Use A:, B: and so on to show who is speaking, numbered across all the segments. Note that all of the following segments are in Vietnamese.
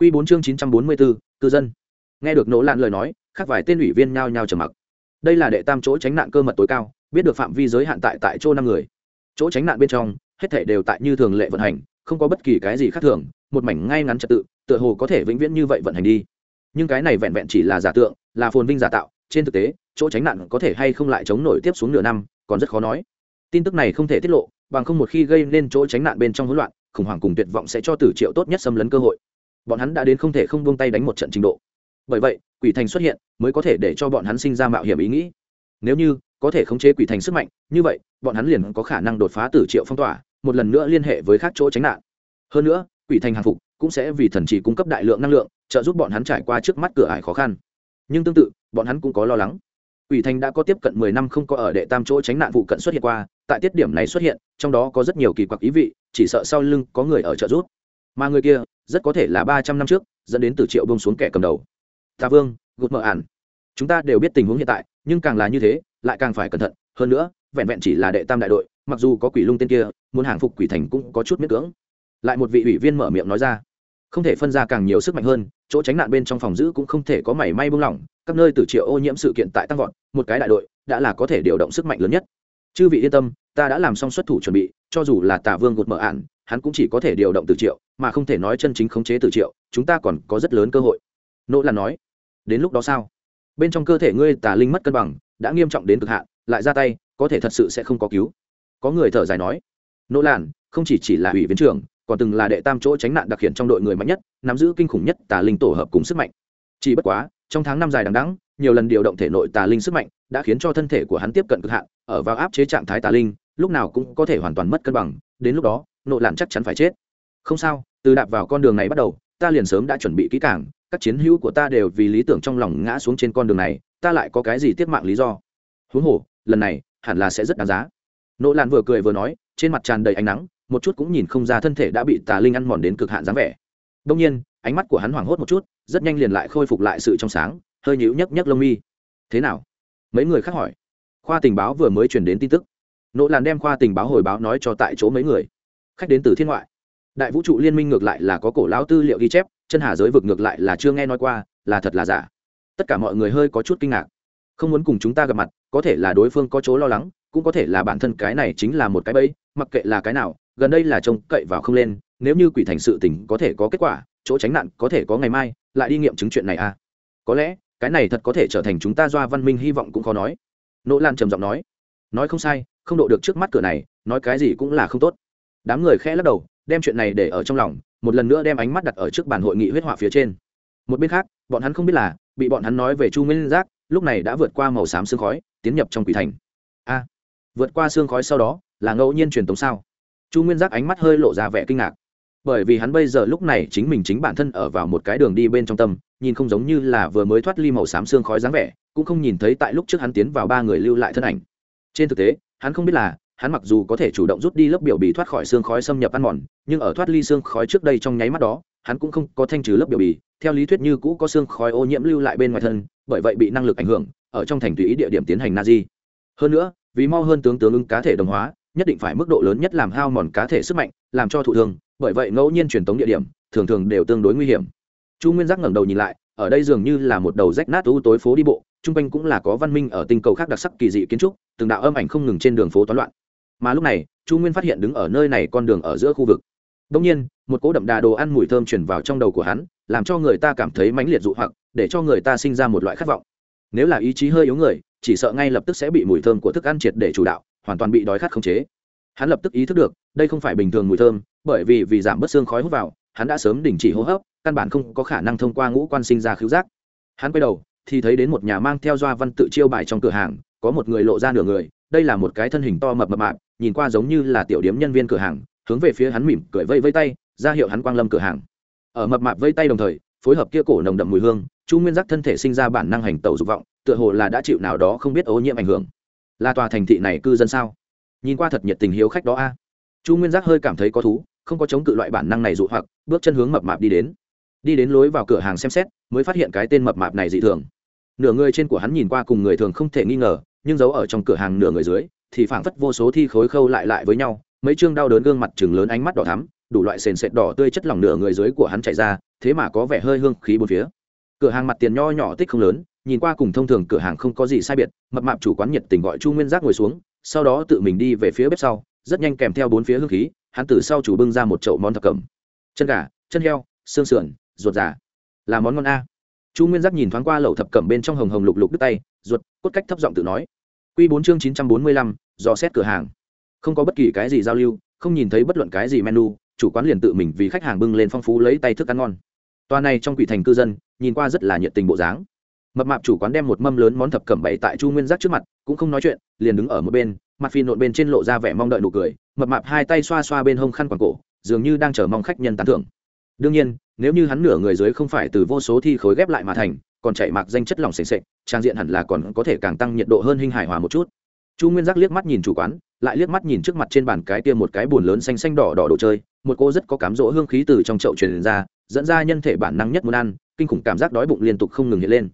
A: Quy 4 chương 944, cư dân. Nghe được nỗ lạn lời nói, khác vài tên ủy viên nhao nhao trầm mặc. Đây là đệ tam chỗ tránh nạn cơ mật tối cao, biết được phạm vi giới hạn tại tại chỗ năm người. Chỗ tránh nạn bên trong, hết thảy đều tại như thường lệ vận hành, không có bất kỳ cái gì khác thường, một mảnh ngay ngắn trật tự, tựa hồ có thể vĩnh viễn như vậy vận hành đi. Nhưng cái này vẹn vẹn chỉ là giả tượng, là phồn vinh giả tạo, trên thực tế, chỗ tránh nạn có thể hay không lại chống nổi tiếp xuống nửa năm, còn rất khó nói. Tin tức này không thể tiết lộ, bằng không một khi gây nên chỗ tránh nạn bên trong hỗn loạn, khủng hoảng cùng tuyệt vọng sẽ cho tử triệu tốt nhất xâm lấn cơ hội bọn hắn đã đến không thể không buông tay đánh một trận trình độ. Bởi vậy, quỷ thành xuất hiện mới có thể để cho bọn hắn sinh ra mạo hiểm ý nghĩ. Nếu như có thể khống chế quỷ thành sức mạnh, như vậy, bọn hắn liền có khả năng đột phá tử triệu phong tỏa, một lần nữa liên hệ với các chỗ tránh nạn. Hơn nữa, quỷ thành hàng phục cũng sẽ vì thần chỉ cung cấp đại lượng năng lượng, trợ giúp bọn hắn trải qua trước mắt cửa ải khó khăn. Nhưng tương tự, bọn hắn cũng có lo lắng. Quỷ thành đã có tiếp cận mười năm không có ở đệ tam chỗ tránh nạn vụ cận xuất hiện qua, tại tiết điểm này xuất hiện, trong đó có rất nhiều kỳ quặc ý vị, chỉ sợ sau lưng có người ở trợ giúp. Mà người kia rất có thể là ba trăm năm trước, dẫn đến từ triệu bông xuống kẻ cầm đầu. Ta vương gột mở ản. Chúng ta đều biết tình huống hiện tại, nhưng càng là như thế, lại càng phải cẩn thận. Hơn nữa, vẹn vẹn chỉ là đệ tam đại đội, mặc dù có quỷ lung tên kia, muốn hàng phục quỷ thành cũng có chút miễn cưỡng. Lại một vị ủy viên mở miệng nói ra, không thể phân ra càng nhiều sức mạnh hơn, chỗ tránh nạn bên trong phòng giữ cũng không thể có mảy may buông lỏng, các nơi từ triệu ô nhiễm sự kiện tại tăng vọt, một cái đại đội đã là có thể điều động sức mạnh lớn nhất. Chư vị yên tâm, ta đã làm xong xuất thủ chuẩn bị, cho dù là tả vương gột mở ản hắn cũng chỉ có thể điều động từ triệu, mà không thể nói chân chính khống chế từ triệu, chúng ta còn có rất lớn cơ hội. Nỗ là nói, đến lúc đó sao? Bên trong cơ thể ngươi tà linh mất cân bằng, đã nghiêm trọng đến cực hạn, lại ra tay, có thể thật sự sẽ không có cứu. Có người thở dài nói, nỗ làn không chỉ chỉ là ủy viên trưởng, còn từng là đệ tam chỗ tránh nạn đặc hiện trong đội người mạnh nhất, nắm giữ kinh khủng nhất tà linh tổ hợp cùng sức mạnh. Chỉ bất quá, trong tháng năm dài đằng đẵng, nhiều lần điều động thể nội tà linh sức mạnh đã khiến cho thân thể của hắn tiếp cận cực hạn, ở vào áp chế trạng thái tà linh, lúc nào cũng có thể hoàn toàn mất cân bằng, đến lúc đó nộ lạn chắc chắn phải chết. Không sao, từ đạp vào con đường này bắt đầu, ta liền sớm đã chuẩn bị kỹ càng, các chiến hữu của ta đều vì lý tưởng trong lòng ngã xuống trên con đường này, ta lại có cái gì tiết mạng lý do? Huống hồ, lần này, hẳn là sẽ rất đáng giá. Nộ lạn vừa cười vừa nói, trên mặt tràn đầy ánh nắng, một chút cũng nhìn không ra thân thể đã bị tà linh ăn mòn đến cực hạn dáng vẻ. Đông nhiên, ánh mắt của hắn hoảng hốt một chút, rất nhanh liền lại khôi phục lại sự trong sáng, hơi nhíu nhấc nhấc lông mi. Thế nào? Mấy người khác hỏi. Khoa tình báo vừa mới truyền đến tin tức. Nỗ làn đem khoa tình báo hồi báo nói cho tại chỗ mấy người khách đến từ thiên ngoại. Đại vũ trụ liên minh ngược lại là có cổ lão tư liệu ghi chép, chân hà giới vực ngược lại là chưa nghe nói qua, là thật là giả. Tất cả mọi người hơi có chút kinh ngạc. Không muốn cùng chúng ta gặp mặt, có thể là đối phương có chỗ lo lắng, cũng có thể là bản thân cái này chính là một cái bẫy, mặc kệ là cái nào, gần đây là trông cậy vào không lên, nếu như quỷ thành sự tình có thể có kết quả, chỗ tránh nạn có thể có ngày mai, lại đi nghiệm chứng chuyện này à. Có lẽ, cái này thật có thể trở thành chúng ta doa văn minh hy vọng cũng khó nói. Nỗ lan trầm giọng nói. Nói không sai, không độ được trước mắt cửa này, nói cái gì cũng là không tốt đám người khẽ lắc đầu, đem chuyện này để ở trong lòng, một lần nữa đem ánh mắt đặt ở trước bàn hội nghị huyết họa phía trên. Một bên khác, bọn hắn không biết là, bị bọn hắn nói về chu nguyên giác, lúc này đã vượt qua màu xám xương khói, tiến nhập trong quỷ thành. A, vượt qua xương khói sau đó, là ngẫu nhiên truyền tống sao? Chu nguyên giác ánh mắt hơi lộ ra vẻ kinh ngạc. Bởi vì hắn bây giờ lúc này chính mình chính bản thân ở vào một cái đường đi bên trong tâm, nhìn không giống như là vừa mới thoát ly màu xám xương khói dáng vẻ, cũng không nhìn thấy tại lúc trước hắn tiến vào ba người lưu lại thân ảnh. Trên thực tế, hắn không biết là hắn mặc dù có thể chủ động rút đi lớp biểu bì thoát khỏi xương khói xâm nhập ăn mòn, nhưng ở thoát ly xương khói trước đây trong nháy mắt đó, hắn cũng không có thanh trừ lớp biểu bì. Theo lý thuyết như cũ có xương khói ô nhiễm lưu lại bên ngoài thân, bởi vậy bị năng lực ảnh hưởng, ở trong thành tùy ý địa điểm tiến hành na di hơn nữa, vì mau hơn tướng tướng ứng cá thể đồng hóa, nhất định phải mức độ lớn nhất làm hao mòn cá thể sức mạnh, làm cho thụ thương, bởi vậy ngẫu nhiên truyền tống địa điểm, thường thường đều tương đối nguy hiểm. Chu nguyên giác ngẩng đầu nhìn lại, ở đây dường như là một đầu rách nát u tối phố đi bộ, chung quanh cũng là có văn minh ở tinh cầu khác đặc sắc kỳ dị kiến trúc, từng đạo âm ảnh không ngừng trên đường phố toán loạn mà lúc này, chu nguyên phát hiện đứng ở nơi này con đường ở giữa khu vực. Đông nhiên, một cỗ đậm đà đồ ăn mùi thơm chuyển vào trong đầu của hắn, làm cho người ta cảm thấy mãnh liệt dụ hoặc, để cho người ta sinh ra một loại khát vọng. Nếu là ý chí hơi yếu người, chỉ sợ ngay lập tức sẽ bị mùi thơm của thức ăn triệt để chủ đạo, hoàn toàn bị đói khát khống chế. Hắn lập tức ý thức được, đây không phải bình thường mùi thơm, bởi vì vì giảm bớt xương khói hút vào, hắn đã sớm đình chỉ hô hấp, căn bản không có khả năng thông qua ngũ quan sinh ra khứu giác. Hắn quay đầu, thì thấy đến một nhà mang theo doa văn tự chiêu bài trong cửa hàng, có một người lộ ra nửa người đây là một cái thân hình to mập mập mạp, nhìn qua giống như là tiểu điếm nhân viên cửa hàng, hướng về phía hắn mỉm cười vây vây tay, ra hiệu hắn quang lâm cửa hàng. Ở mập mạp vây tay đồng thời, phối hợp kia cổ nồng đậm mùi hương, chu nguyên giác thân thể sinh ra bản năng hành tẩu dục vọng, tựa hồ là đã chịu nào đó không biết ô nhiễm ảnh hưởng. Là tòa thành thị này cư dân sao? Nhìn qua thật nhiệt tình hiếu khách đó a. Chu nguyên giác hơi cảm thấy có thú, không có chống cự loại bản năng này dụ hoặc, bước chân hướng mập mạp đi đến. Đi đến lối vào cửa hàng xem xét, mới phát hiện cái tên mập mạp này dị thường. Nửa người trên của hắn nhìn qua cùng người thường không thể nghi ngờ nhưng giấu ở trong cửa hàng nửa người dưới, thì phảng phất vô số thi khối khâu lại lại với nhau, mấy chương đau đớn gương mặt chừng lớn ánh mắt đỏ thắm, đủ loại sền sệt đỏ tươi chất lỏng nửa người dưới của hắn chảy ra, thế mà có vẻ hơi hương khí bốn phía. Cửa hàng mặt tiền nho nhỏ tích không lớn, nhìn qua cùng thông thường cửa hàng không có gì sai biệt, mập mạp chủ quán nhiệt tình gọi chu nguyên giác ngồi xuống, sau đó tự mình đi về phía bếp sau, rất nhanh kèm theo bốn phía hương khí, hắn từ sau chủ bưng ra một chậu món thập cẩm. Chân gà, chân heo, xương sườn, ruột già. Là món ngon a. Chu nguyên giác nhìn thoáng qua lẩu thập cẩm bên trong hồng hồng lục lục đứt tay, ruột, cốt cách thấp giọng tự nói. Quy bốn chương chín trăm bốn mươi lăm xét cửa hàng. Không có bất kỳ cái gì giao lưu, không nhìn thấy bất luận cái gì menu, chủ quán liền tự mình vì khách hàng bưng lên phong phú lấy tay thức ăn ngon. Toàn này trong quỷ thành cư dân, nhìn qua rất là nhiệt tình bộ dáng. Mập mạp chủ quán đem một mâm lớn món thập cẩm bày tại chu nguyên giác trước mặt, cũng không nói chuyện, liền đứng ở một bên, mặt phi nộn bên trên lộ ra vẻ mong đợi nụ cười. Mập mạp hai tay xoa xoa bên hông khăn quàng cổ, dường như đang chờ mong khách nhân tán thưởng. Đương nhiên, nếu như hắn nửa người dưới không phải từ vô số thi khối ghép lại mà thành còn chạy mạc danh chất lỏng s sệt, trang diện hẳn là còn có thể càng tăng nhiệt độ hơn hình hài hòa một chút. Chu nguyên giác liếc mắt nhìn chủ quán lại liếc mắt nhìn trước mặt trên bàn cái kia một cái buồn lớn xanh xanh đỏ đỏ đồ chơi một cô rất có cám dỗ hương khí từ trong chậu truyền ra dẫn ra nhân thể bản năng nhất muốn ăn kinh khủng cảm giác đói bụng liên tục không ngừng hiện lên.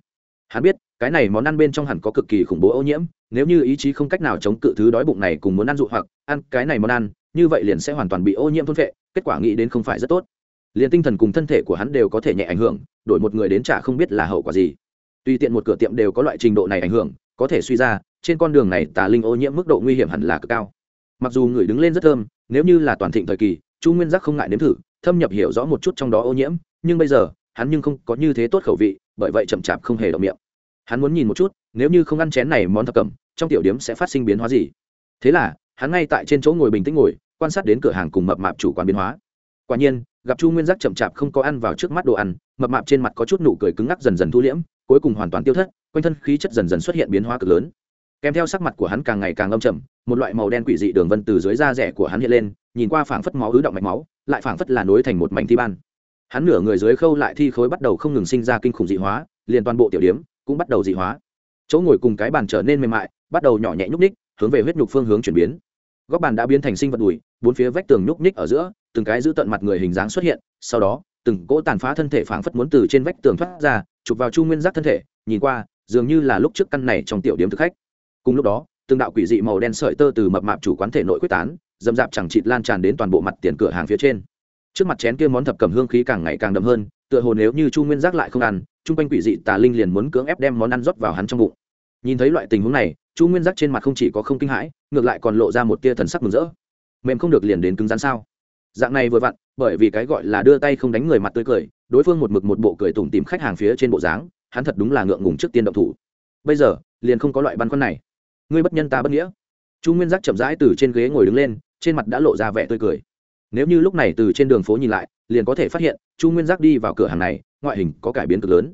A: Hắn biết cái này món ăn bên trong hẳn có cực kỳ khủng bố ô nhiễm nếu như ý chí không cách nào chống cự thứ đói bụng này cùng muốn ăn dụ hoặc ăn cái này món ăn như vậy liền sẽ hoàn toàn bị ô nhiễm thôn phệ kết quả nghĩ đến không phải rất tốt liền tinh thần cùng thân thể của hắn đều có thể nhẹ ảnh hưởng, đổi một người đến trả không biết là hậu quả gì. Tùy tiện một cửa tiệm đều có loại trình độ này ảnh hưởng, có thể suy ra, trên con đường này tà linh ô nhiễm mức độ nguy hiểm hẳn là cực cao. Mặc dù người đứng lên rất thơm, nếu như là toàn thịnh thời kỳ, chu nguyên giác không ngại nếm thử, thâm nhập hiểu rõ một chút trong đó ô nhiễm, nhưng bây giờ, hắn nhưng không có như thế tốt khẩu vị, bởi vậy chậm chạp không hề động miệng. Hắn muốn nhìn một chút, nếu như không ăn chén này món thập cẩm, trong tiểu điếm sẽ phát sinh biến hóa gì? Thế là, hắn ngay tại trên chỗ ngồi bình tĩnh ngồi, quan sát đến cửa hàng cùng mập mạp chủ quán biến hóa. Quả nhiên gặp chu nguyên giác chậm chạp không có ăn vào trước mắt đồ ăn, mập mạp trên mặt có chút nụ cười cứng ngắc dần dần thu liễm, cuối cùng hoàn toàn tiêu thất, quanh thân khí chất dần dần xuất hiện biến hóa cực lớn. Kèm theo sắc mặt của hắn càng ngày càng âm trầm, một loại màu đen quỷ dị đường vân từ dưới da rẻ của hắn hiện lên, nhìn qua phảng phất máu ứ động mạch máu, lại phảng phất là nối thành một mảnh thi ban. Hắn nửa người dưới khâu lại thi khối bắt đầu không ngừng sinh ra kinh khủng dị hóa, liền toàn bộ tiểu điếm cũng bắt đầu dị hóa. Chỗ ngồi cùng cái bàn trở nên mềm mại, bắt đầu nhỏ nhẹ nhúc ních hướng về huyết nhục phương hướng chuyển biến. Góc bàn đã biến thành sinh vật đùi, bốn phía vách tường nhúc ních ở giữa từng cái giữ tận mặt người hình dáng xuất hiện, sau đó, từng cỗ tàn phá thân thể phảng phất muốn từ trên vách tường thoát ra, chụp vào chu nguyên giác thân thể, nhìn qua, dường như là lúc trước căn này trong tiểu điểm thực khách. Cùng lúc đó, từng đạo quỷ dị màu đen sợi tơ từ mập mạp chủ quán thể nội quyết tán, dầm dạp chẳng chịt lan tràn đến toàn bộ mặt tiền cửa hàng phía trên. Trước mặt chén kia món thập cầm hương khí càng ngày càng đậm hơn, tựa hồ nếu như chu nguyên giác lại không ăn, chung quanh quỷ dị tà linh liền muốn cưỡng ép đem món ăn rót vào hắn trong bụng. Nhìn thấy loại tình huống này, chu nguyên giác trên mặt không chỉ có không kinh hãi, ngược lại còn lộ ra một tia thần sắc mừng rỡ. Mềm không được liền đến cứng rắn sao? Dạng này vừa vặn, bởi vì cái gọi là đưa tay không đánh người mặt tươi cười, đối phương một mực một bộ cười tủm tìm khách hàng phía trên bộ dáng, hắn thật đúng là ngượng ngùng trước tiên động thủ. Bây giờ, liền không có loại băn khoăn này. Ngươi bất nhân ta bất nghĩa. Chu nguyên giác chậm rãi từ trên ghế ngồi đứng lên, trên mặt đã lộ ra vẻ tươi cười. Nếu như lúc này từ trên đường phố nhìn lại, liền có thể phát hiện, chu nguyên giác đi vào cửa hàng này, ngoại hình có cải biến cực lớn.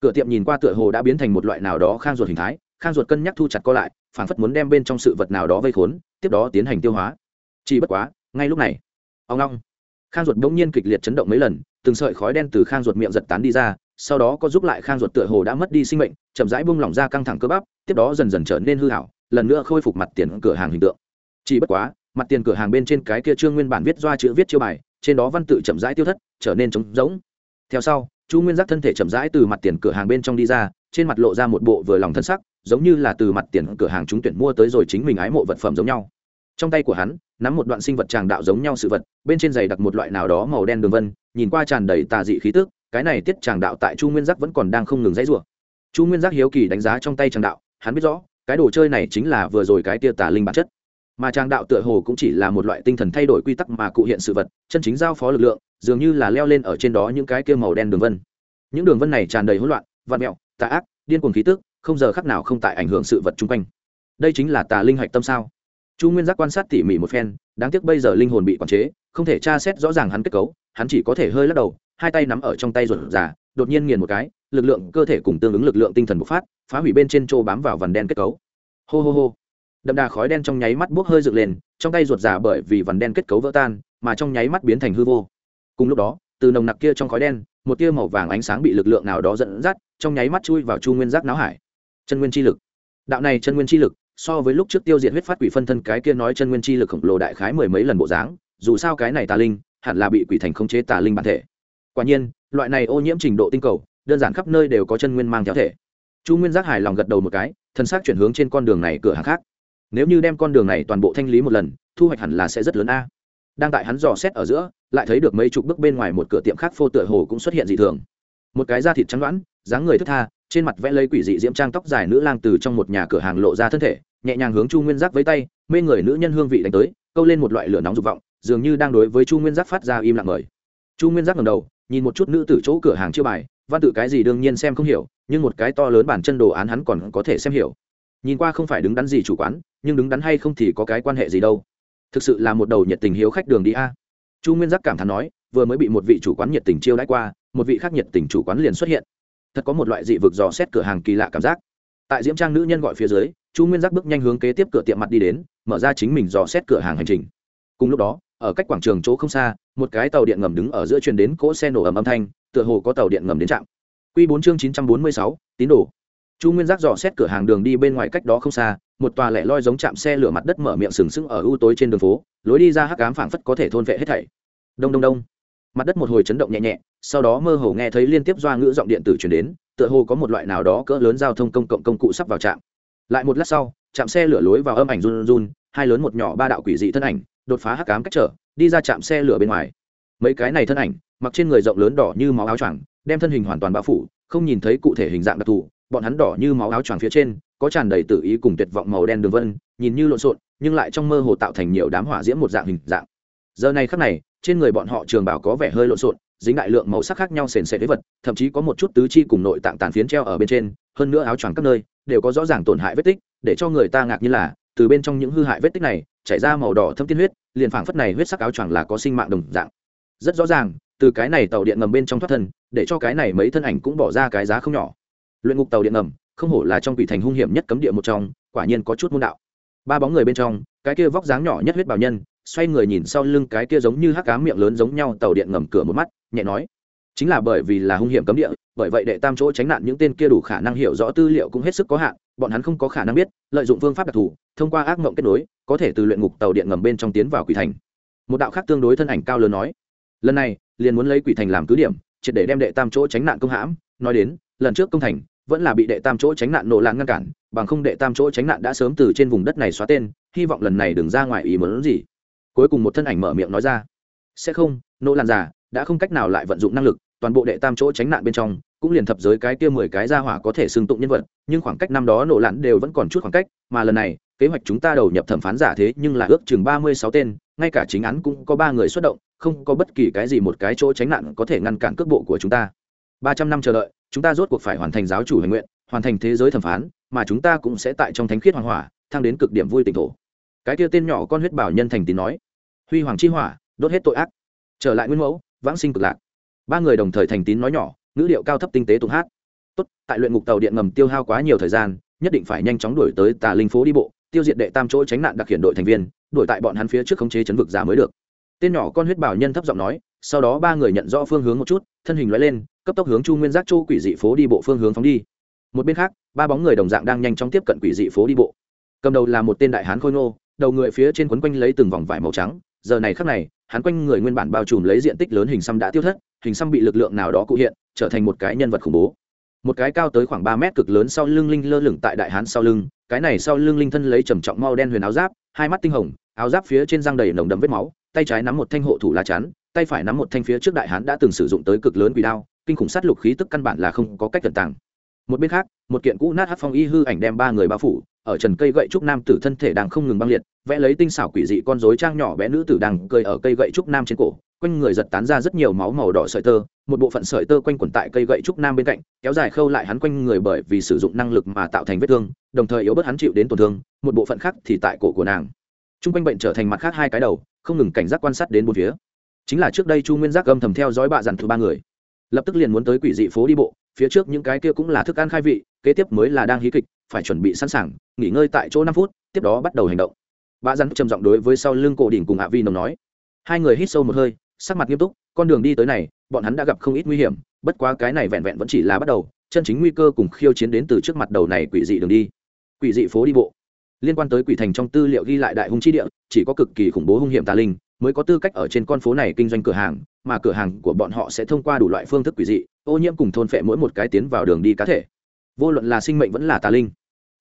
A: Cửa tiệm nhìn qua tựa hồ đã biến thành một loại nào đó khang ruột hình thái, khang ruột cân nhắc thu chặt co lại phản phất muốn đem bên trong sự vật nào đó vây khốn, tiếp đó tiến hành tiêu hóa. Chỉ bất quá, ngay lúc này ông long khang ruột bỗng nhiên kịch liệt chấn động mấy lần, từng sợi khói đen từ khang ruột miệng giật tán đi ra, sau đó có giúp lại khang ruột tựa hồ đã mất đi sinh mệnh, chậm rãi bung lỏng ra căng thẳng cơ bắp, tiếp đó dần dần trở nên hư hảo lần nữa khôi phục mặt tiền cửa hàng hình tượng. Chỉ bất quá, mặt tiền cửa hàng bên trên cái kia trương nguyên bản viết doa chữ viết chiêu bài, trên đó văn tự chậm rãi tiêu thất, trở nên trống rỗng. Theo sau, chu nguyên giác thân thể chậm rãi từ mặt tiền cửa hàng bên trong đi ra, trên mặt lộ ra một bộ vừa lòng thân sắc, giống như là từ mặt tiền cửa hàng chúng tuyển mua tới rồi chính mình ái mộ vật phẩm giống nhau trong tay của hắn, nắm một đoạn sinh vật tràng đạo giống nhau sự vật, bên trên giày đặt một loại nào đó màu đen đường vân, nhìn qua tràn đầy tà dị khí tức, cái này tiết tràng đạo tại chu nguyên giác vẫn còn đang không ngừng dãy rủa. Chu nguyên giác hiếu kỳ đánh giá trong tay tràng đạo, hắn biết rõ, cái đồ chơi này chính là vừa rồi cái tia tà linh bản chất. Mà tràng đạo tựa hồ cũng chỉ là một loại tinh thần thay đổi quy tắc mà cụ hiện sự vật, chân chính giao phó lực lượng, dường như là leo lên ở trên đó những cái kia màu đen đường vân. Những đường vân này tràn đầy hỗn loạn vạn mẹo tà ác, điên cuồng khí tức, không giờ khắc nào không tại ảnh hưởng sự vật chung quanh. Đây chính là tà linh hạch tâm sao? Chu nguyên giác quan sát tỉ mỉ một phen, đáng tiếc bây giờ linh hồn bị quản chế, không thể tra xét rõ ràng hắn kết cấu, hắn chỉ có thể hơi lắc đầu, hai tay nắm ở trong tay ruột già, đột nhiên nghiền một cái, lực lượng cơ thể cùng tương ứng lực lượng tinh thần bộc phát, phá hủy bên trên chỗ bám vào vằn đen kết cấu. Hô hô hô. Đậm đà khói đen trong nháy mắt bốc hơi dựng lên, trong tay ruột già bởi vì vằn đen kết cấu vỡ tan, mà trong nháy mắt biến thành hư vô. Cùng lúc đó, từ nồng nặc kia trong khói đen, một tia màu vàng ánh sáng bị lực lượng nào đó dẫn dắt, trong nháy mắt chui vào chu nguyên giác náo hải. Chân nguyên chi lực. Đạo này chân nguyên chi lực so với lúc trước tiêu diệt huyết phát quỷ phân thân cái kia nói chân nguyên chi lực khổng lồ đại khái mười mấy lần bộ dáng, dù sao cái này tà linh, hẳn là bị quỷ thành khống chế tà linh bản thể. Quả nhiên, loại này ô nhiễm trình độ tinh cầu, đơn giản khắp nơi đều có chân nguyên mang theo thể. Chu nguyên giác hài lòng gật đầu một cái, thân xác chuyển hướng trên con đường này cửa hàng khác. Nếu như đem con đường này toàn bộ thanh lý một lần, thu hoạch hẳn là sẽ rất lớn a. Đang tại hắn dò xét ở giữa, lại thấy được mấy chục bước bên ngoài một cửa tiệm khác phô tựa hồ cũng xuất hiện dị thường. Một cái da thịt trắng đoán dáng người thức tha trên mặt vẽ lấy quỷ dị diễm trang tóc dài nữ lang từ trong một nhà cửa hàng lộ ra thân thể, nhẹ nhàng hướng chu nguyên giác với tay, mê người nữ nhân hương vị đánh tới, câu lên một loại lửa nóng dục vọng, dường như đang đối với chu nguyên giác phát ra im lặng mời. Chu nguyên giác ngầm đầu, nhìn một chút nữ từ chỗ cửa hàng chưa bài, văn tự cái gì đương nhiên xem không hiểu, nhưng một cái to lớn bản chân đồ án hắn còn có thể xem hiểu. Nhìn qua không phải đứng đắn gì chủ quán, nhưng đứng đắn hay không thì có cái quan hệ gì đâu. Thực sự là một đầu nhiệt tình hiếu khách đường đi a. Chu nguyên giác cảm thán nói, vừa mới bị một vị chủ quán nhiệt tình chiêu đãi qua, một vị khác nhiệt tình chủ quán liền xuất hiện thật có một loại dị vực dò xét cửa hàng kỳ lạ cảm giác. Tại diễm trang nữ nhân gọi phía dưới, chu nguyên giác bước nhanh hướng kế tiếp cửa tiệm mặt đi đến, mở ra chính mình dò xét cửa hàng hành trình. Cùng lúc đó, ở cách quảng trường chỗ không xa, một cái tàu điện ngầm đứng ở giữa truyền đến cỗ xe nổ ầm âm thanh, tựa hồ có tàu điện ngầm đến trạm. Q bốn chương chín trăm bốn mươi sáu, tín đồ. Chu nguyên giác dò xét cửa hàng đường đi bên ngoài cách đó không xa, một tòa lẻ loi giống chạm xe lửa mặt đất mở miệng sừng sững ở ưu tối trên đường phố, lối đi ra hắc cám phảng phất có thể thôn vệ hết thảy. Đông đông đông. Mặt đất một hồi chấn động nhẹ nhẹ sau đó mơ hồ nghe thấy liên tiếp doa ngữ giọng điện tử chuyển đến, tựa hồ có một loại nào đó cỡ lớn giao thông công cộng công cụ sắp vào trạm. Lại một lát sau chạm xe lửa lối vào âm ảnh run run, hai lớn một nhỏ ba đạo quỷ dị thân ảnh, đột phá hắc cám cách trở, đi ra chạm xe lửa bên ngoài. Mấy cái này thân ảnh, mặc trên người rộng lớn đỏ như máu áo choàng, đem thân hình hoàn toàn bao phủ, không nhìn thấy cụ thể hình dạng đặc thù, bọn hắn đỏ như máu áo choàng phía trên, có tràn đầy tự ý cùng tuyệt vọng màu đen đường vân, nhìn như lộn xộn, nhưng lại trong mơ hồ tạo thành nhiều đám hỏa diễm một dạng hình dạng. Giờ này khắc này, trên người bọn họ trường bảo có vẻ hơi lộn xộn dính đại lượng màu sắc khác nhau sền sệt với vật, thậm chí có một chút tứ chi cùng nội tạng tàn phiến treo ở bên trên, hơn nữa áo choàng các nơi đều có rõ ràng tổn hại vết tích, để cho người ta ngạc như là, từ bên trong những hư hại vết tích này, chảy ra màu đỏ thâm tiên huyết, liền phảng phất này huyết sắc áo choàng là có sinh mạng đồng dạng. Rất rõ ràng, từ cái này tàu điện ngầm bên trong thoát thân, để cho cái này mấy thân ảnh cũng bỏ ra cái giá không nhỏ. Luyện ngục tàu điện ngầm, không hổ là trong quỷ thành hung hiểm nhất cấm địa một trong, quả nhiên có chút môn đạo. Ba bóng người bên trong, cái kia vóc dáng nhỏ nhất huyết bảo nhân, xoay người nhìn sau lưng cái kia giống như hắc cá miệng lớn giống nhau tàu điện ngầm cửa một mắt nhẹ nói. Chính là bởi vì là hung hiểm cấm địa, bởi vậy đệ tam chỗ tránh nạn những tên kia đủ khả năng hiểu rõ tư liệu cũng hết sức có hạn, bọn hắn không có khả năng biết, lợi dụng phương pháp đặc thù, thông qua ác mộng kết nối, có thể từ luyện ngục tàu điện ngầm bên trong tiến vào quỷ thành. Một đạo khác tương đối thân ảnh cao lớn nói, lần này, liền muốn lấy quỷ thành làm cứ điểm, triệt để đem đệ tam chỗ tránh nạn công hãm. Nói đến, lần trước công thành, vẫn là bị đệ tam chỗ tránh nạn nổ lan ngăn cản, bằng không đệ tam chỗ tránh nạn đã sớm từ trên vùng đất này xóa tên, hy vọng lần này đừng ra ngoài ý muốn gì. Cuối cùng một thân ảnh mở miệng nói ra, sẽ không, nỗ lan già đã không cách nào lại vận dụng năng lực, toàn bộ đệ tam chỗ tránh nạn bên trong, cũng liền thập giới cái kia mười cái ra hỏa có thể xưng tụng nhân vật, nhưng khoảng cách năm đó nổ lặn đều vẫn còn chút khoảng cách, mà lần này, kế hoạch chúng ta đầu nhập thẩm phán giả thế nhưng là ước chừng ba mươi sáu tên, ngay cả chính án cũng có ba người xuất động, không có bất kỳ cái gì một cái chỗ tránh nạn có thể ngăn cản cước bộ của chúng ta. ba trăm năm chờ đợi, chúng ta rốt cuộc phải hoàn thành giáo chủ hành nguyện hoàn thành thế giới thẩm phán, mà chúng ta cũng sẽ tại trong thánh khiết hoàng hỏa, thăng đến cực điểm vui tỉnh thổ. Cái kia tên nhỏ con huyết bảo nhân thành tín nói, huy hoàng chi hỏa, đốt hết tội ác. Trở lại nguyên mẫu vãng sinh cực lạc. Ba người đồng thời thành tín nói nhỏ, ngữ điệu cao thấp tinh tế tụng hát. Tốt, tại luyện ngục tàu điện ngầm tiêu hao quá nhiều thời gian, nhất định phải nhanh chóng đuổi tới tà linh phố đi bộ, tiêu diệt đệ tam chỗ tránh nạn đặc hiện đội thành viên, đuổi tại bọn hắn phía trước khống chế chấn vực giả mới được. Tên nhỏ con huyết bảo nhân thấp giọng nói, sau đó ba người nhận rõ phương hướng một chút, thân hình loại lên, cấp tốc hướng chu nguyên giác châu quỷ dị phố đi bộ phương hướng phóng đi. Một bên khác, ba bóng người đồng dạng đang nhanh chóng tiếp cận quỷ dị phố đi bộ. Cầm đầu là một tên đại hán khôi ngô đầu người phía trên quấn quanh lấy từng vòng vải màu trắng. Giờ này khác này, hắn quanh người nguyên bản bao trùm lấy diện tích lớn hình xăm đã tiêu thất, hình xăm bị lực lượng nào đó cụ hiện, trở thành một cái nhân vật khủng bố. Một cái cao tới khoảng ba mét cực lớn sau lưng linh lơ lửng tại đại hán sau lưng, cái này sau lưng linh thân lấy trầm trọng mau đen huyền áo giáp, hai mắt tinh hồng, áo giáp phía trên răng đầy nồng đấm vết máu, tay trái nắm một thanh hộ thủ lá chắn, tay phải nắm một thanh phía trước đại hán đã từng sử dụng tới cực lớn quỷ đao, kinh khủng sát lục khí tức căn bản là không có cách tận tàng. Một bên khác, một kiện cũ nát hát phong y hư ảnh đem ba người bao phủ ở trần cây gậy trúc nam tử thân thể đang không ngừng băng liệt, vẽ lấy tinh xảo quỷ dị con rối trang nhỏ bé nữ tử đang cười ở cây gậy trúc nam trên cổ, quanh người giật tán ra rất nhiều máu màu đỏ sợi tơ, một bộ phận sợi tơ quanh quẩn tại cây gậy trúc nam bên cạnh, kéo dài khâu lại hắn quanh người bởi vì sử dụng năng lực mà tạo thành vết thương, đồng thời yếu bớt hắn chịu đến tổn thương, một bộ phận khác thì tại cổ của nàng. T r u n g quanh bệnh trở thành mặt khác hai cái đầu, không ngừng cảnh giác quan sát đến bốn phía. Chính là trước đây chu nguyên giác âm thầm theo dõi bạ dặn thứ ba người. Lập tức liền muốn tới quỷ dị phố đi bộ, phía trước những cái kia cũng là thức ăn khai vị, kế tiếp mới là đang hí kịch phải chuẩn bị sẵn sàng, nghỉ ngơi tại chỗ năm phút, tiếp đó bắt đầu hành động. Bà dân trầm giọng đối với sau lưng cổ đỉnh cùng hạ vi nồng nói. Hai người hít sâu một hơi, sắc mặt nghiêm túc, con đường đi tới này, bọn hắn đã gặp không ít nguy hiểm, bất quá cái này vẹn vẹn vẫn chỉ là bắt đầu, chân chính nguy cơ cùng khiêu chiến đến từ trước mặt đầu này quỷ dị đường đi. Quỷ dị phố đi bộ. Liên quan tới quỷ thành trong tư liệu ghi lại đại hung chi địa, chỉ có cực kỳ khủng bố hung hiểm tà linh mới có tư cách ở trên con phố này kinh doanh cửa hàng, mà cửa hàng của bọn họ sẽ thông qua đủ loại phương thức quỷ dị, ô nhiễm cùng thôn phệ mỗi một cái tiến vào đường đi cá thể. Vô luận là sinh mệnh vẫn là tà linh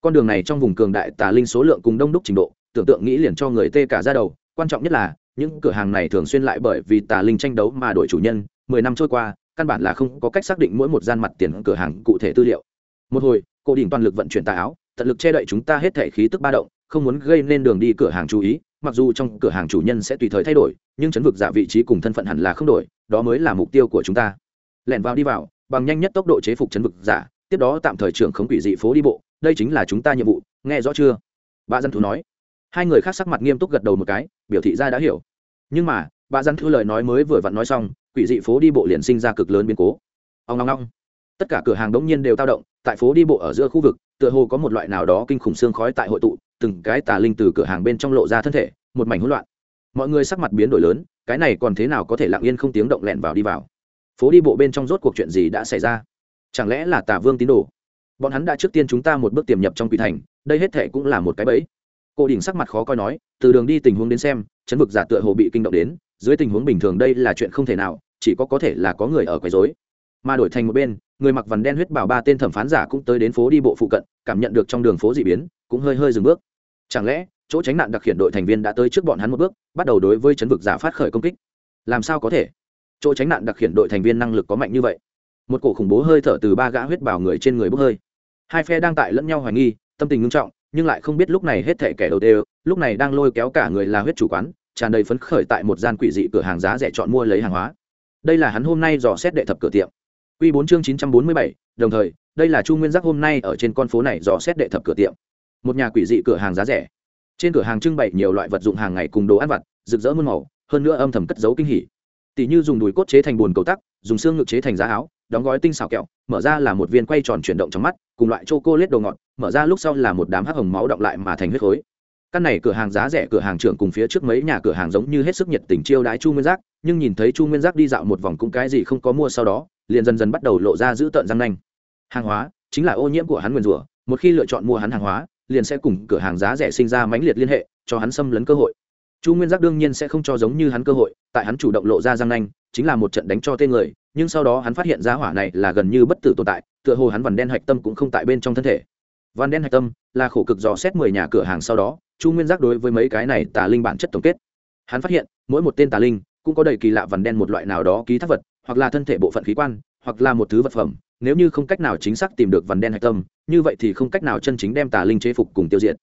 A: con đường này trong vùng cường đại tà linh số lượng cùng đông đúc trình độ, tưởng tượng nghĩ liền cho người tê cả ra đầu. Quan trọng nhất là, những cửa hàng này thường xuyên lại bởi vì tà linh tranh đấu mà đổi chủ nhân. Mười năm trôi qua, căn bản là không có cách xác định mỗi một gian mặt tiền cửa hàng cụ thể tư liệu. Một hồi cô đỉnh toàn lực vận chuyển tà áo, tận lực che đậy chúng ta hết thể khí tức ba động, không muốn gây nên đường đi cửa hàng chú ý. Mặc dù trong cửa hàng chủ nhân sẽ tùy thời thay đổi, nhưng chấn vực giả vị trí cùng thân phận hẳn là không đổi, đó mới là mục tiêu của chúng ta. Lẻn vào đi vào, bằng nhanh nhất tốc độ chế phục chấn vực giả, tiếp đó tạm thời trưởng khống quỷ dị phố đi bộ đây chính là chúng ta nhiệm vụ, nghe rõ chưa? Bà dân thú nói. Hai người khác sắc mặt nghiêm túc gật đầu một cái, biểu thị ra đã hiểu. Nhưng mà bà dân Thú lời nói mới vừa vặn nói xong, quỷ dị phố đi bộ liền sinh ra cực lớn biến cố. Ông ngong ngong tất cả cửa hàng đống nhiên đều tao động, tại phố đi bộ ở giữa khu vực, tựa hồ có một loại nào đó kinh khủng xương khói tại hội tụ, từng cái tà linh từ cửa hàng bên trong lộ ra thân thể, một mảnh hỗn loạn. Mọi người sắc mặt biến đổi lớn, cái này còn thế nào có thể lặng yên không tiếng động lẹn vào đi vào? Phố đi bộ bên trong rốt cuộc chuyện gì đã xảy ra? Chẳng lẽ là tà vương tín đồ? Bọn hắn đã trước tiên chúng ta một bước tiềm nhập trong quỷ thành, đây hết thệ cũng là một cái bẫy. Cô đỉnh sắc mặt khó coi nói, từ đường đi tình huống đến xem, chấn vực giả tựa hồ bị kinh động đến, dưới tình huống bình thường đây là chuyện không thể nào, chỉ có có thể là có người ở quấy rối. Mà đổi thành một bên, người mặc vằn đen huyết bảo ba tên thẩm phán giả cũng tới đến phố đi bộ phụ cận, cảm nhận được trong đường phố dị biến, cũng hơi hơi dừng bước. Chẳng lẽ, chỗ tránh nạn đặc hiện đội thành viên đã tới trước bọn hắn một bước, bắt đầu đối với chấn vực giả phát khởi công kích? Làm sao có thể? Chỗ tránh nạn đặc hiện đội thành viên năng lực có mạnh như vậy. Một cổ khủng bố hơi thở từ ba gã huyết bảo người trên người bốc hơi hai phe đang tại lẫn nhau hoài nghi tâm tình nghiêm trọng nhưng lại không biết lúc này hết thệ kẻ đầu tiên lúc này đang lôi kéo cả người là huyết chủ quán tràn đầy phấn khởi tại một gian quỷ dị cửa hàng giá rẻ chọn mua lấy hàng hóa đây là hắn hôm nay dò xét đệ thập cửa tiệm Quy 4 chương 947, đồng thời, đây là Chu Nguyên Giác hôm nay ở trên con phố này dò xét đệ thập cửa tiệm. Một nhà quỷ dị cửa hàng giá rẻ. Trên cửa hàng trưng bày nhiều loại vật dụng hàng ngày cùng đồ ăn vặt, rực rỡ muôn màu, hơn nữa âm thầm cất giấu kinh hỉ. Tỷ như dùng đùi cốt chế thành buồn cầu tắc, dùng xương ngực chế thành giá áo, đóng gói tinh xào kẹo, mở ra là một viên quay tròn chuyển động trong mắt, cùng loại chocolate đồ ngọt, mở ra lúc sau là một đám hắc hồng máu động lại mà thành huyết khối. Căn này cửa hàng giá rẻ cửa hàng trưởng cùng phía trước mấy nhà cửa hàng giống như hết sức nhiệt tình chiêu đái Chu Nguyên Giác, nhưng nhìn thấy Chu Nguyên Giác đi dạo một vòng cũng cái gì không có mua sau đó, liền dần dần bắt đầu lộ ra giữ tợn răng nanh hàng hóa chính là ô nhiễm của hắn nguyên rủa một khi lựa chọn mua hắn hàng hóa liền sẽ cùng cửa hàng giá rẻ sinh ra mãnh liệt liên hệ cho hắn xâm lấn cơ hội chu nguyên giác đương nhiên sẽ không cho giống như hắn cơ hội tại hắn chủ động lộ ra răng nanh chính là một trận đánh cho tên người nhưng sau đó hắn phát hiện giá hỏa này là gần như bất tử tồn tại, tựa hồ hắn vằn đen hạch tâm cũng không tại bên trong thân thể. Vằn đen hạch tâm là khổ cực dò xét mười nhà cửa hàng sau đó, chu nguyên giác đối với mấy cái này tà linh bản chất tổng kết. Hắn phát hiện, mỗi một tên tà linh cũng có đầy kỳ lạ vằn đen một loại nào đó ký thác vật, hoặc là thân thể bộ phận khí quan, hoặc là một thứ vật phẩm. Nếu như không cách nào chính xác tìm được vằn đen hạch tâm, như vậy thì không cách nào chân chính đem tà linh chế phục cùng tiêu diệt.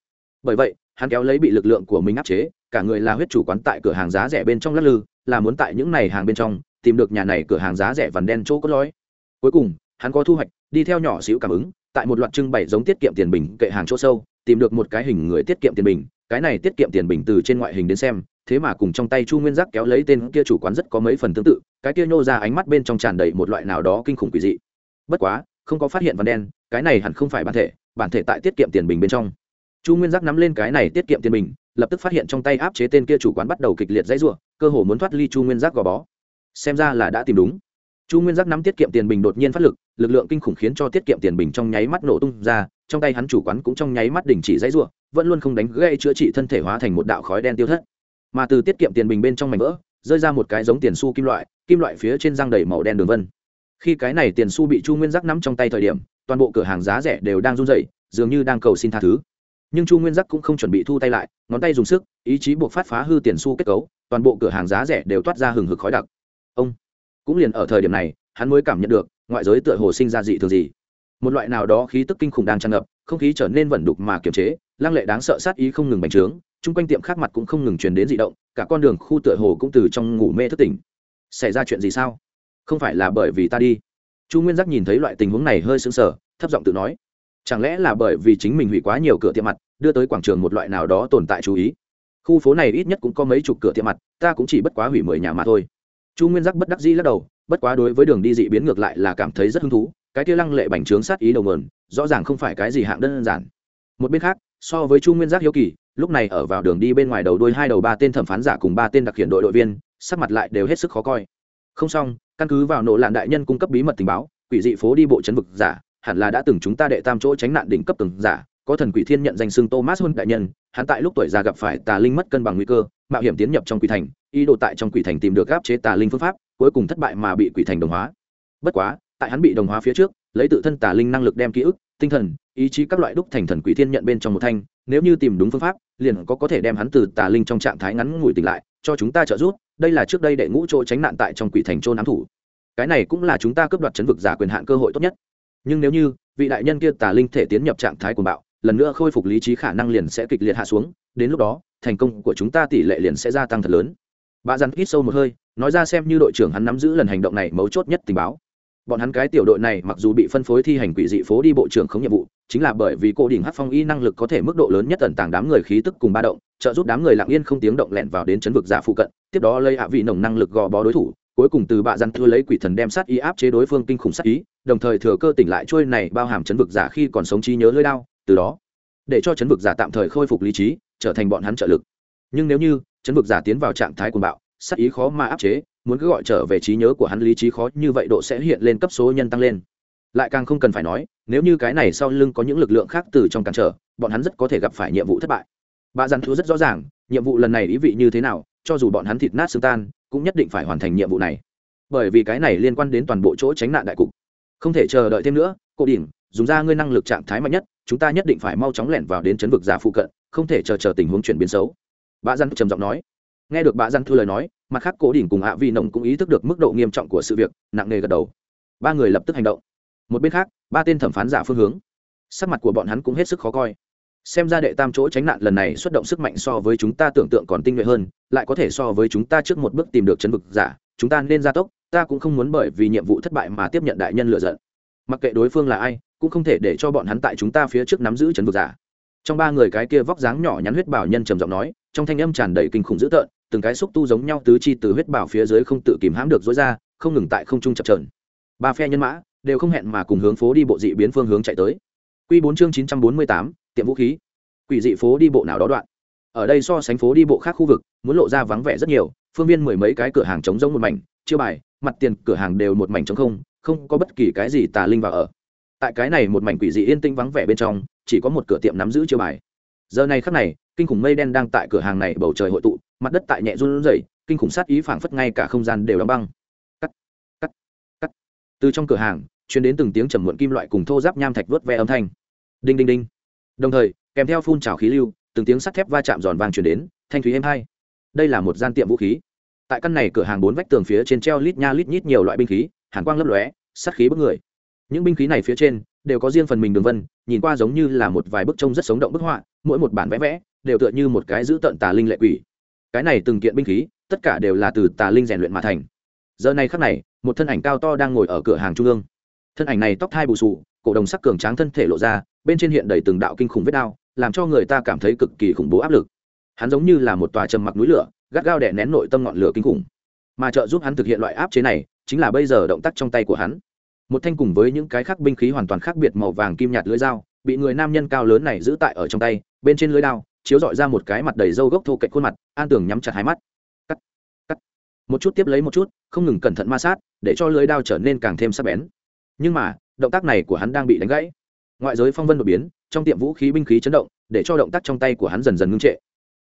A: Bởi vậy, hắn kéo lấy bị lực lượng của mình áp chế, cả người là huyết chủ quán tại cửa hàng giá rẻ bên trong lắc lư, là muốn tại những này hàng bên trong tìm được nhà này cửa hàng giá rẻ vằn đen chỗ có lõi. Cuối cùng, hắn có thu hoạch, đi theo nhỏ xíu cảm ứng, tại một loạt trưng bày giống tiết kiệm tiền bình kệ hàng chỗ sâu, tìm được một cái hình người tiết kiệm tiền bình, cái này tiết kiệm tiền bình từ trên ngoại hình đến xem, thế mà cùng trong tay chu nguyên giác kéo lấy tên kia chủ quán rất có mấy phần tương tự, cái kia nhô ra ánh mắt bên trong tràn đầy một loại nào đó kinh khủng quỷ dị. Bất quá, không có phát hiện vằn đen, cái này hẳn không phải bản thể bản thể tại tiết kiệm tiền bình bên trong. Chu nguyên giác nắm lên cái này tiết kiệm tiền bình, lập tức phát hiện trong tay áp chế tên kia chủ quán bắt đầu kịch liệt dãy r u ộ cơ hồ muốn thoát ly chu nguyên giác gò bó xem ra là đã tìm đúng. Chu nguyên giác nắm tiết kiệm tiền bình đột nhiên phát lực lực lượng kinh khủng khiến cho tiết kiệm tiền bình trong nháy mắt nổ tung ra, trong tay hắn chủ quán cũng trong nháy mắt đình chỉ dãy r u ộ vẫn luôn không đánh gây chữa trị thân thể hóa thành một đạo khói đen tiêu thất. Mà từ tiết kiệm tiền bình bên trong mảnh vỡ, rơi ra một cái giống tiền su kim loại kim loại phía trên răng đầy màu đen đường vân. Khi cái này tiền su bị chu nguyên giác nắm trong tay thời điểm, toàn bộ cửa hàng giá rẻ đều đang run rẩy, dường như đang cầu xin tha thứ. Nhưng chu nguyên giác cũng không chuẩn bị thu tay lại, ngón tay dùng sức, ý chí buộc phát phá hư tiền su kết cấu, toàn bộ cửa hàng giá rẻ đều toát ra hừng hực khói đặc ông. Cũng liền ở thời điểm này, hắn mới cảm nhận được, ngoại giới tựa hồ sinh ra dị thường gì. Một loại nào đó khí tức kinh khủng đang tràn ngập, không khí trở nên vẩn đục mà kiềm chế, lăng lệ đáng sợ sát ý không ngừng bành trướng, chung quanh tiệm khác mặt cũng không ngừng truyền đến dị động, cả con đường khu tựa hồ cũng từ trong ngủ mê thất tỉnh. Xảy ra chuyện gì sao? Không phải là bởi vì ta đi. Chu nguyên giác nhìn thấy loại tình huống này hơi sững sờ, thấp giọng tự nói. Chẳng lẽ là bởi vì chính mình hủy quá nhiều cửa tiệm mặt, đưa tới quảng trường một loại nào đó tồn tại chú ý? Khu phố này ít nhất cũng có mấy chục cửa tiệm mặt, ta cũng chỉ bất quá hủy mười nhà mà thôi chu nguyên giác bất đắc dĩ lắc đầu, bất quá đối với đường đi dị biến ngược lại là cảm thấy rất hứng thú, cái kia lăng lệ bành trướng sát ý đầu mườn rõ ràng không phải cái gì hạng đơn giản. Một bên khác, so với chu nguyên giác hiếu kỳ, lúc này ở vào đường đi bên ngoài đầu đuôi hai đầu ba tên thẩm phán giả cùng ba tên đặc hiện đội đội viên, sắc mặt lại đều hết sức khó coi. Không xong, căn cứ vào nộ lạn đại nhân cung cấp bí mật tình báo, quỷ dị phố đi bộ chấn vực giả, hẳn là đã từng chúng ta đệ tam chỗ tránh nạn đỉnh cấp từng giả có thần quỷ thiên nhận danh xưng thomas hơn đại nhân, hắn tại lúc tuổi già gặp phải tà linh mất cân bằng nguy cơ, mạo hiểm tiến nhập trong quỷ thành, ý đồ tại trong quỷ thành tìm được gáp chế tà linh phương pháp, cuối cùng thất bại mà bị quỷ thành đồng hóa. Bất quá, tại hắn bị đồng hóa phía trước, lấy tự thân tà linh năng lực đem ký ức, tinh thần, ý chí các loại đúc thành thần quỷ thiên nhận bên trong một thanh, nếu như tìm đúng phương pháp, liền có có thể đem hắn từ tà linh trong trạng thái ngắn ngủi tỉnh lại, cho chúng ta trợ giúp, đây là trước đây đệ ngũ chỗ tránh nạn tại trong quỷ thành trôn ám thủ. Cái này cũng là chúng ta cướp đoạt chấn vực giả quyền hạn cơ hội tốt nhất. Nhưng nếu như vị đại nhân kia tà linh thể tiến nhập trạng thái cuồng bạo lần nữa khôi phục lý trí khả năng liền sẽ kịch liệt hạ xuống, đến lúc đó, thành công của chúng ta tỷ lệ liền sẽ gia tăng thật lớn. Bà dằn hít sâu một hơi, nói ra xem như đội trưởng hắn nắm giữ lần hành động này mấu chốt nhất tình báo. Bọn hắn cái tiểu đội này mặc dù bị phân phối thi hành quỷ dị phố đi bộ trưởng không nhiệm vụ, chính là bởi vì cô đỉnh hát phong y năng lực có thể mức độ lớn nhất tần tàng đám người khí tức cùng ba động, trợ giúp đám người lặng yên không tiếng động lẹn vào đến chấn vực giả phụ cận, tiếp đó lây hạ vị nồng năng lực gò bó đối thủ, cuối cùng từ bạ răn thưa lấy quỷ thần đem sát ý áp chế đối phương kinh khủng sát ý, đồng thời thừa cơ tỉnh lại trôi này bao hàm chấn vực giả khi còn sống trí nhớ lơi đao từ đó, để cho chấn vực giả tạm thời khôi phục lý trí, trở thành bọn hắn trợ lực. Nhưng nếu như chấn vực giả tiến vào trạng thái cuồng bạo, sát ý khó mà áp chế, muốn cứ gọi trở về trí nhớ của hắn, lý trí khó như vậy độ sẽ hiện lên cấp số nhân tăng lên. Lại càng không cần phải nói, nếu như cái này sau lưng có những lực lượng khác từ trong cản trở, bọn hắn rất có thể gặp phải nhiệm vụ thất bại. Bà giàn thú rất rõ ràng, nhiệm vụ lần này ý vị như thế nào, cho dù bọn hắn thịt nát xương tan, cũng nhất định phải hoàn thành nhiệm vụ này. Bởi vì cái này liên quan đến toàn bộ chỗ tránh nạn đại cục. Không thể chờ đợi thêm nữa cô điểm dùng ra ngươi năng lực trạng thái mạnh nhất chúng ta nhất định phải mau chóng lẻn vào đến chấn vực giả phụ cận, không thể chờ chờ tình huống chuyển biến xấu. Bà dân trầm giọng nói. Nghe được bà dân thư lời nói, mặt khác cố đỉnh cùng hạ vi nồng cũng ý thức được mức độ nghiêm trọng của sự việc, nặng nề gật đầu. Ba người lập tức hành động. Một bên khác, ba tên thẩm phán giả phương hướng. Sắc mặt của bọn hắn cũng hết sức khó coi. Xem ra đệ tam chỗ tránh nạn lần này xuất động sức mạnh so với chúng ta tưởng tượng còn tinh nhuệ hơn, lại có thể so với chúng ta trước một bước tìm được chấn vực giả, chúng ta nên gia tốc, ta cũng không muốn bởi vì nhiệm vụ thất bại mà tiếp nhận đại nhân lựa giận mặc kệ đối phương là ai, cũng không thể để cho bọn hắn tại chúng ta phía trước nắm giữ chấn vực giả. Trong ba người cái kia vóc dáng nhỏ nhắn huyết bảo nhân trầm giọng nói, trong thanh âm tràn đầy kinh khủng dữ tợn, từng cái xúc tu giống nhau tứ chi từ huyết bảo phía dưới không tự kìm hãm được dối ra, không ngừng tại không trung chập trờn ba phe nhân mã đều không hẹn mà cùng hướng phố đi bộ dị biến phương hướng chạy tới. Quy bốn chương chín trăm bốn mươi tám, tiệm vũ khí. Quỷ dị phố đi bộ nào đó đoạn. Ở đây so sánh phố đi bộ khác khu vực, muốn lộ ra vắng vẻ rất nhiều, phương viên mười mấy cái cửa hàng trống rỗng một mảnh, chiêu bài, mặt tiền cửa hàng đều một mảnh trống không không có bất kỳ cái gì tà linh vào ở. Tại cái này một mảnh quỷ dị yên tĩnh vắng vẻ bên trong, chỉ có một cửa tiệm nắm giữ chiêu bài. Giờ này khắc này, kinh khủng mây đen đang tại cửa hàng này bầu trời hội tụ, mặt đất tại nhẹ run rẩy, kinh khủng sát ý phảng phất ngay cả không gian đều đóng băng. Cắt cắt cắt. Từ trong cửa hàng, truyền đến từng tiếng trầm muộn kim loại cùng thô giáp nham thạch vớt ve âm thanh. Đinh đinh đinh. Đồng thời, kèm theo phun trào khí lưu, từng tiếng sắt thép va chạm giòn vàng truyền đến, thanh thúy êm hai. Đây là một gian tiệm vũ khí. Tại căn này cửa hàng bốn vách tường phía trên treo lít nha lít nhít nhiều loại binh khí, hàn quang lấp lóe sát khí bức người. Những binh khí này phía trên đều có riêng phần mình đường vân, nhìn qua giống như là một vài bức trông rất sống động bức họa, mỗi một bản vẽ vẽ đều tựa như một cái giữ tận tà linh lệ quỷ. Cái này từng kiện binh khí, tất cả đều là từ tà linh rèn luyện mà thành. Giờ này khắc này, một thân ảnh cao to đang ngồi ở cửa hàng trung ương. Thân ảnh này tóc thai bù sù, cổ đồng sắc cường tráng thân thể lộ ra, bên trên hiện đầy từng đạo kinh khủng vết đao, làm cho người ta cảm thấy cực kỳ khủng bố áp lực. Hắn giống như là một tòa trầm mặc núi lửa, gắt gao đè nén nội tâm ngọn lửa kinh khủng. Mà trợ giúp hắn thực hiện loại áp chế này, chính là bây giờ động tác trong tay của hắn một thanh cùng với những cái khác binh khí hoàn toàn khác biệt màu vàng kim nhạt lưỡi dao, bị người nam nhân cao lớn này giữ tại ở trong tay, bên trên lưỡi đao, chiếu dọi ra một cái mặt đầy râu gốc thô cạnh khuôn mặt, an tường nhắm chặt hai mắt. Cắt cắt. Một chút tiếp lấy một chút, không ngừng cẩn thận ma sát, để cho lưỡi đao trở nên càng thêm sắc bén. Nhưng mà, động tác này của hắn đang bị đánh gãy. Ngoại giới phong vân đột biến, trong tiệm vũ khí binh khí chấn động, để cho động tác trong tay của hắn dần dần ngưng trệ.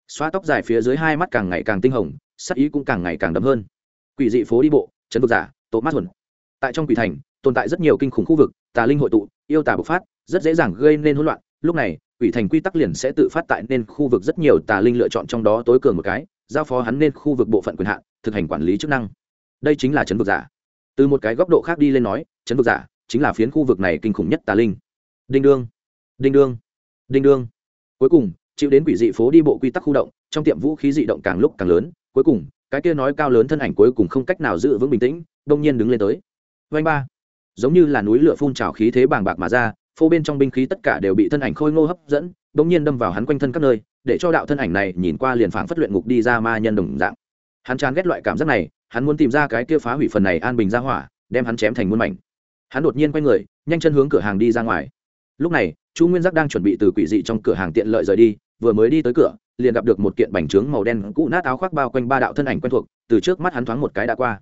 A: Xóa tóc dài phía dưới hai mắt càng ngày càng tinh hồng, sắc ý cũng càng ngày càng đậm hơn. Quỷ dị phố đi bộ, chấn vực giả tổ mát thuần tại trong quỷ thành tồn tại rất nhiều kinh khủng khu vực, tà linh hội tụ, yêu tà bộc phát, rất dễ dàng gây nên hỗn loạn. Lúc này, quỷ thành quy tắc liền sẽ tự phát tại nên khu vực rất nhiều tà linh lựa chọn trong đó tối cường một cái, giao phó hắn nên khu vực bộ phận quyền hạn, thực hành quản lý chức năng. Đây chính là chấn vực giả. Từ một cái góc độ khác đi lên nói, chấn vực giả chính là phiến khu vực này kinh khủng nhất tà linh. Đinh đương đinh đương đinh đương. Cuối cùng, chịu đến quỷ dị phố đi bộ quy tắc khu động, trong tiệm vũ khí dị động càng lúc càng lớn. Cuối cùng, cái kia nói cao lớn thân ảnh cuối cùng không cách nào giữ vững bình tĩnh, đông nhiên đứng lên tới. Vanh ba giống như là núi lửa phun trào khí thế bàng bạc mà ra, phô bên trong binh khí tất cả đều bị thân ảnh khôi ngô hấp dẫn đông nhiên đâm vào hắn quanh thân các nơi, để cho đạo thân ảnh này nhìn qua liền phảng phất luyện ngục đi ra ma nhân đồng dạng. Hắn chán ghét loại cảm giác này, hắn muốn tìm ra cái kia phá hủy phần này an bình ra hỏa, đem hắn chém thành muôn mảnh. Hắn đột nhiên quay người, nhanh chân hướng cửa hàng đi ra ngoài. Lúc này, chu nguyên giác đang chuẩn bị từ quỷ dị trong cửa hàng tiện lợi rời đi, vừa mới đi tới cửa, liền gặp được một kiện bành trướng màu đen cũ nát áo khoác bao quanh ba đạo thân ảnh quen thuộc, từ trước mắt hắn thoáng một cái đã qua.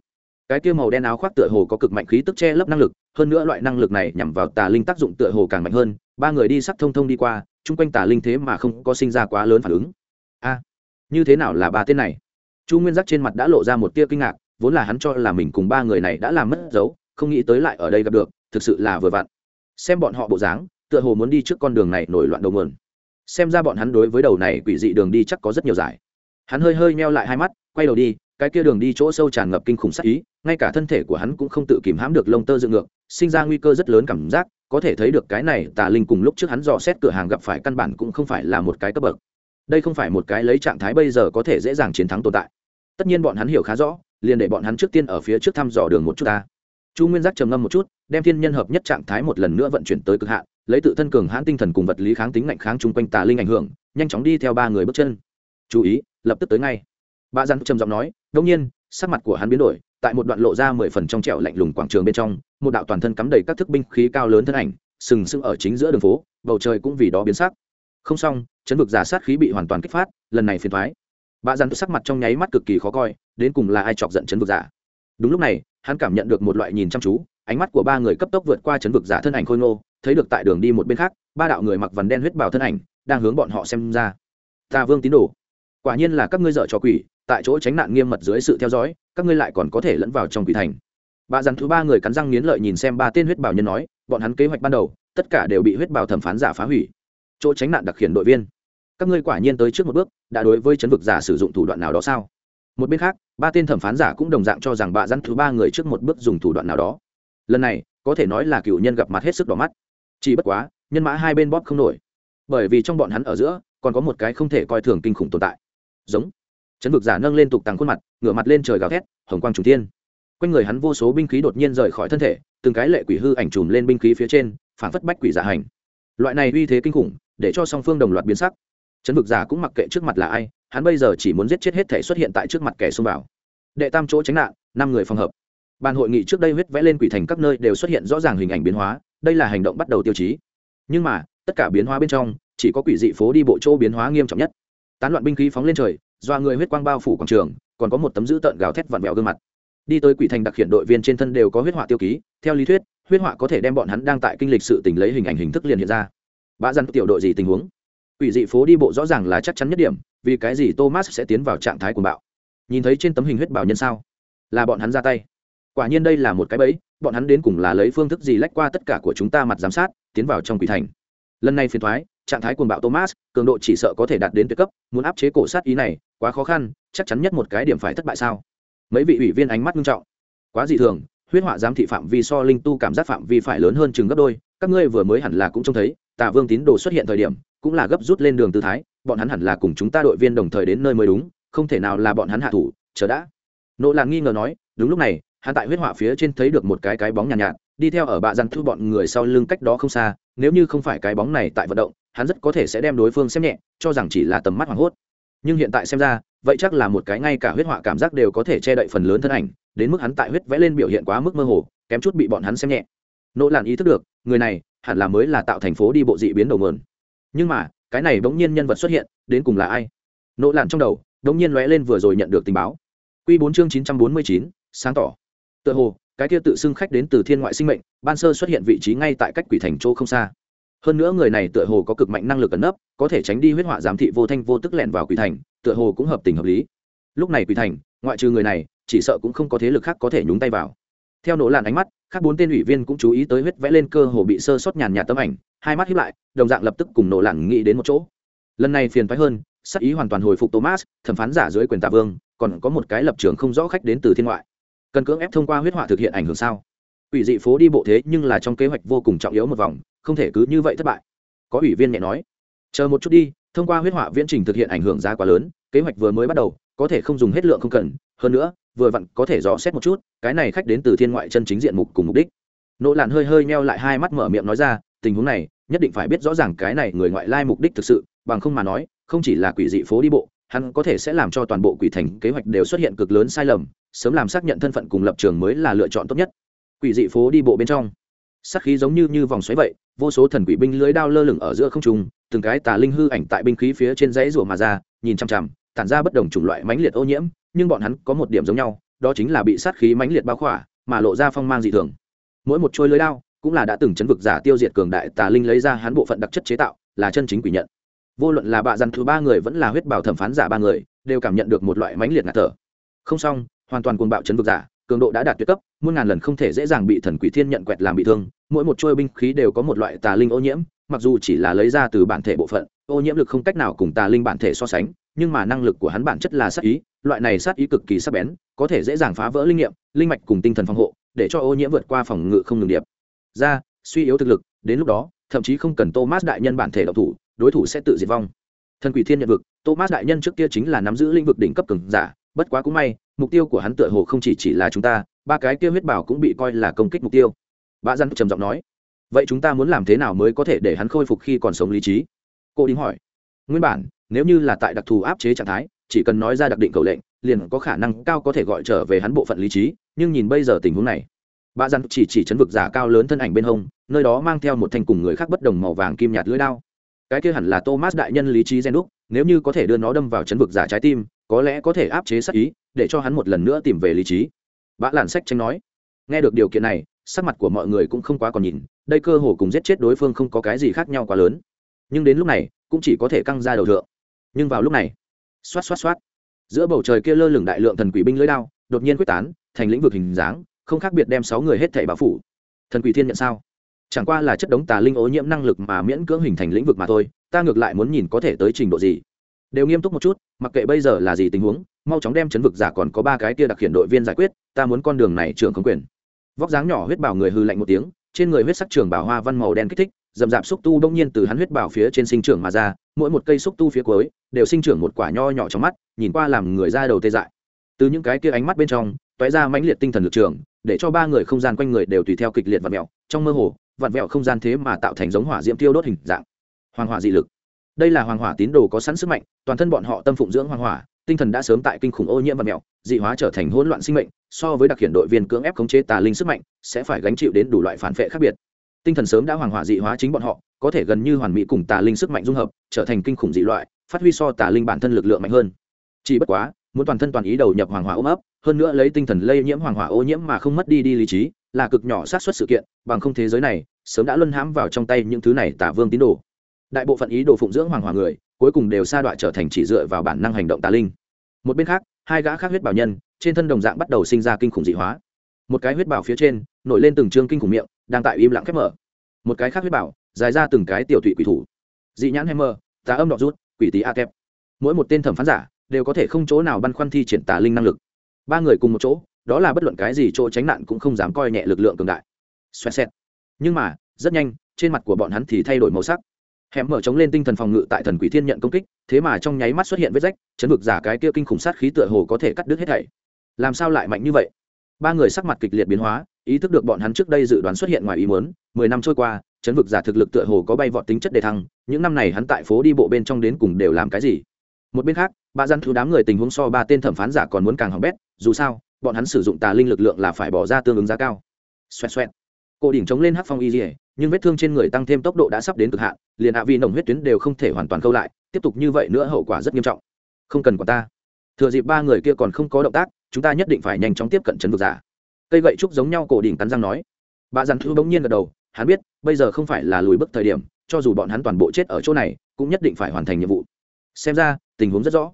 A: Cái kia màu đen áo khoác tựa hồ có cực mạnh khí tức che lấp năng lực hơn nữa loại năng lực này nhằm vào tà linh tác dụng tựa hồ càng mạnh hơn, ba người đi sắc thông thông đi qua, chung quanh tà linh thế mà không có sinh ra quá lớn phản ứng. A, như thế nào là ba tên này? Chu nguyên giác trên mặt đã lộ ra một tia kinh ngạc, vốn là hắn cho là mình cùng ba người này đã làm mất dấu, không nghĩ tới lại ở đây gặp được, thực sự là vừa vặn. Xem bọn họ bộ dáng, tựa hồ muốn đi trước con đường này nổi loạn đầu nguồn. Xem ra bọn hắn đối với đầu này quỷ dị đường đi chắc có rất nhiều giải. Hắn hơi hơi meo lại hai mắt, quay đầu đi, cái kia đường đi chỗ sâu tràn ngập kinh khủng sắc ý, ngay cả thân thể của hắn cũng không tự kìm hãm được lông tơ dựng ngược sinh ra nguy cơ rất lớn cảm giác, có thể thấy được cái này tà linh cùng lúc trước hắn dò xét cửa hàng gặp phải căn bản cũng không phải là một cái cấp bậc. Đây không phải một cái lấy trạng thái bây giờ có thể dễ dàng chiến thắng tồn tại. Tất nhiên bọn hắn hiểu khá rõ, liền để bọn hắn trước tiên ở phía trước thăm dò đường một chút ta. Chu nguyên giác trầm ngâm một chút, đem thiên nhân hợp nhất trạng thái một lần nữa vận chuyển tới cực hạn, lấy tự thân cường hãn tinh thần cùng vật lý kháng tính ngạnh kháng chung quanh tà linh ảnh hưởng, nhanh chóng đi theo ba người bước chân. Chú ý, lập tức tới ngay. Bà giang trầm giọng nói đông nhiên, sắc mặt của hắn biến đổi tại một đoạn lộ ra mười phần trong trẹo lạnh lùng quảng trường bên trong, một đạo toàn thân cắm đầy các thức binh khí cao lớn thân ảnh, sừng sững ở chính giữa đường phố, bầu trời cũng vì đó biến sắc. Không xong, chấn vực giả sát khí bị hoàn toàn kích phát, lần này phiền thoái bà dàn sắc mặt trong nháy mắt cực kỳ khó coi, đến cùng là ai chọc giận chấn vực giả? Đúng lúc này, hắn cảm nhận được một loại nhìn chăm chú, ánh mắt của ba người cấp tốc vượt qua chấn vực giả thân ảnh khôi ngô, thấy được tại đường đi một bên khác, ba đạo người mặc vằn đen huyết bào thân ảnh, đang hướng bọn họ xem ra. Ta vương tín đồ, quả nhiên là các ngươi dợ trò quỷ tại chỗ tránh nạn nghiêm mật dưới sự theo dõi, các ngươi lại còn có thể lẫn vào trong quỷ thành. Bà dằn thứ ba người cắn răng nghiến lợi nhìn xem ba tên huyết bảo nhân nói, bọn hắn kế hoạch ban đầu, tất cả đều bị huyết bảo thẩm phán giả phá hủy. Chỗ tránh nạn đặc khiển đội viên. Các ngươi quả nhiên tới trước một bước, đã đối với chấn vực giả sử dụng thủ đoạn nào đó sao? Một bên khác, ba tên thẩm phán giả cũng đồng dạng cho rằng bà dằn thứ ba người trước một bước dùng thủ đoạn nào đó. Lần này, có thể nói là cựu nhân gặp mặt hết sức đỏ mắt. Chỉ bất quá, nhân mã hai bên bóp không nổi. Bởi vì trong bọn hắn ở giữa, còn có một cái không thể coi thường kinh khủng tồn tại. Giống chấn vực giả nâng lên tục tàng khuôn mặt, ngửa mặt lên trời gào thét, hồng quang trùng thiên. Quanh người hắn vô số binh khí đột nhiên rời khỏi thân thể, từng cái lệ quỷ hư ảnh trùm lên binh khí phía trên phản phất bách quỷ giả hành. Loại này uy thế kinh khủng, để cho song phương đồng loạt biến sắc. Chấn vực giả cũng mặc kệ trước mặt là ai, hắn bây giờ chỉ muốn giết chết hết thể xuất hiện tại trước mặt kẻ xông vào. Đệ tam chỗ tránh nạn, năm người phòng hợp. Bàn hội nghị trước đây huyết vẽ lên quỷ thành các nơi đều xuất hiện rõ ràng hình ảnh biến hóa, đây là hành động bắt đầu tiêu chí. Nhưng mà, tất cả biến hóa bên trong, chỉ có quỷ dị phố đi bộ chỗ biến hóa nghiêm trọng nhất. Tán loạn binh khí phóng lên trời doa người huyết quang bao phủ quảng trường, còn có một tấm dữ tợn gào thét vặn vẹo gương mặt. Đi tới quỷ thành đặc hiện đội viên trên thân đều có huyết họa tiêu ký, theo lý thuyết, huyết họa có thể đem bọn hắn đang tại kinh lịch sự tình lấy hình ảnh hình thức liền hiện ra. Bã dân tiểu đội gì tình huống? Quỷ dị phố đi bộ rõ ràng là chắc chắn nhất điểm, vì cái gì thomas sẽ tiến vào trạng thái cuồng bạo? Nhìn thấy trên tấm hình huyết bảo nhân sao? Là bọn hắn ra tay. Quả nhiên đây là một cái bẫy, bọn hắn đến cùng là lấy phương thức gì lách qua tất cả của chúng ta mặt giám sát, tiến vào trong quỷ thành. Lần này phiền thoái trạng thái cuồng bạo thomas, cường độ chỉ sợ có thể đạt đến tuyệt cấp, muốn áp chế cổ sát ý này quá khó khăn chắc chắn nhất một cái điểm phải thất bại sao? Mấy vị ủy viên ánh mắt nghiêm trọng. Quá dị thường huyết họa giám thị phạm vi so linh tu cảm giác phạm vi phải lớn hơn chừng gấp đôi các ngươi vừa mới hẳn là cũng trông thấy tạ vương tín đồ xuất hiện thời điểm cũng là gấp rút lên đường tư thái bọn hắn hẳn là cùng chúng ta đội viên đồng thời đến nơi mới đúng không thể nào là bọn hắn hạ thủ chờ đã. Nỗ là nghi ngờ nói đúng lúc này hắn tại huyết họa phía trên thấy được một cái cái bóng nhàn nhạt, nhạt đi theo ở bạ dằn thu bọn người sau lưng cách đó không xa nếu như không phải cái bóng này tại vận động hắn rất có thể sẽ đem đối phương xem nhẹ cho rằng chỉ là tầm mắt hoảng hốt nhưng hiện tại xem ra, vậy chắc là một cái ngay cả huyết họa cảm giác đều có thể che đậy phần lớn thân ảnh, đến mức hắn tại huyết vẽ lên biểu hiện quá mức mơ hồ, kém chút bị bọn hắn xem nhẹ. Nỗ làn ý thức được, người này hẳn là mới là tạo thành phố đi bộ dị biến đầu mượn nhưng mà, cái này bỗng nhiên nhân vật xuất hiện, đến cùng là ai? Nỗ làn trong đầu, bỗng nhiên lóe lên vừa rồi nhận được tình báo. Q bốn chương chín trăm bốn mươi chín, sáng tỏ. Tựa hồ, cái kia tự xưng khách đến từ thiên ngoại sinh mệnh, ban sơ xuất hiện vị trí ngay tại cách quỷ thành châu không xa hơn nữa người này tựa hồ có cực mạnh năng lực ẩn nấp, có thể tránh đi huyết họa giám thị vô thanh vô tức lẻn vào quỷ thành, tựa hồ cũng hợp tình hợp lý. Lúc này quỷ thành, ngoại trừ người này, chỉ sợ cũng không có thế lực khác có thể nhúng tay vào. Theo nỗ làn ánh mắt, các bốn tên ủy viên cũng chú ý tới huyết vẽ lên cơ hồ bị sơ sót nhàn nhạt tấm ảnh, hai mắt hiếp lại, đồng dạng lập tức cùng nỗ làn nghĩ đến một chỗ. Lần này phiền phái hơn, sắc ý hoàn toàn hồi phục thomas, thẩm phán giả dưới quyền tạ vương, còn có một cái lập trường không rõ khách đến từ thiên ngoại. Cần cưỡng ép thông qua huyết họa thực hiện ảnh hưởng sao? Ủy dị phố đi bộ thế nhưng là trong kế hoạch vô cùng trọng yếu một vòng không thể cứ như vậy thất bại. Có ủy viên nhẹ nói, chờ một chút đi, thông qua huyết họa viễn trình thực hiện ảnh hưởng giá quá lớn, kế hoạch vừa mới bắt đầu, có thể không dùng hết lượng không cần, hơn nữa, vừa vặn có thể dò xét một chút, cái này khách đến từ thiên ngoại chân chính diện mục cùng mục đích. Nỗ lặn hơi hơi meo lại hai mắt mở miệng nói ra, tình huống này, nhất định phải biết rõ ràng cái này người ngoại lai mục đích thực sự, bằng không mà nói, không chỉ là quỷ dị phố đi bộ, hắn có thể sẽ làm cho toàn bộ quỷ thành kế hoạch đều xuất hiện cực lớn sai lầm, sớm làm xác nhận thân phận cùng lập trường mới là lựa chọn tốt nhất. Quỷ dị phố đi bộ bên trong sắc khí giống như như vòng xoáy vậy vô số thần quỷ binh lưới đao lơ lửng ở giữa không trung, từng cái tà linh hư ảnh tại binh khí phía trên dãy rủa mà ra, nhìn chằm chằm, tản ra bất đồng chủng loại mãnh liệt ô nhiễm, nhưng bọn hắn có một điểm giống nhau, đó chính là bị sát khí mãnh liệt bao khỏa, mà lộ ra phong mang dị thường. Mỗi một trôi lưới đao cũng là đã từng chấn vực giả tiêu diệt cường đại tà linh lấy ra hắn bộ phận đặc chất chế tạo, là chân chính quỷ nhận. Vô luận là bạ dằn thứ ba người vẫn là huyết bảo thẩm phán giả ba người, đều cảm nhận được một loại mãnh liệt ngạt thở. Không xong, hoàn toàn cuồng bạo chấn vực giả cường độ đã đạt tuyệt cấp, muôn ngàn lần không thể dễ dàng bị thần quỷ thiên nhận quẹt làm bị thương, mỗi một trôi binh khí đều có một loại tà linh ô nhiễm, mặc dù chỉ là lấy ra từ bản thể bộ phận, ô nhiễm lực không cách nào cùng tà linh bản thể so sánh, nhưng mà năng lực của hắn bản chất là sát ý, loại này sát ý cực kỳ sắc bén, có thể dễ dàng phá vỡ linh nghiệm, linh mạch cùng tinh thần phòng hộ, để cho ô nhiễm vượt qua phòng ngự không ngừng điệp. Ra, suy yếu thực lực, đến lúc đó, thậm chí không cần thomas đại nhân bản thể độc thủ, đối thủ sẽ tự diệt vong. Thần quỷ thiên nhận vực, thomas đại nhân trước kia chính là nắm giữ lĩnh vực đỉnh cấp cường giả bất quá cũng may, mục tiêu của hắn tựa hồ không chỉ chỉ là chúng ta, ba cái kia huyết bảo cũng bị coi là công kích mục tiêu. Bà dân trầm giọng nói, vậy chúng ta muốn làm thế nào mới có thể để hắn khôi phục khi còn sống lý trí? Cô đính hỏi, nguyên bản, nếu như là tại đặc thù áp chế trạng thái, chỉ cần nói ra đặc định cầu lệnh, liền có khả năng cao có thể gọi trở về hắn bộ phận lý trí, nhưng nhìn bây giờ tình huống này. Bà dân chỉ chỉ chấn vực giả cao lớn thân ảnh bên hông, nơi đó mang theo một thanh cùng người khác bất đồng màu vàng kim nhạt lưỡi đao. Cái kia hẳn là thomas đại nhân lý trí gen đúc, nếu như có thể đưa nó đâm vào chấn vực giả trái tim có lẽ có thể áp chế sắc ý, để cho hắn một lần nữa tìm về lý trí. Bã làn sách tranh nói, nghe được điều kiện này, sắc mặt của mọi người cũng không quá còn nhìn, đây cơ hồ cùng giết chết đối phương không có cái gì khác nhau quá lớn. Nhưng đến lúc này, cũng chỉ có thể căng ra đầu thượng. Nhưng vào lúc này, xoát xoát xoát, giữa bầu trời kia lơ lửng đại lượng thần quỷ binh lưỡi đao, đột nhiên quyết tán, thành lĩnh vực hình dáng, không khác biệt đem sáu người hết thảy bao phủ. Thần quỷ thiên nhận sao? Chẳng qua là chất đống tà linh ô nhiễm năng lực mà miễn cưỡng hình thành lĩnh vực mà thôi, ta ngược lại muốn nhìn có thể tới trình độ gì đều nghiêm túc một chút, mặc kệ bây giờ là gì tình huống, mau chóng đem chấn vực giả còn có ba cái kia đặc hiện đội viên giải quyết, ta muốn con đường này trưởng không quyền. Vóc dáng nhỏ huyết bảo người hư lạnh một tiếng, trên người huyết sắc trường bảo hoa văn màu đen kích thích, dầm dạp xúc tu đông nhiên từ hắn huyết bảo phía trên sinh trưởng mà ra, mỗi một cây xúc tu phía cuối đều sinh trưởng một quả nho nhỏ trong mắt, nhìn qua làm người ra đầu tê dại. Từ những cái kia ánh mắt bên trong, toé ra mãnh liệt tinh thần lực trường, để cho ba người không gian quanh người đều tùy theo kịch liệt vặn vẹo, trong mơ hồ, vặn vẹo không gian thế mà tạo thành giống hỏa diễm tiêu đốt hình dạng. Hoàng hỏa dị lực đây là hoàng hỏa tín đồ có sẵn sức mạnh, toàn thân bọn họ tâm phụng dưỡng hoàng hỏa, tinh thần đã sớm tại kinh khủng ô nhiễm và mèo, dị hóa trở thành hỗn loạn sinh mệnh, so với đặc hiện đội viên cưỡng ép khống chế tà linh sức mạnh, sẽ phải gánh chịu đến đủ loại phản vệ khác biệt. Tinh thần sớm đã hoàng hỏa dị hóa chính bọn họ, có thể gần như hoàn mỹ cùng tà linh sức mạnh dung hợp, trở thành kinh khủng dị loại, phát huy so tà linh bản thân lực lượng mạnh hơn. Chỉ bất quá, muốn toàn thân toàn ý đầu nhập hoàng hỏa ôm ấp, hơn nữa lấy tinh thần lây nhiễm hoàng hỏa ô nhiễm mà không mất đi đi lý trí, là cực nhỏ sát xuất sự kiện, bằng không thế giới này, sớm đã luân hãm vào trong tay những thứ này tả vương tín đồ đại bộ phận ý đồ phụng dưỡng hoàng hòa người, cuối cùng đều sa đọa trở thành chỉ dựa vào bản năng hành động tà linh. Một bên khác, hai gã khác huyết bảo nhân, trên thân đồng dạng bắt đầu sinh ra kinh khủng dị hóa. Một cái huyết bảo phía trên, nổi lên từng chương kinh khủng miệng, đang tại im lặng khép mở. Một cái khác huyết bảo, dài ra từng cái tiểu thụy quỷ thủ. Dị nhãn hay tà âm đọc rút, quỷ tí a kép mỗi một tên thẩm phán giả, đều có thể không chỗ nào băn khoăn thi triển tà linh năng lực. Ba người cùng một chỗ, đó là bất luận cái gì chỗ tránh nạn cũng không dám coi nhẹ lực lượng cường đại. Xoẹt xẹt. Nhưng mà, rất nhanh, trên mặt của bọn hắn thì thay đổi màu sắc hẻm mở chống lên tinh thần phòng ngự tại thần quỷ thiên nhận công kích, thế mà trong nháy mắt xuất hiện vết rách, chấn vực giả cái kia kinh khủng sát khí tựa hồ có thể cắt đứt hết thảy. Làm sao lại mạnh như vậy? Ba người sắc mặt kịch liệt biến hóa, ý thức được bọn hắn trước đây dự đoán xuất hiện ngoài ý muốn, mười năm trôi qua, chấn vực giả thực lực tựa hồ có bay vọt tính chất đề thăng, những năm này hắn tại phố đi bộ bên trong đến cùng đều làm cái gì? Một bên khác ba gian thú đám người tình huống so ba tên thẩm phán giả còn muốn càng hỏng bét, dù sao, bọn hắn sử dụng tà linh lực lượng là phải bỏ ra tương ứng giá cao. Xoẹt xoẹt. Cổ đỉnh chống lên hắc phong y dỉa nhưng vết thương trên người tăng thêm tốc độ đã sắp đến cực hạn, liền hạ vi nồng huyết tuyến đều không thể hoàn toàn câu lại, tiếp tục như vậy nữa hậu quả rất nghiêm trọng. Không cần quả ta. Thừa dịp ba người kia còn không có động tác, chúng ta nhất định phải nhanh chóng tiếp cận chấn vực giả. Cây gậy trúc giống nhau cổ đỉnh cắn răng nói. Bà dàn thư bỗng nhiên gật đầu, hắn biết, bây giờ không phải là lùi bước thời điểm, cho dù bọn hắn toàn bộ chết ở chỗ này, cũng nhất định phải hoàn thành nhiệm vụ. Xem ra, tình huống rất rõ.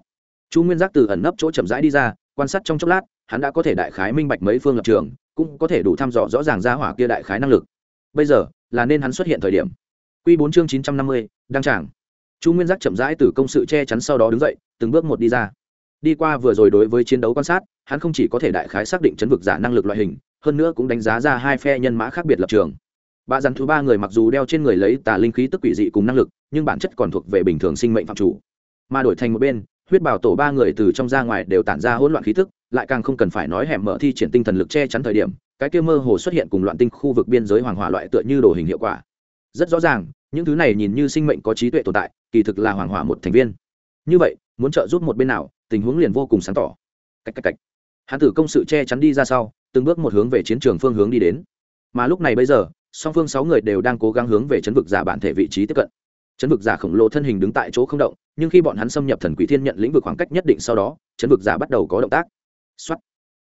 A: Chu nguyên giác từ ẩn nấp chỗ chậm rãi đi ra, quan sát trong chốc lát, hắn đã có thể đại khái minh bạch mấy phương lập trường, cũng có thể đủ thăm dò rõ ràng ra hỏa kia đại khái năng lực bây giờ, là nên hắn xuất hiện thời điểm. Q bốn chương chín trăm năm mươi, đăng tràng. Chu nguyên giác chậm rãi từ công sự che chắn sau đó đứng dậy, từng bước một đi ra. Đi qua vừa rồi đối với chiến đấu quan sát, hắn không chỉ có thể đại khái xác định chấn vực giả năng lực loại hình, hơn nữa cũng đánh giá ra hai phe nhân mã khác biệt lập trường. Bà dằn thứ ba người mặc dù đeo trên người lấy tà linh khí tức quỷ dị cùng năng lực, nhưng bản chất còn thuộc về bình thường sinh mệnh phạm chủ. Mà đổi thành một bên huyết bảo tổ ba người từ trong ra ngoài đều tản ra hỗn loạn khí tức lại càng không cần phải nói hẻm mở thi triển tinh thần lực che chắn thời điểm, cái kia mơ hồ xuất hiện cùng loạn tinh khu vực biên giới hoàng hỏa loại tựa như đồ hình hiệu quả. Rất rõ ràng, những thứ này nhìn như sinh mệnh có trí tuệ tồn tại, kỳ thực là hoàng hỏa một thành viên. Như vậy, muốn trợ giúp một bên nào, tình huống liền vô cùng sáng tỏ. Cách cách cách. Hãn tử công sự che chắn đi ra sau, từng bước một hướng về chiến trường phương hướng đi đến. Mà lúc này bây giờ, song phương sáu người đều đang cố gắng hướng về chấn vực giả bản thể vị trí tiếp cận chấn vực giả khổng lồ thân hình đứng tại chỗ không động, nhưng khi bọn hắn xâm nhập thần quỷ thiên nhận lĩnh vực khoảng cách nhất định sau đó, chấn vực giả bắt đầu có động tác. Xoắt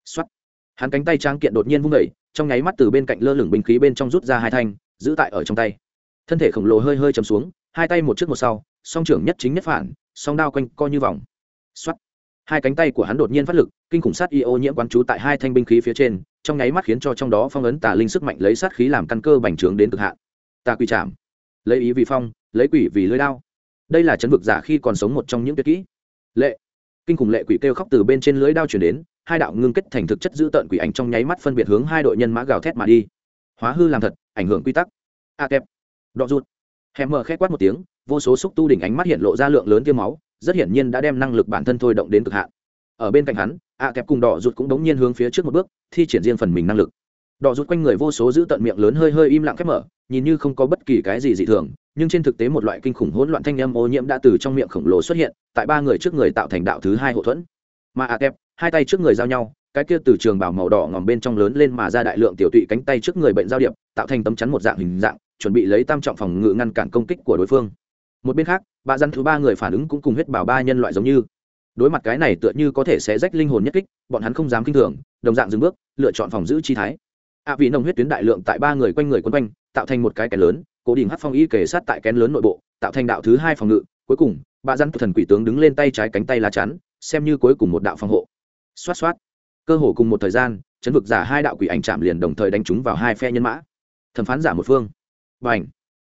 A: xoắt hắn cánh tay trang kiện đột nhiên vung vẩy trong nháy mắt từ bên cạnh lơ lửng binh khí bên trong rút ra hai thanh, giữ tại ở trong tay. Thân thể khổng lồ hơi hơi chầm xuống, hai tay một trước một sau, song trưởng nhất chính nhất phản, song đao quanh co như vòng. Xoắt hai cánh tay của hắn đột nhiên phát lực, kinh khủng sát y ô nhiễm quán trú tại hai thanh binh khí phía trên, trong nháy mắt khiến cho trong đó phong ấn tà linh sức mạnh lấy sát khí làm căn cơ bành trướng đến cực hạn. Tà quy chạm lấy ý vì phong lấy quỷ vì lưới đao. Đây là chấn vực giả khi còn sống một trong những tuyệt kỹ. Lệ. Kinh khủng lệ quỷ kêu khóc từ bên trên lưới đao chuyển đến, hai đạo ngưng kết thành thực chất giữ tợn quỷ ảnh trong nháy mắt phân biệt hướng hai đội nhân mã gào thét mà đi. Hóa hư làm thật, ảnh hưởng quy tắc. A kẹp. Đọ rụt. Hèm mờ khét quát một tiếng, vô số xúc tu đỉnh ánh mắt hiện lộ ra lượng lớn tiêu máu, rất hiển nhiên đã đem năng lực bản thân thôi động đến cực hạn. Ở bên cạnh hắn, a kẹp cùng đỏ rụt cũng đống nhiên hướng phía trước một bước, thi triển riêng phần mình năng lực. Đỏ rụt quanh người vô số giữ tận miệng lớn hơi hơi im lặng khép mở nhìn như không có bất kỳ cái gì dị thường, nhưng trên thực tế một loại kinh khủng hỗn loạn thanh âm ô nhiễm đã từ trong miệng khổng lồ xuất hiện, tại ba người trước người tạo thành đạo thứ hai hậu thuẫn. Mà a kép hai tay trước người giao nhau, cái kia từ trường bảo màu đỏ ngòm bên trong lớn lên mà ra đại lượng tiểu tụy cánh tay trước người bệnh giao điệp, tạo thành tấm chắn một dạng hình dạng, chuẩn bị lấy tam trọng phòng ngự ngăn cản công kích của đối phương. Một bên khác ba dân thứ ba người phản ứng cũng cùng huyết bảo ba nhân loại giống như. Đối mặt cái này tựa như có thể sẽ rách linh hồn nhất kích, bọn hắn không dám kinh thường, đồng dạng dừng bước, lựa chọn phòng giữ chi thái ạ vị nồng huyết tuyến đại lượng tại ba người quanh người quấn quanh, tạo thành một cái kén lớn, cố định hát phong y kể sát tại kén lớn nội bộ, tạo thành đạo thứ hai phòng ngự, cuối cùng, bà dân thần quỷ tướng đứng lên tay trái cánh tay lá chắn, xem như cuối cùng một đạo phòng hộ. Xoát xoát. Cơ hồ cùng một thời gian, chấn vực giả hai đạo quỷ ảnh chạm liền đồng thời đánh trúng vào hai phe nhân mã. Thẩm phán giả một phương. Và ảnh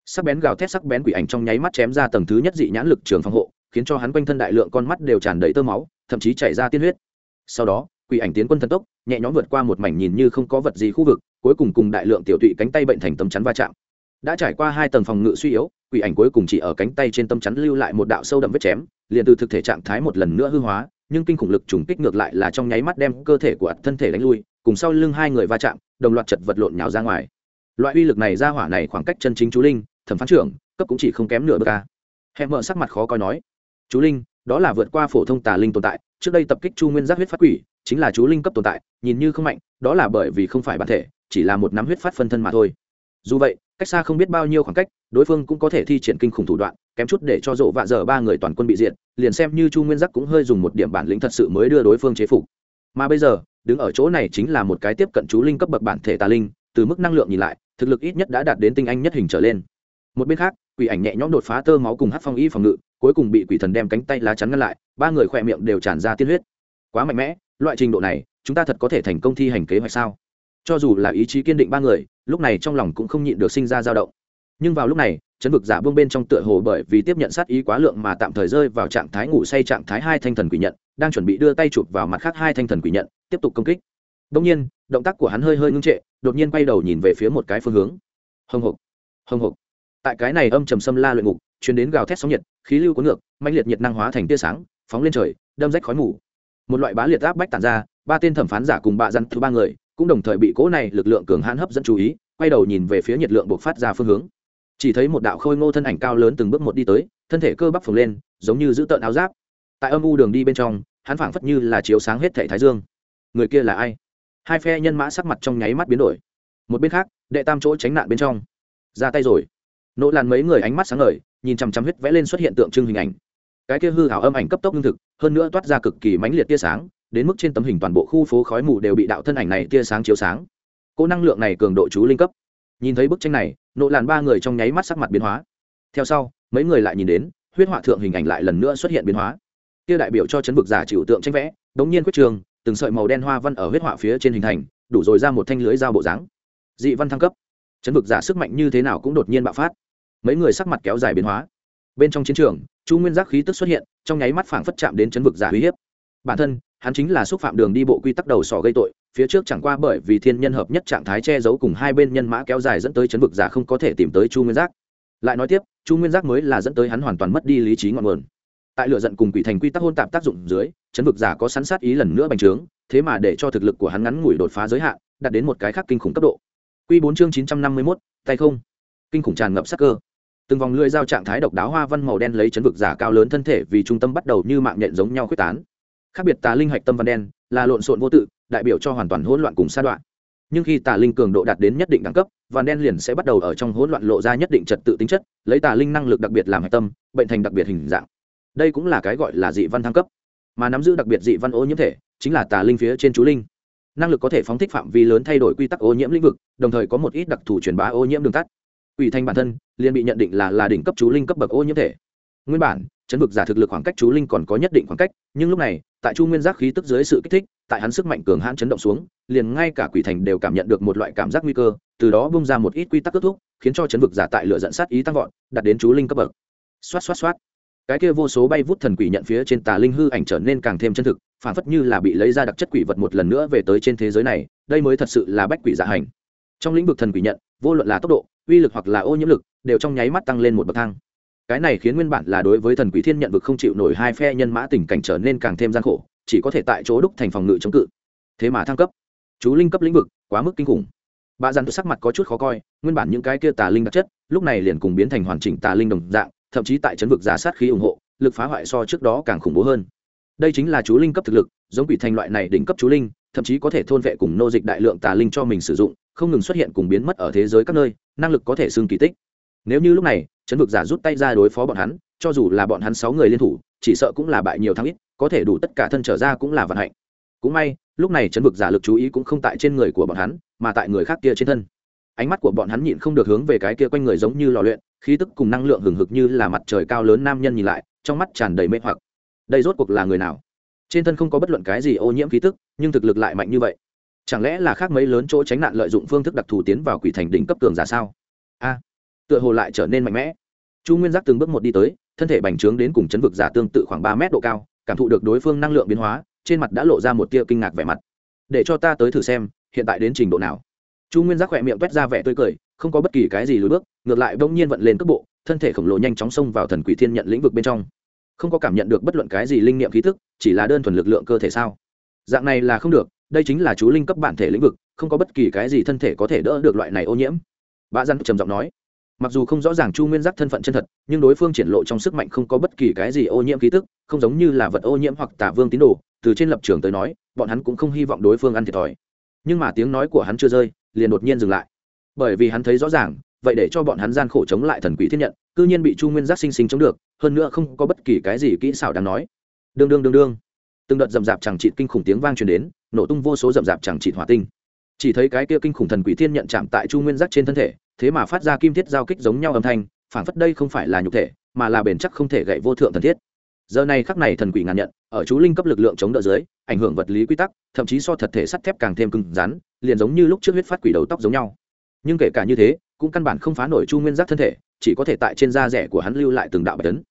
A: sắc bén gào thét sắc bén quỷ ảnh trong nháy mắt chém ra tầng thứ nhất dị nhãn lực trường phòng hộ, khiến cho hắn quanh thân đại lượng con mắt đều tràn đầy tơ máu, thậm chí chảy ra tiên huyết. Sau đó quỷ ảnh tiến quân thần tốc, nhẹ nhõm vượt qua một mảnh nhìn như không có vật gì khu vực, cuối cùng cùng đại lượng tiểu tụy cánh tay bệnh thành tấm chắn va chạm. Đã trải qua hai tầng phòng ngự suy yếu, quỷ ảnh cuối cùng chỉ ở cánh tay trên tấm chắn lưu lại một đạo sâu đậm vết chém, liền từ thực thể trạng thái một lần nữa hư hóa, nhưng kinh khủng lực trùng kích ngược lại là trong nháy mắt đem cơ thể của thân thể đánh lui, cùng sau lưng hai người va chạm, đồng loạt chật vật lộn nhào ra ngoài. Loại uy lực này ra hỏa này khoảng cách chân chính chú linh, thẩm phán trưởng, cấp cũng chỉ không kém nửa bậc ca hẹn mở sắc mặt khó coi nói, chú linh, đó là vượt qua phổ thông tà linh tồn tại trước đây tập kích chu nguyên giác huyết phát quỷ, chính là chú linh cấp tồn tại, nhìn như không mạnh, đó là bởi vì không phải bản thể, chỉ là một nắm huyết phát phân thân mà thôi. Dù vậy, cách xa không biết bao nhiêu khoảng cách, đối phương cũng có thể thi triển kinh khủng thủ đoạn, kém chút để cho rộ vạ dở ba người toàn quân bị diệt, liền xem như chu nguyên giác cũng hơi dùng một điểm bản lĩnh thật sự mới đưa đối phương chế phục. Mà bây giờ, đứng ở chỗ này chính là một cái tiếp cận chú linh cấp bậc bản thể tà linh, từ mức năng lượng nhìn lại, thực lực ít nhất đã đạt đến tinh anh nhất hình trở lên. Một bên khác quỷ ảnh nhẹ nhõm đột phá tơ máu cùng hát phong y phòng ngự, cuối cùng bị quỷ thần đem cánh tay lá chắn ngăn lại, ba người khỏe miệng đều tràn ra tiên huyết. Quá mạnh mẽ, loại trình độ này, chúng ta thật có thể thành công thi hành kế hoạch sao? Cho dù là ý chí kiên định ba người, lúc này trong lòng cũng không nhịn được sinh ra dao động. Nhưng vào lúc này, chấn vực giả buông bên trong tựa hồ bởi vì tiếp nhận sát ý quá lượng mà tạm thời rơi vào trạng thái ngủ say trạng thái hai thanh thần quỷ nhận, đang chuẩn bị đưa tay chụp vào mặt khác hai thanh thần quỷ nhận, tiếp tục công kích. Đông nhiên, động tác của hắn hơi hơi ngưng trệ, đột nhiên quay đầu nhìn về phía một cái phương hướng. Hồng hộc hồng hộc tại cái này âm trầm xâm la luyện ngục chuyến đến gào thét sóng nhiệt, khí lưu cuốn ngược mạnh liệt nhiệt năng hóa thành tia sáng, phóng lên trời, đâm rách khói mù. Một loại bá liệt áp bách tàn ra, ba tên thẩm phán giả cùng bạ dặn thứ ba người cũng đồng thời bị cỗ này lực lượng cường hãn hấp dẫn chú ý, quay đầu nhìn về phía nhiệt lượng buộc phát ra phương hướng. Chỉ thấy một đạo khôi ngô thân ảnh cao lớn từng bước một đi tới, thân thể cơ bắp phồng lên, giống như giữ tợn áo giáp. Tại âm u đường đi bên trong, hắn phảng phất như là chiếu sáng hết thể thái dương. Người kia là ai? Hai phe nhân mã sắc mặt trong nháy mắt biến đổi. Một bên khác, đệ tam chỗ tránh nạn bên trong. Ra tay rồi nỗ làn mấy người ánh mắt sáng ngời, nhìn chằm chằm huyết vẽ lên xuất hiện tượng trưng hình ảnh. Cái kia hư hảo âm ảnh cấp tốc lương thực, hơn nữa toát ra cực kỳ mãnh liệt tia sáng, đến mức trên tấm hình toàn bộ khu phố khói mù đều bị đạo thân ảnh này tia sáng chiếu sáng. Cô năng lượng này cường độ chú linh cấp. Nhìn thấy bức tranh này, nỗ làn ba người trong nháy mắt sắc mặt biến hóa. Theo sau, mấy người lại nhìn đến, huyết họa thượng hình ảnh lại lần nữa xuất hiện biến hóa. Kia đại biểu cho chấn vực giả chịu tượng tranh vẽ, đống nhiên quyết trường, từng sợi màu đen hoa văn ở huyết họa phía trên hình thành, đủ rồi ra một thanh lưới dao bộ dáng. Dị văn thăng cấp. Chấn vực giả sức mạnh như thế nào cũng đột nhiên bạo phát mấy người sắc mặt kéo dài biến hóa. Bên trong chiến trường, chu nguyên giác khí tức xuất hiện, trong nháy mắt phảng phất chạm đến chấn vực giả uy hiếp. Bản thân, hắn chính là xúc phạm đường đi bộ quy tắc đầu sỏ gây tội, phía trước chẳng qua bởi vì thiên nhân hợp nhất trạng thái che giấu cùng hai bên nhân mã kéo dài dẫn tới chấn vực giả không có thể tìm tới chu nguyên giác. Lại nói tiếp, chu nguyên giác mới là dẫn tới hắn hoàn toàn mất đi lý trí ngọn nguồn. Tại lựa giận cùng quỷ thành quy tắc hôn tạp tác dụng dưới, chấn vực giả có sẵn sát ý lần nữa bành trướng, thế mà để cho thực lực của hắn ngắn ngủi đột phá giới hạn, đạt đến một cái khác kinh khủng cấp độ. Q bốn chương chín trăm năm mươi mốt, tay không. Kinh khủng tràn ngập sắc cơ từng vòng lưỡi dao trạng thái độc đáo hoa văn màu đen lấy chấn vực giả cao lớn thân thể vì trung tâm bắt đầu như mạng nhện giống nhau quyết tán. Khác biệt tà linh hạch tâm văn đen, là lộn xộn vô tự, đại biểu cho hoàn toàn hỗn loạn cùng sa đoạn. Nhưng khi tà linh cường độ đạt đến nhất định đẳng cấp, văn đen liền sẽ bắt đầu ở trong hỗn loạn lộ ra nhất định trật tự tính chất, lấy tà linh năng lực đặc biệt làm hạch tâm, bệnh thành đặc biệt hình dạng. Đây cũng là cái gọi là dị văn thăng cấp. Mà nắm giữ đặc biệt dị văn ô nhiễm thể, chính là tà linh phía trên chú linh. Năng lực có thể phóng thích phạm vi lớn thay đổi quy tắc ô nhiễm lĩnh vực, đồng thời có một ít đặc thù truyền bá ô nhiễm đường tắt ủy thanh bản thân, liền bị nhận định là là đỉnh cấp chú linh cấp bậc ô nhiễm thể. Nguyên bản, chấn vực giả thực lực khoảng cách chú linh còn có nhất định khoảng cách, nhưng lúc này, tại chu nguyên giác khí tức dưới sự kích thích, tại hắn sức mạnh cường hãn chấn động xuống, liền ngay cả quỷ thành đều cảm nhận được một loại cảm giác nguy cơ, từ đó bung ra một ít quy tắc kết thúc, khiến cho chấn vực giả tại lửa dẫn sát ý tăng vọt đặt đến chú linh cấp bậc. Xoát xoát xoát. Cái kia vô số bay vút thần quỷ nhận phía trên tà linh hư ảnh trở nên càng thêm chân thực, phản phất như là bị lấy ra đặc chất quỷ vật một lần nữa về tới trên thế giới này, đây mới thật sự là bách quỷ giả hành. Trong lĩnh vực thần quỷ nhận vô luận là tốc độ, uy lực hoặc là ô nhiễm lực, đều trong nháy mắt tăng lên một bậc thang. Cái này khiến nguyên bản là đối với thần quỷ thiên nhận vực không chịu nổi hai phe nhân mã tình cảnh trở nên càng thêm gian khổ, chỉ có thể tại chỗ đúc thành phòng ngự chống cự. Thế mà thăng cấp. Chú linh cấp lĩnh vực, quá mức kinh khủng. Bà dàn sắc mặt có chút khó coi, nguyên bản những cái kia tà linh đặc chất, lúc này liền cùng biến thành hoàn chỉnh tà linh đồng dạng, thậm chí tại chấn vực giả sát khí ủng hộ, lực phá hoại so trước đó càng khủng bố hơn. Đây chính là chú linh cấp thực lực, giống quỷ thành loại này đỉnh cấp chú linh, thậm chí có thể thôn vệ cùng nô dịch đại lượng tà linh cho mình sử dụng không ngừng xuất hiện cùng biến mất ở thế giới các nơi, năng lực có thể xưng kỳ tích. Nếu như lúc này, chấn vực giả rút tay ra đối phó bọn hắn, cho dù là bọn hắn sáu người liên thủ, chỉ sợ cũng là bại nhiều thắng ít, có thể đủ tất cả thân trở ra cũng là vận hạnh. Cũng may, lúc này chấn vực giả lực chú ý cũng không tại trên người của bọn hắn, mà tại người khác kia trên thân. Ánh mắt của bọn hắn nhịn không được hướng về cái kia quanh người giống như lò luyện, khí tức cùng năng lượng hừng hực như là mặt trời cao lớn nam nhân nhìn lại, trong mắt tràn đầy mê hoặc. Đây rốt cuộc là người nào? Trên thân không có bất luận cái gì ô nhiễm khí tức, nhưng thực lực lại mạnh như vậy chẳng lẽ là khác mấy lớn chỗ tránh nạn lợi dụng phương thức đặc thù tiến vào quỷ thành đỉnh cấp cường giả sao? A, tựa hồ lại trở nên mạnh mẽ. Chu nguyên giác từng bước một đi tới, thân thể bành trướng đến cùng chấn vực giả tương tự khoảng ba mét độ cao, cảm thụ được đối phương năng lượng biến hóa, trên mặt đã lộ ra một tia kinh ngạc vẻ mặt. Để cho ta tới thử xem, hiện tại đến trình độ nào? Chu nguyên giác khỏe miệng t ra vẻ tươi cười, không có bất kỳ cái gì lùi bước, ngược lại bỗng nhiên vận lên cước bộ, thân thể khổng lồ nhanh chóng xông vào thần quỷ thiên nhận lĩnh vực bên trong. Không có cảm nhận được bất luận cái gì linh nghiệm khí thức, chỉ là đơn thuần lực lượng cơ thể sao? Dạng này là không được đây chính là chú linh cấp bản thể lĩnh vực, không có bất kỳ cái gì thân thể có thể đỡ được loại này ô nhiễm. Bà dân trầm giọng nói, mặc dù không rõ ràng chu nguyên giác thân phận chân thật, nhưng đối phương triển lộ trong sức mạnh không có bất kỳ cái gì ô nhiễm khí tức, không giống như là vật ô nhiễm hoặc tả vương tín đồ, từ trên lập trường tới nói, bọn hắn cũng không hy vọng đối phương ăn thiệt thòi. Nhưng mà tiếng nói của hắn chưa rơi, liền đột nhiên dừng lại. Bởi vì hắn thấy rõ ràng, vậy để cho bọn hắn gian khổ chống lại thần quỷ thiên nhận, cư nhiên bị chu nguyên giác sinh sinh chống được, hơn nữa không có bất kỳ cái gì kỹ xảo đáng nói. Đương đương đương đương. Từng đợt rậm rạp chẳng trị kinh khủng tiếng vang truyền đến nổ tung vô số rậm rạp chẳng trị hỏa tinh. Chỉ thấy cái kia kinh khủng thần quỷ thiên nhận chạm tại chu nguyên giác trên thân thể, thế mà phát ra kim thiết giao kích giống nhau âm thanh phản phất đây không phải là nhục thể, mà là bền chắc không thể gậy vô thượng thần thiết. Giờ này khắc này thần quỷ ngàn nhận, ở chú linh cấp lực lượng chống đỡ dưới, ảnh hưởng vật lý quy tắc, thậm chí so thật thể sắt thép càng thêm cứng rắn, liền giống như lúc trước huyết phát quỷ đầu tóc giống nhau. Nhưng kể cả như thế, cũng căn bản không phá nổi chu nguyên giác thân thể, chỉ có thể tại trên da rẻ của hắn lưu lại từng đạo bạch tấn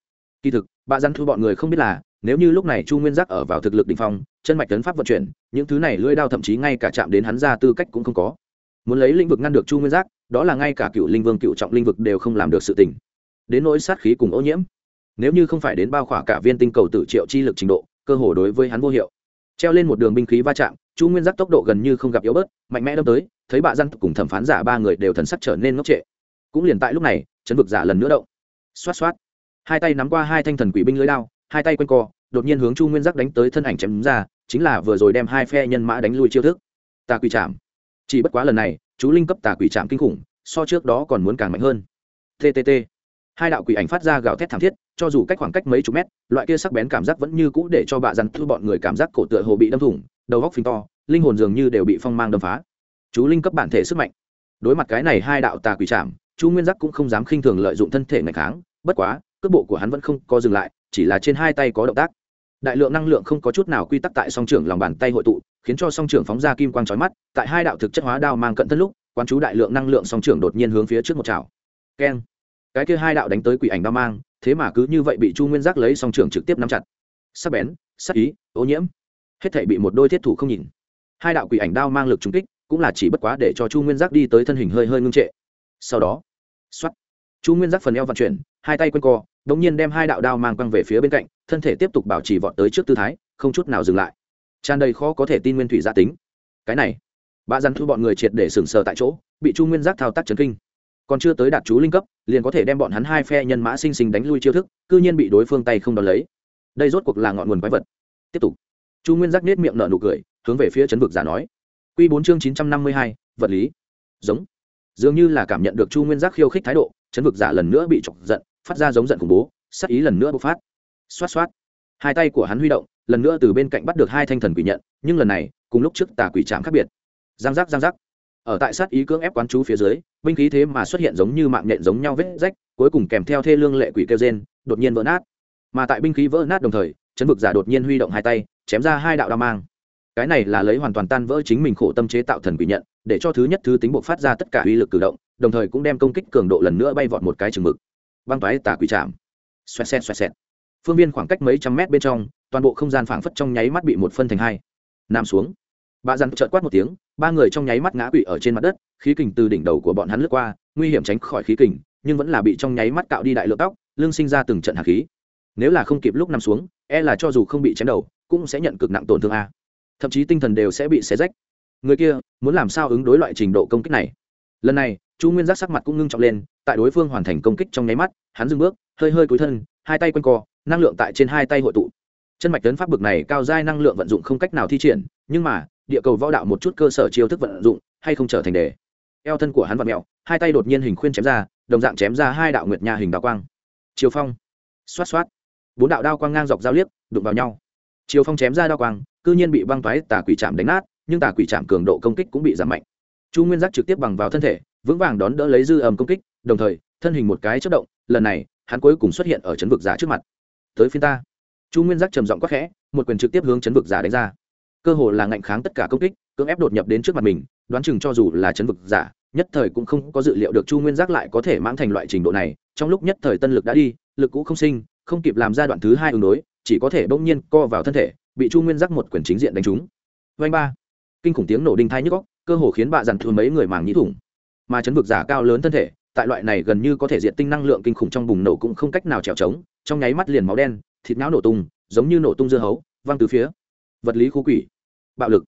A: kỳ thực bà dân thu bọn người không biết là nếu như lúc này chu nguyên giác ở vào thực lực đ ỉ n h phong, chân mạch tấn pháp vận chuyển, những thứ này lưỡi đao thậm chí ngay cả chạm đến hắn ra tư cách cũng không có. Muốn lấy lĩnh vực ngăn được chu nguyên giác, đó là ngay cả cựu linh vương, cựu trọng linh vực đều không làm được sự tình. Đến nỗi sát khí cùng ô nhiễm. Nếu như không phải đến bao khỏa cả viên tinh cầu tự triệu chi lực trình độ, cơ hồ đối với hắn vô hiệu. Treo lên một đường binh khí va chạm, chu nguyên giác tốc độ gần như không gặp yếu bớt, mạnh mẽ đâm tới, thấy bạ răn cùng thẩm phán giả ba người đều thần sắc trở nên ngốc trệ. Cũng liền tại lúc này, chấn vực giả lần nữa động. Xoát xoát. Hai tay nắm qua hai thanh thần quỷ binh lưới đao hai tay quanh co, đột nhiên hướng chu nguyên giác đánh tới thân ảnh chém ra, chính là vừa rồi đem hai phe nhân mã đánh lui chiêu thức. Tà quỷ chạm chỉ bất quá lần này, chú linh cấp tà quỷ chạm kinh khủng, so trước đó còn muốn càng mạnh hơn. Ttt hai đạo quỷ ảnh phát ra gào thét thảm thiết, cho dù cách khoảng cách mấy chục mét, loại kia sắc bén cảm giác vẫn như cũ để cho bạ dằn thư bọn người cảm giác cổ tựa hồ bị đâm thủng, đầu góc phình to, linh hồn dường như đều bị phong mang đâm phá. Chú linh cấp bản thể sức mạnh. Đối mặt cái này hai đạo tà quỷ chạm chu nguyên giác cũng không dám khinh thường lợi dụng thân thể ngày kháng, bất quá, cước bộ của hắn vẫn không có dừng lại chỉ là trên hai tay có động tác. Đại lượng năng lượng không có chút nào quy tắc tại song trưởng lòng bàn tay hội tụ, khiến cho song trưởng phóng ra kim quang trói mắt, tại hai đạo thực chất hóa đao mang cận thân lúc quan chú đại lượng năng lượng song trưởng đột nhiên hướng phía trước một chảo keng. Cái kia hai đạo đánh tới quỷ ảnh đao mang, thế mà cứ như vậy bị chu nguyên giác lấy song trưởng trực tiếp nắm chặt. Sắc bén, sắc ý, ô nhiễm. Hết thể bị một đôi thiết thủ không nhìn. Hai đạo quỷ ảnh đao mang lực trúng kích, cũng là chỉ bất quá để cho chu nguyên giác đi tới thân hình hơi hơi ngưng trệ. Sau đó x chu nguyên giác phần eo vận chuyển hai tay q co đ ỗ n g nhiên đem hai đạo đao mang quăng về phía bên cạnh, thân thể tiếp tục bảo trì vọt tới trước tư thái, không chút nào dừng lại. Tràn đầy khó có thể tin nguyên thủy gia tính. Cái này bà dằn thu bọn người triệt để sừng sờ tại chỗ, bị chu nguyên giác thao tác trấn kinh. Còn chưa tới đạt chú linh cấp, liền có thể đem bọn hắn hai phe nhân mã sinh sinh đánh lui chiêu thức c ư nhiên bị đối phương tay không đón lấy. Đây rốt cuộc là ngọn nguồn quái vật. Tiếp tục. Chu nguyên giác nết miệng nở nụ cười, hướng về phía chấn vực giả nói. Q bốn chương chín trăm năm mươi hai, vật lý. Giống. Dường như là cảm nhận được chu nguyên giác khiêu khích thái độ, chấn vực giả lần nữa bị chọc giận phát ra giống giận khủng bố sắc ý lần nữa bộc phát. Xoát xoát. Hai tay của hắn huy động, lần nữa từ bên cạnh bắt được hai thanh thần quỷ nhận, nhưng lần này, cùng lúc trước tà quỷ trạm khác biệt. Giang giác giang giác. Ở tại sát ý cưỡng ép quán chú phía dưới, binh khí thế mà xuất hiện giống như mạng nhện giống nhau vết rách, cuối cùng kèm theo thê lương lệ quỷ kêu gen đột nhiên vỡ nát. Mà tại binh khí vỡ nát đồng thời, chấn vực giả đột nhiên huy động hai tay, chém ra hai đạo đao mang. Cái này là lấy hoàn toàn tan vỡ chính mình khổ tâm chế tạo thần quỷ nhận, để cho thứ nhất thứ tính buộc phát ra tất cả uy lực cử động, đồng thời cũng đem công kích cường độ lần nữa bay vọt một cái chừng mực băng toái tà quỷ chạm xoẹt xẹt xoẹt xẹt. Phương viên khoảng cách mấy trăm mét bên trong, toàn bộ không gian phảng phất trong nháy mắt bị một phân thành hai. Nằm xuống. Bà dằn trợt quát một tiếng, ba người trong nháy mắt ngã quỵ ở trên mặt đất, khí kình từ đỉnh đầu của bọn hắn lướt qua, nguy hiểm tránh khỏi khí kình, nhưng vẫn là bị trong nháy mắt cạo đi đại lượng tóc lương sinh ra từng trận hạt khí. Nếu là không kịp lúc nằm xuống e là cho dù không bị chém đầu, cũng sẽ nhận cực nặng tổn thương a. Thậm chí tinh thần đều sẽ bị xé rách. Người kia, muốn làm sao ứng đối loại trình độ công kích này? Lần này, chu nguyên giác sắc mặt cũng ngưng trọng lên tại đối phương hoàn thành công kích trong nháy mắt, hắn dừng bước, hơi hơi cúi thân, hai tay quanh co, năng lượng tại trên hai tay hội tụ. Chân mạch tấn pháp bực này cao giai năng lượng vận dụng không cách nào thi triển, nhưng mà, địa cầu võ đạo một chút cơ sở chiêu thức vận dụng, hay không trở thành đề. Eo thân của hắn vặn mẹo hai tay đột nhiên hình khuyên chém ra, đồng dạng chém ra hai đạo nguyệt nha hình đạo quang. Chiều phong. Xoát xoát. Bốn đạo đao quang ngang dọc giao liếc, đụng vào nhau. Chiều phong chém ra đao quang, cư nhiên bị băng toái tà quỷ chạm đánh nát, nhưng tà quỷ chạm cường độ công kích cũng bị giảm mạnh. Chu nguyên giác trực tiếp bằng vào thân thể, vững vàng đón đỡ lấy dư âm công kích đồng thời, thân hình một cái chất động, lần này, hắn cuối cùng xuất hiện ở chấn vực giả trước mặt. Tới phiên ta. Chu nguyên giác trầm giọng quắc khẽ, một quyền trực tiếp hướng chấn vực giả đánh ra. Cơ hồ là ngạnh kháng tất cả công kích, cưỡng ép đột nhập đến trước mặt mình, đoán chừng cho dù là chấn vực giả, nhất thời cũng không có dự liệu được chu nguyên giác lại có thể mãn thành loại trình độ này. Trong lúc nhất thời tân lực đã đi, lực cũ không sinh, không kịp làm giai đoạn thứ hai ứng đối, chỉ có thể bỗng nhiên co vào thân thể, bị chu nguyên giác một quyền chính diện đánh trúng. Vanh ba. Kinh khủng tiếng nổ đinh thai nhức góc cơ hồ khiến bạ dằn thua mấy người màng nhĩ thủng. Mà chấn vực giả cao lớn thân thể tại loại này gần như có thể diện tinh năng lượng kinh khủng trong bùng nổ cũng không cách nào trèo trống, trong nháy mắt liền máu đen, thịt não nổ tung, giống như nổ tung dưa hấu, văng từ phía. Vật lý khu quỷ. Bạo lực.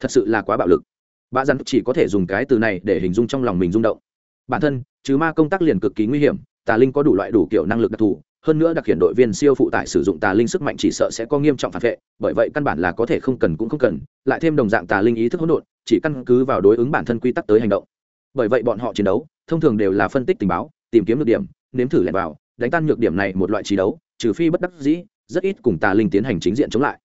A: Thật sự là quá bạo lực. Bà dặn chỉ có thể dùng cái từ này để hình dung trong lòng mình rung động. Bản thân chứ ma công tác liền cực kỳ nguy hiểm, tà linh có đủ loại đủ kiểu năng lực đặc thù, hơn nữa đặc hiện đội viên siêu phụ tải sử dụng tà linh sức mạnh chỉ sợ sẽ có nghiêm trọng phản vệ, bởi vậy căn bản là có thể không cần cũng không cần, lại thêm đồng dạng tà linh ý thức hỗn độn, chỉ căn cứ vào đối ứng bản thân quy tắc tới hành động bởi vậy bọn họ chiến đấu, thông thường đều là phân tích tình báo, tìm kiếm được điểm, nếm thử lẻn vào, đánh tan nhược điểm này một loại trí đấu, trừ phi bất đắc dĩ, rất ít cùng tà linh tiến hành chính diện chống lại.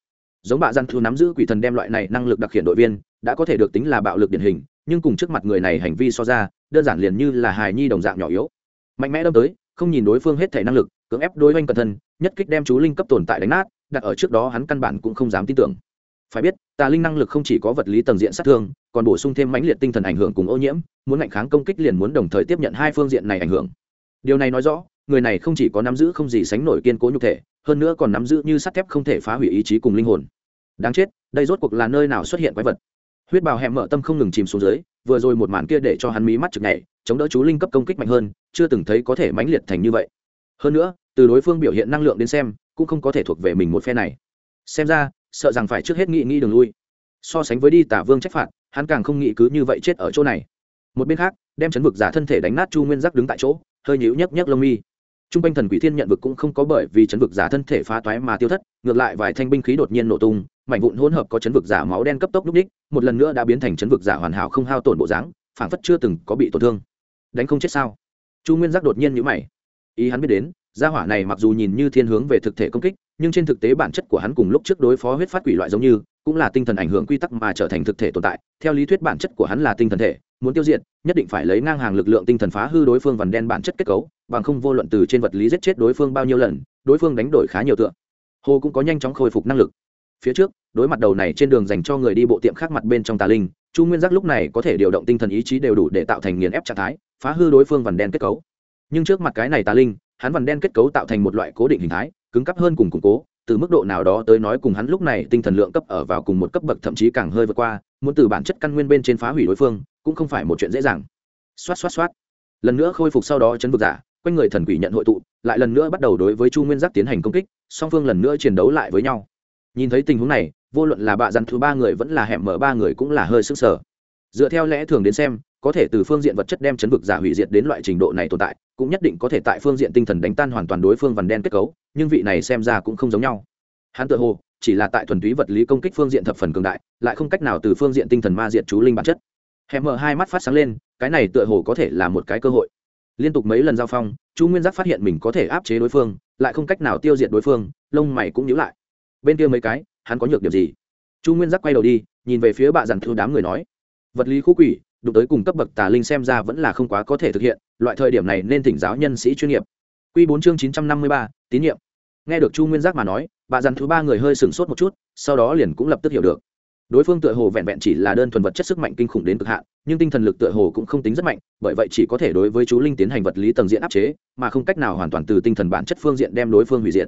A: Giống bạ dân thu nắm giữ quỷ thần đem loại này năng lực đặc hiện đội viên, đã có thể được tính là bạo lực điển hình, nhưng cùng trước mặt người này hành vi so ra, đơn giản liền như là hài nhi đồng dạng nhỏ yếu. Mạnh mẽ đâm tới, không nhìn đối phương hết thể năng lực, cưỡng ép đối oanh cẩn thân, nhất kích đem chú linh cấp tồn tại đánh nát, đặt ở trước đó hắn căn bản cũng không dám tin tưởng phải biết, tà linh năng lực không chỉ có vật lý tầng diện sát thương, còn bổ sung thêm mãnh liệt tinh thần ảnh hưởng cùng ô nhiễm, muốn ngạnh kháng công kích liền muốn đồng thời tiếp nhận hai phương diện này ảnh hưởng. Điều này nói rõ, người này không chỉ có nắm giữ không gì sánh nổi kiên cố nhục thể, hơn nữa còn nắm giữ như sắt thép không thể phá hủy ý chí cùng linh hồn. Đáng chết, đây rốt cuộc là nơi nào xuất hiện quái vật? Huyết bào hẹm mở tâm không ngừng chìm xuống dưới, vừa rồi một màn kia để cho hắn mí mắt chực nhảy, chống đỡ chú linh cấp công kích mạnh hơn, chưa từng thấy có thể mãnh liệt thành như vậy. Hơn nữa, từ đối phương biểu hiện năng lượng đến xem, cũng không có thể thuộc về mình một phe này. Xem ra sợ rằng phải trước hết nghĩ nghĩ đường lui. So sánh với đi tả vương trách phạt, hắn càng không nghĩ cứ như vậy chết ở chỗ này. Một bên khác, đem chấn vực giả thân thể đánh nát chu nguyên giác đứng tại chỗ, hơi nhíu nhấc nhấc lông mi. T r u n g quanh thần quỷ thiên nhận vực cũng không có bởi vì chấn vực giả thân thể phá toái mà tiêu thất, ngược lại vài thanh binh khí đột nhiên nổ tung, mảnh vụn hỗn hợp có chấn vực giả máu đen cấp tốc núp đích, một lần nữa đã biến thành chấn vực giả hoàn hảo không hao tổn bộ dáng, phảng phất chưa từng có bị tổn thương. Đánh không chết sao? Chu nguyên giác đột nhiên nhữ mày. Ý hắn biết đến gia hỏa này mặc dù nhìn như thiên hướng về thực thể công kích, nhưng trên thực tế bản chất của hắn cùng lúc trước đối phó huyết phát quỷ loại giống như, cũng là tinh thần ảnh hưởng quy tắc mà trở thành thực thể tồn tại. Theo lý thuyết bản chất của hắn là tinh thần thể, muốn tiêu diệt, nhất định phải lấy ngang hàng lực lượng tinh thần phá hư đối phương vằn đen bản chất kết cấu, bằng không vô luận từ trên vật lý giết chết đối phương bao nhiêu lần, đối phương đánh đổi khá nhiều tượng hồ cũng có nhanh chóng khôi phục năng lực. Phía trước, đối mặt đầu này trên đường dành cho người đi bộ tiệm khác mặt bên trong tà linh, chu nguyên giác lúc này có thể điều động tinh thần ý chí đều đủ để tạo thành nghiền ép trạng thái, phá hư đối phương vằn đen kết cấu. Nhưng trước mặt cái này tà linh hắn vằn đen kết cấu tạo thành một loại cố định hình thái, cứng cấp hơn cùng củng cố, từ mức độ nào đó tới nói cùng hắn lúc này tinh thần lượng cấp ở vào cùng một cấp bậc thậm chí càng hơi vượt qua, muốn từ bản chất căn nguyên bên trên phá hủy đối phương, cũng không phải một chuyện dễ dàng. Xoát xoát xoát. Lần nữa khôi phục sau đó chấn vực giả, quanh người thần quỷ nhận hội tụ, lại lần nữa bắt đầu đối với chu nguyên giác tiến hành công kích, song phương lần nữa chiến đấu lại với nhau. Nhìn thấy tình huống này, vô luận là bạ dặn thứ ba người vẫn là hẻm mở ba người cũng là hơi sức sở dựa theo lẽ thường đến xem có thể từ phương diện vật chất đem chấn vực giả hủy diệt đến loại trình độ này tồn tại, cũng nhất định có thể tại phương diện tinh thần đánh tan hoàn toàn đối phương vằn đen kết cấu, nhưng vị này xem ra cũng không giống nhau. Hắn tự hồ, chỉ là tại thuần túy vật lý công kích phương diện thập phần cường đại, lại không cách nào từ phương diện tinh thần ma diện chú linh bản chất. Hẻm mở hai mắt phát sáng lên, cái này tựa hồ có thể là một cái cơ hội. Liên tục mấy lần giao phong, chu nguyên giác phát hiện mình có thể áp chế đối phương, lại không cách nào tiêu diệt đối phương, lông mày cũng nhíu lại. Bên kia mấy cái, hắn có nhược điểm gì? Chu nguyên giác quay đầu đi, nhìn về phía bạ dặn thư đám người nói, vật lý khu quỷ đụng tới cùng cấp bậc tà linh xem ra vẫn là không quá có thể thực hiện, loại thời điểm này nên thỉnh giáo nhân sĩ chuyên nghiệp. Quy bốn chương chín trăm năm mươi ba, tín nhiệm. Nghe được chu nguyên giác mà nói, bà dặn thứ ba người hơi sửng sốt một chút, sau đó liền cũng lập tức hiểu được. Đối phương tựa hồ vẹn vẹn chỉ là đơn thuần vật chất sức mạnh kinh khủng đến cực hạn, nhưng tinh thần lực tựa hồ cũng không tính rất mạnh, bởi vậy chỉ có thể đối với chú linh tiến hành vật lý tầng diện áp chế, mà không cách nào hoàn toàn từ tinh thần bản chất phương diện đem đối phương hủy diệt.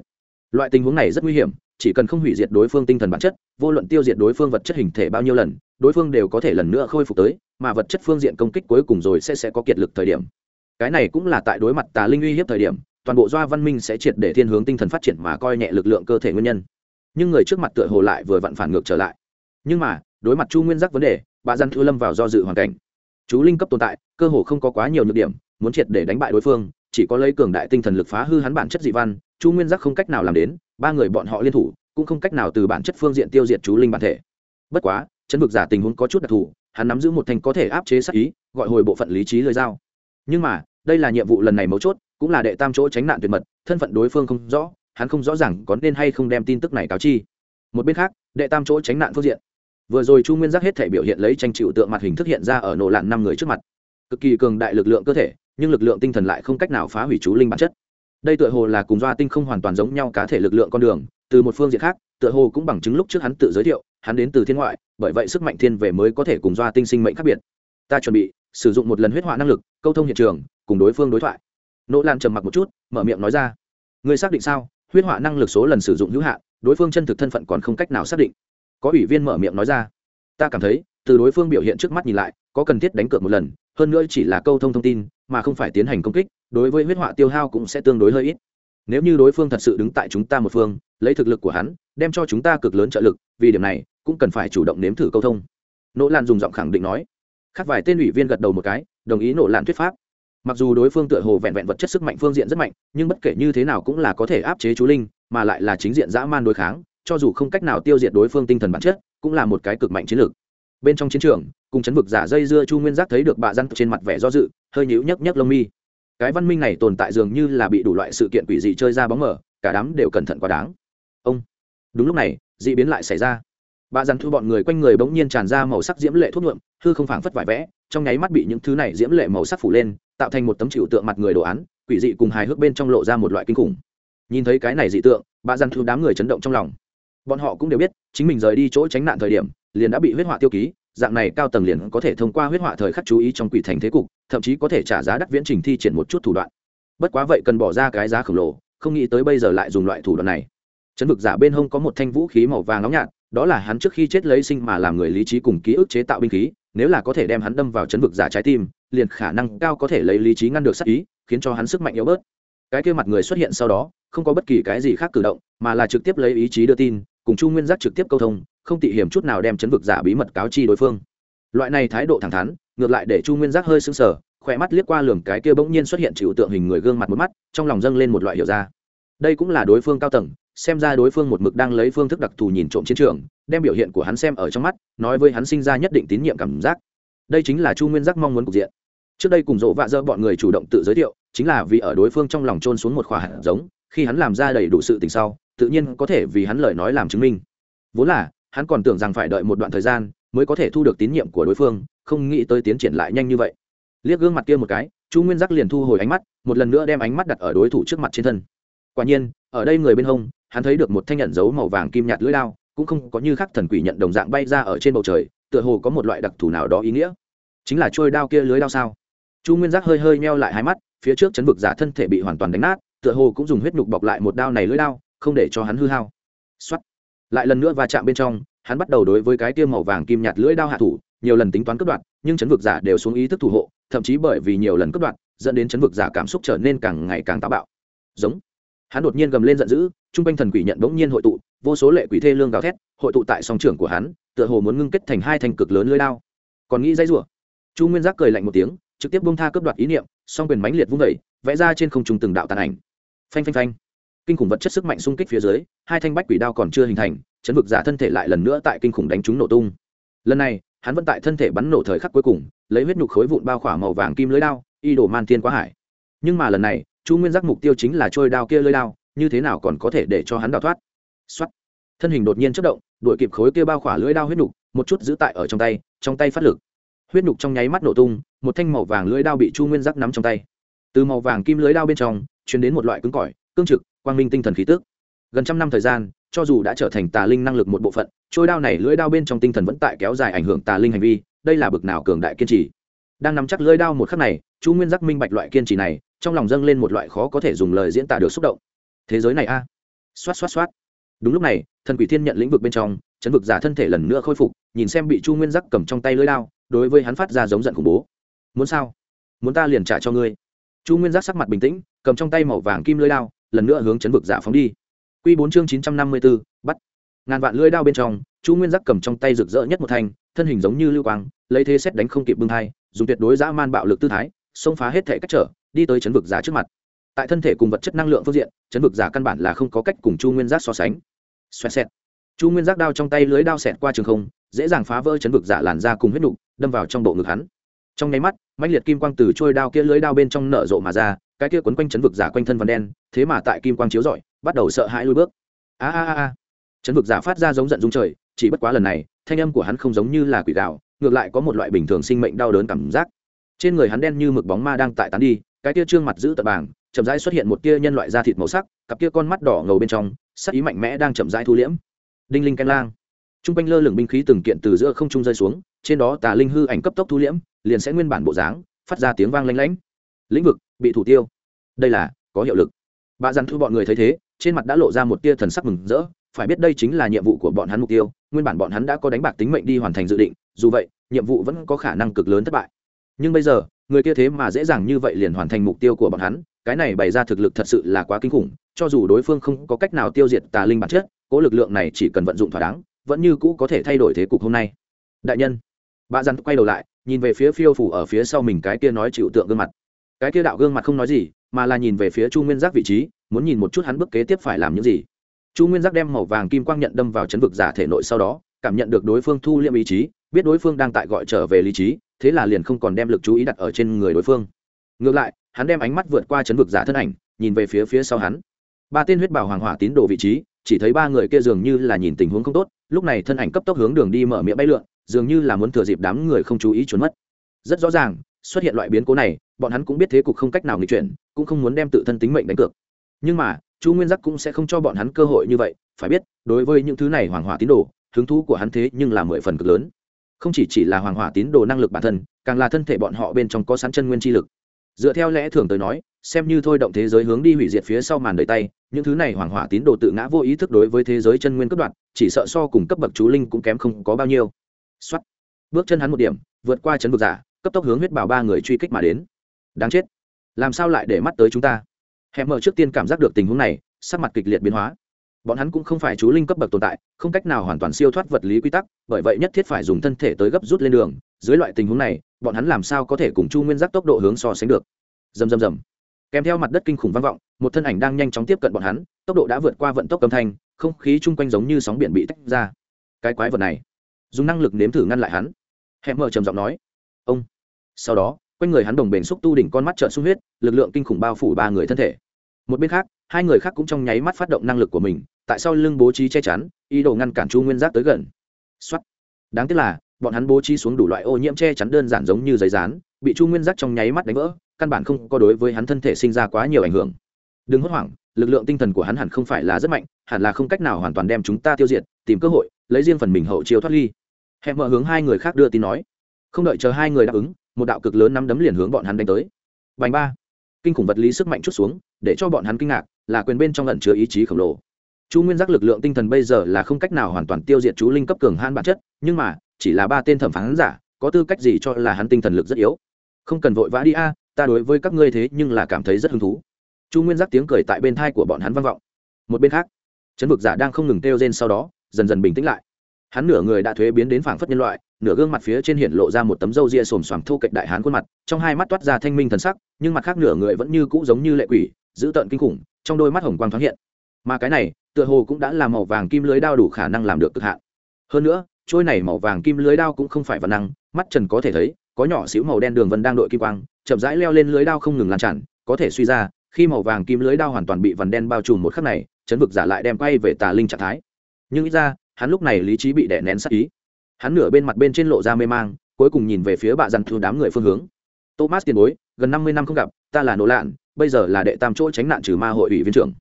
A: Loại tình huống này rất nguy hiểm, chỉ cần không hủy diệt đối phương tinh thần bản chất, vô luận tiêu diệt đối phương vật chất hình thể bao nhiêu lần, đối phương đều có thể lần nữa khôi phục tới mà vật chất phương diện công kích cuối cùng rồi sẽ sẽ có kiệt lực thời điểm. Cái này cũng là tại đối mặt tà linh uy hiếp thời điểm, toàn bộ doa văn minh sẽ triệt để thiên hướng tinh thần phát triển mà coi nhẹ lực lượng cơ thể nguyên nhân. Nhưng người trước mặt tựa hồ lại vừa vặn phản ngược trở lại. Nhưng mà, đối mặt chu nguyên giác vấn đề, bà dân thư lâm vào do dự hoàn cảnh. Chú linh cấp tồn tại, cơ hồ không có quá nhiều nhược điểm, muốn triệt để đánh bại đối phương, chỉ có lấy cường đại tinh thần lực phá hư hắn bản chất dị văn, chu nguyên giác không cách nào làm đến, ba người bọn họ liên thủ, cũng không cách nào từ bản chất phương diện tiêu diệt chú linh bản thể. Bất quá, chấn vực giả tình huống có chút đặc thù hắn nắm giữ một thành có thể áp chế sát ý, gọi hồi bộ phận lý trí lưới dao nhưng mà, đây là nhiệm vụ lần này mấu chốt, cũng là đệ tam chỗ tránh nạn tuyệt mật, thân phận đối phương không rõ, hắn không rõ ràng có nên hay không đem tin tức này cáo chi. Một bên khác, đệ tam chỗ tránh nạn phương diện. Vừa rồi chu nguyên giác hết thể biểu hiện lấy tranh chịu tượng mặt hình thức hiện ra ở nổ lạn năm người trước mặt. Cực kỳ cường đại lực lượng cơ thể, nhưng lực lượng tinh thần lại không cách nào phá hủy chú linh bản chất. Đây tựa hồ là cùng doa tinh không hoàn toàn giống nhau cá thể lực lượng con đường từ một phương diện khác, tựa hồ cũng bằng chứng lúc trước hắn tự giới thiệu, hắn đến từ thiên ngoại, bởi vậy sức mạnh thiên về mới có thể cùng doa tinh sinh mệnh khác biệt. Ta chuẩn bị sử dụng một lần huyết họa năng lực, câu thông hiện trường, cùng đối phương đối thoại. Nỗ lan trầm mặc một chút, mở miệng nói ra. Người xác định sao? Huyết họa năng lực số lần sử dụng hữu hạn, đối phương chân thực thân phận còn không cách nào xác định. Có ủy viên mở miệng nói ra. Ta cảm thấy, từ đối phương biểu hiện trước mắt nhìn lại, có cần thiết đánh cược một lần, hơn nữa chỉ là câu thông thông tin, mà không phải tiến hành công kích, đối với huyết họa tiêu hao cũng sẽ tương đối hơi ít nếu như đối phương thật sự đứng tại chúng ta một phương, lấy thực lực của hắn, đem cho chúng ta cực lớn trợ lực, vì điểm này, cũng cần phải chủ động nếm thử câu thông. Nỗ lan dùng giọng khẳng định nói. Khác vài tên ủy viên gật đầu một cái, đồng ý nỗ lan thuyết pháp. Mặc dù đối phương tựa hồ vẹn vẹn vật chất sức mạnh phương diện rất mạnh, nhưng bất kể như thế nào cũng là có thể áp chế chú linh, mà lại là chính diện dã man đối kháng, cho dù không cách nào tiêu diệt đối phương tinh thần bản chất, cũng là một cái cực mạnh chiến lược. Bên trong chiến trường, cùng chấn vực giả dây dưa chu nguyên giác thấy được bà răn trên mặt vẻ do dự, hơi nhíu nhấc nhấc lông mi cái văn minh này tồn tại dường như là bị đủ loại sự kiện quỷ dị chơi ra bóng mở cả đám đều cẩn thận quá đáng. Ông, đúng lúc này, dị biến lại xảy ra. Bà dằn thu bọn người quanh người bỗng nhiên tràn ra màu sắc diễm lệ thuốc nhuộm, hư không phảng phất vải vẽ, trong nháy mắt bị những thứ này diễm lệ màu sắc phủ lên, tạo thành một tấm chịu tượng mặt người đồ án, quỷ dị cùng hài hước bên trong lộ ra một loại kinh khủng. Nhìn thấy cái này dị tượng, bà dằn thu đám người chấn động trong lòng. Bọn họ cũng đều biết, chính mình rời đi chỗ tránh nạn thời điểm, liền đã bị huyết họa tiêu ký dạng này cao tầng liền có thể thông qua huyết họa thời khắc chú ý trong quỷ thành thế cục, thậm chí có thể trả giá đắt viễn trình thi triển một chút thủ đoạn. Bất quá vậy cần bỏ ra cái giá khổng lồ, không nghĩ tới bây giờ lại dùng loại thủ đoạn này. Chấn vực giả bên hông có một thanh vũ khí màu vàng nóng nhạt, đó là hắn trước khi chết lấy sinh mà làm người lý trí cùng ký ức chế tạo binh khí, nếu là có thể đem hắn đâm vào chấn vực giả trái tim, liền khả năng cao có thể lấy lý trí ngăn được sát ý, khiến cho hắn sức mạnh yếu bớt. Cái kia mặt người xuất hiện sau đó, không có bất kỳ cái gì khác cử động, mà là trực tiếp lấy ý chí đưa tin, cùng chu nguyên giác trực tiếp câu thông không tị hiểm chút nào đem chấn vực giả bí mật cáo chi đối phương. Loại này thái độ thẳng thắn, ngược lại để chu nguyên giác hơi sững sờ, khỏe mắt liếc qua lường cái kia bỗng nhiên xuất hiện chịu tượng hình người gương mặt một mắt, trong lòng dâng lên một loại hiểu ra. Đây cũng là đối phương cao tầng, xem ra đối phương một mực đang lấy phương thức đặc thù nhìn trộm chiến trường, đem biểu hiện của hắn xem ở trong mắt, nói với hắn sinh ra nhất định tín nhiệm cảm giác. Đây chính là chu nguyên giác mong muốn cục diện. Trước đây cùng dỗ vạ dơ bọn người chủ động tự giới thiệu, chính là vì ở đối phương trong lòng trôn xuống một khỏa hạt giống, khi hắn làm ra đầy đủ sự tình sau, tự nhiên có thể vì hắn lời nói làm chứng minh. Vốn là hắn còn tưởng rằng phải đợi một đoạn thời gian mới có thể thu được tín nhiệm của đối phương, không nghĩ tới tiến triển lại nhanh như vậy. Liếc gương mặt kia một cái, chu nguyên giác liền thu hồi ánh mắt, một lần nữa đem ánh mắt đặt ở đối thủ trước mặt trên thân. Quả nhiên, ở đây người bên hông, hắn thấy được một thanh nhận dấu màu vàng kim nhạt lưỡi lao cũng không có như khắc thần quỷ nhận đồng dạng bay ra ở trên bầu trời, tựa hồ có một loại đặc thù nào đó ý nghĩa. Chính là trôi đao kia lưới đao sao? Chu nguyên giác hơi hơi meo lại hai mắt, phía trước chấn vực giả thân thể bị hoàn toàn đánh nát, tựa hồ cũng dùng huyết nhục bọc lại một đao này lưỡi đao, không để cho hắn hư hao. Xuất lại lần nữa va chạm bên trong, hắn bắt đầu đối với cái tiêm màu vàng kim nhạt lưỡi đao hạ thủ, nhiều lần tính toán cướp đoạt, nhưng chấn vực giả đều xuống ý thức thủ hộ, thậm chí bởi vì nhiều lần cướp đoạt, dẫn đến chấn vực giả cảm xúc trở nên càng ngày càng táo bạo. Giống. Hắn đột nhiên gầm lên giận dữ, trung quanh thần quỷ nhận bỗng nhiên hội tụ, vô số lệ quỷ thê lương gào thét, hội tụ tại song trưởng của hắn, tựa hồ muốn ngưng kết thành hai thành cực lớn lưỡi đao. Còn nghĩ dây rủa. Chu nguyên giác cười lạnh một tiếng, trực tiếp bông tha cướp đoạt ý niệm, song quyền mãnh liệt vung vẩy vẽ ra trên không trung từng đạo tàn ảnh. Phanh phanh phanh kinh khủng vật chất sức mạnh xung kích phía dưới, hai thanh bách quỷ đao còn chưa hình thành, chấn vực giả thân thể lại lần nữa tại kinh khủng đánh trúng nổ tung. Lần này, hắn vẫn tại thân thể bắn nổ thời khắc cuối cùng, lấy huyết nhục khối vụn bao khỏa màu vàng kim lưới đao, y đổ man thiên quá hải. Nhưng mà lần này, chu nguyên giác mục tiêu chính là trôi đao kia lưới đao, như thế nào còn có thể để cho hắn đào thoát? Xuất thân hình đột nhiên chất động, đuổi kịp khối kia bao khỏa lưới đao huyết nhục, một chút giữ tại ở trong tay trong tay phát lực. Huyết nhục trong nháy mắt nổ tung, một thanh màu vàng lưới đao bị chu nguyên giác nắm trong tay. Từ màu vàng kim lưới đao bên trong chuyển đến một loại cứng cỏi, cương trực quang minh tinh thần khí tức. Gần trăm năm thời gian, cho dù đã trở thành tà linh năng lực một bộ phận, trôi đao này lưỡi đao bên trong tinh thần vẫn tại kéo dài ảnh hưởng tà linh hành vi, đây là bực nào cường đại kiên trì. Đang nắm chắc lưỡi đao một khắc này, chu nguyên giác minh bạch loại kiên trì này, trong lòng dâng lên một loại khó có thể dùng lời diễn tả được xúc động. Thế giới này a. À? xoát xoát xoát. Đúng lúc này, thần quỷ thiên nhận lĩnh vực bên trong, chấn vực giả thân thể lần nữa khôi phục, nhìn xem bị chu nguyên giác cầm trong tay lưỡi đao, đối với hắn phát ra giống giận khủng bố. Muốn sao? Muốn ta liền trả cho ngươi. Chu nguyên giác sắc mặt bình tĩnh, cầm trong tay màu vàng kim lưỡi đao lần nữa hướng chấn vực giả phóng đi. Q bốn chương chín trăm năm mươi b ố bắt. Ngàn vạn lưỡi đao bên trong, chu nguyên giác cầm trong tay rực rỡ nhất một thanh, thân hình giống như lưu quang, lấy thế xét đánh không kịp bưng thai, dùng tuyệt đối dã man bạo lực tư thái, xông phá hết thể cách trở, đi tới chấn vực giả trước mặt. Tại thân thể cùng vật chất năng lượng phương diện, chấn vực giả căn bản là không có cách cùng chu nguyên giác so sánh. Xoẹt xẹt. Chu nguyên giác đao trong tay lưới đao xẹt qua trường không, dễ dàng phá vỡ chấn vực giả làn ra cùng huyết nục, đâm vào trong bộ ngực hắn. Trong nháy mắt mạnh liệt kim quang từ trôi đao kia lưới đao bên trong nở rộ mà ra cái kia quấn quanh chấn vực giả quanh thân vằn đen, thế mà tại kim quang chiếu rọi, bắt đầu sợ hãi lui bước. A a a chấn vực giả phát ra giống giận dung trời, chỉ bất quá lần này, thanh âm của hắn không giống như là quỷ gạo, ngược lại có một loại bình thường sinh mệnh đau đớn cảm giác. Trên người hắn đen như mực bóng ma đang tại tán đi, cái tia trương mặt giữ tật bảng, chậm rãi xuất hiện một tia nhân loại da thịt màu sắc, cặp kia con mắt đỏ ngầu bên trong, sắc ý mạnh mẽ đang chậm rãi thu liễm. Đinh linh canh lang. T r u n g quanh lơ lửng binh khí từng kiện từ giữa không trung rơi xuống, trên đó tà linh hư ảnh cấp tốc thu liễm, liền sẽ nguyên bản bộ dáng, phát ra tiếng vang lanh lánh lĩnh vực bị thủ tiêu. Đây là, có hiệu lực. Bà dằn thu bọn người thấy thế, trên mặt đã lộ ra một tia thần sắc mừng rỡ, phải biết đây chính là nhiệm vụ của bọn hắn mục tiêu, nguyên bản bọn hắn đã có đánh bạc tính mệnh đi hoàn thành dự định, dù vậy, nhiệm vụ vẫn có khả năng cực lớn thất bại. Nhưng bây giờ, người kia thế mà dễ dàng như vậy liền hoàn thành mục tiêu của bọn hắn, cái này bày ra thực lực thật sự là quá kinh khủng, cho dù đối phương không có cách nào tiêu diệt tà linh bản chất, cố lực lượng này chỉ cần vận dụng thỏa đáng, vẫn như cũ có thể thay đổi thế cục hôm nay. Đại nhân, bà dằn quay đầu lại, nhìn về phía phiêu phủ ở phía sau mình cái kia nói chịu tượng gương mặt cái kia đạo gương mặt không nói gì, mà là nhìn về phía chu nguyên giác vị trí, muốn nhìn một chút hắn bước kế tiếp phải làm những gì. Chu nguyên giác đem màu vàng kim quang nhận đâm vào chấn vực giả thể nội sau đó, cảm nhận được đối phương thu liệm ý chí, biết đối phương đang tại gọi trở về lý trí, thế là liền không còn đem lực chú ý đặt ở trên người đối phương. Ngược lại, hắn đem ánh mắt vượt qua chấn vực giả thân ảnh, nhìn về phía phía sau hắn. Ba tên huyết bảo hoàng hỏa tín đồ vị trí, chỉ thấy ba người kia dường như là nhìn tình huống không tốt, lúc này thân ảnh cấp tốc hướng đường đi mở miệng bay lượn, dường như là muốn thừa dịp đám người không chú ý trốn mất. Rất rõ ràng, xuất hiện loại biến cố này bọn hắn cũng biết thế cục không cách nào nghịch chuyển, cũng không muốn đem tự thân tính mệnh đánh cược. Nhưng mà, chu nguyên giác cũng sẽ không cho bọn hắn cơ hội như vậy, phải biết, đối với những thứ này hoàng hỏa tín đồ, hứng thú của hắn thế nhưng là mười phần cực lớn. Không chỉ chỉ là hoàng hỏa tín đồ năng lực bản thân, càng là thân thể bọn họ bên trong có sẵn chân nguyên chi lực. Dựa theo lẽ thường tới nói, xem như thôi động thế giới hướng đi hủy diệt phía sau màn đời tay, những thứ này hoàng hỏa tín đồ tự ngã vô ý thức đối với thế giới chân nguyên cấp đoạn chỉ sợ so cùng cấp bậc chú linh cũng kém không có bao nhiêu. Xuất bước chân hắn một điểm, vượt qua chấn vực giả, cấp tốc hướng huyết bảo ba người truy kích mà đến đáng chết. Làm sao lại để mắt tới chúng ta? Hẹn mở trước tiên cảm giác được tình huống này, sắc mặt kịch liệt biến hóa. Bọn hắn cũng không phải chú linh cấp bậc tồn tại, không cách nào hoàn toàn siêu thoát vật lý quy tắc, bởi vậy nhất thiết phải dùng thân thể tới gấp rút lên đường. Dưới loại tình huống này, bọn hắn làm sao có thể cùng chu nguyên giác tốc độ hướng so sánh được? Dầm dầm dầm kèm theo mặt đất kinh khủng vang vọng, một thân ảnh đang nhanh chóng tiếp cận bọn hắn, tốc độ đã vượt qua vận tốc âm thanh, không khí chung quanh giống như sóng biển bị tách ra. Cái quái vật này, dùng năng lực nếm thử ngăn lại hắn. Hẹn mở trầm giọng nói, ông. Sau đó quanh người hắn đồng bền xúc tu đỉnh con mắt trợn sung huyết, lực lượng kinh khủng bao phủ ba người thân thể. Một bên khác, hai người khác cũng trong nháy mắt phát động năng lực của mình, tại sao lưng bố trí che chắn, ý đồ ngăn cản chu nguyên giác tới gần. Xuất đáng tiếc là, bọn hắn bố trí xuống đủ loại ô nhiễm che chắn đơn giản giống như giấy rán bị chu nguyên giác trong nháy mắt đánh vỡ, căn bản không có đối với hắn thân thể sinh ra quá nhiều ảnh hưởng. Đừng hốt hoảng, lực lượng tinh thần của hắn hẳn không phải là rất mạnh, hẳn là không cách nào hoàn toàn đem chúng ta tiêu diệt, tìm cơ hội, lấy riêng phần mình hậu chiêu thoát ly. Hẹn mở hướng hai người khác đưa tin nói. Không đợi chờ hai người đáp ứng một đạo cực lớn nắm đấm liền hướng bọn hắn đánh tới. Bành ba. Kinh khủng vật lý sức mạnh chút xuống, để cho bọn hắn kinh ngạc, là quyền bên trong lẩn chứa ý chí khổng lồ. Chu nguyên giác lực lượng tinh thần bây giờ là không cách nào hoàn toàn tiêu diệt chú linh cấp cường hãn bản chất, nhưng mà, chỉ là ba tên thẩm phán giả, có tư cách gì cho là hắn tinh thần lực rất yếu? Không cần vội vã đi a, ta đối với các ngươi thế nhưng là cảm thấy rất hứng thú. Chu nguyên giác tiếng cười tại bên thai của bọn hắn vang vọng. Một bên khác, chấn vực giả đang không ngừng kêu rên sau đó, dần dần bình tĩnh lại hắn nửa người đã thuế biến đến phảng phất nhân loại, nửa gương mặt phía trên hiện lộ ra một tấm râu ria xồm xoàm thô kệch đại hán khuôn mặt, trong hai mắt toát ra thanh minh thần sắc, nhưng mặt khác nửa người vẫn như cũ giống như lệ quỷ, dữ tợn kinh khủng, trong đôi mắt hồng quang thoáng hiện. Mà cái này, tựa hồ cũng đã là màu vàng kim lưới đao đủ khả năng làm được cực hạn. Hơn nữa, trôi này màu vàng kim lưới đao cũng không phải văn năng, mắt trần có thể thấy, có nhỏ xíu màu đen đường vân đang đội kim quang, chậm rãi leo lên lưới đao không ngừng lan tràn, có thể suy ra, khi màu vàng kim lưới đao hoàn toàn bị vằn đen bao trùm một khắc này, chấn vực giả lại đem quay về tà linh trạng thái. Nhưng ít ra hắn lúc này lý trí bị đè nén sắc ý. Hắn nửa bên mặt bên trên lộ ra mê mang, cuối cùng nhìn về phía bạ dằn thu đám người phương hướng. Thomas tiền bối, gần năm mươi năm không gặp, ta là nỗ lạn, bây giờ là đệ tam chỗ tránh nạn trừ ma hội ủy viên trưởng.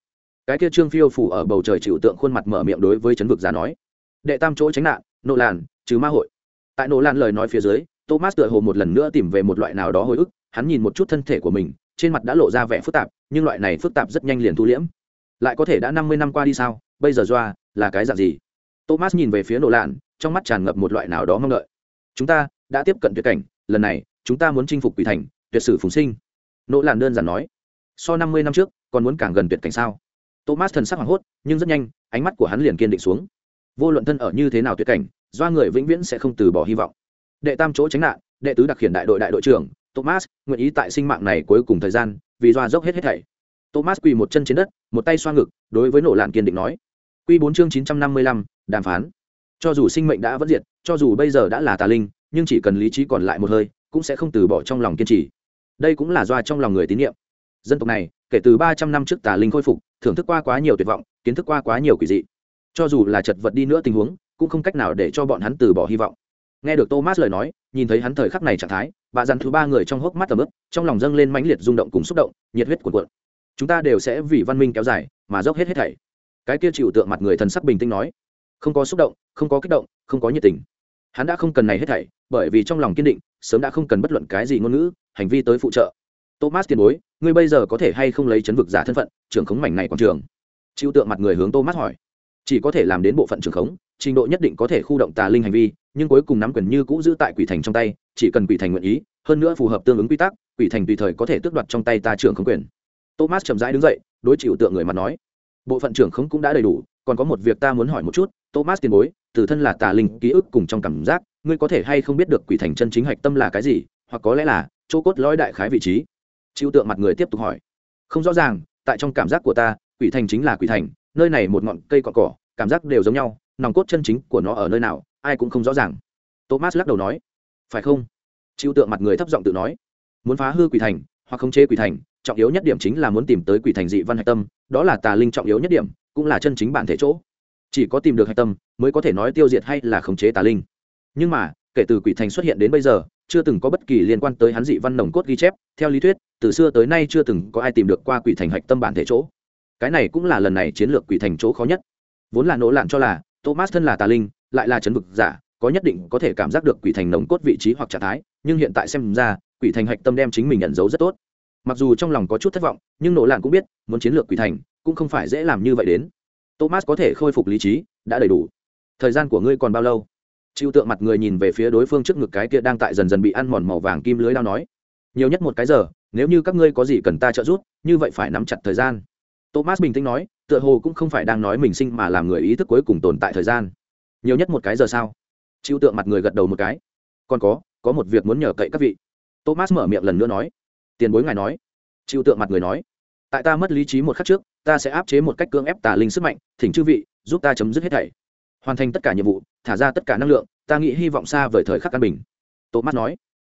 A: Cái kia trương phiêu phủ ở bầu trời chịu tượng khuôn mặt mở miệng đối với chấn vực giả nói. Đệ tam chỗ tránh nạn, nỗ lạn, trừ ma hội. Tại nỗ lạn lời nói phía dưới, thomas tựa hồ một lần nữa tìm về một loại nào đó hồi ức, hắn nhìn một chút thân thể của mình, trên mặt đã lộ ra vẻ phức tạp, nhưng loại này phức tạp rất nhanh liền thu liễm. Lại có thể đã năm mươi năm qua đi sao? Bây giờ doa, là cái dạng gì? Thomas nhìn về phía nổ lạn trong mắt tràn ngập một loại nào đó mong đợi. Chúng ta đã tiếp cận tuyệt cảnh, lần này, chúng ta muốn chinh phục quỷ thành, tuyệt sử phùng sinh. Nộ lạn đơn giản nói. So năm mươi năm trước, còn muốn càng gần tuyệt cảnh sao? Thomas thần sắc hoảng hốt, nhưng rất nhanh, ánh mắt của hắn liền kiên định xuống. Vô luận thân ở như thế nào tuyệt cảnh, do người vĩnh viễn sẽ không từ bỏ hy vọng. Đệ tam chỗ tránh nạn, đệ tứ đặc khiển đại đội đại đội trưởng, thomas nguyện ý tại sinh mạng này cuối cùng thời gian, vì doa dốc hết hết thảy. Thomas quỳ một chân trên đất, một tay xoa ngực, đối với nổ lạn kiên định nói. Quy bốn chương chín trăm năm mươi lăm đàm phán. Cho dù sinh mệnh đã vẫn diệt, cho dù bây giờ đã là tà linh, nhưng chỉ cần lý trí còn lại một hơi, cũng sẽ không từ bỏ trong lòng kiên trì. Đây cũng là doa trong lòng người tín nhiệm. Dân tộc này, kể từ ba trăm năm trước tà linh khôi phục, thưởng thức qua quá nhiều tuyệt vọng, kiến thức qua quá nhiều quỷ dị. Cho dù là chật vật đi nữa tình huống, cũng không cách nào để cho bọn hắn từ bỏ hy vọng. Nghe được thomas lời nói, nhìn thấy hắn thời khắc này trạng thái, bà dặn thứ ba người trong hốc mắt tầm ướp trong lòng dâng lên mãnh liệt rung động cùng xúc động, nhiệt huyết cuộn cuộn. Chúng ta đều sẽ vì văn minh kéo dài, mà dốc hết hết thảy. Cái kia chịu tượng mặt người thần sắc bình tĩnh nói không có xúc động, không có kích động, không có nhiệt tình. Hắn đã không cần này hết thảy, bởi vì trong lòng kiên định, sớm đã không cần bất luận cái gì ngôn ngữ, hành vi tới phụ trợ. Thomas tiền bối, ngươi bây giờ có thể hay không lấy chấn vực giả thân phận, trưởng khống mảnh này quảng trường? Chịu tượng mặt người hướng thomas hỏi. Chỉ có thể làm đến bộ phận trưởng khống, trình độ nhất định có thể khu động tà linh hành vi, nhưng cuối cùng nắm quyền như cũ giữ tại quỷ thành trong tay, chỉ cần quỷ thành nguyện ý, hơn nữa phù hợp tương ứng quy tắc, quỷ thành tùy thời có thể tước đoạt trong tay ta trưởng khống quyền. Thomas chậm rãi đứng dậy, đối chịu tượng người mặt nói. Bộ phận trưởng khống cũng đã đầy đủ còn có một việc ta muốn hỏi một chút, thomas tiền bối, từ thân là tà linh ký ức cùng trong cảm giác, ngươi có thể hay không biết được quỷ thành chân chính hạch tâm là cái gì, hoặc có lẽ là chỗ cốt lõi đại khái vị trí? Chịu tượng mặt người tiếp tục hỏi. Không rõ ràng, tại trong cảm giác của ta, quỷ thành chính là quỷ thành, nơi này một ngọn cây cọ cỏ cảm giác đều giống nhau, nòng cốt chân chính của nó ở nơi nào, ai cũng không rõ ràng. Thomas lắc đầu nói. Phải không? Chịu tượng mặt người thấp giọng tự nói. Muốn phá hư quỷ thành, hoặc khống chế quỷ thành, trọng yếu nhất điểm chính là muốn tìm tới quỷ thành dị văn hạch tâm, đó là tà linh trọng yếu nhất điểm cũng là chân chính bản thể chỗ. Chỉ có tìm được hạch tâm mới có thể nói tiêu diệt hay là khống chế tà linh. Nhưng mà, kể từ quỷ thành xuất hiện đến bây giờ, chưa từng có bất kỳ liên quan tới hắn dị văn nồng cốt ghi chép. Theo lý thuyết, từ xưa tới nay chưa từng có ai tìm được qua quỷ thành hạch tâm bản thể chỗ. Cái này cũng là lần này chiến lược quỷ thành chỗ khó nhất. Vốn là nỗ lạn cho là, thomas thân là tà linh, lại là chấn vực giả, có nhất định có thể cảm giác được quỷ thành nồng cốt vị trí hoặc trạng thái. Nhưng hiện tại xem ra, quỷ thành hạch tâm đem chính mình nhận dấu rất tốt mặc dù trong lòng có chút thất vọng, nhưng nỗ lạn cũng biết, muốn chiến lược quỷ thành, cũng không phải dễ làm như vậy đến. Thomas có thể khôi phục lý trí, đã đầy đủ. Thời gian của ngươi còn bao lâu? Chịu tượng mặt người nhìn về phía đối phương trước ngực cái kia đang tại dần dần bị ăn mòn màu vàng kim lưới lao nói. Nhiều nhất một cái giờ, nếu như các ngươi có gì cần ta trợ giúp, như vậy phải nắm chặt thời gian. Thomas bình tĩnh nói, tựa hồ cũng không phải đang nói mình sinh mà làm người ý thức cuối cùng tồn tại thời gian. Nhiều nhất một cái giờ sao? Chịu tượng mặt người gật đầu một cái. Còn có có một việc muốn nhờ cậy các vị. Thomas mở miệng lần nữa nói tiền bối ngài nói. Chịu tượng mặt người nói, tại ta mất lý trí một khắc trước, ta sẽ áp chế một cách cưỡng ép tà linh sức mạnh, thỉnh chư vị, giúp ta chấm dứt hết thảy. Hoàn thành tất cả nhiệm vụ, thả ra tất cả năng lượng, ta nghĩ hy vọng xa vời thời khắc căn bình. Tố mắt nói,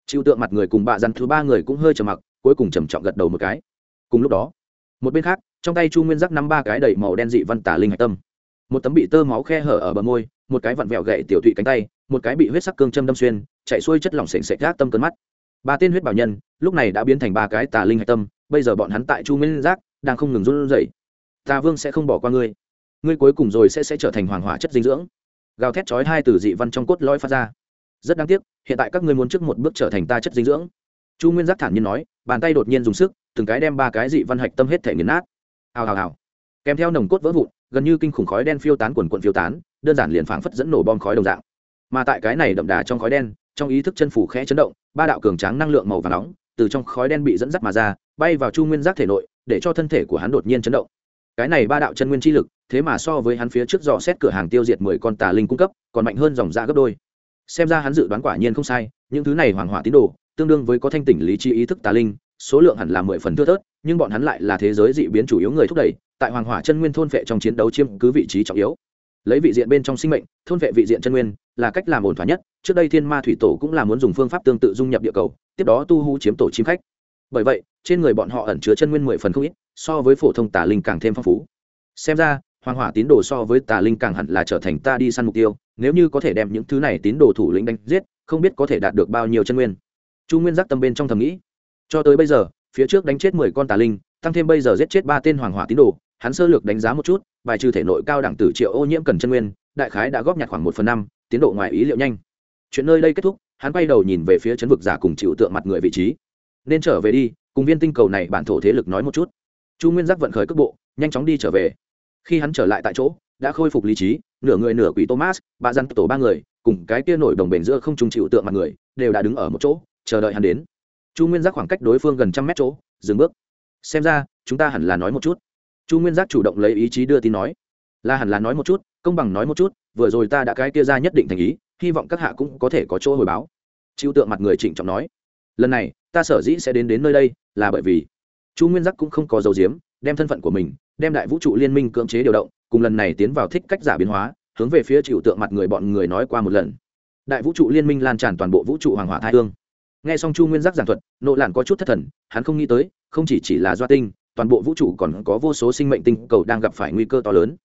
A: chịu tượng mặt người cùng bạ dằn thứ ba người cũng hơi trầm mặc, cuối cùng trầm trọng gật đầu một cái. Cùng lúc đó, một bên khác, trong tay chu nguyên giác năm ba cái đầy màu đen dị văn tả linh hạch tâm. Một tấm bị tơ máu khe hở ở bờ môi, một cái vặn vẹo gậy tiểu thụy cánh tay, một cái bị huyết sắc cương châm đâm xuyên, chạy xuôi chất lỏng sền sệt gác tâm cơn mắt ba tên huyết bảo nhân, lúc này đã biến thành ba cái tà linh hạch tâm, bây giờ bọn hắn tại chu nguyên giác, đang không ngừng run rẩy. Tà vương sẽ không bỏ qua ngươi. Ngươi cuối cùng rồi sẽ sẽ trở thành hoàng hỏa chất dinh dưỡng. Gào thét chói hai từ dị văn trong cốt lõi phát ra. Rất đáng tiếc, hiện tại các ngươi muốn trước một bước trở thành ta chất dinh dưỡng. Chu nguyên giác thản nhiên nói, bàn tay đột nhiên dùng sức, từng cái đem ba cái dị văn hạch tâm hết thể nghiền nát. Hào hào hào. Kèm theo nồng cốt vỡ vụn, gần như kinh khủng khói đen phiêu tán quần quận phiêu tán, đơn giản liền phảng phất dẫn nổ bom khói đồng dạng. Mà tại cái này đậm đà trong khói đen trong ý thức chân phủ khẽ chấn động, ba đạo cường tráng năng lượng màu và nóng từ trong khói đen bị dẫn dắt mà ra, bay vào chu nguyên giác thể nội, để cho thân thể của hắn đột nhiên chấn động. Cái này ba đạo chân nguyên chi lực, thế mà so với hắn phía trước dò xét cửa hàng tiêu diệt mười con tà linh cung cấp, còn mạnh hơn dòng da gấp đôi. Xem ra hắn dự đoán quả nhiên không sai, những thứ này hoàng hỏa tín đồ, tương đương với có thanh tỉnh lý trí ý thức tà linh, số lượng hẳn là mười phần thưa thớt, nhưng bọn hắn lại là thế giới dị biến chủ yếu người thúc đẩy, tại hoàng hỏa chân nguyên thôn vệ trong chiến đấu chiếm cứ vị trí trọng yếu. Lấy vị diện bên trong sinh mệnh, thôn vệ vị diện chân nguyên là cách làm ổn thỏa nhất trước đây thiên ma thủy tổ cũng là muốn dùng phương pháp tương tự dung nhập địa cầu, tiếp đó tu hú chiếm tổ chim khách. Bởi vậy, trên người bọn họ ẩn chứa chân nguyên mười phần không ít, so với phổ thông tà linh càng thêm phong phú. Xem ra, hoàng hỏa tín đồ so với tà linh càng hẳn là trở thành ta đi săn mục tiêu, nếu như có thể đem những thứ này tín đồ thủ lĩnh đánh giết, không biết có thể đạt được bao nhiêu chân nguyên. Chu nguyên giác tâm bên trong thầm nghĩ. Cho tới bây giờ, phía trước đánh chết mười con tà linh, tăng thêm bây giờ giết chết ba tên hoàng hỏa tín đồ, hắn sơ lược đánh giá một chút, bài trừ thể nội cao đẳng tử triệu ô nhiễm cần chân nguyên, đại khái đã góp nhặt khoảng một phần năm, tiến độ ngoài ý liệu nhanh chuyện nơi đây kết thúc, hắn quay đầu nhìn về phía chấn vực giả cùng chịu tượng mặt người vị trí. Nên trở về đi, cùng viên tinh cầu này bản thổ thế lực nói một chút. Chu nguyên giác vận khởi cước bộ, nhanh chóng đi trở về. Khi hắn trở lại tại chỗ, đã khôi phục lý trí, nửa người nửa quỷ thomas, bà dân tổ ba người, cùng cái kia nổi đồng bền giữa không trung chịu tượng mặt người, đều đã đứng ở một chỗ, chờ đợi hắn đến. Chu nguyên giác khoảng cách đối phương gần trăm mét chỗ, dừng bước. Xem ra, chúng ta hẳn là nói một chút. Chu nguyên giác chủ động lấy ý chí đưa tin nói. Là hẳn là nói một chút, công bằng nói một chút, vừa rồi ta đã cái kia ra nhất định thành ý hy vọng các hạ cũng có thể có chỗ hồi báo chịu tượng mặt người trịnh trọng nói lần này ta sở dĩ sẽ đến đến nơi đây là bởi vì chu nguyên giác cũng không có dấu diếm đem thân phận của mình đem đại vũ trụ liên minh cưỡng chế điều động cùng lần này tiến vào thích cách giả biến hóa hướng về phía chịu tượng mặt người bọn người nói qua một lần đại vũ trụ liên minh lan tràn toàn bộ vũ trụ hoàng hỏa thái hương nghe xong chu nguyên giác giảng thuật nộ lạn có chút thất thần hắn không nghĩ tới không chỉ chỉ là doa tinh toàn bộ vũ trụ còn có vô số sinh mệnh tinh cầu đang gặp phải nguy cơ to lớn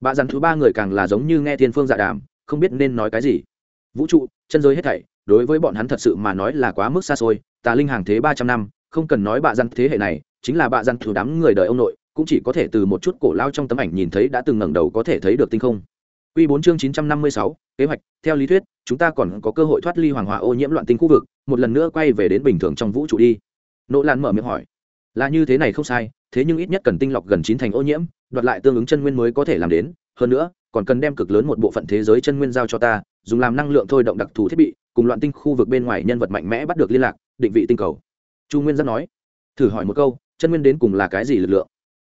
A: bà dặn thứ ba người càng là giống như nghe thiên phương dạ đàm không biết nên nói cái gì vũ trụ chân giới hết thảy đối với bọn hắn thật sự mà nói là quá mức xa xôi tà linh hàng thế ba trăm năm không cần nói bạ dân thế hệ này chính là bạ dân thủ đám người đời ông nội cũng chỉ có thể từ một chút cổ lao trong tấm ảnh nhìn thấy đã từng ngẩng đầu có thể thấy được tinh không Quy 4 chương 956, kế hoạch, theo lý thuyết, chúng ta còn có cơ hội thoát ly hoàng hỏa ô nhiễm loạn tinh khu vực, một lần nữa quay về đến bình thường trong vũ trụ đi. Nỗ Lan mở miệng hỏi, là như thế này không sai, thế nhưng ít nhất cần tinh lọc gần chín thành ô nhiễm, đoạt lại tương ứng chân nguyên mới có thể làm đến, hơn nữa, còn cần đem cực lớn một bộ phận thế giới chân nguyên giao cho ta, dùng làm năng lượng thôi động đặc thù thiết bị, cùng loạn tinh khu vực bên ngoài nhân vật mạnh mẽ bắt được liên lạc, định vị tinh cầu. Chu Nguyên giác nói, thử hỏi một câu, chân nguyên đến cùng là cái gì lực lượng?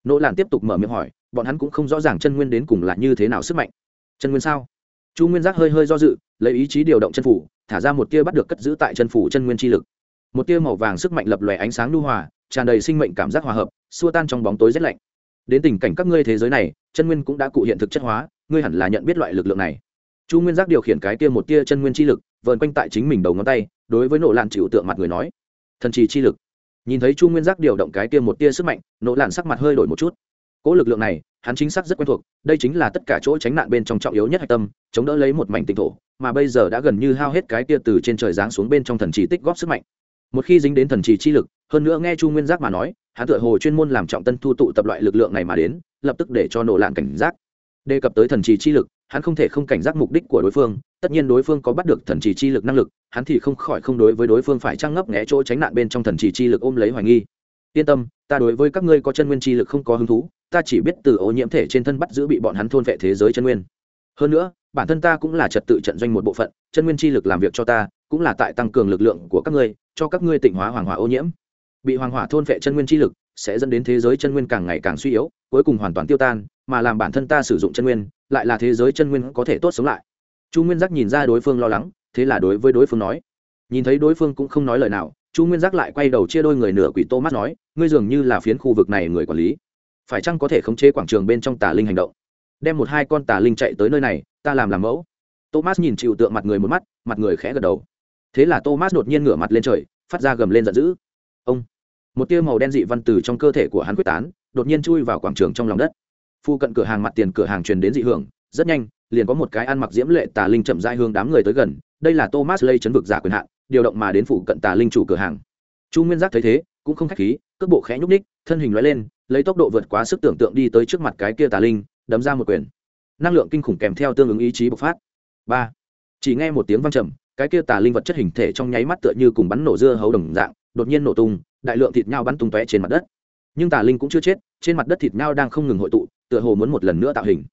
A: Nỗ làn tiếp tục mở miệng hỏi, bọn hắn cũng không rõ ràng chân nguyên đến cùng là như thế nào sức mạnh. Chân nguyên sao? Chu nguyên giác hơi hơi do dự lấy ý chí điều động chân phủ thả ra một tia bắt được cất giữ tại chân phủ chân nguyên chi lực. Một tia màu vàng sức mạnh lập lòe ánh sáng lưu hòa tràn đầy sinh mệnh cảm giác hòa hợp xua tan trong bóng tối rét lạnh. Đến tình cảnh các ngươi thế giới này chân nguyên cũng đã cụ hiện thực chất hóa ngươi hẳn là nhận biết loại lực lượng này. Chu nguyên giác điều khiển cái tia một tia chân nguyên chi lực, vờn quanh tại chính mình đầu ngón tay, đối với nộ lạn chịu tượng mặt người nói, thần trì chi lực. Nhìn thấy chu nguyên giác điều động cái tia một tia sức mạnh, nộ lạn sắc mặt hơi đổi một chút. Cỗ lực lượng này, hắn chính xác rất quen thuộc, đây chính là tất cả chỗ tránh nạn bên trong trọng yếu nhất hạch tâm, chống đỡ lấy một mảnh tinh thổ, mà bây giờ đã gần như hao hết cái kia từ trên trời giáng xuống bên trong thần trì tích góp sức mạnh. Một khi dính đến thần trì chi lực, hơn nữa nghe chu nguyên giác mà nói, hắn tựa hồ chuyên môn làm trọng tân thu tụ tập loại lực lượng này mà đến, lập tức để cho nổ lạn cảnh giác đề cập tới thần trì chi lực, hắn không thể không cảnh giác mục đích của đối phương, tất nhiên đối phương có bắt được thần trì chi lực năng lực, hắn thì không khỏi không đối với đối phương phải trăng ngấp nghẽ chỗ tránh nạn bên trong thần trì chi lực ôm lấy hoài nghi. Yên tâm, ta đối với các ngươi có chân nguyên chi lực không có hứng thú, ta chỉ biết từ ô nhiễm thể trên thân bắt giữ bị bọn hắn thôn vệ thế giới chân nguyên. Hơn nữa, bản thân ta cũng là trật tự trận doanh một bộ phận, chân nguyên chi lực làm việc cho ta, cũng là tại tăng cường lực lượng của các ngươi, cho các ngươi tịnh hóa hoàng hỏa ô nhiễm. Bị hoàng hỏa thôn vệ chân nguyên chi lực, sẽ dẫn đến thế giới chân nguyên càng ngày càng suy yếu, cuối cùng hoàn toàn tiêu tan mà làm bản thân ta sử dụng chân nguyên, lại là thế giới chân nguyên có thể tốt sống lại. Chu nguyên giác nhìn ra đối phương lo lắng, thế là đối với đối phương nói. Nhìn thấy đối phương cũng không nói lời nào, chu nguyên giác lại quay đầu chia đôi người nửa quỷ tô mắt nói, ngươi dường như là phiến khu vực này người quản lý. Phải chăng có thể khống chế quảng trường bên trong tà linh hành động? Đem một hai con tà linh chạy tới nơi này, ta làm làm mẫu. Thomas nhìn chịu tượng mặt người một mắt, mặt người khẽ gật đầu. Thế là thomas đột nhiên ngửa mặt lên trời, phát ra gầm lên giận dữ. Ông! Một tia màu đen dị văn từ trong cơ thể của hắn quyết tán, đột nhiên chui vào quảng trường trong lòng đất phu cận cửa hàng mặt tiền cửa hàng truyền đến dị hưởng, rất nhanh, liền có một cái ăn mặc diễm lệ tà linh chậm dai hương đám người tới gần, đây là thomas lây chấn vực giả quyền hạn, điều động mà đến phụ cận tà linh chủ cửa hàng. Chu nguyên giác thấy thế, cũng không khách khí, cước bộ khẽ nhúc ních thân hình loại lên, lấy tốc độ vượt quá sức tưởng tượng đi tới trước mặt cái kia tà linh, đấm ra một quyền. Năng lượng kinh khủng kèm theo tương ứng ý chí bộc phát. Ba. Chỉ nghe một tiếng vang trầm, cái kia tà linh vật chất hình thể trong nháy mắt tựa như cùng bắn nổ dưa hấu đồng dạng, đột nhiên nổ tung, đại lượng thịt nhau bắn tung tóe trên mặt đất. Nhưng tà linh cũng chưa chết, trên mặt đất thịt nhau đang không ngừng hội tụ tựa hồ muốn một lần nữa tạo hình.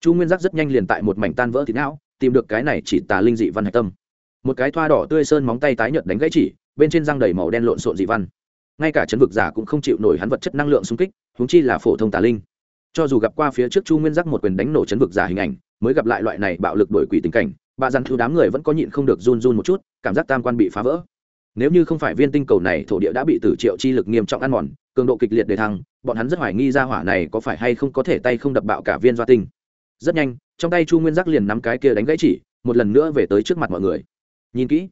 A: Chu nguyên giác rất nhanh liền tại một mảnh tan vỡ thịt não, tìm được cái này chỉ tà linh dị văn hạch tâm. Một cái thoa đỏ tươi sơn móng tay tái nhợt đánh gãy chỉ, bên trên răng đầy màu đen lộn xộn dị văn. Ngay cả chấn vực giả cũng không chịu nổi hắn vật chất năng lượng xung kích húng chi là phổ thông tà linh. Cho dù gặp qua phía trước chu nguyên giác một quyền đánh nổ chấn vực giả hình ảnh, mới gặp lại loại này bạo lực đổi quỷ tình cảnh, bà dằn thu đám người vẫn có nhịn không được run run một chút, cảm giác tam quan bị phá vỡ. Nếu như không phải viên tinh cầu này thổ địa đã bị tử triệu chi lực nghiêm trọng ăn mòn, cường độ kịch liệt đề thăng bọn hắn rất hoài nghi ra hỏa này có phải hay không có thể tay không đập bạo cả viên doa tinh. Rất nhanh, trong tay chu nguyên giác liền nắm cái kia đánh gãy chỉ, một lần nữa về tới trước mặt mọi người. Nhìn kỹ,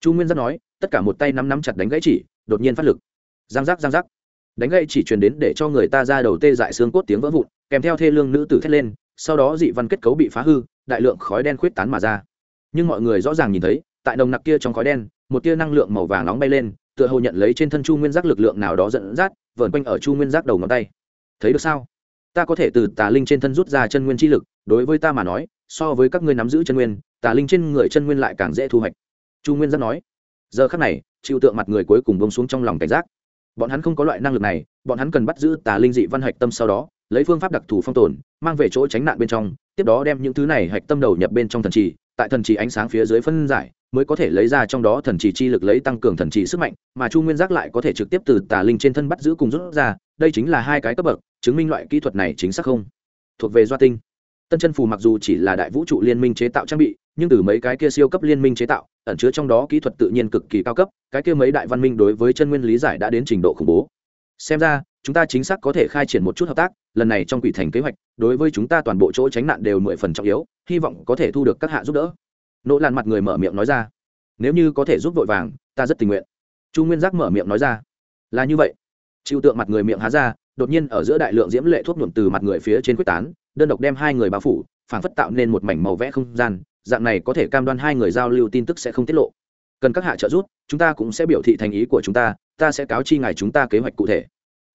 A: chu nguyên giác nói, tất cả một tay nắm nắm chặt đánh gãy chỉ, đột nhiên phát lực. Giang giác giang giác. Đánh gãy chỉ truyền đến để cho người ta ra đầu tê dại xương cốt tiếng vỡ vụn, kèm theo thê lương nữ tử thét lên, sau đó dị văn kết cấu bị phá hư, đại lượng khói đen khuyết tán mà ra. Nhưng mọi người rõ ràng nhìn thấy, tại đồng nặc kia trong khói đen, một tia năng lượng màu vàng nóng bay lên, tựa hồ nhận lấy trên thân chu nguyên giác lực lượng nào đó dẫn dắt vờn quanh ở chu nguyên giác đầu ngón tay. Thấy được sao? Ta có thể từ tà linh trên thân rút ra chân nguyên chi lực, đối với ta mà nói, so với các ngươi nắm giữ chân nguyên, tà linh trên người chân nguyên lại càng dễ thu hoạch. Chu nguyên giác nói. Giờ khắc này, chịu tượng mặt người cuối cùng bông xuống trong lòng cảnh giác. Bọn hắn không có loại năng lực này, bọn hắn cần bắt giữ tà linh dị văn hạch tâm sau đó, lấy phương pháp đặc thù phong tồn, mang về chỗ tránh nạn bên trong, tiếp đó đem những thứ này hạch tâm đầu nhập bên trong thần trì, tại thần trì ánh sáng phía dưới phân giải mới có thể lấy ra trong đó thần trì chi lực lấy tăng cường thần trì sức mạnh, mà chu nguyên giác lại có thể trực tiếp từ tà linh trên thân bắt giữ cùng rút ra, đây chính là hai cái cấp bậc, chứng minh loại kỹ thuật này chính xác không? Thuộc về doa tinh. Tân chân phù mặc dù chỉ là đại vũ trụ liên minh chế tạo trang bị, nhưng từ mấy cái kia siêu cấp liên minh chế tạo, ẩn chứa trong đó kỹ thuật tự nhiên cực kỳ cao cấp, cái kia mấy đại văn minh đối với chân nguyên lý giải đã đến trình độ khủng bố. Xem ra, chúng ta chính xác có thể khai triển một chút hợp tác, lần này trong quỷ thành kế hoạch, đối với chúng ta toàn bộ chỗ tránh nạn đều mười phần trọng yếu, hy vọng có thể thu được các hạ giúp đỡ nỗ lan mặt người mở miệng nói ra. Nếu như có thể giúp vội vàng, ta rất tình nguyện. Chu nguyên giác mở miệng nói ra. Là như vậy. Chịu tượng mặt người miệng há ra, đột nhiên ở giữa đại lượng diễm lệ thuốc nhuộm từ mặt người phía trên quyết tán, đơn độc đem hai người bao phủ phản phất tạo nên một mảnh màu vẽ không gian, dạng này có thể cam đoan hai người giao lưu tin tức sẽ không tiết lộ. Cần các hạ trợ giúp, chúng ta cũng sẽ biểu thị thành ý của chúng ta ta sẽ cáo chi ngài chúng ta kế hoạch cụ thể.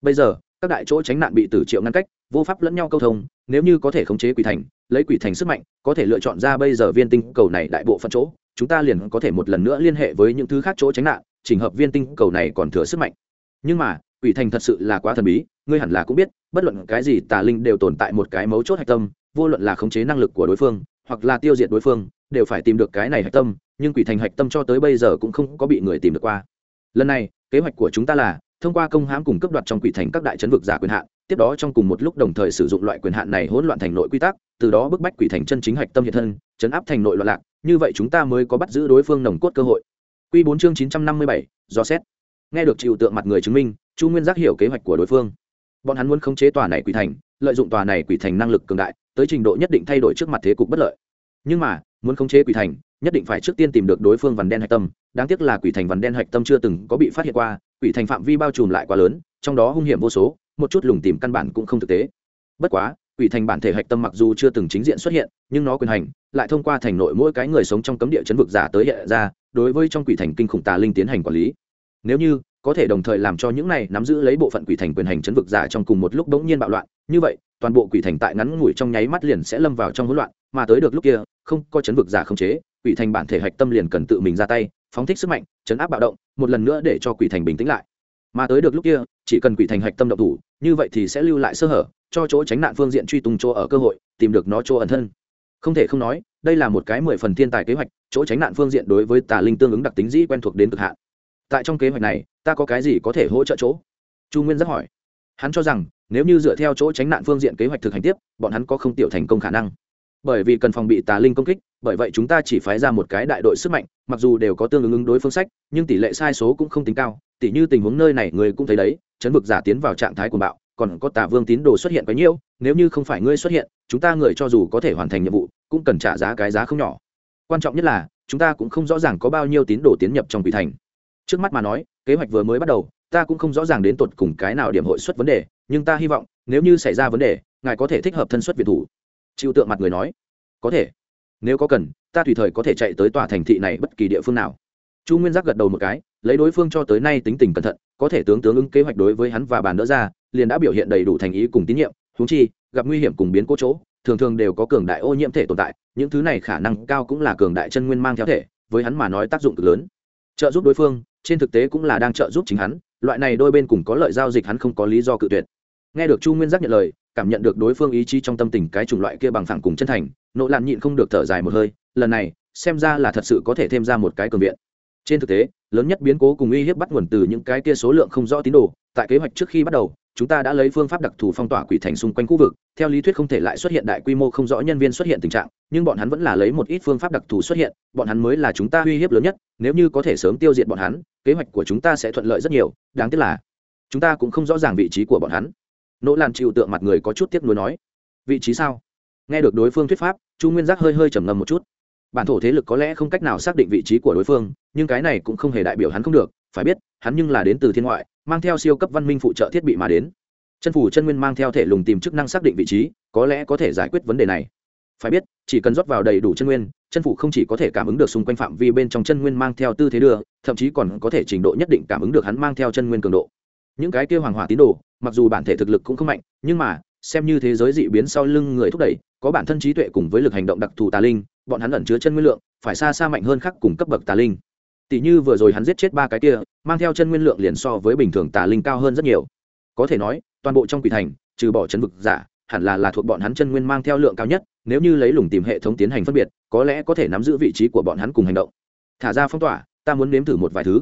A: Bây giờ các đại chỗ tránh nạn bị tử triệu ngăn cách, vô pháp lẫn nhau câu thông, nếu như có thể khống chế quỷ thành, lấy quỷ thành sức mạnh, có thể lựa chọn ra bây giờ viên tinh cầu này đại bộ phận chỗ, chúng ta liền có thể một lần nữa liên hệ với những thứ khác chỗ tránh nạn trình hợp viên tinh cầu này còn thừa sức mạnh. Nhưng mà, quỷ thành thật sự là quá thần bí, ngươi hẳn là cũng biết, bất luận cái gì tà linh đều tồn tại một cái mấu chốt hạch tâm, vô luận là khống chế năng lực của đối phương, hoặc là tiêu diệt đối phương, đều phải tìm được cái này hạch tâm, nhưng quỷ thành hạch tâm cho tới bây giờ cũng không có bị người tìm được qua. Lần này, kế hoạch của chúng ta là thông qua công hãm cùng cấp đoạt trong quỷ thành các đại chấn vực giả quyền hạn tiếp đó trong cùng một lúc đồng thời sử dụng loại quyền hạn này hỗn loạn thành nội quy tắc từ đó bức bách quỷ thành chân chính hạch tâm hiện thân chấn áp thành nội loạn lạc như vậy chúng ta mới có bắt giữ đối phương nồng cốt cơ hội Quy 4 chương 957, do xét. Nghe được chịu tượng mặt người chứng minh, Chu Nguyên giác hiểu kế hoạch của đối phương. Bọn hắn muốn khống chế tòa này quỷ thành, lợi dụng tòa này quỷ thành năng lực cường đại, tới trình độ nhất định thay đổi trước mặt thế cục bất lợi. Nhưng mà, muốn khống chế quỷ thành, nhất định phải trước tiên tìm được đối phương vằn đen hạch tâm, đáng tiếc là quỷ thành vằn đen hạch tâm chưa từng có bị phát hiện qua, quỷ thành phạm vi bao trùm lại quá lớn, trong đó hung hiểm vô số, một chút lùng tìm căn bản cũng không thực tế. Bất quá, quỷ thành bản thể hạch tâm mặc dù chưa từng chính diện xuất hiện, nhưng nó quyền hành lại thông qua thành nội mỗi cái người sống trong cấm địa chấn vực giả tới hiện ra, đối với trong quỷ thành kinh khủng tà linh tiến hành quản lý nếu như có thể đồng thời làm cho những này nắm giữ lấy bộ phận quỷ thành quyền hành chấn vực giả trong cùng một lúc bỗng nhiên bạo loạn như vậy toàn bộ quỷ thành tại ngắn ngủi trong nháy mắt liền sẽ lâm vào trong hỗn loạn mà tới được lúc kia không có chấn vực giả không chế quỷ thành bản thể hạch tâm liền cần tự mình ra tay phóng thích sức mạnh, chấn áp bạo động, một lần nữa để cho quỷ thành bình tĩnh lại. Mà tới được lúc kia, chỉ cần quỷ thành hạch tâm động thủ, như vậy thì sẽ lưu lại sơ hở, cho chỗ tránh nạn phương diện truy tung chỗ ở cơ hội, tìm được nó chỗ ẩn thân. Không thể không nói, đây là một cái mười phần thiên tài kế hoạch, chỗ tránh nạn phương diện đối với tà linh tương ứng đặc tính dĩ quen thuộc đến cực hạn. Tại trong kế hoạch này, ta có cái gì có thể hỗ trợ chỗ? Chu nguyên rất hỏi. Hắn cho rằng, nếu như dựa theo chỗ tránh nạn phương diện kế hoạch thực hành tiếp, bọn hắn có không tiểu thành công khả năng. Bởi vì cần phòng bị tà linh công kích bởi vậy chúng ta chỉ phái ra một cái đại đội sức mạnh, mặc dù đều có tương ứng ứng đối phương sách, nhưng tỷ lệ sai số cũng không tính cao. Tỷ như tình huống nơi này người cũng thấy đấy, chấn vực giả tiến vào trạng thái cuồng bạo, còn có tà vương tín đồ xuất hiện bấy nhiêu nếu như không phải ngươi xuất hiện, chúng ta người cho dù có thể hoàn thành nhiệm vụ, cũng cần trả giá cái giá không nhỏ. Quan trọng nhất là, chúng ta cũng không rõ ràng có bao nhiêu tín đồ tiến nhập trong quỷ thành. Trước mắt mà nói, kế hoạch vừa mới bắt đầu, ta cũng không rõ ràng đến tột cùng cái nào điểm hội xuất vấn đề, nhưng ta hy vọng, nếu như xảy ra vấn đề, ngài có thể thích hợp thân xuất việt thủ. Chịu tượng mặt người nói, có thể nếu có cần, ta tùy thời có thể chạy tới tòa thành thị này bất kỳ địa phương nào. Chu nguyên giác gật đầu một cái, lấy đối phương cho tới nay tính tình cẩn thận, có thể tướng tướng ứng kế hoạch đối với hắn và bàn đỡ ra, liền đã biểu hiện đầy đủ thành ý cùng tín nhiệm. Húng chi, gặp nguy hiểm cùng biến cố chỗ, thường thường đều có cường đại ô nhiễm thể tồn tại, những thứ này khả năng cao cũng là cường đại chân nguyên mang theo thể, với hắn mà nói tác dụng cực lớn. Trợ giúp đối phương, trên thực tế cũng là đang trợ giúp chính hắn, loại này đôi bên cùng có lợi giao dịch hắn không có lý do cự tuyệt. Nghe được chu nguyên giác nhận lời, cảm nhận được đối phương ý chí trong tâm tình cái chủng loại kia bằng phẳng cùng chân thành nộ lạn nhịn không được thở dài một hơi, lần này, xem ra là thật sự có thể thêm ra một cái cường viện. Trên thực tế, lớn nhất biến cố cùng uy hiếp bắt nguồn từ những cái kia số lượng không rõ tín đồ, tại kế hoạch trước khi bắt đầu, chúng ta đã lấy phương pháp đặc thù phong tỏa quỷ thành xung quanh khu vực, theo lý thuyết không thể lại xuất hiện đại quy mô không rõ nhân viên xuất hiện tình trạng, nhưng bọn hắn vẫn là lấy một ít phương pháp đặc thù xuất hiện, bọn hắn mới là chúng ta uy hiếp lớn nhất, nếu như có thể sớm tiêu diệt bọn hắn, kế hoạch của chúng ta sẽ thuận lợi rất nhiều, đáng tiếc là, chúng ta cũng không rõ ràng vị trí của bọn hắn. Nỗ lan chịu tượng mặt người có chút tiếc nuối nói, vị trí sao? Nghe được đối phương thuyết pháp, chu nguyên giác hơi hơi trầm ngâm một chút. Bản thổ thế lực có lẽ không cách nào xác định vị trí của đối phương, nhưng cái này cũng không hề đại biểu hắn không được, phải biết, hắn nhưng là đến từ thiên ngoại, mang theo siêu cấp văn minh phụ trợ thiết bị mà đến. Chân phủ chân nguyên mang theo thể lùng tìm chức năng xác định vị trí, có lẽ có thể giải quyết vấn đề này. Phải biết, chỉ cần rót vào đầy đủ chân nguyên, chân phủ không chỉ có thể cảm ứng được xung quanh phạm vi bên trong chân nguyên mang theo tư thế đưa, thậm chí còn có thể trình độ nhất định cảm ứng được hắn mang theo chân nguyên cường độ. Những cái kia hoàng hỏa tín đồ, mặc dù bản thể thực lực cũng không mạnh, nhưng mà, xem như thế giới dị biến sau lưng người thúc đẩy có bản thân trí tuệ cùng với lực hành động đặc thù tà linh, bọn hắn ẩn chứa chân nguyên lượng, phải xa xa mạnh hơn khác cùng cấp bậc tà linh. Tỷ như vừa rồi hắn giết chết ba cái kia, mang theo chân nguyên lượng liền so với bình thường tà linh cao hơn rất nhiều. Có thể nói, toàn bộ trong quỷ thành, trừ bỏ chân vực giả, hẳn là là thuộc bọn hắn chân nguyên mang theo lượng cao nhất, nếu như lấy lùng tìm hệ thống tiến hành phân biệt, có lẽ có thể nắm giữ vị trí của bọn hắn cùng hành động. Thả ra phong tỏa, ta muốn nếm thử một vài thứ.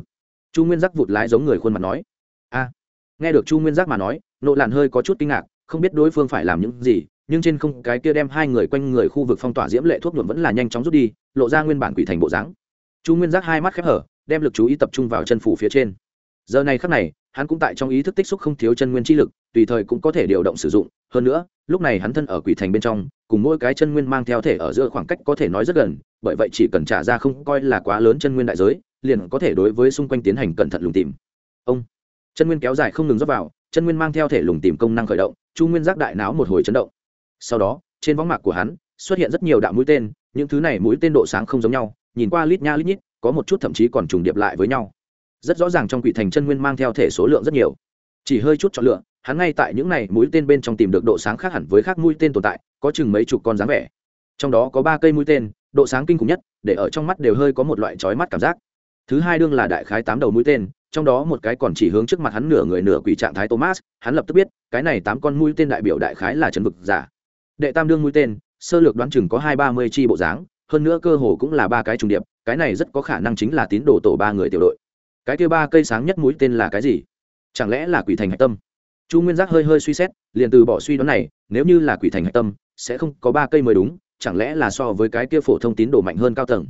A: Chu nguyên giác vụt lái giống người khuôn mặt nói. A. Nghe được chu nguyên giác mà nói, nộ làn hơi có chút kinh ngạc, không biết đối phương phải làm những gì nhưng trên không cái kia đem hai người quanh người khu vực phong tỏa diễm lệ thuốc nhuộm vẫn là nhanh chóng rút đi, lộ ra nguyên bản quỷ thành bộ dáng. Chu nguyên giác hai mắt khép hở, đem lực chú ý tập trung vào chân phủ phía trên. Giờ này khắc này, hắn cũng tại trong ý thức tích xúc không thiếu chân nguyên chi lực, tùy thời cũng có thể điều động sử dụng. Hơn nữa, lúc này hắn thân ở quỷ thành bên trong, cùng mỗi cái chân nguyên mang theo thể ở giữa khoảng cách có thể nói rất gần, bởi vậy chỉ cần trả ra không coi là quá lớn chân nguyên đại giới, liền có thể đối với xung quanh tiến hành cẩn thận lùng tìm. Ông! Chân nguyên kéo dài không ngừng dốc vào, chân nguyên mang theo thể lùng tìm công năng khởi động, chu nguyên giác đại não một hồi chấn động sau đó, trên võng mạc của hắn, xuất hiện rất nhiều đạo mũi tên, những thứ này mũi tên độ sáng không giống nhau, nhìn qua lít nha lít nhít, có một chút thậm chí còn trùng điệp lại với nhau. Rất rõ ràng trong quỷ thành chân nguyên mang theo thể số lượng rất nhiều. Chỉ hơi chút chọn lựa, hắn ngay tại những này mũi tên bên trong tìm được độ sáng khác hẳn với các mũi tên tồn tại, có chừng mấy chục con dáng vẻ. Trong đó có ba cây mũi tên, độ sáng kinh khủng nhất, để ở trong mắt đều hơi có một loại trói mắt cảm giác. Thứ hai đương là đại khái tám đầu mũi tên, trong đó một cái còn chỉ hướng trước mặt hắn nửa người nửa quỷ trạng thái thomas, hắn lập tức biết, cái này tám con mũi tên đại biểu đại khái là trần vực giả đệ tam đương mũi tên, sơ lược đoán chừng có hai ba mươi chi bộ dáng, hơn nữa cơ hồ cũng là ba cái trùng điệp, cái này rất có khả năng chính là tín đồ tổ ba người tiểu đội. Cái kia ba cây sáng nhất mũi tên là cái gì? Chẳng lẽ là quỷ thành hạch tâm? Chu nguyên giác hơi hơi suy xét, liền từ bỏ suy đoán này, nếu như là quỷ thành hạch tâm, sẽ không có ba cây mới đúng, chẳng lẽ là so với cái kia phổ thông tín đồ mạnh hơn cao tầng?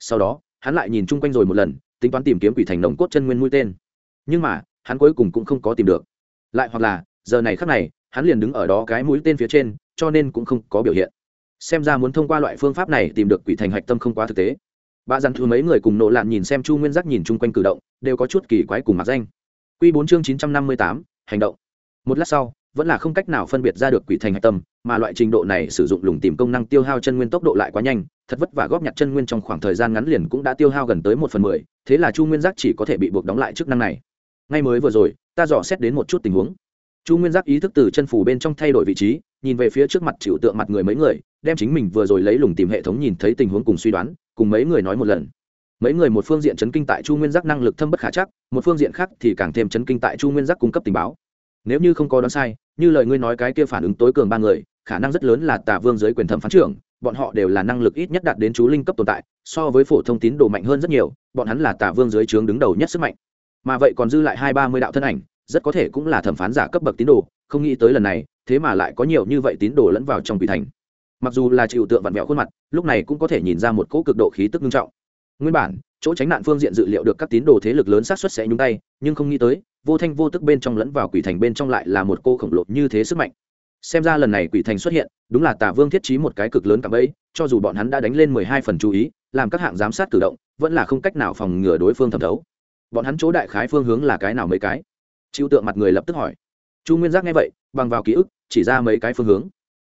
A: Sau đó, hắn lại nhìn chung quanh rồi một lần, tính toán tìm kiếm quỷ thành nồng cốt chân nguyên mũi tên. Nhưng mà, hắn cuối cùng cũng không có tìm được. Lại hoặc là, giờ này khắc này, hắn liền đứng ở đó cái mũi tên phía trên cho nên cũng không có biểu hiện. Xem ra muốn thông qua loại phương pháp này tìm được quỷ thành hạch tâm không quá thực tế. Bà dặn thù mấy người cùng nộ lạn nhìn xem chu nguyên giác nhìn chung quanh cử động, đều có chút kỳ quái cùng mặt danh. Q bốn chương chín trăm năm mươi tám, hành động. Một lát sau, vẫn là không cách nào phân biệt ra được quỷ thành hạch tâm, mà loại trình độ này sử dụng lùng tìm công năng tiêu hao chân nguyên tốc độ lại quá nhanh, thật vất vả góp nhặt chân nguyên trong khoảng thời gian ngắn liền cũng đã tiêu hao gần tới một phần mười, thế là chu nguyên giác chỉ có thể bị buộc đóng lại chức năng này. Ngay mới vừa rồi, ta dò xét đến một chút tình huống. Chu nguyên giác ý thức từ chân phủ bên trong thay đổi vị trí nhìn về phía trước mặt chịu tượng mặt người mấy người, đem chính mình vừa rồi lấy lùng tìm hệ thống nhìn thấy tình huống cùng suy đoán, cùng mấy người nói một lần. Mấy người một phương diện chấn kinh tại chu nguyên giác năng lực thâm bất khả chắc, một phương diện khác thì càng thêm chấn kinh tại chu nguyên giác cung cấp tình báo. Nếu như không có đoán sai, như lời ngươi nói cái kia phản ứng tối cường ba người, khả năng rất lớn là tả vương giới quyền thẩm phán trưởng, bọn họ đều là năng lực ít nhất đạt đến chú linh cấp tồn tại, so với phổ thông tín đồ mạnh hơn rất nhiều, bọn hắn là tả vương giới trướng đứng đầu nhất sức mạnh. Mà vậy còn dư lại hai ba mươi đạo thân ảnh, rất có thể cũng là thẩm phán giả cấp bậc tín đồ không nghĩ tới lần này, thế mà lại có nhiều như vậy tín đồ lẫn vào trong quỷ thành. Mặc dù là chịu tượng vặn vẹo khuôn mặt, lúc này cũng có thể nhìn ra một cỗ cực độ khí tức nghiêm trọng. Nguyên bản, chỗ tránh nạn phương diện dự liệu được các tín đồ thế lực lớn sát xuất sẽ nhúng tay, nhưng không nghĩ tới, vô thanh vô tức bên trong lẫn vào quỷ thành bên trong lại là một cô khổng lồ như thế sức mạnh. Xem ra lần này quỷ thành xuất hiện, đúng là tả vương thiết trí một cái cực lớn cả bẫy, cho dù bọn hắn đã đánh lên mười hai phần chú ý, làm các hạng giám sát cử động, vẫn là không cách nào phòng ngừa đối phương thẩm thấu. Bọn hắn chỗ đại khái phương hướng là cái nào mấy cái? Chịu tượng mặt người lập tức hỏi chu nguyên giác nghe vậy, bằng vào ký ức, chỉ ra mấy cái phương hướng.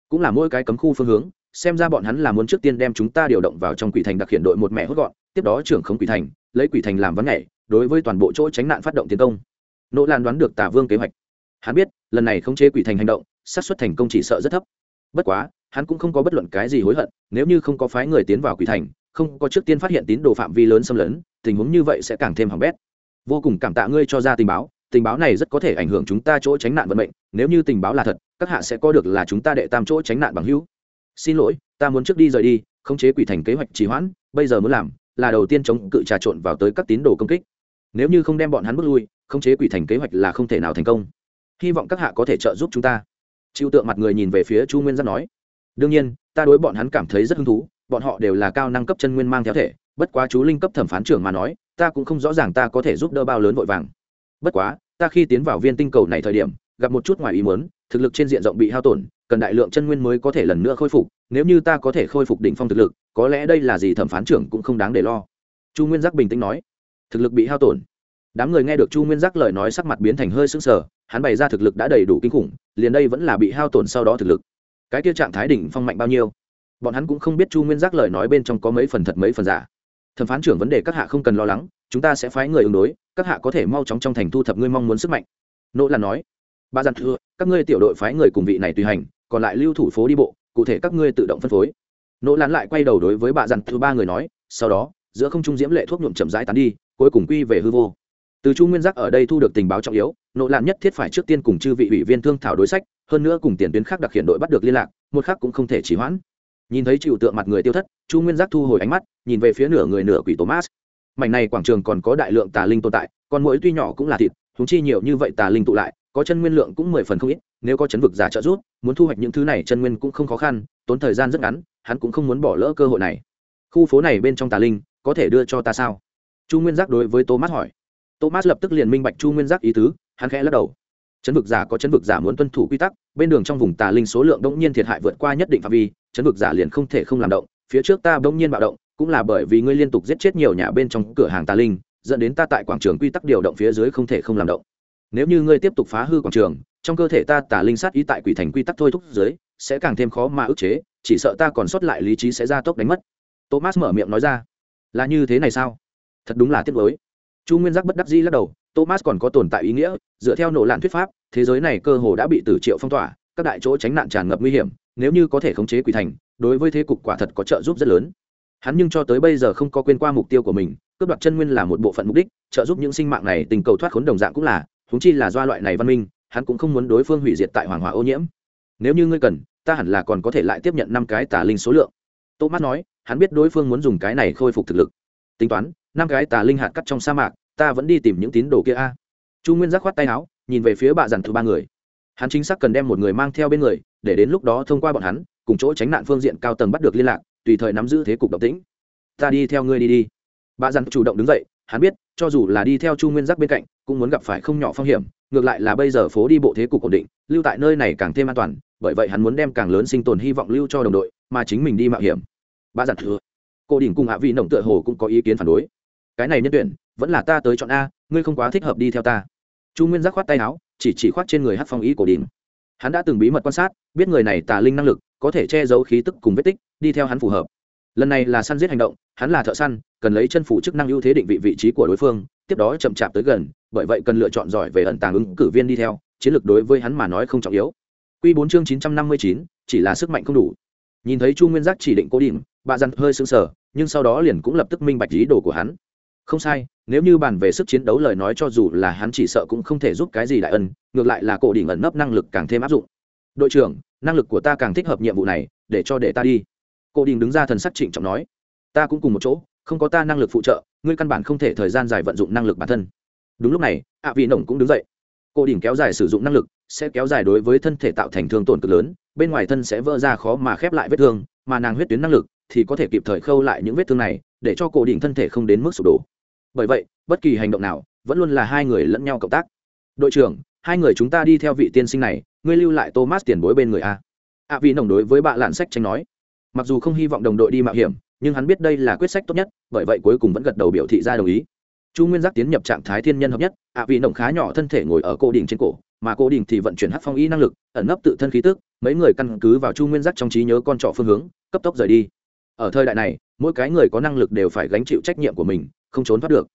A: Cũng là mỗi cái cấm khu phương hướng, xem ra bọn hắn là muốn trước tiên đem chúng ta điều động vào trong quỷ thành đặc hiện đội một mẹ hốt gọn, tiếp đó trưởng không quỷ thành, lấy quỷ thành làm vấn nhảy, đối với toàn bộ chỗ tránh nạn phát động tiến công. Nỗ lan đoán được tả vương kế hoạch. Hắn biết, lần này không chế quỷ thành hành động, xác suất thành công chỉ sợ rất thấp. Bất quá, hắn cũng không có bất luận cái gì hối hận, nếu như không có phái người tiến vào quỷ thành, không có trước tiên phát hiện tín đồ phạm vi lớn xâm lấn, tình huống như vậy sẽ càng thêm hỏng bét. Vô cùng cảm tạ ngươi cho ra tình báo tình báo này rất có thể ảnh hưởng chúng ta chỗ tránh nạn vận mệnh, nếu như tình báo là thật, các hạ sẽ có được là chúng ta đệ tam chỗ tránh nạn bằng hữu. Xin lỗi, ta muốn trước đi rời đi, khống chế quỷ thành kế hoạch trì hoãn, bây giờ muốn làm là đầu tiên chống cự trà trộn vào tới các tín đồ công kích. Nếu như không đem bọn hắn bước lui, khống chế quỷ thành kế hoạch là không thể nào thành công. Hy vọng các hạ có thể trợ giúp chúng ta. Chịu tượng mặt người nhìn về phía chu nguyên giáp nói, đương nhiên, ta đối bọn hắn cảm thấy rất hứng thú, bọn họ đều là cao năng cấp chân nguyên mang theo thể, bất quá chú linh cấp thẩm phán trưởng mà nói, ta cũng không rõ ràng ta có thể giúp đỡ bao lớn vội vàng. Bất quá ta khi tiến vào viên tinh cầu này thời điểm, gặp một chút ngoài ý muốn, thực lực trên diện rộng bị hao tổn, cần đại lượng chân nguyên mới có thể lần nữa khôi phục, nếu như ta có thể khôi phục đỉnh phong thực lực, có lẽ đây là gì thẩm phán trưởng cũng không đáng để lo. Chu nguyên giác bình tĩnh nói. Thực lực bị hao tổn. Đám người nghe được chu nguyên giác lời nói sắc mặt biến thành hơi sững sờ, hắn bày ra thực lực đã đầy đủ kinh khủng, liền đây vẫn là bị hao tổn sau đó thực lực. Cái tiêu trạng thái đỉnh phong mạnh bao nhiêu? Bọn hắn cũng không biết chu nguyên giác lời nói bên trong có mấy phần thật mấy phần giả. Thẩm phán trưởng vấn đề các hạ không cần lo lắng chúng ta sẽ phái người ứng đối, các hạ có thể mau chóng trong thành thu thập ngươi mong muốn sức mạnh. Nỗ là nói. Bà dặn thưa các ngươi tiểu đội phái người cùng vị này tùy hành, còn lại lưu thủ phố đi bộ, cụ thể các ngươi tự động phân phối. Nỗ lán lại quay đầu đối với bà dặn thứ ba người nói, sau đó, giữa không trung diễm lệ thuốc nhuộm chậm rãi tán đi, cuối cùng quy về hư vô. Từ chu nguyên giác ở đây thu được tình báo trọng yếu, nỗ lạn nhất thiết phải trước tiên cùng chư vị ủy viên thương thảo đối sách, hơn nữa cùng tiền tuyến khác đặc hiện đội bắt được liên lạc, một khác cũng không thể chỉ hoãn. Nhìn thấy chịu tượng mặt người tiêu thất, chu nguyên giác thu hồi ánh mắt, nhìn về phía nửa người nửa quỷ thomas mảnh này quảng trường còn có đại lượng tà linh tồn tại còn mỗi tuy nhỏ cũng là thịt thúng chi nhiều như vậy tà linh tụ lại, có chân nguyên lượng cũng mười phần không ít, nếu có chấn vực giả trợ giúp, muốn thu hoạch những thứ này chân nguyên cũng không khó khăn, tốn thời gian rất ngắn, hắn cũng không muốn bỏ lỡ cơ hội này. Khu phố này bên trong tà linh, có thể đưa cho ta sao? Chu nguyên giác đối với thomas hỏi. Thomas lập tức liền minh bạch chu nguyên giác ý tứ, hắn khẽ lắc đầu. Chấn vực giả có chấn vực giả muốn tuân thủ quy tắc, bên đường trong vùng tà linh số lượng đống nhiên thiệt hại vượt qua nhất định phạm vi, chấn vực giả liền không thể không làm động, phía trước ta đống nhiên bạo động cũng là bởi vì ngươi liên tục giết chết nhiều nhà bên trong cửa hàng tà linh, dẫn đến ta tại quảng trường quy tắc điều động phía dưới không thể không làm động. Nếu như ngươi tiếp tục phá hư quảng trường, trong cơ thể ta tà linh sát ý tại quỷ thành quy tắc thôi thúc dưới, sẽ càng thêm khó mà ức chế, chỉ sợ ta còn sót lại lý trí sẽ ra tốc đánh mất. Thomas mở miệng nói ra. Là như thế này sao? Thật đúng là tiếc mới chu nguyên giác bất đắc dĩ lắc đầu, thomas còn có tồn tại ý nghĩa, dựa theo nổ lạn thuyết pháp, thế giới này cơ hồ đã bị tử triệu phong tỏa, các đại chỗ tránh nạn tràn ngập nguy hiểm, nếu như có thể khống chế quỷ thành, đối với thế cục quả thật có trợ giúp rất lớn hắn nhưng cho tới bây giờ không có quên qua mục tiêu của mình, cướp đoạt chân nguyên là một bộ phận mục đích, trợ giúp những sinh mạng này tình cầu thoát khốn đồng dạng cũng là húng chi là do loại này văn minh, hắn cũng không muốn đối phương hủy diệt tại hoàng hỏa ô nhiễm. Nếu như ngươi cần, ta hẳn là còn có thể lại tiếp nhận năm cái tà linh số lượng. Thomas nói, hắn biết đối phương muốn dùng cái này khôi phục thực lực. Tính toán, năm cái tà linh hạt cắt trong sa mạc, ta vẫn đi tìm những tín đồ kia a. Chu nguyên giác khoát tay áo, nhìn về phía bà dàn thứ ba người. Hắn chính xác cần đem một người mang theo bên người, để đến lúc đó thông qua bọn hắn, cùng chỗ tránh nạn phương diện cao tầng bắt được liên lạc tùy thời nắm giữ thế cục động tĩnh. Ta đi theo ngươi đi đi. Bà dặn chủ động đứng dậy, hắn biết, cho dù là đi theo chu nguyên giác bên cạnh, cũng muốn gặp phải không nhỏ phong hiểm, ngược lại là bây giờ phố đi bộ thế cục ổn định, lưu tại nơi này càng thêm an toàn, bởi vậy hắn muốn đem càng lớn sinh tồn hy vọng lưu cho đồng đội, mà chính mình đi mạo hiểm. Bà dặn thừa cô đỉnh cùng hạ vị nồng tựa hồ cũng có ý kiến phản đối. Cái này nhân tuyển, vẫn là ta tới chọn a, ngươi không quá thích hợp đi theo ta. Chu nguyên giác khoát tay áo, chỉ chỉ khoát trên người hát phong ý cổ đỉnh hắn đã từng bí mật quan sát, biết người này tà linh năng lực, có thể che giấu khí tức cùng vết tích, đi theo hắn phù hợp. Lần này là săn giết hành động, hắn là thợ săn, cần lấy chân phủ chức năng ưu thế định vị vị trí của đối phương, tiếp đó chậm chạp tới gần, bởi vậy cần lựa chọn giỏi về ẩn tàng ứng cử viên đi theo, chiến lược đối với hắn mà nói không trọng yếu. Q bốn chương chín trăm năm mươi chín, chỉ là sức mạnh không đủ. Nhìn thấy chu nguyên giác chỉ định cố định bà dặn hơi sững sờ, nhưng sau đó liền cũng lập tức minh bạch ý đồ của hắn không sai, nếu như bàn về sức chiến đấu lời nói cho dù là hắn chỉ sợ cũng không thể giúp cái gì đại ân, ngược lại là cổ đỉnh ẩn nấp năng lực càng thêm áp dụng. Đội trưởng, năng lực của ta càng thích hợp nhiệm vụ này, để cho để ta đi. Cổ đỉnh đứng ra thần sắc trịnh trọng nói. Ta cũng cùng một chỗ, không có ta năng lực phụ trợ, ngươi căn bản không thể thời gian dài vận dụng năng lực bản thân. Đúng lúc này, ạ vị nồng cũng đứng dậy. Cổ đỉnh kéo dài sử dụng năng lực, sẽ kéo dài đối với thân thể tạo thành thương tổn cực lớn, bên ngoài thân sẽ vỡ ra khó mà khép lại vết thương, mà nàng huyết tuyến năng lực thì có thể kịp thời khâu lại những vết thương này, để cho cổ đỉnh thân thể không đến mức sụp đổ bởi vậy, bất kỳ hành động nào vẫn luôn là hai người lẫn nhau cộng tác. Đội trưởng, hai người chúng ta đi theo vị tiên sinh này, ngươi lưu lại thomas tiền bối bên người a. A vị nồng đối với bạ lạn sách tranh nói. Mặc dù không hy vọng đồng đội đi mạo hiểm, nhưng hắn biết đây là quyết sách tốt nhất, bởi vậy cuối cùng vẫn gật đầu biểu thị ra đồng ý. Chu nguyên giác tiến nhập trạng thái thiên nhân hợp nhất ạ vị nồng khá nhỏ thân thể ngồi ở cổ đỉnh trên cổ, mà cổ đỉnh thì vận chuyển hát phong y năng lực, ẩn nấp tự thân khí tức, mấy người căn cứ vào chu nguyên giác trong trí nhớ con trọ phương hướng, cấp tốc rời đi. Ở thời đại này, mỗi cái người có năng lực đều phải gánh chịu trách nhiệm của mình không trốn thoát được.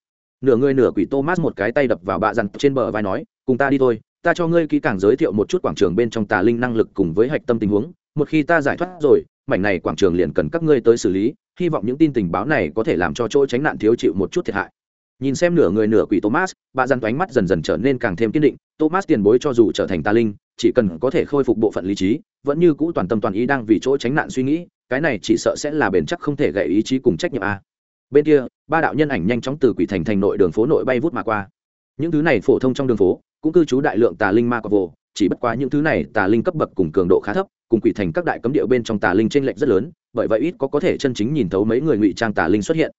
A: Nửa người nửa quỷ thomas một cái tay đập vào bạ dằn trên bờ vai nói, cùng ta đi thôi, ta cho ngươi kỹ càng giới thiệu một chút quảng trường bên trong tà linh năng lực cùng với hạch tâm tình huống. Một khi ta giải thoát rồi, mảnh này quảng trường liền cần các ngươi tới xử lý. Hy vọng những tin tình báo này có thể làm cho chỗ tránh nạn thiếu chịu một chút thiệt hại. Nhìn xem nửa người nửa quỷ thomas bà dằn toánh mắt dần dần trở nên càng thêm kiên định. Thomas tiền bối cho dù trở thành tà linh, chỉ cần có thể khôi phục bộ phận lý trí, vẫn như cũ toàn tâm toàn ý đang vì chỗ tránh nạn suy nghĩ, cái này chỉ sợ sẽ là bền chắc không thể gậy ý chí cùng trách nhiệm a. Bên kia ba đạo nhân ảnh nhanh chóng từ quỷ thành thành nội đường phố nội bay vút mà qua. Những thứ này phổ thông trong đường phố, cũng cư trú đại lượng tà linh ma cọc vồ, chỉ bất quá những thứ này tà linh cấp bậc cùng cường độ khá thấp, cùng quỷ thành các đại cấm địa bên trong tà linh t r ê n lệch rất lớn, bởi vậy ít có có thể chân chính nhìn thấu mấy người ngụy trang tà linh xuất hiện.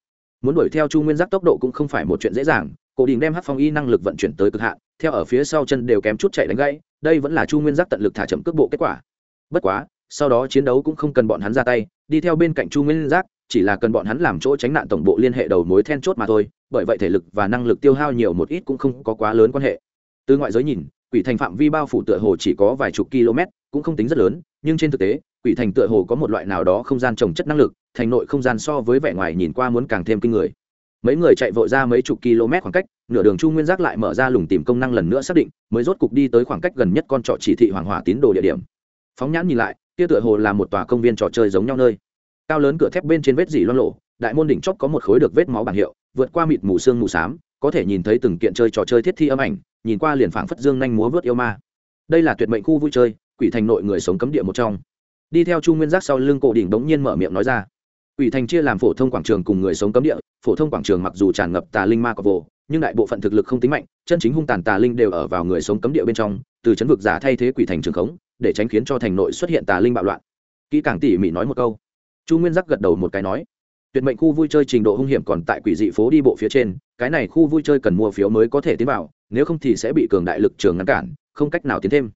A: Muốn đuổi theo chu nguyên giác tốc độ cũng không phải một chuyện dễ dàng cổ đình đem hát phong y năng lực vận chuyển tới cực hạn, theo ở phía sau chân đều kém chút chạy đánh gãy, đây vẫn là chu nguyên giác tận lực thả chậm cước bộ kết quả. Bất quá, sau đó chiến đấu cũng không cần bọn hắn ra tay, đi theo bên cạnh chu nguyên giác chỉ là cần bọn hắn làm chỗ tránh nạn tổng bộ liên hệ đầu mối then chốt mà thôi, bởi vậy thể lực và năng lực tiêu hao nhiều một ít cũng không có quá lớn quan hệ. Từ ngoại giới nhìn, quỷ thành phạm vi bao phủ tựa hồ chỉ có vài chục km, cũng không tính rất lớn, nhưng trên thực tế, quỷ thành tựa hồ có một loại nào đó không gian trồng chất năng lực, thành nội không gian so với vẻ ngoài nhìn qua muốn càng thêm kinh người. Mấy người chạy vội ra mấy chục km khoảng cách, nửa đường chu nguyên giác lại mở ra lùng tìm công năng lần nữa xác định, mới rốt cục đi tới khoảng cách gần nhất con trọ chỉ thị hoàng hỏa tín đồ địa điểm. Phóng nhãn nhìn lại, kia tựa hồ là một tòa công viên trò chơi giống nhau nơi cao lớn cửa thép bên trên vết dỉ loang lộ đại môn đỉnh chóp có một khối được vết máu bảng hiệu, vượt qua mịt mù xương mù xám, có thể nhìn thấy từng kiện chơi trò chơi thiết thi âm ảnh, nhìn qua liền phảng phất dương nhanh múa vớt yêu ma. Đây là tuyệt mệnh khu vui chơi, quỷ thành nội người sống cấm địa một trong. Đi theo chu nguyên giác sau lưng cổ đỉnh bỗng nhiên mở miệng nói ra. Quỷ thành chia làm phổ thông quảng trường cùng người sống cấm địa, phổ thông quảng trường mặc dù tràn ngập tà linh ma cọc vồ, nhưng đại bộ phận thực lực không tính mạnh, chân chính hung tàn tà linh đều ở vào người sống cấm địa bên trong, từ chấn vực giả thay thế quỷ thành trường khống, để tránh khiến cho thành nội xuất hiện tà linh bạo loạn. Kỹ càng tỉ mỉ nói một câu chu nguyên giác gật đầu một cái nói, tuyệt mệnh khu vui chơi trình độ hung hiểm còn tại quỷ dị phố đi bộ phía trên, cái này khu vui chơi cần mua phiếu mới có thể tiến vào, nếu không thì sẽ bị cường đại lực trường ngăn cản, không cách nào tiến thêm.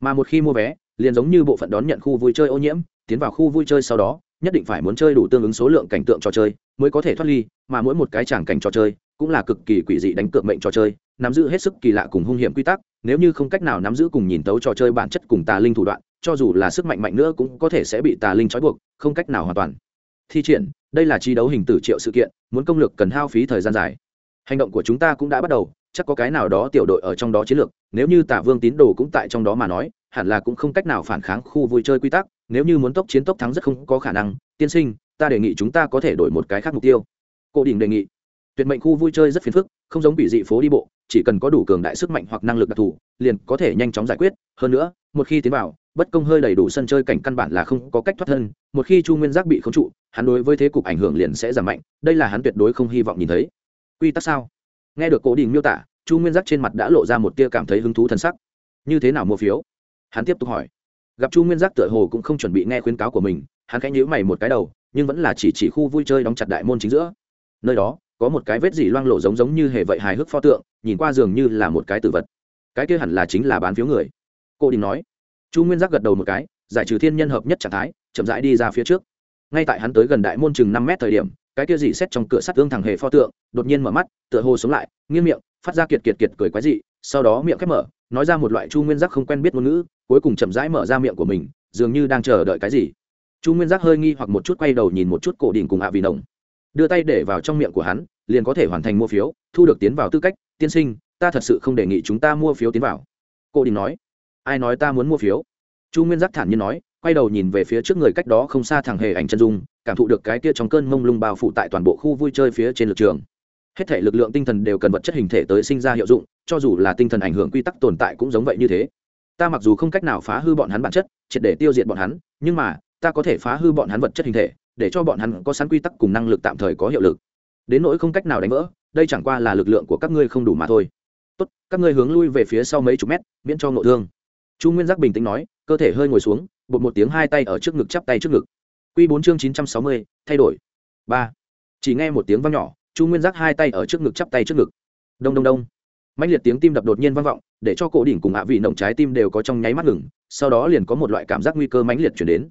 A: Mà một khi mua vé, liền giống như bộ phận đón nhận khu vui chơi ô nhiễm, tiến vào khu vui chơi sau đó, nhất định phải muốn chơi đủ tương ứng số lượng cảnh tượng trò chơi mới có thể thoát ly, mà mỗi một cái tràng cảnh trò chơi cũng là cực kỳ quỷ dị đánh cược mệnh trò chơi nắm giữ hết sức kỳ lạ cùng hung hiểm quy tắc, nếu như không cách nào nắm giữ cùng nhìn tấu trò chơi bản chất cùng tà linh thủ đoạn, cho dù là sức mạnh mạnh nữa cũng có thể sẽ bị tà linh trói buộc, không cách nào hoàn toàn. Thi triển, đây là chi đấu hình tử triệu sự kiện, muốn công lược cần hao phí thời gian dài. Hành động của chúng ta cũng đã bắt đầu, chắc có cái nào đó tiểu đội ở trong đó chiến lược, nếu như tả vương tín đồ cũng tại trong đó mà nói, hẳn là cũng không cách nào phản kháng khu vui chơi quy tắc, nếu như muốn tốc chiến tốc thắng rất không có khả năng. Tiên sinh, ta đề nghị chúng ta có thể đổi một cái khác mục tiêu. Cố đình đề nghị tuyệt mệnh khu vui chơi rất phiền phức, không giống bị dị phố đi bộ, chỉ cần có đủ cường đại sức mạnh hoặc năng lực đặc thù, liền có thể nhanh chóng giải quyết. Hơn nữa, một khi tiến vào, bất công hơi đầy đủ sân chơi cảnh căn bản là không có cách thoát thân, một khi chu nguyên giác bị khống trụ, hắn đối với thế cục ảnh hưởng liền sẽ giảm mạnh, đây là hắn tuyệt đối không hy vọng nhìn thấy. Quy tắc sao? Nghe được cố đình miêu tả, chu nguyên giác trên mặt đã lộ ra một tia cảm thấy hứng thú t sắc. Như thế nào mua phiếu? Hắn tiếp tục hỏi. Gặp chu nguyên giác tựa hồ cũng không chuẩn bị nghe khuyến cáo của mình, hắn khẽ nhíu mày một cái đầu, nhưng vẫn là chỉ chỉ khu vui chơi đóng chặt đại môn chính giữa. Nơi đó có một cái vết dỉ loang lộ giống giống như hề vậy hài hước pho tượng, nhìn qua dường như là một cái tử vật. Cái kia hẳn là chính là bán phiếu người. Cô đình nói. Chu nguyên giác gật đầu một cái, giải trừ thiên nhân hợp nhất trạng thái, chậm rãi đi ra phía trước. Ngay tại hắn tới gần đại môn chừng năm mét thời điểm, cái kia dị xét trong cửa sắt tương thẳng hề pho tượng, đột nhiên mở mắt, tựa hồ sống lại, nghiêng miệng, phát ra kiệt kiệt kiệt cười quái dị, sau đó miệng khép mở, nói ra một loại chu nguyên giác không quen biết ngôn ngữ, cuối cùng chậm rãi mở ra miệng của mình, dường như đang chờ đợi cái gì. Chu nguyên giác hơi nghi hoặc một chút, quay đầu nhìn một chút cổ đình cùng hạ vì nồng đưa tay để vào trong miệng của hắn, liền có thể hoàn thành mua phiếu, thu được tiến vào tư cách, tiên sinh, ta thật sự không đề nghị chúng ta mua phiếu tiến vào. Cô đình nói. Ai nói ta muốn mua phiếu? Chu nguyên giác thản nhiên nói, quay đầu nhìn về phía trước người cách đó không xa thằng hề ảnh chân dung, cảm thụ được cái kia trong cơn mông lung bao phủ tại toàn bộ khu vui chơi phía trên lực trường. Hết thể lực lượng tinh thần đều cần vật chất hình thể tới sinh ra hiệu dụng, cho dù là tinh thần ảnh hưởng quy tắc tồn tại cũng giống vậy như thế. Ta mặc dù không cách nào phá hư bọn hắn bản chất, triệt để tiêu diệt bọn hắn, nhưng mà, ta có thể phá hư bọn hắn vật chất hình thể để cho bọn hắn có sẵn quy tắc cùng năng lực tạm thời có hiệu lực. Đến nỗi không cách nào đánh vỡ, đây chẳng qua là lực lượng của các ngươi không đủ mà thôi. Tốt, các ngươi hướng lui về phía sau mấy chục mét, miễn cho ngộ thương. Chu nguyên giác bình tĩnh nói, cơ thể hơi ngồi xuống, bột một tiếng hai tay ở trước ngực chắp tay trước ngực. Q bốn chương chín trăm sáu mươi, thay đổi. Ba. Chỉ nghe một tiếng vang nhỏ, chu nguyên giác hai tay ở trước ngực chắp tay trước ngực. Đông đông đông. Mạnh liệt tiếng tim đập đột nhiên vang vọng, để cho cổ đỉnh cùng hạ vị nồng trái tim đều có trong nháy mắt ngừng, sau đó liền có một loại cảm giác nguy cơ mãnh liệt chuyển đến.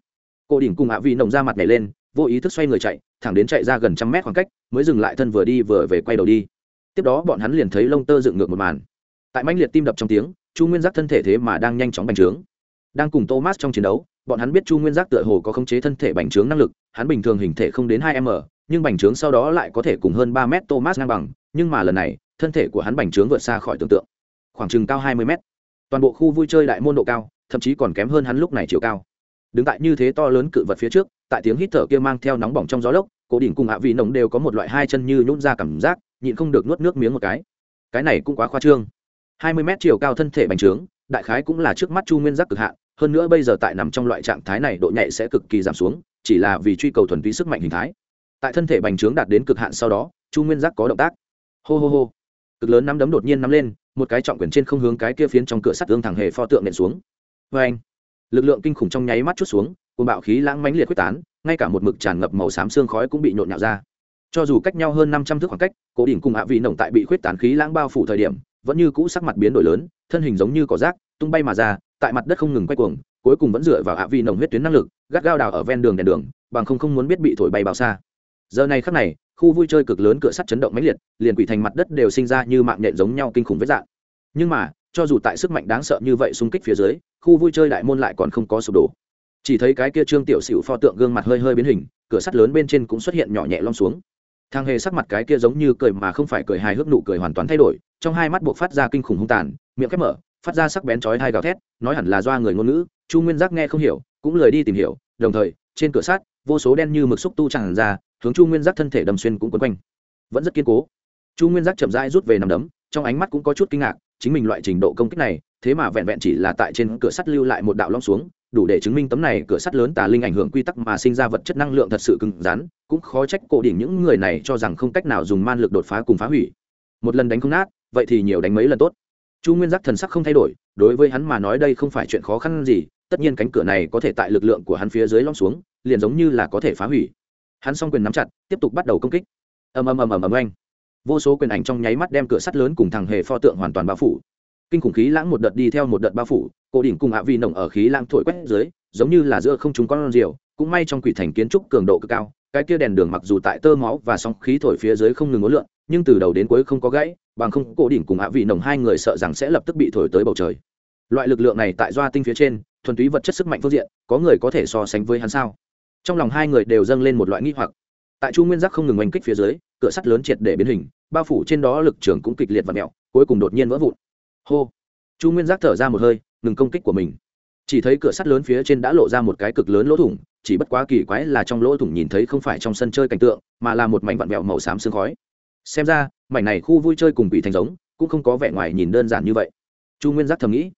A: Cổ đỉnh cùng hạ vị nồng ra mặt nhảy lên vô ý thức xoay người chạy, thẳng đến chạy ra gần trăm mét khoảng cách, mới dừng lại thân vừa đi vừa về quay đầu đi. Tiếp đó bọn hắn liền thấy lông tơ dựng ngược một màn. Tại mãnh liệt tim đập trong tiếng, chu nguyên giác thân thể thế mà đang nhanh chóng bành trướng. Đang cùng thomas trong chiến đấu, bọn hắn biết chu nguyên giác tựa hồ có khống chế thân thể bành trướng năng lực, hắn bình thường hình thể không đến hai m, nhưng bành trướng sau đó lại có thể cùng hơn ba m thomas ngang bằng, nhưng mà lần này, thân thể của hắn bành trướng vượt xa khỏi tưởng tượng. Khoảng chừng cao hai mươi m toàn bộ khu vui chơi đại môn độ cao, thậm chí còn kém hơn hắn lúc này chiều cao đứng tại như thế to lớn cự vật phía trước, tại tiếng hít thở kia mang theo nóng bỏng trong gió lốc cổ đỉnh cùng hạ vị nồng đều có một loại hai chân như nhún ra cảm giác, nhịn không được nuốt nước miếng một cái. Cái này cũng quá khoa trương. Hai mươi mét chiều cao thân thể bành trướng, đại khái cũng là trước mắt chu nguyên giác cực hạn, hơn nữa bây giờ tại nằm trong loại trạng thái này độ nhạy sẽ cực kỳ giảm xuống, chỉ là vì truy cầu thuần túy sức mạnh hình thái. Tại thân thể bành trướng đạt đến cực hạn sau đó, chu nguyên giác có động tác. Hô hô hô. Cực lớn nắm đấm đột nhiên nắm lên, một cái trọng quyền trên không hướng cái kia phiến trong cửa sắt tương thẳng hề pho tượng nện xuống. Vê anh lực lượng kinh khủng trong nháy mắt chút xuống cùng bạo khí lãng mãnh liệt quyết tán, ngay cả một mực tràn ngập màu xám xương khói cũng bị nhộn nhạo ra. Cho dù cách nhau hơn năm trăm thước khoảng cách cổ đỉnh cùng hạ vị nồng tại bị khuyết tán khí lãng bao phủ thời điểm, vẫn như cũ sắc mặt biến đổi lớn, thân hình giống như cỏ rác, tung bay mà ra, tại mặt đất không ngừng quay cuồng, cuối cùng vẫn dựa vào hạ vị nồng huyết tuyến năng lực, gắt gao đào ở ven đường đèn đường, bằng không không muốn biết bị thổi bay bao xa. Giờ này khắc này, khu vui chơi cực lớn cửa sắt chấn động mãnh liệt, liền quỷ thành mặt đất đều sinh ra như mạng nhện giống nhau kinh khủng vết dạng. Nhưng mà cho dù tại sức mạnh đáng sợ như vậy xung kích phía dưới khu vui chơi đại môn lại còn không có sụp đổ. Chỉ thấy cái kia trương tiểu xỉu pho tượng gương mặt hơi hơi biến hình cửa sắt lớn bên trên cũng xuất hiện nhỏ nhẹ lom xuống. Thang hề sắc mặt cái kia giống như cười mà không phải cười hài hước nụ cười hoàn toàn thay đổi trong hai mắt buộc phát ra kinh khủng hung tàn miệng khép mở phát ra sắc bén chói hai gào thét nói hẳn là do người ngôn ngữ chu nguyên giác nghe không hiểu cũng lời đi tìm hiểu đồng thời trên cửa sắt, vô số đen như mực xúc tu tràn ra hướng chu nguyên giác thân thể đâm xuyên cũng quấn quanh. Vẫn rất kiên cố. Chu nguyên giác chậm rãi rút về nằm đấm trong ánh mắt cũng có chút kinh ngạc chính mình loại trình độ công kích này, thế mà vẹn vẹn chỉ là tại trên cửa sắt lưu lại một đạo long xuống, đủ để chứng minh tấm này cửa sắt lớn tà linh ảnh hưởng quy tắc mà sinh ra vật chất năng lượng thật sự cứng rắn, cũng khó trách cổ đỉnh những người này cho rằng không cách nào dùng man lực đột phá cùng phá hủy. Một lần đánh không nát, vậy thì nhiều đánh mấy lần tốt. Chu nguyên giác thần sắc không thay đổi, đối với hắn mà nói đây không phải chuyện khó khăn gì, tất nhiên cánh cửa này có thể tại lực lượng của hắn phía dưới lom xuống, liền giống như là có thể phá hủy. Hắn s o n g quyền nắm chặt, tiếp tục bắt đầu công kích. Ầm ầm ầm ầm ầm anh vô số quyền ảnh trong nháy mắt đem cửa sắt lớn cùng thằng hề pho tượng hoàn toàn bao phủ. Kinh khủng khí lãng một đợt đi theo một đợt bao phủ, cổ đỉnh cùng ạ vi nồng ở khí lãng thổi quét dưới, giống như là giữa không chúng con rìu, cũng may trong quỷ thành kiến trúc cường độ cực cao, cái kia đèn đường mặc dù tại tơ máu và sóng khí thổi phía dưới không ngừng ngốn lượn, nhưng từ đầu đến cuối không có gãy, bằng không cổ đỉnh cùng ạ vị nồng hai người sợ rằng sẽ lập tức bị thổi tới bầu trời. Loại lực lượng này tại doa tinh phía trên, thuần túy vật chất sức mạnh phương diện, có người có thể so sánh với hắn sao? Trong lòng hai người đều dâng lên một loại nghi hoặc. Tại chu nguyên giác không ngừng oanh kích phía dưới cửa sắt lớn triệt để biến hình, bao phủ trên đó lực trường cũng kịch liệt và mẹo, cuối cùng đột nhiên vỡ vụn. Hô! Chu nguyên giác thở ra một hơi, ngừng công kích của mình. Chỉ thấy cửa sắt lớn phía trên đã lộ ra một cái cực lớn lỗ thủng, chỉ bất quá kỳ quái là trong lỗ thủng nhìn thấy không phải trong sân chơi cảnh tượng, mà là một mảnh vặn vẹo màu xám sương khói. Xem ra, mảnh này khu vui chơi cùng bị thành giống, cũng không có vẻ ngoài nhìn đơn giản như vậy. Chu nguyên giác thầm nghĩ.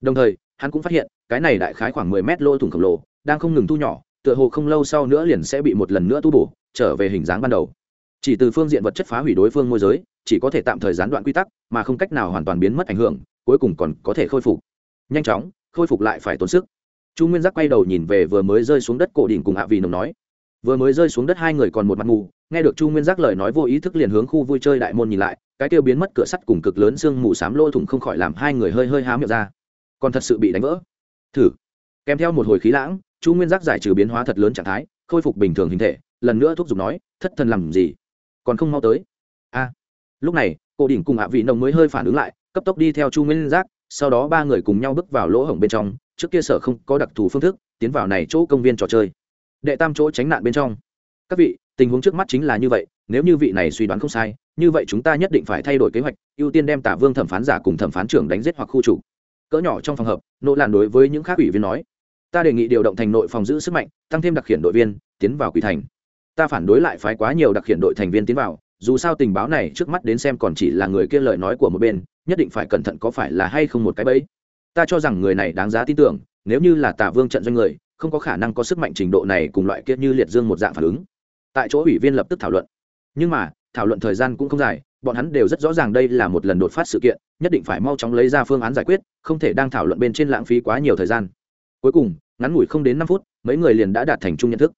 A: Đồng thời, hắn cũng phát hiện, cái này đại khái khoảng mười mét lỗ thủng khổng lồ, đang không ngừng thu nhỏ, tựa hồ không lâu sau nữa liền sẽ bị một lần nữa tu bổ, trở về hình dáng ban đầu chỉ từ phương diện vật chất phá hủy đối phương môi giới, chỉ có thể tạm thời gián đoạn quy tắc, mà không cách nào hoàn toàn biến mất ảnh hưởng, cuối cùng còn có thể khôi phục. Nhanh chóng, khôi phục lại phải tốn sức. Chu nguyên giác quay đầu nhìn về vừa mới rơi xuống đất cổ đỉnh cùng hạ vì nồng nói. Vừa mới rơi xuống đất hai người còn một mặt mù, nghe được chu nguyên giác lời nói vô ý thức liền hướng khu vui chơi đại môn nhìn lại, cái tiêu biến mất cửa sắt cùng cực lớn sương mù s á m lỗ thủng không khỏi làm hai người hơi hơi há miệng ra. Còn thật sự bị đánh vỡ. Thử. Kèm theo một hồi khí lãng, chu nguyên giác giải trừ biến hóa thật lớn trạng thái, khôi phục bình thường hình thể, lần nữa thúc giục nói, thất thần làm gì? Còn không mau tới. A lúc này, cổ đỉnh cùng hạ vị nồng mới hơi phản ứng lại, cấp tốc đi theo chu nguyên giác, sau đó ba người cùng nhau bước vào lỗ hổng bên trong, trước kia sở không có đặc thù phương thức, tiến vào này chỗ công viên trò chơi. Đệ tam chỗ tránh nạn bên trong. Các vị, tình huống trước mắt chính là như vậy, nếu như vị này suy đoán không sai, như vậy chúng ta nhất định phải thay đổi kế hoạch, ưu tiên đem tả vương thẩm phán giả cùng thẩm phán trưởng đánh giết hoặc khu chủ cỡ nhỏ trong phòng hợp nỗ làn đối với những khác ủy viên nói, ta đề nghị điều động thành nội phòng giữ sức mạnh, tăng thêm đặc khiển đội viên, tiến vào quỷ thành ta phản đối lại phái quá nhiều đặc hiện đội thành viên tiến vào, dù sao tình báo này trước mắt đến xem còn chỉ là người kia lời nói của một bên, nhất định phải cẩn thận có phải là hay không một cái bẫy. Ta cho rằng người này đáng giá tin tưởng, nếu như là tả vương trận doanh người, không có khả năng có sức mạnh trình độ này cùng loại kia như liệt dương một dạng phản ứng. Tại chỗ ủy viên lập tức thảo luận. Nhưng mà, thảo luận thời gian cũng không dài, bọn hắn đều rất rõ ràng đây là một lần đột phát sự kiện, nhất định phải mau chóng lấy ra phương án giải quyết, không thể đang thảo luận bên trên lãng phí quá nhiều thời gian. Cuối cùng, ngắn ngủi không đến năm phút, mấy người liền đã đạt thành chung nhận thức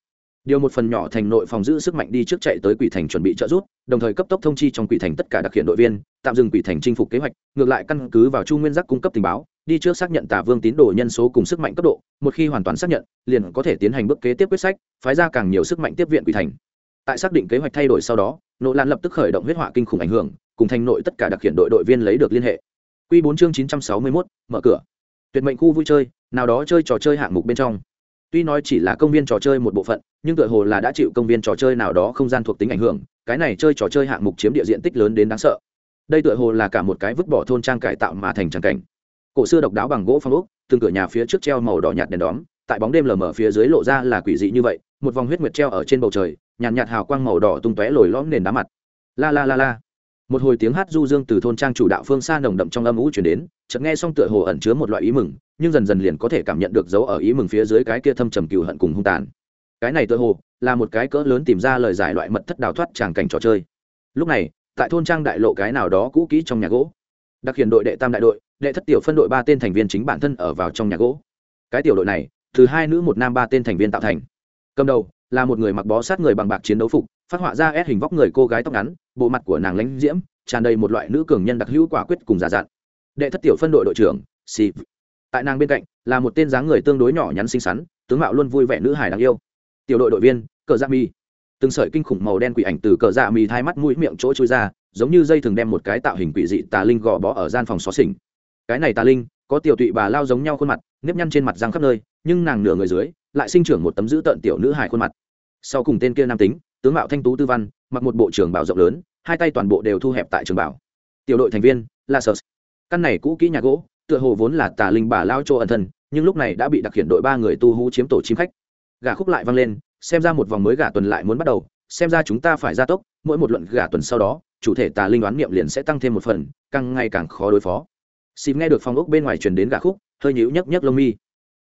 A: điều một phần nhỏ thành nội phòng giữ sức mạnh đi trước chạy tới quỷ thành chuẩn bị trợ giúp, đồng thời cấp tốc thông chi trong quỷ thành tất cả đặc hiện đội viên, tạm dừng quỷ thành chinh phục kế hoạch, ngược lại căn cứ vào chu nguyên giác cung cấp tình báo, đi trước xác nhận tả vương tín đồ nhân số cùng sức mạnh cấp độ, một khi hoàn toàn xác nhận, liền có thể tiến hành bước kế tiếp quyết sách, phái ra càng nhiều sức mạnh tiếp viện quỷ thành. Tại xác định kế hoạch thay đổi sau đó, nội lan lập tức khởi động huyết họa kinh khủng ảnh hưởng, cùng thành nội tất cả đặc hiện đội đội viên lấy được liên hệ. Q bốn chương chín trăm sáu mươi mốt, mở cửa. Tuyệt mệnh khu vui chơi, nào đó chơi trò chơi hạng mục bên trong tuy nói chỉ là công viên trò chơi một bộ phận nhưng tựa hồ là đã chịu công viên trò chơi nào đó không gian thuộc tính ảnh hưởng cái này chơi trò chơi hạng mục chiếm địa diện tích lớn đến đáng sợ. Đây tựa hồ là cả một cái vứt bỏ thôn trang cải tạo mà thành trang cảnh. Cổ xưa độc đáo bằng gỗ phong ốc từng cửa nhà phía trước treo màu đỏ nhạt đèn đóm tại bóng đêm lờ mờ phía dưới lộ ra là quỷ dị như vậy một vòng huyết nguyệt treo ở trên bầu trời nhàn nhạt, nhạt hào quang màu đỏ tung tóe lồi lõm nền đá mặt. La la la la. Một hồi tiếng hát du dương từ thôn trang chủ đạo phương xa nồng đậm trong âm ủ chuyển đến chợt nghe xong tựa hồ ẩn chứa một loại ý mừng nhưng dần dần liền có thể cảm nhận được dấu ở ý mừng phía dưới cái kia thâm trầm cừu hận cùng hung tàn. Cái này tựa hồ là một cái cỡ lớn tìm ra lời giải loại mật thất đào thoát tràng cảnh trò chơi. Lúc này, tại thôn trang đại lộ cái nào đó cũ kỹ trong nhà gỗ, đặc hiện đội đệ tam đại đội, đệ thất tiểu phân đội ba tên thành viên chính bản thân ở vào trong nhà gỗ. Cái tiểu đội này, từ hai nữ một nam ba tên thành viên tạo thành. Cầm đầu là một người mặc bó sát người bằng bạc chiến đấu phục, phát họa ra ép hình vóc người cô gái tóc ngắn, bộ mặt của nàng lãnh diễm, tràn đầy một loại nữ cường nhân đặc hữu quả quyết cùng giả dặn đệ thất tiểu phân đội đội trưởng xịp tại nàng bên cạnh là một tên dáng người tương đối nhỏ nhắn xinh xắn, tướng mạo luôn vui vẻ nữ hài đáng yêu. Tiểu đội đội viên, cờ dạ mi từng sợi kinh khủng màu đen quỷ ảnh từ cờ dạ mi hai mắt mũi miệng chỗ trôi ra, giống như dây thường đem một cái tạo hình quỷ dị tà linh gò bó ở gian phòng xó xỉnh. Cái này tà linh, có tiểu tụy bà lao giống nhau khuôn mặt, nếp nhăn trên mặt răng khắp nơi, nhưng nàng nửa người dưới, lại sinh trưởng một tấm dữ tợn tiểu nữ hài khuôn mặt. Sau cùng tên kia nam tính, tướng mạo thanh tú tư văn, mặc một bộ trường bảo rộng lớn, hai tay toàn bộ đều thu hẹp tại trường bảo tiểu đội thành viên, là sở căn này cũ kỹ nhà gỗ tựa hồ vốn là tà linh bà lao chỗ ẩn thân, nhưng lúc này đã bị đặc hiện đội ba người tu hú chiếm tổ chim khách. Gà khúc lại vang lên, xem ra một vòng mới gà tuần lại muốn bắt đầu, xem ra chúng ta phải gia tốc, mỗi một luận gà tuần sau đó, chủ thể tà linh đoán niệm liền sẽ tăng thêm một phần, càng ngày càng khó đối phó. Xịp nghe được phòng ốc bên ngoài truyền đến gà khúc, hơi nhíu nhấc nhấc lông mi.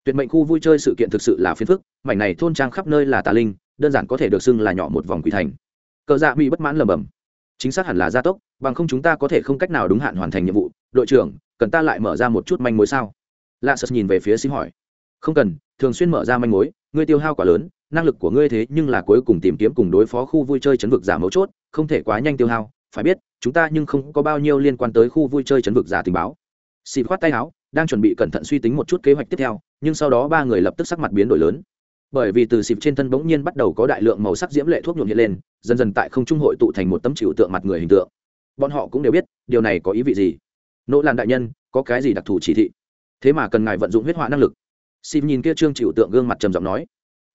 A: Tuyệt mệnh khu vui chơi sự kiện thực sự là phiền phức, mảnh này thôn trang khắp nơi là tà linh, đơn giản có thể được xưng là nhỏ một vòng quỷ thành. Cờ dạ mỹ bất mãn lầm bầm chính xác hẳn là gia tốc, bằng không chúng ta có thể không cách nào đúng hạn hoàn thành nhiệm vụ. Đội trưởng cần ta lại mở ra một chút manh mối sao? Lạ sật nhìn về phía xin hỏi. Không cần, thường xuyên mở ra manh mối, ngươi tiêu hao quá lớn, năng lực của ngươi thế nhưng là cuối cùng tìm kiếm cùng đối phó khu vui chơi chấn vực giả mấu chốt, không thể quá nhanh tiêu hao. Phải biết, chúng ta nhưng không có bao nhiêu liên quan tới khu vui chơi chấn vực giả tình báo. Xịt khoát tay áo, đang chuẩn bị cẩn thận suy tính một chút kế hoạch tiếp theo, nhưng sau đó ba người lập tức sắc mặt biến đổi lớn. Bởi vì từ xịp trên thân bỗng nhiên bắt đầu có đại lượng màu sắc diễm lệ thuốc nhuộm hiện lên, dần dần tại không trung hội tụ thành một tấm chịu tượng mặt người hình tượng. Bọn họ cũng đều biết, điều này có ý vị gì nỗ lan đại nhân, có cái gì đặc thù chỉ thị? Thế mà cần ngài vận dụng huyết họa năng lực. Xin nhìn kia trương chịu tượng gương mặt trầm giọng nói,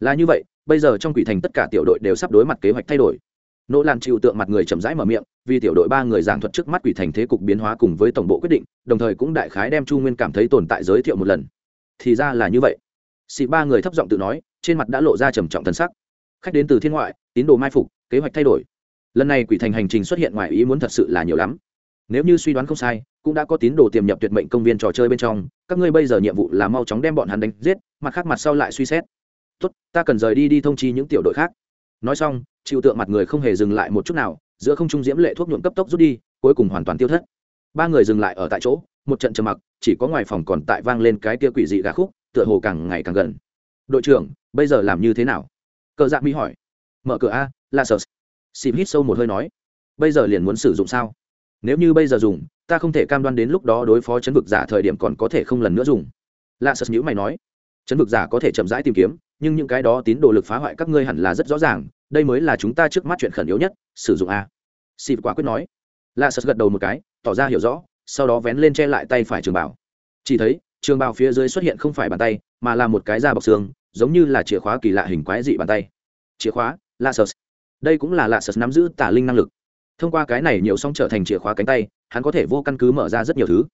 A: là như vậy, bây giờ trong quỷ thành tất cả tiểu đội đều sắp đối mặt kế hoạch thay đổi. Nỗ lan chịu tượng mặt người chậm rãi mở miệng, vì tiểu đội ba người giảng thuật trước mắt quỷ thành thế cục biến hóa cùng với tổng bộ quyết định, đồng thời cũng đại khái đem chu nguyên cảm thấy tồn tại giới thiệu một lần. Thì ra là như vậy. Xị ba người thấp giọng tự nói, trên mặt đã lộ ra trầm trọng thân sắc. Khách đến từ thiên ngoại, tín đồ mai phục, kế hoạch thay đổi. Lần này quỷ thành hành trình xuất hiện ngoài ý muốn thật sự là nhiều lắm. Nếu như suy đoán không sai cũng đã có tín đồ tiềm nhập tuyệt mệnh công viên trò chơi bên trong, các ngươi bây giờ nhiệm vụ là mau chóng đem bọn hắn đánh giết, mặt khác mặt sau lại suy xét. Tốt, ta cần rời đi đi thông chi những tiểu đội khác. Nói xong, chịu tượng mặt người không hề dừng lại một chút nào, giữa không trung diễm lệ thuốc nhuộm cấp tốc rút đi, cuối cùng hoàn toàn tiêu thất. Ba người dừng lại ở tại chỗ, một trận trầm mặc, chỉ có ngoài phòng còn tại vang lên cái kia quỷ dị gà khúc, tựa hồ càng ngày càng gần. Đội trưởng, bây giờ làm như thế nào? Cờ dạ mỹ hỏi. Mở cửa a la sờ xìm hít sâu một hơi nói. Bây giờ liền muốn sử dụng sao? Nếu như bây giờ dùng ta không thể cam đoan đến lúc đó đối phó chấn vực giả thời điểm còn có thể không lần nữa dùng. Lạ sật nhữ mày nói, chấn vực giả có thể chậm rãi tìm kiếm, nhưng những cái đó tín đồ lực phá hoại các ngươi hẳn là rất rõ ràng, đây mới là chúng ta trước mắt chuyện khẩn yếu nhất, sử dụng a. Xịp quả quyết nói. Lạ sật gật đầu một cái, tỏ ra hiểu rõ, sau đó vén lên che lại tay phải trường bảo. Chỉ thấy, trường bảo phía dưới xuất hiện không phải bàn tay, mà là một cái da bọc xương, giống như là chìa khóa kỳ lạ hình quái dị bàn tay. Chìa khóa, lạ sật đây cũng là lạ sật nắm giữ tả linh năng lực. Thông qua cái này nhiều song trở thành chìa khóa cánh tay hắn có thể vô căn cứ mở ra rất nhiều thứ.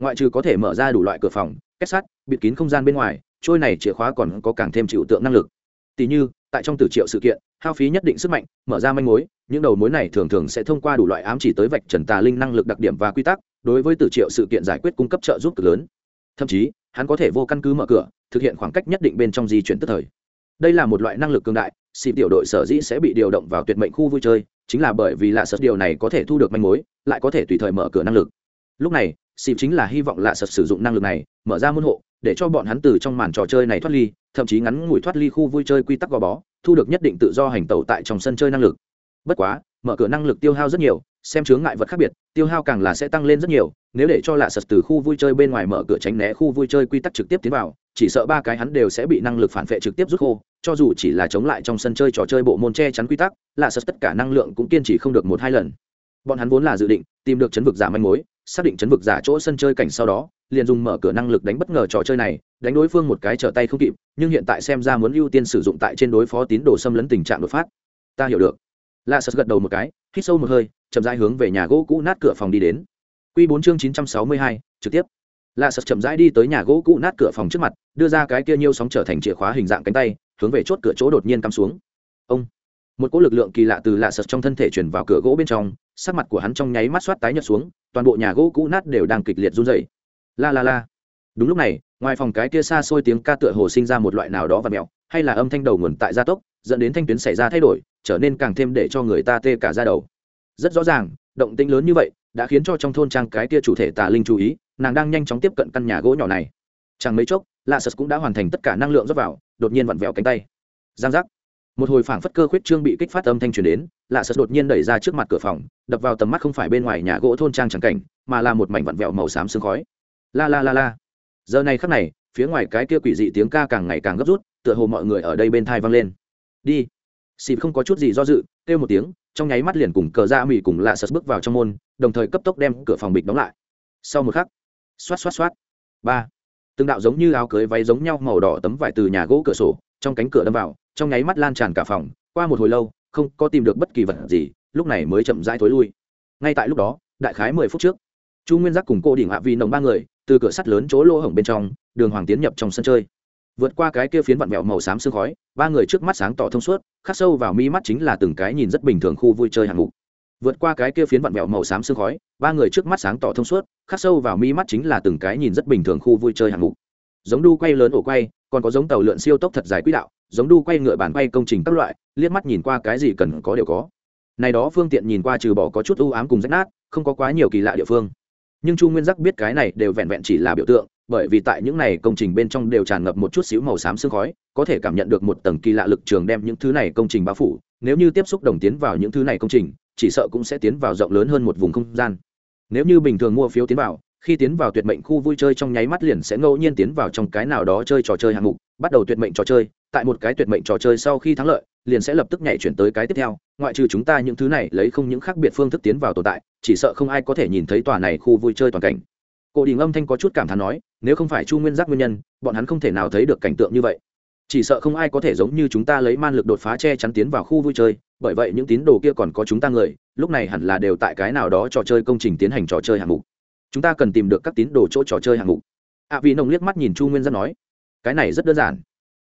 A: Ngoại trừ có thể mở ra đủ loại cửa phòng, kết sắt, bịt kín không gian bên ngoài, trôi này chìa khóa còn có càng thêm chịu tượng năng lực. Tỉ như, tại trong tử triệu sự kiện, hao phí nhất định sức mạnh, mở ra manh mối, những đầu mối này thường thường sẽ thông qua đủ loại ám chỉ tới vạch trần tà linh năng lực đặc điểm và quy tắc, đối với tử triệu sự kiện giải quyết cung cấp trợ giúp cực lớn. Thậm chí, hắn có thể vô căn cứ mở cửa, thực hiện khoảng cách nhất định bên trong di chuyển tức thời đây là một loại năng lực cường đại xịp tiểu đội sở dĩ sẽ bị điều động vào tuyệt mệnh khu vui chơi, chính là bởi vì lạ sật điều này có thể thu được manh mối, lại có thể tùy thời mở cửa năng lực. Lúc này xịp chính là hy vọng lạ sật sử dụng năng lực này, mở ra môn hộ, để cho bọn hắn từ trong màn trò chơi này thoát ly, thậm chí ngắn ngủi thoát ly khu vui chơi quy tắc gò bó, thu được nhất định tự do hành tẩu tại trong sân chơi năng lực. Bất quá, mở cửa năng lực tiêu hao rất nhiều, xem chướng ngại vật khác biệt, tiêu hao càng là sẽ tăng lên rất nhiều nếu để cho lạ sật từ khu vui chơi bên ngoài mở cửa tránh né khu vui chơi quy tắc trực tiếp tiến vào, chỉ sợ ba cái hắn đều sẽ bị năng lực phản vệ trực tiếp rút khô, cho dù chỉ là chống lại trong sân chơi trò chơi bộ môn che chắn quy tắc, lạ sật tất cả năng lượng cũng kiên trì không được một hai lần. Bọn hắn vốn là dự định tìm được chấn vực giả manh mối, xác định chấn vực giả chỗ sân chơi cảnh sau đó, liền dùng mở cửa năng lực đánh bất ngờ trò chơi này, đánh đối phương một cái trở tay không kịp, nhưng hiện tại xem ra muốn ưu tiên sử dụng tại trên đối phó tín đồ xâm lấn tình trạng đột phát. Ta hiểu được. Lạ sật gật đầu một cái, hít sâu một hơi, chậm rãi hướng về nhà gỗ cũ nát cửa phòng đi đến. Quy bốn chương chín trăm sáu mươi hai trực tiếp. La sật chậm rãi đi tới nhà gỗ cũ nát cửa phòng trước mặt đưa ra cái kia nhiêu sóng trở thành chìa khóa hình dạng cánh tay hướng về chốt cửa chỗ đột nhiên cắm xuống. Ông. Một cỗ lực lượng kỳ lạ từ lạ sật trong thân thể truyền vào cửa gỗ bên trong sắc mặt của hắn trong nháy mắt xoát tái nhợt xuống toàn bộ nhà gỗ cũ nát đều đang kịch liệt run rẩy. La la la. Đúng lúc này ngoài phòng cái kia xa xôi tiếng ca tựa hồ sinh ra một loại nào đó và mèo, hay là âm thanh đầu nguồn tại gia tốc dẫn đến thanh tuyến xảy ra thay đổi trở nên càng thêm để cho người ta tê cả da đầu. Rất rõ ràng động tĩnh lớn như vậy đã khiến cho trong thôn trang cái kia chủ thể tà linh chú ý, nàng đang nhanh chóng tiếp cận căn nhà gỗ nhỏ này. Chẳng mấy chốc lạ sật cũng đã hoàn thành tất cả năng lượng rót vào, đột nhiên vặn vẹo cánh tay. Giang giác. Một hồi phảng phất cơ khuyết trương bị kích phát âm thanh truyền đến lạ sật đột nhiên đẩy ra trước mặt cửa phòng, đập vào tầm mắt không phải bên ngoài nhà gỗ thôn trang trắng cảnh, mà là một mảnh vặn vẹo màu xám sương khói. La la la la. Giờ này khắc này, phía ngoài cái kia quỷ dị tiếng ca càng ngày càng gấp rút, tựa hồ mọi người ở đây bên thai vang lên. Đi. Xịp không có chút gì do dự, kêu một tiếng trong nháy mắt liền cùng cờ ra mì cùng lạ sật bước vào trong môn, đồng thời cấp tốc đem cửa phòng bịch đóng lại. Sau một khắc, xoát xoát xoát, ba, từng đạo giống như áo cưới váy giống nhau màu đỏ tấm vải từ nhà gỗ cửa sổ, trong cánh cửa đâm vào, trong nháy mắt lan tràn cả phòng, qua một hồi lâu, không có tìm được bất kỳ vật gì, lúc này mới chậm rãi thối lui. Ngay tại lúc đó, đại khái mười phút trước, chu nguyên giác cùng cô đỉnh hạ vi nồng ba người, từ cửa sắt lớn chỗ lỗ hổng bên trong, đường hoàng tiến nhập trong sân chơi vượt qua cái kia phiến vặn vẹo màu xám sương khói, ba người trước mắt sáng tỏ thông suốt, khắc sâu vào mi mắt chính là từng cái nhìn rất bình thường khu vui chơi hạng mục. Vượt qua cái kia phiến vặn vẹo màu xám sương khói, ba người trước mắt sáng tỏ thông suốt, khắc sâu vào mi mắt chính là từng cái nhìn rất bình thường khu vui chơi hạng mục. Giống đu quay lớn ổ quay, còn có giống tàu lượn siêu tốc thật dài quỹ đạo, giống đu quay ngựa bản quay công trình các loại, liếc mắt nhìn qua cái gì cần có đều có. Này đó phương tiện nhìn qua trừ bỏ có chút ưu ám cùng rách nát, không có quá nhiều kỳ lạ địa phương. Nhưng chu nguyên giác biết cái này đều vẹn vẹn chỉ là biểu tượng bởi vì tại những này công trình bên trong đều tràn ngập một chút xíu màu xám sương khói, có thể cảm nhận được một tầng kỳ lạ lực trường đem những thứ này công trình bao phủ. Nếu như tiếp xúc đồng tiến vào những thứ này công trình, chỉ sợ cũng sẽ tiến vào rộng lớn hơn một vùng không gian. Nếu như bình thường mua phiếu tiến vào, khi tiến vào tuyệt mệnh khu vui chơi trong nháy mắt liền sẽ ngẫu nhiên tiến vào trong cái nào đó chơi trò chơi hạng mục, bắt đầu tuyệt mệnh trò chơi, tại một cái tuyệt mệnh trò chơi sau khi thắng lợi, liền sẽ lập tức nhảy chuyển tới cái tiếp theo. Ngoại trừ chúng ta những thứ này lấy không những khác biệt phương thức tiến vào tồn tại, chỉ sợ không ai có thể nhìn thấy tòa này khu vui chơi toàn cảnh. Cổ đình âm thanh có chút cảm thán nói nếu không phải chu nguyên giác nguyên nhân bọn hắn không thể nào thấy được cảnh tượng như vậy. Chỉ sợ không ai có thể giống như chúng ta lấy man lực đột phá che chắn tiến vào khu vui chơi bởi vậy những tín đồ kia còn có chúng ta người lúc này hẳn là đều tại cái nào đó trò chơi công trình tiến hành trò chơi hạng mục. Chúng ta cần tìm được các tín đồ chỗ trò chơi hạng mục. Ạ à, vì nồng liếc mắt nhìn chu nguyên giác nói cái này rất đơn giản.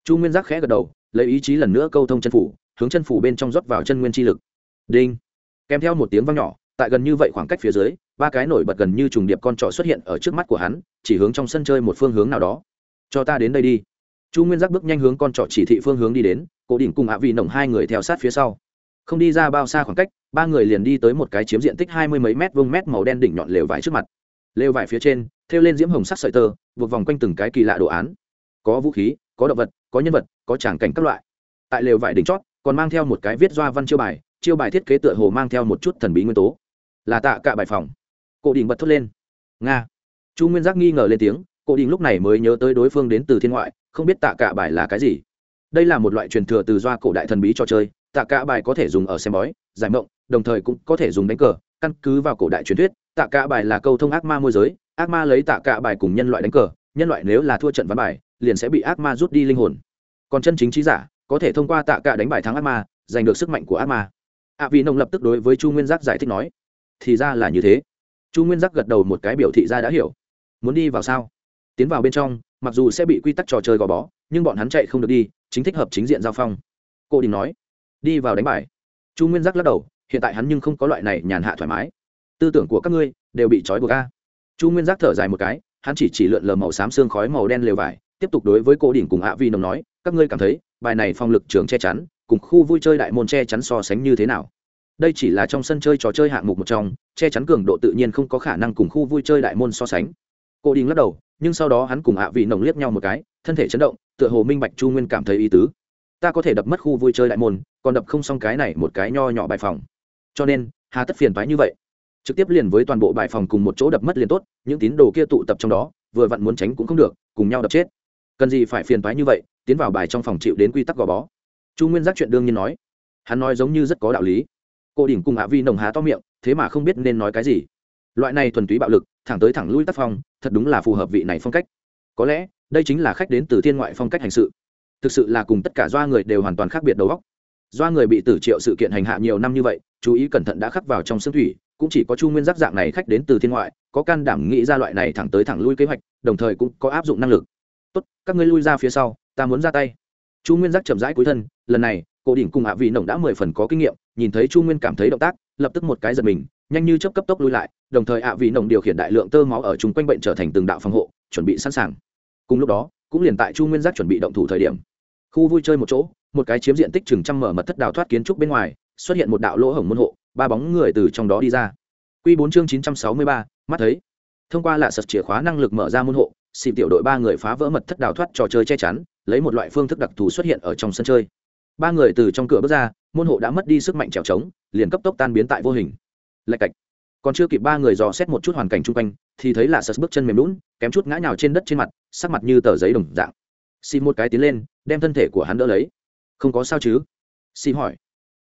A: Chu nguyên giác khẽ gật đầu lấy ý chí lần nữa câu thông chân phủ hướng chân phủ bên trong rót vào chân nguyên chi lực. Đinh. Kèm theo một tiếng vang nhỏ tại gần như vậy khoảng cách phía dưới, ba cái nổi bật gần như trùng điệp con trỏ xuất hiện ở trước mắt của hắn, chỉ hướng trong sân chơi một phương hướng nào đó. Cho ta đến đây đi. Chu nguyên giác bước nhanh hướng con trỏ chỉ thị phương hướng đi đến, cổ đỉnh cùng hạ vị nồng hai người theo sát phía sau. Không đi ra bao xa khoảng cách, ba người liền đi tới một cái chiếm diện tích hai mươi mấy mét vuông mét màu đen đỉnh nhọn lều vải trước mặt. Lều vải phía trên, thêu lên diễm hồng sắc sợi tơ, buộc vòng quanh từng cái kỳ lạ đồ án. Có vũ khí, có động vật, có nhân vật, có tràng cảnh các loại. Tại lều vải đỉnh chót, còn mang theo một cái viết doa văn chiêu bài chiêu bài thiết kế tựa hồ mang theo một chút thần bí nguyên tố là tạ cả bài phòng. Cổ đình bật thốt lên. Nga. Chu nguyên giác nghi ngờ lên tiếng cổ đình lúc này mới nhớ tới đối phương đến từ thiên ngoại không biết tạ cả bài là cái gì. Đây là một loại truyền thừa từ doa cổ đại thần bí cho chơi tạ cả bài có thể dùng ở xem bói giải mộng đồng thời cũng có thể dùng đánh cờ căn cứ vào cổ đại truyền thuyết tạ cả bài là câu thông ác ma môi giới ác ma lấy tạ cả bài cùng nhân loại đánh cờ nhân loại nếu là thua trận ván bài liền sẽ bị ác ma rút đi linh hồn. Còn chân chính trí giả có thể thông qua tạ cả đánh bài thắng ác ma giành được sức mạnh của ác ma. Ạ à, nông lập tức đối với chu nguyên giác giải thích nói thì ra là như thế. Chu nguyên giác gật đầu một cái biểu thị ra đã hiểu. Muốn đi vào sao? Tiến vào bên trong, mặc dù sẽ bị quy tắc trò chơi gò bó, nhưng bọn hắn chạy không được đi, chính thích hợp chính diện giao phong. Cô đình nói, đi vào đánh bài. Chu nguyên giác lắc đầu, hiện tại hắn nhưng không có loại này nhàn hạ thoải mái. Tư tưởng của các ngươi đều bị trói buộc ca chu nguyên giác thở dài một cái, hắn chỉ chỉ lượn lờ màu xám xương khói màu đen lều vải, tiếp tục đối với cô đỉnh cùng hạ vi nồng nói, các ngươi cảm thấy bài này phong lực trường che chắn, cùng khu vui chơi đại môn che chắn so sánh như thế nào? Đây chỉ là trong sân chơi trò chơi hạng mục một trong, che chắn cường độ tự nhiên không có khả năng cùng khu vui chơi đại môn so sánh. Cô đình lắc đầu, nhưng sau đó hắn cùng ạ vị nồng liếc nhau một cái, thân thể chấn động, tựa hồ minh bạch chu nguyên cảm thấy ý tứ. Ta có thể đập mất khu vui chơi đại môn, còn đập không xong cái này một cái nho nhỏ bài phòng. Cho nên, hà tất phiền toái như vậy. Trực tiếp liền với toàn bộ bài phòng cùng một chỗ đập mất liền tốt, những tín đồ kia tụ tập trong đó, vừa vặn muốn tránh cũng không được, cùng nhau đập chết. Cần gì phải phiền toái như vậy, tiến vào bài trong phòng chịu đến quy tắc gò bó. Chu nguyên giác chuyện đương nhiên nói. Hắn nói giống như rất có đạo lý cô đỉnh cùng hạ vi nồng há to miệng, thế mà không biết nên nói cái gì. Loại này thuần túy bạo lực, thẳng tới thẳng lui tác phong, thật đúng là phù hợp vị này phong cách. Có lẽ, đây chính là khách đến từ thiên ngoại phong cách hành sự. Thực sự là cùng tất cả doa người đều hoàn toàn khác biệt đầu óc. Doa người bị tử triệu sự kiện hành hạ nhiều năm như vậy, chú ý cẩn thận đã khắc vào trong xương thủy, cũng chỉ có chu nguyên giác dạng này khách đến từ thiên ngoại, có can đảm nghĩ ra loại này thẳng tới thẳng lui kế hoạch, đồng thời cũng có áp dụng năng lực. Tốt, các ngươi lui ra phía sau, ta muốn ra tay. Chu nguyên giác chậm rãi cuối thân, lần này cổ đỉnh cùng hạ vị nồng đã mười phần có kinh nghiệm, nhìn thấy chu nguyên cảm thấy động tác, lập tức một cái giật mình, nhanh như chấp cấp tốc lui lại, đồng thời hạ vị nồng điều khiển đại lượng tơ máu ở chung quanh bệnh trở thành từng đạo phòng hộ, chuẩn bị sẵn sàng. Cùng lúc đó, cũng liền tại chu nguyên giác chuẩn bị động thủ thời điểm. Khu vui chơi một chỗ, một cái chiếm diện tích chừng trăm mở mật thất đào thoát kiến trúc bên ngoài, xuất hiện một đạo lỗ hổng môn hộ, ba bóng người từ trong đó đi ra. Quy bốn chương chín trăm sáu mươi ba, mắt thấy. Thông qua lạ sật chìa khóa năng lực mở ra môn hộ, xịp tiểu đội ba người phá vỡ mật thất đào thoát trò chơi che chắn, lấy một loại phương thức đặc thù xuất hiện ở trong sân chơi ba người từ trong cửa bước ra, môn hộ đã mất đi sức mạnh trèo trống, liền cấp tốc tan biến tại vô hình. Lạch cạch. Còn chưa kịp ba người dò xét một chút hoàn cảnh chung quanh, thì thấy là sật bước chân mềm lún, kém chút ngã nhào trên đất trên mặt, sắc mặt như tờ giấy đồng dạng. Xì một cái tiến lên, đem thân thể của hắn đỡ lấy. Không có sao chứ? Xì hỏi.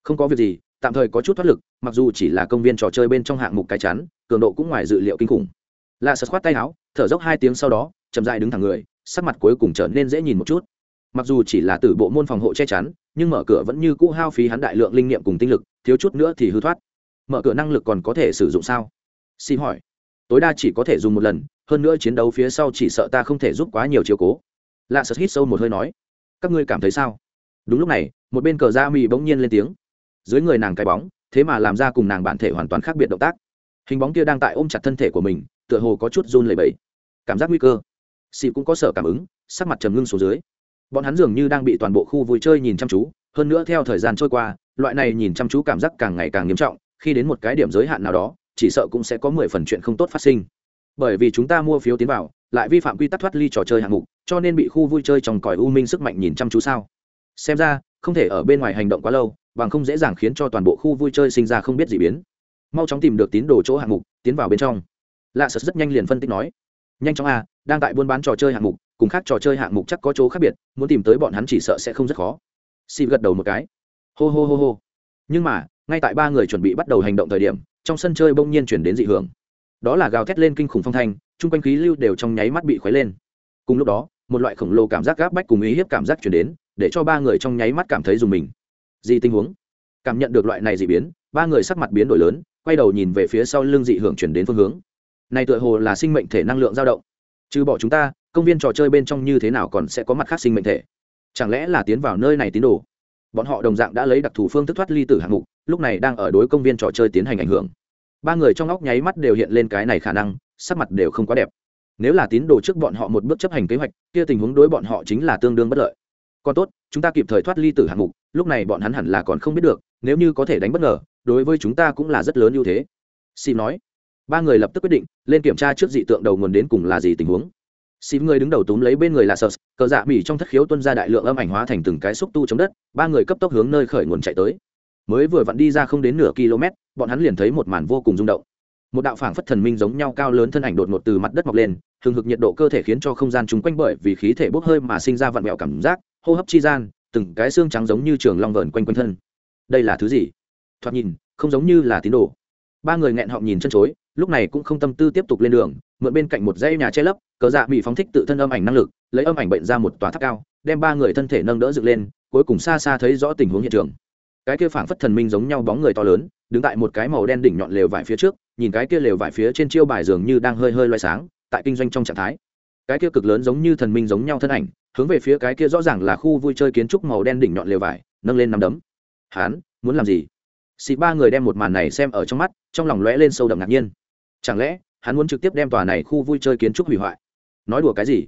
A: Không có việc gì, tạm thời có chút thoát lực, mặc dù chỉ là công viên trò chơi bên trong hạng mục cái chắn, cường độ cũng ngoài dự liệu kinh khủng. Lạ sật khoát tay áo, thở dốc hai tiếng sau đó, chậm dại đứng thẳng người, sắc mặt cuối cùng trở nên dễ nhìn một chút mặc dù chỉ là từ bộ môn phòng hộ che chắn, nhưng mở cửa vẫn như cũ hao phí hắn đại lượng linh nghiệm cùng tinh lực, thiếu chút nữa thì hư thoát. Mở cửa năng lực còn có thể sử dụng sao? Xin hỏi. Tối đa chỉ có thể dùng một lần, hơn nữa chiến đấu phía sau chỉ sợ ta không thể giúp quá nhiều chiều cố. Lạ sật hít sâu một hơi nói. Các ngươi cảm thấy sao? Đúng lúc này, một bên cờ da mì bỗng nhiên lên tiếng. Dưới người nàng cái bóng, thế mà làm ra cùng nàng bản thể hoàn toàn khác biệt động tác. Hình bóng kia đang tại ôm chặt thân thể của mình, tựa hồ có chút run lẩy bẩy. Cảm giác nguy cơ. Xị cũng có sở cảm ứng, sắc mặt trầm ngưng xuống dưới bọn hắn dường như đang bị toàn bộ khu vui chơi nhìn chăm chú, hơn nữa theo thời gian trôi qua, loại này nhìn chăm chú cảm giác càng ngày càng nghiêm trọng, khi đến một cái điểm giới hạn nào đó, chỉ sợ cũng sẽ có mười phần chuyện không tốt phát sinh. Bởi vì chúng ta mua phiếu tiến vào, lại vi phạm quy tắc thoát ly trò chơi hạng mục, cho nên bị khu vui chơi trong còi u minh sức mạnh nhìn chăm chú sao? Xem ra, không thể ở bên ngoài hành động quá lâu, bằng không dễ dàng khiến cho toàn bộ khu vui chơi sinh ra không biết gì biến. Mau chóng tìm được tín đồ chỗ hạng mục, tiến vào bên trong. Lạ sật rất nhanh liền phân tích nói. Nhanh chóng a đang tại buôn bán trò chơi hạng mục cùng khác trò chơi hạng mục chắc có chỗ khác biệt, muốn tìm tới bọn hắn chỉ sợ sẽ không rất khó. Xịp gật đầu một cái. Hô hô hô hô. Nhưng mà, ngay tại ba người chuẩn bị bắt đầu hành động thời điểm, trong sân chơi bỗng nhiên chuyển đến dị hưởng. Đó là gào thét lên kinh khủng phong thanh, chung quanh khí lưu đều trong nháy mắt bị khuấy lên. Cùng lúc đó, một loại khổng lồ cảm giác gáp bách cùng ý hiếp cảm giác chuyển đến, để cho ba người trong nháy mắt cảm thấy dùng mình. Gì tình huống? Cảm nhận được loại này dị biến, ba người sắc mặt biến đổi lớn, quay đầu nhìn về phía sau lưng dị hưởng chuyển đến phương hướng. Này tựa hồ là sinh mệnh thể năng lượng dao động. Trừ bỏ chúng ta công viên trò chơi bên trong như thế nào còn sẽ có mặt khác sinh mệnh thể? Chẳng lẽ là tiến vào nơi này tín đồ? Bọn họ đồng dạng đã lấy đặc thù phương thức thoát ly tử hạng mục, lúc này đang ở đối công viên trò chơi tiến hành ảnh hưởng. Ba người trong óc nháy mắt đều hiện lên cái này khả năng, sắc mặt đều không quá đẹp. Nếu là tín đồ trước bọn họ một bước chấp hành kế hoạch, kia tình huống đối bọn họ chính là tương đương bất lợi. Còn tốt, chúng ta kịp thời thoát ly tử hạng mục, lúc này bọn hắn hẳn là còn không biết được, nếu như có thể đánh bất ngờ, đối với chúng ta cũng là rất lớn ưu thế. Sim nói. Ba người lập tức quyết định, lên kiểm tra trước dị tượng đầu nguồn đến cùng là gì tình huống xịp người đứng đầu túm lấy bên người là sờ cờ dạ mỹ trong thất khiếu tuân ra đại lượng âm ảnh hóa thành từng cái xúc tu chống đất, ba người cấp tốc hướng nơi khởi nguồn chạy tới. Mới vừa vặn đi ra không đến nửa km, bọn hắn liền thấy một màn vô cùng rung động. Một đạo phảng phất thần minh giống nhau cao lớn thân ảnh đột ngột từ mặt đất mọc lên, hừng hực nhiệt độ cơ thể khiến cho không gian chung quanh bởi vì khí thể bốc hơi mà sinh ra vặn vẹo cảm giác, hô hấp chi gian, từng cái xương trắng giống như trường long vờn quanh quanh thân. Đây là thứ gì? Thoạt nhìn, không giống như là tín đồ. Ba người nghẹn họng nhìn chân chối lúc này cũng không tâm tư tiếp tục lên đường, mượn bên cạnh một dãy nhà che lấp, cờ dạ bị phóng thích tự thân âm ảnh năng lực, lấy âm ảnh bệnh ra một tòa tháp cao, đem ba người thân thể nâng đỡ dựng lên, cuối cùng xa xa thấy rõ tình huống hiện trường. Cái kia phảng phất thần minh giống nhau bóng người to lớn, đứng tại một cái màu đen đỉnh nhọn lều vải phía trước, nhìn cái kia lều vải phía trên chiêu bài dường như đang hơi hơi loay sáng, tại kinh doanh trong trạng thái. Cái kia cực lớn giống như thần minh giống nhau thân ảnh, hướng về phía cái kia rõ ràng là khu vui chơi kiến trúc màu đen đỉnh nhọn lều vải, nâng lên nắm đấm. Hán, muốn làm gì? Xị ba người đem một màn này xem ở trong mắt, trong lòng lóe lên sâu đậm ngạc nhiên chẳng lẽ, hắn muốn trực tiếp đem tòa này khu vui chơi kiến trúc hủy hoại? Nói đùa cái gì?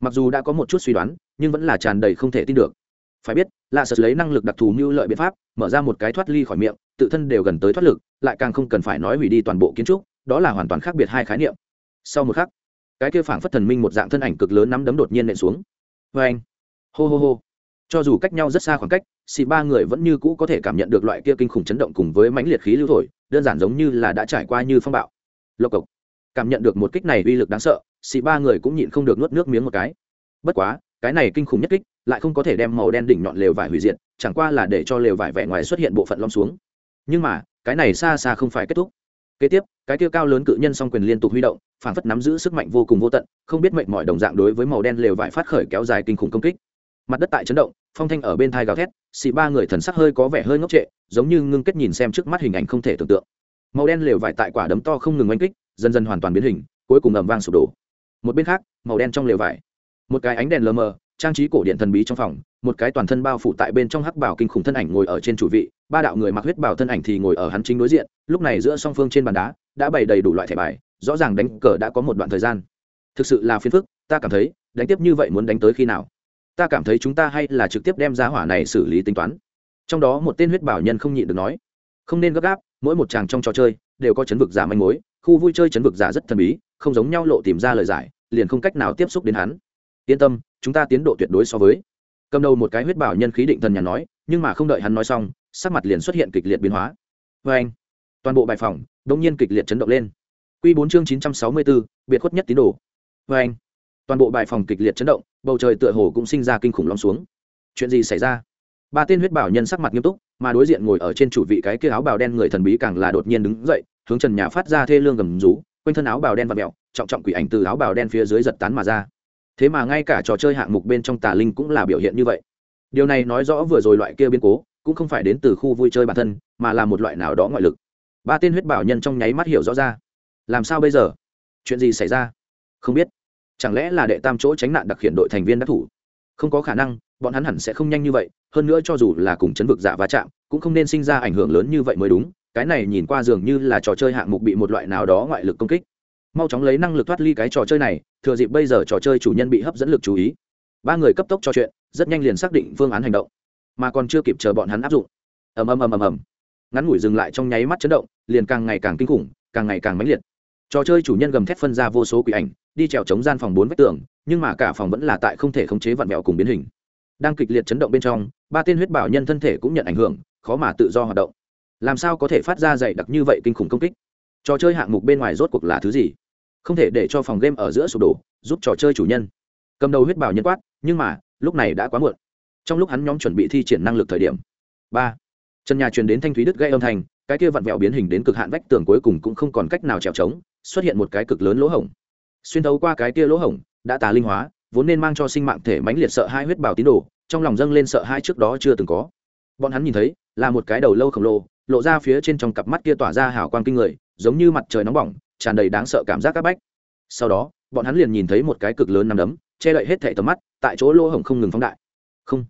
A: Mặc dù đã có một chút suy đoán, nhưng vẫn là tràn đầy không thể tin được. Phải biết là sật lấy năng lực đặc thù mưu lợi biện pháp, mở ra một cái thoát ly khỏi miệng, tự thân đều gần tới thoát lực, lại càng không cần phải nói hủy đi toàn bộ kiến trúc, đó là hoàn toàn khác biệt hai khái niệm. Sau một khắc, cái kia phảng phất thần minh một dạng thân ảnh cực lớn nắm đấm đột nhiên nện xuống. Vê anh, hô hô hô. Cho dù cách nhau rất xa khoảng cách, xì ba người vẫn như cũ có thể cảm nhận được loại kia kinh khủng chấn động cùng với mãnh liệt khí lưu thổi, đơn giản giống như là đã trải qua như phong bạo lộc cộc. Cảm nhận được một kích này uy lực đáng sợ xị ba người cũng nhịn không được nuốt nước miếng một cái. Bất quá, cái này kinh khủng nhất kích lại không có thể đem màu đen đỉnh nhọn lều vải hủy diệt, chẳng qua là để cho lều vải vẻ ngoài xuất hiện bộ phận lom xuống. Nhưng mà, cái này xa xa không phải kết thúc. Kế tiếp, cái tiêu cao lớn cự nhân song quyền liên tục huy động, phản phất nắm giữ sức mạnh vô cùng vô tận, không biết mệnh mọi đồng dạng đối với màu đen lều vải phát khởi kéo dài kinh khủng công kích. Mặt đất tại chấn động, phong thanh ở bên thai gào thét xị ba người thần sắc hơi có vẻ hơi ngốc trệ, giống như ngưng kết nhìn xem trước mắt hình ảnh không thể tưởng tượng màu đen lều vải tại quả đấm to không ngừng oanh kích, dần dần hoàn toàn biến hình, cuối cùng ầm vang sụp đổ. Một bên khác, màu đen trong lều vải. Một cái ánh đèn lờ mờ, trang trí cổ điện thần bí trong phòng, một cái toàn thân bao phủ tại bên trong hắc bảo kinh khủng thân ảnh ngồi ở trên chủ vị, ba đạo người mặc huyết bảo thân ảnh thì ngồi ở hắn chính đối diện, lúc này giữa song phương trên bàn đá, đã bày đầy đủ loại thẻ bài, rõ ràng đánh cờ đã có một đoạn thời gian. Thực sự là phiền phức, ta cảm thấy, đánh tiếp như vậy muốn đánh tới khi nào? Ta cảm thấy chúng ta hay là trực tiếp đem giá hỏa này xử lý tính toán. Trong đó một tên huyết bảo nhân không nhịn được nói. Không nên gấp gáp mỗi một chàng trong trò chơi đều có chấn vực giả manh mối, khu vui chơi chấn vực giả rất thần bí, không giống nhau lộ tìm ra lời giải, liền không cách nào tiếp xúc đến hắn. Yên tâm, chúng ta tiến độ tuyệt đối so với. Cầm đầu một cái huyết bảo nhân khí định thần nhà nói, nhưng mà không đợi hắn nói xong, sắc mặt liền xuất hiện kịch liệt biến hóa. Vê anh, toàn bộ bài phòng đông nhiên kịch liệt chấn động lên. Q bốn chương chín trăm sáu mươi bốn biệt khuất nhất tín đồ. Vê anh, toàn bộ bài phòng kịch liệt chấn động, bầu trời tựa hồ cũng sinh ra kinh khủng long xuống. Chuyện gì xảy ra? Ba tên huyết bảo nhân sắc mặt nghiêm túc, mà đối diện ngồi ở trên chủ vị cái kia áo bào đen người thần bí càng là đột nhiên đứng dậy, hướng trần nhà phát ra thê lương gầm rú, quanh thân áo bào đen và mẹo trọng trọng quỷ ảnh từ áo bào đen phía dưới giật tán mà ra. Thế mà ngay cả trò chơi hạng mục bên trong tà linh cũng là biểu hiện như vậy. Điều này nói rõ vừa rồi loại kia biến cố, cũng không phải đến từ khu vui chơi bản thân, mà là một loại nào đó ngoại lực. Ba tên huyết bảo nhân trong nháy mắt hiểu rõ ra. Làm sao bây giờ? Chuyện gì xảy ra? Không biết. Chẳng lẽ là đệ tam chỗ tránh nạn đặc hiện đội thành viên đắc thủ? Không có khả năng bọn hắn hẳn sẽ không nhanh như vậy, hơn nữa cho dù là cùng chấn vực giả va chạm, cũng không nên sinh ra ảnh hưởng lớn như vậy mới đúng, cái này nhìn qua dường như là trò chơi hạng mục bị một loại nào đó ngoại lực công kích. Mau chóng lấy năng lực thoát ly cái trò chơi này, thừa dịp bây giờ trò chơi chủ nhân bị hấp dẫn lực chú ý. Ba người cấp tốc trò chuyện, rất nhanh liền xác định phương án hành động, mà còn chưa kịp chờ bọn hắn áp dụng. Ầm ầm ầm ầm ầm. Ngắn ngủi dừng lại trong nháy mắt chấn động, liền càng ngày càng kinh khủng, càng ngày càng mãnh liệt. Trò chơi chủ nhân gầm thét phân ra vô số quỷ ảnh, đi trèo chống gian phòng bốn vách tường, nhưng mà cả phòng vẫn là tại không thể khống chế vặn mẹo cùng biến hình đang kịch liệt chấn động bên trong, ba tên huyết bảo nhân thân thể cũng nhận ảnh hưởng, khó mà tự do hoạt động. Làm sao có thể phát ra dày đặc như vậy kinh khủng công kích? Trò chơi hạng mục bên ngoài rốt cuộc là thứ gì? Không thể để cho phòng game ở giữa sụp đổ, giúp trò chơi chủ nhân. Cầm đầu huyết bảo nhân quát, nhưng mà, lúc này đã quá muộn. Trong lúc hắn nhóm chuẩn bị thi triển năng lực thời điểm. Ba. Trần nhà truyền đến thanh thúy đứt gây âm thanh, cái kia vặn vẹo biến hình đến cực hạn vách tường cuối cùng cũng không còn cách nào trèo trống, xuất hiện một cái cực lớn lỗ hổng. Xuyên thấu qua cái kia lỗ hổng, đã tà linh hóa vốn nên mang cho sinh mạng thể mãnh liệt sợ hai huyết bảo tín đồ, trong lòng dâng lên sợ hai trước đó chưa từng có. Bọn hắn nhìn thấy, là một cái đầu lâu khổng lồ, lộ ra phía trên trong cặp mắt kia tỏa ra hào quang kinh người, giống như mặt trời nóng bỏng, tràn đầy đáng sợ cảm giác các bách. Sau đó, bọn hắn liền nhìn thấy một cái cực lớn nằm đấm, che đậy hết thảy tầm mắt, tại chỗ lỗ hổng không ngừng phóng đại. Không.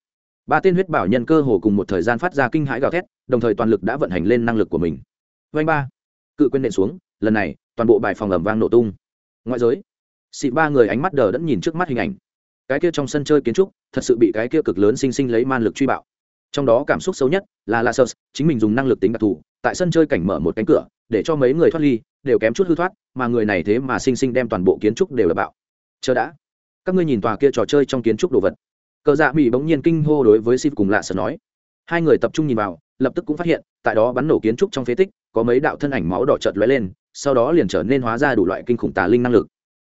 A: Ba tên huyết bảo nhân cơ hồ cùng một thời gian phát ra kinh hãi gào thét, đồng thời toàn lực đã vận hành lên năng lực của mình. Vanh ba. Cự quên nện xuống, lần này, toàn bộ bài phòng ẩm vang nổ tung. Ngoại giới xị ba người ánh mắt đờ đẫn nhìn trước mắt hình ảnh. Cái kia trong sân chơi kiến trúc, thật sự bị cái kia cực lớn sinh sinh lấy man lực truy bạo. Trong đó cảm xúc xấu nhất là Lasers chính mình dùng năng lực tính đặc thù, tại sân chơi cảnh mở một cánh cửa, để cho mấy người thoát ly, đều kém chút hư thoát, mà người này thế mà sinh sinh đem toàn bộ kiến trúc đều là bạo. Chờ đã. Các ngươi nhìn tòa kia trò chơi trong kiến trúc đồ vật. Cờ dạ bị bỗng nhiên kinh hô đối với Sif cùng lạ sợ nói. Hai người tập trung nhìn vào, lập tức cũng phát hiện, tại đó bắn nổ kiến trúc trong phế tích, có mấy đạo thân ảnh máu đỏ chợt lóe lên, sau đó liền trở nên hóa ra đủ loại kinh khủng tà linh năng lực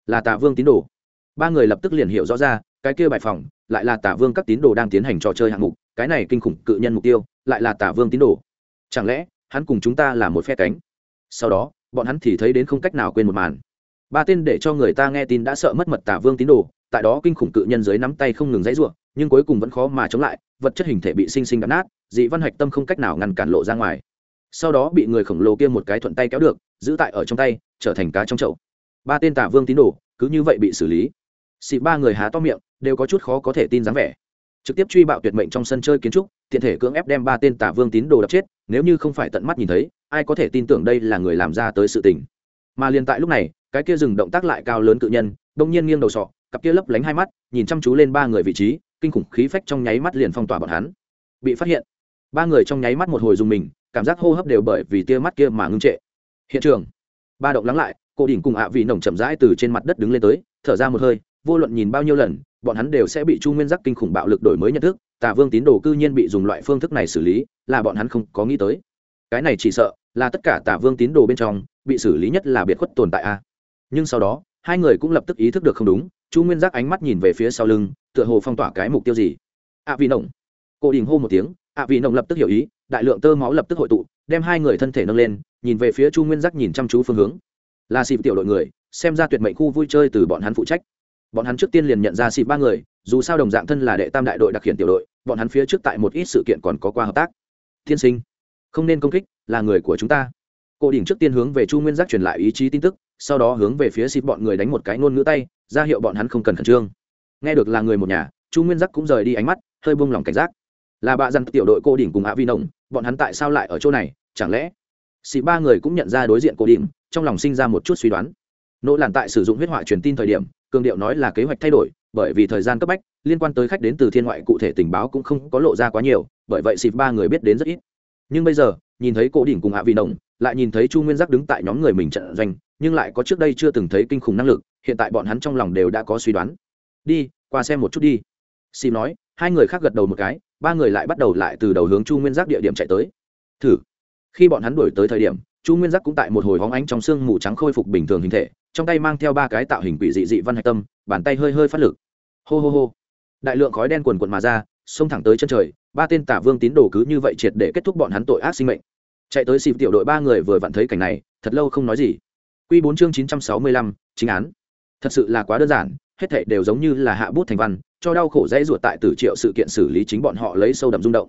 A: là tà vương tín đồ. Ba người lập tức liền hiểu rõ ra, cái kia bài phòng, lại là tà vương các tín đồ đang tiến hành trò chơi hạng mục, cái này kinh khủng cự nhân mục tiêu, lại là tà vương tín đồ. Chẳng lẽ, hắn cùng chúng ta là một phe cánh? Sau đó, bọn hắn thì thấy đến không cách nào quên một màn. Ba tên để cho người ta nghe tin đã sợ mất mật tà vương tín đồ, tại đó kinh khủng cự nhân dưới nắm tay không ngừng dãy ruộng nhưng cuối cùng vẫn khó mà chống lại, vật chất hình thể bị sinh sinh đập nát, dị văn hạch tâm không cách nào ngăn cản lộ ra ngoài. Sau đó bị người khổng lồ kia một cái thuận tay kéo được, giữ tại ở trong tay, trở thành cá trong chậu ba tên tả vương tín đồ cứ như vậy bị xử lý. Xị ba người há to miệng, đều có chút khó có thể tin dáng vẻ. Trực tiếp truy bạo tuyệt mệnh trong sân chơi kiến trúc, tiện thể cưỡng ép đem ba tên tả vương tín đồ đập chết, nếu như không phải tận mắt nhìn thấy, ai có thể tin tưởng đây là người làm ra tới sự tình. Mà liền tại lúc này, cái kia dừng động tác lại cao lớn cự nhân, đông nhiên nghiêng đầu sọ, cặp kia lấp lánh hai mắt, nhìn chăm chú lên ba người vị trí, kinh khủng khí phách trong nháy mắt liền phong tỏa bọn hắn. Bị phát hiện, ba người trong nháy mắt một hồi dùng mình, cảm giác hô hấp đều bởi vì tia mắt kia mà ngưng trệ. Hiện trường, ba động lắng lại cô đỉnh cùng ạ vị nồng chậm rãi từ trên mặt đất đứng lên tới, thở ra một hơi, vô luận nhìn bao nhiêu lần, bọn hắn đều sẽ bị chu nguyên giác kinh khủng bạo lực đổi mới nhận thức, tà vương tín đồ cư nhiên bị dùng loại phương thức này xử lý, là bọn hắn không có nghĩ tới. Cái này chỉ sợ là tất cả tà vương tín đồ bên trong bị xử lý nhất là biệt khuất tồn tại a. Nhưng sau đó, hai người cũng lập tức ý thức được không đúng, chu nguyên giác ánh mắt nhìn về phía sau lưng, tựa hồ phong tỏa cái mục tiêu gì. Ạ vị nồng. Cô đình hô một tiếng, ạ vị nồng lập tức hiểu ý, đại lượng tơ máu lập tức hội tụ, đem hai người thân thể nâng lên, nhìn về phía chu nguyên giác nhìn chăm chú phương hướng là xịp tiểu đội người, xem ra tuyệt mệnh khu vui chơi từ bọn hắn phụ trách. Bọn hắn trước tiên liền nhận ra xịp ba người, dù sao đồng dạng thân là đệ tam đại đội đặc hiện tiểu đội, bọn hắn phía trước tại một ít sự kiện còn có qua hợp tác. Tiên sinh, không nên công kích, là người của chúng ta. Cổ đỉnh trước tiên hướng về chu nguyên giác truyền lại ý chí tin tức, sau đó hướng về phía xịp bọn người đánh một cái ngôn ngữ tay, ra hiệu bọn hắn không cần khẩn trương. Nghe được là người một nhà, chu nguyên giác cũng rời đi ánh mắt, hơi buông lỏng cảnh giác. Là bạ dằn tiểu đội cô đỉnh cùng hạ vi nồng, bọn hắn tại sao lại ở chỗ này, chẳng lẽ? Xịp ba người cũng nhận ra đối diện cô đỉnh trong lòng sinh ra một chút suy đoán. Nỗ làn tại sử dụng huyết họa truyền tin thời điểm, cường điệu nói là kế hoạch thay đổi, bởi vì thời gian cấp bách, liên quan tới khách đến từ thiên ngoại cụ thể tình báo cũng không có lộ ra quá nhiều, bởi vậy xịt ba người biết đến rất ít. Nhưng bây giờ, nhìn thấy cổ đỉnh cùng hạ vị nồng, lại nhìn thấy chu nguyên giác đứng tại nhóm người mình trận doanh, nhưng lại có trước đây chưa từng thấy kinh khủng năng lực, hiện tại bọn hắn trong lòng đều đã có suy đoán. Đi, qua xem một chút đi. Xịt nói, hai người khác gật đầu một cái, ba người lại bắt đầu lại từ đầu hướng chu nguyên giác địa điểm chạy tới. Thử. Khi bọn hắn đuổi tới thời điểm chu nguyên giác cũng tại một hồi hóng ánh trong xương mù trắng khôi phục bình thường hình thể, trong tay mang theo ba cái tạo hình quỷ dị dị văn hạch tâm, bàn tay hơi hơi phát lực. Hô hô hô. Đại lượng khói đen quần quần mà ra, xông thẳng tới chân trời, ba tên tả vương tín đồ cứ như vậy triệt để kết thúc bọn hắn tội ác sinh mệnh. Chạy tới xịp tiểu đội ba người vừa vặn thấy cảnh này, thật lâu không nói gì. Q bốn chương chín trăm sáu mươi lăm, chính án. Thật sự là quá đơn giản, hết thảy đều giống như là hạ bút thành văn, cho đau khổ dãy ruột tại tử triệu sự kiện xử lý chính bọn họ lấy sâu đậm rung động.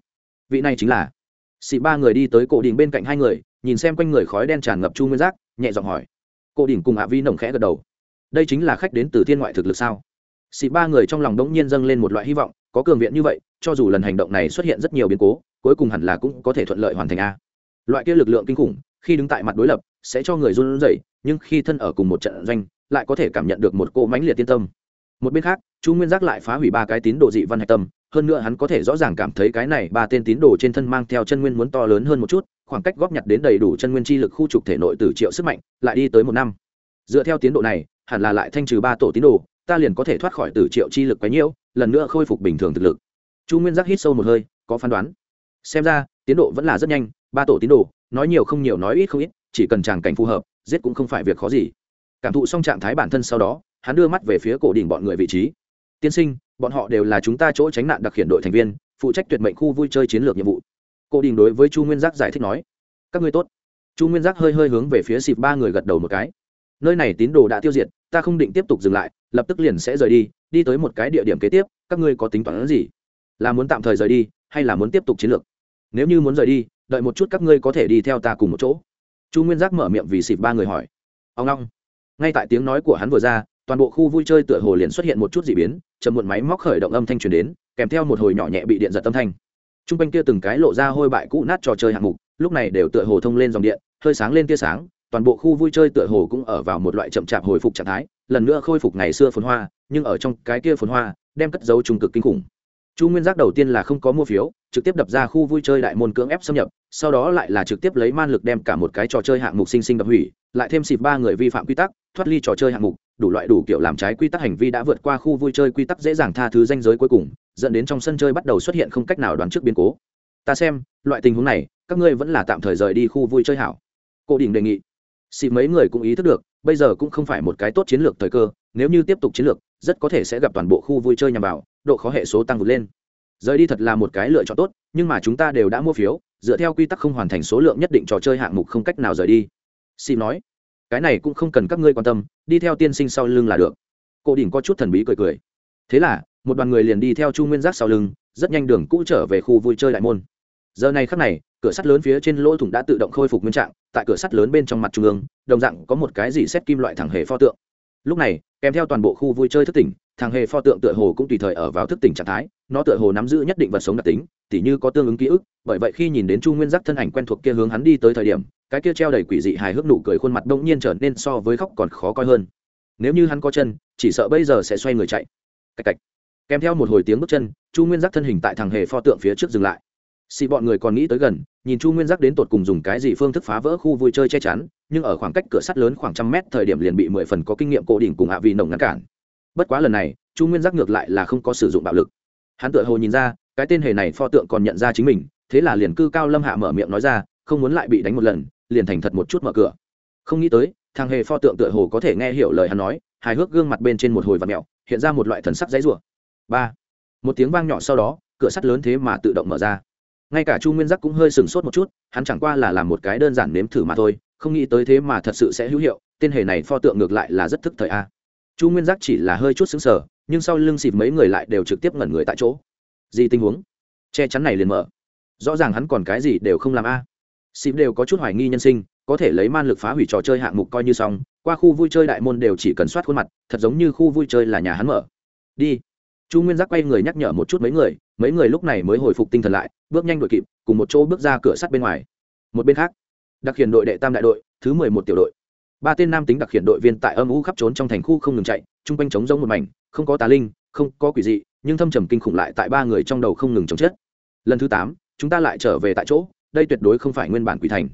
A: Vị này chính là. Xị ba người đi tới cổ đình bên cạnh hai người nhìn xem quanh người khói đen tràn ngập chu nguyên giác, nhẹ giọng hỏi. Cô đỉnh cùng hạ vi nồng khẽ gật đầu. Đây chính là khách đến từ thiên ngoại thực lực sao? Xị ba người trong lòng đống nhiên dâng lên một loại hy vọng, có cường viện như vậy, cho dù lần hành động này xuất hiện rất nhiều biến cố, cuối cùng hẳn là cũng có thể thuận lợi hoàn thành a. Loại kia lực lượng kinh khủng, khi đứng tại mặt đối lập, sẽ cho người run rẩy, nhưng khi thân ở cùng một trận doanh, lại có thể cảm nhận được một cỗ mãnh liệt tiên tâm. Một bên khác, chu nguyên giác lại phá hủy ba cái tín đồ dị văn hạch tâm, hơn nữa hắn có thể rõ ràng cảm thấy cái này ba tên tín đồ trên thân mang theo chân nguyên muốn to lớn hơn một chút khoảng cách góp nhặt đến đầy đủ chân nguyên chi lực khu trục thể nội từ triệu sức mạnh, lại đi tới một năm. Dựa theo tiến độ này, hẳn là lại thanh trừ ba tổ tín đồ, ta liền có thể thoát khỏi từ triệu chi lực quấy nhiễu lần nữa khôi phục bình thường thực lực. Chu nguyên giác hít sâu một hơi, có phán đoán. Xem ra, tiến độ vẫn là rất nhanh, ba tổ tín đồ, nói nhiều không nhiều nói ít không ít, chỉ cần tràng cảnh phù hợp, giết cũng không phải việc khó gì. Cảm thụ xong trạng thái bản thân sau đó, hắn đưa mắt về phía cổ đỉnh bọn người vị trí. Tiên sinh, bọn họ đều là chúng ta chỗ tránh nạn đặc hiện đội thành viên, phụ trách tuyệt mệnh khu vui chơi chiến lược nhiệm vụ cô đình đối với chu nguyên giác giải thích nói, các ngươi tốt. Chu nguyên giác hơi hơi hướng về phía xịp ba người gật đầu một cái. Nơi này tín đồ đã tiêu diệt, ta không định tiếp tục dừng lại, lập tức liền sẽ rời đi đi tới một cái địa điểm kế tiếp, các ngươi có tính toán gì? Là muốn tạm thời rời đi, hay là muốn tiếp tục chiến lược? Nếu như muốn rời đi, đợi một chút các ngươi có thể đi theo ta cùng một chỗ. Chu nguyên giác mở miệng vì xịp ba người hỏi. Ông long. Ngay tại tiếng nói của hắn vừa ra, toàn bộ khu vui chơi tựa hồ liền xuất hiện một chút d ị biến chầm một máy móc khởi động âm thanh truyền đến, kèm theo một hồi nhỏ nhẹ bị điện giật âm thanh t r u n g quanh kia từng cái lộ ra hôi bại cũ nát trò chơi hạng mục, lúc này đều tựa hồ thông lên dòng điện, hơi sáng lên tia sáng, toàn bộ khu vui chơi tựa hồ cũng ở vào một loại chậm chạp hồi phục trạng thái, lần nữa khôi phục ngày xưa phồn hoa, nhưng ở trong cái kia phồn hoa, đem cất dấu trung cực kinh khủng. Chu nguyên giác đầu tiên là không có mua phiếu, trực tiếp đập ra khu vui chơi đại môn cưỡng ép xâm nhập, sau đó lại là trực tiếp lấy man lực đem cả một cái trò chơi hạng mục sinh sinh đập hủy, lại thêm xịt ba người vi phạm quy tắc, thoát ly trò chơi hạng mục, đủ loại đủ kiểu làm trái quy tắc hành vi đã vượt qua khu vui chơi quy tắc dễ dàng tha thứ danh giới cuối cùng dẫn đến trong sân chơi bắt đầu xuất hiện không cách nào đoán trước biến cố. Ta xem, loại tình huống này, các ngươi vẫn là tạm thời rời đi khu vui chơi hảo. Cô đình đề nghị. Xịp mấy người cũng ý thức được, bây giờ cũng không phải một cái tốt chiến lược thời cơ, nếu như tiếp tục chiến lược, rất có thể sẽ gặp toàn bộ khu vui chơi nhằm vào, độ khó hệ số tăng vượt lên. Rời đi thật là một cái lựa chọn tốt, nhưng mà chúng ta đều đã mua phiếu, dựa theo quy tắc không hoàn thành số lượng nhất định trò chơi hạng mục không cách nào rời đi. Xin nói, cái này cũng không cần các ngươi quan tâm, đi theo tiên sinh sau lưng là được. Cô đỉnh có chút thần bí cười cười. Thế là một đoàn người liền đi theo chu nguyên giác sau lưng, rất nhanh đường cũ trở về khu vui chơi đại môn. Giờ này khắc này, cửa sắt lớn phía trên lỗ thủng đã tự động khôi phục nguyên trạng, tại cửa sắt lớn bên trong mặt trung ương, đồng dạng có một cái gì xét kim loại thẳng hề pho tượng. Lúc này, kèm theo toàn bộ khu vui chơi thức tỉnh thằng hề pho tượng tựa hồ cũng tùy thời ở vào thức tỉnh trạng thái, nó tựa hồ nắm giữ nhất định vật sống đặc tính, tỉ như có tương ứng ký ức, bởi vậy khi nhìn đến chu nguyên giác thân ảnh quen thuộc kia hướng hắn đi tới thời điểm, cái kia treo đầy quỷ dị hài hước nụ cười khuôn mặt đông nhiên trở nên so với khóc còn khó coi hơn. Nếu như hắn có chân, chỉ sợ bây giờ sẽ xoay người chạy. Cạch cạch kèm theo một hồi tiếng bước chân, chu nguyên giác thân hình tại thằng hề pho tượng phía trước dừng lại. Xị bọn người còn nghĩ tới gần, nhìn chu nguyên giác đến tột cùng dùng cái gì phương thức phá vỡ khu vui chơi che chắn, nhưng ở khoảng cách cửa sắt lớn khoảng trăm mét thời điểm liền bị mười phần có kinh nghiệm cổ đỉnh cùng hạ vị nồng ngăn cản. Bất quá lần này, chu nguyên giác ngược lại là không có sử dụng bạo lực. Hắn tự hồ nhìn ra, cái tên hề này pho tượng còn nhận ra chính mình, thế là liền cư cao lâm hạ mở miệng nói ra, không muốn lại bị đánh một lần, liền thành thật một chút mở cửa. Không nghĩ tới, thằng hề pho tượng tựa hồ có thể nghe hiểu lời hắn nói, hài hước gương mặt bên trên một hồi và mẹo, hiện ra một loại thần sắc dãy rủa ba. Một tiếng vang nhỏ sau đó, cửa sắt lớn thế mà tự động mở ra. Ngay cả chu nguyên giác cũng hơi sừng sốt một chút, hắn chẳng qua là làm một cái đơn giản nếm thử mà thôi, không nghĩ tới thế mà thật sự sẽ hữu hiệu, tên hề này pho tượng ngược lại là rất thức thời a. Chu nguyên giác chỉ là hơi chút xứng sở nhưng sau lưng xịt mấy người lại đều trực tiếp ngẩn người tại chỗ. Gì tình huống? Che chắn này liền mở. Rõ ràng hắn còn cái gì đều không làm a. À. đều có chút hoài nghi nhân sinh, có thể lấy man lực phá hủy trò chơi hạng mục coi như xong, qua khu vui chơi đại môn đều chỉ cần soát khuôn mặt, thật giống như khu vui chơi là nhà hắn mở. Đi chu nguyên giác quay người nhắc nhở một chút mấy người mấy người lúc này mới hồi phục tinh thần lại, bước nhanh đội kịp, cùng một chỗ bước ra cửa sắt bên ngoài. Một bên khác, đặc hiện đội đệ tam đại đội, thứ mười một tiểu đội. Ba tên nam tính đặc hiện đội viên tại âm u khắp trốn trong thành khu không ngừng chạy, chung quanh trống giống một mảnh, không có tà linh, không có quỷ dị, nhưng thâm trầm kinh khủng lại tại ba người trong đầu không ngừng chống chết lần thứ tám, chúng ta lại trở về tại chỗ, đây tuyệt đối không phải nguyên bản quỷ thành.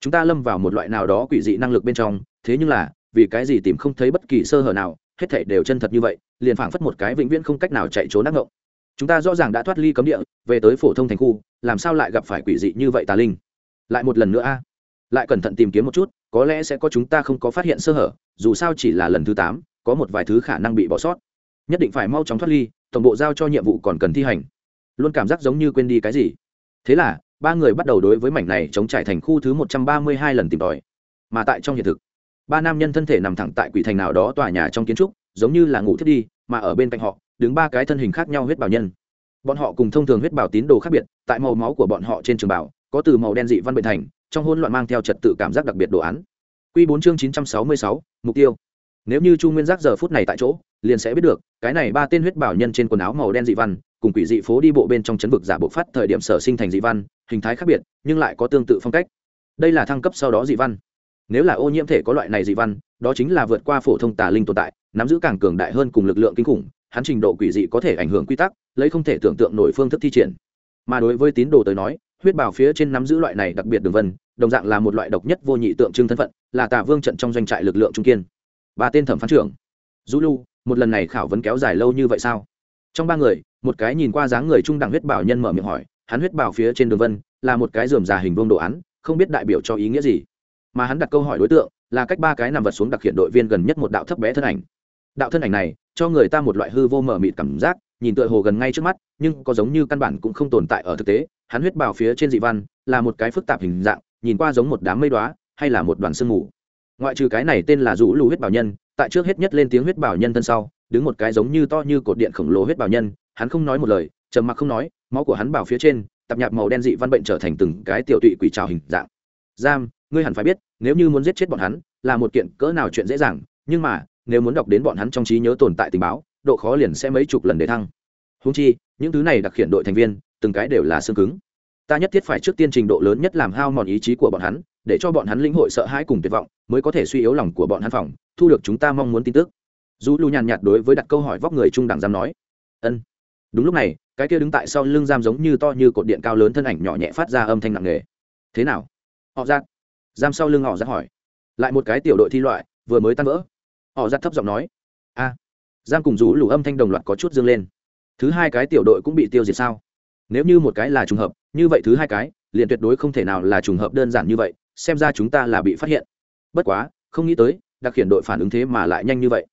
A: Chúng ta lâm vào một loại nào đó quỷ dị năng lực bên trong, thế nhưng là, vì cái gì tìm không thấy bất kỳ sơ hở nào hết thảy đều chân thật như vậy, liền phảng phất một cái vĩnh viễn không cách nào chạy trốn ác ngộng. Chúng ta rõ ràng đã thoát ly cấm địa, về tới phổ thông thành khu, làm sao lại gặp phải quỷ dị như vậy tà linh? Lại một lần nữa a. Lại cẩn thận tìm kiếm một chút, có lẽ sẽ có chúng ta không có phát hiện sơ hở, dù sao chỉ là lần thứ tám, có một vài thứ khả năng bị bỏ sót. Nhất định phải mau chóng thoát ly, tổng bộ giao cho nhiệm vụ còn cần thi hành. Luôn cảm giác giống như quên đi cái gì. Thế là, ba người bắt đầu đối với mảnh này chống trải thành khu thứ một trăm ba mươi hai lần tìm tòi. Mà tại trong hiện thực ba nam nhân thân thể nằm thẳng tại quỷ thành nào đó tòa nhà trong kiến trúc, giống như là ngủ thiết đi, mà ở bên cạnh họ, đứng ba cái thân hình khác nhau huyết bảo nhân. Bọn họ cùng thông thường huyết bảo tín đồ khác biệt, tại màu máu của bọn họ trên trường bảo, có từ màu đen dị văn bệnh thành, trong hôn loạn mang theo trật tự cảm giác đặc biệt đồ án. Q bốn chương chín trăm sáu mươi sáu, mục tiêu. Nếu như chu nguyên giác giờ phút này tại chỗ, liền sẽ biết được, cái này ba tên huyết bảo nhân trên quần áo màu đen dị văn, cùng quỷ dị phố đi bộ bên trong chấn vực giả bộ phát thời điểm sở sinh thành dị văn, hình thái khác biệt, nhưng lại có tương tự phong cách. Đây là thăng cấp sau đó dị văn nếu là ô nhiễm thể có loại này dị văn, đó chính là vượt qua phổ thông tà linh tồn tại, nắm giữ càng cường đại hơn cùng lực lượng kinh khủng, hắn trình độ quỷ dị có thể ảnh hưởng quy tắc, lấy không thể tưởng tượng nổi phương thức thi triển. Mà đối với tín đồ tới nói, huyết bảo phía trên nắm giữ loại này đặc biệt đường vân, đồng dạng là một loại độc nhất vô nhị tượng trưng thân phận, là tà vương trận trong doanh trại lực lượng trung kiên. Ba tên thẩm phán trưởng. Du lu một lần này khảo vấn kéo dài lâu như vậy sao? Trong ba người, một cái nhìn qua dáng người trung đẳng huyết bảo nhân mở miệng hỏi, hắn huyết bảo phía trên đường vân, là một cái dườm già hình vương đồ án, không biết đại biểu cho ý nghĩa gì mà hắn đặt câu hỏi đối tượng là cách ba cái nằm vật xuống đặc hiện đội viên gần nhất một đạo thấp bé thân ảnh. Đạo thân ảnh này, cho người ta một loại hư vô mở mịt cảm giác, nhìn tựa hồ gần ngay trước mắt, nhưng có giống như căn bản cũng không tồn tại ở thực tế. Hắn huyết bào phía trên dị văn, là một cái phức tạp hình dạng, nhìn qua giống một đám mây đoá hay là một đoàn sương mù. Ngoại trừ cái này tên là rũ lù huyết bảo nhân, tại trước hết nhất lên tiếng huyết bảo nhân thân sau, đứng một cái giống như to như cột điện khổng lồ huyết bảo nhân, hắn không nói một lời, trầm mặc không nói, máu của hắn bảo phía trên, tập nhạp màu đen dị văn bệnh trở thành từng cái tiểu tụy quỷ trào hình dạng. Giam ngươi hẳn phải biết, nếu như muốn giết chết bọn hắn, là một kiện cỡ nào chuyện dễ dàng, nhưng mà, nếu muốn đọc đến bọn hắn trong trí nhớ tồn tại tình báo, độ khó liền sẽ mấy chục lần để thăng. Húng chi, những thứ này đặc hiện đội thành viên, từng cái đều là xương cứng. Ta nhất thiết phải trước tiên trình độ lớn nhất làm hao mòn ý chí của bọn hắn, để cho bọn hắn lĩnh hội sợ hãi cùng tuyệt vọng, mới có thể suy yếu lòng của bọn hắn phòng, thu được chúng ta mong muốn tin tức. Dù lưu nhàn nhạt đối với đặt câu hỏi vóc người trung đẳng giam nói. Ân. Đúng lúc này, cái kia đứng tại sau lưng giam giống như to như cột điện cao lớn thân ảnh nhỏ nhẹ phát ra âm thanh nặng nề. Thế nào? Họ ra giam sau lưng họ ra hỏi. Lại một cái tiểu đội thi loại, vừa mới tan vỡ. Họ ra thấp giọng nói. A. Giam cùng rủ lù âm thanh đồng loạt có chút dương lên. Thứ hai cái tiểu đội cũng bị tiêu diệt sao? Nếu như một cái là trùng hợp, như vậy thứ hai cái, liền tuyệt đối không thể nào là trùng hợp đơn giản như vậy, xem ra chúng ta là bị phát hiện. Bất quá, không nghĩ tới, đặc khiển đội phản ứng thế mà lại nhanh như vậy.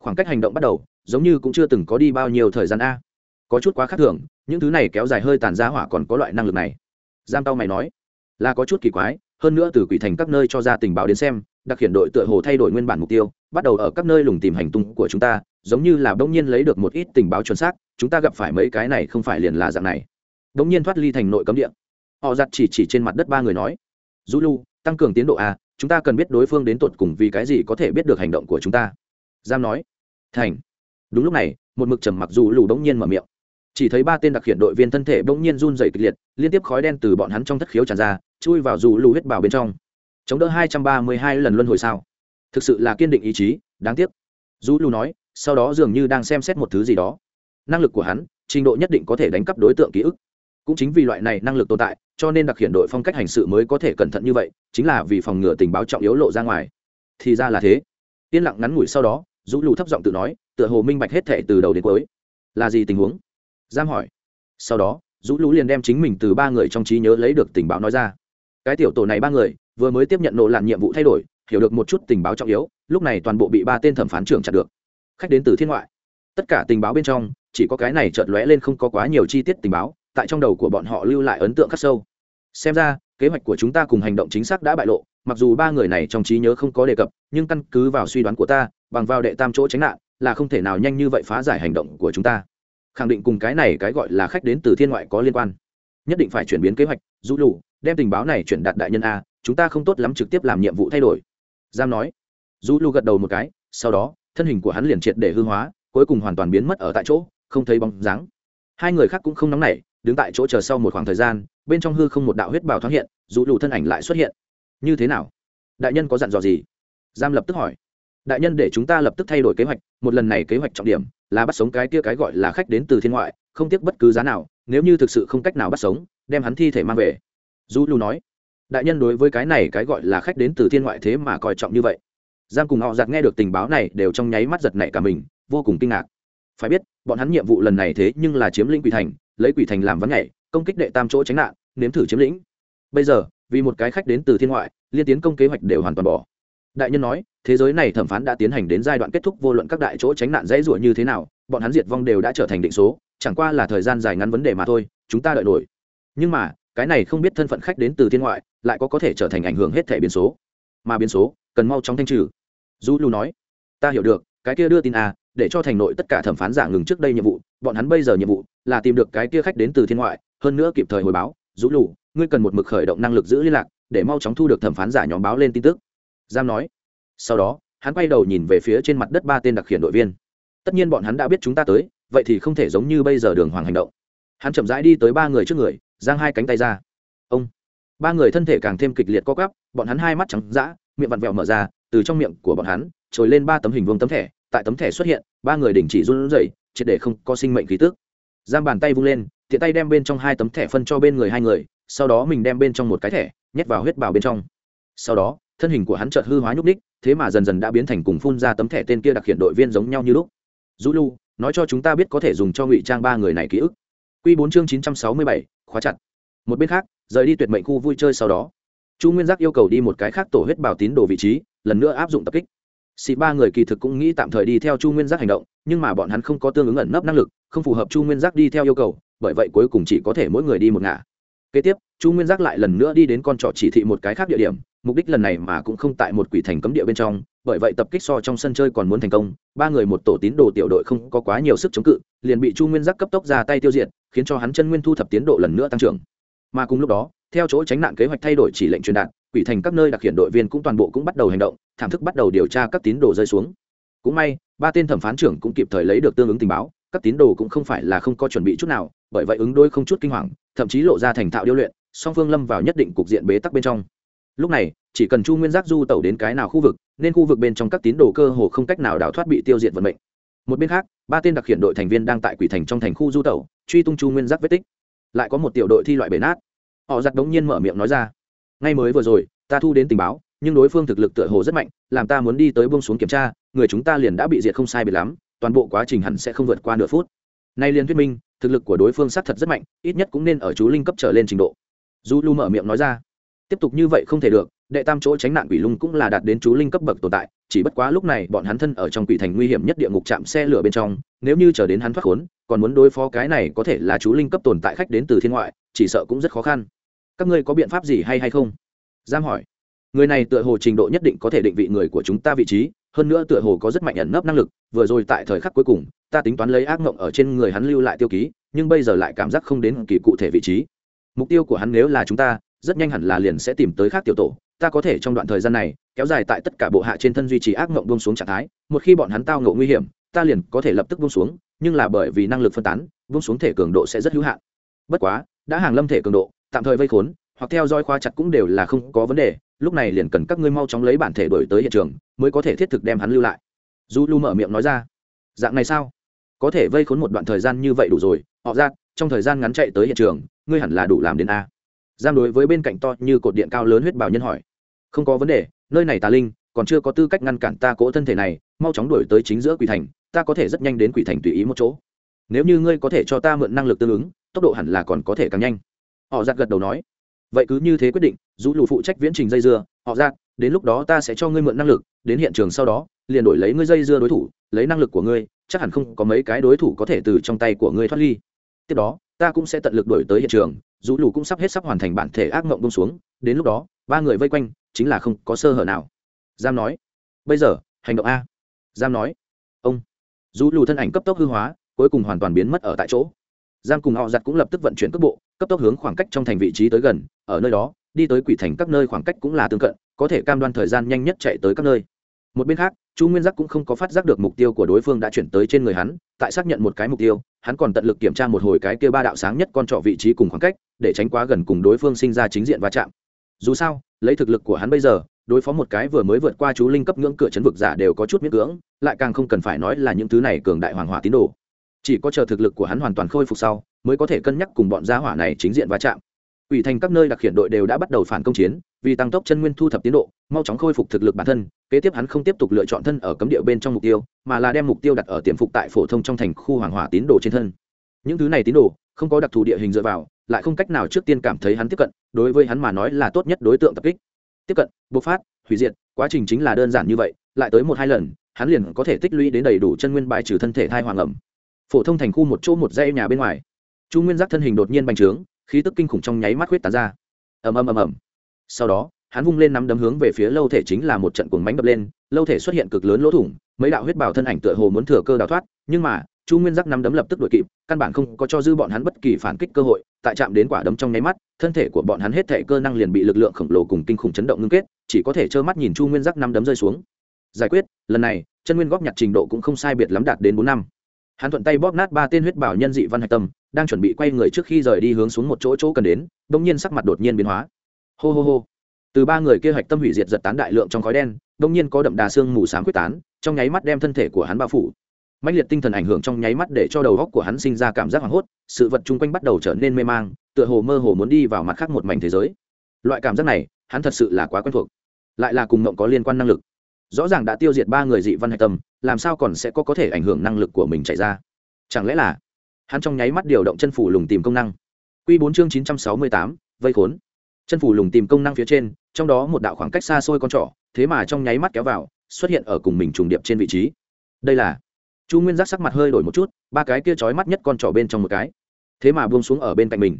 A: Khoảng cách hành động bắt đầu, giống như cũng chưa từng có đi bao nhiêu thời gian a. Có chút quá khác thường, những thứ này kéo dài hơi tàn giá hỏa còn có loại năng lực này. Giam tao mày nói là có chút kỳ quái, hơn nữa từ quỷ thành các nơi cho ra tình báo đến xem, đặc hiện đội tựa hồ thay đổi nguyên bản mục tiêu, bắt đầu ở các nơi lùng tìm hành tung của chúng ta, giống như là bỗng nhiên lấy được một ít tình báo chuẩn xác, chúng ta gặp phải mấy cái này không phải liền là dạng này. Bỗng nhiên thoát ly thành nội cấm địa. Họ giặt chỉ chỉ trên mặt đất ba người nói du lu, tăng cường tiến độ a chúng ta cần biết đối phương đến tột cùng vì cái gì có thể biết được hành động của chúng ta. Giam nói, thành. Đúng lúc này, một mực trầm mặc dù lù đống nhiên mở miệng. Chỉ thấy ba tên đặc hiện đội viên thân thể bỗng nhiên run dày kịch liệt, liên tiếp khói đen từ bọn hắn trong thất khiếu tràn ra chui vào dù lù huyết bảo bên trong. Chống đỡ hai trăm ba mươi hai lần luân hồi sao? Thực sự là kiên định ý chí, đáng tiếc. Dù lù nói, sau đó dường như đang xem xét một thứ gì đó. Năng lực của hắn, trình độ nhất định có thể đánh cắp đối tượng ký ức. Cũng chính vì loại này năng lực tồn tại, cho nên đặc hiện đội phong cách hành sự mới có thể cẩn thận như vậy, chính là vì phòng ngừa tình báo trọng yếu lộ ra ngoài. Thì ra là thế. Yên lặng ngắn ngủi sau đó, dù lù thấp giọng tự nói, tựa hồ minh bạch hết thệ từ đầu đến cuối. Là gì tình huống? Giam hỏi. Sau đó dũ lũ liền đem chính mình từ ba người trong trí nhớ lấy được tình báo nói ra cái tiểu tổ này ba người, vừa mới tiếp nhận nộ làn nhiệm vụ thay đổi, hiểu được một chút tình báo trọng yếu, lúc này toàn bộ bị ba tên thẩm phán trưởng chặt được. Khách đến từ thiên ngoại. Tất cả tình báo bên trong, chỉ có cái này chợt lóe lên không có quá nhiều chi tiết tình báo, tại trong đầu của bọn họ lưu lại ấn tượng khắc sâu. Xem ra, kế hoạch của chúng ta cùng hành động chính xác đã bại lộ, mặc dù ba người này trong trí nhớ không có đề cập, nhưng căn cứ vào suy đoán của ta, bằng vào đệ tam chỗ tránh nạn, là không thể nào nhanh như vậy phá giải hành động của chúng ta. Khẳng định cùng cái này cái gọi là khách đến từ thiên ngoại có liên quan. Nhất định phải chuyển biến kế hoạch du lù đem tình báo này chuyển đạt đại nhân a, chúng ta không tốt lắm trực tiếp làm nhiệm vụ thay đổi. Giam nói. Du lu gật đầu một cái, sau đó, thân hình của hắn liền triệt để hư hóa, cuối cùng hoàn toàn biến mất ở tại chỗ, không thấy bóng dáng. Hai người khác cũng không nóng nảy, đứng tại chỗ chờ sau một khoảng thời gian, bên trong hư không một đạo huyết bào thoáng hiện dù lù thân ảnh lại xuất hiện. Như thế nào? Đại nhân có dặn dò gì? Giam lập tức hỏi. Đại nhân để chúng ta lập tức thay đổi kế hoạch, một lần này kế hoạch trọng điểm là bắt sống cái kia cái gọi là khách đến từ thiên ngoại, không tiếc bất cứ giá nào, nếu như thực sự không cách nào bắt sống, đem hắn thi thể mang về du lu nói, đại nhân đối với cái này cái gọi là khách đến từ thiên ngoại thế mà coi trọng như vậy. Giang cùng họ giặt nghe được tình báo này đều trong nháy mắt giật nảy cả mình, vô cùng kinh ngạc. Phải biết, bọn hắn nhiệm vụ lần này thế nhưng là chiếm lĩnh quỷ thành, lấy quỷ thành làm vắng nhảy, công kích đệ tam chỗ tránh nạn, nếm thử chiếm lĩnh. Bây giờ, vì một cái khách đến từ thiên ngoại, liên tiến công kế hoạch đều hoàn toàn bỏ. Đại nhân nói, thế giới này thẩm phán đã tiến hành đến giai đoạn kết thúc vô luận các đại chỗ tránh nạn dãy rủa như thế nào, bọn hắn diệt vong đều đã trở thành định số, chẳng qua là thời gian dài ngắn vấn đề mà thôi, chúng ta đợi nổi. Nhưng mà cái này không biết thân phận khách đến từ thiên ngoại, lại có có thể trở thành ảnh hưởng hết thẻ biến số. Mà biến số, cần mau chóng thanh trừ. Du lu nói, ta hiểu được, cái kia đưa tin a để cho thành nội tất cả thẩm phán giả ngừng trước đây nhiệm vụ, bọn hắn bây giờ nhiệm vụ là tìm được cái kia khách đến từ thiên ngoại, hơn nữa kịp thời hồi báo du lu, ngươi cần một mực khởi động năng lực giữ liên lạc, để mau chóng thu được thẩm phán giả nhóm báo lên tin tức. Giam nói. Sau đó, hắn quay đầu nhìn về phía trên mặt đất ba tên đặc khiển đội viên. Tất nhiên bọn hắn đã biết chúng ta tới, vậy thì không thể giống như bây giờ đường hoàng hành động. Hắn chậm rãi đi tới ba người trước người giang hai cánh tay ra. Ông. Ba người thân thể càng thêm kịch liệt co gắp, bọn hắn hai mắt trắng d miệng vặn vẹo mở ra từ trong miệng của bọn hắn trồi lên ba tấm hình vuông tấm thẻ tại tấm thẻ xuất hiện ba người đình chỉ run rẩy triệt để không có sinh mệnh khí tức. Giang bàn tay vung lên tiện tay đem bên trong hai tấm thẻ phân cho bên người hai người sau đó mình đem bên trong một cái thẻ nhét vào huyết bào bên trong. Sau đó thân hình của hắn chợt hư hóa nhúc ních thế mà dần dần đã biến thành cùng phun ra tấm thẻ tên kia đặc hiện đội viên giống nhau như lúc. Du lu nói cho chúng ta biết có thể dùng cho ngụy trang ba người này ký ức. Q bốn chương chín trăm sáu mươi bảy khóa chặt. Một bên khác, rời đi tuyệt mệnh khu vui chơi sau đó, chu nguyên giác yêu cầu đi một cái khác tổ huyết bảo tín đồ vị trí, lần nữa áp dụng tập kích. Xị ba người kỳ thực cũng nghĩ tạm thời đi theo chu nguyên giác hành động, nhưng mà bọn hắn không có tương ứng ẩn nấp năng lực, không phù hợp chu nguyên giác đi theo yêu cầu, bởi vậy cuối cùng chỉ có thể mỗi người đi một ngả. Kế tiếp chu nguyên giác lại lần nữa đi đến con trọ chỉ thị một cái khác địa điểm, mục đích lần này mà cũng không tại một quỷ thành cấm địa bên trong, bởi vậy tập kích so trong sân chơi còn muốn thành công, ba người một tổ tín đồ tiểu đội không có quá nhiều sức chống cự, liền bị chu nguyên giác cấp tốc ra tay tiêu diệt, khiến cho hắn chân nguyên thu thập tiến độ lần nữa tăng trưởng. Mà cùng lúc đó, theo chỗ tránh nạn kế hoạch thay đổi chỉ lệnh truyền đạt, quỷ thành các nơi đặc hiện đội viên cũng toàn bộ cũng bắt đầu hành động, thảm thức bắt đầu điều tra các tín đồ rơi xuống. Cũng may, ba tên thẩm phán trưởng cũng kịp thời lấy được tương ứng tình báo, các tín đồ cũng không phải là không có chuẩn bị chút nào, bởi vậy ứng đôi không chút kinh hoàng, thậm chí lộ ra thành thạo điêu luyện song phương lâm vào nhất định cục diện bế tắc bên trong. Lúc này, chỉ cần chu nguyên giác du tẩu đến cái nào khu vực, nên khu vực bên trong các tín đồ cơ hồ không cách nào đào thoát bị tiêu diệt vận mệnh. Một bên khác, ba tên đặc hiện đội thành viên đang tại quỷ thành trong thành khu du tẩu, truy tung chu nguyên giác vết tích. Lại có một tiểu đội thi loại bể nát. Họ giặt đống nhiên mở miệng nói ra, ngay mới vừa rồi, ta thu đến tình báo, nhưng đối phương thực lực tựa hồ rất mạnh, làm ta muốn đi tới bông xuống kiểm tra, người chúng ta liền đã bị diệt không sai biệt lắm, toàn bộ quá trình hẳn sẽ không vượt qua nửa phút. Nay liên thuyết minh, thực lực của đối phương xác thật rất mạnh, ít nhất cũng nên ở chú linh cấp trở lên trình độ du lu mở miệng nói ra, tiếp tục như vậy không thể được, đệ tam chỗ tránh nạn quỷ lung cũng là đạt đến chú linh cấp bậc tồn tại, chỉ bất quá lúc này bọn hắn thân ở trong quỷ thành nguy hiểm nhất địa ngục chạm xe lửa bên trong, nếu như chờ đến hắn thoát khốn, còn muốn đối phó cái này có thể là chú linh cấp tồn tại khách đến từ thiên ngoại, chỉ sợ cũng rất khó khăn. Các ngươi có biện pháp gì hay hay không? Giam hỏi. Người này tựa hồ trình độ nhất định có thể định vị người của chúng ta vị trí, hơn nữa tựa hồ có rất mạnh ẩn nấp năng lực, vừa rồi tại thời khắc cuối cùng, ta tính toán lấy ác mộng ở trên người hắn lưu lại tiêu ký, nhưng bây giờ lại cảm giác không đến kỳ cụ thể vị trí mục tiêu của hắn nếu là chúng ta, rất nhanh hẳn là liền sẽ tìm tới khác tiểu tổ. Ta có thể trong đoạn thời gian này, kéo dài tại tất cả bộ hạ trên thân duy trì ác mộng buông xuống trạng thái. Một khi bọn hắn tao ngộ nguy hiểm, ta liền có thể lập tức buông xuống, nhưng là bởi vì năng lực phân tán, buông xuống thể cường độ sẽ rất hữu hạn. Bất quá, đã hàng lâm thể cường độ, tạm thời vây khốn, hoặc theo dõi khoa chặt cũng đều là không có vấn đề. Lúc này liền cần các ngươi mau chóng lấy bản thể đổi tới hiện trường, mới có thể thiết thực đem hắn lưu lại. Du lu mở miệng nói ra, dạng này sao? Có thể vây khốn một đoạn thời gian như vậy đủ rồi. Họ ra, trong thời gian ngắn chạy tới hiện trường ngươi hẳn là đủ làm đến a. Giam đối với bên cạnh to như cột điện cao lớn huyết bảo nhân hỏi. Không có vấn đề, nơi này tà linh, còn chưa có tư cách ngăn cản ta cỗ thân thể này, mau chóng đuổi tới chính giữa quỷ thành, ta có thể rất nhanh đến quỷ thành tùy ý một chỗ. Nếu như ngươi có thể cho ta mượn năng lực tương ứng, tốc độ hẳn là còn có thể càng nhanh. Họ giặt gật đầu nói. Vậy cứ như thế quyết định dù lù phụ trách viễn trình dây dưa. Họ giặt đến lúc đó ta sẽ cho ngươi mượn năng lực, đến hiện trường sau đó, liền đổi lấy ngươi dây dưa đối thủ, lấy năng lực của ngươi, chắc hẳn không có mấy cái đối thủ có thể từ trong tay của ngươi thoát ly. Tiếp đó ta cũng sẽ tận lực đổi tới hiện trường, dù lù cũng sắp hết sắp hoàn thành bản thể ác mộng bông xuống, đến lúc đó, ba người vây quanh, chính là không có sơ hở nào. Giam nói, bây giờ, hành động a. Giam nói, ông. Dù lù thân ảnh cấp tốc hư hóa, cuối cùng hoàn toàn biến mất ở tại chỗ. Giam cùng họ giặt cũng lập tức vận chuyển cước bộ, cấp tốc hướng khoảng cách trong thành vị trí tới gần, ở nơi đó, đi tới quỷ thành các nơi khoảng cách cũng là tương cận, có thể cam đoan thời gian nhanh nhất chạy tới các nơi một bên khác, chu nguyên giác cũng không có phát giác được mục tiêu của đối phương đã chuyển tới trên người hắn, tại xác nhận một cái mục tiêu, hắn còn tận lực kiểm tra một hồi cái kia ba đạo sáng nhất con trọ vị trí cùng khoảng cách, để tránh quá gần cùng đối phương sinh ra chính diện va chạm. Dù sao, lấy thực lực của hắn bây giờ, đối phó một cái vừa mới vượt qua chú linh cấp ngưỡng cửa chấn vực giả đều có chút miễn cưỡng, lại càng không cần phải nói là những thứ này cường đại hoàng hỏa tín đồ. Chỉ có chờ thực lực của hắn hoàn toàn khôi phục sau, mới có thể cân nhắc cùng bọn gia hỏa này chính diện va chạm ủy thành các nơi đặc hiện đội đều đã bắt đầu phản công chiến, vì tăng tốc chân nguyên thu thập tiến độ, mau chóng khôi phục thực lực bản thân, kế tiếp hắn không tiếp tục lựa chọn thân ở cấm địa bên trong mục tiêu, mà là đem mục tiêu đặt ở tiềm phục tại phổ thông trong thành khu hoàng hỏa tín đồ trên thân. Những thứ này tín đồ, không có đặc thù địa hình dựa vào, lại không cách nào trước tiên cảm thấy hắn tiếp cận, đối với hắn mà nói là tốt nhất đối tượng tập kích. Tiếp cận, bộc phát, hủy diệt, quá trình chính là đơn giản như vậy, lại tới một hai lần, hắn liền có thể tích lũy đến đầy đủ chân nguyên bài trừ thân thể thai hoàng ẩm. Phổ thông thành khu một chỗ một dây nhà bên ngoài, chu nguyên giác thân hình đột nhiên bành trướng khí tức kinh khủng trong nháy mắt huyết tán ra. Ầm ầm ầm ầm. Sau đó, hắn vung lên nắm đấm hướng về phía lâu thể chính là một trận cuồng mánh đập lên, lâu thể xuất hiện cực lớn lỗ thủng, mấy đạo huyết bảo thân ảnh tựa hồ muốn thừa cơ đào thoát, nhưng mà, chu nguyên giác nắm đấm lập tức đuổi kịp, căn bản không có cho dư bọn hắn bất kỳ phản kích cơ hội, tại chạm đến quả đấm trong nháy mắt, thân thể của bọn hắn hết thể cơ năng liền bị lực lượng khổng lồ cùng kinh khủng chấn động ngưng kết, chỉ có thể trơ mắt nhìn chu nguyên giác năm đấm rơi xuống. Giải quyết, lần này, chân nguyên góp nhặt trình độ cũng không sai biệt lắm đạt đến bốn năm. Hắn thuận tay bóp nát ba tên huyết bảo nhân dị văn hạch tâm đang chuẩn bị quay người trước khi rời đi hướng xuống một chỗ chỗ cần đến đ ỗ n g nhiên sắc mặt đột nhiên biến hóa. Hô hô hô. Từ ba người kia hạch tâm hủy diệt giật tán đại lượng trong khói đen đ ỗ n g nhiên có đậm đà xương mù s á m quyết tán, trong nháy mắt đem thân thể của hắn bao phủ. Mạnh liệt tinh thần ảnh hưởng trong nháy mắt để cho đầu góc của hắn sinh ra cảm giác hoảng hốt, sự vật chung quanh bắt đầu trở nên mê mang, tựa hồ mơ hồ muốn đi vào mặt khác một mảnh thế giới. Loại cảm giác này, hắn thật sự là quá quen thuộc. Lại là cùng mộng có liên quan năng lực. Rõ ràng đã tiêu diệt ba người dị văn hạch tâm, làm sao còn sẽ có có thể ảnh hưởng năng lực của mình chạy ra? Chẳng lẽ là hắn trong nháy mắt điều động chân phủ lùng tìm công năng. Q bốn chương chín trăm sáu mươi tám, vây khốn. Chân phủ lùng tìm công năng phía trên, trong đó một đạo khoảng cách xa xôi con trỏ, thế mà trong nháy mắt kéo vào, xuất hiện ở cùng mình trùng điệp trên vị trí. Đây là chu nguyên giác sắc mặt hơi đổi một chút, ba cái kia trói mắt nhất con trỏ bên trong một cái. Thế mà buông xuống ở bên cạnh mình.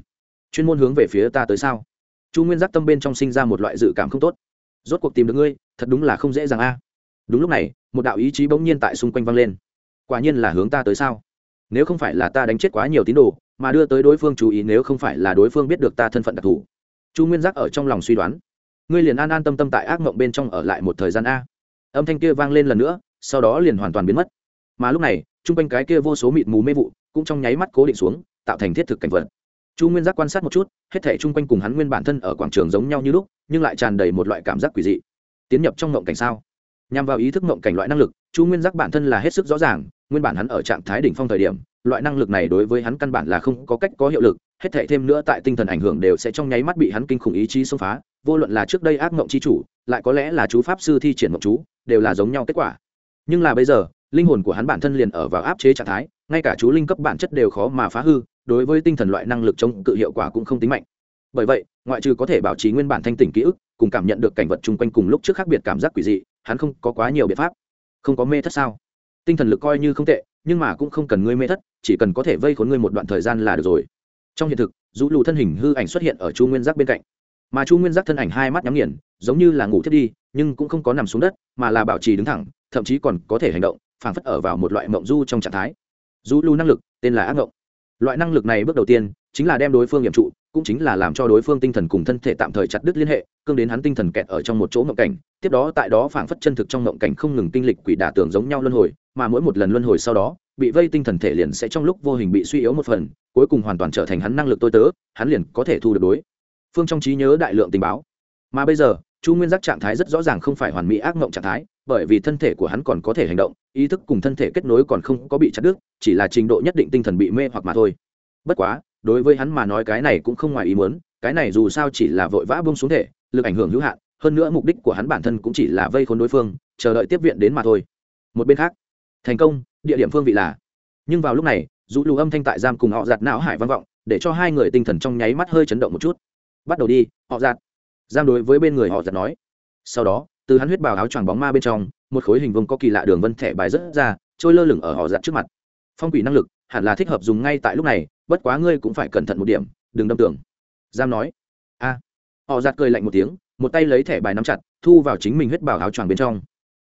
A: Chuyên môn hướng về phía ta tới sao? Chu nguyên giác tâm bên trong sinh ra một loại dự cảm không tốt. Rốt cuộc tìm được ngươi, thật đúng là không dễ dàng a. Đúng lúc này, một đạo ý chí bỗng nhiên tại xung quanh vang lên. Quả nhiên là hướng ta tới sao? Nếu không phải là ta đánh chết quá nhiều tín đồ, mà đưa tới đối phương chú ý nếu không phải là đối phương biết được ta thân phận đặc thù. Chu nguyên giác ở trong lòng suy đoán. Ngươi liền an an tâm tâm tại ác mộng bên trong ở lại một thời gian a. Âm thanh kia vang lên lần nữa, sau đó liền hoàn toàn biến mất. Mà lúc này, chung quanh cái kia vô số mịt mù mê vụ cũng trong nháy mắt cố định xuống, tạo thành thiết thực cảnh vật. Chu nguyên giác quan sát một chút, hết thể chung quanh cùng hắn nguyên bản thân ở quảng trường giống nhau như lúc, nhưng lại tràn đầy một loại cảm giác quỷ dị. Tiến nhập trong mộng cảnh sao? Nhằm vào ý thức mộng cảnh loại năng lực, chu nguyên giác bản thân là hết sức rõ ràng, nguyên bản hắn ở trạng thái đỉnh phong thời điểm, loại năng lực này đối với hắn căn bản là không có cách có hiệu lực, hết thể thêm nữa tại tinh thần ảnh hưởng đều sẽ trong nháy mắt bị hắn kinh khủng ý chí xông phá, vô luận là trước đây ác mộng c h i chủ, lại có lẽ là chú pháp sư thi triển mộng chú, đều là giống nhau kết quả. Nhưng là bây giờ, linh hồn của hắn bản thân liền ở vào áp chế trạng thái, ngay cả chú linh cấp bản chất đều khó mà phá hư, đối với tinh thần loại năng lực chống cự hiệu quả cũng không tính mạnh. Bởi vậy, ngoại trừ có thể bảo trì nguyên bản thanh tỉnh ký ức, cùng cảm nhận được cảnh vật chung quanh cùng lúc trước khác biệt cảm giác quỷ dị hắn không có quá nhiều biện pháp. Không có mê thất sao? Tinh thần lực coi như không tệ, nhưng mà cũng không cần ngươi mê thất, chỉ cần có thể vây khốn ngươi một đoạn thời gian là được rồi. Trong hiện thực dù lù thân hình hư ảnh xuất hiện ở chu nguyên giác bên cạnh. Mà chu nguyên giác thân ảnh hai mắt nhắm nghiền, giống như là ngủ thiết đi, nhưng cũng không có nằm xuống đất, mà là bảo trì đứng thẳng, thậm chí còn có thể hành động, phảng phất ở vào một loại mộng du trong trạng thái. Du lù năng lực, tên là ác mộng loại năng lực này bước đầu tiên chính là đem đối phương nghiệm trụ, cũng chính là làm cho đối phương tinh thần cùng thân thể tạm thời chặt đứt liên hệ, cương đến hắn tinh thần kẹt ở trong một chỗ ngộng cảnh. Tiếp đó tại đó phảng phất chân thực trong ngộng cảnh không ngừng kinh lịch quỷ đả tưởng giống nhau luân hồi, mà mỗi một lần luân hồi sau đó, bị vây tinh thần thể liền sẽ trong lúc vô hình bị suy yếu một phần, cuối cùng hoàn toàn trở thành hắn năng lực tôi tớ, hắn liền có thể thu được đối. Phương trong trí nhớ đại lượng tình báo. Mà bây giờ, chu nguyên giác trạng thái rất rõ ràng không phải hoàn mỹ ác mộng trạng thái, bởi vì thân thể của hắn còn có thể hành động, ý thức cùng thân thể kết nối còn không có bị chặt đứt, chỉ là trình độ nhất định tinh thần bị mê hoặc mà thôi. Bất quá đối với hắn mà nói cái này cũng không ngoài ý muốn, cái này dù sao chỉ là vội vã bông xuống thể, lực ảnh hưởng hữu hạn, hơn nữa mục đích của hắn bản thân cũng chỉ là vây khốn đối phương, chờ đợi tiếp viện đến mà thôi. Một bên khác, thành công, địa điểm phương vị là, nhưng vào lúc này, dù lù âm thanh tại giam cùng họ giặt não hải vang vọng, để cho hai người tinh thần trong nháy mắt hơi chấn động một chút. Bắt đầu đi, họ giặt. Giam đối với bên người họ giặt nói. Sau đó, từ hắn huyết bào áo choàng bóng ma bên trong, một khối hình vuông có kỳ lạ đường vân thẻ bài rớt ra, trôi lơ lửng ở họ giặt trước mặt. Phong quỷ năng lực, hẳn là thích hợp dùng ngay tại lúc này bất quá ngươi cũng phải cẩn thận một điểm, đừng đâm tưởng giam nói. A. Họ giặt cười lạnh một tiếng, một tay lấy thẻ bài nắm chặt, thu vào chính mình huyết bảo áo choàng bên trong.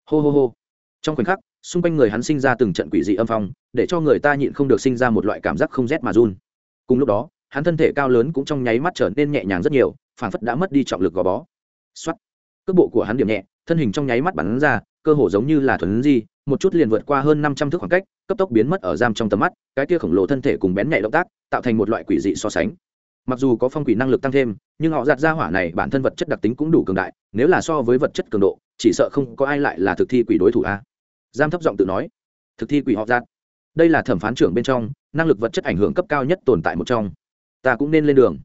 A: Hô hô hô. Trong khoảnh khắc, xung quanh người hắn sinh ra từng trận quỷ dị âm phong, để cho người ta nhịn không được sinh ra một loại cảm giác không rét mà run. Cùng lúc đó, hắn thân thể cao lớn cũng trong nháy mắt trở nên nhẹ nhàng rất nhiều phản phất đã mất đi trọng lực gò bó. X o á t cước bộ của hắn điểm nhẹ, thân hình trong nháy mắt bắn ra cơ hồ giống như là thuần di, một chút liền vượt qua hơn năm trăm thước khoảng cách, cấp tốc biến mất ở giam trong tầm mắt, cái kia khổng lồ thân thể cùng bén nhạy động tác, tạo thành một loại quỷ dị so sánh. Mặc dù có phong quỷ năng lực tăng thêm, nhưng họ giặt ra hỏa này bản thân vật chất đặc tính cũng đủ cường đại, nếu là so với vật chất cường độ, chỉ sợ không có ai lại là thực thi quỷ đối thủ a. Giam thấp giọng tự nói. Thực thi quỷ họ giặt. Đây là thẩm phán trưởng bên trong, năng lực vật chất ảnh hưởng cấp cao nhất tồn tại một trong. Ta cũng nên lên đường.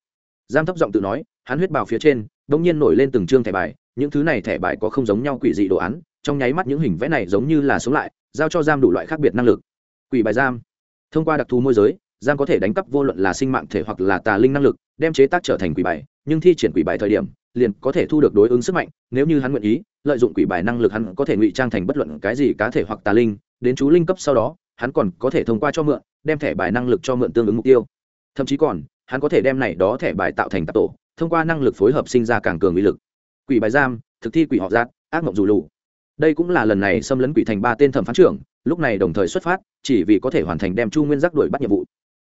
A: Giam thấp giọng tự nói, hắn huyết bào phía trên đ ỗ n g nhiên nổi lên từng chương thẻ bài, những thứ này thẻ bài có không giống nhau quỷ dị đồ án trong nháy mắt những hình vẽ này giống như là sống lại, giao cho giam đủ loại khác biệt năng lực. Quỷ bài giam. Thông qua đặc thù môi giới, giam có thể đánh cắp vô luận là sinh mạng thể hoặc là tà linh năng lực, đem chế tác trở thành quỷ bài, nhưng thi triển quỷ bài thời điểm, liền có thể thu được đối ứng sức mạnh, nếu như hắn nguyện ý, lợi dụng quỷ bài năng lực hắn có thể ngụy trang thành bất luận cái gì cá thể hoặc tà linh, đến chú linh cấp sau đó, hắn còn có thể thông qua cho mượn, đem thẻ bài năng lực cho mượn tương ứng mục tiêu. Thậm chí còn, hắn có thể đem này đó thẻ bài tạo thành tạp tổ, thông qua năng lực phối hợp sinh ra càng cường uy lực. Quỷ bài giam, thực thi quỷ họ giác ác mộng dù lù đây cũng là lần này xâm lấn quỷ thành ba tên thẩm phán trưởng, lúc này đồng thời xuất phát, chỉ vì có thể hoàn thành đem chu nguyên giác đuổi bắt nhiệm vụ.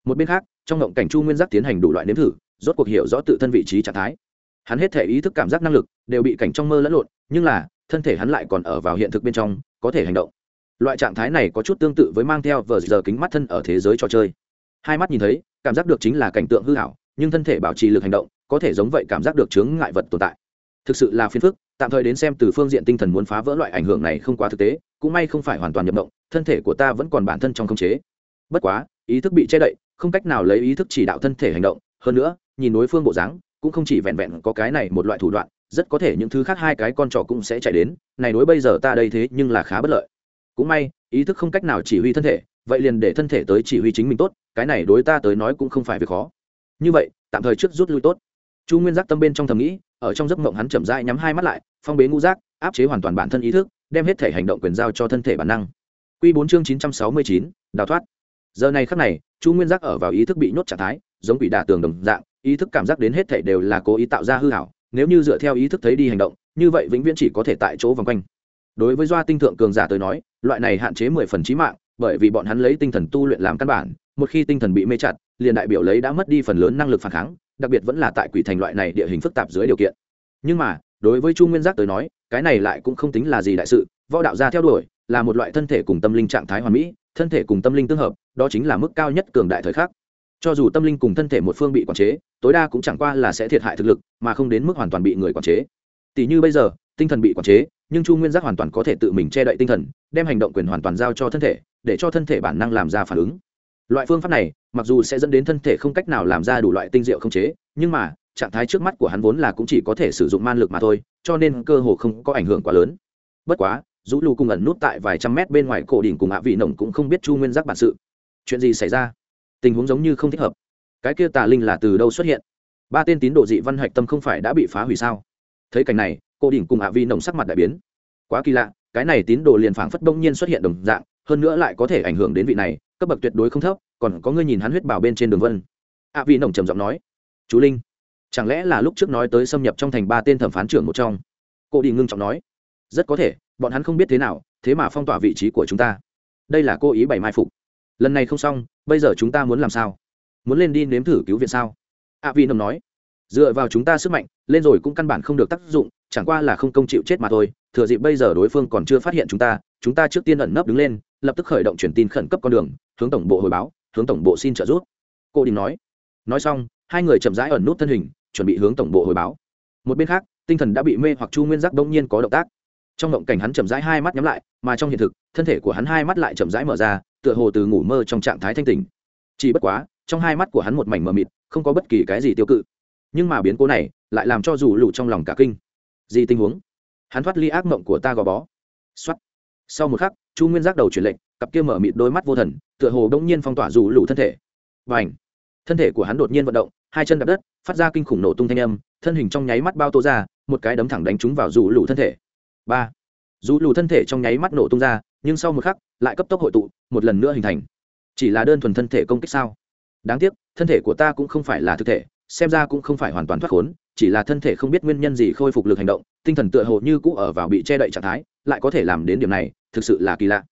A: Một bên khác, trong ngộng cảnh chu nguyên giác tiến hành đủ loại nếm thử, rốt cuộc hiểu rõ tự thân vị trí trạng thái. Hắn hết thể ý thức cảm giác năng lực đều bị cảnh trong mơ lẫn lộn, nhưng là, thân thể hắn lại còn ở vào hiện thực bên trong, có thể hành động. Loại trạng thái này có chút tương tự với mang theo vờ giờ kính mắt thân ở thế giới trò chơi. Hai mắt nhìn thấy, cảm giác được chính là cảnh tượng hư hảo nhưng thân thể bảo trì lực hành động, có thể giống vậy cảm giác được chướng ngại vật tồn tại thực sự là phiền phức, tạm thời đến xem từ phương diện tinh thần muốn phá vỡ loại ảnh hưởng này không quá thực tế, cũng may không phải hoàn toàn nhập động, thân thể của ta vẫn còn bản thân trong khống chế. Bất quá, ý thức bị che đậy, không cách nào lấy ý thức chỉ đạo thân thể hành động, hơn nữa, nhìn đối phương bộ dáng, cũng không chỉ vẹn vẹn có cái này một loại thủ đoạn, rất có thể những thứ khác hai cái con trò cũng sẽ chạy đến, này đối bây giờ ta đây thế nhưng là khá bất lợi. Cũng may, ý thức không cách nào chỉ huy thân thể, vậy liền để thân thể tới chỉ huy chính mình tốt, cái này đối ta tới nói cũng không phải việc khó. Như vậy, tạm thời trước rút lui tốt. Chu nguyên giác tâm bên trong thầm nghĩ ở trong giấc mộng hắn chậm rãi nhắm hai mắt lại, phong bế ngũ giác, áp chế hoàn toàn bản thân ý thức, đem hết thể hành động quyền giao cho thân thể bản năng. Q bốn chương chín trăm sáu mươi chín, đào thoát. Giờ này khắc này, chu nguyên giác ở vào ý thức bị nhốt trạng thái, giống bị đả tường đồng dạng, ý thức cảm giác đến hết thể đều là cố ý tạo ra hư hảo, nếu như dựa theo ý thức thấy đi hành động, như vậy vĩnh viễn chỉ có thể tại chỗ vòng quanh. Đối với doa tinh thượng cường giả tới nói, loại này hạn chế mười phần trí mạng, bởi vì bọn hắn lấy tinh thần tu luyện làm căn bản, một khi tinh thần bị mê chặt, liền đại biểu lấy đã mất đi phần lớn năng lực phản kháng đặc biệt vẫn là tại quỷ thành loại này địa hình phức tạp dưới điều kiện. Nhưng mà, đối với chu nguyên giác tới nói, cái này lại cũng không tính là gì đại sự, võ đạo gia theo đuổi, là một loại thân thể cùng tâm linh trạng thái hoàn mỹ, thân thể cùng tâm linh tương hợp, đó chính là mức cao nhất cường đại thời khắc. Cho dù tâm linh cùng thân thể một phương bị quản chế, tối đa cũng chẳng qua là sẽ thiệt hại thực lực, mà không đến mức hoàn toàn bị người quản chế. Tỷ như bây giờ, tinh thần bị quản chế, nhưng chu nguyên giác hoàn toàn có thể tự mình che đậy tinh thần, đem hành động quyền hoàn toàn giao cho thân thể, để cho thân thể bản năng làm ra phản ứng. Loại phương pháp này mặc dù sẽ dẫn đến thân thể không cách nào làm ra đủ loại tinh diệu không chế, nhưng mà, trạng thái trước mắt của hắn vốn là cũng chỉ có thể sử dụng man lực mà thôi, cho nên cơ hồ không có ảnh hưởng quá lớn. Bất quá dũ lù cùng ẩn nút tại vài trăm mét bên ngoài cổ đỉnh cùng hạ vị nồng cũng không biết chu nguyên giác bản sự. Chuyện gì xảy ra? Tình huống giống như không thích hợp. Cái kia tà linh là từ đâu xuất hiện? Ba tên tín đồ dị văn hạch tâm không phải đã bị phá hủy sao? Thấy cảnh này, cổ đỉnh cùng hạ vị nồng sắc mặt đại biến. Quá kỳ lạ, cái này tín đồ liền phảng phất đông nhiên xuất hiện đồng dạng, hơn nữa lại có thể ảnh hưởng đến vị này, cấp bậc tuyệt đối không thấp còn có ngươi nhìn hắn huyết bảo bên trên đường vân. Hạ vị nồng trầm giọng nói, chú linh, chẳng lẽ là lúc trước nói tới xâm nhập trong thành ba tên thẩm phán trưởng một trong? Cô đi ngưng trọng nói, rất có thể, bọn hắn không biết thế nào, thế mà phong tỏa vị trí của chúng ta. Đây là cô ý bày mai phục. Lần này không xong, bây giờ chúng ta muốn làm sao? Muốn lên đi nếm thử cứu viện sao? A vi nồng nói, dựa vào chúng ta sức mạnh, lên rồi cũng căn bản không được tác dụng, chẳng qua là không công chịu chết mà thôi. Thừa dịp bây giờ đối phương còn chưa phát hiện chúng ta chúng ta trước tiên ẩn nấp đứng lên, lập tức khởi động truyền tin khẩn cấp con đường, hướng tổng bộ hồi báo hướng tổng bộ xin trợ giúp. Cô đình nói. Nói xong, hai người chậm rãi ẩn nút thân hình, chuẩn bị hướng tổng bộ hồi báo. Một bên khác, tinh thần đã bị mê hoặc chu nguyên giác đông nhiên có động tác. Trong động cảnh hắn chậm rãi hai mắt nhắm lại, mà trong hiện thực, thân thể của hắn hai mắt lại chậm rãi mở ra, tựa hồ từ ngủ mơ trong trạng thái thanh tỉnh. Chỉ bất quá, trong hai mắt của hắn một mảnh mờ mịt, không có bất kỳ cái gì tiêu cự. Nhưng mà biến cố này lại làm cho dù lụ trong lòng cả kinh. Gì tình huống? Hắn thoát ly ác mộng của ta gò bó. Xuất sau một khắc, chu nguyên giác đầu chuyển lệnh, cặp kia mở mịt đôi mắt vô thần, tựa hồ đông nhiên phong tỏa rủ lủ thân thể. Và ảnh thân thể của hắn đột nhiên vận động, hai chân đập đất, phát ra kinh khủng nổ tung thanh âm, thân hình trong nháy mắt bao tô ra, một cái đấm thẳng đánh trúng vào rủ lủ thân thể. Ba! Rủ lủ thân thể trong nháy mắt nổ tung ra, nhưng sau một khắc, lại cấp tốc hội tụ, một lần nữa hình thành. Chỉ là đơn thuần thân thể công kích sao? Đáng tiếc, thân thể của ta cũng không phải là thực thể, xem ra cũng không phải hoàn toàn thoát khốn, chỉ là thân thể không biết nguyên nhân gì khôi phục lực hành động, tinh thần tựa hồ như cũ ở vào bị che đậy trạng thái lại có thể làm đến điểm này, thực sự là kỳ lạ.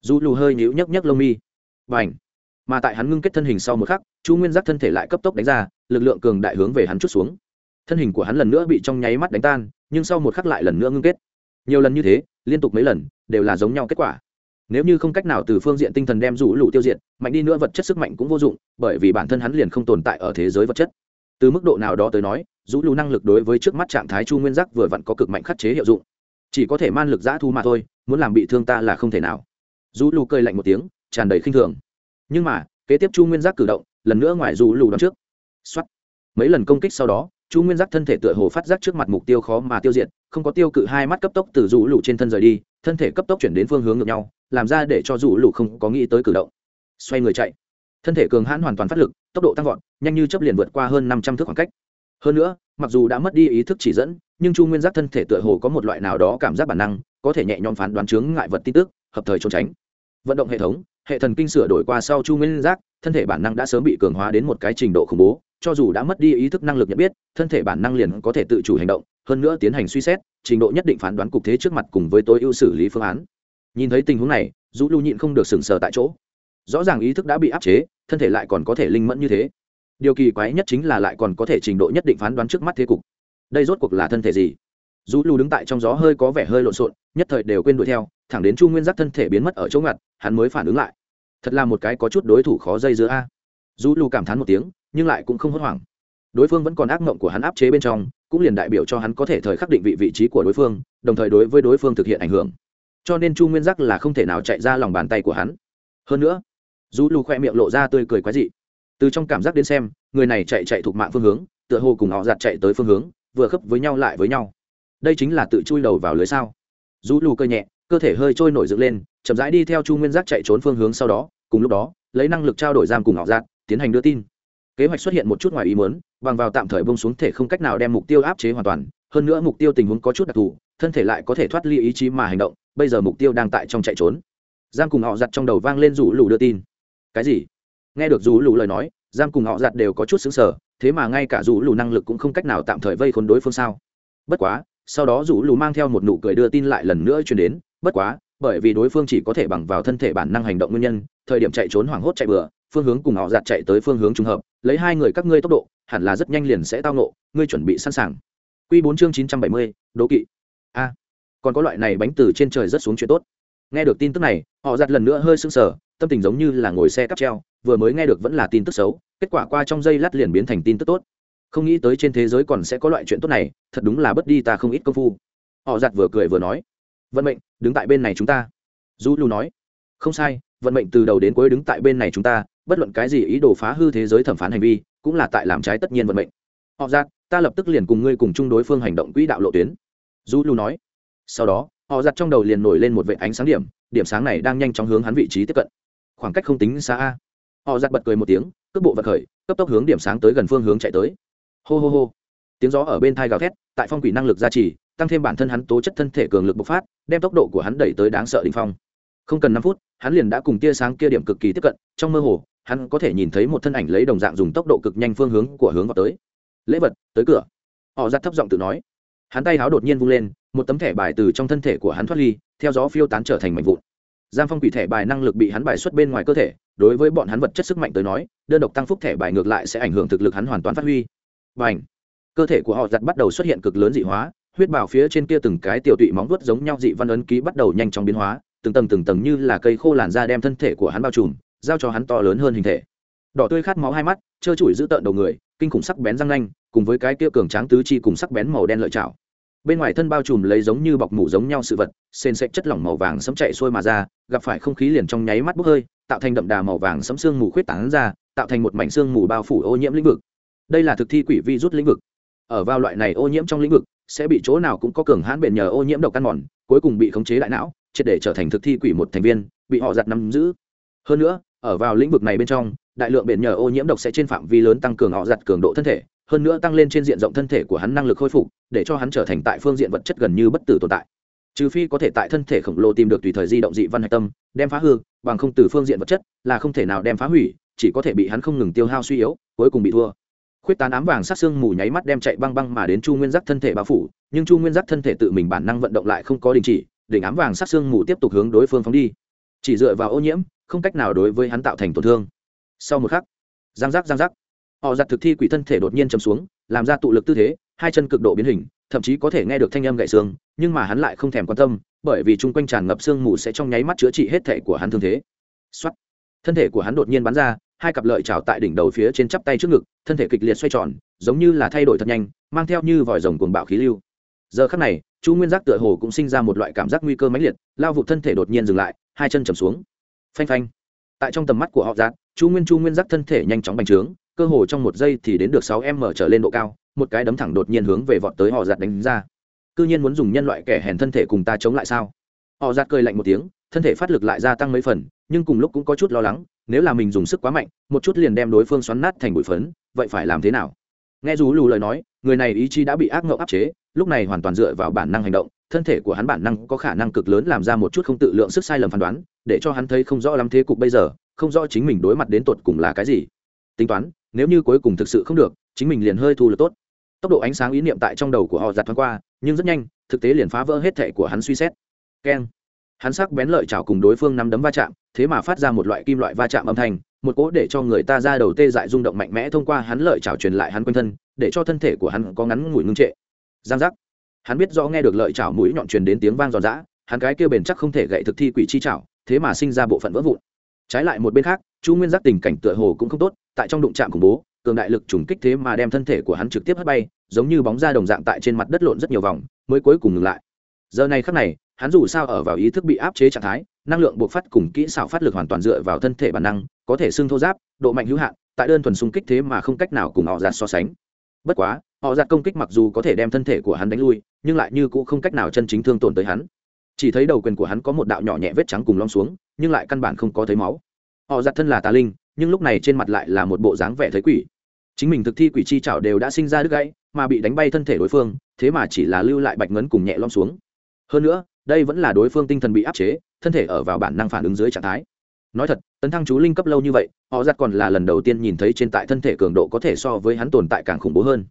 A: Dù lù hơi nhíu nhấc nhấc lông mi. Và ảnh mà tại hắn ngưng kết thân hình sau một khắc, chu nguyên giác thân thể lại cấp tốc đánh ra, lực lượng cường đại hướng về hắn chút xuống. Thân hình của hắn lần nữa bị trong nháy mắt đánh tan, nhưng sau một khắc lại lần nữa ngưng kết. Nhiều lần như thế, liên tục mấy lần, đều là giống nhau kết quả. Nếu như không cách nào từ phương diện tinh thần đem rủ lụ tiêu diệt, mạnh đi nữa vật chất sức mạnh cũng vô dụng, bởi vì bản thân hắn liền không tồn tại ở thế giới vật chất. Từ mức độ nào đó tới nói rũ lụ năng lực đối với trước mắt trạng thái chu nguyên giác vừa vặn có cực mạnh khắc chế hiệu dụng chỉ có thể man lực giã thu mà thôi, muốn làm bị thương ta là không thể nào. Dù lù cơi lạnh một tiếng, tràn đầy khinh thường. Nhưng mà, kế tiếp chu nguyên giác cử động, lần nữa ngoài dù lù đón trước. Xuất mấy lần công kích sau đó, chu nguyên giác thân thể tựa hồ phát giác trước mặt mục tiêu khó mà tiêu diệt, không có tiêu cự hai mắt cấp tốc từ Dù lù trên thân rời đi, thân thể cấp tốc chuyển đến phương hướng ngược nhau, làm ra để cho Dù lù không có nghĩ tới cử động. Xoay người chạy. Thân thể cường hãn hoàn toàn phát lực, tốc độ tăng vọt, nhanh như chấp liền vượt qua hơn năm trăm thước khoảng cách. Hơn nữa, mặc dù đã mất đi ý thức chỉ dẫn nhưng chu nguyên giác thân thể tựa hồ có một loại nào đó cảm giác bản năng, có thể nhẹ nhõm phán đoán chướng ngại vật tin tức, hợp thời trốn tránh. Vận động hệ thống, hệ thần kinh sửa đổi qua sau chu nguyên giác, thân thể bản năng đã sớm bị cường hóa đến một cái trình độ khủng bố, cho dù đã mất đi ý thức năng lực nhận biết, thân thể bản năng liền có thể tự chủ hành động, hơn nữa tiến hành suy xét, trình độ nhất định phán đoán cục thế trước mặt cùng với tối ưu xử lý phương án. Nhìn thấy tình huống này, Dũ lưu nhịn không được sừng sờ tại chỗ. Rõ ràng ý thức đã bị áp chế, thân thể lại còn có thể linh mẫn như thế. Điều kỳ quái nhất chính là lại còn có thể trình độ nhất định phán đoán trước mắt thế cục đây rốt cuộc là thân thể gì? Dù lù đứng tại trong gió hơi có vẻ hơi lộn xộn, nhất thời đều quên đuổi theo, thẳng đến chu nguyên giác thân thể biến mất ở chỗ ngặt, hắn mới phản ứng lại. Thật là một cái có chút đối thủ khó dây giữa a. Dù lù cảm thán một tiếng, nhưng lại cũng không hốt hoảng. Đối phương vẫn còn ác mộng của hắn áp chế bên trong, cũng liền đại biểu cho hắn có thể thời khắc định vị vị trí của đối phương, đồng thời đối với đối phương thực hiện ảnh hưởng. Cho nên chu nguyên giác là không thể nào chạy ra lòng bàn tay của hắn. Hơn nữa, dù lù khoe miệng lộ ra tươi cười quái dị. Từ trong cảm giác đến xem, người này chạy chạy thuộc mạng phương hướng, tựa hồ cùng họ giặt chạy tới phương hướng vừa khớp với nhau lại với nhau. Đây chính là tự chui đầu vào lưới sao? Dù lù cơ nhẹ, cơ thể hơi trôi nổi dựng lên, chậm rãi đi theo chu nguyên giác chạy trốn phương hướng sau đó, cùng lúc đó, lấy năng lực trao đổi giam cùng họ Giạt tiến hành đưa tin. Kế hoạch xuất hiện một chút ngoài ý muốn, bằng vào tạm thời bông xuống thể không cách nào đem mục tiêu áp chế hoàn toàn, hơn nữa mục tiêu tình huống có chút đặc thù, thân thể lại có thể thoát ly ý chí mà hành động, bây giờ mục tiêu đang tại trong chạy trốn. Giam cùng họ giặt trong đầu vang lên rủ lù đưa tin. Cái gì? Nghe được rủ lù lời nói, Giam cùng họ giặt đều có chút xứng sở thế mà ngay cả rủ lù năng lực cũng không cách nào tạm thời vây khốn đối phương sao? Bất quá, sau đó rủ lù mang theo một nụ cười đưa tin lại lần nữa chuyển đến, bất quá, bởi vì đối phương chỉ có thể bằng vào thân thể bản năng hành động nguyên nhân, thời điểm chạy trốn hoảng hốt chạy bừa, phương hướng cùng họ giặt chạy tới phương hướng trùng hợp, lấy hai người các ngươi tốc độ, hẳn là rất nhanh liền sẽ tao nộ ngươi chuẩn bị sẵn sàng. Q bốn chương chín trăm bảy mươi, đố kỵ. A, còn có loại này bánh từ trên trời rất xuống chuyện tốt. Nghe được tin tức này, họ giặt lần nữa hơi sưng sờ, tâm tình giống như là ngồi xe cắp treo, vừa mới nghe được vẫn là tin tức xấu kết quả qua trong giây lát liền biến thành tin tức tốt. Không nghĩ tới trên thế giới còn sẽ có loại chuyện tốt này, thật đúng là bất đi ta không ít công phu. Họ giặt vừa cười vừa nói, vận mệnh, đứng tại bên này chúng ta. Du lu nói, không sai, vận mệnh từ đầu đến cuối đứng tại bên này chúng ta, bất luận cái gì ý đồ phá hư thế giới thẩm phán hành vi, cũng là tại làm trái tất nhiên vận mệnh. Họ giặt, ta lập tức liền cùng ngươi cùng chung đối phương hành động quỹ đạo lộ tuyến. Du lu nói, sau đó, họ giặt trong đầu liền nổi lên một vệ ánh sáng điểm điểm sáng này đang nhanh chóng hướng hắn vị trí tiếp cận. Khoảng cách không tính xa a. Họ giặt bật cười một tiếng cước bộ vật khởi, cấp tốc hướng điểm sáng tới gần phương hướng chạy tới. Hô hô hô. Tiếng gió ở bên thai gào thét, tại phong quỷ năng lực gia trì, tăng thêm bản thân hắn tố chất thân thể cường lực bộc phát, đem tốc độ của hắn đẩy tới đáng sợ đ ỉ n h phong. Không cần năm phút, hắn liền đã cùng tia sáng kia điểm cực kỳ tiếp cận, trong mơ hồ, hắn có thể nhìn thấy một thân ảnh lấy đồng dạng dùng tốc độ cực nhanh phương hướng của hướng vào tới. Lễ vật, tới cửa. Họ giặt thấp giọng tự nói. Hắn tay háo đột nhiên vung lên, một tấm thẻ bài từ trong thân thể của hắn thoát ly, theo gió phiêu tán trở thành mảnh vụn giang phong quỷ thẻ bài năng lực bị hắn bài xuất bên ngoài cơ thể, đối với bọn hắn vật chất sức mạnh tới nói, đơn độc tăng phúc thẻ bài ngược lại sẽ ảnh hưởng thực lực hắn hoàn toàn phát huy. Và ảnh cơ thể của họ giặt bắt đầu xuất hiện cực lớn dị hóa, huyết bào phía trên kia từng cái tiểu tụy móng vuốt giống nhau dị văn ấn ký bắt đầu nhanh chóng biến hóa, từng tầng từng tầng như là cây khô làn da đem thân thể của hắn bao trùm, giao cho hắn to lớn hơn hình thể. Đỏ tươi khát máu hai mắt, trơ trụi giữ tợn đầu người, kinh khủng sắc bén răng nanh, cùng với cái kia cường tráng tứ chi cùng sắc bén màu đen lợi chảo bên ngoài thân bao trùm lấy giống như bọc mủ giống nhau sự vật, sền sệt chất lỏng màu vàng sấm chạy sôi mà ra, gặp phải không khí liền trong nháy mắt bốc hơi, tạo thành đậm đà màu vàng sấm sương mù khuyết tán ra, tạo thành một mảnh sương mù bao phủ ô nhiễm lĩnh vực. Đây là thực thi quỷ vi rút lĩnh vực. Ở vào loại này ô nhiễm trong lĩnh vực, sẽ bị chỗ nào cũng có cường hãn bền nhờ ô nhiễm độc căn mòn, cuối cùng bị khống chế đại não, triệt để trở thành thực thi quỷ một thành viên, bị họ giặt nắm giữ. Hơn nữa, ở vào lĩnh vực này bên trong, đại lượng bền nhờ ô nhiễm độc sẽ trên phạm vi lớn tăng cường họ giặt cường độ thân thể hơn nữa tăng lên trên diện rộng thân thể của hắn năng lực khôi phục, để cho hắn trở thành tại phương diện vật chất gần như bất tử tồn tại. Trừ phi có thể tại thân thể khổng lồ tìm được tùy thời di động dị văn hạch tâm, đem phá hư, bằng không từ phương diện vật chất là không thể nào đem phá hủy, chỉ có thể bị hắn không ngừng tiêu hao suy yếu, cuối cùng bị thua. Khuyết tán ám vàng sát xương mù nháy mắt đem chạy băng băng mà đến chu nguyên giác thân thể bao phủ, nhưng chu nguyên giác thân thể tự mình bản năng vận động lại không có đình chỉ, đỉnh ám vàng sát xương mù tiếp tục hướng đối phương phóng đi. Chỉ dựa vào ô nhiễm, không cách nào đối với hắn tạo thành tổn thương. Sau một khắc, giang giác giang giác họ giặt thực thi quỷ thân thể đột nhiên chầm xuống, làm ra tụ lực tư thế, hai chân cực độ biến hình, thậm chí có thể nghe được thanh âm gậy xương, nhưng mà hắn lại không thèm quan tâm, bởi vì chung quanh tràn ngập xương mù sẽ trong nháy mắt chữa trị hết thể của hắn thương thế. Xuất thân thể của hắn đột nhiên bắn ra, hai cặp lợi trào tại đỉnh đầu phía trên chắp tay trước ngực, thân thể kịch liệt xoay tròn, giống như là thay đổi thật nhanh, mang theo như vòi rồng cuồng bạo khí lưu. Giờ khắc này, chu nguyên giác tựa hồ cũng sinh ra một loại cảm giác nguy cơ mãnh liệt, lao vụ thân thể đột nhiên dừng lại, hai chân chầm xuống. Phanh phanh. Tại trong tầm mắt của họ giác chu nguyên chu nguyên giác thân thể nhanh chóng bành trướng cơ hồ trong một giây thì đến được sáu m trở lên độ cao, một cái đấm thẳng đột nhiên hướng về vọt tới họ giặt đánh ra. Cư nhiên muốn dùng nhân loại kẻ hèn thân thể cùng ta chống lại sao? Họ giặt cười lạnh một tiếng, thân thể phát lực lại gia tăng mấy phần, nhưng cùng lúc cũng có chút lo lắng, nếu là mình dùng sức quá mạnh, một chút liền đem đối phương xoắn nát thành bụi phấn, vậy phải làm thế nào? Nghe rú lù lời nói, người này ý chí đã bị ác ngộng áp chế, lúc này hoàn toàn dựa vào bản năng hành động, thân thể của hắn bản năng có khả năng cực lớn làm ra một chút không tự lượng sức sai lầm phán đoán, để cho hắn thấy không rõ lắm thế cục bây giờ, không rõ chính mình đối mặt đến tột cùng là cái gì tính toán, nếu như cuối cùng thực sự không được, chính mình liền hơi thu lực tốt. Tốc độ ánh sáng ý niệm tại trong đầu của họ giặt thoáng qua, nhưng rất nhanh, thực tế liền phá vỡ hết thệ của hắn suy xét. Keng. Hắn sắc bén lợi chảo cùng đối phương nắm đấm va chạm, thế mà phát ra một loại kim loại va chạm âm thanh, một cỗ để cho người ta ra đầu tê dại rung động mạnh mẽ thông qua hắn lợi chảo truyền lại hắn quanh thân, để cho thân thể của hắn có ngắn ngủi ngưng trệ. Giang giác. Hắn biết rõ nghe được lợi chảo mũi nhọn truyền đến tiếng vang giòn giã, hắn cái kia bền chắc không thể gậy thực thi quỷ chi chảo, thế mà sinh ra bộ phận vỡ vụn. Trái lại một bên khác, chu nguyên giác tình cảnh tựa hồ cũng không tốt tại trong đụng trạm khủng bố, cường đại lực trùng kích thế mà đem thân thể của hắn trực tiếp hất bay, giống như bóng da đồng dạng tại trên mặt đất lộn rất nhiều vòng, mới cuối cùng ngừng lại. Giờ này khắc này, hắn dù sao ở vào ý thức bị áp chế trạng thái, năng lượng buộc phát cùng kỹ xảo phát lực hoàn toàn dựa vào thân thể bản năng, có thể xưng thô giáp, độ mạnh hữu hạn, tại đơn thuần xung kích thế mà không cách nào cùng họ giạt so sánh. Bất quá, họ giạt công kích mặc dù có thể đem thân thể của hắn đánh lui, nhưng lại như cũng không cách nào chân chính thương tổn tới hắn. Chỉ thấy đầu quyền của hắn có một đạo nhỏ nhẹ vết trắng cùng lom xuống, nhưng lại căn bản không có thấy máu. Họ giặt thân là tà linh nhưng lúc này trên mặt lại là một bộ dáng vẻ thấy quỷ. Chính mình thực thi quỷ chi chảo đều đã sinh ra đứt gãy, mà bị đánh bay thân thể đối phương, thế mà chỉ là lưu lại bạch ngấn cùng nhẹ lom xuống. Hơn nữa, đây vẫn là đối phương tinh thần bị áp chế, thân thể ở vào bản năng phản ứng dưới trạng thái. Nói thật, tấn thăng chú linh cấp lâu như vậy, họ giặt còn là lần đầu tiên nhìn thấy trên tại thân thể cường độ có thể so với hắn tồn tại càng khủng bố hơn.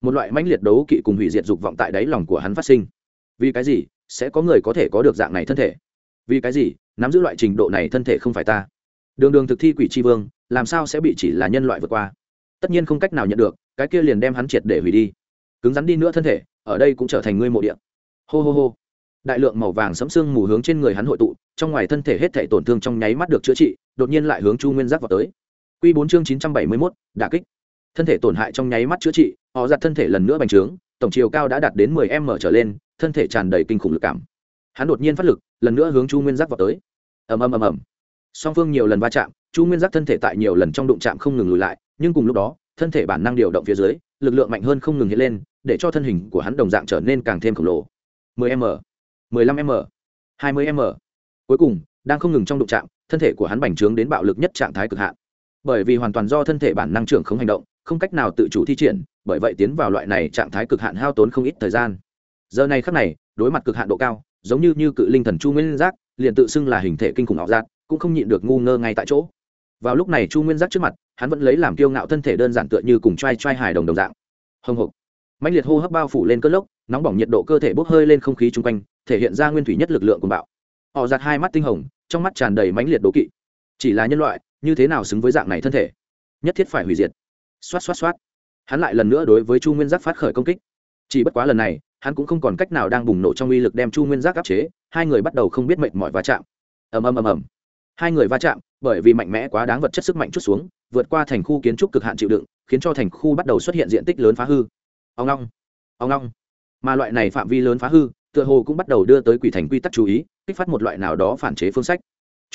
A: Một loại mãnh liệt đấu kỵ cùng hủy diệt dục vọng tại đáy lòng của hắn phát sinh. Vì cái gì? Sẽ có người có thể có được dạng này thân thể. Vì cái gì? Nắm giữ loại trình độ này thân thể không phải ta đường đường thực thi quỷ tri vương, làm sao sẽ bị chỉ là nhân loại vượt qua? Tất nhiên không cách nào nhận được, cái kia liền đem hắn triệt để hủy đi. Cứng rắn đi nữa thân thể, ở đây cũng trở thành ngươi mộ điện hô hô hô. Đại lượng màu vàng sẫm sương mù hướng trên người hắn hội tụ, trong ngoài thân thể hết thể tổn thương trong nháy mắt được chữa trị, đột nhiên lại hướng chu nguyên giác vào tới. Q bốn chương chín trăm bảy mươi mốt đà kích. Thân thể tổn hại trong nháy mắt chữa trị, họ giặt thân thể lần nữa bành trướng, tổng chiều cao đã đạt đến mười m trở lên, thân thể tràn đầy kinh khủng lực cảm. Hắn đột nhiên phát lực, lần nữa hướng chu nguyên giác vào tới. Ầm ầm ầm ầm song phương nhiều lần va chạm, chu nguyên giác thân thể tại nhiều lần trong đụng chạm không ngừng lùi lại, nhưng cùng lúc đó, thân thể bản năng điều động phía dưới, lực lượng mạnh hơn không ngừng hiện lên, để cho thân hình của hắn đồng dạng trở nên càng thêm khổng lồ. 10 m 15 m 20 m. Cuối cùng, đang không ngừng trong đụng chạm, thân thể của hắn bành trướng đến bạo lực nhất trạng thái cực hạn. Bởi vì hoàn toàn do thân thể bản năng trưởng không hành động, không cách nào tự chủ thi triển, bởi vậy tiến vào loại này trạng thái cực hạn hao tốn không ít thời gian. Giờ này khắc này, đối mặt cực hạn độ cao, giống như như cự linh thần chu nguyên giác, liền tự xưng là hình thể kinh khủng ảo giác cũng không nhịn được ngu ngơ ngay tại chỗ. Vào lúc này chu nguyên giác trước mặt, hắn vẫn lấy làm kiêu ngạo thân thể đơn giản tựa như cùng t r a i t r a i hài đồng đồng dạng. Hồng hộc. Mạnh liệt hô hấp bao phủ lên cơn lốc, nóng bỏng nhiệt độ cơ thể bốc hơi lên không khí chung quanh, thể hiện ra nguyên thủy nhất lực lượng của bạo. Họ giặt hai mắt tinh hồng, trong mắt tràn đầy mãnh liệt đố kỵ. Chỉ là nhân loại, như thế nào xứng với dạng này thân thể? Nhất thiết phải hủy diệt. Xoát xoát xoát. Hắn lại lần nữa đối với chu nguyên giác phát khởi công kích. Chỉ bất quá lần này, hắn cũng không còn cách nào đang bùng nổ trong uy lực đem chu nguyên giác áp chế, hai người bắt đầu không biết mệnh mọi va chạm. Ầm ầm ầm ầm hai người va chạm, bởi vì mạnh mẽ quá đáng vật chất sức mạnh chút xuống, vượt qua thành khu kiến trúc cực hạn chịu đựng, khiến cho thành khu bắt đầu xuất hiện diện tích lớn phá hư. Ông long ông long. Mà loại này phạm vi lớn phá hư, tựa hồ cũng bắt đầu đưa tới quỷ thành quy tắc chú ý, kích phát một loại nào đó phản chế phương sách.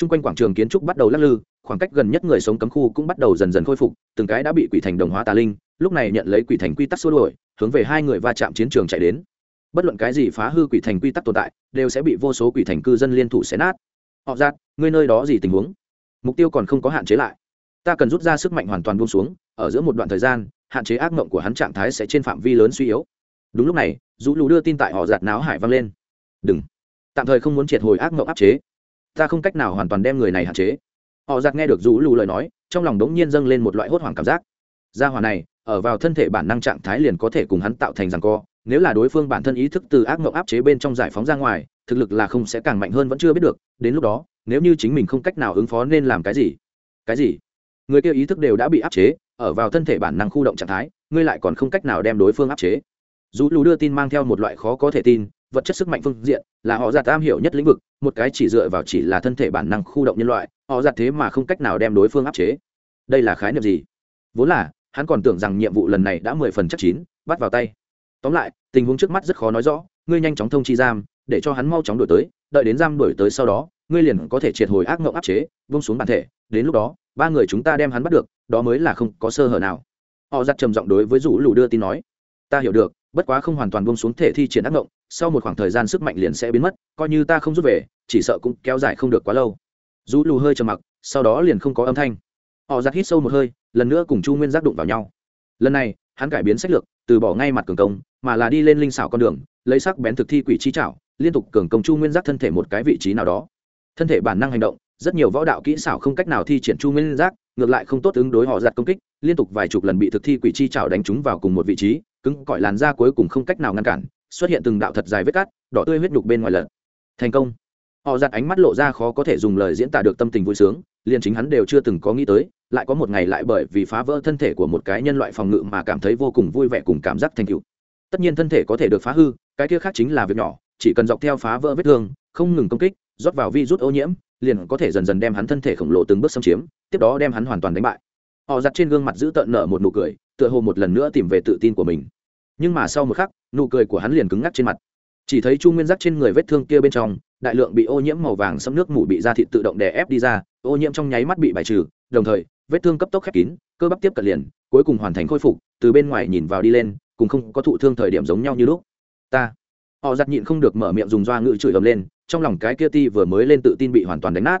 A: T r u n g quanh quảng trường kiến trúc bắt đầu lắc lư, khoảng cách gần nhất người sống cấm khu cũng bắt đầu dần dần khôi phục, từng cái đã bị quỷ thành đồng hóa tà linh, lúc này nhận lấy quỷ thành quy tắc xua đổi hướng về hai người va chạm chiến trường chạy đến. Bất luận cái gì phá hư quỷ thành quy tắc tồn tại, đều sẽ bị vô số quỷ thành cư dân liên thủ xé nát họ giạt, ngươi nơi đó gì tình huống? Mục tiêu còn không có hạn chế lại. Ta cần rút ra sức mạnh hoàn toàn buông xuống, ở giữa một đoạn thời gian, hạn chế ác mộng của hắn trạng thái sẽ trên phạm vi lớn suy yếu. Đúng lúc này dù lù đưa tin tại họ giạt náo hải vang lên. Đừng. Tạm thời không muốn triệt hồi ác mộng áp chế. Ta không cách nào hoàn toàn đem người này hạn chế. Họ giạt nghe được dù lù lời nói, trong lòng đống nhiên dâng lên một loại hốt hoảng cảm giác. Gia hòa này, ở vào thân thể bản năng trạng thái liền có thể cùng hắn tạo thành rằng co. Nếu là đối phương bản thân ý thức từ ác mộng áp chế bên trong giải phóng ra ngoài thực lực là không sẽ càng mạnh hơn vẫn chưa biết được, đến lúc đó, nếu như chính mình không cách nào ứng phó nên làm cái gì? Cái gì? Người kia ý thức đều đã bị áp chế, ở vào thân thể bản năng khu động trạng thái, ngươi lại còn không cách nào đem đối phương áp chế. Dù lù đưa tin mang theo một loại khó có thể tin, vật chất sức mạnh phương diện, là họ giặt am hiểu nhất lĩnh vực, một cái chỉ dựa vào chỉ là thân thể bản năng khu động nhân loại, họ giặt thế mà không cách nào đem đối phương áp chế. Đây là khái niệm gì? Vốn là, hắn còn tưởng rằng nhiệm vụ lần này đã mười phần chắc chín, bắt vào tay. Tóm lại, tình huống trước mắt rất khó nói rõ, ngươi nhanh chóng thông chi giam để cho hắn mau chóng đổi tới, đợi đến giam đổi tới sau đó, ngươi liền có thể triệt hồi ác mộng áp chế vung xuống bản thể, đến lúc đó, ba người chúng ta đem hắn bắt được, đó mới là không có sơ hở nào. Họ giặt trầm giọng đối với rủ lù đưa tin nói. Ta hiểu được, bất quá không hoàn toàn bông xuống thể thi triển ác mộng sau một khoảng thời gian sức mạnh liền sẽ biến mất, coi như ta không rút về, chỉ sợ cũng kéo dài không được quá lâu. Rú lù hơi trầm mặc, sau đó liền không có âm thanh. Họ giặt hít sâu một hơi, lần nữa cùng chu nguyên giác đụng vào nhau. Lần này, hắn cải biến sách lược, từ bỏ ngay mặt cường công, mà là đi lên linh xảo con đường, lấy sắc bén thực thi quỷ chi trảo liên tục cường công chu nguyên giác thân thể một cái vị trí nào đó. Thân thể bản năng hành động, rất nhiều võ đạo kỹ xảo không cách nào thi triển chu nguyên giác, ngược lại không tốt ứng đối họ giặt công kích, liên tục vài chục lần bị thực thi quỷ chi chảo đánh trúng vào cùng một vị trí, cứng cỏi làn da cuối cùng không cách nào ngăn cản, xuất hiện từng đạo thật dài vết cắt, đỏ tươi huyết nhục bên ngoài lật thành công. Họ giặt ánh mắt lộ ra khó có thể dùng lời diễn tả được tâm tình vui sướng, liền chính hắn đều chưa từng có nghĩ tới, lại có một ngày lại bởi vì phá vỡ thân thể của một cái nhân loại phòng ngự mà cảm thấy vô cùng vui vẻ cùng cảm giác thành cựu tất nhiên thân thể có thể được phá hư, cái kia khác chính là việc nhỏ chỉ cần dọc theo phá vỡ vết thương, không ngừng công kích, rót vào virus ô nhiễm, liền có thể dần dần đem hắn thân thể khổng lồ từng bước xâm chiếm, tiếp đó đem hắn hoàn toàn đánh bại. Họ giặt trên gương mặt giữ tợn nở một nụ cười, tựa hồ một lần nữa tìm về tự tin của mình. Nhưng mà sau một khắc, nụ cười của hắn liền cứng ngắc trên mặt. Chỉ thấy chu nguyên giác trên người vết thương kia bên trong, đại lượng bị ô nhiễm màu vàng xâm nước mủ bị da thịt tự động đè ép đi ra, ô nhiễm trong nháy mắt bị bài trừ, đồng thời, vết thương cấp tốc khép kín, cơ bắp tiếp cận liền, cuối cùng hoàn thành khôi phục, từ bên ngoài nhìn vào đi lên, cùng không có thụ thương thời điểm giống nhau như lúc. Ta họ giặt nhịn không được mở miệng dùng doa ngự chửi ầm lên, trong lòng cái kia ti vừa mới lên tự tin bị hoàn toàn đánh nát.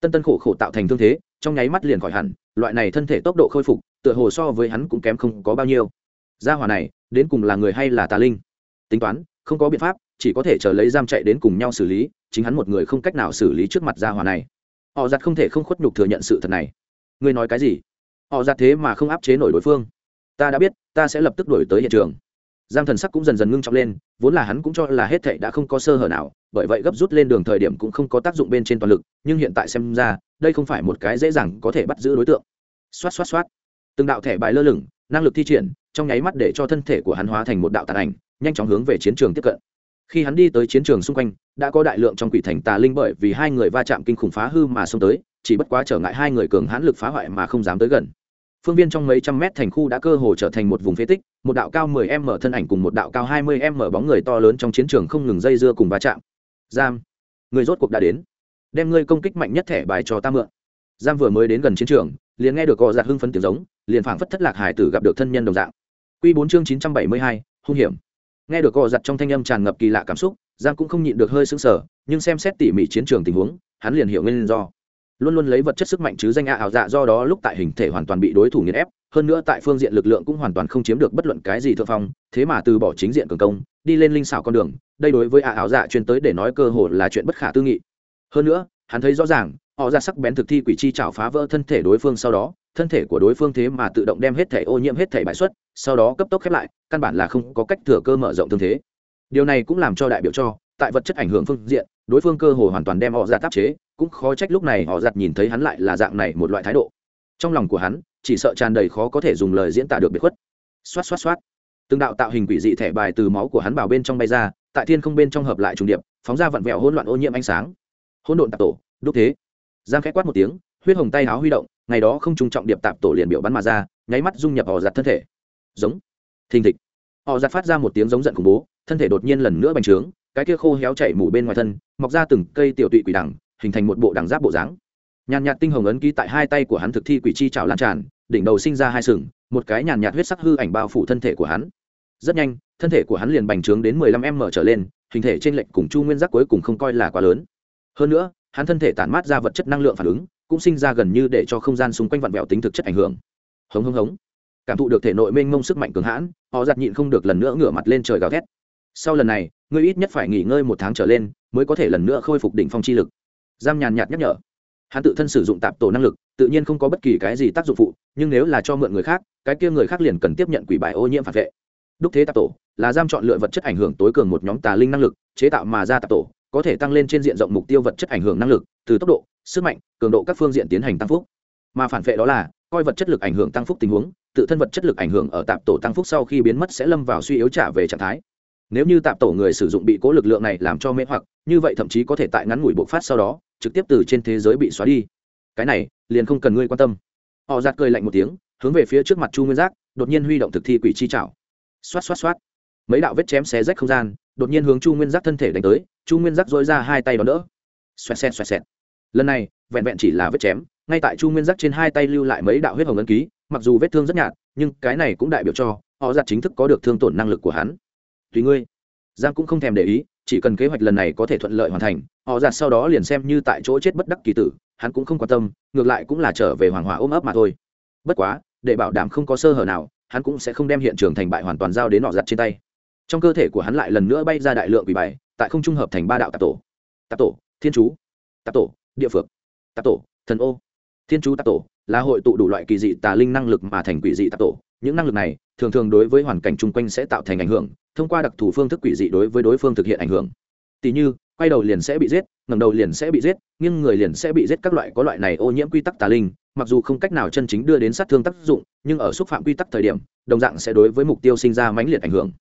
A: Tân tân khổ khổ tạo thành thương thế, trong nháy mắt liền khỏi hẳn, loại này thân thể tốc độ khôi phục, tựa hồ so với hắn cũng kém không có bao nhiêu. Gia hỏa này, đến cùng là người hay là tà linh? Tính toán, không có biện pháp, chỉ có thể chờ lấy giam chạy đến cùng nhau xử lý, chính hắn một người không cách nào xử lý trước mặt gia hỏa này. Họ giặt không thể không khuất nhục thừa nhận sự thật này. Ngươi nói cái gì? Họ giặt thế mà không áp chế nổi đối phương. Ta đã biết, ta sẽ lập tức đổi tới hiện trường. Giang thần sắc cũng dần dần ngưng trọng lên vốn là hắn cũng cho là hết thệ đã không có sơ hở nào, bởi vậy gấp rút lên đường thời điểm cũng không có tác dụng bên trên toàn lực, nhưng hiện tại xem ra, đây không phải một cái dễ dàng có thể bắt giữ đối tượng. Xoát xoát xoát. Từng đạo thẻ bài lơ lửng, năng lực thi triển, trong nháy mắt để cho thân thể của hắn hóa thành một đạo tàn ảnh, nhanh chóng hướng về chiến trường tiếp cận. Khi hắn đi tới chiến trường xung quanh, đã có đại lượng trong quỷ thành tà linh bởi vì hai người va chạm kinh khủng phá hư mà xông tới, chỉ bất quá trở ngại hai người cường hãn lực phá hoại mà không dám tới gần phương viên trong mấy trăm mét thành khu đã cơ hồ trở thành một vùng phế tích, một đạo cao 10 m thân ảnh cùng một đạo cao 20 m bóng người to lớn trong chiến trường không ngừng dây dưa cùng va chạm. Giam. Người rốt cuộc đã đến. Đem ngươi công kích mạnh nhất thẻ bài cho ta mượn. Giam vừa mới đến gần chiến trường, liền nghe được gò giặt hưng phấn tiếng giống, liền phảng phất thất lạc hải tử gặp được thân nhân đồng dạng. Quy bốn chương chín trăm bảy mươi hai, hung hiểm. Nghe được gò giặt trong thanh âm tràn ngập kỳ lạ cảm xúc giang cũng không nhịn được hơi sững sờ, nhưng xem xét tỉ mỉ chiến trường tình huống, hắn liền hiểu nguyên do luôn luôn lấy vật chất sức mạnh chứ danh a ảo dạ do đó lúc tại hình thể hoàn toàn bị đối thủ nghiền ép, hơn nữa tại phương diện lực lượng cũng hoàn toàn không chiếm được bất luận cái gì thượng phong, thế mà từ bỏ chính diện cường công, đi lên linh xảo con đường, đây đối với a ảo dạ chuyên tới để nói cơ hội là chuyện bất khả tư nghị. Hơn nữa, hắn thấy rõ ràng, họ ra sắc bén thực thi quỷ chi chảo phá vỡ thân thể đối phương sau đó, thân thể của đối phương thế mà tự động đem hết thể ô nhiễm hết thể bại xuất, sau đó cấp tốc khép lại, căn bản là không có cách thừa cơ mở rộng thương thế. Điều này cũng làm cho đại biểu cho, tại vật chất ảnh hưởng phương diện, đối phương cơ hồ hoàn toàn đem họ ra tác chế cũng khó trách lúc này họ giặt nhìn thấy hắn lại là dạng này một loại thái độ. Trong lòng của hắn, chỉ sợ tràn đầy khó có thể dùng lời diễn tả được biệt khuất. Xoát xoát xoát. Từng đạo tạo hình quỷ dị thẻ bài từ máu của hắn vào bên trong bay ra, tại thiên không bên trong hợp lại trùng điệp, phóng ra vặn vẹo hỗn loạn ô nhiễm ánh sáng. Hỗn độn tạp tổ, đúc thế. Giang khẽ quát một tiếng, huyết hồng tay áo huy động, ngày đó không trung trọng điệp tạp tổ liền biểu bắn mà ra, nháy mắt dung nhập họ giặt thân thể. Giống. Thình thịch. Họ giặt phát ra một tiếng giống giận khủng bố, thân thể đột nhiên lần nữa bành trướng, cái kia khô héo chảy mủ bên ngoài thân, mọc ra từng cây tiểu tụy quỷ đằng hình thành một bộ đằng giáp bộ dáng. Nhàn nhạt tinh hồng ấn ký tại hai tay của hắn thực thi quỷ chi trào lan tràn, đỉnh đầu sinh ra hai sừng, một cái nhàn nhạt huyết sắc hư ảnh bao phủ thân thể của hắn. Rất nhanh, thân thể của hắn liền bành trướng đến mười lăm m trở lên, hình thể trên lệnh cùng chu nguyên giác cuối cùng không coi là quá lớn. Hơn nữa, hắn thân thể tản mát ra vật chất năng lượng phản ứng, cũng sinh ra gần như để cho không gian xung quanh vặn vẹo tính thực chất ảnh hưởng. Hống hống hống. Cảm thụ được thể nội mênh mông sức mạnh cường hãn, họ giặt nhịn không được lần nữa ngửa mặt lên trời gào thét. Sau lần này, ngươi ít nhất phải nghỉ ngơi một tháng trở lên, mới có thể lần nữa khôi phục đỉnh phong chi lực giam nhàn nhạt nhắc nhở. Hắn tự thân sử dụng tạp tổ năng lực, tự nhiên không có bất kỳ cái gì tác dụng phụ, nhưng nếu là cho mượn người khác, cái kia người khác liền cần tiếp nhận quỷ bài ô nhiễm phản vệ. Đúc thế tạp tổ là giam chọn lựa vật chất ảnh hưởng tối cường một nhóm tà linh năng lực, chế tạo mà ra tạp tổ, có thể tăng lên trên diện rộng mục tiêu vật chất ảnh hưởng năng lực, từ tốc độ, sức mạnh, cường độ các phương diện tiến hành tăng phúc. Mà phản vệ đó là, coi vật chất lực ảnh hưởng tăng phúc tình huống, tự thân vật chất lực ảnh hưởng ở tạp tổ tăng phúc sau khi biến mất sẽ lâm vào suy yếu trả về trạng thái nếu như tạp tổ người sử dụng bị cố lực lượng này làm cho mê hoặc, như vậy thậm chí có thể tại ngắn ngủi bộc phát sau đó, trực tiếp từ trên thế giới bị xóa đi. Cái này, liền không cần ngươi quan tâm. Họ giạt cười lạnh một tiếng, hướng về phía trước mặt chu nguyên giác, đột nhiên huy động thực thi quỷ chi chảo. Xoát xoát xoát. Mấy đạo vết chém xé rách không gian, đột nhiên hướng chu nguyên giác thân thể đánh tới, chu nguyên giác dối ra hai tay đón đỡ. Xoẹt xẹt xoẹt xẹt. Lần này, vẹn vẹn chỉ là vết chém, ngay tại chu nguyên giác trên hai tay lưu lại mấy đạo huyết hồng ấn ký, mặc dù vết thương rất nhạt, nhưng cái này cũng đại biểu cho, họ giặt chính thức có được thương tổn năng lực của hắn tùy ngươi. Giang cũng không thèm để ý, chỉ cần kế hoạch lần này có thể thuận lợi hoàn thành, họ giặt sau đó liền xem như tại chỗ chết bất đắc kỳ tử, hắn cũng không quan tâm, ngược lại cũng là trở về hoàng hòa ôm ấp mà thôi. Bất quá, để bảo đảm không có sơ hở nào, hắn cũng sẽ không đem hiện trường thành bại hoàn toàn giao đến họ giặt trên tay. Trong cơ thể của hắn lại lần nữa bay ra đại lượng quỷ bài, tại không trung hợp thành ba đạo tạp tổ. Tạp tổ, thiên chú. Tạp tổ, địa phược. Tạp tổ, thần ô. Thiên chú tạp tổ là hội tụ đủ loại kỳ dị tà linh năng lực mà thành quỷ dị tạp tổ. Những năng lực này, thường thường đối với hoàn cảnh chung quanh sẽ tạo thành ảnh hưởng thông qua đặc thù phương thức quỷ dị đối với đối phương thực hiện ảnh hưởng. Tỷ như, quay đầu liền sẽ bị giết ngầm đầu liền sẽ bị giết nhưng người liền sẽ bị giết các loại có loại này ô nhiễm quy tắc tà linh, mặc dù không cách nào chân chính đưa đến sát thương tác dụng, nhưng ở xúc phạm quy tắc thời điểm, đồng dạng sẽ đối với mục tiêu sinh ra mãnh liệt ảnh hưởng.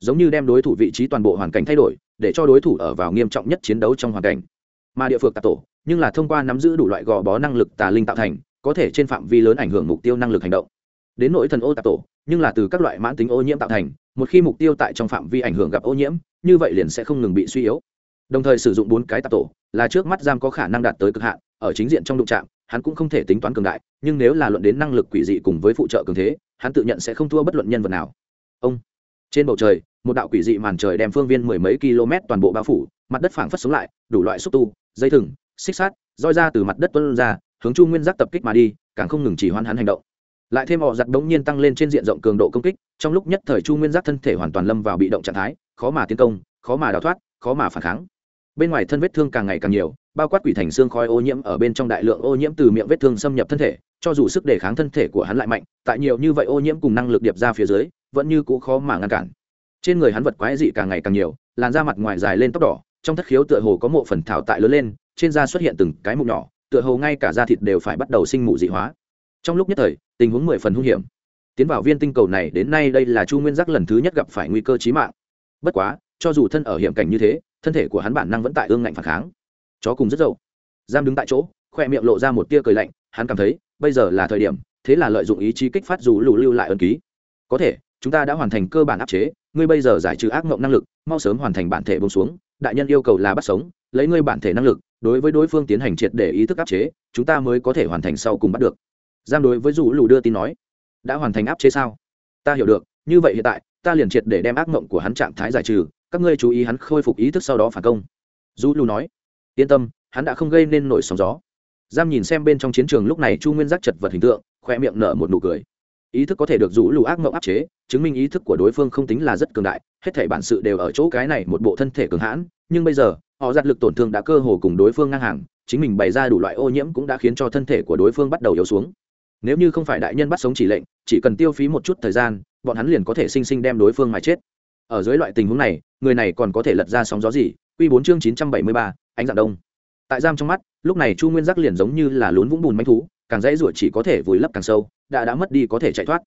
A: Giống như đem đối thủ vị trí toàn bộ hoàn cảnh thay đổi, để cho đối thủ ở vào nghiêm trọng nhất chiến đấu trong hoàn cảnh. Mà địa phược tà tổ, nhưng là thông qua nắm giữ đủ loại gò bó năng lực tà linh tạo thành, có thể trên phạm vi lớn ảnh hưởng mục tiêu năng lực hành động. Đến nỗi thần ô tạp tổ nhưng là từ các loại mãn tính ô nhiễm tạo thành, một khi mục tiêu tại trong phạm vi ảnh hưởng gặp ô nhiễm, như vậy liền sẽ không ngừng bị suy yếu. Đồng thời sử dụng bốn cái tạp tổ, là trước mắt giam có khả năng đạt tới cực hạn, ở chính diện trong đụng trạm hắn cũng không thể tính toán cường đại, nhưng nếu là luận đến năng lực quỷ dị cùng với phụ trợ cường thế, hắn tự nhận sẽ không thua bất luận nhân vật nào. Ông, trên bầu trời, một đạo quỷ dị màn trời đem phương viên mười mấy km toàn bộ bao phủ, mặt đất phảng phất sống lại, đủ loại xúc tu, dây thừng, xích sát roi ra từ mặt đất tuân ra, hướng chu nguyên giác tập kích mà đi, càng không ngừng chỉ hoan hắn hành động lại thêm họ giặt đống nhiên tăng lên trên diện rộng cường độ công kích, trong lúc nhất thời chu nguyên giác thân thể hoàn toàn lâm vào bị động trạng thái, khó mà tiến công, khó mà đào thoát, khó mà phản kháng. Bên ngoài thân vết thương càng ngày càng nhiều, bao quát quỷ thành xương khói ô nhiễm ở bên trong đại lượng ô nhiễm từ miệng vết thương xâm nhập thân thể, cho dù sức đề kháng thân thể của hắn lại mạnh, tại nhiều như vậy ô nhiễm cùng năng lực điệp ra phía dưới, vẫn như cũ khó mà ngăn cản. Trên người hắn vật quái dị càng ngày càng nhiều, làn da mặt ngoài dài lên tóc đỏ, trong thất khiếu tựa hồ có mộ phần thảo tại lớn lên, trên da xuất hiện từng cái mụn nhỏ, tựa hồ ngay cả da thịt đều phải bắt đầu sinh mụ dị hóa trong lúc nhất thời, tình huống mười phần hung hiểm. Tiến vào viên tinh cầu này đến nay đây là chu nguyên giác lần thứ nhất gặp phải nguy cơ chí mạng. Bất quá, cho dù thân ở hiểm cảnh như thế, thân thể của hắn bản năng vẫn tại ương ngạnh phản kháng. Chó cùng rất dậu. Giam đứng tại chỗ, khoe miệng lộ ra một tia cười lạnh, hắn cảm thấy, bây giờ là thời điểm, thế là lợi dụng ý chí kích phát dù lù lưu lại ân ký. Có thể, chúng ta đã hoàn thành cơ bản áp chế, ngươi bây giờ giải trừ ác mộng năng lực, mau sớm hoàn thành bản thể bông xuống, đại nhân yêu cầu là bắt sống, lấy ngươi bản thể năng lực, đối với đối phương tiến hành triệt để ý thức áp chế, chúng ta mới có thể hoàn thành sau cùng bắt được giam đối với dù lù đưa tin nói, đã hoàn thành áp chế sao? Ta hiểu được, như vậy hiện tại, ta liền triệt để đem ác mộng của hắn trạng thái giải trừ, các ngươi chú ý hắn khôi phục ý thức sau đó phản công. Dù lù nói, yên tâm, hắn đã không gây nên nổi sóng gió. Giam nhìn xem bên trong chiến trường lúc này chu nguyên giác chật vật hình tượng khoe miệng nở một nụ cười. Ý thức có thể được rũ lù ác mộng áp chế, chứng minh ý thức của đối phương không tính là rất cường đại, hết thể bản sự đều ở chỗ cái này một bộ thân thể cường hãn, nhưng bây giờ, họ giặt lực tổn thương đã cơ hồ cùng đối phương ngang hàng, chính mình bày ra đủ loại ô nhiễm cũng đã khiến cho thân thể của đối phương bắt đầu yếu xuống nếu như không phải đại nhân bắt sống chỉ lệnh, chỉ cần tiêu phí một chút thời gian, bọn hắn liền có thể sinh sinh đem đối phương mà chết. Ở dưới loại tình huống này, người này còn có thể lật ra sóng gió gì? Q bốn chương chín trăm bảy mươi ba, ánh dạng đông. Tại giam trong mắt, lúc này chu nguyên giác liền giống như là lún vũng bùn manh thú, càng dễ ruột chỉ có thể vùi lấp càng sâu, đã đã mất đi có thể chạy thoát.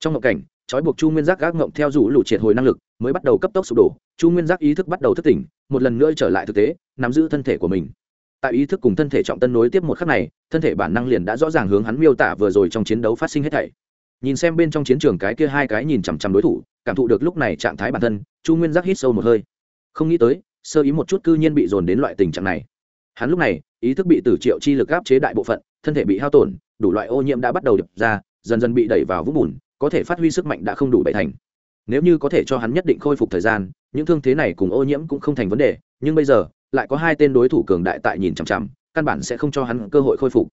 A: Trong ngộng cảnh, trói buộc chu nguyên giác gác ngộng theo rủ lụ triệt hồi năng lực, mới bắt đầu cấp tốc sụp đổ, chu nguyên giác ý thức bắt đầu thức tỉnh, một lần nữa trở lại thực tế, nắm giữ thân thể của mình tại ý thức cùng thân thể trọng tân nối tiếp một khắc này, thân thể bản năng liền đã rõ ràng hướng hắn miêu tả vừa rồi trong chiến đấu phát sinh hết thảy. Nhìn xem bên trong chiến trường cái kia hai cái nhìn chằm chằm đối thủ, cảm thụ được lúc này trạng thái bản thân, chu nguyên giác hít sâu một hơi. Không nghĩ tới, sơ ý một chút cư nhiên bị dồn đến loại tình trạng này. Hắn lúc này, ý thức bị tử triệu chi lực áp chế đại bộ phận, thân thể bị hao tổn, đủ loại ô nhiễm đã bắt đầu đập ra, dần dần bị đẩy vào vũng bùn, có thể phát huy sức mạnh đã không đủ bảy thành. Nếu như có thể cho hắn nhất định khôi phục thời gian, những thương thế này cùng ô nhiễm cũng không thành vấn đề, nhưng bây giờ lại có hai tên đối thủ cường đại tại nhìn chằm chằm, căn bản sẽ không cho hắn cơ hội khôi phục.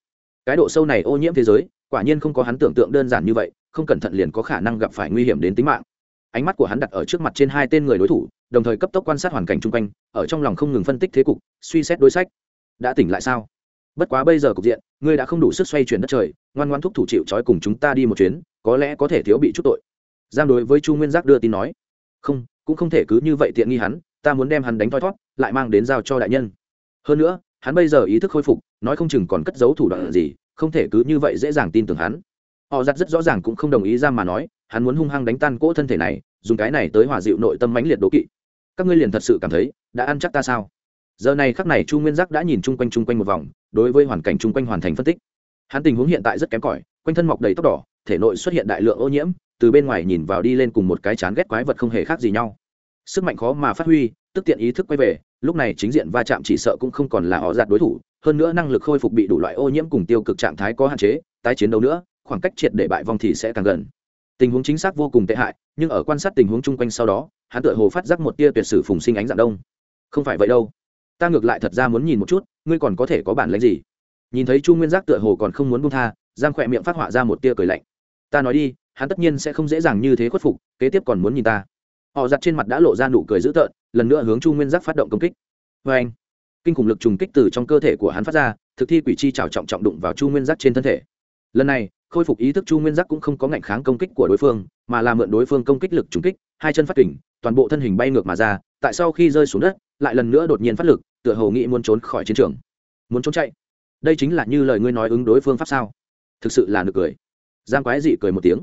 A: Cái độ sâu này ô nhiễm thế giới, quả nhiên không có hắn tưởng tượng đơn giản như vậy, không cẩn thận liền có khả năng gặp phải nguy hiểm đến tính mạng. Ánh mắt của hắn đặt ở trước mặt trên hai tên người đối thủ, đồng thời cấp tốc quan sát hoàn cảnh chung quanh, ở trong lòng không ngừng phân tích thế cục, suy xét đối sách. Đã tỉnh lại sao? Bất quá bây giờ cục diện, ngươi đã không đủ sức xoay chuyển đất trời, ngoan ngoan thúc thủ chịu trói cùng chúng ta đi một chuyến, có lẽ có thể thiếu bị chút tội. Giam đối với chu nguyên giác đưa tin nói. Không, cũng không thể cứ như vậy tiện nghi hắn ta muốn đem hắn đánh thoi thót, lại mang đến giao cho đại nhân. Hơn nữa, hắn bây giờ ý thức khôi phục, nói không chừng còn cất giấu thủ đoạn gì, không thể cứ như vậy dễ dàng tin tưởng hắn. Họ giặt rất rõ ràng cũng không đồng ý ra mà nói, hắn muốn hung hăng đánh tan cỗ thân thể này, dùng cái này tới hòa dịu nội tâm mãnh liệt đố kỵ. Các ngươi liền thật sự cảm thấy, đã ăn chắc ta sao? Giờ này khắc này chu nguyên giác đã nhìn chung quanh chung quanh một vòng, đối với hoàn cảnh chung quanh hoàn thành phân tích. Hắn tình huống hiện tại rất kém cỏi, quanh thân mọc đầy tóc đỏ, thể nội xuất hiện đại lượng ô nhiễm, từ bên ngoài nhìn vào đi lên cùng một cái chán ghét quái vật không hề khác gì nhau sức mạnh khó mà phát huy, tức tiện ý thức quay về, lúc này chính diện va chạm chỉ sợ cũng không còn là họ giạt đối thủ, hơn nữa năng lực khôi phục bị đủ loại ô nhiễm cùng tiêu cực trạng thái có hạn chế, tái chiến đấu nữa, khoảng cách triệt để bại vong thì sẽ càng gần. Tình huống chính xác vô cùng tệ hại, nhưng ở quan sát tình huống chung quanh sau đó, hắn tựa hồ phát giác một tia tuyệt sử phùng sinh ánh dạng đông. Không phải vậy đâu. Ta ngược lại thật ra muốn nhìn một chút, ngươi còn có thể có bản lãnh gì? Nhìn thấy chu nguyên giác tựa hồ còn không muốn buông tha, giang khỏe miệng phát họa ra một tia cười lạnh. Ta nói đi, hắn tất nhiên sẽ không dễ dàng như thế khuất phục, kế tiếp còn muốn nhìn ta họ giặt trên mặt đã lộ ra nụ cười dữ tợn, lần nữa hướng chu nguyên giác phát động công kích. Vê anh, kinh khủng lực trùng kích từ trong cơ thể của hắn phát ra, thực thi quỷ chi trào trọng trọng đụng vào chu nguyên giác trên thân thể. Lần này, khôi phục ý thức chu nguyên giác cũng không có ngạnh kháng công kích của đối phương, mà là mượn đối phương công kích lực trùng kích, hai chân phát kỉnh toàn bộ thân hình bay ngược mà ra, tại sau khi rơi xuống đất, lại lần nữa đột nhiên phát lực, tựa hồ nghĩ muốn trốn khỏi chiến trường. Muốn trốn chạy? Đây chính là như lời ngươi nói ứng đối phương pháp sao? Thực sự là nực cười. Giang quái dị cười một tiếng.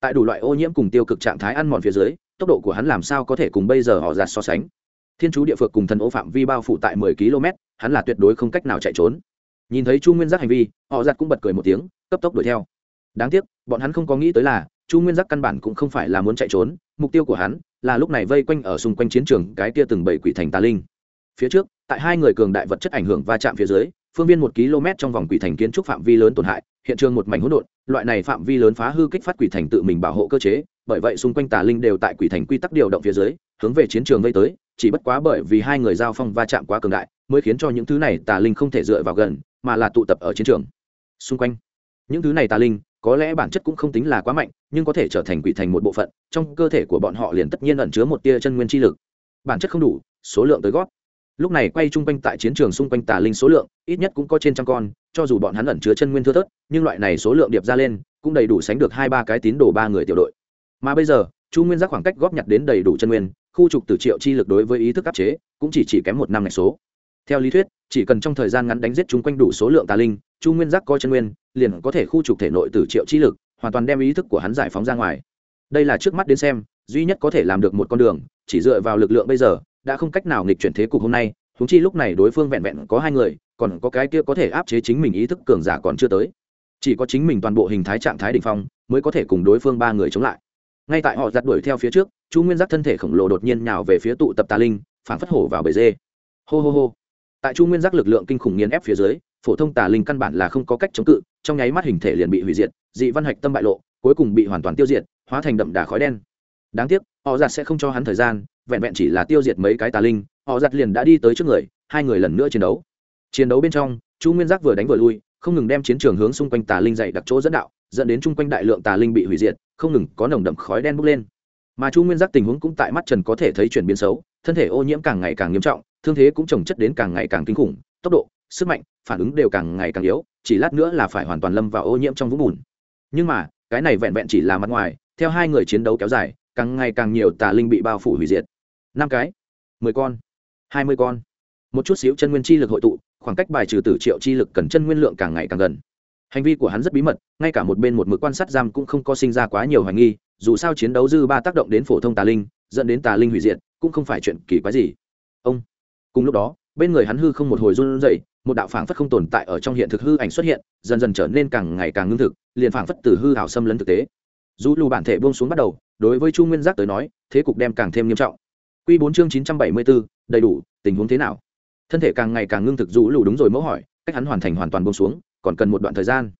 A: Tại đủ loại ô nhiễm cùng tiêu cực trạng thái ăn mòn phía dưới tốc độ của hắn làm sao có thể cùng bây giờ họ giạt so sánh? Thiên chú địa phược cùng thần ô phạm vi bao phủ tại mười km, hắn là tuyệt đối không cách nào chạy trốn. Nhìn thấy chu nguyên giác hành vi, họ giặt cũng bật cười một tiếng, cấp tốc đuổi theo. Đáng tiếc, bọn hắn không có nghĩ tới là, chu nguyên giác căn bản cũng không phải là muốn chạy trốn, mục tiêu của hắn là lúc này vây quanh ở xung quanh chiến trường cái tia từng bảy quỷ thành tà linh. Phía trước, tại hai người cường đại vật chất ảnh hưởng va chạm phía dưới, phương viên một km trong vòng quỷ thành kiến trúc phạm vi lớn tổn hại, hiện trường một mảnh hỗn độn, loại này phạm vi lớn phá hư kích phát quỷ thành tự mình bảo hộ cơ chế bởi vậy xung quanh tà linh đều tại quỷ thành quy tắc điều động phía dưới, hướng về chiến trường vây tới, chỉ bất quá bởi vì hai người giao phong va chạm quá cường đại, mới khiến cho những thứ này tà linh không thể dựa vào gần, mà là tụ tập ở chiến trường. Xung quanh, những thứ này tà linh, có lẽ bản chất cũng không tính là quá mạnh, nhưng có thể trở thành quỷ thành một bộ phận, trong cơ thể của bọn họ liền tất nhiên ẩn chứa một tia chân nguyên chi lực. Bản chất không đủ, số lượng tới gót. Lúc này quay chung quanh tại chiến trường xung quanh tà linh số lượng, ít nhất cũng có trên trăm con, cho dù bọn hắn ẩn chứa chân nguyên thưa thớt, nhưng loại này số lượng điệp ra lên, cũng đầy đủ sánh được hai ba cái tín đồ ba người tiểu đội mà bây giờ, chu nguyên giác khoảng cách góp nhặt đến đầy đủ chân nguyên, khu trục từ triệu chi lực đối với ý thức áp chế, cũng chỉ chỉ kém một năm ngày số. Theo lý thuyết, chỉ cần trong thời gian ngắn đánh giết chúng quanh đủ số lượng tà linh, chu nguyên giác coi chân nguyên, liền có thể khu trục thể nội từ triệu chi lực, hoàn toàn đem ý thức của hắn giải phóng ra ngoài. Đây là trước mắt đến xem, duy nhất có thể làm được một con đường, chỉ dựa vào lực lượng bây giờ, đã không cách nào nghịch chuyển thế cục hôm nay húng chi lúc này đối phương vẹn vẹn có hai người, còn có cái kia có thể áp chế chính mình ý thức cường giả còn chưa tới. Chỉ có chính mình toàn bộ hình thái trạng thái đ ỉ n h phong, mới có thể cùng đối phương ba người chống lại ngay tại họ giặt đuổi theo phía trước, chu nguyên giác thân thể khổng lồ đột nhiên nhào về phía tụ tập tà linh phản phất hổ vào bể dê. Hô hô hô. Tại chu nguyên giác lực lượng kinh khủng nghiền ép phía dưới, phổ thông tà linh căn bản là không có cách chống cự, trong nháy mắt hình thể liền bị hủy diệt, dị văn hạch tâm bại lộ, cuối cùng bị hoàn toàn tiêu diệt, hóa thành đậm đà khói đen. Đáng tiếc, họ giặt sẽ không cho hắn thời gian, vẹn vẹn chỉ là tiêu diệt mấy cái tà linh, họ giặt liền đã đi tới trước người, hai người lần nữa chiến đấu. Chiến đấu bên trong, chu nguyên giác vừa đánh vừa lui, không ngừng đem chiến trường hướng xung quanh tà linh dày đặc chỗ dẫn đạo, dẫn đến chung quanh đại lượng tà linh bị hủy diệt không ngừng có nồng đậm khói đen bốc lên. Mà chu nguyên giác tình huống cũng tại mắt trần có thể thấy chuyển biến xấu, thân thể ô nhiễm càng ngày càng nghiêm trọng, thương thế cũng trồng chất đến càng ngày càng kinh khủng, tốc độ, sức mạnh, phản ứng đều càng ngày càng yếu, chỉ lát nữa là phải hoàn toàn lâm vào ô nhiễm trong vũng bùn. Nhưng mà, cái này vẹn vẹn chỉ là mặt ngoài, theo hai người chiến đấu kéo dài, càng ngày càng nhiều tà linh bị bao phủ hủy diệt. Năm cái, mười con, hai mươi con. Một chút xíu chân nguyên chi lực hội tụ, khoảng cách bài trừ tử triệu chi lực cần chân nguyên lượng càng ngày càng gần hành vi của hắn rất bí mật, ngay cả một bên một mực quan sát giam cũng không có sinh ra quá nhiều hoài nghi, dù sao chiến đấu dư ba tác động đến phổ thông tà linh, dẫn đến tà linh hủy diệt, cũng không phải chuyện kỳ quái gì. Ông. Cùng lúc đó, bên người hắn hư không một hồi run rẩy, một đạo phảng phất không tồn tại ở trong hiện thực hư ảnh xuất hiện, dần dần trở nên càng ngày càng ngưng thực, liền phảng phất từ hư hảo xâm lấn thực tế. Dù lù bản thể buông xuống bắt đầu, đối với chu nguyên giác tới nói, thế cục đem càng thêm nghiêm trọng. Q bốn chương chín trăm bảy mươi bốn, đầy đủ, tình huống thế nào? Thân thể càng ngày càng ngưng thực dù lù đúng rồi mẫu hỏi, cách hắn hoàn thành hoàn toàn buông xuống còn cần một đoạn thời gian.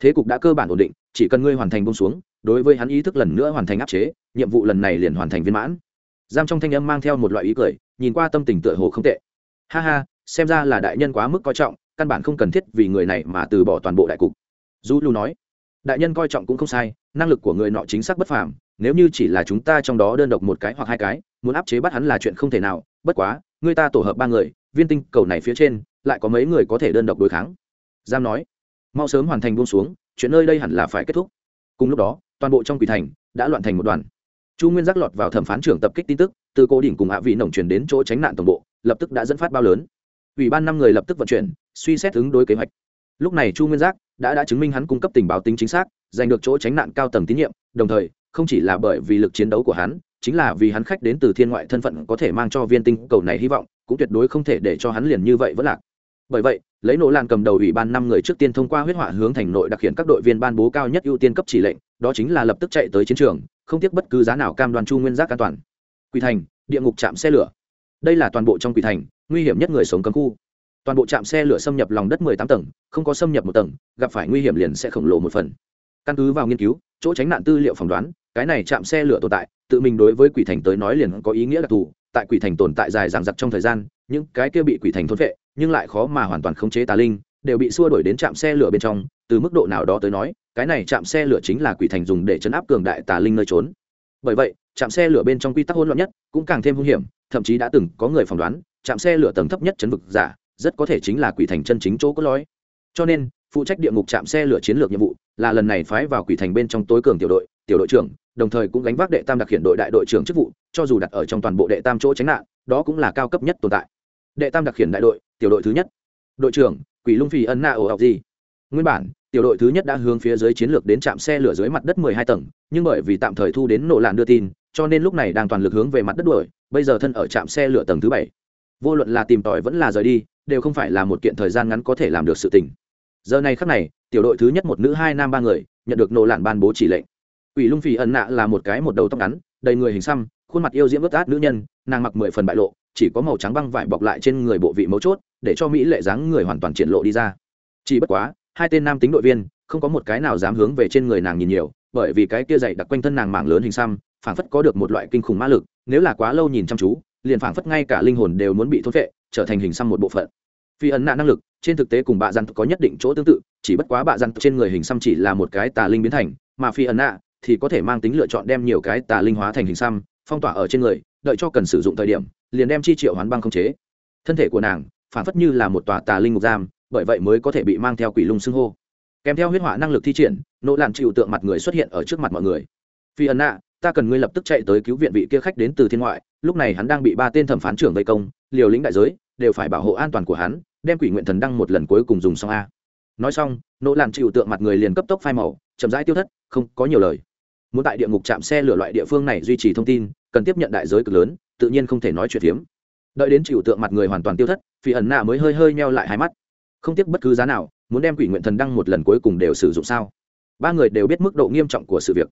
A: Thế cục đã cơ bản ổn định, chỉ cần ngươi hoàn thành buông xuống, đối với hắn ý thức lần nữa hoàn thành áp chế, nhiệm vụ lần này liền hoàn thành viên mãn. Giam trong thanh âm mang theo một loại ý cười, nhìn qua tâm tình tựa hồ không tệ. Ha ha, xem ra là đại nhân quá mức coi trọng, căn bản không cần thiết vì người này mà từ bỏ toàn bộ đại cục. Du lu nói, đại nhân coi trọng cũng không sai, năng lực của người nọ chính xác bất phàm, nếu như chỉ là chúng ta trong đó đơn độc một cái hoặc hai cái, muốn áp chế bắt hắn là chuyện không thể nào, bất quá, người ta tổ hợp ba người, viên tinh cầu này phía trên, lại có mấy người có thể đơn độc đối kháng giam nói, mau sớm hoàn thành buông xuống, chuyện nơi đây hẳn là phải kết thúc. Cùng lúc đó, toàn bộ trong quỷ thành đã loạn thành một đoàn. Chu nguyên giác lọt vào thẩm phán trưởng tập kích tin tức, từ Cố đỉnh cùng hạ vị nồng chuyển đến chỗ tránh nạn tổng bộ, lập tức đã dẫn phát bao lớn. Ủy ban năm người lập tức vận chuyển, suy xét ứng đối kế hoạch. Lúc này chu nguyên giác đã đã chứng minh hắn cung cấp tình báo tính chính xác, giành được chỗ tránh nạn cao tầng tín nhiệm, đồng thời, không chỉ là bởi vì lực chiến đấu của hắn, chính là vì hắn khách đến từ thiên ngoại thân phận có thể mang cho viên tinh cầu này hy vọng, cũng tuyệt đối không thể để cho hắn liền như vậy vẫn lạc bởi vậy, lấy nỗ lan cầm đầu ủy ban năm người trước tiên thông qua huyết họa hướng thành nội đặc hiện các đội viên ban bố cao nhất ưu tiên cấp chỉ lệnh, đó chính là lập tức chạy tới chiến trường, không tiếc bất cứ giá nào cam đoan chu nguyên giác an toàn. Quỳ thành, địa ngục chạm xe lửa. Đây là toàn bộ trong quỳ thành, nguy hiểm nhất người sống cấm khu. Toàn bộ trạm xe lửa xâm nhập lòng đất mười tám tầng, không có xâm nhập một tầng, gặp phải nguy hiểm liền sẽ khổng lồ một phần. Căn cứ vào nghiên cứu, chỗ tránh nạn tư liệu phỏng đoán, cái này chạm xe lửa tồn tại, tự mình đối với quỷ thành tới nói liền có ý nghĩa đặc thù tại quỷ thành tồn tại dài dằng dặc trong thời gian, những cái kia bị quỷ thành thôn vệ nhưng lại khó mà hoàn toàn khống chế tà linh, đều bị xua đuổi đến trạm xe lửa bên trong, từ mức độ nào đó tới nói, cái này trạm xe lửa chính là quỷ thành dùng để chấn áp cường đại tà linh nơi trốn. Bởi vậy, trạm xe lửa bên trong quy tắc hỗn loạn nhất cũng càng thêm hung hiểm, thậm chí đã từng có người phỏng đoán, trạm xe lửa tầng thấp nhất chấn vực giả, rất có thể chính là quỷ thành chân chính chỗ có lối cho nên, phụ trách địa ngục chạm xe lửa chiến lược nhiệm vụ là lần này phái vào quỷ thành bên trong tối cường tiểu đội tiểu đội trưởng đồng thời cũng gánh vác đệ tam đặc hiện đội đại đội trưởng chức vụ, cho dù đặt ở trong toàn bộ đệ tam chỗ tránh nạn, đó cũng là cao cấp nhất tồn tại. Đệ tam đặc hiện đại đội, tiểu đội thứ nhất. Đội trưởng, quỷ lung phì ân na ổ học gì nguyên bản, tiểu đội thứ nhất đã hướng phía dưới chiến lược đến trạm xe lửa dưới mặt đất mười hai tầng, nhưng bởi vì tạm thời thu đến nổ làn đưa tin, cho nên lúc này đang toàn lực hướng về mặt đất đuổi, bây giờ thân ở trạm xe lửa tầng thứ bảy. Vô luận là tìm tòi vẫn là rời đi, đều không phải là một kiện thời gian ngắn có thể làm được sự tình. Giờ này khắc này, tiểu đội thứ nhất một nữ hai nam ba người, nhận được nổ làn ban bố chỉ lệnh. Quỷ Lung Phỉ ẩn nạ là một cái một đầu tóc ngắn, đầy người hình xăm, khuôn mặt yêu diễm ướt át nữ nhân, nàng mặc mười phần bại lộ, chỉ có màu trắng băng vải bọc lại trên người bộ vị mấu chốt, để cho mỹ lệ dáng người hoàn toàn triển lộ đi ra. Chỉ bất quá, hai tên nam tính đội viên, không có một cái nào dám hướng về trên người nàng nhìn nhiều, bởi vì cái kia dày đặc quanh thân nàng mảng lớn hình xăm, phảng phất có được một loại kinh khủng ma lực, nếu là quá lâu nhìn chăm chú, liền phảng phất ngay cả linh hồn đều muốn bị thôn phệ, trở thành hình xăm một bộ phận. Phi ẩn nạ năng lực, trên thực tế cùng bạ răn có nhất định chỗ tương tự, chỉ bất quá bạ răn trên người hình xăm chỉ là một cái tà linh biến thành, mà phi ẩn nạ thì có thể mang tính lựa chọn đem nhiều cái tà linh hóa thành hình xăm, phong tỏa ở trên người, đợi cho cần sử dụng thời điểm, liền đem chi triệu hoán băng không chế. Thân thể của nàng, phản phất như là một tòa tà linh ngục giam, bởi vậy mới có thể bị mang theo quỷ lung xưng hô. Kèm theo huyết họa năng lực thi triển, nỗ làm chịu tượng mặt người xuất hiện ở trước mặt mọi người. Phi ẩn nạ, ta cần ngươi lập tức chạy tới cứu viện vị kia khách đến từ thiên ngoại, lúc này hắn đang bị ba tên thẩm phán trưởng vây công, liều lĩnh đại giới, đều phải bảo hộ an toàn của hắn, đem quỷ nguyện thần đăng một lần cuối cùng dùng xong a. Nói xong, nỗ làm chịu tượng mặt người liền cấp tốc phai màu, chậm rãi tiêu thất, không có nhiều lời muốn tại địa ngục chạm xe lửa loại địa phương này duy trì thông tin, cần tiếp nhận đại giới cực lớn, tự nhiên không thể nói chuyện phiếm. Đợi đến chịu tượng mặt người hoàn toàn tiêu thất, phi ẩn nạ mới hơi hơi meo lại hai mắt. Không tiếc bất cứ giá nào, muốn đem quỷ nguyện thần đăng một lần cuối cùng đều sử dụng sao? Ba người đều biết mức độ nghiêm trọng của sự việc.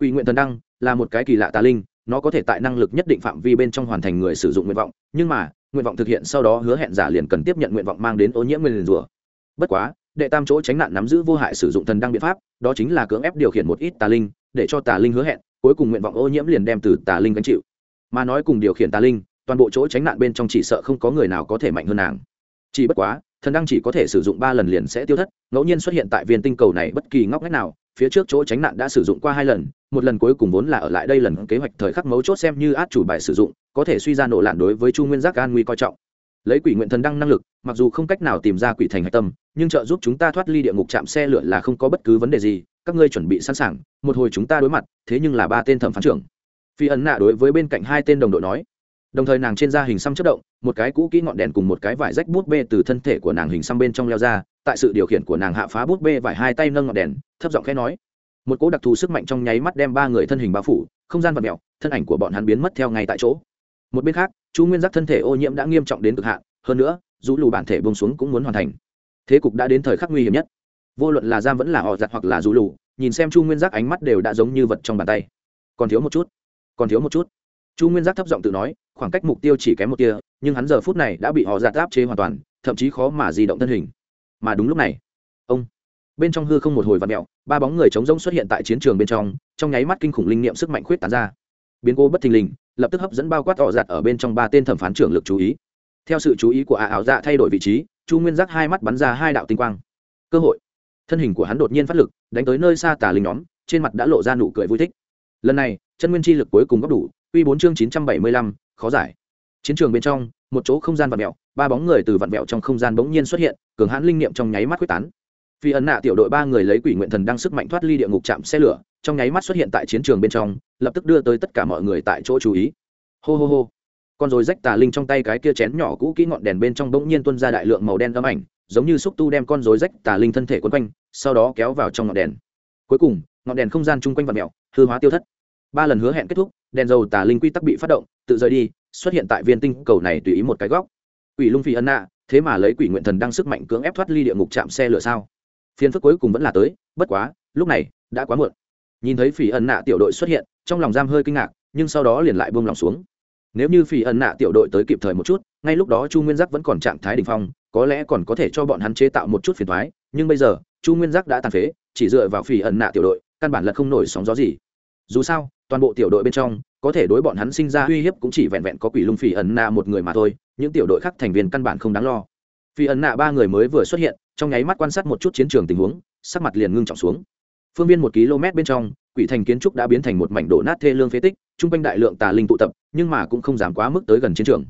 A: Quỷ nguyện thần đăng là một cái kỳ lạ tà linh, nó có thể tại năng lực nhất định phạm vi bên trong hoàn thành người sử dụng nguyện vọng, nhưng mà, nguyện vọng thực hiện sau đó hứa hẹn giả liền cần tiếp nhận nguyện vọng mang đến ô nhiễm nguyên rủa. Bất quá, đệ tam chỗ tránh nạn nắm giữ vô hại sử dụng thần đăng biện pháp, đó chính là cưỡng ép điều khiển một ít tà linh để cho tà linh hứa hẹn, cuối cùng nguyện vọng ô nhiễm liền đem từ tà linh gánh chịu. Mà nói cùng điều khiển tà linh, toàn bộ chỗ tránh nạn bên trong chỉ sợ không có người nào có thể mạnh hơn nàng. Chỉ bất quá, thần đăng chỉ có thể sử dụng ba lần liền sẽ tiêu thất, ngẫu nhiên xuất hiện tại viên tinh cầu này bất kỳ ngóc ngách nào, phía trước chỗ tránh nạn đã sử dụng qua hai lần, một lần cuối cùng vốn là ở lại đây lần kế hoạch thời khắc mấu chốt xem như át chủ bài sử dụng, có thể suy ra nổ lạn đối với chu nguyên giác an nguy coi trọng. Lấy quỷ nguyện thần đăng năng lực, mặc dù không cách nào tìm ra quỷ thành hạch tâm, nhưng trợ giúp chúng ta thoát ly địa ngục chạm xe lửa là không có bất cứ vấn đề gì các ngươi chuẩn bị sẵn sàng, một hồi chúng ta đối mặt, thế nhưng là ba tên thẩm phán trưởng. Phi ẩn nạ đối với bên cạnh hai tên đồng đội nói. Đồng thời nàng trên da hình xăm chất động, một cái cũ kỹ ngọn đèn cùng một cái vải rách bút bê từ thân thể của nàng hình xăm bên trong leo ra, tại sự điều khiển của nàng hạ phá bút bê vải hai tay nâng ngọn đèn, thấp giọng khẽ nói. Một cỗ đặc thù sức mạnh trong nháy mắt đem ba người thân hình bao phủ, không gian vật mẹo, thân ảnh của bọn hắn biến mất theo ngay tại chỗ. Một bên khác, chu nguyên giác thân thể ô nhiễm đã nghiêm trọng đến cực hạn, hơn nữa, dù lù bản thể bông xuống cũng muốn hoàn thành. Thế cục đã đến thời khắc nguy hiểm nhất vô luận là giam vẫn là họ giặt hoặc là dù lù, nhìn xem chu nguyên giác ánh mắt đều đã giống như vật trong bàn tay. Còn thiếu một chút, còn thiếu một chút. Chu nguyên giác thấp giọng tự nói, khoảng cách mục tiêu chỉ kém một tia, nhưng hắn giờ phút này đã bị họ giặt áp chế hoàn toàn, thậm chí khó mà di động thân hình. Mà đúng lúc này, ông, bên trong hư không một hồi vạt mẹo, ba bóng người chống rông xuất hiện tại chiến trường bên trong trong nháy mắt kinh khủng linh niệm sức mạnh khuyết tán ra. Biến cố bất thình lình, lập tức hấp dẫn bao quát họ giặt ở bên trong ba tên thẩm phán trưởng lực chú ý. Theo sự chú ý của ả ảo dạ thay đổi vị trí, chu nguyên giác hai mắt bắn ra hai đạo tinh quang. Cơ hội thân hình của hắn đột nhiên phát lực, đánh tới nơi xa tà linh nhóm, trên mặt đã lộ ra nụ cười vui thích. Lần này, chân nguyên chi lực cuối cùng góp đủ uy bốn chương chín trăm bảy mươi lăm, khó giải. Chiến trường bên trong, một chỗ không gian vặn vẹo, ba bóng người từ vặn vẹo trong không gian bỗng nhiên xuất hiện, cường hãn linh niệm trong nháy mắt quyết tán. Phi ấn nạ tiểu đội ba người lấy quỷ nguyện thần đang sức mạnh thoát ly địa ngục chạm xe lửa, trong nháy mắt xuất hiện tại chiến trường bên trong, lập tức đưa tới tất cả mọi người tại chỗ chú ý. Hô hô hô. Con rồi rách tà linh trong tay cái kia chén nhỏ cũ kỹ ngọn đèn bên trong bỗng nhiên tuôn ra đại lượng màu đen âm ảnh giống như xúc tu đem con rối rách tà linh thân thể quấn quanh, sau đó kéo vào trong ngọn đèn. Cuối cùng, ngọn đèn không gian chung quanh vật mèo, hư hóa tiêu thất. Ba lần hứa hẹn kết thúc, đèn dầu tà linh quy tắc bị phát động, tự rời đi, xuất hiện tại viên tinh cầu này tùy ý một cái góc. Quỷ lung phi ân nạ, thế mà lấy quỷ nguyện thần đăng sức mạnh cưỡng ép thoát ly địa ngục chạm xe lửa sao? Phiên phức cuối cùng vẫn là tới, bất quá, lúc này, đã quá muộn. Nhìn thấy phỉ ân nạ tiểu đội xuất hiện, trong lòng giam hơi kinh ngạc, nhưng sau đó liền lại buông lòng xuống. Nếu như phỉ ân nạ tiểu đội tới kịp thời một chút, ngay lúc đó chu nguyên giác vẫn còn trạng thái đ ỉ n h phong có lẽ còn có thể cho bọn hắn chế tạo một chút phiền thoái, nhưng bây giờ, chu nguyên giác đã tàn phế, chỉ dựa vào phỉ ẩn nạ tiểu đội, căn bản là không nổi sóng gió gì. Dù sao, toàn bộ tiểu đội bên trong, có thể đối bọn hắn sinh ra uy hiếp cũng chỉ vẹn vẹn có quỷ lung phỉ ẩn nạ một người mà thôi, những tiểu đội khác thành viên căn bản không đáng lo. Phỉ ẩn nạ ba người mới vừa xuất hiện, trong nháy mắt quan sát một chút chiến trường tình huống, sắc mặt liền ngưng trọng xuống. Phương viên một km bên trong, quỷ thành kiến trúc đã biến thành một mảnh đổ nát thê lương phế tích, chung quanh đại lượng tà linh tụ tập, nhưng mà cũng không dám quá mức tới gần chiến trường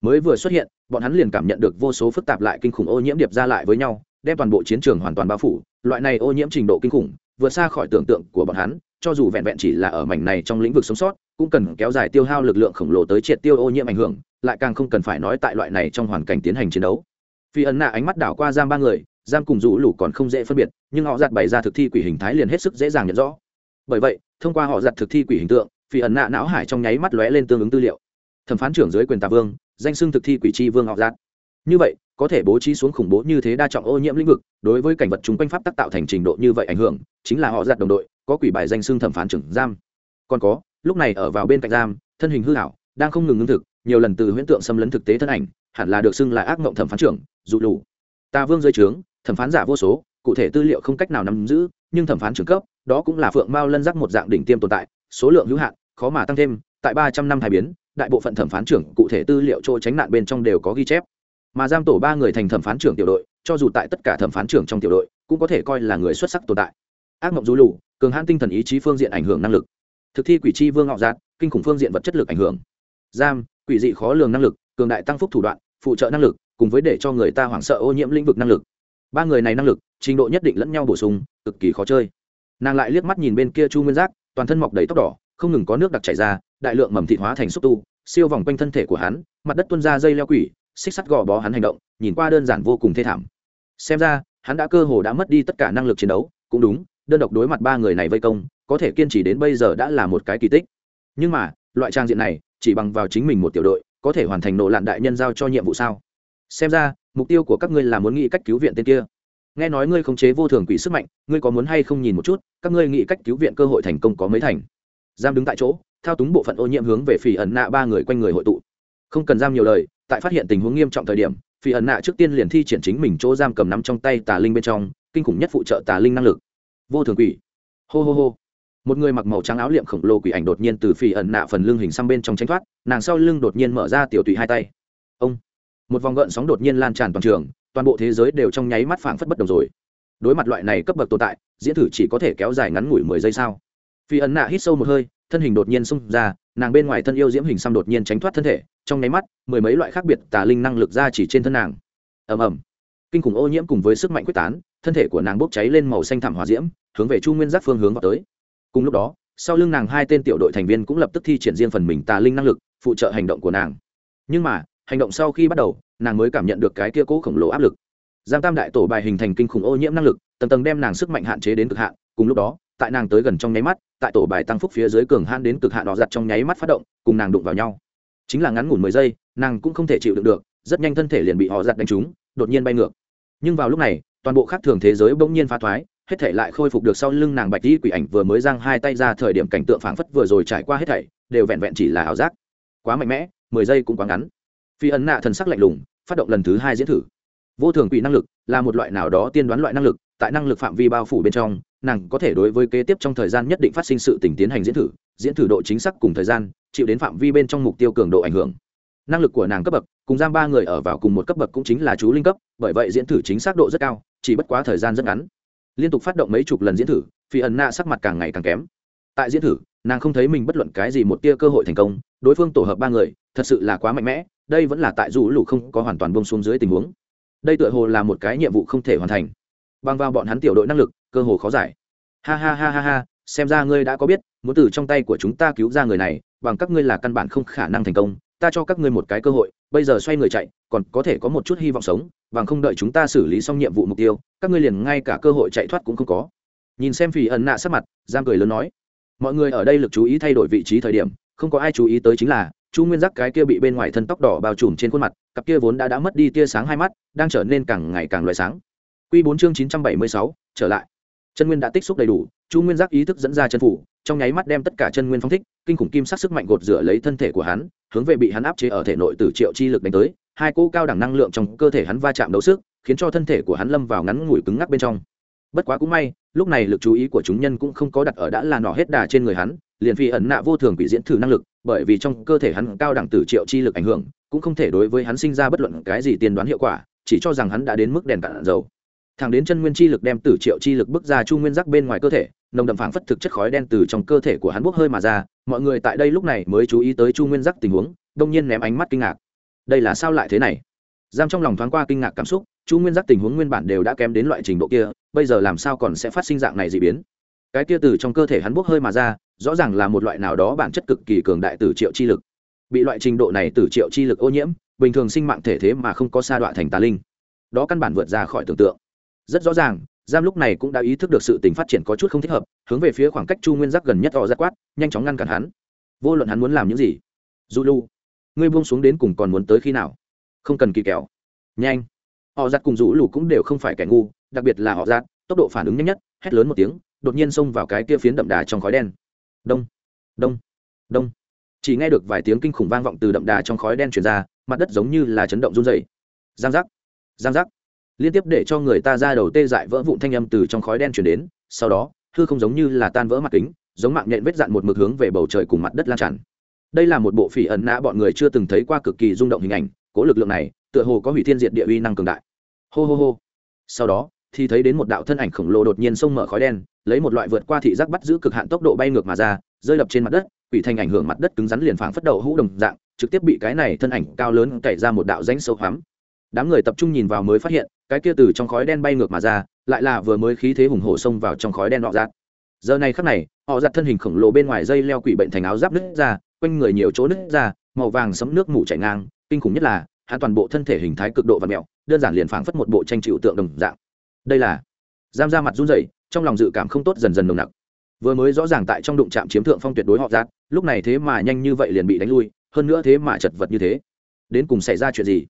A: mới vừa xuất hiện, bọn hắn liền cảm nhận được vô số phức tạp lại kinh khủng ô nhiễm điệp ra lại với nhau, đem toàn bộ chiến trường hoàn toàn bao phủ. Loại này ô nhiễm trình độ kinh khủng, vượt xa khỏi tưởng tượng của bọn hắn, cho dù vẹn vẹn chỉ là ở mảnh này trong lĩnh vực sống sót, cũng cần kéo dài tiêu hao lực lượng khổng lồ tới triệt tiêu ô nhiễm ảnh hưởng, lại càng không cần phải nói tại loại này trong hoàn cảnh tiến hành chiến đấu. Phi ấn nạ ánh mắt đảo qua giam ba người, giam cùng rủ lũ còn không dễ phân biệt, nhưng họ giặt bày ra thực thi quỷ hình thái liền hết sức dễ dàng nhận rõ. Bởi vậy, thông qua họ giặt thực thi quỷ hình tượng, phi ẩn nạ não hải trong nháy mắt lóe lên tương ứng tư liệu thẩm phán trưởng dưới quyền tà vương, danh xưng thực thi quỷ tri vương họ giác như vậy, có thể bố trí xuống khủng bố như thế đa trọng ô nhiễm lĩnh vực, đối với cảnh vật chúng quanh pháp tác tạo thành trình độ như vậy ảnh hưởng, chính là họ giặt đồng đội, có quỷ bài danh xưng thẩm phán trưởng giam. Còn có, lúc này ở vào bên cạnh giam, thân hình hư hảo đang không ngừng ngưng thực, nhiều lần từ huyễn tượng xâm lấn thực tế thân ảnh, hẳn là được xưng là ác mộng thẩm phán trưởng dụ lù. Ta vương dưới trướng, thẩm phán giả vô số, cụ thể tư liệu không cách nào nắm giữ, nhưng thẩm phán trưởng cấp, đó cũng là phượng mao lân giác một dạng đỉnh tiêm tồn tại, số lượng hữu hạn, khó mà tăng thêm, tại ba trăm năm hai biến đại bộ phận thẩm phán trưởng cụ thể tư liệu chỗ tránh nạn bên trong đều có ghi chép. Mà giam tổ ba người thành thẩm phán trưởng tiểu đội, cho dù tại tất cả thẩm phán trưởng trong tiểu đội, cũng có thể coi là người xuất sắc tồn tại. Ác mộng du lù, cường hãn tinh thần ý chí phương diện ảnh hưởng năng lực. Thực thi quỷ chi vương ngạo giác kinh khủng phương diện vật chất lực ảnh hưởng. Giam, quỷ dị khó lường năng lực, cường đại tăng phúc thủ đoạn, phụ trợ năng lực, cùng với để cho người ta hoảng sợ ô nhiễm lĩnh vực năng lực. Ba người này năng lực, trình độ nhất định lẫn nhau bổ sung, cực kỳ khó chơi. Nàng lại liếc mắt nhìn bên kia chu nguyên giác, toàn thân mọc đầy tóc đỏ không ngừng có nước đặc chảy ra, đại lượng mầm thịt hóa thành xúc tu, siêu vòng quanh thân thể của hắn, mặt đất tuân ra dây leo quỷ, xích sắt gò bó hắn hành động, nhìn qua đơn giản vô cùng thê thảm. Xem ra, hắn đã cơ hồ đã mất đi tất cả năng lực chiến đấu, cũng đúng, đơn độc đối mặt ba người này vây công, có thể kiên trì đến bây giờ đã là một cái kỳ tích. Nhưng mà, loại trang diện này, chỉ bằng vào chính mình một tiểu đội, có thể hoàn thành nổ lạn đại nhân giao cho nhiệm vụ sao? Xem ra, mục tiêu của các ngươi là muốn nghĩ cách cứu viện tên kia. Nghe nói ngươi khống chế vô thường quỷ sức mạnh, ngươi có muốn hay không nhìn một chút, các ngươi nghĩ cách cứu viện cơ hội thành công có mấy thành? Giam đứng tại chỗ, thao túng bộ phận ô nhiễm hướng về phỉ ẩn nạ ba người quanh người hội tụ. Không cần giam nhiều lời, tại phát hiện tình huống nghiêm trọng thời điểm, phỉ ẩn nạ trước tiên liền thi triển chính mình chỗ giam cầm nắm trong tay tà linh bên trong, kinh khủng nhất phụ trợ tà linh năng lực. Vô thường quỷ. Hô hô hô. Một người mặc màu trắng áo liệm khổng lồ quỷ ảnh đột nhiên từ phỉ ẩn nạ phần lưng hình xăm bên trong tránh thoát, nàng sau lưng đột nhiên mở ra tiểu tụy hai tay. Ông. Một vòng gợn sóng đột nhiên lan tràn toàn trường, toàn bộ thế giới đều trong nháy mắt phảng phất bất đồng rồi. Đối mặt loại này cấp bậc tồn tại, diễn thử chỉ có thể kéo dài ngắn ngủi mười giây sao? Phi ấn nạ hít sâu một hơi, thân hình đột nhiên xung ra, nàng bên ngoài thân yêu diễm hình xăm đột nhiên tránh thoát thân thể, trong nháy mắt, mười mấy loại khác biệt tà linh năng lực ra chỉ trên thân nàng. Ầm ầm. Kinh khủng ô nhiễm cùng với sức mạnh quyết tán, thân thể của nàng bốc cháy lên màu xanh thảm hòa diễm, hướng về chu nguyên giác phương hướng vào tới. Cùng lúc đó, sau lưng nàng hai tên tiểu đội thành viên cũng lập tức thi triển riêng phần mình tà linh năng lực, phụ trợ hành động của nàng. Nhưng mà, hành động sau khi bắt đầu, nàng mới cảm nhận được cái kia cố khổng lồ áp lực. Giang tam đại tổ bài hình thành kinh khủng ô nhiễm năng lực, tầng tầng đem nàng sức mạnh hạn chế đến cực hạn, cùng lúc đó tại nàng tới gần trong nháy mắt, tại tổ bài tăng phúc phía dưới cường han đến cực hạn đỏ giặt trong nháy mắt phát động, cùng nàng đụng vào nhau. Chính là ngắn ngủn mười giây, nàng cũng không thể chịu đựng được, rất nhanh thân thể liền bị họ giặt đánh trúng, đột nhiên bay ngược. Nhưng vào lúc này, toàn bộ khác thường thế giới bỗng nhiên phá thoái, hết thể lại khôi phục được sau lưng nàng bạch đi quỷ ảnh vừa mới giang hai tay ra thời điểm cảnh tượng phảng phất vừa rồi trải qua hết thảy, đều vẹn vẹn chỉ là ảo giác. Quá mạnh mẽ, mười giây cũng quá ngắn. Phi ấn nạ thần sắc lạnh lùng, phát động lần thứ hai diễn thử. Vô thường quỷ năng lực là một loại nào đó tiên đoán loại năng lực, tại năng lực phạm vi bao phủ bên trong nàng có thể đối với kế tiếp trong thời gian nhất định phát sinh sự tình tiến hành diễn thử diễn thử độ chính xác cùng thời gian, chịu đến phạm vi bên trong mục tiêu cường độ ảnh hưởng. Năng lực của nàng cấp bậc, cùng giam ba người ở vào cùng một cấp bậc cũng chính là chú linh cấp, bởi vậy diễn thử chính xác độ rất cao, chỉ bất quá thời gian rất ngắn. Liên tục phát động mấy chục lần diễn thử, phi ẩn nạ sắc mặt càng ngày càng kém. Tại diễn thử, nàng không thấy mình bất luận cái gì một tia cơ hội thành công, đối phương tổ hợp ba người, thật sự là quá mạnh mẽ, đây vẫn là tại dù lũ không có hoàn toàn bông xuống dưới tình huống. Đây tựa hồ là một cái nhiệm vụ không thể hoàn thành bằng vào bọn hắn tiểu đội năng lực, cơ hồ khó giải. Ha ha ha ha ha, xem ra ngươi đã có biết, muốn từ trong tay của chúng ta cứu ra người này, bằng các ngươi là căn bản không khả năng thành công, ta cho các ngươi một cái cơ hội, bây giờ xoay người chạy, còn có thể có một chút hy vọng sống, bằng không đợi chúng ta xử lý xong nhiệm vụ mục tiêu, các ngươi liền ngay cả cơ hội chạy thoát cũng không có. Nhìn xem phì ẩn nạ sắc mặt giam cười lớn nói, mọi người ở đây lực chú ý thay đổi vị trí thời điểm, không có ai chú ý tới chính là, chu nguyên giác cái kia bị bên ngoài thân tóc đỏ bao trùm trên khuôn mặt, cặp kia vốn đã đã mất đi tia sáng hai mắt, đang trở nên càng ngày càng loại sáng. Quy bốn chương chín trăm bảy mươi sáu, trở lại. Chân nguyên đã tích xúc đầy đủ, chu nguyên giác ý thức dẫn ra chân phủ, trong nháy mắt đem tất cả chân nguyên phong thích, kinh khủng kim sắc sức mạnh gột rửa lấy thân thể của hắn, hướng về bị hắn áp chế ở thể nội tử triệu chi lực đánh tới, hai cỗ cao đẳng năng lượng trong cơ thể hắn va chạm đấu sức, khiến cho thân thể của hắn lâm vào ngắn ngủi cứng ngắc bên trong. Bất quá cũng may, lúc này lực chú ý của chúng nhân cũng không có đặt ở đã là nọ hết đà trên người hắn, liền phi ẩn nạ vô thường bị diễn thử năng lực, bởi vì trong cơ thể hắn cao đẳng tử triệu chi lực ảnh hưởng, cũng không thể đối với hắn sinh ra bất luận cái gì tiên đoán hiệu quả, chỉ cho rằng hắn đã đến mức đèn cạn dầu thẳng đến chân nguyên chi lực đem tử triệu chi lực bước ra chu nguyên giác bên ngoài cơ thể, nồng đậm phảng phất thực chất khói đen từ trong cơ thể của hắn bốc hơi mà ra, mọi người tại đây lúc này mới chú ý tới chu nguyên giác tình huống, đông nhiên ném ánh mắt kinh ngạc. Đây là sao lại thế này? Giam trong lòng thoáng qua kinh ngạc cảm xúc, chu nguyên giác tình huống nguyên bản đều đã kém đến loại trình độ kia, bây giờ làm sao còn sẽ phát sinh dạng này dị biến? Cái kia từ trong cơ thể hắn bốc hơi mà ra, rõ ràng là một loại nào đó bản chất cực kỳ cường đại tử triệu chi lực. Bị loại trình độ này tử triệu chi lực ô nhiễm, bình thường sinh mạng thể thế mà không có sa đọa thành tà linh. Đó căn bản vượt ra khỏi tưởng tượng rất rõ ràng, giam lúc này cũng đã ý thức được sự tình phát triển có chút không thích hợp, hướng về phía khoảng cách chu nguyên giác gần nhất họ ra quát, nhanh chóng ngăn cản hắn. Vô luận hắn muốn làm những gì? Du lu, ngươi buông xuống đến cùng còn muốn tới khi nào? Không cần kỳ kẹo. Nhanh. Họ giặt cùng rũ lù cũng đều không phải kẻ ngu, đặc biệt là họ giặt, tốc độ phản ứng nhanh nhất, hét lớn một tiếng, đột nhiên xông vào cái kia phiến đậm đà trong khói đen. Đông. Đông. Đông. Chỉ nghe được vài tiếng kinh khủng vang vọng từ đậm đà trong khói đen truyền ra, mặt đất giống như là chấn động run dày giang giác. Giang giác liên tiếp để cho người ta ra đầu tê dại vỡ vụn thanh âm từ trong khói đen chuyển đến, sau đó, hư không giống như là tan vỡ mặt kính, giống mạng nhện vết dạn một mực hướng về bầu trời cùng mặt đất lan tràn. Đây là một bộ phỉ ẩn nã bọn người chưa từng thấy qua cực kỳ rung động hình ảnh Cỗ lực lượng này, tựa hồ có hủy thiên diệt địa uy năng cường đại. Hô hô hô. Sau đó, thì thấy đến một đạo thân ảnh khổng lồ đột nhiên xông mở khói đen, lấy một loại vượt qua thị giác bắt giữ cực hạn tốc độ bay ngược mà ra, rơi đập trên mặt đất, quỷ thành ảnh hưởng mặt đất cứng rắn liền phảng phất đầu hũ đồng dạng, trực tiếp bị cái này thân ảnh cao lớn cày ra một đạo rãnh sâu hoắm. Đám người tập trung nhìn vào mới phát hiện cái kia từ trong khói đen bay ngược mà ra, lại là vừa mới khí thế hùng hổ xông vào trong khói đen họ giặt giờ này khắc này, họ giặt thân hình khổng lồ bên ngoài dây leo quỷ bệnh thành áo giáp nứt ra, quanh người nhiều chỗ nứt ra, màu vàng sấm nước mủ chảy ngang, kinh khủng nhất là, hắn toàn bộ thân thể hình thái cực độ và mẹo, đơn giản liền phảng phất một bộ tranh chịu tượng đồng dạng. Đây là, giam ra mặt run rẩy, trong lòng dự cảm không tốt dần dần nồng nặc. Vừa mới rõ ràng tại trong đụng chạm chiếm thượng phong tuyệt đối họ giặt, lúc này thế mà nhanh như vậy liền bị đánh lui, hơn nữa thế mà chật vật như thế. Đến cùng xảy ra chuyện gì?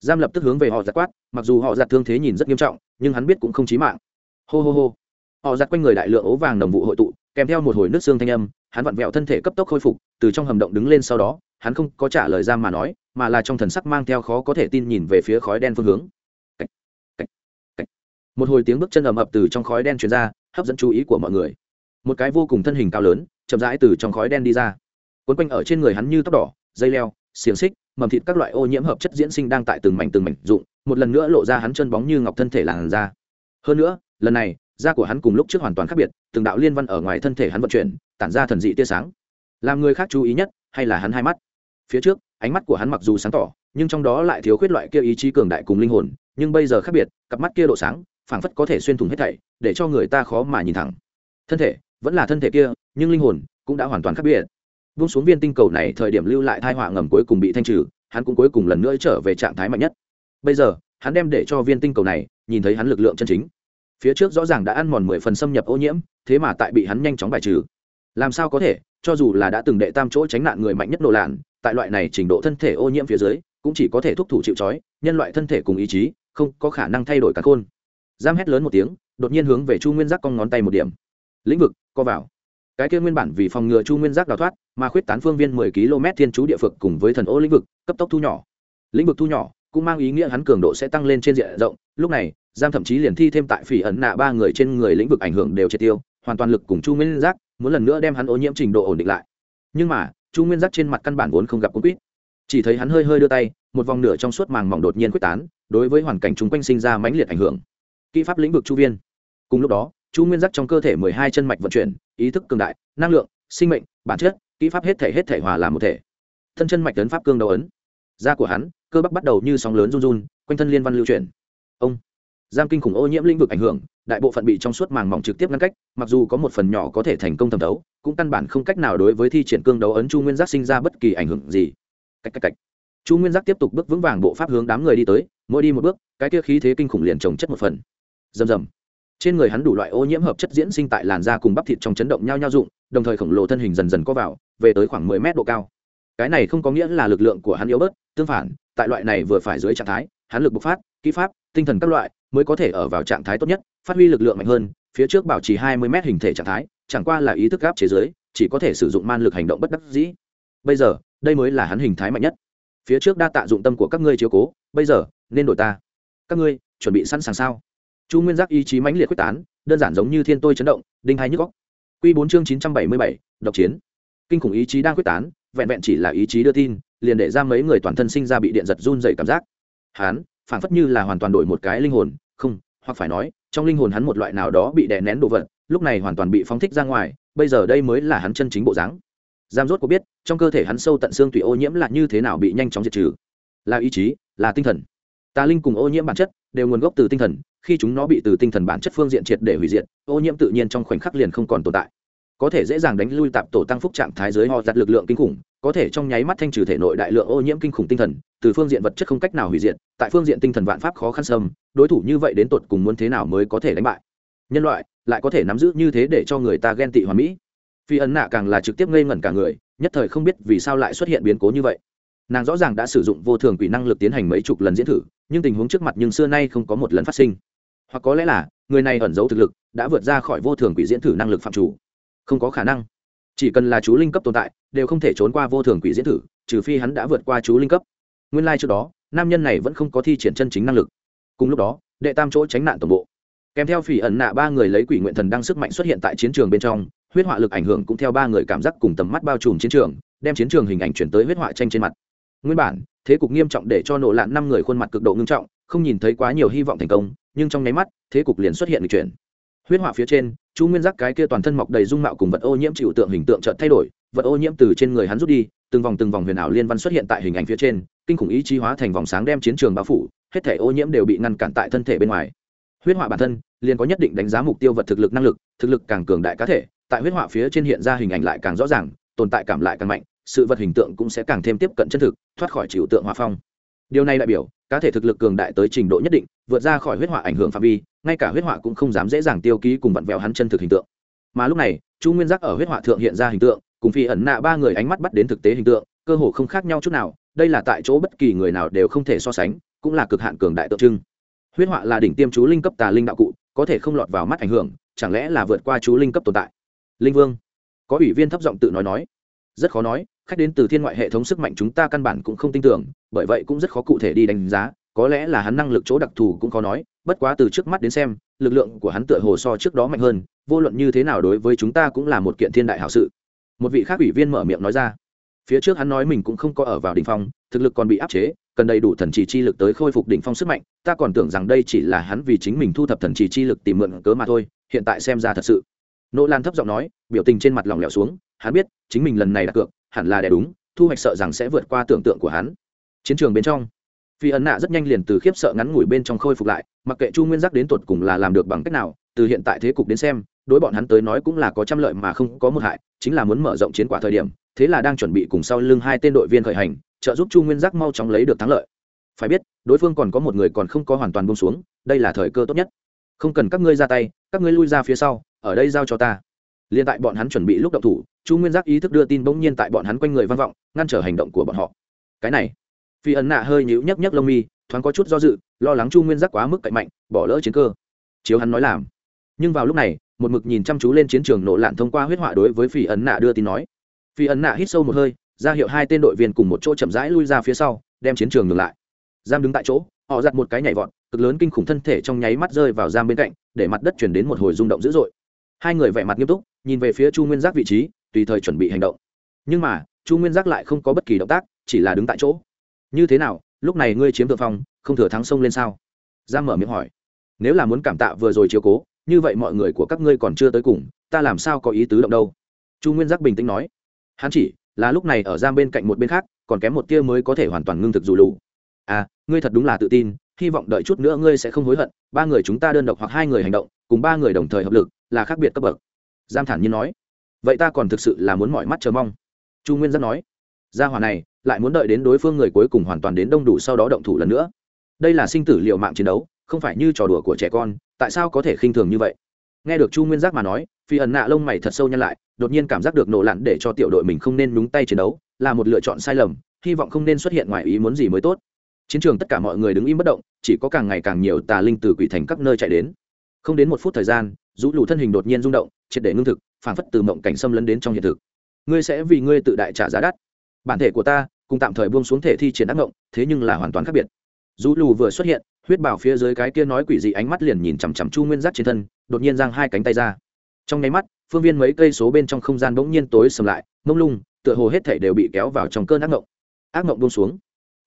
A: Giam lập tức hướng về họ giặt quát mặc dù họ giặt thương thế nhìn rất nghiêm trọng nhưng hắn biết cũng không chí mạng. Hô hô hô. Họ giặt quanh người đại lượng ố vàng đồng vụ hội tụ kèm theo một hồi nước xương thanh âm hắn vặn vẹo thân thể cấp tốc khôi phục từ trong hầm động đứng lên sau đó hắn không có trả lời giam mà nói mà là trong thần sắc mang theo khó có thể tin nhìn về phía khói đen phương hướng. Cách, cách, cách. một hồi tiếng bước chân ầm ập từ trong khói đen truyền ra hấp dẫn chú ý của mọi người. Một cái vô cùng thân hình cao lớn chậm rãi từ trong khói đen đi ra. Quấn quanh ở trên người hắn như tóc đỏ dây leo xiềng xích mầm thịt các loại ô nhiễm hợp chất diễn sinh đang tại từng mảnh từng mảnh dụng một lần nữa lộ ra hắn chân bóng như ngọc thân thể làn da. Hơn nữa, lần này, da của hắn cùng lúc trước hoàn toàn khác biệt, từng đạo liên văn ở ngoài thân thể hắn vận chuyển, tản ra thần dị tia sáng. Làm người khác chú ý nhất, hay là hắn hai mắt. Phía trước, ánh mắt của hắn mặc dù sáng tỏ, nhưng trong đó lại thiếu khuyết loại kia ý chí cường đại cùng linh hồn, nhưng bây giờ khác biệt, cặp mắt kia độ sáng, phảng phất có thể xuyên thủng hết thảy, để cho người ta khó mà nhìn thẳng. Thân thể, vẫn là thân thể kia, nhưng linh hồn cũng đã hoàn toàn khác biệt vung xuống viên tinh cầu này, thời điểm lưu lại thai họa ngầm cuối cùng bị thanh trừ, hắn cũng cuối cùng lần nữa trở về trạng thái mạnh nhất. Bây giờ, hắn đem để cho viên tinh cầu này, nhìn thấy hắn lực lượng chân chính. Phía trước rõ ràng đã ăn mòn mười phần xâm nhập ô nhiễm, thế mà tại bị hắn nhanh chóng bài trừ. Làm sao có thể, cho dù là đã từng đệ tam chỗ tránh nạn người mạnh nhất nổ làn tại loại này trình độ thân thể ô nhiễm phía dưới, cũng chỉ có thể thúc thủ chịu trói, nhân loại thân thể cùng ý chí, không có khả năng thay đổi cả khôn. Giam hét lớn một tiếng, đột nhiên hướng về chu nguyên giác cong ngón tay một điểm. Lĩnh vực, co vào cái kia nguyên bản vì phòng ngừa chu nguyên giác đào thoát, mà khuyết tán phương viên mười km thiên chú địa phực cùng với thần ô lĩnh vực, cấp tốc thu nhỏ. Lĩnh vực thu nhỏ cũng mang ý nghĩa hắn cường độ sẽ tăng lên trên diện rộng. Lúc này, giam thậm chí liền thi thêm tại phỉ ẩn nạ ba người trên người lĩnh vực ảnh hưởng đều triệt tiêu, hoàn toàn lực cùng chu nguyên giác muốn lần nữa đem hắn ô nhiễm trình độ ổn định lại. Nhưng mà, chu nguyên giác trên mặt căn bản vốn không gặp cung quýt. Chỉ thấy hắn hơi hơi đưa tay, một vòng nửa trong suốt màng mỏng đột nhiên quyết tán, đối với hoàn cảnh chung quanh sinh ra mãnh liệt ảnh hưởng. Kỹ pháp lĩnh vực chu viên. Cùng lúc đó chu nguyên giác trong cơ thể mười hai chân mạch vận chuyển, ý thức cường đại, năng lượng, sinh mệnh, bản chất, kỹ pháp hết thể hết thể hòa làm một thể. Thân chân mạch tấn pháp cương đầu ấn. Da của hắn, cơ bắp bắt đầu như sóng lớn run run, quanh thân liên văn lưu chuyển. Ông. Giam kinh khủng ô nhiễm lĩnh vực ảnh hưởng, đại bộ phận bị trong suốt màng mỏng trực tiếp ngăn cách, mặc dù có một phần nhỏ có thể thành công thẩm đấu cũng căn bản không cách nào đối với thi triển cương đấu ấn chu nguyên giác sinh ra bất kỳ ảnh hưởng gì. Cách cách cách. Chu nguyên giác tiếp tục bước vững vàng bộ pháp hướng đám người đi tới, mỗi đi một bước, cái kia khí thế kinh khủng liền trồng chất một phần. Rầm rầm trên người hắn đủ loại ô nhiễm hợp chất diễn sinh tại làn da cùng bắp thịt trong chấn động nhau nhau dụng, đồng thời khổng lồ thân hình dần dần có vào, về tới khoảng mười mét độ cao. Cái này không có nghĩa là lực lượng của hắn yếu bớt, tương phản, tại loại này vừa phải dưới trạng thái, hắn lực bộc phát, kỹ pháp, tinh thần các loại mới có thể ở vào trạng thái tốt nhất, phát huy lực lượng mạnh hơn, phía trước bảo trì hai mươi mét hình thể trạng thái, chẳng qua là ý thức gáp chế giới chỉ có thể sử dụng man lực hành động bất đắc dĩ. Bây giờ, đây mới là hắn hình thái mạnh nhất. Phía trước đa tạ dụng tâm của các ngươi chiếu cố, bây giờ, nên đổi ta. Các ngươi, chuẩn bị sẵn sàng sao? Chu nguyên giác ý chí mãnh liệt quyết tán, đơn giản giống như thiên tôi chấn động, đinh hai nhức góc q bốn chương chín trăm bảy mươi bảy, độc chiến. Kinh khủng ý chí đang quyết tán, vẹn vẹn chỉ là ý chí đưa tin, liền để ra mấy người toàn thân sinh ra bị điện giật run dày cảm giác. Hán phản phất như là hoàn toàn đổi một cái linh hồn, không, hoặc phải nói, trong linh hồn hắn một loại nào đó bị đè nén đồ vật, lúc này hoàn toàn bị phóng thích ra ngoài, bây giờ đây mới là hắn chân chính bộ dáng. Giam rốt có biết, trong cơ thể hắn sâu tận xương tùy ô nhiễm là như thế nào bị nhanh chóng diệt trừ. Là ý chí, là tinh thần. Tà linh cùng ô nhiễm bản chất đều nguồn gốc từ tinh thần khi chúng nó bị từ tinh thần bản chất phương diện triệt để hủy diệt, ô nhiễm tự nhiên trong khoảnh khắc liền không còn tồn tại. Có thể dễ dàng đánh lui tạp tổ tăng phúc trạng thái dưới họ giặt lực lượng kinh khủng, có thể trong nháy mắt thanh trừ thể nội đại lượng ô nhiễm kinh khủng tinh thần, từ phương diện vật chất không cách nào hủy diệt, tại phương diện tinh thần vạn pháp khó khăn sâm đối thủ như vậy đến tột cùng muốn thế nào mới có thể đánh bại? Nhân loại, lại có thể nắm giữ như thế để cho người ta ghen tị hoàn mỹ? Phi ấn nạ càng là trực tiếp ngây ngẩn cả người, nhất thời không biết vì sao lại xuất hiện biến cố như vậy. Nàng rõ ràng đã sử dụng vô thường quỷ năng lực tiến hành mấy chục lần diễn thử, nhưng tình huống trước mặt nhưng xưa nay không có một lần phát sinh hoặc có lẽ là, người này ẩn giấu thực lực, đã vượt ra khỏi vô thường quỷ diễn thử năng lực phạm chủ. Không có khả năng. Chỉ cần là chú linh cấp tồn tại, đều không thể trốn qua vô thường quỷ diễn thử, trừ phi hắn đã vượt qua chú linh cấp. Nguyên lai、like、trước đó, nam nhân này vẫn không có thi triển chân chính năng lực. Cùng lúc đó, đệ tam chỗ tránh nạn tổng bộ. Kèm theo phỉ ẩn nạ ba người lấy quỷ nguyện thần đăng sức mạnh xuất hiện tại chiến trường bên trong, huyết họa lực ảnh hưởng cũng theo ba người cảm giác cùng tầm mắt bao trùm chiến trường, đem chiến trường hình ảnh chuyển tới huyết họa tranh trên mặt. Nguyên bản, thế cục nghiêm trọng để cho nổ lạn năm người khuôn mặt cực độ nghiêm trọng, không nhìn thấy quá nhiều hy vọng thành công nhưng trong nháy mắt, thế cục liền xuất hiện lịch chuyển. Huyết họa phía trên, chu nguyên giác cái kia toàn thân mọc đầy dung mạo cùng vật ô nhiễm chịu tượng hình tượng chợt thay đổi, vật ô nhiễm từ trên người hắn rút đi, từng vòng từng vòng huyền ảo liên văn xuất hiện tại hình ảnh phía trên, kinh khủng ý chí hóa thành vòng sáng đem chiến trường bao phủ, hết thể ô nhiễm đều bị ngăn cản tại thân thể bên ngoài. Huyết họa bản thân liền có nhất định đánh giá mục tiêu vật thực lực năng lực, thực lực càng cường đại cá thể, tại huyết họa phía trên hiện ra hình ảnh lại càng rõ ràng, tồn tại cảm lại càng mạnh, sự vật hình tượng cũng sẽ càng thêm tiếp cận chân thực, thoát khỏi chịu tượng hòa phong điều này đại biểu, cá thể thực lực cường đại tới trình độ nhất định, vượt ra khỏi huyết họa ảnh hưởng phạm vi, ngay cả huyết họa cũng không dám dễ dàng tiêu ký cùng vặn vẹo hắn chân thực hình tượng. Mà lúc này, chu nguyên giác ở huyết họa thượng hiện ra hình tượng, cùng phi ẩn nạ ba người ánh mắt bắt đến thực tế hình tượng, cơ hồ không khác nhau chút nào, đây là tại chỗ bất kỳ người nào đều không thể so sánh, cũng là cực hạn cường đại tượng trưng. Huyết họa là đỉnh tiêm chú linh cấp tà linh đạo cụ, có thể không lọt vào mắt ảnh hưởng, chẳng lẽ là vượt qua chú linh cấp tồn tại? Linh vương, có ủy viên thấp giọng tự nói nói. Rất khó nói khách đến từ thiên ngoại hệ thống sức mạnh chúng ta căn bản cũng không tin tưởng, bởi vậy cũng rất khó cụ thể đi đánh giá, có lẽ là hắn năng lực chỗ đặc thù cũng khó nói, bất quá từ trước mắt đến xem, lực lượng của hắn tựa hồ so trước đó mạnh hơn, vô luận như thế nào đối với chúng ta cũng là một kiện thiên đại hảo sự. Một vị khác ủy viên mở miệng nói ra, phía trước hắn nói mình cũng không có ở vào đỉnh phong, thực lực còn bị áp chế, cần đầy đủ thần trì chi lực tới khôi phục đỉnh phong sức mạnh, ta còn tưởng rằng đây chỉ là hắn vì chính mình thu thập thần trì chi lực tìm mượn cớ mà thôi, hiện tại xem ra thật sự. Nỗ lan thấp giọng nói, biểu tình trên mặt lòng lẻo xuống, hắn biết, chính mình lần này đặt cược hẳn là đẻ đúng, thu hoạch sợ rằng sẽ vượt qua tưởng tượng của hắn. Chiến trường bên trong, phi ấn nạ rất nhanh liền từ khiếp sợ ngắn ngủi bên trong khôi phục lại, mặc kệ chu nguyên giác đến tột cùng là làm được bằng cách nào, từ hiện tại thế cục đến xem, đối bọn hắn tới nói cũng là có trăm lợi mà không có một hại, chính là muốn mở rộng chiến quả thời điểm, thế là đang chuẩn bị cùng sau lưng hai tên đội viên khởi hành, trợ giúp chu nguyên giác mau chóng lấy được thắng lợi. Phải biết, đối phương còn có một người còn không có hoàn toàn bông xuống, đây là thời cơ tốt nhất. Không cần các ngươi ra tay, các ngươi lui ra phía sau, ở đây giao cho ta liền tại bọn hắn chuẩn bị lúc động thủ, chu nguyên giác ý thức đưa tin bỗng nhiên tại bọn hắn quanh người vang vọng, ngăn trở hành động của bọn họ. Cái này, phi ấn nạ hơi nhíu nhấc nhấc lông mi, thoáng có chút do dự, lo lắng chu nguyên giác quá mức cậy mạnh, bỏ lỡ chiến cơ. Chiếu hắn nói làm. Nhưng vào lúc này, một mực nhìn chăm chú lên chiến trường nổ lạn thông qua huyết họa đối với phi ấn nạ đưa tin nói. Phi ấn nạ hít sâu một hơi, ra hiệu hai tên đội viên cùng một chỗ chậm rãi lui ra phía sau, đem chiến trường ngừng lại. Giam đứng tại chỗ, họ giặt một cái nhảy vọt, cực lớn kinh khủng thân thể trong nháy mắt rơi vào giam bên cạnh, để mặt đất chuyển đến một hồi rung động dữ dội. Hai người vẻ mặt nghiêm túc nhìn về phía chu nguyên giác vị trí, tùy thời chuẩn bị hành động. Nhưng mà, chu nguyên giác lại không có bất kỳ động tác, chỉ là đứng tại chỗ. Như thế nào, lúc này ngươi chiếm thượng phong, không thừa thắng sông lên sao? Giang mở miệng hỏi. Nếu là muốn cảm tạ vừa rồi chiếu cố, như vậy mọi người của các ngươi còn chưa tới cùng, ta làm sao có ý tứ động đâu? Chu nguyên giác bình tĩnh nói. Hắn chỉ là lúc này ở giam bên cạnh một bên khác, còn kém một tia mới có thể hoàn toàn ngưng thực dù lù. À ngươi thật đúng là tự tin, hy vọng đợi chút nữa ngươi sẽ không hối hận, ba người chúng ta đơn độc hoặc hai người hành động, cùng ba người đồng thời hợp lực, là khác biệt cấp bậc giam thản nhiên nói, vậy ta còn thực sự là muốn mọi mắt chờ mong. Chu nguyên giác nói, gia hòa này lại muốn đợi đến đối phương người cuối cùng hoàn toàn đến đông đủ sau đó động thủ lần nữa. Đây là sinh tử liệu mạng chiến đấu, không phải như trò đùa của trẻ con, tại sao có thể khinh thường như vậy? Nghe được chu nguyên giác mà nói, phi ẩn nạ lông mày thật sâu nhăn lại, đột nhiên cảm giác được nổ lặn để cho tiểu đội mình không nên nhúng tay chiến đấu, là một lựa chọn sai lầm, hy vọng không nên xuất hiện ngoài ý muốn gì mới tốt. Chiến trường tất cả mọi người đứng im bất động, chỉ có càng ngày càng nhiều tà linh từ quỷ thành các nơi chạy đến. Không đến một phút thời gian rũ lù thân hình đột nhiên rung động, triệt để ngưng thực phản phất từ mộng cảnh xâm lấn đến trong hiện thực. Ngươi sẽ vì ngươi tự đại trả giá đắt. Bản thể của ta cùng tạm thời buông xuống thể thi triển ác mộng thế nhưng là hoàn toàn khác biệt. Rũ lù vừa xuất hiện, huyết bảo phía dưới cái kia nói quỷ dị ánh mắt liền nhìn chằm chằm chu nguyên giác trên thân, đột nhiên giang hai cánh tay ra. Trong nháy mắt, phương viên mấy cây số bên trong không gian bỗng nhiên tối sầm lại, mông lung, tựa hồ hết thể đều bị kéo vào trong cơn ác mộng ác mộng buông xuống.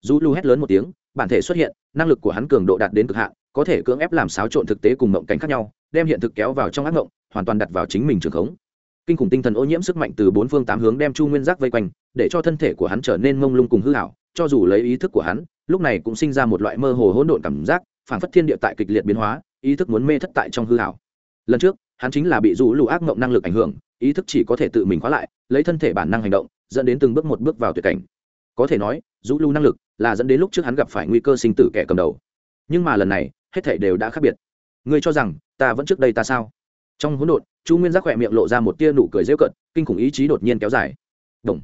A: Rũ lù hét lớn một tiếng, bản thể xuất hiện, năng lực của hắn cường độ đạt đến cực hạn, có thể cưỡng ép làm xáo trộn thực tế cùng mộng cảnh khác nhau đem hiện thực kéo vào trong ác mộng hoàn toàn đặt vào chính mình trường khống. Kinh khủng tinh thần ô nhiễm sức mạnh từ bốn phương tám hướng đem chu nguyên giác vây quanh, để cho thân thể của hắn trở nên mông lung cùng hư hảo cho dù lấy ý thức của hắn, lúc này cũng sinh ra một loại mơ hồ hỗn độn cảm giác phản phất thiên địa tại kịch liệt biến hóa, ý thức muốn mê thất tại trong hư hảo lần trước, hắn chính là bị rũ lụ ác mộng năng lực ảnh hưởng, ý thức chỉ có thể tự mình khóa lại, lấy thân thể bản năng hành động, dẫn đến từng bước một bước vào tuyệt cảnh. Có thể nói rũ lưu năng lực là dẫn đến lúc trước hắn gặp phải nguy cơ sinh tử kẻ cầm đầu. Nhưng mà lần này, hết thể đều đã khác biệt ngươi cho rằng ta vẫn trước đây ta sao? Trong hỗn độn, chu nguyên giác khỏe miệng lộ ra một tia nụ cười rêu cận kinh khủng ý chí đột nhiên kéo dài. Đồng.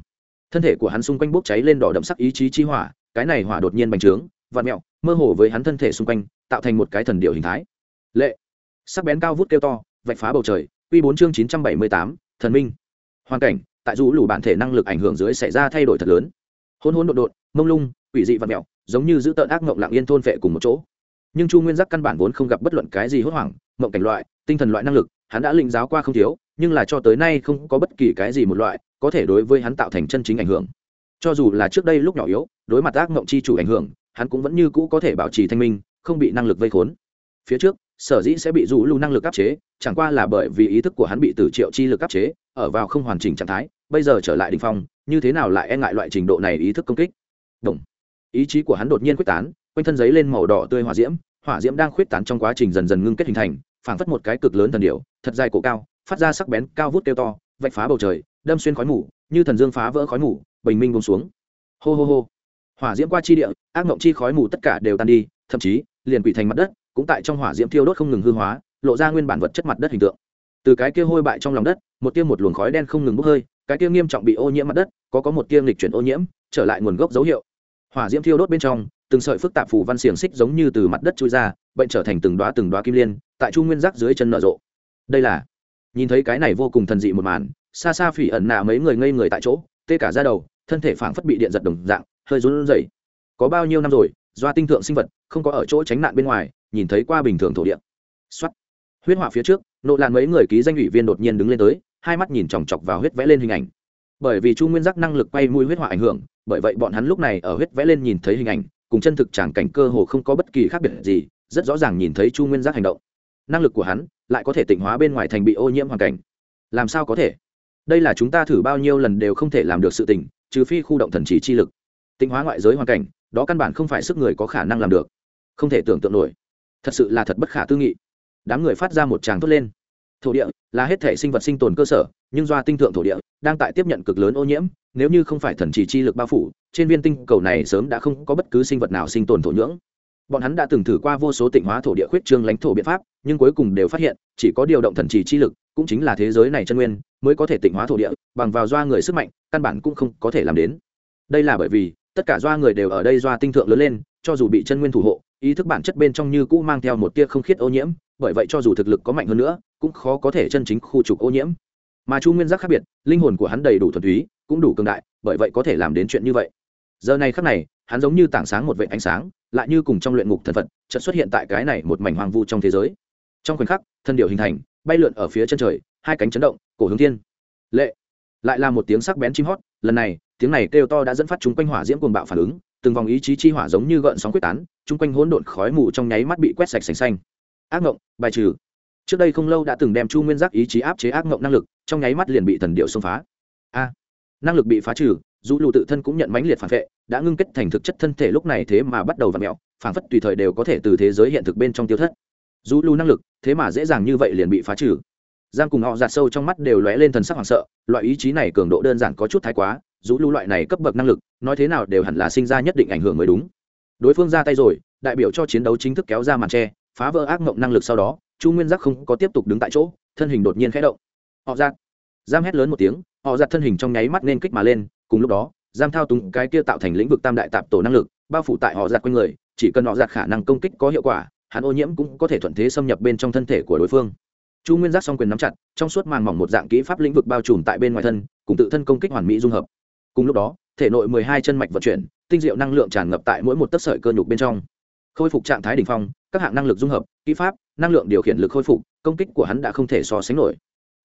A: thân thể của hắn xung quanh bốc cháy lên đỏ đậm sắc ý chí chi hỏa, cái này hỏa đột nhiên bành trướng vạt mẹo, mơ hồ với hắn thân thể xung quanh, tạo thành một cái thần điệu hình thái. Lệ. Sắc bén cao vút kêu to, vạch phá bầu trời q bốn chương chín trăm bảy mươi tám, thần minh. Hoàn cảnh, tại dù lủ bản thể năng lực ảnh hưởng dưới xảy ra thay đổi thật lớn. Hôn hôn đột đột mông lung, quỷ dị và mẹo, giống như giữ tợn ác mộng lặng yên thôn vệ cùng một chỗ nhưng chu nguyên giác căn bản vốn không gặp bất luận cái gì hốt hoảng, mộng cảnh loại, tinh thần loại năng lực, hắn đã lĩnh giáo qua không thiếu, nhưng là cho tới nay không có bất kỳ cái gì một loại có thể đối với hắn tạo thành chân chính ảnh hưởng. Cho dù là trước đây lúc nhỏ yếu, đối mặt ác mộng chi chủ ảnh hưởng, hắn cũng vẫn như cũ có thể bảo trì thanh minh, không bị năng lực vây khốn. Phía trước, sở dĩ sẽ bị rủ lưu năng lực áp chế, chẳng qua là bởi vì ý thức của hắn bị từ triệu chi lực áp chế, ở vào không hoàn chỉnh trạng thái, bây giờ trở lại đình phong, như thế nào lại e ngại loại trình độ này ý thức công kích? Đồng. ý chí của hắn đột nhiên quyết tán quanh thân giấy lên màu đỏ tươi hỏa diễm hỏa diễm đang khuyết tán trong quá trình dần dần ngưng kết hình thành, phảng phất một cái cực lớn thần điệu thật dài cổ cao, phát ra sắc bén cao vút kêu to, vạch phá bầu trời, đâm xuyên khói mù, như thần dương phá vỡ khói mù, bình minh bông xuống. Hô hô hô. Hỏa diễm qua chi địa, ác mộng chi khói mù tất cả đều tan đi, thậm chí, liền quỷ thành mặt đất, cũng tại trong hỏa diễm thiêu đốt không ngừng hư hóa, lộ ra nguyên bản vật chất mặt đất hình tượng. Từ cái kia hôi bại trong lòng đất, một tiêm một luồng khói đen không ngừng bốc hơi, cái kia nghiêm trọng bị ô nhiễm mặt đất, có có một tiêm lịch chuyển ô nhiễm, trở lại nguồn gốc dấu hiệu. Hỏa diễm thiêu đốt bên trong từng sợi phức tạp phủ văn xiềng xích giống như từ mặt đất chui ra, bệnh trở thành từng đoá từng đoá kim liên, tại chu nguyên giác dưới chân nở rộ. Đây là, nhìn thấy cái này vô cùng thần dị một màn, xa xa phỉ ẩn nạ mấy người ngây người tại chỗ, tê cả ra đầu, thân thể phảng phất bị điện giật đồng dạng, hơi run rẩy. Có bao nhiêu năm rồi, do tinh thượng sinh vật không có ở chỗ tránh nạn bên ngoài, nhìn thấy qua bình thường thổ địa. Xuất huyết họa phía trước, nộ làn mấy người ký danh ủy viên đột nhiên đứng lên tới, hai mắt nhìn chòng chọc vào huyết vẽ lên hình ảnh. Bởi vì chu nguyên giác năng lực quay mùi huyết họa ảnh hưởng, bởi vậy bọn hắn lúc này ở huyết vẽ lên nhìn thấy hình ảnh cùng chân thực tràng cảnh cơ hồ không có bất kỳ khác biệt gì, rất rõ ràng nhìn thấy chu nguyên giác hành động. Năng lực của hắn lại có thể tịnh hóa bên ngoài thành bị ô nhiễm hoàn cảnh. Làm sao có thể? Đây là chúng ta thử bao nhiêu lần đều không thể làm được sự tỉnh trừ phi khu động thần chỉ chi lực. Tịnh hóa ngoại giới hoàn cảnh, đó căn bản không phải sức người có khả năng làm được. Không thể tưởng tượng nổi. Thật sự là thật bất khả tư nghị. Đám người phát ra một tràng thốt lên. Thổ địa là hết thể sinh vật sinh tồn cơ sở, nhưng do tinh thượng thổ địa đang tại tiếp nhận cực lớn ô nhiễm, nếu như không phải thần chỉ chi lực bao phủ, trên viên tinh cầu này sớm đã không có bất cứ sinh vật nào sinh tồn thổ nhưỡng. Bọn hắn đã từng thử qua vô số tịnh hóa thổ địa khuyết trương lãnh thổ biện pháp, nhưng cuối cùng đều phát hiện, chỉ có điều động thần chỉ chi lực cũng chính là thế giới này chân nguyên, mới có thể tịnh hóa thổ địa, bằng vào doa người sức mạnh, căn bản cũng không có thể làm đến. Đây là bởi vì, tất cả doa người đều ở đây doa tinh thượng lớn lên, cho dù bị chân nguyên thủ hộ, ý thức bản chất bên trong như cũ mang theo một tia không khiết ô nhiễm, bởi vậy cho dù thực lực có mạnh hơn nữa, cũng khó có thể chân chính khu trục ô nhiễm mà chu nguyên giác khác biệt, linh hồn của hắn đầy đủ thuần túy, cũng đủ cường đại, bởi vậy có thể làm đến chuyện như vậy. Giờ này khắc này, hắn giống như tảng sáng một vệ ánh sáng, lại như cùng trong luyện ngục thần phật, chợt xuất hiện tại cái này một mảnh hoang vu trong thế giới. Trong khoảnh khắc, thân điệu hình thành, bay lượn ở phía chân trời, hai cánh chấn động, cổ hướng thiên. Lệ! Lại là một tiếng sắc bén chim hót, lần này, tiếng này kêu to đã dẫn phát chúng quanh hỏa diễm cuồng bạo phản ứng, từng vòng ý chí chi hỏa giống như gợn sóng quyết tán chung quanh hỗn độn khói mù trong nháy mắt bị quét sạch sành xanh. Ác ngộng, bài trừ trước đây không lâu đã từng đem chu nguyên giác ý chí áp chế ác mộng năng lực, trong nháy mắt liền bị thần điệu xông phá. A, năng lực bị phá trừ, dù lù tự thân cũng nhận mãnh liệt phản vệ, đã ngưng kết thành thực chất thân thể lúc này thế mà bắt đầu v ặ mẹo, phản phất tùy thời đều có thể từ thế giới hiện thực bên trong tiêu thất. Dù lù năng lực, thế mà dễ dàng như vậy liền bị phá trừ. Giang cùng họ giạt sâu trong mắt đều lóe lên thần sắc hoảng sợ, loại ý chí này cường độ đơn giản có chút thái quá, dù lù loại này cấp bậc năng lực, nói thế nào đều hẳn là sinh ra nhất định ảnh hưởng mới đúng. Đối phương ra tay rồi, đại biểu cho chiến đấu chính thức kéo ra màn tre, phá vỡ ác mộng năng lực sau đó chu nguyên giác không có tiếp tục đứng tại chỗ, thân hình đột nhiên khẽ động. Họ giạt. Giam hét lớn một tiếng, họ giặt thân hình trong nháy mắt nên kích mà lên, cùng lúc đó, giam thao túng cái kia tạo thành lĩnh vực tam đại tạp tổ năng lực, bao phủ tại họ giặt quanh người, chỉ cần họ giặt khả năng công kích có hiệu quả, hắn ô nhiễm cũng có thể thuận thế xâm nhập bên trong thân thể của đối phương. Chu nguyên giác song quyền nắm chặt, trong suốt màng mỏng một dạng kỹ pháp lĩnh vực bao trùm tại bên ngoài thân, cùng tự thân công kích hoàn mỹ dung hợp. Cùng lúc đó, thể nội mười hai chân mạch vận chuyển, tinh diệu năng lượng tràn ngập tại mỗi một tấc sợi cơ nhục bên trong. Khôi phục trạng thái đ ỉ n h phong, các hạng năng lực dung hợp, kỹ pháp năng lượng điều khiển lực khôi phục, công kích của hắn đã không thể so sánh nổi.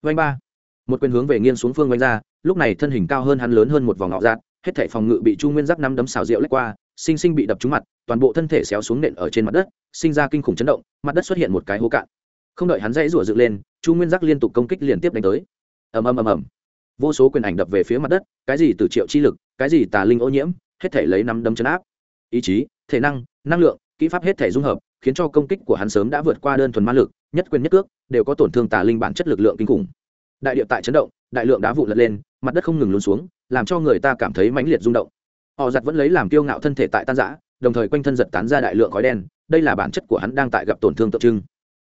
A: Vanh ba. Một quyền hướng về nghiêng xuống phương vanh ra, lúc này thân hình cao hơn hắn lớn hơn một vòng ngọ dạt hết thảy phòng ngự bị chu nguyên giác năm đấm xào rượu lách qua, sinh sinh bị đập trúng mặt, toàn bộ thân thể xéo xuống nện ở trên mặt đất, sinh ra kinh khủng chấn động, mặt đất xuất hiện một cái hố cạn. Không đợi hắn dãy rủa dựng lên, chu nguyên giác liên tục công kích liên tiếp đánh tới. Ầm ầm ầm ầm. Vô số quyền ảnh đập về phía mặt đất, cái gì từ triệu chi lực, cái gì tà linh ô nhiễm, hết thể lấy năm đấm chấn áp. Ý chí, thể năng năng lượng kỹ pháp hết thể dung hợp, khiến cho công kích của hắn sớm đã vượt qua đơn thuần ma lực, nhất quyền nhất cước, đều có tổn thương tà linh bản chất lực lượng kinh khủng. Đại địa tại chấn động, đại lượng đá vụ lật lên, mặt đất không ngừng lún xuống, làm cho người ta cảm thấy mãnh liệt rung động. Họ giặt vẫn lấy làm kiêu ngạo thân thể tại tan giã đồng thời quanh thân giật tán ra đại lượng khói đen, đây là bản chất của hắn đang tại gặp tổn thương tượng trưng.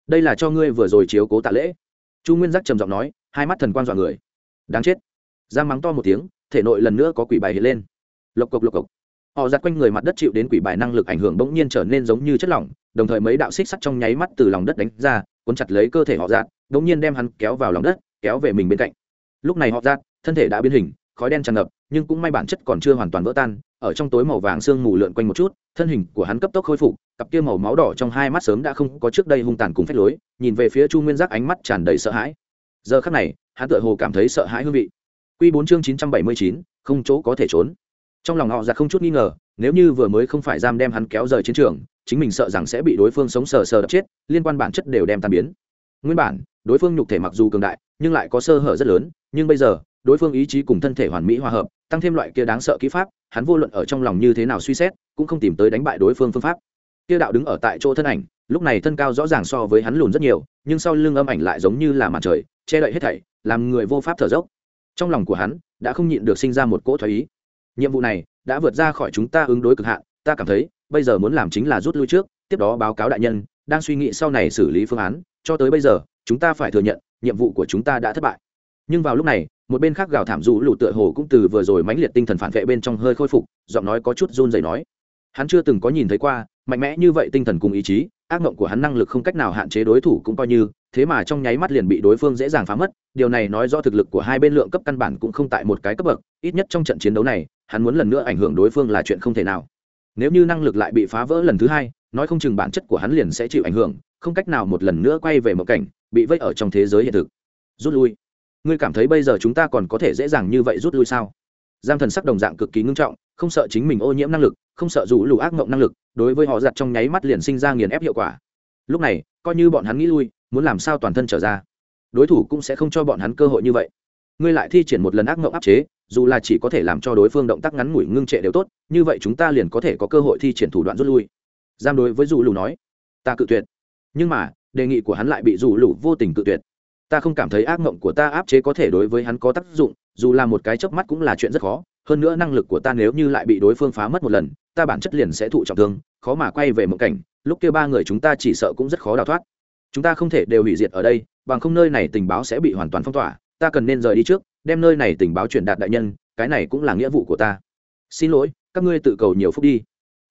A: Đây là cho ngươi vừa rồi chiếu cố tạ lễ. Chu nguyên giác trầm giọng nói, hai mắt thần quan dọa người. Đáng chết. Giang mắng to một tiếng, thể nội lần nữa có quỷ bài hiện lên. Lộc cộc lộc cộc họ giặt quanh người mặt đất chịu đến quỷ bài năng lực ảnh hưởng bỗng nhiên trở nên giống như chất lỏng, đồng thời mấy đạo xích sắt trong nháy mắt từ lòng đất đánh ra, cuốn chặt lấy cơ thể họ giặt bỗng nhiên đem hắn kéo vào lòng đất, kéo về mình bên cạnh. Lúc này họ giặt thân thể đã biến hình, khói đen tràn ngập, nhưng cũng may bản chất còn chưa hoàn toàn vỡ tan, ở trong tối màu vàng sương mù lượn quanh một chút, thân hình của hắn cấp tốc khôi phục, cặp kia màu máu đỏ trong hai mắt sớm đã không có trước đây hung tàn cùng phách lối, nhìn về phía chu nguyên giác ánh mắt tràn đầy sợ hãi. Giờ khắc này, hắn tựa hồ cảm thấy sợ hãi hương vị. Q bốn chương chín trăm bảy mươi chín, không chỗ có thể trốn trong lòng họ giặc không chút nghi ngờ, nếu như vừa mới không phải giam đem hắn kéo rời chiến trường, chính mình sợ rằng sẽ bị đối phương sống sờ sờ đập chết, liên quan bản chất đều đem tan biến. Nguyên bản, đối phương nhục thể mặc dù cường đại, nhưng lại có sơ hở rất lớn, nhưng bây giờ, đối phương ý chí cùng thân thể hoàn mỹ hòa hợp, tăng thêm loại kia đáng sợ kỹ pháp, hắn vô luận ở trong lòng như thế nào suy xét, cũng không tìm tới đánh bại đối phương phương pháp. Kia đạo đứng ở tại chỗ thân ảnh, lúc này thân cao rõ ràng so với hắn lùn rất nhiều, nhưng sau lưng âm ảnh lại giống như là mặt trời, che đậy hết thảy, làm người vô pháp thở dốc. Trong lòng của hắn, đã không nhịn được sinh ra một cỗ thoái ý nhiệm vụ này đã vượt ra khỏi chúng ta ứng đối cực hạn, ta cảm thấy, bây giờ muốn làm chính là rút lui trước, tiếp đó báo cáo đại nhân, đang suy nghĩ sau này xử lý phương án, cho tới bây giờ, chúng ta phải thừa nhận, nhiệm vụ của chúng ta đã thất bại. Nhưng vào lúc này, một bên khác gào thảm rũ lụ tựa hồ cũng từ vừa rồi mãnh liệt tinh thần phản vệ bên trong hơi khôi phục, giọng nói có chút run rẩy nói. Hắn chưa từng có nhìn thấy qua, mạnh mẽ như vậy tinh thần cùng ý chí, ác mộng của hắn năng lực không cách nào hạn chế đối thủ cũng coi như, thế mà trong nháy mắt liền bị đối phương dễ dàng phá mất. Điều này nói do thực lực của hai bên lượng cấp căn bản cũng không tại một cái cấp bậc, ít nhất trong trận chiến đấu này hắn muốn lần nữa ảnh hưởng đối phương là chuyện không thể nào. Nếu như năng lực lại bị phá vỡ lần thứ hai, nói không chừng bản chất của hắn liền sẽ chịu ảnh hưởng, không cách nào một lần nữa quay về một cảnh, bị vây ở trong thế giới hiện thực. Rút lui. Ngươi cảm thấy bây giờ chúng ta còn có thể dễ dàng như vậy rút lui sao? Giang thần sắc đồng dạng cực kỳ ngưng trọng, không sợ chính mình ô nhiễm năng lực, không sợ rủ lù ác mộng năng lực, đối với họ giặt trong nháy mắt liền sinh ra nghiền ép hiệu quả. Lúc này, coi như bọn hắn nghĩ lui, muốn làm sao toàn thân trở ra. Đối thủ cũng sẽ không cho bọn hắn cơ hội như vậy. Ngươi lại thi triển một lần ác mộng áp chế dù là chỉ có thể làm cho đối phương động tác ngắn ngủi ngưng trệ đều tốt, như vậy chúng ta liền có thể có cơ hội thi triển thủ đoạn rút lui. Giam đối với dù lù nói, ta cự tuyệt. Nhưng mà, đề nghị của hắn lại bị dù lù vô tình cự tuyệt. Ta không cảm thấy ác mộng của ta áp chế có thể đối với hắn có tác dụng, dù là một cái chớp mắt cũng là chuyện rất khó. Hơn nữa năng lực của ta nếu như lại bị đối phương phá mất một lần, ta bản chất liền sẽ thụ trọng thương, khó mà quay về mộng cảnh. Lúc kia ba người chúng ta chỉ sợ cũng rất khó đào thoát. Chúng ta không thể đều hủy diệt ở đây, bằng không nơi này tình báo sẽ bị hoàn toàn phong tỏa. Ta cần nên rời đi trước đem nơi này tình báo truyền đạt đại nhân, cái này cũng là nghĩa vụ của ta. Xin lỗi, các ngươi tự cầu nhiều phúc đi.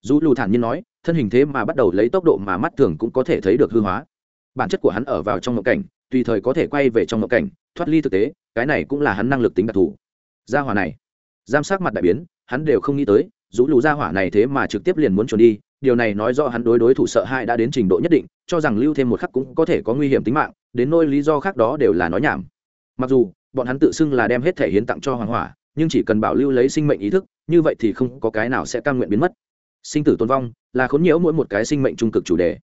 A: Dù lù thản nhiên nói, thân hình thế mà bắt đầu lấy tốc độ mà mắt thường cũng có thể thấy được hư hóa. Bản chất của hắn ở vào trong mộng cảnh, tùy thời có thể quay về trong mộng cảnh, thoát ly thực tế, cái này cũng là hắn năng lực tính đặc thù. Gia hỏa này, giám sát mặt đại biến, hắn đều không nghĩ tới, dù lù gia hỏa này thế mà trực tiếp liền muốn trốn đi, điều này nói rõ hắn đối đối thủ sợ hãi đã đến trình độ nhất định, cho rằng lưu thêm một khắc cũng có thể có nguy hiểm tính mạng, đến nỗi lý do khác đó đều là nói nhảm. Mặc dù bọn hắn tự xưng là đem hết thể hiến tặng cho hoàng hỏa, nhưng chỉ cần bảo lưu lấy sinh mệnh ý thức, như vậy thì không có cái nào sẽ cam nguyện biến mất. Sinh tử tôn vong là khốn nhiễu mỗi một cái sinh mệnh trung cực chủ đề.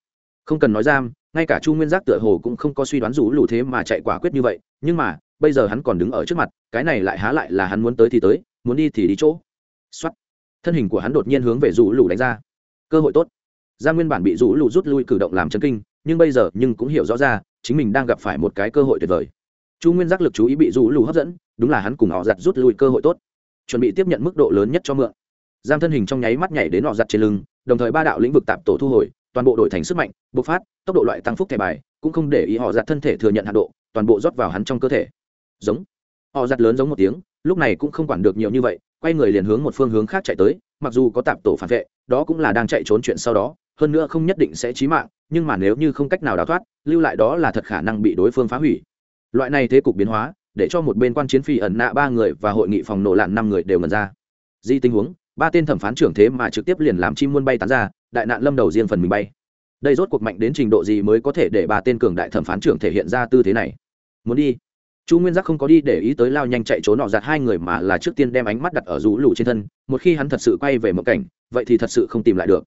A: Không cần nói giam, ngay cả chu nguyên giác tựa hồ cũng không có suy đoán rủ lù thế mà chạy quả quyết như vậy, nhưng mà, bây giờ hắn còn đứng ở trước mặt, cái này lại há lại là hắn muốn tới thì tới, muốn đi thì đi chỗ. X thân hình của hắn đột nhiên hướng về rủ lù đánh ra. Cơ hội tốt. Gia nguyên bản bị rủ lù rút lui cử động làm chân kinh, nhưng bây giờ nhưng cũng hiểu rõ ra, chính mình đang gặp phải một cái cơ hội tuyệt vời chu nguyên giác lực chú ý bị rủ lù hấp dẫn, đúng là hắn cùng họ giặt rút lui cơ hội tốt. Chuẩn bị tiếp nhận mức độ lớn nhất cho mượn. Giang thân hình trong nháy mắt nhảy đến họ giặt trên lưng, đồng thời ba đạo lĩnh vực tạp tổ thu hồi, toàn bộ đổi thành sức mạnh, bộc phát, tốc độ loại tăng phúc thẻ bài, cũng không để ý họ giặt thân thể thừa nhận hạ độ, toàn bộ rót vào hắn trong cơ thể. Giống. Họ giặt lớn giống một tiếng, lúc này cũng không quản được nhiều như vậy, quay người liền hướng một phương hướng khác chạy tới, mặc dù có tạp tổ phản vệ, đó cũng là đang chạy trốn chuyện sau đó, hơn nữa không nhất định sẽ chí mạng, nhưng mà nếu như không cách nào đào thoát, lưu lại đó là thật khả năng bị đối phương phá hủy loại này thế cục biến hóa, để cho một bên quan chiến phi ẩn nạ ba người và hội nghị phòng nổ lạn năm người đều ngần ra. Di tình huống, ba tên thẩm phán trưởng thế mà trực tiếp liền làm chim muôn bay tán ra, đại nạn lâm đầu riêng phần mình bay. Đây rốt cuộc mạnh đến trình độ gì mới có thể để ba tên cường đại thẩm phán trưởng thể hiện ra tư thế này? Muốn đi. Chu nguyên giác không có đi để ý tới lao nhanh chạy trốn nọ giặt hai người mà là trước tiên đem ánh mắt đặt ở rũ lù trên thân, một khi hắn thật sự quay về mộng cảnh, vậy thì thật sự không tìm lại được.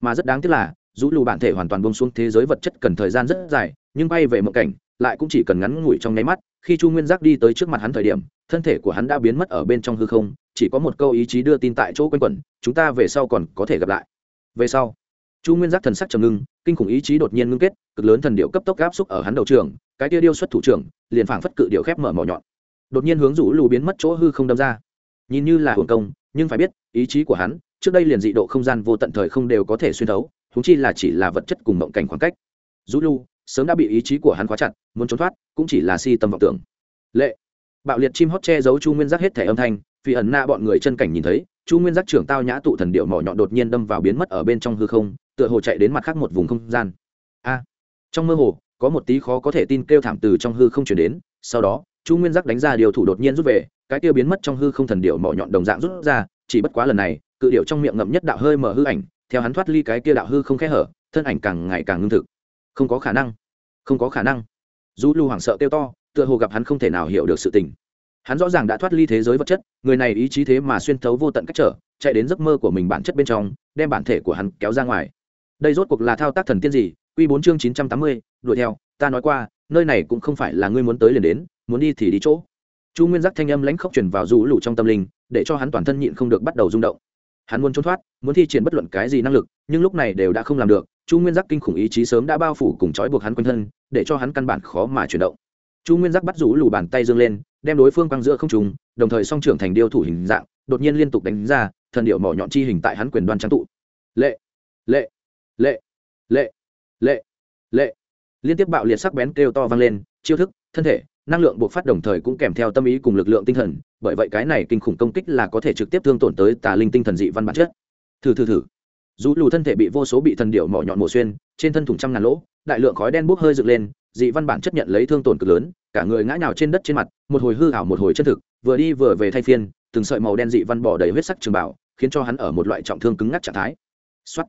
A: Mà rất đáng tiếc là rũ lù bản thể hoàn toàn bông xuống thế giới vật chất cần thời gian rất dài, nhưng quay về mộng cảnh lại cũng chỉ cần ngắn ngủi trong nháy mắt, khi chu nguyên giác đi tới trước mặt hắn thời điểm, thân thể của hắn đã biến mất ở bên trong hư không, chỉ có một câu ý chí đưa tin tại chỗ quanh quẩn, chúng ta về sau còn có thể gặp lại. Về sau, chu nguyên giác thần sắc trầm ngưng, kinh khủng ý chí đột nhiên ngưng kết, cực lớn thần điệu cấp tốc gáp xúc ở hắn đầu trường, cái tia điêu xuất thủ trưởng, liền phảng phất cự điệu khép mở mỏ nhọn. Đột nhiên hướng rủ lù biến mất chỗ hư không đâm ra. Nhìn như là hưởng công, nhưng phải biết, ý chí của hắn, trước đây liền dị độ không gian vô tận thời không đều có thể xuyên thấu húng chi là chỉ là vật chất cùng mộng cảnh khoảng cách. Rũ lu sớm đã bị ý chí của hắn khóa chặt, muốn trốn thoát, cũng chỉ là si tâm vọng tưởng. Lệ. Bạo liệt chim hót che giấu chu nguyên giác hết thẻ âm thanh vì ẩn na bọn người chân cảnh nhìn thấy, chu nguyên giác trưởng tao nhã tụ thần điệu mỏ nhọn đột nhiên đâm vào biến mất ở bên trong hư không, tựa hồ chạy đến mặt khác một vùng không gian. A. Trong mơ hồ, có một tí khó có thể tin kêu thảm từ trong hư không chuyển đến, sau đó, chu nguyên giác đánh ra điều thủ đột nhiên rút về, cái kia biến mất trong hư không thần điệu mỏ nhọn đồng dạng rút ra, chỉ bất quá lần này, cự điệu trong miệng ngậm nhất đạo hơi mở hư ảnh, theo hắn thoát ly cái kia đạo hư không khẽ hở, thân ảnh càng ngày càng ngưng thực. Không có khả năng không có khả năng. Du lưu hoảng sợ kêu to, tựa hồ gặp hắn không thể nào hiểu được sự tình. Hắn rõ ràng đã thoát ly thế giới vật chất, người này ý chí thế mà xuyên thấu vô tận cách trở, chạy đến giấc mơ của mình bản chất bên trong, đem bản thể của hắn kéo ra ngoài. Đây rốt cuộc là thao tác thần tiên gì? Q bốn chương chín trăm tám mươi, đuổi theo, ta nói qua, nơi này cũng không phải là ngươi muốn tới liền đến, muốn đi thì đi chỗ. Chu nguyên giác thanh âm lãnh khốc chuyển vào rũ lụ trong tâm linh, để cho hắn toàn thân nhịn không được bắt đầu rung động. Hắn muốn trốn thoát, muốn thi triển bất luận cái gì năng lực, nhưng lúc này đều đã không làm được chu nguyên giác kinh khủng ý chí sớm đã bao phủ cùng trói buộc hắn quanh thân, để cho hắn căn bản khó mà chuyển động. Chu nguyên giác bắt rũ lù bàn tay dương lên, đem đối phương quăng giữa không trùng đồng thời song trưởng thành điêu thủ hình dạng, đột nhiên liên tục đánh ra, thần điệu mỏ nhọn chi hình tại hắn quyền đoan trắng tụ. Lệ lệ lệ lệ lệ lệ. Liên tiếp bạo liệt sắc bén kêu to vang lên, chiêu thức, thân thể, năng lượng buộc phát đồng thời cũng kèm theo tâm ý cùng lực lượng tinh thần, bởi vậy cái này kinh khủng công kích là có thể trực tiếp thương tổn tới tà linh tinh thần dị văn bản chất. Thử thử thử dù lù thân thể bị vô số bị thần điệu mỏ nhọn mổ xuyên, trên thân thủng trăm ngàn lỗ, đại lượng khói đen bốc hơi dựng lên, dị văn bản chấp nhận lấy thương tổn cực lớn, cả người ngã nhào trên đất trên mặt, một hồi hư ảo một hồi chân thực, vừa đi vừa về thay phiên, từng sợi màu đen dị văn bỏ đầy huyết sắc trường bảo khiến cho hắn ở một loại trọng thương cứng ngắc trạng thái. Xuất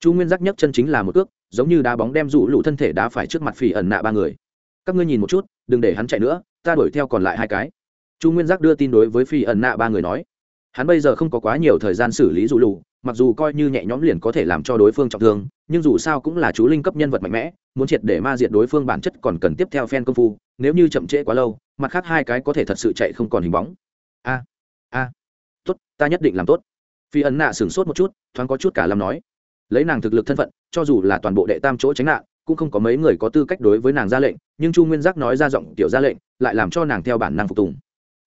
A: chu nguyên giác nhất chân chính là một cước, giống như đá bóng đem rủ lụ thân thể đá phải trước mặt phỉ ẩn nạ ba người. Các ngươi nhìn một chút, đừng để hắn chạy nữa, ta đuổi theo còn lại hai cái. Chu nguyên giác đưa tin đối với phi ẩn nạ ba người nói. Hắn bây giờ không có quá nhiều thời gian xử lý rủ lù mặc dù coi như nhẹ nhõm liền có thể làm cho đối phương trọng thương, nhưng dù sao cũng là chú linh cấp nhân vật mạnh mẽ, muốn triệt để ma diệt đối phương bản chất còn cần tiếp theo phen công phu, nếu như chậm trễ quá lâu, mặt khác hai cái có thể thật sự chạy không còn hình bóng. A a, tốt, ta nhất định làm tốt. Phi ấn nạ sửng sốt một chút, thoáng có chút cả lâm nói. Lấy nàng thực lực thân phận, cho dù là toàn bộ đệ tam chỗ tránh nạn, cũng không có mấy người có tư cách đối với nàng ra lệnh, nhưng chu nguyên giác nói ra giọng tiểu ra lệnh, lại làm cho nàng theo bản năng phục tùng.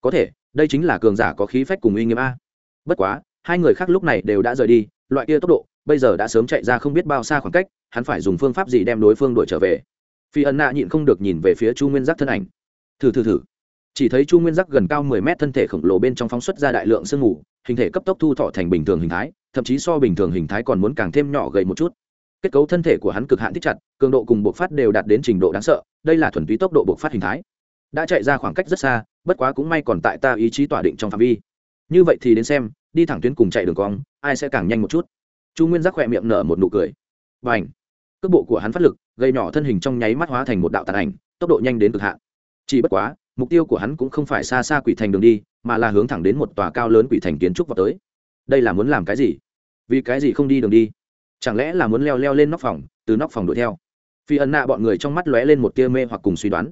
A: Có thể, đây chính là cường giả có khí phách cùng uy nghiêm a. Bất quá hai người khác lúc này đều đã rời đi, loại kia tốc độ, bây giờ đã sớm chạy ra không biết bao xa khoảng cách, hắn phải dùng phương pháp gì đem đối phương đuổi trở về. Phi ân nạ nhịn không được nhìn về phía chu nguyên giác thân ảnh. Thử thử thử. Chỉ thấy chu nguyên giác gần cao mười mét thân thể khổng lồ bên trong phóng xuất ra đại lượng sương mù, hình thể cấp tốc thu thọ thành bình thường hình thái, thậm chí so bình thường hình thái còn muốn càng thêm nhỏ gầy một chút. Kết cấu thân thể của hắn cực hạn thích chặt, cường độ cùng bộc phát đều đạt đến trình độ đáng sợ, đây là thuần túy tốc độ bộc phát hình thái. Đã chạy ra khoảng cách rất xa, bất quá cũng may còn tại ta ý chí tỏa định trong phạm vi như vậy thì đến xem, đi thẳng tuyến cùng chạy đường cong, ai sẽ càng nhanh một chút. Chu nguyên giác khỏe miệng nở một nụ cười. Và ảnh cước bộ của hắn phát lực gây nhỏ thân hình trong nháy mắt hóa thành một đạo tàn ảnh, tốc độ nhanh đến cực hạn. Chỉ bất quá, mục tiêu của hắn cũng không phải xa xa quỷ thành đường đi, mà là hướng thẳng đến một tòa cao lớn quỷ thành kiến trúc vào tới. Đây là muốn làm cái gì? Vì cái gì không đi đường đi? Chẳng lẽ là muốn leo leo lên nóc phòng, từ nóc phòng đuổi theo? Phi ẩn nạ bọn người trong mắt lóe lên một tia mê hoặc cùng suy đoán.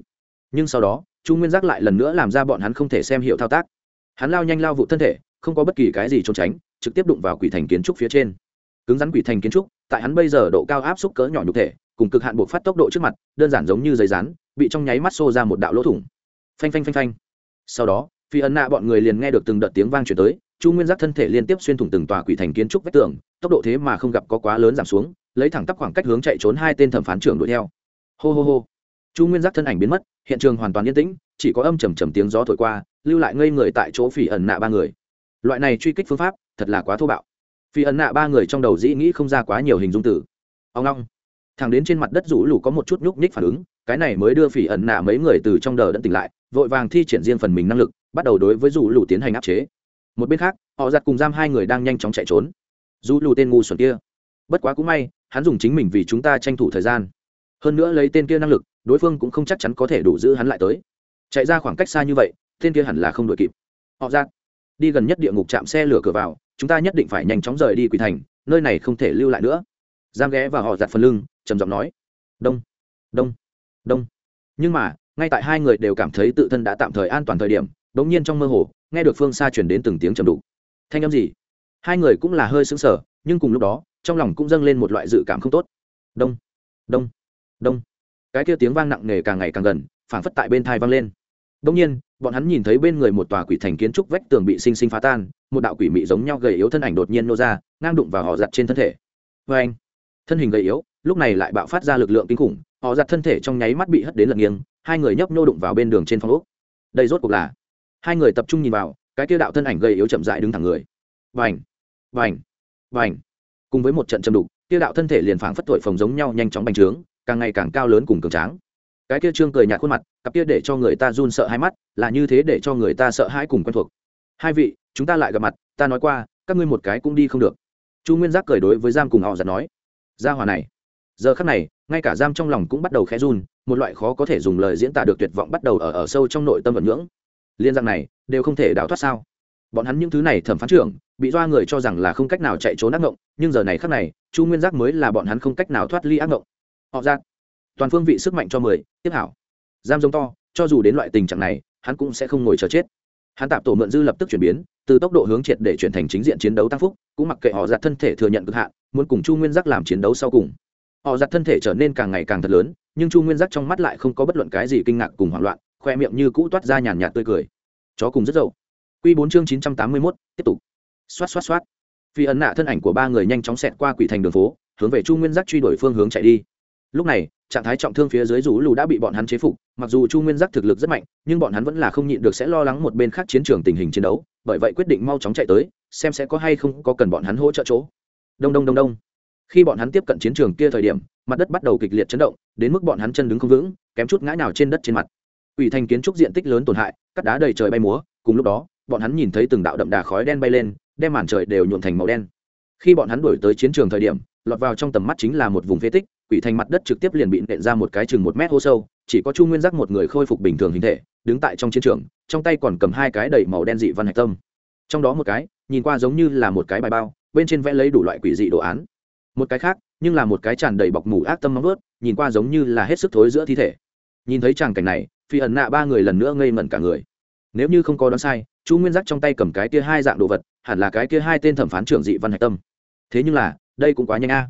A: Nhưng sau đó, chu nguyên giác lại lần nữa làm ra bọn hắn không thể xem hiệu thao tác hắn lao nhanh lao vụ thân thể, không có bất kỳ cái gì trốn tránh, trực tiếp đụng vào quỷ thành kiến trúc phía trên. Cứng rắn quỷ thành kiến trúc, tại hắn bây giờ độ cao áp xúc cỡ nhỏ nhục thể, cùng cực hạn buộc phát tốc độ trước mặt, đơn giản giống như giấy rán, bị trong nháy mắt xô ra một đạo lỗ thủng. Phanh phanh phanh phanh. Sau đó, phi ấn nạ bọn người liền nghe được từng đợt tiếng vang chuyển tới, chu nguyên giác thân thể liên tiếp xuyên thủng từng tòa quỷ thành kiến trúc vách tường, tốc độ thế mà không gặp có quá lớn giảm xuống, lấy thẳng tắp khoảng cách hướng chạy trốn hai tên thẩm phán trưởng đuổi theo. Hô hô hô chu nguyên giác thân ảnh biến mất, hiện trường hoàn toàn yên tĩnh, chỉ có âm trầm trầm tiếng gió thổi qua, lưu lại ngây người tại chỗ phỉ ẩn nạ ba người. Loại này truy kích phương pháp, thật là quá thô bạo. Phỉ ẩn nạ ba người trong đầu dĩ nghĩ không ra quá nhiều hình dung tử ông long thằng đến trên mặt đất rũ lù có một chút nhúc nhích phản ứng, cái này mới đưa phỉ ẩn nạ mấy người từ trong đờ đẫn tỉnh lại, vội vàng thi triển riêng phần mình năng lực, bắt đầu đối với rũ lù tiến hành áp chế. Một bên khác, họ giặt cùng giam hai người đang nhanh chóng chạy trốn. Rũ lù tên ngu xuẩn kia. Bất quá cũng may, hắn dùng chính mình vì chúng ta tranh thủ thời gian hơn nữa lấy tên kia năng lực, đối phương cũng không chắc chắn có thể đủ giữ hắn lại tới. Chạy ra khoảng cách xa như vậy, tên kia hẳn là không đuổi kịp. Họ ra. Đi gần nhất địa ngục chạm xe lửa cửa vào, chúng ta nhất định phải nhanh chóng rời đi quỳ thành, nơi này không thể lưu lại nữa. Giam ghé và họ giặt phần lưng, trầm giọng nói. Đông. Đông. Đông. Nhưng mà, ngay tại hai người đều cảm thấy tự thân đã tạm thời an toàn thời điểm đ ỗ n g nhiên trong mơ hồ, nghe được phương xa chuyển đến từng tiếng trầm đục. Thanh âm gì? Hai người cũng là hơi xứng sở nhưng cùng lúc đó, trong lòng cũng dâng lên một loại dự cảm không tốt. Đông. Đông đông. Cái kia tiếng vang nặng nề càng ngày càng gần, phảng phất tại bên thai vang lên. Đông nhiên, bọn hắn nhìn thấy bên người một tòa quỷ thành kiến trúc vách tường bị sinh sinh phá tan, một đạo quỷ mị giống nhau gầy yếu thân ảnh đột nhiên nô ra, ngang đụng vào họ giặt trên thân thể. Vê anh, thân hình gầy yếu, lúc này lại bạo phát ra lực lượng kinh khủng, họ giặt thân thể trong nháy mắt bị hất đến lật nghiêng, hai người nhấp nhô đụng vào bên đường trên phong ốc. Đây rốt cuộc là, hai người tập trung nhìn vào, cái kia đạo thân ảnh gầy yếu chậm dại đứng thẳng người. Vành vành vành cùng với một trận châm đục, kia đạo thân thể liền phảng phất thổi phồng giống nhau nhanh chóng bành trướng càng ngày càng cao lớn cùng cường tráng. Cái kia trương cười nhạt khuôn mặt, cặp kia để cho người ta run sợ hai mắt, là như thế để cho người ta sợ hãi cùng quen thuộc. Hai vị, chúng ta lại gặp mặt, ta nói qua, các ngươi một cái cũng đi không được. Chu nguyên giác cười đối với giam cùng họ giật nói, gia hòa này. Giờ khắc này, ngay cả giam trong lòng cũng bắt đầu khẽ run, một loại khó có thể dùng lời diễn tả được tuyệt vọng bắt đầu ở ở sâu trong nội tâm vận ngưỡng. Liên rằng này, đều không thể đào thoát sao? Bọn hắn những thứ này thẩm phán trưởng, bị doa người cho rằng là không cách nào chạy trốn ác ngộng, nhưng giờ này khắc này, chu nguyên giác mới là bọn hắn không cách nào thoát ly ác ngộng họ ra. Toàn phương vị sức mạnh cho mười, tiếp hảo. Giam giống to, cho dù đến loại tình trạng này, hắn cũng sẽ không ngồi chờ chết. Hắn tạp tổ mượn dư lập tức chuyển biến, từ tốc độ hướng triệt để chuyển thành chính diện chiến đấu tăng phúc, cũng mặc kệ họ giặt thân thể thừa nhận cực hạn, muốn cùng chu nguyên giác làm chiến đấu sau cùng. Họ giặt thân thể trở nên càng ngày càng thật lớn, nhưng chu nguyên giác trong mắt lại không có bất luận cái gì kinh ngạc cùng hoảng loạn, khoe miệng như cũ toát ra nhàn nhạt tươi cười. Chó cùng rất dậu. Q bốn chương chín trăm tám mươi mốt, tiếp tục. Xoát xoát xoát. Phi ấn nạ thân ảnh của ba người nhanh chóng xẹt qua quỷ thành đường phố, hướng về chu nguyên giác truy đuổi phương hướng chạy đi lúc này, trạng thái trọng thương phía dưới rú lù đã bị bọn hắn chế phục, mặc dù chu nguyên giác thực lực rất mạnh, nhưng bọn hắn vẫn là không nhịn được sẽ lo lắng một bên khác chiến trường tình hình chiến đấu, bởi vậy quyết định mau chóng chạy tới, xem sẽ có hay không có cần bọn hắn hỗ trợ chỗ. Đông đông đông đông. Khi bọn hắn tiếp cận chiến trường kia thời điểm, mặt đất bắt đầu kịch liệt chấn động, đến mức bọn hắn chân đứng không vững, kém chút ngã nào trên đất trên mặt. Ủy thành kiến trúc diện tích lớn tổn hại, cắt đá đầy trời bay múa, cùng lúc đó, bọn hắn nhìn thấy từng đạo đậm đà khói đen bay lên, đem màn trời đều nhuộn thành màu đen khi bọn hắn đuổi tới chiến trường thời điểm, lọt vào trong tầm mắt chính là một vùng phế tích, quỷ thành mặt đất trực tiếp liền bị nện ra một cái chừng một mét hô sâu, chỉ có chu nguyên giác một người khôi phục bình thường hình thể, đứng tại trong chiến trường, trong tay còn cầm hai cái đầy màu đen dị văn hạch tâm. Trong đó một cái, nhìn qua giống như là một cái bài bao, bên trên vẽ lấy đủ loại quỷ dị đồ án. Một cái khác, nhưng là một cái tràn đầy bọc mủ ác tâm móng vớt nhìn qua giống như là hết sức thối giữa thi thể. Nhìn thấy tràng cảnh này, phi ẩn nạ ba người lần nữa ngây mẩn cả người. Nếu như không có đoán sai, chu nguyên giác trong tay cầm cái kia hai dạng đồ vật, hẳn là cái kia hai tên thẩm phán trưởng dị văn hạch tâm thế nhưng là, đây cũng quá nhanh a.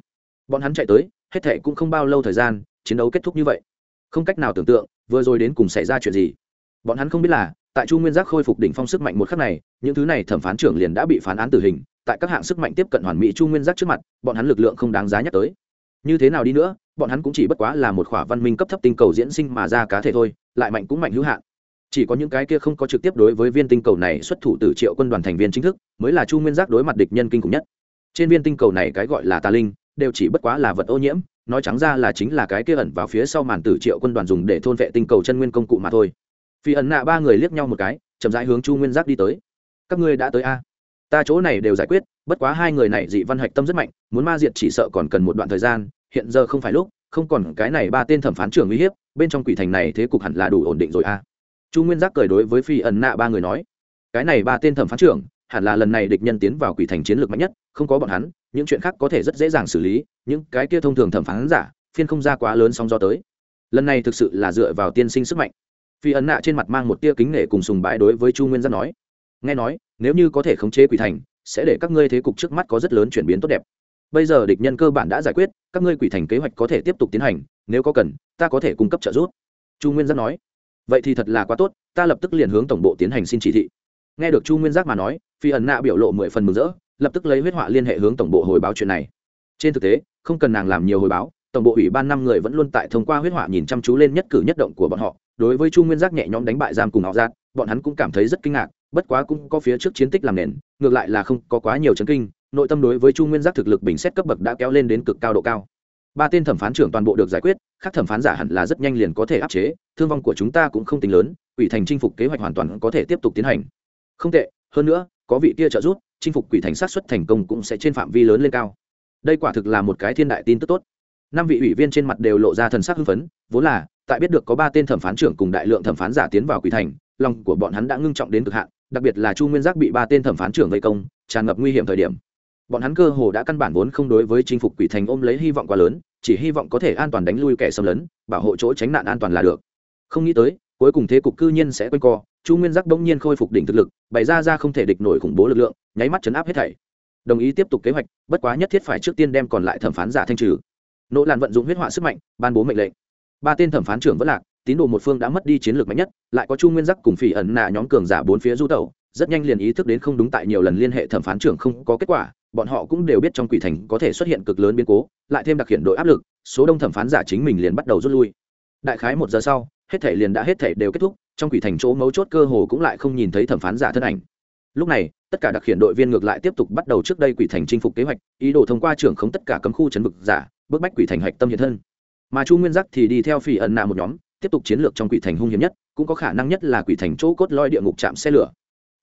A: Bọn hắn chạy tới, hết thệ cũng không bao lâu thời gian, chiến đấu kết thúc như vậy. Không cách nào tưởng tượng, vừa rồi đến cùng xảy ra chuyện gì. Bọn hắn không biết là, tại chu nguyên giác khôi phục đỉnh phong sức mạnh một khắc này, những thứ này thẩm phán trưởng liền đã bị phán án tử hình, tại các hạng sức mạnh tiếp cận hoàn mỹ chu nguyên giác trước mặt, bọn hắn lực lượng không đáng giá nhắc tới. Như thế nào đi nữa, bọn hắn cũng chỉ bất quá là một khỏa văn minh cấp thấp tinh cầu diễn sinh mà ra cá thể thôi, lại mạnh cũng mạnh hữu hạn. Chỉ có những cái kia không có trực tiếp đối với viên tinh cầu này xuất thủ từ triệu quân đoàn thành viên chính thức, mới là chu nguyên giác đối mặt địch nhân kinh khủng nhất trên viên tinh cầu này cái gọi là tà linh, đều chỉ bất quá là vật ô nhiễm, nói trắng ra là chính là cái kia ẩn vào phía sau màn tử triệu quân đoàn dùng để thôn vệ tinh cầu chân nguyên công cụ mà thôi. Phi ẩn nạ ba người liếc nhau một cái, chậm rãi hướng chu nguyên giác đi tới. Các ngươi đã tới a? Ta chỗ này đều giải quyết, bất quá hai người này dị văn hạch tâm rất mạnh, muốn ma diệt chỉ sợ còn cần một đoạn thời gian, hiện giờ không phải lúc, không còn cái này ba tên thẩm phán trưởng uy hiếp, bên trong quỷ thành này thế cục hẳn là đủ ổn định rồi a. Chu nguyên giác cười đối với phi ẩn nạ ba người nói, cái này ba tên thẩm phán trưởng hẳn là lần này địch nhân tiến vào quỷ thành chiến lược mạnh nhất, không có bọn hắn, những chuyện khác có thể rất dễ dàng xử lý, những cái kia thông thường thẩm phán giả, phiên không ra quá lớn song do tới. Lần này thực sự là dựa vào tiên sinh sức mạnh. Phi ấn nạ trên mặt mang một tia kính nể cùng sùng bái đối với chu nguyên giác nói. Nghe nói, nếu như có thể khống chế quỷ thành, sẽ để các ngươi thế cục trước mắt có rất lớn chuyển biến tốt đẹp. Bây giờ địch nhân cơ bản đã giải quyết, các ngươi quỷ thành kế hoạch có thể tiếp tục tiến hành, nếu có cần, ta có thể cung cấp trợ giúp. Chu nguyên giác nói. Vậy thì thật là quá tốt, ta lập tức liền hướng tổng bộ tiến hành xin chỉ thị nghe được chu nguyên giác mà nói, phi ẩn nạ biểu lộ mười phần mừng rỡ, lập tức lấy huyết họa liên hệ hướng tổng bộ hồi báo chuyện này. Trên thực tế, không cần nàng làm nhiều hồi báo, tổng bộ ủy ban năm người vẫn luôn tại thông qua huyết họa nhìn chăm chú lên nhất cử nhất động của bọn họ. Đối với chu nguyên giác nhẹ nhõm đánh bại giam cùng họ giác, bọn hắn cũng cảm thấy rất kinh ngạc, bất quá cũng có phía trước chiến tích làm nền, ngược lại là không có quá nhiều chấn kinh, nội tâm đối với chu nguyên giác thực lực bình xét cấp bậc đã kéo lên đến cực cao độ cao. Ba tên thẩm phán trưởng toàn bộ được giải quyết các thẩm phán giả hẳn là rất nhanh liền có thể áp chế, thương vong của chúng ta cũng không tính lớn ủy thành chinh phục kế hoạch hoàn toàn có thể tiếp tục tiến hành không tệ, hơn nữa, có vị kia trợ giúp, chinh phục quỷ thành sát xuất thành công cũng sẽ trên phạm vi lớn lên cao. Đây quả thực là một cái thiên đại tin tức tốt. Năm vị ủy viên trên mặt đều lộ ra thần sắc hưng phấn, vốn là, tại biết được có ba tên thẩm phán trưởng cùng đại lượng thẩm phán giả tiến vào quỷ thành, lòng của bọn hắn đã ngưng trọng đến cực hạn, đặc biệt là chu nguyên giác bị ba tên thẩm phán trưởng vây công, tràn ngập nguy hiểm thời điểm. Bọn hắn cơ hồ đã căn bản vốn không đối với chinh phục quỷ thành ôm lấy hy vọng quá lớn, chỉ hy vọng có thể an toàn đánh lui kẻ xâm lấn, bảo hộ chỗ tránh nạn an toàn là được. Không nghĩ tới, cuối cùng thế cục cư nhiên sẽ quanh co chu nguyên giác bỗng nhiên khôi phục đỉnh thực lực, bày ra ra không thể địch nổi khủng bố lực lượng, nháy mắt chấn áp hết thảy. Đồng ý tiếp tục kế hoạch, bất quá nhất thiết phải trước tiên đem còn lại thẩm phán giả thanh trừ. Nỗ làn vận dụng huyết họa sức mạnh, ban bố mệnh lệnh. Ba tên thẩm phán trưởng vẫn lạc, tín đồ một phương đã mất đi chiến lược mạnh nhất, lại có chu nguyên giác cùng phỉ ẩn nạ nhóm cường giả bốn phía du tẩu, rất nhanh liền ý thức đến không đúng tại nhiều lần liên hệ thẩm phán trưởng không có kết quả, bọn họ cũng đều biết trong quỷ thành có thể xuất hiện cực lớn biến cố, lại thêm đặc hiện đội áp lực, số đông thẩm phán giả chính mình liền bắt đầu rút lui. Đại khái một giờ sau, hết thể liền đã hết thể đều kết thúc trong quỷ thành chỗ mấu chốt cơ hồ cũng lại không nhìn thấy thẩm phán giả thân ảnh. Lúc này, tất cả đặc khiển đội viên ngược lại tiếp tục bắt đầu trước đây quỷ thành chinh phục kế hoạch, ý đồ thông qua trưởng không tất cả cấm khu chấn vực giả bức bách quỷ thành hạch tâm hiện thân. Mà chu nguyên giác thì đi theo phi ẩn nạ một nhóm, tiếp tục chiến lược trong quỷ thành hung hiểm nhất, cũng có khả năng nhất là quỷ thành chỗ cốt loi địa ngục chạm xe lửa.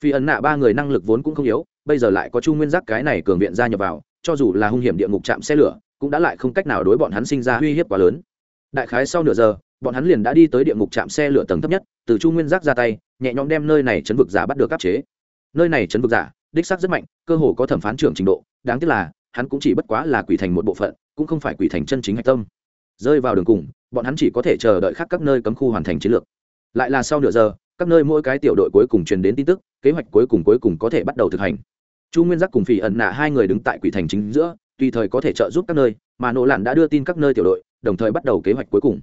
A: Phi ẩn nạ ba người năng lực vốn cũng không yếu, bây giờ lại có chu nguyên giác cái này cường viện gia nhập vào, cho dù là hung hiểm địa ngục chạm xe lửa, cũng đã lại không cách nào đối bọn hắn sinh ra uy hiếp quá lớn. Đại khái sau nửa giờ bọn hắn liền đã đi tới địa ngục trạm xe lửa tầng thấp nhất, từ chu nguyên giác ra tay, nhẹ nhõm đem nơi này chấn vực giả bắt được áp chế. Nơi này chấn vực giả, đích xác rất mạnh, cơ hồ có thẩm phán trưởng trình độ, đáng tiếc là, hắn cũng chỉ bất quá là quỷ thành một bộ phận, cũng không phải quỷ thành chân chính hạch tâm. Rơi vào đường cùng, bọn hắn chỉ có thể chờ đợi khác các nơi cấm khu hoàn thành chiến lược. Lại là sau nửa giờ, các nơi mỗi cái tiểu đội cuối cùng truyền đến tin tức, kế hoạch cuối cùng cuối cùng có thể bắt đầu thực hành. Chu nguyên giác cùng phỉ ẩn nạ hai người đứng tại quỷ thành chính giữa, tùy thời có thể trợ giúp các nơi, mà nỗ lạn đã đưa tin các nơi tiểu đội, đồng thời bắt đầu kế hoạch cuối cùng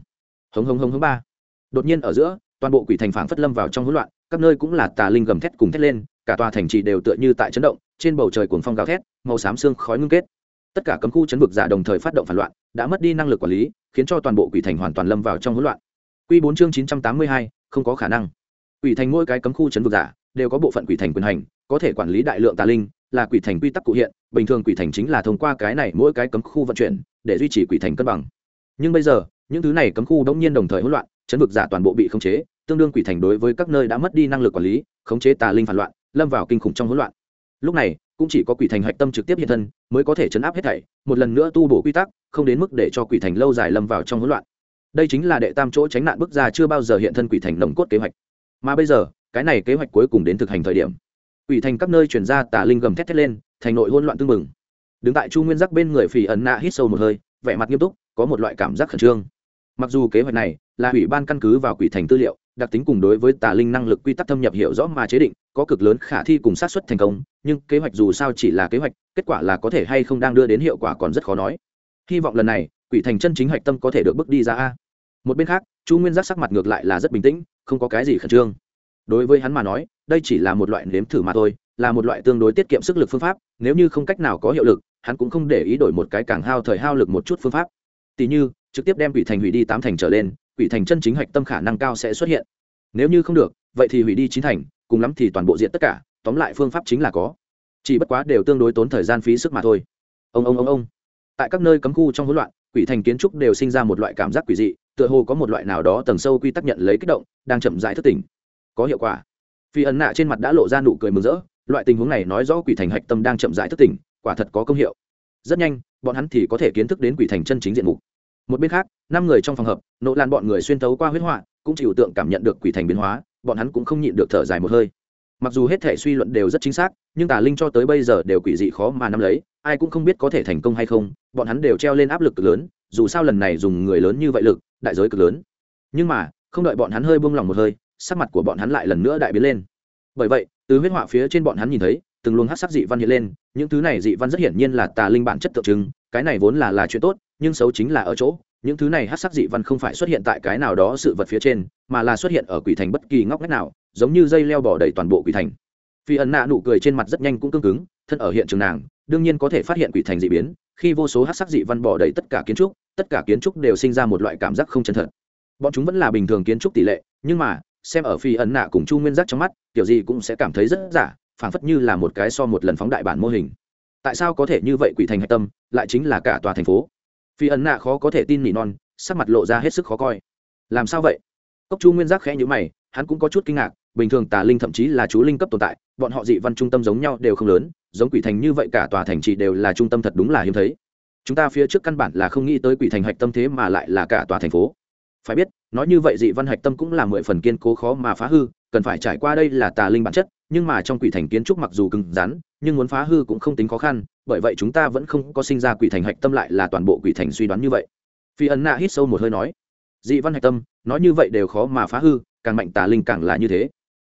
A: hống hống hống hống ba. Đột nhiên ở giữa, toàn bộ quỷ thành phảng phất lâm vào trong hỗn loạn, các nơi cũng là tà linh gầm thét cùng thét lên, cả tòa thành trì đều tựa như tại chấn động, trên bầu trời cuồng phong gào thét, màu xám xương khói ngưng kết. Tất cả cấm khu chấn vực giả đồng thời phát động phản loạn, đã mất đi năng lực quản lý, khiến cho toàn bộ quỷ thành hoàn toàn lâm vào trong hỗn loạn. Quy bốn chương chín trăm tám mươi hai, không có khả năng. Quỷ thành mỗi cái cấm khu chấn vực giả, đều có bộ phận quỷ thành quyền hành, có thể quản lý đại lượng tà linh, là quỷ thành quy tắc cụ hiện, bình thường quỷ thành chính là thông qua cái này mỗi cái cấm khu vận chuyển, để duy trì quỷ thành cân bằng. Nhưng bây giờ những thứ này cấm khu đống nhiên đồng thời hỗn loạn, chấn vực giả toàn bộ bị khống chế, tương đương quỷ thành đối với các nơi đã mất đi năng lực quản lý, khống chế tà linh phản loạn, lâm vào kinh khủng trong hỗn loạn. Lúc này, cũng chỉ có quỷ thành hạch tâm trực tiếp hiện thân mới có thể chấn áp hết thảy, một lần nữa tu bổ quy tắc, không đến mức để cho quỷ thành lâu dài lâm vào trong hỗn loạn. Đây chính là đệ tam chỗ tránh nạn bước ra chưa bao giờ hiện thân quỷ thành nồng cốt kế hoạch. Mà bây giờ, cái này kế hoạch cuối cùng đến thực hành thời điểm. Quỷ thành các nơi chuyển ra tà linh gầm thét thét lên, thành nội hỗn loạn tương mừng đứng tại chu nguyên giác bên người phỉ ẩn nạ hít sâu một hơi, vẻ mặt nghiêm túc, có một loại cảm giác khẩn trương mặc dù kế hoạch này là ủy ban căn cứ vào quỷ thành tư liệu, đặc tính cùng đối với tà linh năng lực quy tắc thâm nhập hiểu rõ mà chế định, có cực lớn khả thi cùng sát xuất thành công, nhưng kế hoạch dù sao chỉ là kế hoạch, kết quả là có thể hay không đang đưa đến hiệu quả còn rất khó nói. Hy vọng lần này, quỷ thành chân chính hạch tâm có thể được bước đi ra a. Một bên khác, chu nguyên giác sắc mặt ngược lại là rất bình tĩnh, không có cái gì khẩn trương. Đối với hắn mà nói, đây chỉ là một loại nếm thử mà thôi, là một loại tương đối tiết kiệm sức lực phương pháp, nếu như không cách nào có hiệu lực, hắn cũng không để ý đổi một cái càng hao thời hao lực một chút phương pháp. Tỉ như trực tiếp đem quỷ thành hủy đi tám thành trở lên, quỷ thành chân chính hạch tâm khả năng cao sẽ xuất hiện. Nếu như không được, vậy thì hủy đi chín thành, cùng lắm thì toàn bộ diện tất cả, tóm lại phương pháp chính là có. Chỉ bất quá đều tương đối tốn thời gian phí sức mà thôi. Ông ông ông ông. Tại các nơi cấm khu trong hỗn loạn, quỷ thành kiến trúc đều sinh ra một loại cảm giác quỷ dị, tựa hồ có một loại nào đó tầng sâu quy tắc nhận lấy kích động, đang chậm rãi thất tỉnh. Có hiệu quả. Phi ẩn nạ trên mặt đã lộ ra nụ cười mừng rỡ, loại tình huống này nói rõ quỷ thành hạch tâm đang chậm rãi thất tỉnh, quả thật có công hiệu. Rất nhanh, bọn hắn thì có thể kiến thức đến quỷ thành chân chính diện mục một bên khác, năm người trong phòng hợp nỗ lan bọn người xuyên thấu qua huyết họa, cũng chịu tượng cảm nhận được quỷ thành biến hóa, bọn hắn cũng không nhịn được thở dài một hơi. Mặc dù hết thể suy luận đều rất chính xác, nhưng tà linh cho tới bây giờ đều quỷ dị khó mà nắm lấy, ai cũng không biết có thể thành công hay không, bọn hắn đều treo lên áp lực cực lớn, dù sao lần này dùng người lớn như vậy lực, đại giới cực lớn. Nhưng mà, không đợi bọn hắn hơi buông lòng một hơi, sắc mặt của bọn hắn lại lần nữa đại biến lên. Bởi vậy, từ huyết họa phía trên bọn hắn nhìn thấy, từng luồng hát sắc dị văn hiện lên, những thứ này dị văn rất hiển nhiên là tà linh bản chất tượng trưng cái này vốn là là chuyện tốt, nhưng xấu chính là ở chỗ, những thứ này hát sắc dị văn không phải xuất hiện tại cái nào đó sự vật phía trên, mà là xuất hiện ở quỷ thành bất kỳ ngóc ngách nào, giống như dây leo bỏ đầy toàn bộ quỷ thành. Phi ẩn nạ nụ cười trên mặt rất nhanh cũng cương cứng, thân ở hiện trường nàng, đương nhiên có thể phát hiện quỷ thành dị biến, khi vô số hát sắc dị văn bỏ đầy tất cả kiến trúc, tất cả kiến trúc đều sinh ra một loại cảm giác không chân thật. Bọn chúng vẫn là bình thường kiến trúc tỷ lệ, nhưng mà, xem ở phi ẩn nạ cùng chu nguyên giác trong mắt, kiểu gì cũng sẽ cảm thấy rất giả, phảng phất như là một cái so một lần phóng đại bản mô hình tại sao có thể như vậy quỷ thành hạch tâm, lại chính là cả tòa thành phố. Phi ẩn nạ khó có thể tin nỉ non, sắc mặt lộ ra hết sức khó coi. Làm sao vậy? Cốc chu nguyên giác khẽ nhữ mày, hắn cũng có chút kinh ngạc, bình thường tà linh thậm chí là chú linh cấp tồn tại, bọn họ dị văn trung tâm giống nhau đều không lớn, giống quỷ thành như vậy cả tòa thành trị đều là trung tâm thật đúng là hiếm thấy. Chúng ta phía trước căn bản là không nghĩ tới quỷ thành hạch tâm thế mà lại là cả tòa thành phố. Phải biết, nói như vậy dị văn hạch tâm cũng là mười phần kiên cố khó mà phá hư, cần phải trải qua đây là tà linh bản chất nhưng mà trong quỷ thành kiến trúc mặc dù cứng rắn, nhưng muốn phá hư cũng không tính khó khăn, bởi vậy chúng ta vẫn không có sinh ra quỷ thành hạch tâm lại là toàn bộ quỷ thành suy đoán như vậy. Phi Ân nạ hít sâu một hơi nói, dị văn hạch tâm, nói như vậy đều khó mà phá hư, càng mạnh tà linh càng là như thế.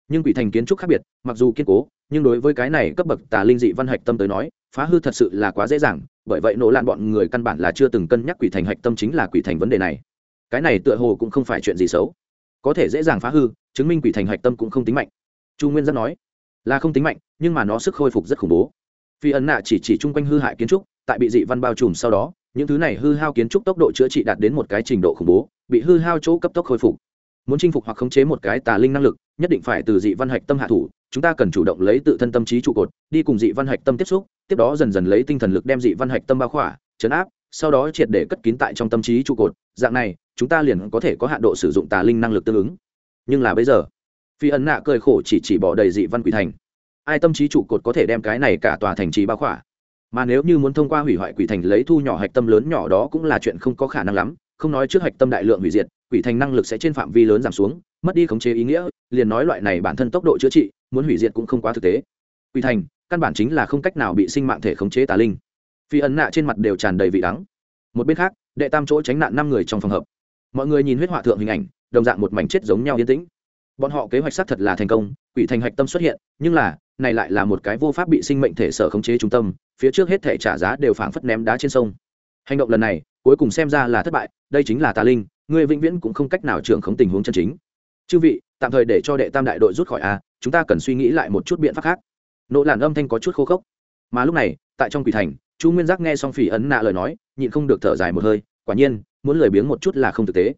A: Nhưng quỷ thành kiến trúc khác biệt, mặc dù kiên cố, nhưng đối với cái này cấp bậc tà linh dị văn hạch tâm tới nói, phá hư thật sự là quá dễ dàng, bởi vậy nổ lan bọn người căn bản là chưa từng cân nhắc quỷ thành hạch tâm chính là quỷ thành vấn đề này. Cái này tựa hồ cũng không phải chuyện gì xấu. Có thể dễ dàng phá hư, chứng minh quỷ thành hạch tâm cũng không tính mạnh. Chu nguyên giác nói là không tính mạnh, nhưng mà nó sức khôi phục rất khủng bố. Phi ấn nạ chỉ chỉ chung quanh hư hại kiến trúc, tại bị dị văn bao trùm sau đó, những thứ này hư hao kiến trúc tốc độ chữa trị đạt đến một cái trình độ khủng bố, bị hư hao chỗ cấp tốc khôi phục. Muốn chinh phục hoặc khống chế một cái tà linh năng lực, nhất định phải từ dị văn hạch tâm hạ thủ, chúng ta cần chủ động lấy tự thân tâm trí trụ cột, đi cùng dị văn hạch tâm tiếp xúc, tiếp đó dần dần lấy tinh thần lực đem dị văn hạch tâm bao khỏa, chấn áp, sau đó triệt để cất kín tại trong tâm trí trụ cột. Dạng này, chúng ta liền có thể có hạn độ sử dụng tà linh năng lực tương ứng. Nhưng là bây giờ phi ấn nạ cười khổ chỉ chỉ bỏ đầy dị văn quỷ thành. Ai tâm trí trụ cột có thể đem cái này cả tòa thành trì bao khỏa? Mà nếu như muốn thông qua hủy hoại quỷ thành lấy thu nhỏ hạch tâm lớn nhỏ đó cũng là chuyện không có khả năng lắm. Không nói trước hạch tâm đại lượng hủy diệt, quỷ thành năng lực sẽ trên phạm vi lớn giảm xuống, mất đi khống chế ý nghĩa, liền nói loại này bản thân tốc độ chữa trị, muốn hủy diệt cũng không quá thực tế. Quỷ thành, căn bản chính là không cách nào bị sinh mạng thể khống chế tà linh. Phi ấn nạ trên mặt đều tràn đầy vị đắng. Một bên khác, đệ tam chỗ tránh nạn năm người trong phòng hợp. Mọi người nhìn huyết họa thượng hình ảnh, đồng dạng một mảnh chết giống nhau yên tĩnh bọn họ kế hoạch xác thật là thành công, quỷ thành hạch tâm xuất hiện, nhưng là, này lại là một cái vô pháp bị sinh mệnh thể sở khống chế trung tâm, phía trước hết thể trả giá đều phảng phất ném đá trên sông. Hành động lần này, cuối cùng xem ra là thất bại, đây chính là tà linh người vĩnh viễn cũng không cách nào trưởng khống tình huống chân chính. Chư vị, tạm thời để cho đệ tam đại đội rút khỏi a, chúng ta cần suy nghĩ lại một chút biện pháp khác. Nỗ làn âm thanh có chút khô khốc. Mà lúc này, tại trong quỷ thành, chu nguyên giác nghe xong phỉ ấn nạ lời nói, nhịn không được thở dài một hơi, quả nhiên, muốn lười biếng một chút là không thực tế.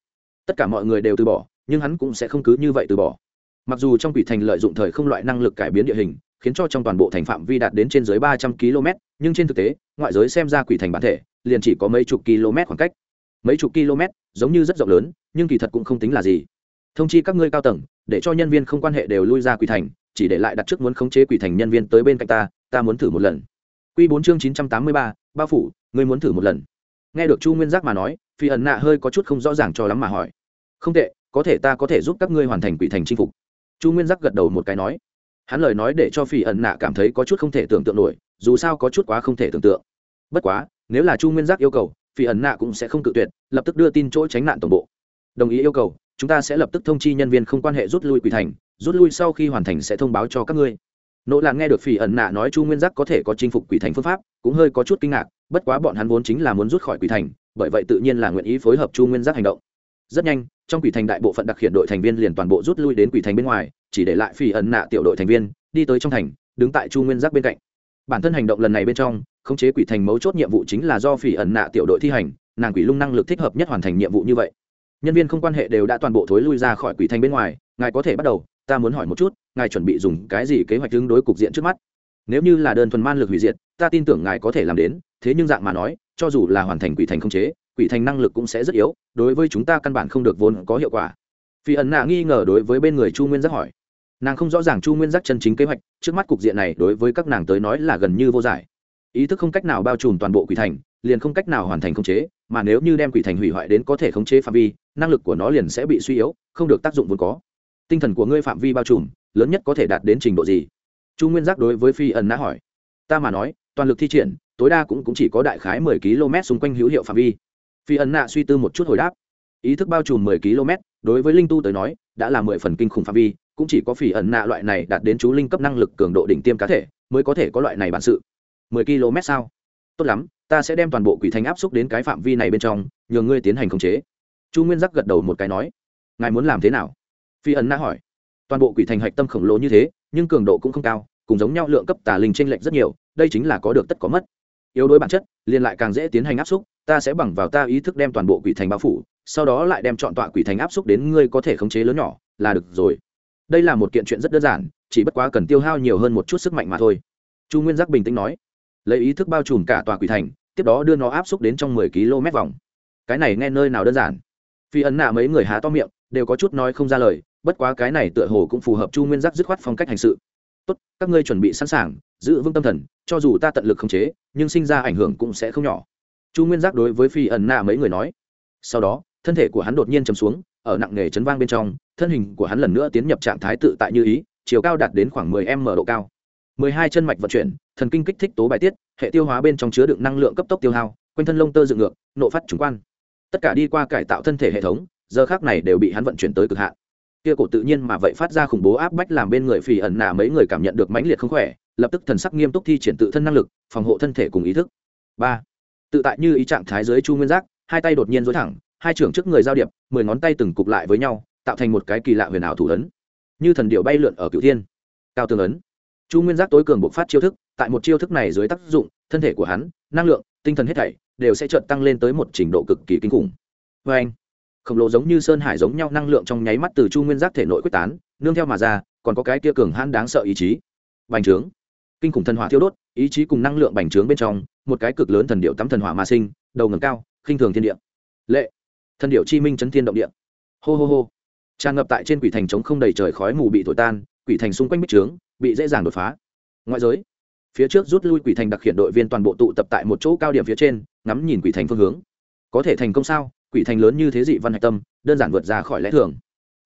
A: Tất cả mọi người đều từ bỏ nhưng hắn cũng sẽ không cứ như vậy từ bỏ mặc dù trong quỷ thành lợi dụng thời không loại năng lực cải biến địa hình khiến cho trong toàn bộ thành phạm vi đạt đến trên dưới ba trăm km nhưng trên thực tế ngoại giới xem ra quỷ thành bản thể liền chỉ có mấy chục km khoảng cách mấy chục km giống như rất rộng lớn nhưng kỳ thật cũng không tính là gì thông chi các ngươi cao tầng để cho nhân viên không quan hệ đều lui ra quỷ thành chỉ để lại đặt trước muốn khống chế quỷ thành nhân viên tới bên cạnh ta ta muốn thử một lần Quy bốn chương 983, bao phủ, ngươi muốn thử một lần. Nghe được Chu Nguyên Giác mà nói, Phi ẩn nạ hơi có chút không rõ ràng cho lắm mà hỏi. Không tệ, có thể ta có thể giúp các ngươi hoàn thành quỷ thành chinh phục. Chu Nguyên Giác gật đầu một cái nói. Hắn lời nói để cho Phi ẩn nạ cảm thấy có chút không thể tưởng tượng nổi, dù sao có chút quá không thể tưởng tượng. Bất quá, nếu là Chu Nguyên Giác yêu cầu, Phi ẩn nạ cũng sẽ không cự tuyệt, lập tức đưa tin chỗ tránh nạn tổng bộ. Đồng ý yêu cầu, chúng ta sẽ lập tức thông chi nhân viên không quan hệ rút lui quỷ thành, rút lui sau khi hoàn thành sẽ thông báo cho các ngươi nỗ lạc nghe được Phi ẩn nạ nói chu nguyên giác có thể có chinh phục quỷ thành phương pháp cũng hơi có chút kinh ngạc bất quá bọn hắn vốn chính là muốn rút khỏi quỷ thành bởi vậy tự nhiên là nguyện ý phối hợp chu nguyên giác hành động rất nhanh trong quỷ thành đại bộ phận đặc hiện đội thành viên liền toàn bộ rút lui đến quỷ thành bên ngoài, chỉ để lại phỉ ẩn nạ tiểu đội thành viên, đi tới trong thành, đứng tại chu nguyên giác bên cạnh. Bản thân hành động lần này bên trong, khống chế quỷ thành mấu chốt nhiệm vụ chính là do phỉ ẩn nạ tiểu đội thi hành, nàng quỷ lung năng lực thích hợp nhất hoàn thành nhiệm vụ như vậy. Nhân viên không quan hệ đều đã toàn bộ thối lui ra khỏi quỷ thành bên ngoài, ngài có thể bắt đầu, ta muốn hỏi một chút, ngài chuẩn bị dùng cái gì kế hoạch tương đối cục diện trước mắt? Nếu như là đơn thuần man lực hủy diệt, ta tin tưởng ngài có thể làm đến, thế nhưng dạng mà nói, cho dù là hoàn thành quỷ thành không chế quỷ thành năng lực cũng sẽ rất yếu đối với chúng ta căn bản không được vốn có hiệu quả. Phi ẩn nạ nghi ngờ đối với bên người chu nguyên giác hỏi. Nàng không rõ ràng chu nguyên giác chân chính kế hoạch trước mắt cục diện này đối với các nàng tới nói là gần như vô giải. Ý thức không cách nào bao trùm toàn bộ quỷ thành liền không cách nào hoàn thành khống chế mà nếu như đem quỷ thành hủy hoại đến có thể khống chế phạm vi năng lực của nó liền sẽ bị suy yếu không được tác dụng vốn có. Tinh thần của ngươi phạm vi bao trùm lớn nhất có thể đạt đến trình độ gì? Chu nguyên giác đối với phi ẩn nã hỏi. Ta mà nói toàn lực thi triển tối đa cũng, cũng chỉ có đại khái mười km xung quanh hữu hiệu phạm vi phi ẩn nạ suy tư một chút hồi đáp. Ý thức bao trùm mười km, đối với linh tu tới nói, đã là mười phần kinh khủng phạm vi, cũng chỉ có phi ẩn nạ loại này đạt đến chú linh cấp năng lực cường độ đỉnh tiêm cá thể, mới có thể có loại này bản sự. Mười km sao? Tốt lắm, ta sẽ đem toàn bộ quỷ thành áp xúc đến cái phạm vi này bên trong, nhờ ngươi tiến hành khống chế. Chu nguyên giác gật đầu một cái nói, ngài muốn làm thế nào? Phi ẩn na hỏi. Toàn bộ quỷ thành hạch tâm khổng lồ như thế, nhưng cường độ cũng không cao, cùng giống nhau lượng cấp tà linh trên lệnh rất nhiều, đây chính là có được tất có mất yếu đối bản chất, liền lại càng dễ tiến hành áp xúc, ta sẽ bằng vào ta ý thức đem toàn bộ quỷ thành bao phủ, sau đó lại đem chọn tọa quỷ thành áp xúc đến ngươi có thể khống chế lớn nhỏ, là được rồi. Đây là một kiện chuyện rất đơn giản, chỉ bất quá cần tiêu hao nhiều hơn một chút sức mạnh mà thôi. Chu nguyên giác bình tĩnh nói. Lấy ý thức bao trùm cả tòa quỷ thành, tiếp đó đưa nó áp xúc đến trong mười km vòng. Cái này nghe nơi nào đơn giản. Phi ấn nạ mấy người há to miệng, đều có chút nói không ra lời, bất quá cái này tựa hồ cũng phù hợp chu nguyên giác dứt khoát phong cách hành sự. Tốt, các ngươi chuẩn bị sẵn sàng, giữ vững tâm thần, cho dù ta tận lực khống chế nhưng sinh ra ảnh hưởng cũng sẽ không nhỏ. Chu nguyên giác đối với phi ẩn nạ mấy người nói. Sau đó, thân thể của hắn đột nhiên chầm xuống, ở nặng nghề chấn vang bên trong, thân hình của hắn lần nữa tiến nhập trạng thái tự tại như ý, chiều cao đạt đến khoảng 10 m độ cao. 12 chân mạch vận chuyển, thần kinh kích thích tố bài tiết, hệ tiêu hóa bên trong chứa đựng năng lượng cấp tốc tiêu hao, quanh thân lông tơ dựng ngược, nộ phát trùng quan. Tất cả đi qua cải tạo thân thể hệ thống, giờ khác này đều bị hắn vận chuyển tới cực hạn. Kia cổ tự nhiên mà vậy phát ra khủng bố áp bách làm bên người phì ẩn nà mấy người cảm nhận được mãnh liệt không khỏe lập tức thần sắc nghiêm túc thi triển tự thân năng lực, phòng hộ thân thể cùng ý thức. Ba, tự tại như ý trạng thái dưới chu nguyên giác, hai tay đột nhiên dối thẳng, hai trưởng trước người giao điệp, mười ngón tay từng cục lại với nhau, tạo thành một cái kỳ lạ huyền ảo thủ ấn. Như thần điệu bay lượn ở cửu thiên, cao tường ấn. Chu nguyên giác tối cường bộc phát chiêu thức, tại một chiêu thức này dưới tác dụng, thân thể của hắn, năng lượng, tinh thần hết thảy đều sẽ chợt tăng lên tới một trình độ cực kỳ kinh khủng. Vê anh, khổng lồ giống như sơn hải giống nhau năng lượng trong nháy mắt từ chu nguyên giác thể nội quyết tán, nương theo mà ra, còn có cái kia cường hãn đáng sợ ý chí. Bành trướng kinh khủng thần hỏa thiêu đốt, ý chí cùng năng lượng bành trướng bên trong, một cái cực lớn thần điệu tắm thần hỏa mà sinh, đầu ngầm cao, khinh thường thiên địa. Lệ. Thần điệu chi minh chấn thiên động địa. Hô hô hô. Tràn ngập tại trên quỷ thành trống không đầy trời khói mù bị thổi tan, quỷ thành xung quanh bích trướng, bị dễ dàng đột phá. Ngoại giới. Phía trước rút lui quỷ thành đặc hiện đội viên toàn bộ tụ tập tại một chỗ cao điểm phía trên, ngắm nhìn quỷ thành phương hướng. Có thể thành công sao? Quỷ thành lớn như thế dị văn hạch tâm, đơn giản vượt ra khỏi lẽ thường.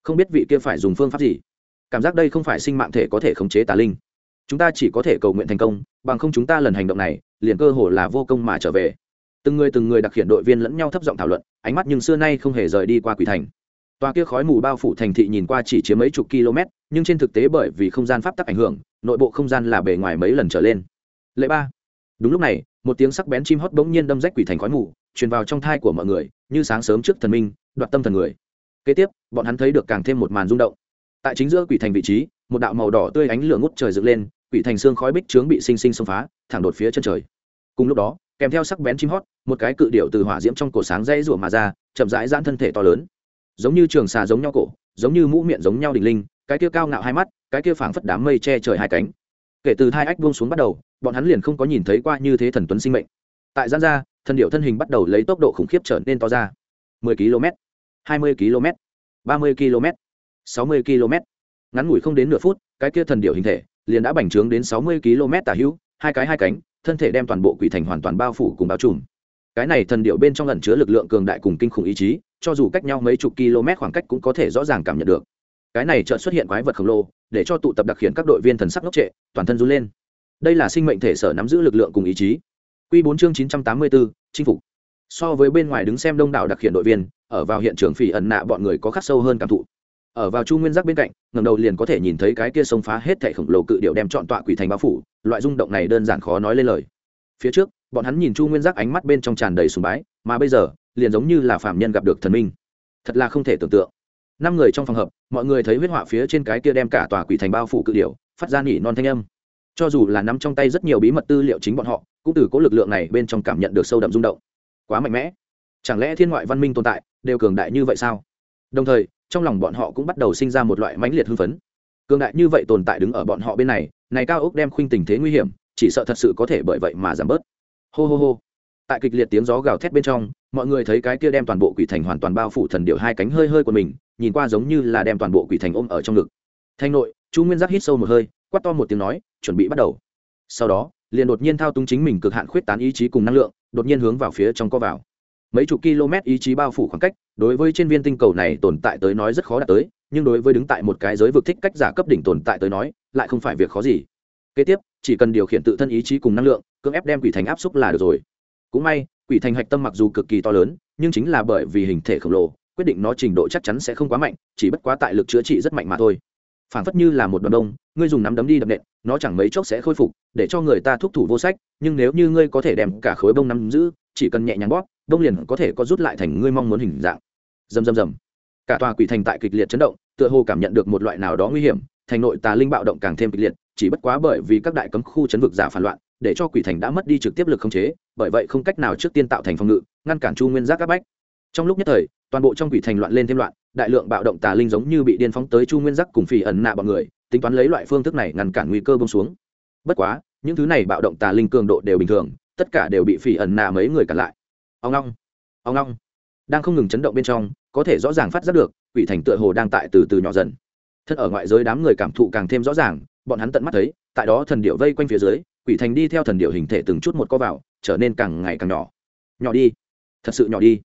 A: Không biết vị kia phải dùng phương pháp gì. Cảm giác đây không phải sinh mạng thể có thể khống chế tà linh chúng ta chỉ có thể cầu nguyện thành công, bằng không chúng ta lần hành động này, liền cơ hồ là vô công mà trở về. Từng người từng người đặc hiện đội viên lẫn nhau thấp giọng thảo luận, ánh mắt nhưng xưa nay không hề rời đi qua quỷ thành. Tòa kia khói mù bao phủ thành thị nhìn qua chỉ chiếm mấy chục km, nhưng trên thực tế bởi vì không gian pháp tắc ảnh hưởng, nội bộ không gian là bề ngoài mấy lần trở lên. Lệ ba. Đúng lúc này, một tiếng sắc bén chim hót bỗng nhiên đâm rách quỷ thành khói mù, truyền vào trong thai của mọi người, như sáng sớm trước thần minh, đoạt tâm thần người. Kế tiếp, bọn hắn thấy được càng thêm một màn rung động. Tại chính giữa quỷ thành vị trí, một đạo màu đỏ tươi ánh lửa ngút trời dựng lên quỷ thành xương khói bích trướng bị sinh sinh xông phá, thẳng đột phía chân trời. Cùng lúc đó, kèm theo sắc bén chim hót, một cái cự điệu từ hỏa diễm trong cổ sáng dây rủa mà ra, chậm rãi giãn thân thể to lớn. Giống như trường xà giống nhau cổ, giống như mũ miệng giống nhau đỉnh linh, cái kia cao ngạo hai mắt, cái kia phảng phất đám mây che trời hai cánh. Kể từ hai ách buông xuống bắt đầu, bọn hắn liền không có nhìn thấy qua như thế thần tuấn sinh mệnh. Tại gian ra thần điệu thân hình bắt đầu lấy tốc độ khủng khiếp trở nên to ra. 10 km 20 km 30 km 60 km. Ngắn ngủi không đến nửa phút, cái kia thần điệu hình thể liền đã bành trướng đến 60 km tả hữu hai cái hai cánh thân thể đem toàn bộ quỷ thành hoàn toàn bao phủ cùng bao trùm cái này thần điệu bên trong ẩn chứa lực lượng cường đại cùng kinh khủng ý chí cho dù cách nhau mấy chục km khoảng cách cũng có thể rõ ràng cảm nhận được cái này chợt xuất hiện quái vật khổng lồ để cho tụ tập đặc hiện các đội viên thần sắc ngốc trệ toàn thân run lên đây là sinh mệnh thể sở nắm giữ lực lượng cùng ý chí Quy 4 chương 984, chinh phục. So với bên ngoài đứng xem đông đảo đặc hiện đội viên, ở vào hiện trường phỉ ẩn nạ bọn người có khắc sâu hơn cảm thụ. Ở vào Chu Nguyên Giác bên cạnh, ngẩng đầu liền có thể nhìn thấy cái kia sông phá hết thảy khổng lồ cự điệu đem trọn tọa quỷ thành bao phủ, loại rung động này đơn giản khó nói lên lời. Phía trước, bọn hắn nhìn Chu Nguyên Giác ánh mắt bên trong tràn đầy sùng bái, mà bây giờ, liền giống như là phạm nhân gặp được thần minh. Thật là không thể tưởng tượng. Năm người trong phòng hợp, mọi người thấy huyết họa phía trên cái kia đem cả tòa quỷ thành bao phủ cự điệu, phát ra nỉ non thanh âm cho dù là nắm trong tay rất nhiều bí mật tư liệu chính bọn họ cũng từ cố lực lượng này bên trong cảm nhận được sâu đậm rung động quá mạnh mẽ chẳng lẽ thiên ngoại văn minh tồn tại đều cường đại như vậy sao đồng thời trong lòng bọn họ cũng bắt đầu sinh ra một loại mãnh liệt hưng phấn. Cường đại như vậy tồn tại đứng ở bọn họ bên này này cao ốc đem khuynh tình thế nguy hiểm, chỉ sợ thật sự có thể bởi vậy mà giảm bớt. Hô hô hô. Tại kịch liệt tiếng gió gào thét bên trong, mọi người thấy cái kia đem toàn bộ quỷ thành hoàn toàn bao phủ thần điệu hai cánh hơi hơi của mình, nhìn qua giống như là đem toàn bộ quỷ thành ôm ở trong ngực. Thanh nội, chu nguyên giác hít sâu một hơi, quát to một tiếng nói, chuẩn bị bắt đầu. Sau đó, liền đột nhiên thao túng chính mình cực hạn khuyết tán ý chí cùng năng lượng, đột nhiên hướng vào phía trong co vào mấy chục km ý chí bao phủ khoảng cách, đối với trên viên tinh cầu này tồn tại tới nói rất khó đạt tới, nhưng đối với đứng tại một cái giới vực thích cách giả cấp đỉnh tồn tại tới nói, lại không phải việc khó gì. Kế tiếp, chỉ cần điều khiển tự thân ý chí cùng năng lượng, cưỡng ép đem quỷ thành áp xúc là được rồi. Cũng may, quỷ thành hạch tâm mặc dù cực kỳ to lớn, nhưng chính là bởi vì hình thể khổng lồ, quyết định nó trình độ chắc chắn sẽ không quá mạnh, chỉ bất quá tại lực chữa trị rất mạnh mà thôi. Phảng phất như là một đoàn đông, ngươi dùng nắm đấm đi đập nện, nó chẳng mấy chốc sẽ khôi phục, để cho người ta thúc thủ vô sách, nhưng nếu như ngươi có thể đem cả khối bông nắm giữ, chỉ cần nhẹ nhàng bóp Đông liền có thể có rút lại thành ngươi mong muốn hình dạng. Dầm dầm dầm. Cả tòa quỷ thành tại kịch liệt chấn động, tựa hồ cảm nhận được một loại nào đó nguy hiểm, thành nội tà linh bạo động càng thêm kịch liệt, chỉ bất quá bởi vì các đại cấm khu chấn vực giả phản loạn, để cho quỷ thành đã mất đi trực tiếp lực khống chế, bởi vậy không cách nào trước tiên tạo thành phòng ngự, ngăn cản chu nguyên giác các bách. Trong lúc nhất thời, toàn bộ trong quỷ thành loạn lên thêm loạn, đại lượng bạo động tà linh giống như bị điên phóng tới chu nguyên giác cùng phỉ ẩn nạ bọn người, tính toán lấy loại phương thức này ngăn cản nguy cơ bông xuống. Bất quá, những thứ này bạo động tà linh cường độ đều bình thường, tất cả đều bị phỉ ẩn nạ mấy người cản lại ông long ông long. Đang không ngừng chấn động bên trong, có thể rõ ràng phát giác được, quỷ thành tựa hồ đang tại từ từ nhỏ dần. Thân ở ngoại giới đám người cảm thụ càng thêm rõ ràng, bọn hắn tận mắt thấy, tại đó thần điệu vây quanh phía dưới, quỷ thành đi theo thần điệu hình thể từng chút một co vào, trở nên càng ngày càng nhỏ. Nhỏ đi. Thật sự nhỏ đi.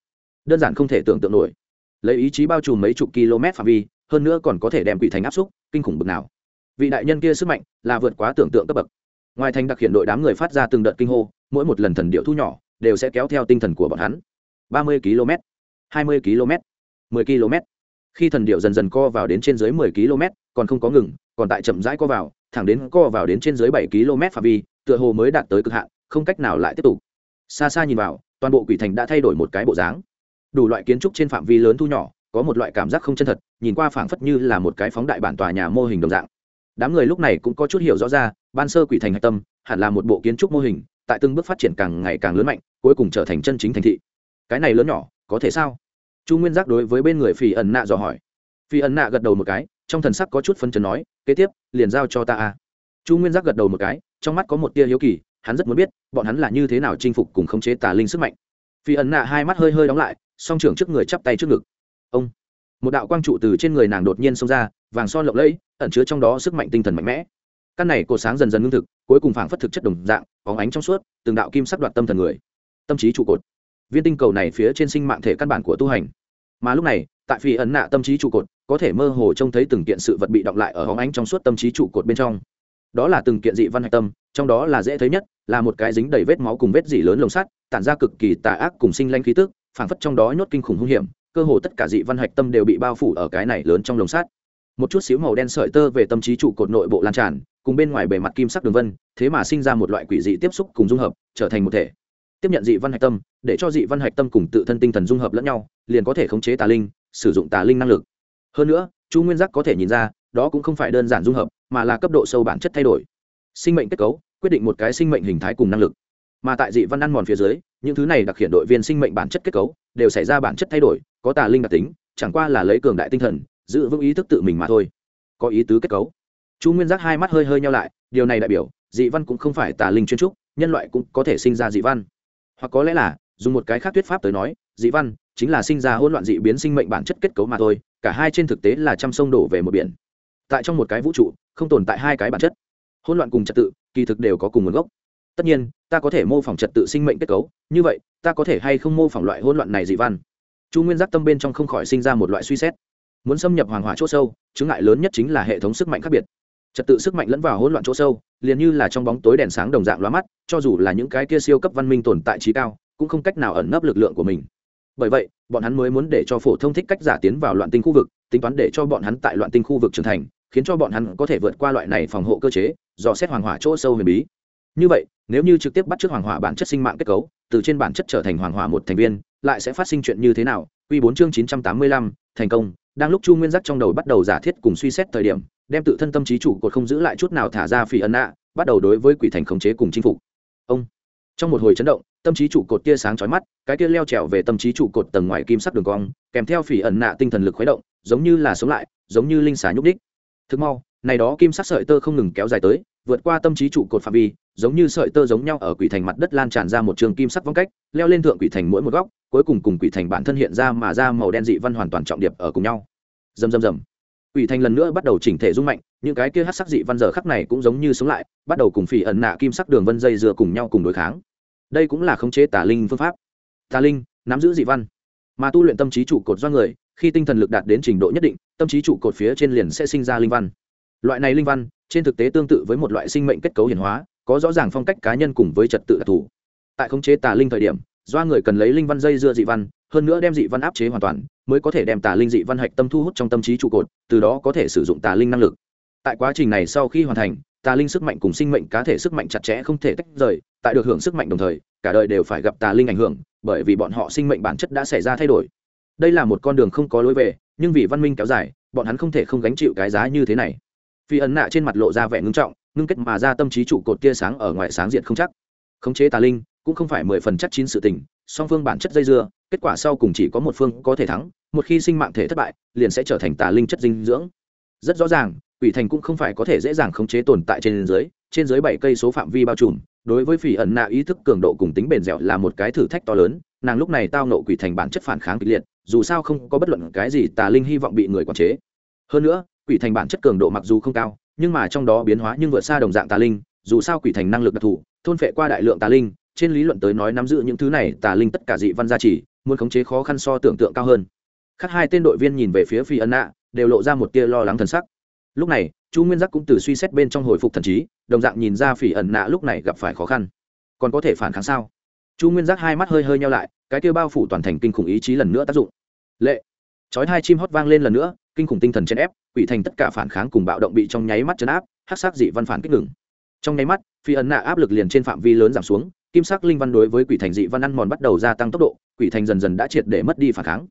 A: Đơn giản không thể tưởng tượng nổi. Lấy ý chí bao trùm mấy chục km phạm vi, hơn nữa còn có thể đem quỷ thành áp xúc, kinh khủng bực nào. Vị đại nhân kia sức mạnh là vượt quá tưởng tượng cấp bậc. Ngoài thành đặc hiện đội đám người phát ra từng đợt kinh hô, mỗi một lần thần điệu thu nhỏ đều sẽ kéo theo tinh thần của bọn hắn. Ba mươi km, hai mươi km, mười km. Khi thần điệu dần dần co vào đến trên dưới mười km, còn không có ngừng, còn tại chậm rãi co vào, thẳng đến co vào đến trên dưới bảy km phạm vi, tựa hồ mới đạt tới cực hạn, không cách nào lại tiếp tục. Xa xa nhìn vào, toàn bộ quỷ thành đã thay đổi một cái bộ dáng. Đủ loại kiến trúc trên phạm vi lớn thu nhỏ, có một loại cảm giác không chân thật, nhìn qua phảng phất như là một cái phóng đại bản tòa nhà mô hình đồng dạng. Đám người lúc này cũng có chút hiểu rõ ra, ban sơ quỷ thành hạch tâm, hẳn là một bộ kiến trúc mô hình, tại từng bước phát triển càng ngày càng lớn mạnh cuối cùng trở thành chân chính thành thị. Cái này lớn nhỏ, có thể sao? Chu nguyên giác đối với bên người phi ẩn nạ dò hỏi. Phi ẩn nạ gật đầu một cái, trong thần sắc có chút phân trần nói, kế tiếp, liền giao cho ta a. Chu nguyên giác gật đầu một cái, trong mắt có một tia hiếu kỳ, hắn rất muốn biết, bọn hắn là như thế nào chinh phục cùng khống chế tà linh sức mạnh. Phi ẩn nạ hai mắt hơi hơi đóng lại, song trưởng trước người chắp tay trước ngực. Ông. Một đạo quang trụ từ trên người nàng đột nhiên xông ra, vàng son lộng lẫy, ẩn chứa trong đó sức mạnh tinh thần mạnh mẽ. Căn này cột sáng dần dần ngưng thực, cuối cùng phảng phất thực chất đồng dạng óng ánh trong suốt, từng đạo kim sắc đoạt tâm thần người tâm trí trụ cột. Viên tinh cầu này phía trên sinh mạng thể căn bản của tu hành. Mà lúc này, tại phi ấn nạ tâm trí trụ cột, có thể mơ hồ trông thấy từng kiện sự vật bị động lại ở hóng ánh trong suốt tâm trí trụ cột bên trong. Đó là từng kiện dị văn hạch tâm, trong đó là dễ thấy nhất, là một cái dính đầy vết máu cùng vết dỉ lớn lồng sắt, tản ra cực kỳ tà ác cùng sinh lanh khí tức, phảng phất trong đó nhốt kinh khủng hung hiểm, cơ hồ tất cả dị văn hạch tâm đều bị bao phủ ở cái này lớn trong lồng sắt. Một chút xíu màu đen sợi tơ về tâm trí trụ cột nội bộ lan tràn, cùng bên ngoài bề mặt kim sắc đường vân, thế mà sinh ra một loại quỷ dị tiếp xúc cùng dung hợp, trở thành một thể tiếp nhận dị văn hạch tâm, để cho dị văn hạch tâm cùng tự thân tinh thần dung hợp lẫn nhau, liền có thể khống chế tà linh, sử dụng tà linh năng lực. Hơn nữa, chu nguyên giác có thể nhìn ra, đó cũng không phải đơn giản dung hợp, mà là cấp độ sâu bản chất thay đổi. Sinh mệnh kết cấu, quyết định một cái sinh mệnh hình thái cùng năng lực. Mà tại dị văn ăn mòn phía dưới, những thứ này đặc hiện đội viên sinh mệnh bản chất kết cấu, đều xảy ra bản chất thay đổi, có tà linh đặc tính, chẳng qua là lấy cường đại tinh thần, giữ vững ý thức tự mình mà thôi. Có ý tứ kết cấu. Chu nguyên giác hai mắt hơi hơi nhau lại, điều này đại biểu, dị văn cũng không phải tà linh chuyên trúc, nhân loại cũng có thể sinh ra dị văn hoặc có lẽ là, dùng một cái khác thuyết pháp tới nói, dị văn chính là sinh ra hỗn loạn dị biến sinh mệnh bản chất kết cấu mà thôi, cả hai trên thực tế là trăm sông đổ về một biển. Tại trong một cái vũ trụ, không tồn tại hai cái bản chất. Hỗn loạn cùng trật tự, kỳ thực đều có cùng nguồn gốc. Tất nhiên, ta có thể mô phỏng trật tự sinh mệnh kết cấu, như vậy, ta có thể hay không mô phỏng loại hỗn loạn này dị văn? Chu nguyên giác tâm bên trong không khỏi sinh ra một loại suy xét. Muốn xâm nhập hoàng hỏa chỗ sâu chứng ngại lớn nhất chính là hệ thống sức mạnh khác biệt. Trật tự sức mạnh lẫn vào hỗn loạn chỗ sâu liền như là trong bóng tối đèn sáng đồng dạng lóa mắt cho dù là những cái kia siêu cấp văn minh tồn tại trí cao cũng không cách nào ẩn nấp lực lượng của mình. Bởi vậy bọn hắn mới muốn để cho phổ thông thích cách giả tiến vào loạn tinh khu vực tính toán để cho bọn hắn tại loạn tinh khu vực trưởng thành khiến cho bọn hắn có thể vượt qua loại này phòng hộ cơ chế dò xét hoàng hỏa chỗ sâu huyền bí. Như vậy nếu như trực tiếp bắt chước hoàng hỏa bản chất sinh mạng kết cấu từ trên bản chất trở thành hoàng hỏa một thành viên lại sẽ phát sinh chuyện như thế nào? Quy 4 chương 985, thành công, đang lúc Chu Nguyên Giác trong đầu bắt đầu giả thiết cùng suy xét thời điểm, đem tự thân tâm trí chủ cột không giữ lại chút nào thả ra phỉ ân nạ, bắt đầu đối với quỷ thành khống chế cùng chinh phục. Ông trong một hồi chấn động, tâm trí trụ cột tia sáng chói mắt, cái kia leo trèo về tâm trí trụ cột tầng ngoài kim sắc đường cong, kèm theo phỉ ẩn nạ tinh thần lực khuấy động, giống như là sống lại, giống như linh xà nhúc đích. Thức mau, này đó kim sắc sợi tơ không ngừng kéo dài tới, vượt qua tâm trí trụ cột phạm vi, giống như sợi tơ giống nhau ở quỷ thành mặt đất lan tràn ra một trường kim sắc vong cách, leo lên thượng quỷ thành mỗi một góc, cuối cùng cùng quỷ thành bản thân hiện ra mà ra màu đen dị văn hoàn toàn trọng điệp ở cùng nhau. Rầm rầm rầm. Quỷ thành lần nữa bắt đầu chỉnh thể rung mạnh, những cái kia hắc sắc dị văn giờ khắc này cũng giống như sống lại, bắt đầu cùng phỉ ẩn nạ kim sắc đường vân dây dựa cùng nhau cùng đối kháng. Đây cũng là khống chế tà linh phương pháp. Tà linh nắm giữ dị văn, mà tu luyện tâm trí trụ cột do người, khi tinh thần lực đạt đến trình độ nhất định, tâm trí trụ cột phía trên liền sẽ sinh ra linh văn. Loại này linh văn, trên thực tế tương tự với một loại sinh mệnh kết cấu hiển hóa, có rõ ràng phong cách cá nhân cùng với trật tự đặc thù. Tại khống chế tà linh thời điểm, do người cần lấy linh văn dây dưa dị văn, hơn nữa đem dị văn áp chế hoàn toàn, mới có thể đem tà linh dị văn hạch tâm thu hút trong tâm trí trụ cột, từ đó có thể sử dụng tà linh năng lực. Tại quá trình này sau khi hoàn thành, tà linh sức mạnh cùng sinh mệnh cá thể sức mạnh chặt chẽ không thể tách rời, tại được hưởng sức mạnh đồng thời, cả đời đều phải gặp tà linh ảnh hưởng, bởi vì bọn họ sinh mệnh bản chất đã xảy ra thay đổi. Đây là một con đường không có lối về, nhưng vì văn minh kéo dài, bọn hắn không thể không gánh chịu cái giá như thế này. Phi ấn nạ trên mặt lộ ra vẻ ngưng trọng, ngưng kết mà ra tâm trí trụ cột tia sáng ở ngoài sáng diện không chắc. Khống chế tà linh cũng không phải mười phần chắc chín sự tình, song phương bản chất dây dưa, kết quả sau cùng chỉ có một phương có thể thắng, một khi sinh mạng thể thất bại, liền sẽ trở thành tà linh chất dinh dưỡng. Rất rõ ràng, quỷ thành cũng không phải có thể dễ dàng khống chế tồn tại trên dưới, trên dưới bảy cây số phạm vi bao trùm, đối với phỉ ẩn nạ ý thức cường độ cùng tính bền dẻo là một cái thử thách to lớn, nàng lúc này tao nộ quỷ thành bản chất phản kháng kịch liệt, dù sao không có bất luận cái gì tà linh hy vọng bị người quản chế. Hơn nữa, quỷ thành bản chất cường độ mặc dù không cao, nhưng mà trong đó biến hóa nhưng vượt xa đồng dạng tà linh, dù sao quỷ thành năng lực đặc thù, thôn phệ qua đại lượng tà linh, trên lý luận tới nói nắm giữ những thứ này tà linh tất cả dị văn gia trì, muốn khống chế khó khăn so tưởng tượng cao hơn. Khác hai tên đội viên nhìn về phía Phi Ân Nạ, đều lộ ra một tia lo lắng thần sắc. Lúc này, Chu Nguyên Giác cũng từ suy xét bên trong hồi phục thần trí, đồng dạng nhìn ra Phỉ ẩn nạ lúc này gặp phải khó khăn. Còn có thể phản kháng sao? Chu Nguyên Giác hai mắt hơi hơi nhau lại, cái kia bao phủ toàn thành kinh khủng ý chí lần nữa tác dụng. Lệ. Chói hai chim hót vang lên lần nữa, kinh khủng tinh thần chấn ép, quỷ thành tất cả phản kháng cùng bạo động bị trong nháy mắt chấn áp, hắc sắc dị văn phản kích ngừng. Trong nháy mắt, Phi ấn nạ áp lực liền trên phạm vi lớn giảm xuống, kim sắc linh văn đối với quỷ thành dị văn ăn mòn bắt đầu gia tăng tốc độ, quỷ thành dần dần đã triệt để mất đi phản kháng.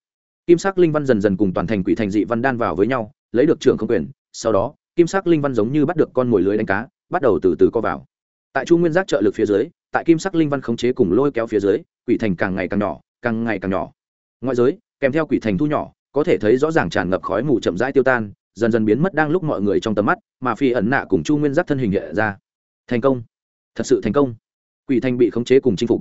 A: kim sắc linh văn dần dần cùng toàn thành quỷ thành dị văn đan vào với nhau lấy được trưởng không quyền sau đó kim sắc linh văn giống như bắt được con mồi lưới đánh cá bắt đầu từ từ co vào tại chu nguyên giác trợ lực phía dưới tại kim sắc linh văn khống chế cùng lôi kéo phía dưới quỷ thành càng ngày càng nhỏ càng ngày càng nhỏ ngoại giới kèm theo quỷ thành thu nhỏ có thể thấy rõ ràng tràn ngập khói mù chậm rãi tiêu tan, dần dần biến mất đang lúc mọi người trong tầm mắt, mà phi ẩn nạ cùng chu nguyên giác thân hình hiện ra. Thành công. Thật sự thành công. Quỷ thành bị khống chế cùng chinh phục.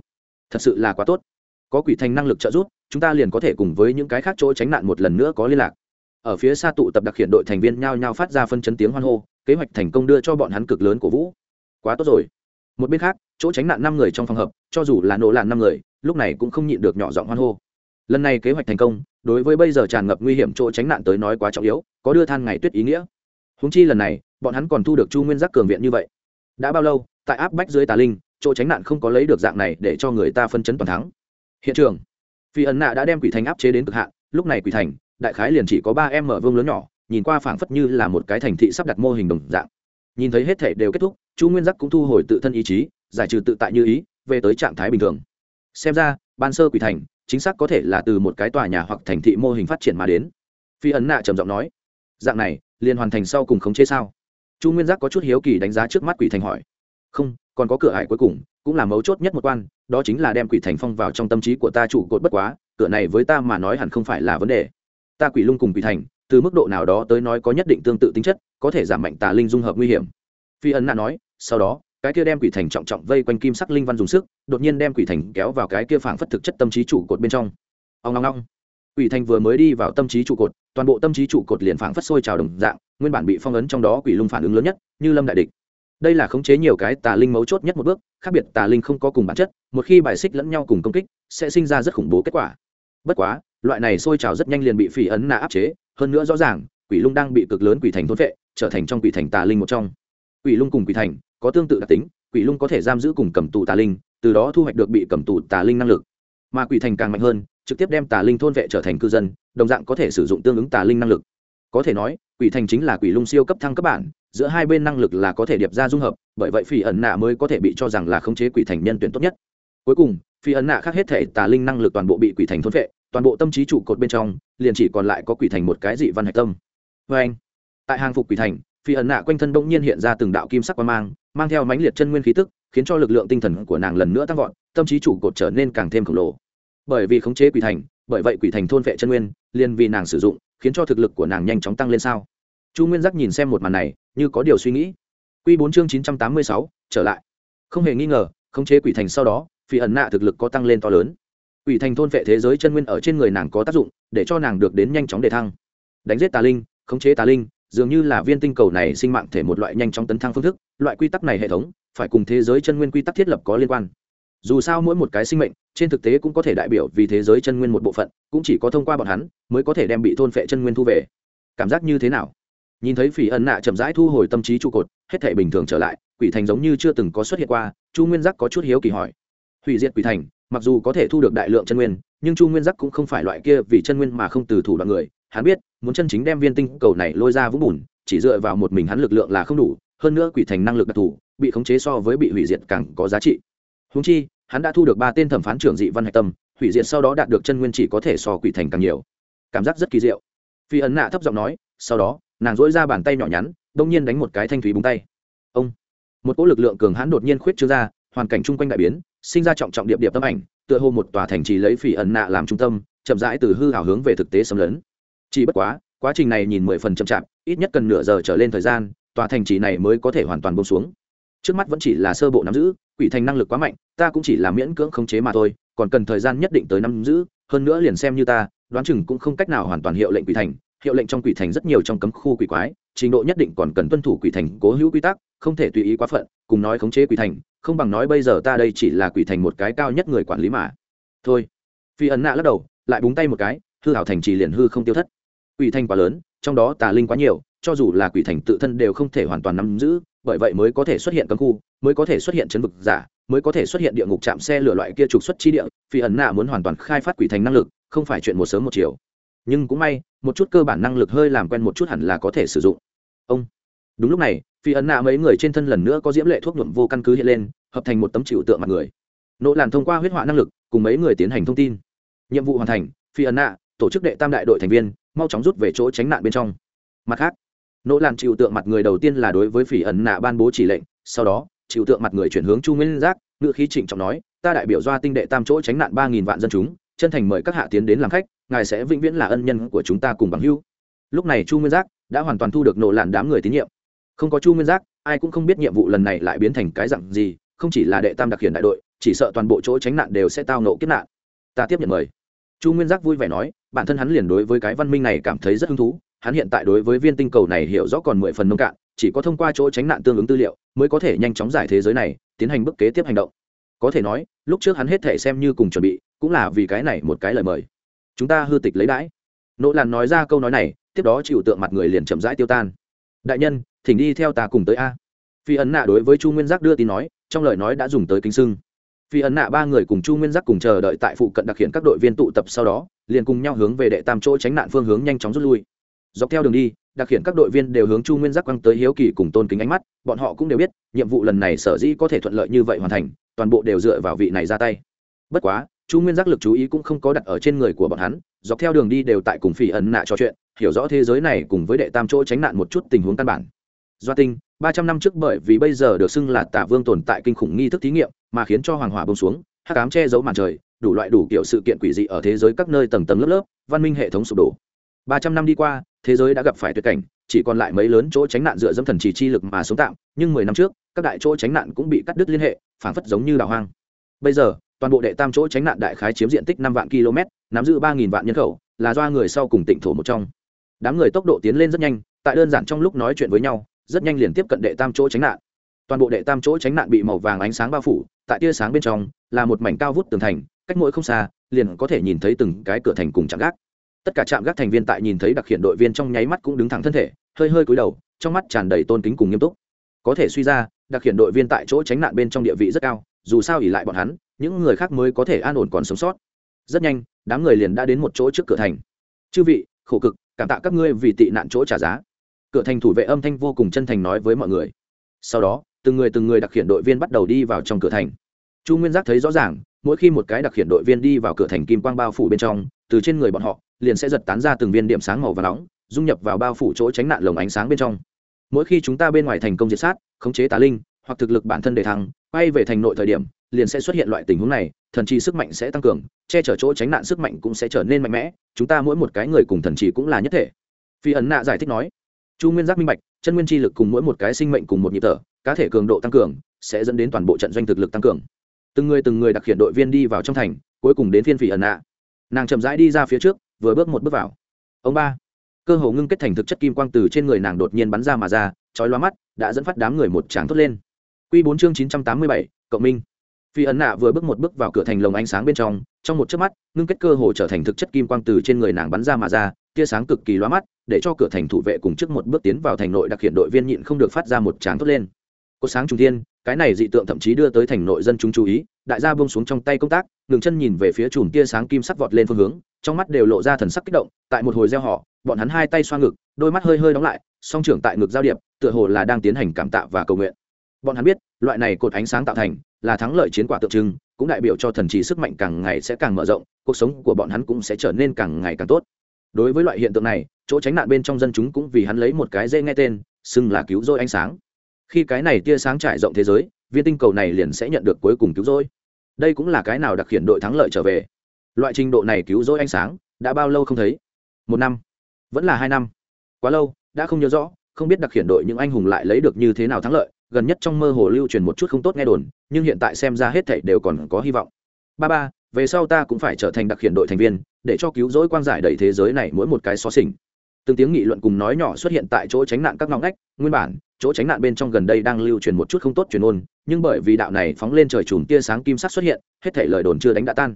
A: Thật sự là quá tốt. Có quỷ thành năng lực trợ giúp, chúng ta liền có thể cùng với những cái khác chỗ tránh nạn một lần nữa có liên lạc. Ở phía xa tụ tập đặc hiện đội thành viên nhao nhao phát ra phân chấn tiếng hoan hô, kế hoạch thành công đưa cho bọn hắn cực lớn của vũ. Quá tốt rồi. Một bên khác, chỗ tránh nạn năm người trong phòng hợp, cho dù là nổ lạn năm người, lúc này cũng không nhịn được nhỏ giọng hoan hô lần này kế hoạch thành công, đối với bây giờ tràn ngập nguy hiểm chỗ tránh nạn tới nói quá trọng yếu, có đưa than ngày tuyết ý nghĩa. Húng chi lần này, bọn hắn còn thu được chu nguyên giác cường viện như vậy. Đã bao lâu, tại áp bách dưới tà linh, chỗ tránh nạn không có lấy được dạng này để cho người ta phân chấn toàn thắng. Hiện trường, phi ẩn nạ đã đem quỷ thành áp chế đến cực hạn, lúc này quỷ thành, đại khái liền chỉ có ba em mở vương lớn nhỏ, nhìn qua phảng phất như là một cái thành thị sắp đặt mô hình đồng dạng. Nhìn thấy hết thể đều kết thúc, chu nguyên giác cũng thu hồi tự thân ý chí, giải trừ tự tại như ý, về tới trạng thái bình thường. Xem ra, ban sơ quỷ thành chính xác có thể là từ một cái tòa nhà hoặc thành thị mô hình phát triển mà đến. Phi ấn nạ trầm giọng nói, dạng này, liền hoàn thành sau cùng khống chế sao? Chu nguyên giác có chút hiếu kỳ đánh giá trước mắt quỷ thành hỏi. Không, còn có cửa hải cuối cùng, cũng là mấu chốt nhất một quan, đó chính là đem quỷ thành phong vào trong tâm trí của ta trụ cột bất quá, cửa này với ta mà nói hẳn không phải là vấn đề. Ta quỷ lung cùng quỷ thành, từ mức độ nào đó tới nói có nhất định tương tự tính chất, có thể giảm mạnh tà linh dung hợp nguy hiểm. Phi ấn nạ nói, sau đó cái kia đem quỷ thành trọng trọng vây quanh kim sắc linh văn dùng sức, đột nhiên đem quỷ thành kéo vào cái kia phảng phất thực chất tâm trí trụ cột bên trong. Ông ngong ngong quỷ thành vừa mới đi vào tâm trí trụ cột, toàn bộ tâm trí trụ cột liền phảng phất sôi trào đồng dạng, nguyên bản bị phong ấn trong đó quỷ lung phản ứng lớn nhất, như lâm đại địch. Đây là khống chế nhiều cái tà linh mấu chốt nhất một bước, khác biệt tà linh không có cùng bản chất, một khi bài xích lẫn nhau cùng công kích, sẽ sinh ra rất khủng bố kết quả. Bất quá, loại này sôi trào rất nhanh liền bị phỉ ấn nạ áp chế, hơn nữa rõ ràng, quỷ lung đang bị cực lớn quỷ thành thôn vệ trở thành trong quỷ thành tà linh một trong. Quỷ lung cùng quỷ thành có tương tự đặc tính, quỷ lung có thể giam giữ cùng cầm tù tà linh, từ đó thu hoạch được bị cầm tù tà linh năng lực. Mà quỷ thành càng mạnh hơn, trực tiếp đem tà linh thôn vệ trở thành cư dân, đồng dạng có thể sử dụng tương ứng tà linh năng lực. Có thể nói, quỷ thành chính là quỷ lung siêu cấp thăng cấp bản, giữa hai bên năng lực là có thể điệp ra dung hợp, bởi vậy phi ẩn nạ mới có thể bị cho rằng là khống chế quỷ thành nhân tuyển tốt nhất. Cuối cùng, phi ẩn nạ khác hết thể tà linh năng lực toàn bộ bị quỷ thành thôn vệ, toàn bộ tâm trí trụ cột bên trong, liền chỉ còn lại có quỷ thành một cái dị văn hạch tâm. Vê anh. Tại hàng phục quỷ thành phi ẩn nạ quanh thân bỗng nhiên hiện ra từng đạo kim sắc quan mang mang theo mãnh liệt chân nguyên khí tức, khiến cho lực lượng tinh thần của nàng lần nữa tăng vọt, tâm trí chủ cột trở nên càng thêm khổng lồ. Bởi vì khống chế quỷ thành, bởi vậy quỷ thành thôn vệ chân nguyên, liền vì nàng sử dụng, khiến cho thực lực của nàng nhanh chóng tăng lên sao? Chu nguyên giác nhìn xem một màn này, như có điều suy nghĩ. Q bốn chương chín trăm tám mươi sáu, trở lại. Không hề nghi ngờ, khống chế quỷ thành sau đó, phi ẩn nạ thực lực có tăng lên to lớn. Quỷ thành thôn vệ thế giới chân nguyên ở trên người nàng có tác dụng, để cho nàng được đến nhanh chóng đề thăng. Đánh giết tà linh, khống chế tà linh dường như là viên tinh cầu này sinh mạng thể một loại nhanh chóng tấn thăng phương thức, loại quy tắc này hệ thống, phải cùng thế giới chân nguyên quy tắc thiết lập có liên quan. Dù sao mỗi một cái sinh mệnh, trên thực tế cũng có thể đại biểu vì thế giới chân nguyên một bộ phận, cũng chỉ có thông qua bọn hắn mới có thể đem bị thôn phệ chân nguyên thu về. Cảm giác như thế nào? Nhìn thấy phỉ ẩn nạ chậm rãi thu hồi tâm trí trụ cột, hết thể bình thường trở lại, quỷ thành giống như chưa từng có xuất hiện qua, chu nguyên giác có chút hiếu kỳ hỏi. Hủy diệt quỷ thành, mặc dù có thể thu được đại lượng chân nguyên, nhưng chu nguyên giác cũng không phải loại kia vì chân nguyên mà không từ thủ đoạn người hắn biết, muốn chân chính đem viên tinh cầu này lôi ra vũng bùn, chỉ dựa vào một mình hắn lực lượng là không đủ, hơn nữa quỷ thành năng lực đặc thù, bị khống chế so với bị hủy diệt càng có giá trị. Húng chi, hắn đã thu được ba tên thẩm phán trưởng dị văn hạch tâm, hủy diệt sau đó đạt được chân nguyên chỉ có thể so quỷ thành càng nhiều. Cảm giác rất kỳ diệu. Phi ấn nạ thấp giọng nói, sau đó, nàng dỗi ra bàn tay nhỏ nhắn, đông nhiên đánh một cái thanh thúy búng tay. Ông! Một cỗ lực lượng cường hãn đột nhiên khuyết trương ra, hoàn cảnh chung quanh đại biến, sinh ra trọng trọng điệp điệp tâm ảnh, tựa hồ một tòa thành trì lấy phỉ ẩn nạ làm trung tâm, chậm rãi từ hư hào hướng về thực tế xâm lấn chỉ bất quá quá trình này nhìn mười phần chậm chạp, ít nhất cần nửa giờ trở lên thời gian, tòa thành trì này mới có thể hoàn toàn bông xuống. Trước mắt vẫn chỉ là sơ bộ nắm giữ, quỷ thành năng lực quá mạnh, ta cũng chỉ là miễn cưỡng khống chế mà thôi, còn cần thời gian nhất định tới nắm giữ, hơn nữa liền xem như ta, đoán chừng cũng không cách nào hoàn toàn hiệu lệnh quỷ thành, hiệu lệnh trong quỷ thành rất nhiều trong cấm khu quỷ quái, trình độ nhất định còn cần tuân thủ quỷ thành cố hữu quy tắc, không thể tùy ý quá phận, cùng nói khống chế quỷ thành, không bằng nói bây giờ ta đây chỉ là quỷ thành một cái cao nhất người quản lý mà. Thôi. Phi ấn nạ lắc đầu, lại búng tay một cái, hư hảo thành trì liền hư không tiêu thất quỷ thành quá lớn, trong đó tà linh quá nhiều, cho dù là quỷ thành tự thân đều không thể hoàn toàn nắm giữ, bởi vậy mới có thể xuất hiện cấm khu, mới có thể xuất hiện chấn vực giả, mới có thể xuất hiện địa ngục chạm xe lửa loại kia trục xuất chi địa, phi ẩn nạ muốn hoàn toàn khai phát quỷ thành năng lực, không phải chuyện một sớm một chiều. Nhưng cũng may, một chút cơ bản năng lực hơi làm quen một chút hẳn là có thể sử dụng. Ông. Đúng lúc này, phi ẩn nạ mấy người trên thân lần nữa có diễm lệ thuốc nhuộm vô căn cứ hiện lên, hợp thành một tấm chịu tượng mặt người. Nỗ làn thông qua huyết họa năng lực, cùng mấy người tiến hành thông tin. Nhiệm vụ hoàn thành, phi ẩn nạ tổ chức đệ tam đại đội thành viên, mau chóng rút về chỗ tránh nạn bên trong. Mặt khác, nỗ lan chịu tượng mặt người đầu tiên là đối với phỉ ẩn nạ ban bố chỉ lệnh, sau đó, chịu tượng mặt người chuyển hướng chu nguyên giác, ngự khí trịnh trọng nói, ta đại biểu doa tinh đệ tam chỗ tránh nạn ba nghìn vạn dân chúng, chân thành mời các hạ tiến đến làm khách, ngài sẽ vĩnh viễn là ân nhân của chúng ta cùng bằng hưu lúc này chu nguyên giác đã hoàn toàn thu được nổ làn đám người tín nhiệm. Không có chu nguyên giác, ai cũng không biết nhiệm vụ lần này lại biến thành cái dặn gì, không chỉ là đệ tam đặc hiển đại đội, chỉ sợ toàn bộ chỗ tránh nạn đều sẽ tao nộ kiếp nạn. Ta tiếp nhận mời chu nguyên giác vui vẻ nói, bản thân hắn liền đối với cái văn minh này cảm thấy rất hứng thú, hắn hiện tại đối với viên tinh cầu này hiểu rõ còn mười phần nông cạn, chỉ có thông qua chỗ tránh nạn tương ứng tư liệu mới có thể nhanh chóng giải thế giới này, tiến hành bước kế tiếp hành động. Có thể nói, lúc trước hắn hết thể xem như cùng chuẩn bị, cũng là vì cái này một cái lời mời. Chúng ta hư tịch lấy đãi. Nỗ làn nói ra câu nói này, tiếp đó chịu tượng mặt người liền chậm rãi tiêu tan. Đại nhân, thỉnh đi theo ta cùng tới a. Phi ấn nạ đối với chu nguyên giác đưa tin nói, trong lời nói đã dùng tới kính sưng phi ấn nạ ba người cùng chu nguyên giác cùng chờ đợi tại phụ cận đặc hiện các đội viên tụ tập sau đó, liền cùng nhau hướng về đệ tam chỗ tránh nạn phương hướng nhanh chóng rút lui. Dọc theo đường đi, đặc hiện các đội viên đều hướng chu nguyên giác quăng tới hiếu kỳ cùng tôn kính ánh mắt, bọn họ cũng đều biết, nhiệm vụ lần này sở dĩ có thể thuận lợi như vậy hoàn thành, toàn bộ đều dựa vào vị này ra tay. Bất quá, chu nguyên giác lực chú ý cũng không có đặt ở trên người của bọn hắn, dọc theo đường đi đều tại cùng phi ẩn nạ trò chuyện, hiểu rõ thế giới này cùng với đệ tam chỗ tránh nạn một chút tình huống căn bản. Doa tinh ba trăm năm trước bởi vì bây giờ được xưng là tả vương tồn tại kinh khủng nghi thức thí nghiệm, mà khiến cho hoàng hỏa bông xuống hát cám che giấu màn trời, đủ loại đủ kiểu sự kiện quỷ dị ở thế giới các nơi tầng tầng lớp lớp, văn minh hệ thống sụp đổ. Ba trăm năm đi qua, thế giới đã gặp phải tuyệt cảnh, chỉ còn lại mấy lớn chỗ tránh nạn dựa dẫm thần chỉ chi lực mà sống tạm, nhưng mười năm trước, các đại chỗ tránh nạn cũng bị cắt đứt liên hệ, phảng phất giống như đảo hoang. Bây giờ, toàn bộ đệ tam chỗ tránh nạn đại khái chiếm diện tích năm vạn km nắm giữ ba nghìn vạn nhân khẩu, là do người sau cùng tỉnh thổ một trong. Đám người tốc độ tiến lên rất nhanh, tại đơn giản trong lúc nói chuyện với nhau rất nhanh liền tiếp cận đệ tam chỗ tránh nạn. Toàn bộ đệ tam chỗ tránh nạn bị màu vàng ánh sáng bao phủ, tại tia sáng bên trong, là một mảnh cao vút tường thành, cách mỗi không xa, liền có thể nhìn thấy từng cái cửa thành cùng chạm gác. Tất cả trạm gác thành viên tại nhìn thấy đặc hiện đội viên trong nháy mắt cũng đứng thẳng thân thể, hơi hơi cúi đầu, trong mắt tràn đầy tôn kính cùng nghiêm túc. Có thể suy ra, đặc hiện đội viên tại chỗ tránh nạn bên trong địa vị rất cao, dù sao ỉ lại bọn hắn, những người khác mới có thể an ổn còn sống sót. Rất nhanh, đám người liền đã đến một chỗ trước cửa thành. Chư vị, khổ cực, cảm tạ các ngươi vì tị nạn chỗ trả giá cửa thành thủ vệ âm thanh vô cùng chân thành nói với mọi người. Sau đó, từng người từng người đặc khiển đội viên bắt đầu đi vào trong cửa thành. Chu nguyên giác thấy rõ ràng, mỗi khi một cái đặc khiển đội viên đi vào cửa thành kim quang bao phủ bên trong, từ trên người bọn họ, liền sẽ giật tán ra từng viên điểm sáng màu và nóng, dung nhập vào bao phủ chỗ tránh nạn lồng ánh sáng bên trong. Mỗi khi chúng ta bên ngoài thành công diệt sát, khống chế tà linh, hoặc thực lực bản thân để thăng, quay về thành nội thời điểm, liền sẽ xuất hiện loại tình huống này, thần trì sức mạnh sẽ tăng cường, che chở chỗ tránh nạn sức mạnh cũng sẽ trở nên mạnh mẽ, chúng ta mỗi một cái người cùng thần trì cũng là nhất thể. Phi ấn nạ giải thích nói chu nguyên giác minh bạch, chân nguyên chi lực cùng mỗi một cái sinh mệnh cùng một nhịp thở, cá thể cường độ tăng cường, sẽ dẫn đến toàn bộ trận doanh thực lực tăng cường. Từng người từng người đặc hiện đội viên đi vào trong thành, cuối cùng đến phiên phỉ ẩn nạ. Nàng chậm rãi đi ra phía trước, vừa bước một bước vào. Ông ba. Cơ hồ ngưng kết thành thực chất kim quang từ trên người nàng đột nhiên bắn ra mà ra, chói loa mắt, đã dẫn phát đám người một tràng thốt lên. Q bốn chương chín trăm tám mươi bảy, cộng minh. Phi ấn nạ vừa bước một bước vào cửa thành lồng ánh sáng bên trong trong một chớp mắt, ngưng kết cơ hồ trở thành thực chất kim quang từ trên người nàng bắn ra mà ra, tia sáng cực kỳ loa mắt, để cho cửa thành thủ vệ cùng trước một bước tiến vào thành nội đặc hiện đội viên nhịn không được phát ra một tràng thốt lên. Có sáng trung thiên, cái này dị tượng thậm chí đưa tới thành nội dân chúng chú ý, đại gia buông xuống trong tay công tác, ngừng chân nhìn về phía chùm tia sáng kim sắc vọt lên phương hướng, trong mắt đều lộ ra thần sắc kích động, tại một hồi gieo họ, bọn hắn hai tay xoa ngực, đôi mắt hơi hơi đóng lại, song trưởng tại ngực giao điệp, tựa hồ là đang tiến hành cảm tạ và cầu nguyện. Bọn hắn biết, loại này cột ánh sáng tạo thành, là thắng lợi chiến quả tượng trưng cũng đại biểu cho thần trí sức mạnh càng ngày sẽ càng mở rộng, cuộc sống của bọn hắn cũng sẽ trở nên càng ngày càng tốt. Đối với loại hiện tượng này, chỗ tránh nạn bên trong dân chúng cũng vì hắn lấy một cái dễ nghe tên, xưng là cứu rỗi ánh sáng. Khi cái này tia sáng trải rộng thế giới, viên tinh cầu này liền sẽ nhận được cuối cùng cứu rỗi. Đây cũng là cái nào đặc hiện đội thắng lợi trở về. Loại trình độ này cứu rỗi ánh sáng, đã bao lâu không thấy? Một năm. Vẫn là hai năm. Quá lâu, đã không nhớ rõ, không biết đặc hiện đội những anh hùng lại lấy được như thế nào thắng lợi gần nhất trong mơ hồ lưu truyền một chút không tốt nghe đồn, nhưng hiện tại xem ra hết thảy đều còn có hy vọng. Ba ba, về sau ta cũng phải trở thành đặc hiện đội thành viên, để cho cứu rỗi quang giải đầy thế giới này mỗi một cái xó xỉnh. Từng tiếng nghị luận cùng nói nhỏ xuất hiện tại chỗ tránh nạn các ngõ ngách, nguyên bản, chỗ tránh nạn bên trong gần đây đang lưu truyền một chút không tốt truyền ôn, nhưng bởi vì đạo này phóng lên trời chùm tia sáng kim sắc xuất hiện, hết thảy lời đồn chưa đánh đã tan.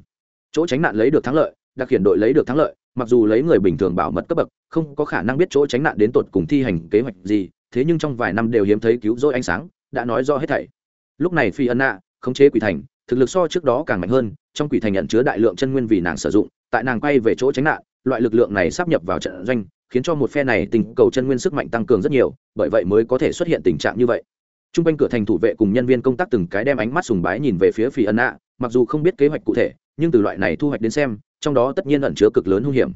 A: Chỗ tránh nạn lấy được thắng lợi, đặc hiện đội lấy được thắng lợi, mặc dù lấy người bình thường bảo mật cấp bậc, không có khả năng biết chỗ tránh nạn đến tột cùng thi hành kế hoạch gì thế nhưng trong vài năm đều hiếm thấy cứu rỗi ánh sáng, đã nói do hết thảy. Lúc này phi ân nạ, khống chế quỷ thành, thực lực so trước đó càng mạnh hơn, trong quỷ thành nhận chứa đại lượng chân nguyên vì nàng sử dụng, tại nàng quay về chỗ tránh nạn, loại lực lượng này sắp nhập vào trận doanh, khiến cho một phe này tình cầu chân nguyên sức mạnh tăng cường rất nhiều, bởi vậy mới có thể xuất hiện tình trạng như vậy. T r u n g quanh cửa thành thủ vệ cùng nhân viên công tác từng cái đem ánh mắt sùng bái nhìn về phía phi ân nạ, mặc dù không biết kế hoạch cụ thể, nhưng từ loại này thu hoạch đến xem, trong đó tất nhiên ẩn chứa cực lớn hung hiểm.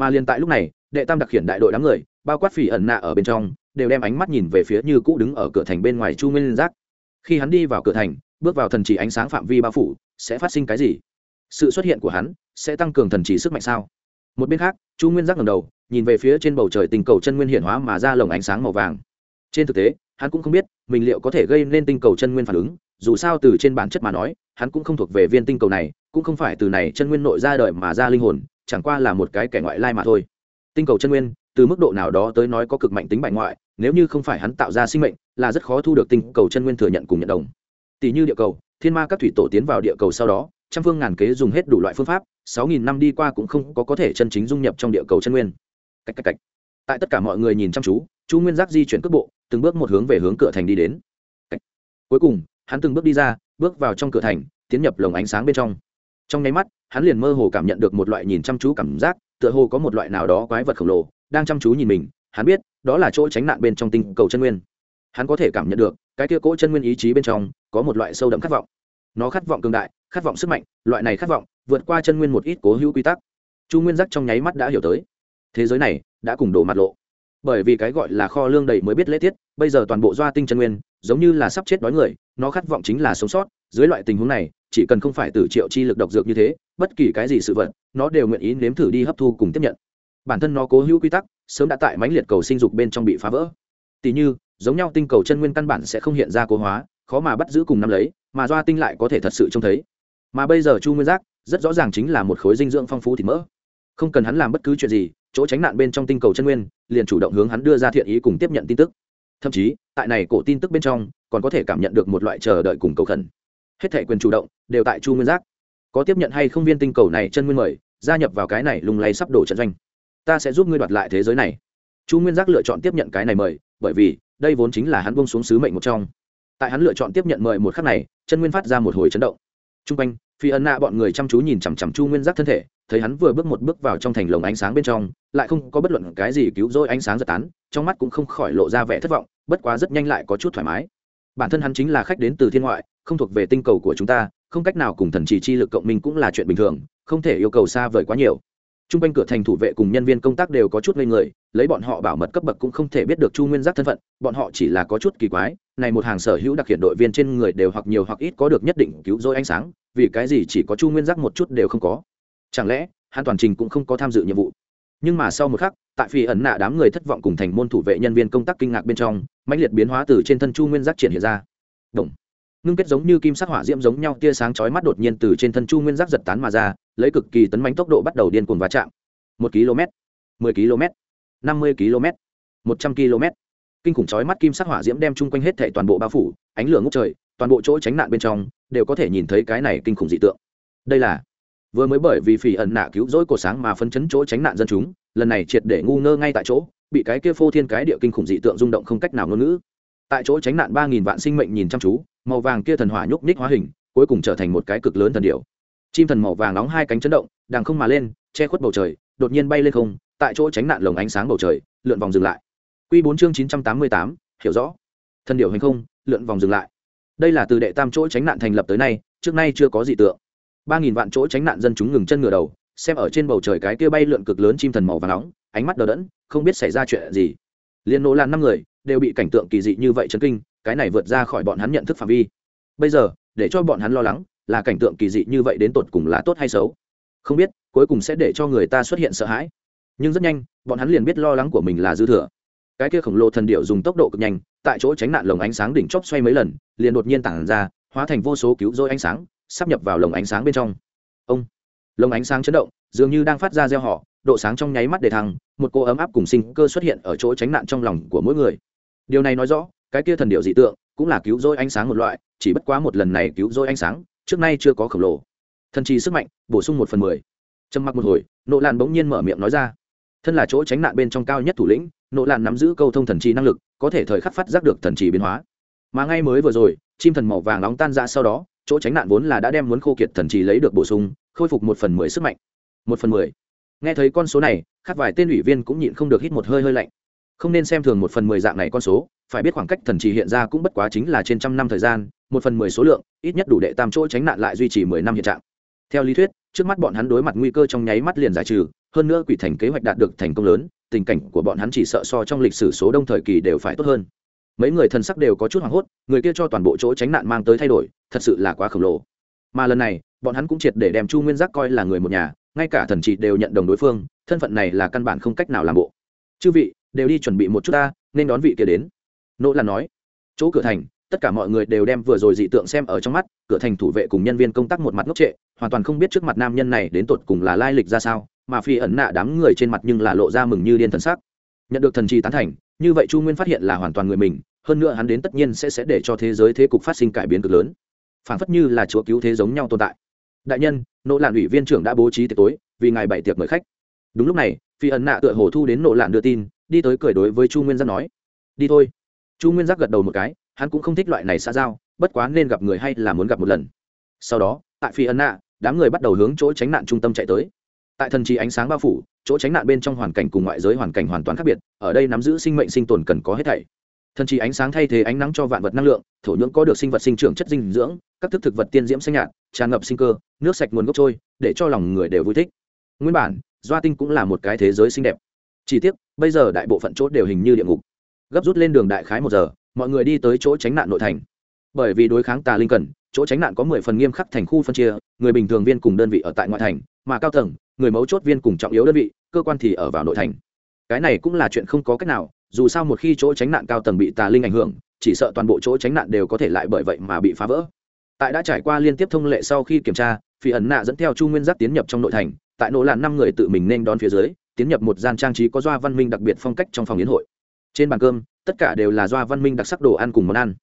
A: Mà liền tại lúc này, đệ tam đặc khiển đại đội đám người, bao quát phỉ ẩn nạ ở bên trong đều đem ánh mắt nhìn về phía như cũ đứng ở cửa thành bên ngoài chu nguyên giác. Khi hắn đi vào cửa thành, bước vào thần chỉ ánh sáng phạm vi bao phủ, sẽ phát sinh cái gì? Sự xuất hiện của hắn sẽ tăng cường thần chỉ sức mạnh sao? Một bên khác, chu nguyên giác ngầm đầu, nhìn về phía trên bầu trời tình cầu chân nguyên hiển hóa mà ra lồng ánh sáng màu vàng. Trên thực tế, hắn cũng không biết mình liệu có thể gây nên tinh cầu chân nguyên phản ứng, dù sao từ trên bản chất mà nói, hắn cũng không thuộc về viên tinh cầu này, cũng không phải từ này chân nguyên nội ra đời mà ra linh hồn, chẳng qua là một cái kẻ ngoại lai mà thôi. Tinh cầu chân nguyên, từ mức độ nào đó tới nói có cực mạnh tính bại ngoại nếu như không phải hắn tạo ra sinh mệnh, là rất khó thu được tinh cầu chân nguyên thừa nhận cùng nhận đồng. Tỷ như địa cầu, thiên ma các thủy tổ tiến vào địa cầu sau đó, trăm phương ngàn kế dùng hết đủ loại phương pháp, sáu nghìn năm đi qua cũng không có có thể chân chính dung nhập trong địa cầu chân nguyên. Cách cách cách. Tại tất cả mọi người nhìn chăm chú, chu nguyên giác di chuyển cước bộ, từng bước một hướng về hướng cửa thành đi đến. Cách. cuối cùng, hắn từng bước đi ra, bước vào trong cửa thành, tiến nhập lồng ánh sáng bên trong. Trong nháy mắt, hắn liền mơ hồ cảm nhận được một loại nhìn chăm chú cảm giác, tựa hồ có một loại nào đó quái vật khổng lồ, đang chăm chú nhìn mình hắn biết, đó là chỗ tránh nạn bên trong tinh cầu chân nguyên. Hắn có thể cảm nhận được, cái kia cỗ chân nguyên ý chí bên trong, có một loại sâu đậm khát vọng. Nó khát vọng cường đại, khát vọng sức mạnh, loại này khát vọng, vượt qua chân nguyên một ít cố hữu quy tắc. Chu nguyên giác trong nháy mắt đã hiểu tới. Thế giới này đã cùng đổ mặt lộ. Bởi vì cái gọi là kho lương đầy mới biết lễ tiết, bây giờ toàn bộ doa tinh chân nguyên, giống như là sắp chết đói người, nó khát vọng chính là sống sót. Dưới loại tình huống này, chỉ cần không phải từ triệu chi lực độc dược như thế, bất kỳ cái gì sự vật, nó đều nguyện ý nếm thử đi hấp thu cùng tiếp nhận bản thân nó cố hữu quy tắc, sớm đã tại mãnh liệt cầu sinh dục bên trong bị phá vỡ. Tỉ như, giống nhau tinh cầu chân nguyên căn bản sẽ không hiện ra cố hóa, khó mà bắt giữ cùng năm lấy, mà doa tinh lại có thể thật sự trông thấy. Mà bây giờ chu nguyên giác rất rõ ràng chính là một khối dinh dưỡng phong phú thịt mỡ. Không cần hắn làm bất cứ chuyện gì, chỗ tránh nạn bên trong tinh cầu chân nguyên, liền chủ động hướng hắn đưa ra thiện ý cùng tiếp nhận tin tức. Thậm chí, tại này cổ tin tức bên trong, còn có thể cảm nhận được một loại chờ đợi cùng cầu khẩn. Hết thể quyền chủ động, đều tại chu nguyên giác. Có tiếp nhận hay không viên tinh cầu này chân nguyên mời, gia nhập vào cái này lùng lay sắp đổ trận doanh ta sẽ giúp ngươi đoạt lại thế giới này. Chu nguyên giác lựa chọn tiếp nhận cái này mời, bởi vì, đây vốn chính là hắn bông xuống sứ mệnh một trong. Tại hắn lựa chọn tiếp nhận mời một khắc này, chân nguyên phát ra một hồi chấn động. T r u n g quanh, phi ân nạ bọn người chăm chú nhìn chằm chằm chu nguyên giác thân thể, thấy hắn vừa bước một bước vào trong thành lồng ánh sáng bên trong, lại không có bất luận cái gì cứu rỗi ánh sáng giật tán, trong mắt cũng không khỏi lộ ra vẻ thất vọng, bất quá rất nhanh lại có chút thoải mái. Bản thân hắn chính là khách đến từ thiên ngoại, không thuộc về tinh cầu của chúng ta, không cách nào cùng thần chỉ chi lực cộng minh cũng là chuyện bình thường, không thể yêu cầu xa vời quá nhiều t r u n g quanh cửa thành thủ vệ cùng nhân viên công tác đều có chút ngây người, lấy bọn họ bảo mật cấp bậc cũng không thể biết được chu nguyên giác thân phận, bọn họ chỉ là có chút kỳ quái, này một hàng sở hữu đặc hiện đội viên trên người đều hoặc nhiều hoặc ít có được nhất định cứu rỗi ánh sáng, vì cái gì chỉ có chu nguyên giác một chút đều không có. Chẳng lẽ, hắn toàn trình cũng không có tham dự nhiệm vụ? Nhưng mà sau một khắc, tại phi ẩn nạ đám người thất vọng cùng thành môn thủ vệ nhân viên công tác kinh ngạc bên trong, mãnh liệt biến hóa từ trên thân chu nguyên giác triển hiện ra. Động ngưng kết giống như kim sắc hỏa diễm giống nhau, tia sáng chói mắt đột nhiên từ trên thân chu nguyên giác giật tán mà ra lấy cực kỳ tấn mánh tốc độ bắt đầu điên cuồng va chạm. Một km, mười km, năm mươi km, một trăm km. Kinh khủng chói mắt kim sắc hỏa diễm đem chung quanh hết thảy toàn bộ bao phủ, ánh lửa ngốc trời, toàn bộ chỗ tránh nạn bên trong, đều có thể nhìn thấy cái này kinh khủng dị tượng. Đây là, vừa mới bởi vì phỉ ẩn nạ cứu rỗi cổ sáng mà phân chấn chỗ tránh nạn dân chúng, lần này triệt để ngu ngơ ngay tại chỗ, bị cái kia phô thiên cái địa kinh khủng dị tượng rung động không cách nào ngôn ngữ. Tại chỗ tránh nạn ba nghìn vạn sinh mệnh nhìn chăm chú, màu vàng kia thần hỏa nhúc nhích hóa hình, cuối cùng trở thành một cái cực lớn thần điệu chim thần màu vàng nóng hai cánh chấn động đàng không mà lên, che khuất bầu trời, đột nhiên bay lên không, tại chỗ tránh nạn lồng ánh sáng bầu trời, lượn vòng dừng lại. Q bốn chương chín trăm tám mươi tám, hiểu rõ. Thần điệu hành không, lượn vòng dừng lại. Đây là từ đệ tam chỗ tránh nạn thành lập tới nay, trước nay chưa có dị tượng. Ba nghìn vạn chỗ tránh nạn dân chúng ngừng chân ngửa đầu, xem ở trên bầu trời cái kia bay lượn cực lớn chim thần màu và nóng, ánh mắt đờ đẫn, không biết xảy ra chuyện gì. Liên nỗ lan năm người, đều bị cảnh tượng kỳ dị như vậy chấn kinh, cái này vượt ra khỏi bọn hắn nhận thức phạm vi. Bây giờ, để cho bọn hắn lo lắng là cảnh tượng kỳ dị như vậy đến tột cùng là tốt hay xấu? Không biết, cuối cùng sẽ để cho người ta xuất hiện sợ hãi. Nhưng rất nhanh, bọn hắn liền biết lo lắng của mình là dư thừa. Cái kia khổng lồ thần điệu dùng tốc độ cực nhanh, tại chỗ tránh nạn lồng ánh sáng đỉnh chóp xoay mấy lần, liền đột nhiên tản ra, hóa thành vô số cứu rỗi ánh sáng, sắp nhập vào lồng ánh sáng bên trong. Ông! Lồng ánh sáng chấn động, dường như đang phát ra gieo họ, độ sáng trong nháy mắt để thăng, một cô ấm áp cùng sinh cơ xuất hiện ở chỗ tránh nạn trong lòng của mỗi người. Điều này nói rõ, cái kia thần điệu dị tượng cũng là cứu rỗi ánh sáng một loại, chỉ bất quá một lần này cứu rỗi ánh sáng trước nay chưa có khổng lồ. Thần trì sức mạnh, bổ sung một phần mười. Trầm mặc một hồi, nộ làn bỗng nhiên mở miệng nói ra. Thân là chỗ tránh nạn bên trong cao nhất thủ lĩnh, nộ làn nắm giữ câu thông thần trì năng lực, có thể thời khắc phát giác được thần trì biến hóa. Mà ngay mới vừa rồi, chim thần màu vàng nóng tan ra sau đó, chỗ tránh nạn vốn là đã đem muốn khô kiệt thần trì lấy được bổ sung, khôi phục một phần mười sức mạnh. Một phần mười. Nghe thấy con số này khác vài tên ủy viên cũng nhịn không được hít một hơi hơi lạnh. Không nên xem thường một phần mười dạng này con số, phải biết khoảng cách thần trì hiện ra cũng bất quá chính là trên trăm năm thời gian một phần mười số lượng, ít nhất đủ đệ tam chỗ tránh nạn lại duy trì mười năm hiện trạng. Theo lý thuyết, trước mắt bọn hắn đối mặt nguy cơ trong nháy mắt liền giải trừ, hơn nữa quỷ thành kế hoạch đạt được thành công lớn, tình cảnh của bọn hắn chỉ sợ so trong lịch sử số đông thời kỳ đều phải tốt hơn. Mấy người thân sắc đều có chút hoảng hốt, người kia cho toàn bộ chỗ tránh nạn mang tới thay đổi, thật sự là quá khổng lồ. Mà lần này, bọn hắn cũng triệt để đem chu nguyên giác coi là người một nhà, ngay cả thần trị đều nhận đồng đối phương, thân phận này là căn bản không cách nào làm bộ. Chư vị, đều đi chuẩn bị một chút ta, nên đón vị kia đến. Nỗ là nói. Chỗ cửa thành tất cả mọi người đều đem vừa rồi dị tượng xem ở trong mắt, cửa thành thủ vệ cùng nhân viên công tác một mặt ngốc trệ, hoàn toàn không biết trước mặt nam nhân này đến tột cùng là lai lịch ra sao, mà phi ẩn nạ đám người trên mặt nhưng là lộ ra mừng như điên thần sắc. Nhận được thần trì tán thành, như vậy chu nguyên phát hiện là hoàn toàn người mình, hơn nữa hắn đến tất nhiên sẽ sẽ để cho thế giới thế cục phát sinh cải biến cực lớn. Phản phất như là chúa cứu thế giống nhau tồn tại. Đại nhân, nỗ lạn ủy viên trưởng đã bố trí tiệc tối, vì ngài bảy tiệc mời khách. Đúng lúc này, phi ẩn nạ tựa hồ thu đến nỗ lạn đưa tin, đi tới cười đối với chu nguyên giác nói, đi thôi. Chu nguyên giác gật đầu một cái hắn cũng không thích loại này xa giao, bất quá nên gặp người hay là muốn gặp một lần. Sau đó, tại phi ẩn nạ, đám người bắt đầu hướng chỗ tránh nạn trung tâm chạy tới. Tại thần trí ánh sáng bao phủ, chỗ tránh nạn bên trong hoàn cảnh cùng ngoại giới hoàn cảnh hoàn toàn khác biệt, ở đây nắm giữ sinh mệnh sinh tồn cần có hết thảy. Thần trí ánh sáng thay thế ánh nắng cho vạn vật năng lượng, thổ nhưỡng có được sinh vật sinh trưởng chất dinh dưỡng, các thức thực vật tiên diễm xanh nhạt, tràn ngập sinh cơ, nước sạch nguồn gốc trôi, để cho lòng người đều vui thích. Nguyên bản, doa tinh cũng là một cái thế giới xinh đẹp. Chỉ tiếc, bây giờ đại bộ phận chốt đều hình như địa ngục. Gấp rút lên đường đại khái một giờ mọi người đi tới chỗ tránh nạn nội thành. Bởi vì đối kháng tà linh cần, chỗ tránh nạn có mười phần nghiêm khắc thành khu phân chia, người bình thường viên cùng đơn vị ở tại ngoại thành, mà cao tầng, người mấu chốt viên cùng trọng yếu đơn vị, cơ quan thì ở vào nội thành. Cái này cũng là chuyện không có cách nào, dù sao một khi chỗ tránh nạn cao tầng bị tà linh ảnh hưởng, chỉ sợ toàn bộ chỗ tránh nạn đều có thể lại bởi vậy mà bị phá vỡ. Tại đã trải qua liên tiếp thông lệ sau khi kiểm tra, phi ẩn nạ dẫn theo chu nguyên giác tiến nhập trong nội thành, tại nỗ làn năm người tự mình nên đón phía dưới, tiến nhập một gian trang trí có doa văn minh đặc biệt phong cách trong phòng yến hội. Trên bàn cơm tất cả đều là doa văn minh đặc sắc đồ ăn cùng món ăn.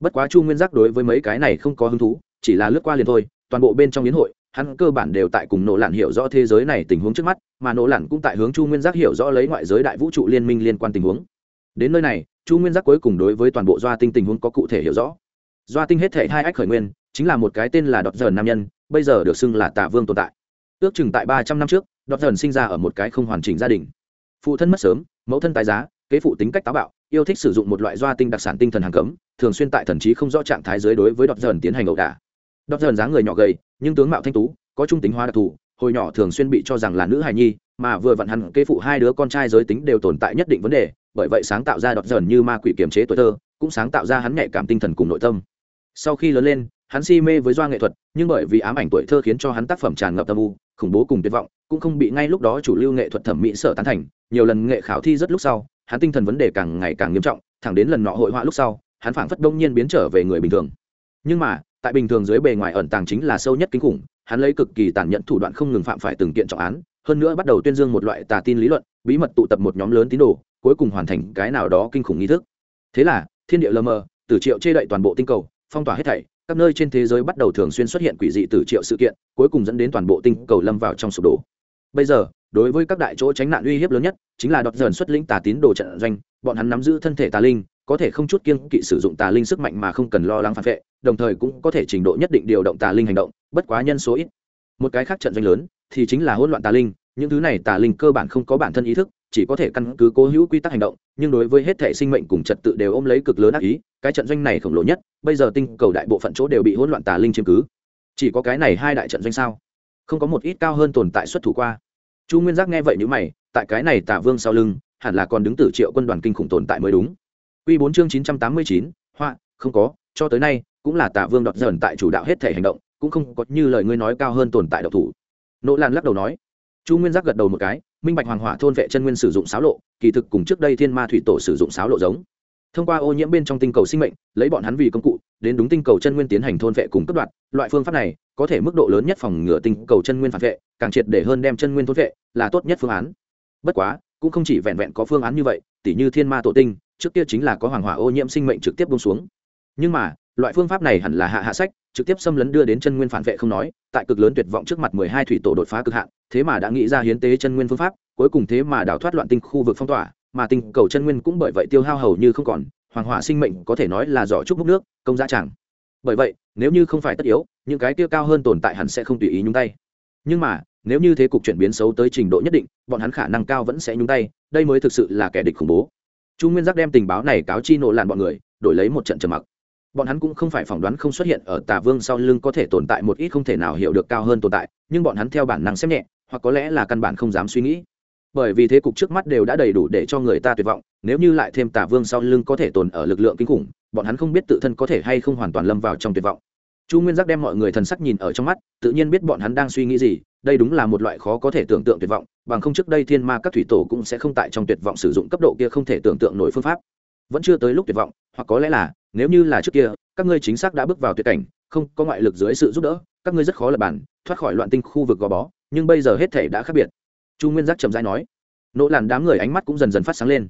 A: Bất quá chu nguyên giác đối với mấy cái này không có hứng thú, chỉ là lướt qua liền thôi, toàn bộ bên trong yến hội, hắn cơ bản đều tại cùng nỗ lặn hiểu rõ thế giới này tình huống trước mắt, mà nỗ lặn cũng tại hướng chu nguyên giác hiểu rõ lấy ngoại giới đại vũ trụ liên minh liên quan tình huống. Đến nơi này, chu nguyên giác cuối cùng đối với toàn bộ doa tinh tình huống có cụ thể hiểu rõ. Doa tinh hết thể hai ách khởi nguyên, chính là một cái tên là đọt dởn nam nhân, bây giờ được xưng là tả vương tồn tại. Ước chừng tại ba trăm năm trước, đọt dởn sinh ra ở một cái không hoàn chỉnh gia đình. Phụ thân mất sớm, mẫu thân tái giá, kế phụ tính cách táo bạo yêu thích sử dụng một loại doa tinh đặc sản tinh thần hàng cấm, thường xuyên tại thần trí không rõ trạng thái dưới đối với đọt dần tiến hành ẩu đả. Đọt dần dáng người nhỏ gầy, nhưng tướng mạo thanh tú, có trung tính hóa đặc thù, hồi nhỏ thường xuyên bị cho rằng là nữ hài nhi, mà vừa vặn hẳn kế phụ hai đứa con trai giới tính đều tồn tại nhất định vấn đề, bởi vậy sáng tạo ra đọt dần như ma quỷ kiềm chế tuổi thơ, cũng sáng tạo ra hắn nhạy cảm tinh thần cùng nội tâm. Sau khi lớn lên, hắn si mê với doa nghệ thuật, nhưng bởi vì ám ảnh tuổi thơ khiến cho hắn tác phẩm tràn ngập tâm u, khủng bố cùng tuyệt vọng, cũng không bị ngay lúc đó chủ lưu nghệ thuật thẩm mỹ sở tán thành, nhiều lần nghệ khảo thi rất lúc sau hắn tinh thần vấn đề càng ngày càng nghiêm trọng, thẳng đến lần nọ hội họa lúc sau, hắn phảng phất đông nhiên biến trở về người bình thường. Nhưng mà, tại bình thường dưới bề ngoài ẩn tàng chính là sâu nhất kinh khủng, hắn lấy cực kỳ tàn nhẫn thủ đoạn không ngừng phạm phải từng kiện trọng án, hơn nữa bắt đầu tuyên dương một loại tà tin lý luận, bí mật tụ tập một nhóm lớn tín đồ, cuối cùng hoàn thành cái nào đó kinh khủng nghi thức. Thế là, thiên địa lờ mờ, tử triệu chê đậy toàn bộ tinh cầu, phong tỏa hết thảy, các nơi trên thế giới bắt đầu thường xuyên xuất hiện quỷ dị tử triệu sự kiện, cuối cùng dẫn đến toàn bộ tinh cầu lâm vào trong sụp đổ. Bây giờ đối với các đại chỗ tránh nạn uy hiếp lớn nhất chính là đọt dần xuất lĩnh tà tín đồ trận doanh, bọn hắn nắm giữ thân thể tà linh, có thể không chút kiên kỵ sử dụng tà linh sức mạnh mà không cần lo lắng phản vệ, đồng thời cũng có thể trình độ nhất định điều động tà linh hành động, bất quá nhân số ít. Một cái khác trận doanh lớn thì chính là hỗn loạn tà linh, những thứ này tà linh cơ bản không có bản thân ý thức, chỉ có thể căn cứ cố hữu quy tắc hành động, nhưng đối với hết thể sinh mệnh cùng trật tự đều ôm lấy cực lớn ác ý, cái trận doanh này khổng lồ nhất, bây giờ tinh cầu đại bộ phận chỗ đều bị hỗn loạn tà linh chiếm cứ. Chỉ có cái này hai đại trận doanh sao? Không có một ít cao hơn tồn tại xuất thủ qua chu nguyên giác nghe vậy nhữ mày, tại cái này tả vương sau lưng, hẳn là còn đứng từ triệu quân đoàn kinh khủng tồn tại mới đúng. Q bốn chương chín trăm tám mươi chín, họa, không có, cho tới nay, cũng là tả vương đọt dần tại chủ đạo hết thể hành động, cũng không có như lời ngươi nói cao hơn tồn tại độc thủ. Nỗ lan lắc đầu nói. Chu nguyên giác gật đầu một cái, minh bạch hoàng hỏa thôn vệ chân nguyên sử dụng sáo lộ, kỳ thực cùng trước đây thiên ma thủy tổ sử dụng sáo lộ giống. Thông qua ô nhiễm bên trong tinh cầu sinh mệnh, lấy bọn hắn vì công cụ đến đúng tinh cầu chân nguyên tiến hành thôn vệ cùng cấp đoạn, loại phương pháp này có thể mức độ lớn nhất phòng ngừa tinh cầu chân nguyên phản vệ càng triệt để hơn đem chân nguyên thôn vệ là tốt nhất phương án. Bất quá cũng không chỉ vẹn vẹn có phương án như vậy tỉ như thiên ma tổ tinh trước kia chính là có hoàng hỏa ô nhiễm sinh mệnh trực tiếp bông xuống. Nhưng mà loại phương pháp này hẳn là hạ hạ sách trực tiếp xâm lấn đưa đến chân nguyên phản vệ không nói tại cực lớn tuyệt vọng trước mặt mười hai thủy tổ đột phá cực hạn thế mà đã nghĩ ra hiến tế chân nguyên phương pháp cuối cùng thế mà đào thoát loạn tinh khu vực phong tỏa mà tinh cầu chân nguyên cũng bởi vậy tiêu hao hầu như không còn hoàng hỏa sinh mệnh có thể nói là giỏ trúc múc nước, công giá chẳng. Bởi vậy, nếu như không phải tất yếu, những cái kia cao hơn tồn tại hẳn sẽ không tùy ý nhúng tay. Nhưng mà, nếu như thế cục chuyển biến xấu tới trình độ nhất định, bọn hắn khả năng cao vẫn sẽ nhúng tay, đây mới thực sự là kẻ địch khủng bố. Chu nguyên giác đem tình báo này cáo chi nộ làn bọn người, đổi lấy một trận trầm mặc. Bọn hắn cũng không phải phỏng đoán không xuất hiện ở tà vương sau lưng có thể tồn tại một ít không thể nào hiểu được cao hơn tồn tại, nhưng bọn hắn theo bản năng xem nhẹ, hoặc có lẽ là căn bản không dám suy nghĩ bởi vì thế cục trước mắt đều đã đầy đủ để cho người ta tuyệt vọng, nếu như lại thêm Tả vương sau lưng có thể tồn ở lực lượng kinh khủng, bọn hắn không biết tự thân có thể hay không hoàn toàn lâm vào trong tuyệt vọng. Chu nguyên giác đem mọi người thần sắc nhìn ở trong mắt, tự nhiên biết bọn hắn đang suy nghĩ gì, đây đúng là một loại khó có thể tưởng tượng tuyệt vọng, bằng không trước đây thiên ma các thủy tổ cũng sẽ không tại trong tuyệt vọng sử dụng cấp độ kia không thể tưởng tượng nổi phương pháp. Vẫn chưa tới lúc tuyệt vọng, hoặc có lẽ là, nếu như là trước kia, các ngươi chính xác đã bước vào tuyệt cảnh, không có ngoại lực dưới sự giúp đỡ, các ngươi rất khó lập bản, thoát khỏi loạn tinh khu vực gò bó, nhưng bây giờ hết thể đã khác biệt chu nguyên giác trầm dai nói nỗ làn đám người ánh mắt cũng dần dần phát sáng lên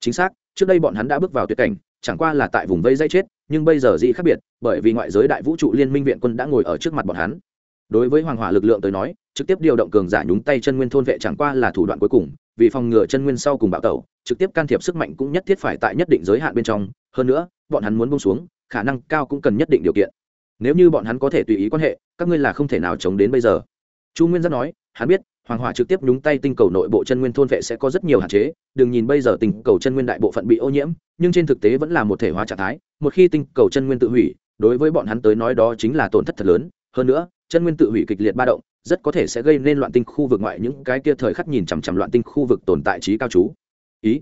A: chính xác trước đây bọn hắn đã bước vào tuyệt cảnh chẳng qua là tại vùng vây dây chết nhưng bây giờ dị khác biệt bởi vì ngoại giới đại vũ trụ liên minh viện quân đã ngồi ở trước mặt bọn hắn đối với hoàng hỏa lực lượng tới nói trực tiếp điều động cường giả nhúng tay chân nguyên thôn vệ chẳng qua là thủ đoạn cuối cùng vì phòng ngừa chân nguyên sau cùng bạo tẩu trực tiếp can thiệp sức mạnh cũng nhất thiết phải tại nhất định giới hạn bên trong hơn nữa bọn hắn muốn bông xuống khả năng cao cũng cần nhất định điều kiện nếu như bọn hắn có thể tùy ý quan hệ các ngươi là không thể nào chống đến bây giờ chu nguyên giác nói hắn biết hoàng hỏa trực tiếp nhúng tay tinh cầu nội bộ chân nguyên thôn vệ sẽ có rất nhiều hạn chế. Đừng nhìn bây giờ tinh cầu chân nguyên đại bộ phận bị ô nhiễm, nhưng trên thực tế vẫn là một thể hóa trạng thái. Một khi tinh cầu chân nguyên tự hủy, đối với bọn hắn tới nói đó chính là tổn thất thật lớn. Hơn nữa, chân nguyên tự hủy kịch liệt ba động, rất có thể sẽ gây nên loạn tinh khu vực ngoại những cái kia thời khắc nhìn chằm chằm loạn tinh khu vực tồn tại trí cao chú. Ý?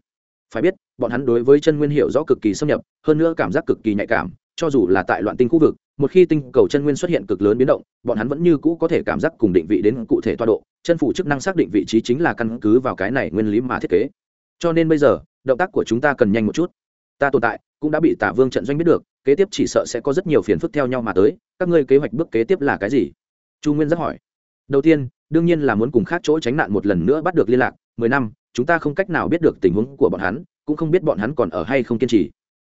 A: Phải biết, bọn hắn đối với chân nguyên hiểu rõ cực kỳ xâm nhập, hơn nữa cảm giác cực kỳ nhạy cảm, cho dù là tại loạn tinh khu vực, một khi tinh cầu chân nguyên xuất hiện cực lớn biến động, bọn hắn vẫn như cũ có thể cảm giác cùng định vị đến cụ thể toa độ chân phủ chức năng xác định vị trí chính là căn cứ vào cái này nguyên lý mà thiết kế. Cho nên bây giờ, động tác của chúng ta cần nhanh một chút. Ta tồn tại cũng đã bị tả vương trận doanh biết được, kế tiếp chỉ sợ sẽ có rất nhiều phiền phức theo nhau mà tới, các ngươi kế hoạch bước kế tiếp là cái gì? Chu nguyên rất hỏi. Đầu tiên, đương nhiên là muốn cùng khác chỗ tránh nạn một lần nữa bắt được liên lạc, mười năm, chúng ta không cách nào biết được tình huống của bọn hắn, cũng không biết bọn hắn còn ở hay không kiên trì.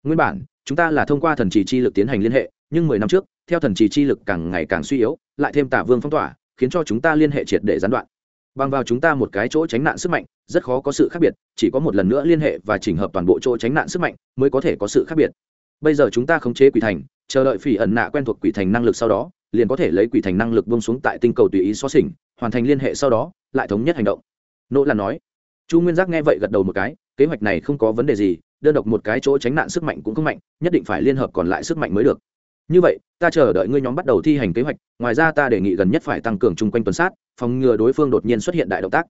A: Nguyên bản, chúng ta là thông qua thần trì chi lực tiến hành liên hệ, nhưng mười năm trước, theo thần trì chi lực càng ngày càng suy yếu, lại thêm tả vương phong tỏa khiến cho chúng ta liên hệ triệt để gián đoạn. Bằng vào chúng ta một cái chỗ tránh nạn sức mạnh, rất khó có sự khác biệt, chỉ có một lần nữa liên hệ và chỉnh hợp toàn bộ chỗ tránh nạn sức mạnh mới có thể có sự khác biệt. Bây giờ chúng ta khống chế quỷ thành, chờ đợi phỉ ẩn nạ quen thuộc quỷ thành năng lực sau đó, liền có thể lấy quỷ thành năng lực bông xuống tại tinh cầu tùy ý xó xỉnh hoàn thành liên hệ sau đó, lại thống nhất hành động. Nỗ là nói. Chu nguyên giác nghe vậy gật đầu một cái, kế hoạch này không có vấn đề gì, đơn độc một cái chỗ tránh nạn sức mạnh cũng không mạnh, nhất định phải liên hợp còn lại sức mạnh mới được như vậy, ta chờ đợi ngươi nhóm bắt đầu thi hành kế hoạch, ngoài ra ta đề nghị gần nhất phải tăng cường chung quanh tuần sát, phòng ngừa đối phương đột nhiên xuất hiện đại động tác.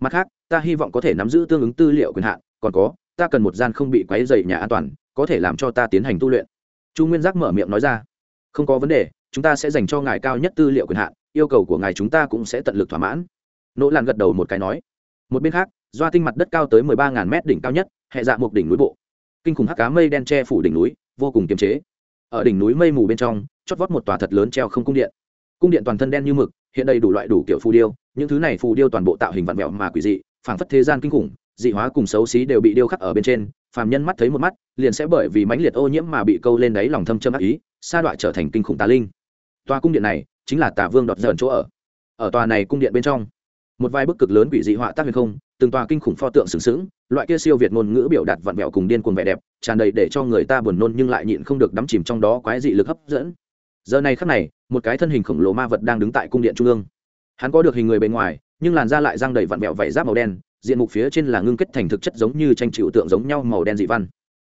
A: Mặt khác, ta hy vọng có thể nắm giữ tương ứng tư liệu quyền hạn, còn có, ta cần một gian không bị quáy dày nhà an toàn, có thể làm cho ta tiến hành tu luyện. Chu nguyên giác mở miệng nói ra. Không có vấn đề, chúng ta sẽ dành cho ngài cao nhất tư liệu quyền hạn, yêu cầu của ngài chúng ta cũng sẽ tận lực thỏa mãn. Nỗ làn gật đầu một cái nói. Một bên khác, doa tinh mặt đất cao tới mười ba ngàn mét đỉnh cao nhất, hệ dạ một đỉnh núi bộ. Kinh khủng hắc cá mây đen che phủ đỉnh núi, vô cùng kiềm chế ở đỉnh núi mây mù bên trong, chót vót một tòa thật lớn treo không cung điện. Cung điện toàn thân đen như mực, hiện đầy đủ loại đủ kiểu phù điêu, những thứ này phù điêu toàn bộ tạo hình vặn vẹo mà quỷ dị, phảng phất thế gian kinh khủng, dị hóa cùng xấu xí đều bị điêu khắc ở bên trên, phàm nhân mắt thấy một mắt, liền sẽ bởi vì mãnh liệt ô nhiễm mà bị câu lên đáy lòng thâm châm ác ý, sa đọa trở thành kinh khủng tà linh. Tòa cung điện này chính là tà vương đọt dởn chỗ ở. Ở tòa này cung điện bên trong, một vài bức cực lớn bị dị họa tác huyền không từng tòa kinh khủng pho tượng sừng sững, loại kia siêu việt ngôn ngữ biểu đạt vặn vẹo cùng điên cuồng vẻ đẹp, tràn đầy để cho người ta buồn nôn nhưng lại nhịn không được đắm chìm trong đó quái dị lực hấp dẫn. Giờ này khắc này, một cái thân hình khổng lồ ma vật đang đứng tại cung điện trung ương. Hắn có được hình người bên ngoài, nhưng làn da lại răng đầy vặn vẹo vảy giáp màu đen, diện mục phía trên là ngưng kết thành thực chất giống như tranh chịu tượng giống nhau màu đen dị văn.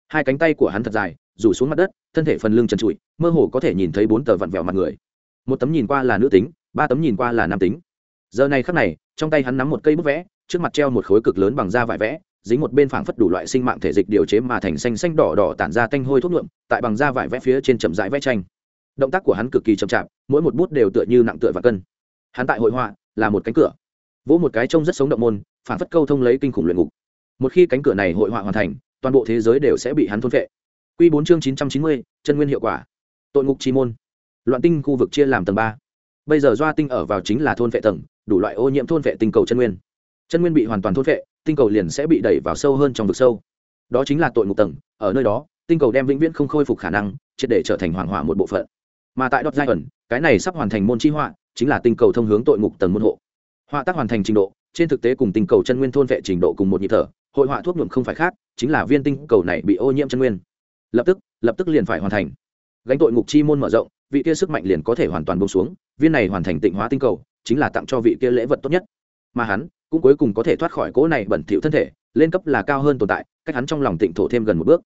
A: Hai cánh tay của hắn thật dài, rủ xuống mặt đất, thân thể phần lưng trần trụi, mơ hồ có thể nhìn thấy bốn tờ vặn vẹo mặt người. Một tấm nhìn qua là nữ tính, ba tấm nhìn qua là nam tính. Giờ này khắc này, trong tay hắn nắm một cây bút vẽ trước mặt treo một khối cực lớn bằng da vải vẽ, dính một bên phảng phất đủ loại sinh mạng thể dịch điều chế mà thành xanh xanh đỏ đỏ tản ra tanh hôi thuốc nhuộm, tại bằng da vải vẽ phía trên chậm rãi vẽ tranh. Động tác của hắn cực kỳ chậm chạp, mỗi một bút đều tựa như nặng tựa và cân. Hắn tại hội họa là một cánh cửa. Vỗ một cái trông rất sống động môn, phảng phất câu thông lấy kinh khủng luyện ngục. Một khi cánh cửa này hội họa hoàn thành, toàn bộ thế giới đều sẽ bị hắn thôn vệ Quy bốn chương chín trăm chín mươi, chân nguyên hiệu quả. Tội ngục chi môn. Loạn tinh khu vực chia làm tầng ba. Bây giờ doa tinh ở vào chính là thôn vệ tầng, đủ loại ô nhiễm thôn vệ tinh cầu chân nguyên chân nguyên bị hoàn toàn thôn vệ tinh cầu liền sẽ bị đẩy vào sâu hơn trong vực sâu. Đó chính là tội ngục tầng, ở nơi đó, tinh cầu đem vĩnh viễn không khôi phục khả năng, triệt để trở thành hoàng hỏa một bộ phận. Mà tại đọt giai ẩn, cái này sắp hoàn thành môn chi họa, chính là tinh cầu thông hướng tội ngục tầng môn hộ. Họa tác hoàn thành trình độ, trên thực tế cùng tinh cầu chân nguyên thôn vệ trình độ cùng một nhịp thở, hội họa thuốc nhuộm không phải khác, chính là viên tinh cầu này bị ô nhiễm chân nguyên. Lập tức lập tức liền phải hoàn thành. Gánh tội ngục chi môn mở rộng, vị kia sức mạnh liền có thể hoàn toàn bông xuống, viên này hoàn thành tịnh hóa tinh cầu, chính là tặng cho vị kia lễ vật tốt nhất. Mà hắn cũng cuối cùng có thể thoát khỏi cỗ này bẩn thỉu thân thể, lên cấp là cao hơn tồn tại, cách hắn trong lòng tịnh thổ thêm gần một bước.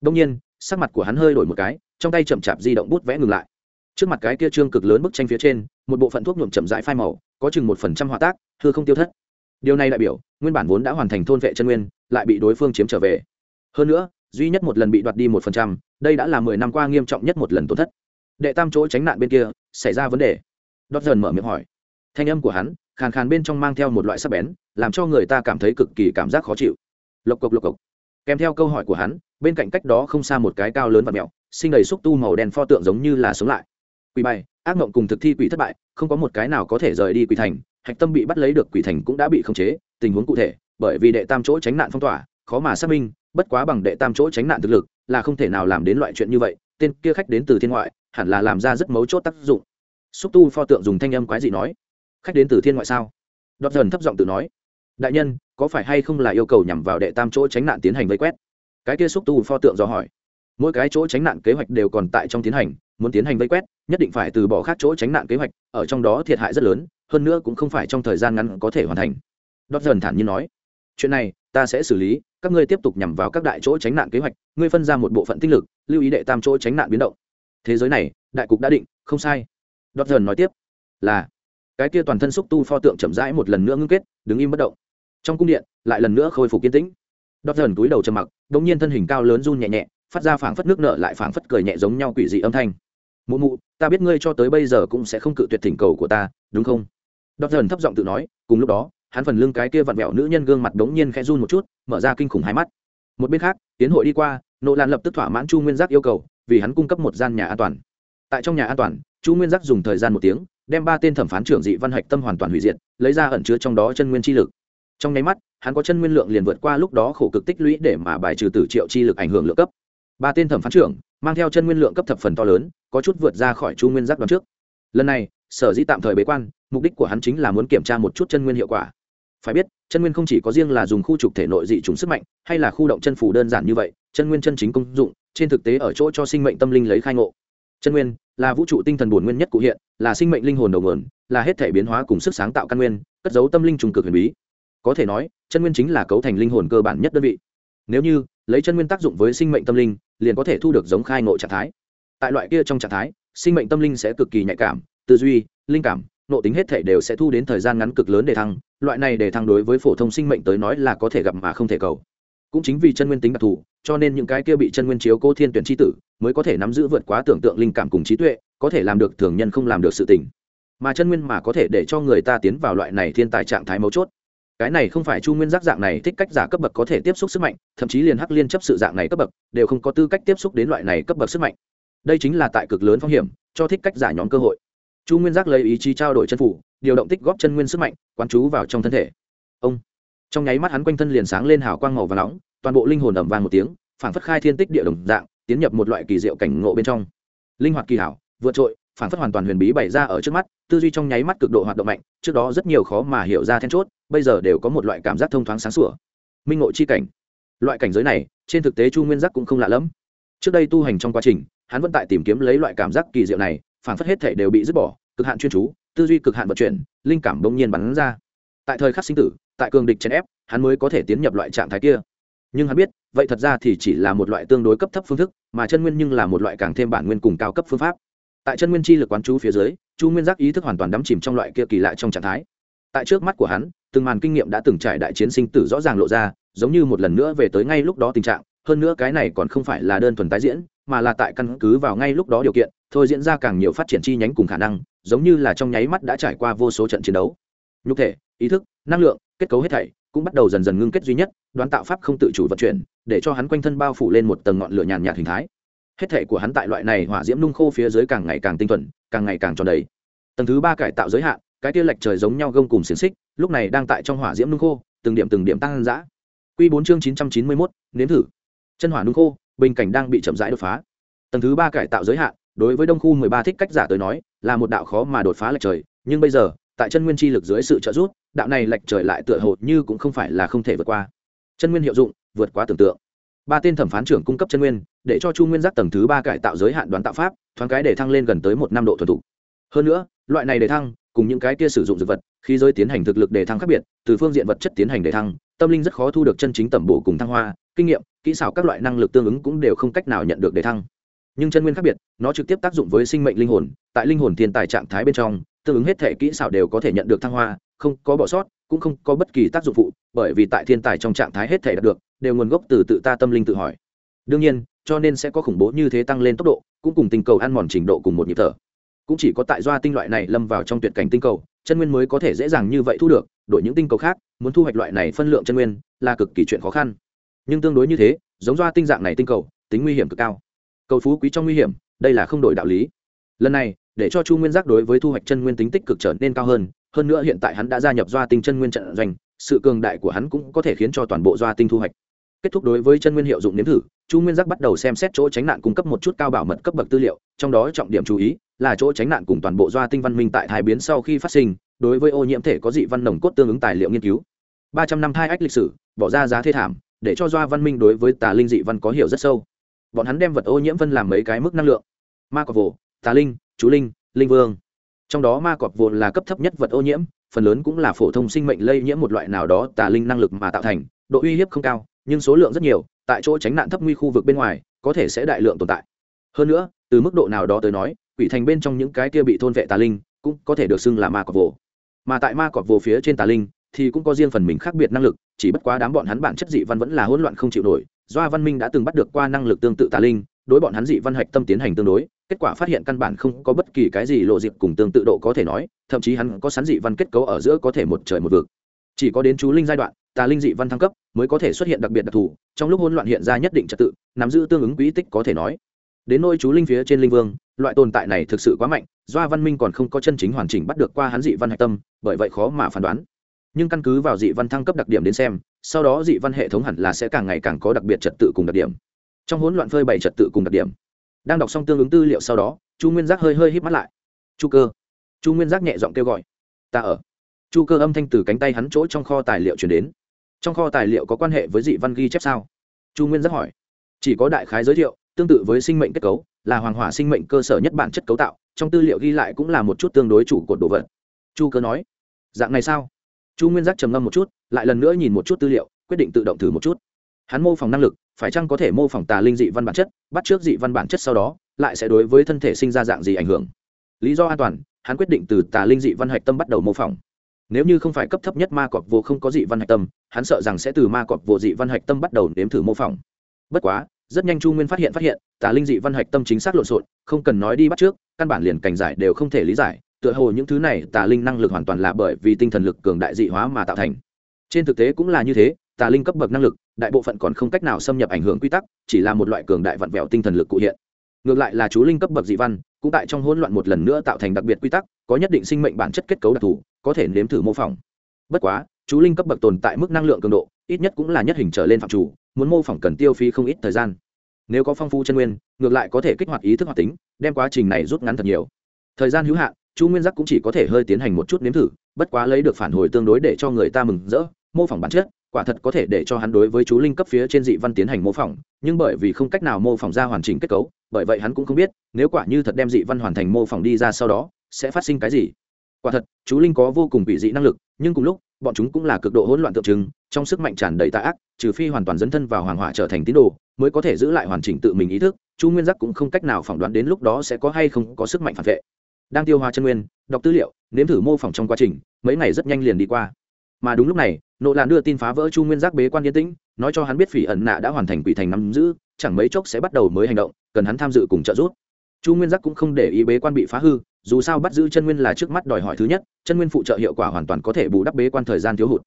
A: Đông nhiên, sắc mặt của hắn hơi đổi một cái, trong tay chậm chạp di động bút vẽ ngừng lại. Trước mặt cái kia trương cực lớn bức tranh phía trên, một bộ phận thuốc nhuộm chậm rãi phai màu, có chừng một phần trăm hòa tác, thưa không tiêu thất. Điều này đại biểu, nguyên bản vốn đã hoàn thành thôn vệ chân nguyên, lại bị đối phương chiếm trở về. Hơn nữa, duy nhất một lần bị đoạt đi một phần trăm, đây đã là mười năm qua nghiêm trọng nhất một lần tổn thất. Đệ tam chỗ tránh nạn bên kia, xảy ra vấn đề. Đót dần mở miệng hỏi. Thanh âm của hắn khàn khàn bên trong mang theo một loại sắc bén, làm cho người ta cảm thấy cực kỳ cảm giác khó chịu. Lộc cộc lộc cộc. Kèm theo câu hỏi của hắn, bên cạnh cách đó không xa một cái cao lớn và mẹo sinh đầy xúc tu màu đen pho tượng giống như là sống lại. Quỷ bày ác mộng cùng thực thi quỷ thất bại, không có một cái nào có thể rời đi quỷ thành, hạch tâm bị bắt lấy được quỷ thành cũng đã bị khống chế, tình huống cụ thể, bởi vì đệ tam chỗ tránh nạn phong tỏa, khó mà xác minh, bất quá bằng đệ tam chỗ tránh nạn thực lực, là không thể nào làm đến loại chuyện như vậy, tên kia khách đến từ thiên ngoại, hẳn là làm ra rất mấu chốt tác dụng. Xúc tu pho tượng dùng thanh âm quái dị nói khách đến từ thiên ngoại sao? Đọt dần thấp giọng tự nói. Đại nhân, có phải hay không là yêu cầu nhằm vào đệ tam chỗ tránh nạn tiến hành vây quét? Cái kia xúc tu pho tượng do hỏi. Mỗi cái chỗ tránh nạn kế hoạch đều còn tại trong tiến hành, muốn tiến hành vây quét, nhất định phải từ bỏ khác chỗ tránh nạn kế hoạch, ở trong đó thiệt hại rất lớn, hơn nữa cũng không phải trong thời gian ngắn có thể hoàn thành. Đọt dần thản nhiên nói. Chuyện này, ta sẽ xử lý, các ngươi tiếp tục nhằm vào các đại chỗ tránh nạn kế hoạch, ngươi phân ra một bộ phận tích lực, lưu ý đệ tam chỗ tránh nạn biến động. Thế giới này, đại cục đã định, không sai. Đọt dần nói tiếp. Là cái kia toàn thân xúc tu pho tượng chậm rãi một lần nữa ngưng kết, đứng im bất động. Trong cung điện, lại lần nữa khôi phục kiên tĩnh. Đọt dần túi đầu trầm mặc đ ỗ n g nhiên thân hình cao lớn run nhẹ nhẹ, phát ra phảng phất nước nợ lại phảng phất cười nhẹ giống nhau quỷ dị âm thanh. Mụ mụ, ta biết ngươi cho tới bây giờ cũng sẽ không cự tuyệt thỉnh cầu của ta, đúng không? Đọt dần thấp giọng tự nói, cùng lúc đó, hắn phần lưng cái kia vặn vẹo nữ nhân gương mặt đống nhiên khẽ run một chút, mở ra kinh khủng hai mắt. Một bên khác, tiến hội đi qua, nộ lan lập tức thỏa mãn chu nguyên giác yêu cầu, vì hắn cung cấp một gian nhà an toàn. Tại trong nhà an toàn, chu nguyên giác dùng thời gian một tiếng đem ba tên thẩm phán trưởng dị văn hạch tâm hoàn toàn hủy diệt, lấy ra ẩn chứa trong đó chân nguyên chi lực. Trong nháy mắt, hắn có chân nguyên lượng liền vượt qua lúc đó khổ cực tích lũy để mà bài trừ tử triệu chi lực ảnh hưởng lượng cấp. Ba tên thẩm phán trưởng, mang theo chân nguyên lượng cấp thập phần to lớn, có chút vượt ra khỏi chu nguyên giác đoạn trước. Lần này, sở dĩ tạm thời bế quan, mục đích của hắn chính là muốn kiểm tra một chút chân nguyên hiệu quả. Phải biết, chân nguyên không chỉ có riêng là dùng khu trục thể nội dị trùng sức mạnh, hay là khu động chân phủ đơn giản như vậy, chân nguyên chân chính công dụng, trên thực tế ở chỗ cho sinh mệnh tâm linh lấy khai ngộ. Chân nguyên là vũ trụ tinh thần bổn nguyên nhất cụ hiện, là sinh mệnh linh hồn đầu nguồn, là hết thể biến hóa cùng sức sáng tạo căn nguyên, cất dấu tâm linh trùng cực huyền bí. Có thể nói, chân nguyên chính là cấu thành linh hồn cơ bản nhất đơn vị. Nếu như, lấy chân nguyên tác dụng với sinh mệnh tâm linh, liền có thể thu được giống khai ngộ trạng thái. Tại loại kia trong trạng thái, sinh mệnh tâm linh sẽ cực kỳ nhạy cảm, tư duy, linh cảm nộ tính hết thể đều sẽ thu đến thời gian ngắn cực lớn để thăng. Loại này để thăng đối với phổ thông sinh mệnh tới nói là có thể gặp mà không thể cầu cũng chính vì chân nguyên tính đặc thù, cho nên những cái kia bị chân nguyên chiếu cô thiên tuyển tri tử mới có thể nắm giữ vượt quá tưởng tượng linh cảm cùng trí tuệ, có thể làm được thường nhân không làm được sự tình. Mà chân nguyên mà có thể để cho người ta tiến vào loại này thiên tài trạng thái mấu chốt. Cái này không phải chu nguyên giác dạng này thích cách giả cấp bậc có thể tiếp xúc sức mạnh, thậm chí liền hắc liên chấp sự dạng này cấp bậc, đều không có tư cách tiếp xúc đến loại này cấp bậc sức mạnh. Đây chính là tại cực lớn phong hiểm, cho thích cách giả nhóm cơ hội. Chu nguyên giác lấy ý chí trao đổi chân phủ, điều động tích góp chân nguyên sức mạnh, quán chú vào trong thân thể. Ông trong nháy mắt hắn quanh thân liền sáng lên hào quang màu và nóng, toàn bộ linh hồn ẩm vàng một tiếng, phản phất khai thiên tích địa đồng dạng, tiến nhập một loại kỳ diệu cảnh ngộ bên trong. Linh hoạt kỳ hảo, vượt trội, phản phất hoàn toàn huyền bí bày ra ở trước mắt, tư duy trong nháy mắt cực độ hoạt động mạnh, trước đó rất nhiều khó mà hiểu ra then chốt, bây giờ đều có một loại cảm giác thông thoáng sáng sủa. Minh ngộ chi cảnh. Loại cảnh giới này, trên thực tế chu nguyên giác cũng không lạ lẫm. Trước đây tu hành trong quá trình, hắn vẫn tại tìm kiếm lấy loại cảm giác kỳ diệu này, phản phất hết thể đều bị dứt bỏ, cực hạn chuyên chú, tư duy cực hạn vận chuyển, linh cảm bỗng nhiên bắn ra. Tại thời khắc sinh tử tại cường địch chèn ép, hắn mới có thể tiến nhập loại trạng thái kia. Nhưng hắn biết, vậy thật ra thì chỉ là một loại tương đối cấp thấp phương thức, mà chân nguyên nhưng là một loại càng thêm bản nguyên cùng cao cấp phương pháp. Tại chân nguyên chi lực quán chú phía dưới, chu nguyên giác ý thức hoàn toàn đắm chìm trong loại kia kỳ lạ trong trạng thái. Tại trước mắt của hắn, từng màn kinh nghiệm đã từng trải đại chiến sinh tử rõ ràng lộ ra, giống như một lần nữa về tới ngay lúc đó tình trạng, hơn nữa cái này còn không phải là đơn thuần tái diễn, mà là tại căn cứ vào ngay lúc đó điều kiện, thôi diễn ra càng nhiều phát triển chi nhánh cùng khả năng, giống như là trong nháy mắt đã trải qua vô số trận chiến đấu. Nhục thể, ý thức, năng lượng kết cấu hết thảy, cũng bắt đầu dần dần ngưng kết duy nhất, đoán tạo pháp không tự chủ vận chuyển, để cho hắn quanh thân bao phủ lên một tầng ngọn lửa nhàn nhạt hình thái. Hết thể của hắn tại loại này hỏa diễm nung khô phía dưới càng ngày càng tinh thuần, càng ngày càng tròn đầy. Tầng thứ ba cải tạo giới hạn, cái tia lệch trời giống nhau gông cùng xiềng xích, lúc này đang tại trong hỏa diễm nung khô, từng điểm từng điểm tăng giã q bốn chương chín trăm chín mươi mốt, nếm thử. Chân hỏa nung khô, bình cảnh đang bị chậm rãi đột phá. Tầng thứ ba cải tạo giới hạn, đối với đông khu mười ba thích cách giả tới nói, là một đạo khó mà đột phá lệch trời, nhưng bây giờ tại chân nguyên chi lực dưới sự trợ giúp, đạo này lệch trời lại tựa hồ như cũng không phải là không thể vượt qua. Chân nguyên hiệu dụng, vượt quá tưởng tượng. Ba tên thẩm phán trưởng cung cấp chân nguyên, để cho chu nguyên giác tầng thứ ba cải tạo giới hạn đoán tạo pháp, thoáng cái để thăng lên gần tới một năm độ thuần thục. Hơn nữa, loại này để thăng, cùng những cái kia sử dụng dược vật khi giới tiến hành thực lực để thăng khác biệt, từ phương diện vật chất tiến hành để thăng, tâm linh rất khó thu được chân chính tẩm bổ cùng thăng hoa, kinh nghiệm, kỹ xảo các loại năng lực tương ứng cũng đều không cách nào nhận được để thăng. Nhưng chân nguyên khác biệt, nó trực tiếp tác dụng với sinh mệnh linh hồn, tại linh hồn thiên tài trạng thái bên trong tương ứng hết thể kỹ xảo đều có thể nhận được thăng hoa, không có bỏ sót, cũng không có bất kỳ tác dụng phụ, bởi vì tại thiên tài trong trạng thái hết thể đạt được, đều nguồn gốc từ tự ta tâm linh tự hỏi. Đương nhiên, cho nên sẽ có khủng bố như thế tăng lên tốc độ, cũng cùng tinh cầu ăn mòn trình độ cùng một nhịp thở. Cũng chỉ có tại doa tinh loại này lâm vào trong tuyệt cảnh tinh cầu, chân nguyên mới có thể dễ dàng như vậy thu được, đổi những tinh cầu khác, muốn thu hoạch loại này phân lượng chân nguyên, là cực kỳ chuyện khó khăn. Nhưng tương đối như thế, giống doa tinh dạng này tinh cầu, tính nguy hiểm cực cao. Cầu phú quý trong nguy hiểm, đây là không đổi đạo lý. Lần này để cho chu nguyên giác đối với thu hoạch chân nguyên tính tích cực trở nên cao hơn hơn nữa hiện tại hắn đã gia nhập doa tinh chân nguyên trận doanh, sự cường đại của hắn cũng có thể khiến cho toàn bộ doa tinh thu hoạch. Kết thúc đối với chân nguyên hiệu dụng nếm thử, chu nguyên giác bắt đầu xem xét chỗ tránh nạn cung cấp một chút cao bảo mật cấp bậc tư liệu, trong đó trọng điểm chú ý là chỗ tránh nạn cùng toàn bộ doa tinh văn minh tại thái biến sau khi phát sinh, đối với ô nhiễm thể có dị văn nồng cốt tương ứng tài liệu nghiên cứu. Ba trăm năm thai ách lịch sử, bỏ ra giá thê thảm, để cho doa văn minh đối với tà linh dị văn có hiểu rất sâu. Bọn hắn đem vật ô nhiễm phân làm mấy cái mức năng lượng. Ma cọp vồ, tà linh chú linh linh vương. Trong đó ma cọp vồ là cấp thấp nhất vật ô nhiễm, phần lớn cũng là phổ thông sinh mệnh lây nhiễm một loại nào đó tà linh năng lực mà tạo thành, độ uy hiếp không cao, nhưng số lượng rất nhiều, tại chỗ tránh nạn thấp nguy khu vực bên ngoài, có thể sẽ đại lượng tồn tại. Hơn nữa, từ mức độ nào đó tới nói, quỷ thành bên trong những cái kia bị thôn vệ tà linh, cũng có thể được xưng là ma cọp vồ. Mà tại ma cọp vồ phía trên tà linh, thì cũng có riêng phần mình khác biệt năng lực, chỉ bất quá đám bọn hắn bản chất dị văn vẫn là hỗn loạn không chịu nổi. Doa văn minh đã từng bắt được qua năng lực tương tự tà linh, đối bọn hắn dị văn hạch tâm tiến hành tương đối kết quả phát hiện căn bản không có bất kỳ cái gì lộ dịp cùng tương tự độ có thể nói, thậm chí hắn có sắn dị văn kết cấu ở giữa có thể một trời một vực. Chỉ có đến chú linh giai đoạn, tà linh dị văn thăng cấp mới có thể xuất hiện đặc biệt đặc thù, trong lúc hỗn loạn hiện ra nhất định trật tự, nắm giữ tương ứng quỹ tích có thể nói. Đến nôi chú linh phía trên linh vương, loại tồn tại này thực sự quá mạnh, doa văn minh còn không có chân chính hoàn chỉnh bắt được qua hắn dị văn hạch tâm, bởi vậy khó mà phán đoán. Nhưng căn cứ vào dị văn thăng cấp đặc điểm đến xem, sau đó dị văn hệ thống hẳn là sẽ càng ngày càng có đặc biệt trật tự cùng đặc điểm. Trong hỗn loạn phơi bày trật tự cùng đặc điểm đang đọc xong tương ứng tư liệu sau đó, chu nguyên giác hơi hơi hít mắt lại. Chu cơ. Chu nguyên giác nhẹ giọng kêu gọi. Ta ở. Chu cơ âm thanh từ cánh tay hắn chỗ trong kho tài liệu chuyển đến. Trong kho tài liệu có quan hệ với dị văn ghi chép sao? Chu nguyên giác hỏi. Chỉ có đại khái giới thiệu, tương tự với sinh mệnh kết cấu, là hoàng hỏa sinh mệnh cơ sở nhất bản chất cấu tạo, trong tư liệu ghi lại cũng là một chút tương đối chủ cột đồ vật. Chu cơ nói. Dạng này sao? Chu nguyên giác trầm ngâm một chút, lại lần nữa nhìn một chút tư liệu, quyết định tự động thử một chút. Hắn mô phỏng năng lực phải chăng có thể mô phỏng tà linh dị văn bản chất, bắt trước dị văn bản chất sau đó, lại sẽ đối với thân thể sinh ra dạng gì ảnh hưởng? Lý do an toàn, hắn quyết định từ tà linh dị văn hạch tâm bắt đầu mô phỏng. Nếu như không phải cấp thấp nhất ma cọp vô không có dị văn hạch tâm, hắn sợ rằng sẽ từ ma cọp vô dị văn hạch tâm bắt đầu nếm thử mô phỏng. Bất quá, rất nhanh chu nguyên phát hiện phát hiện, tà linh dị văn hạch tâm chính xác lộn xộn, không cần nói đi bắt trước, căn bản liền cảnh giải đều không thể lý giải, tựa hồ những thứ này tà linh năng lực hoàn toàn là bởi vì tinh thần lực cường đại dị hóa mà tạo thành. Trên thực tế cũng là như thế, tà linh cấp bậc năng lực đại bộ phận còn không cách nào xâm nhập ảnh hưởng quy tắc, chỉ là một loại cường đại vặn vẹo tinh thần lực cụ hiện. Ngược lại là chú linh cấp bậc dị văn, cũng tại trong hỗn loạn một lần nữa tạo thành đặc biệt quy tắc, có nhất định sinh mệnh bản chất kết cấu đặc thù, có thể nếm thử mô phỏng. Bất quá, chú linh cấp bậc tồn tại mức năng lượng cường độ, ít nhất cũng là nhất hình trở lên phạm chủ, muốn mô phỏng cần tiêu phí không ít thời gian. Nếu có phong phu chân nguyên, ngược lại có thể kích hoạt ý thức hoạt tính, đem quá trình này rút ngắn thật nhiều. Thời gian hữu hạn, Chú nguyên giác cũng chỉ có thể hơi tiến hành một chút nếm thử, bất quá lấy được phản hồi tương đối để cho người ta mừng rỡ, mô phỏng bản chất quả thật có thể để cho hắn đối với chú linh cấp phía trên dị văn tiến hành mô phỏng, nhưng bởi vì không cách nào mô phỏng ra hoàn chỉnh kết cấu, bởi vậy hắn cũng không biết, nếu quả như thật đem dị văn hoàn thành mô phỏng đi ra sau đó, sẽ phát sinh cái gì. Quả thật, chú linh có vô cùng bị dị năng lực, nhưng cùng lúc, bọn chúng cũng là cực độ hỗn loạn tượng trưng, trong sức mạnh tràn đầy tạ ác, trừ phi hoàn toàn dấn thân vào hoàng hỏa trở thành tín đồ, mới có thể giữ lại hoàn chỉnh tự mình ý thức, chu nguyên giác cũng không cách nào phỏng đoán đến lúc đó sẽ có hay không có sức mạnh phản vệ. Đang tiêu hóa chân nguyên, đọc tư liệu, nếm thử mô phỏng trong quá trình, mấy ngày rất nhanh liền đi qua mà đúng lúc này, nộ làn đưa tin phá vỡ chu nguyên giác bế quan yên tĩnh, nói cho hắn biết phỉ ẩn nạ đã hoàn thành quỷ thành nắm giữ, chẳng mấy chốc sẽ bắt đầu mới hành động, cần hắn tham dự cùng trợ giúp. Chu nguyên giác cũng không để ý bế quan bị phá hư, dù sao bắt giữ chân nguyên là trước mắt đòi hỏi thứ nhất, chân nguyên phụ trợ hiệu quả hoàn toàn có thể bù đắp bế quan thời gian thiếu hụt.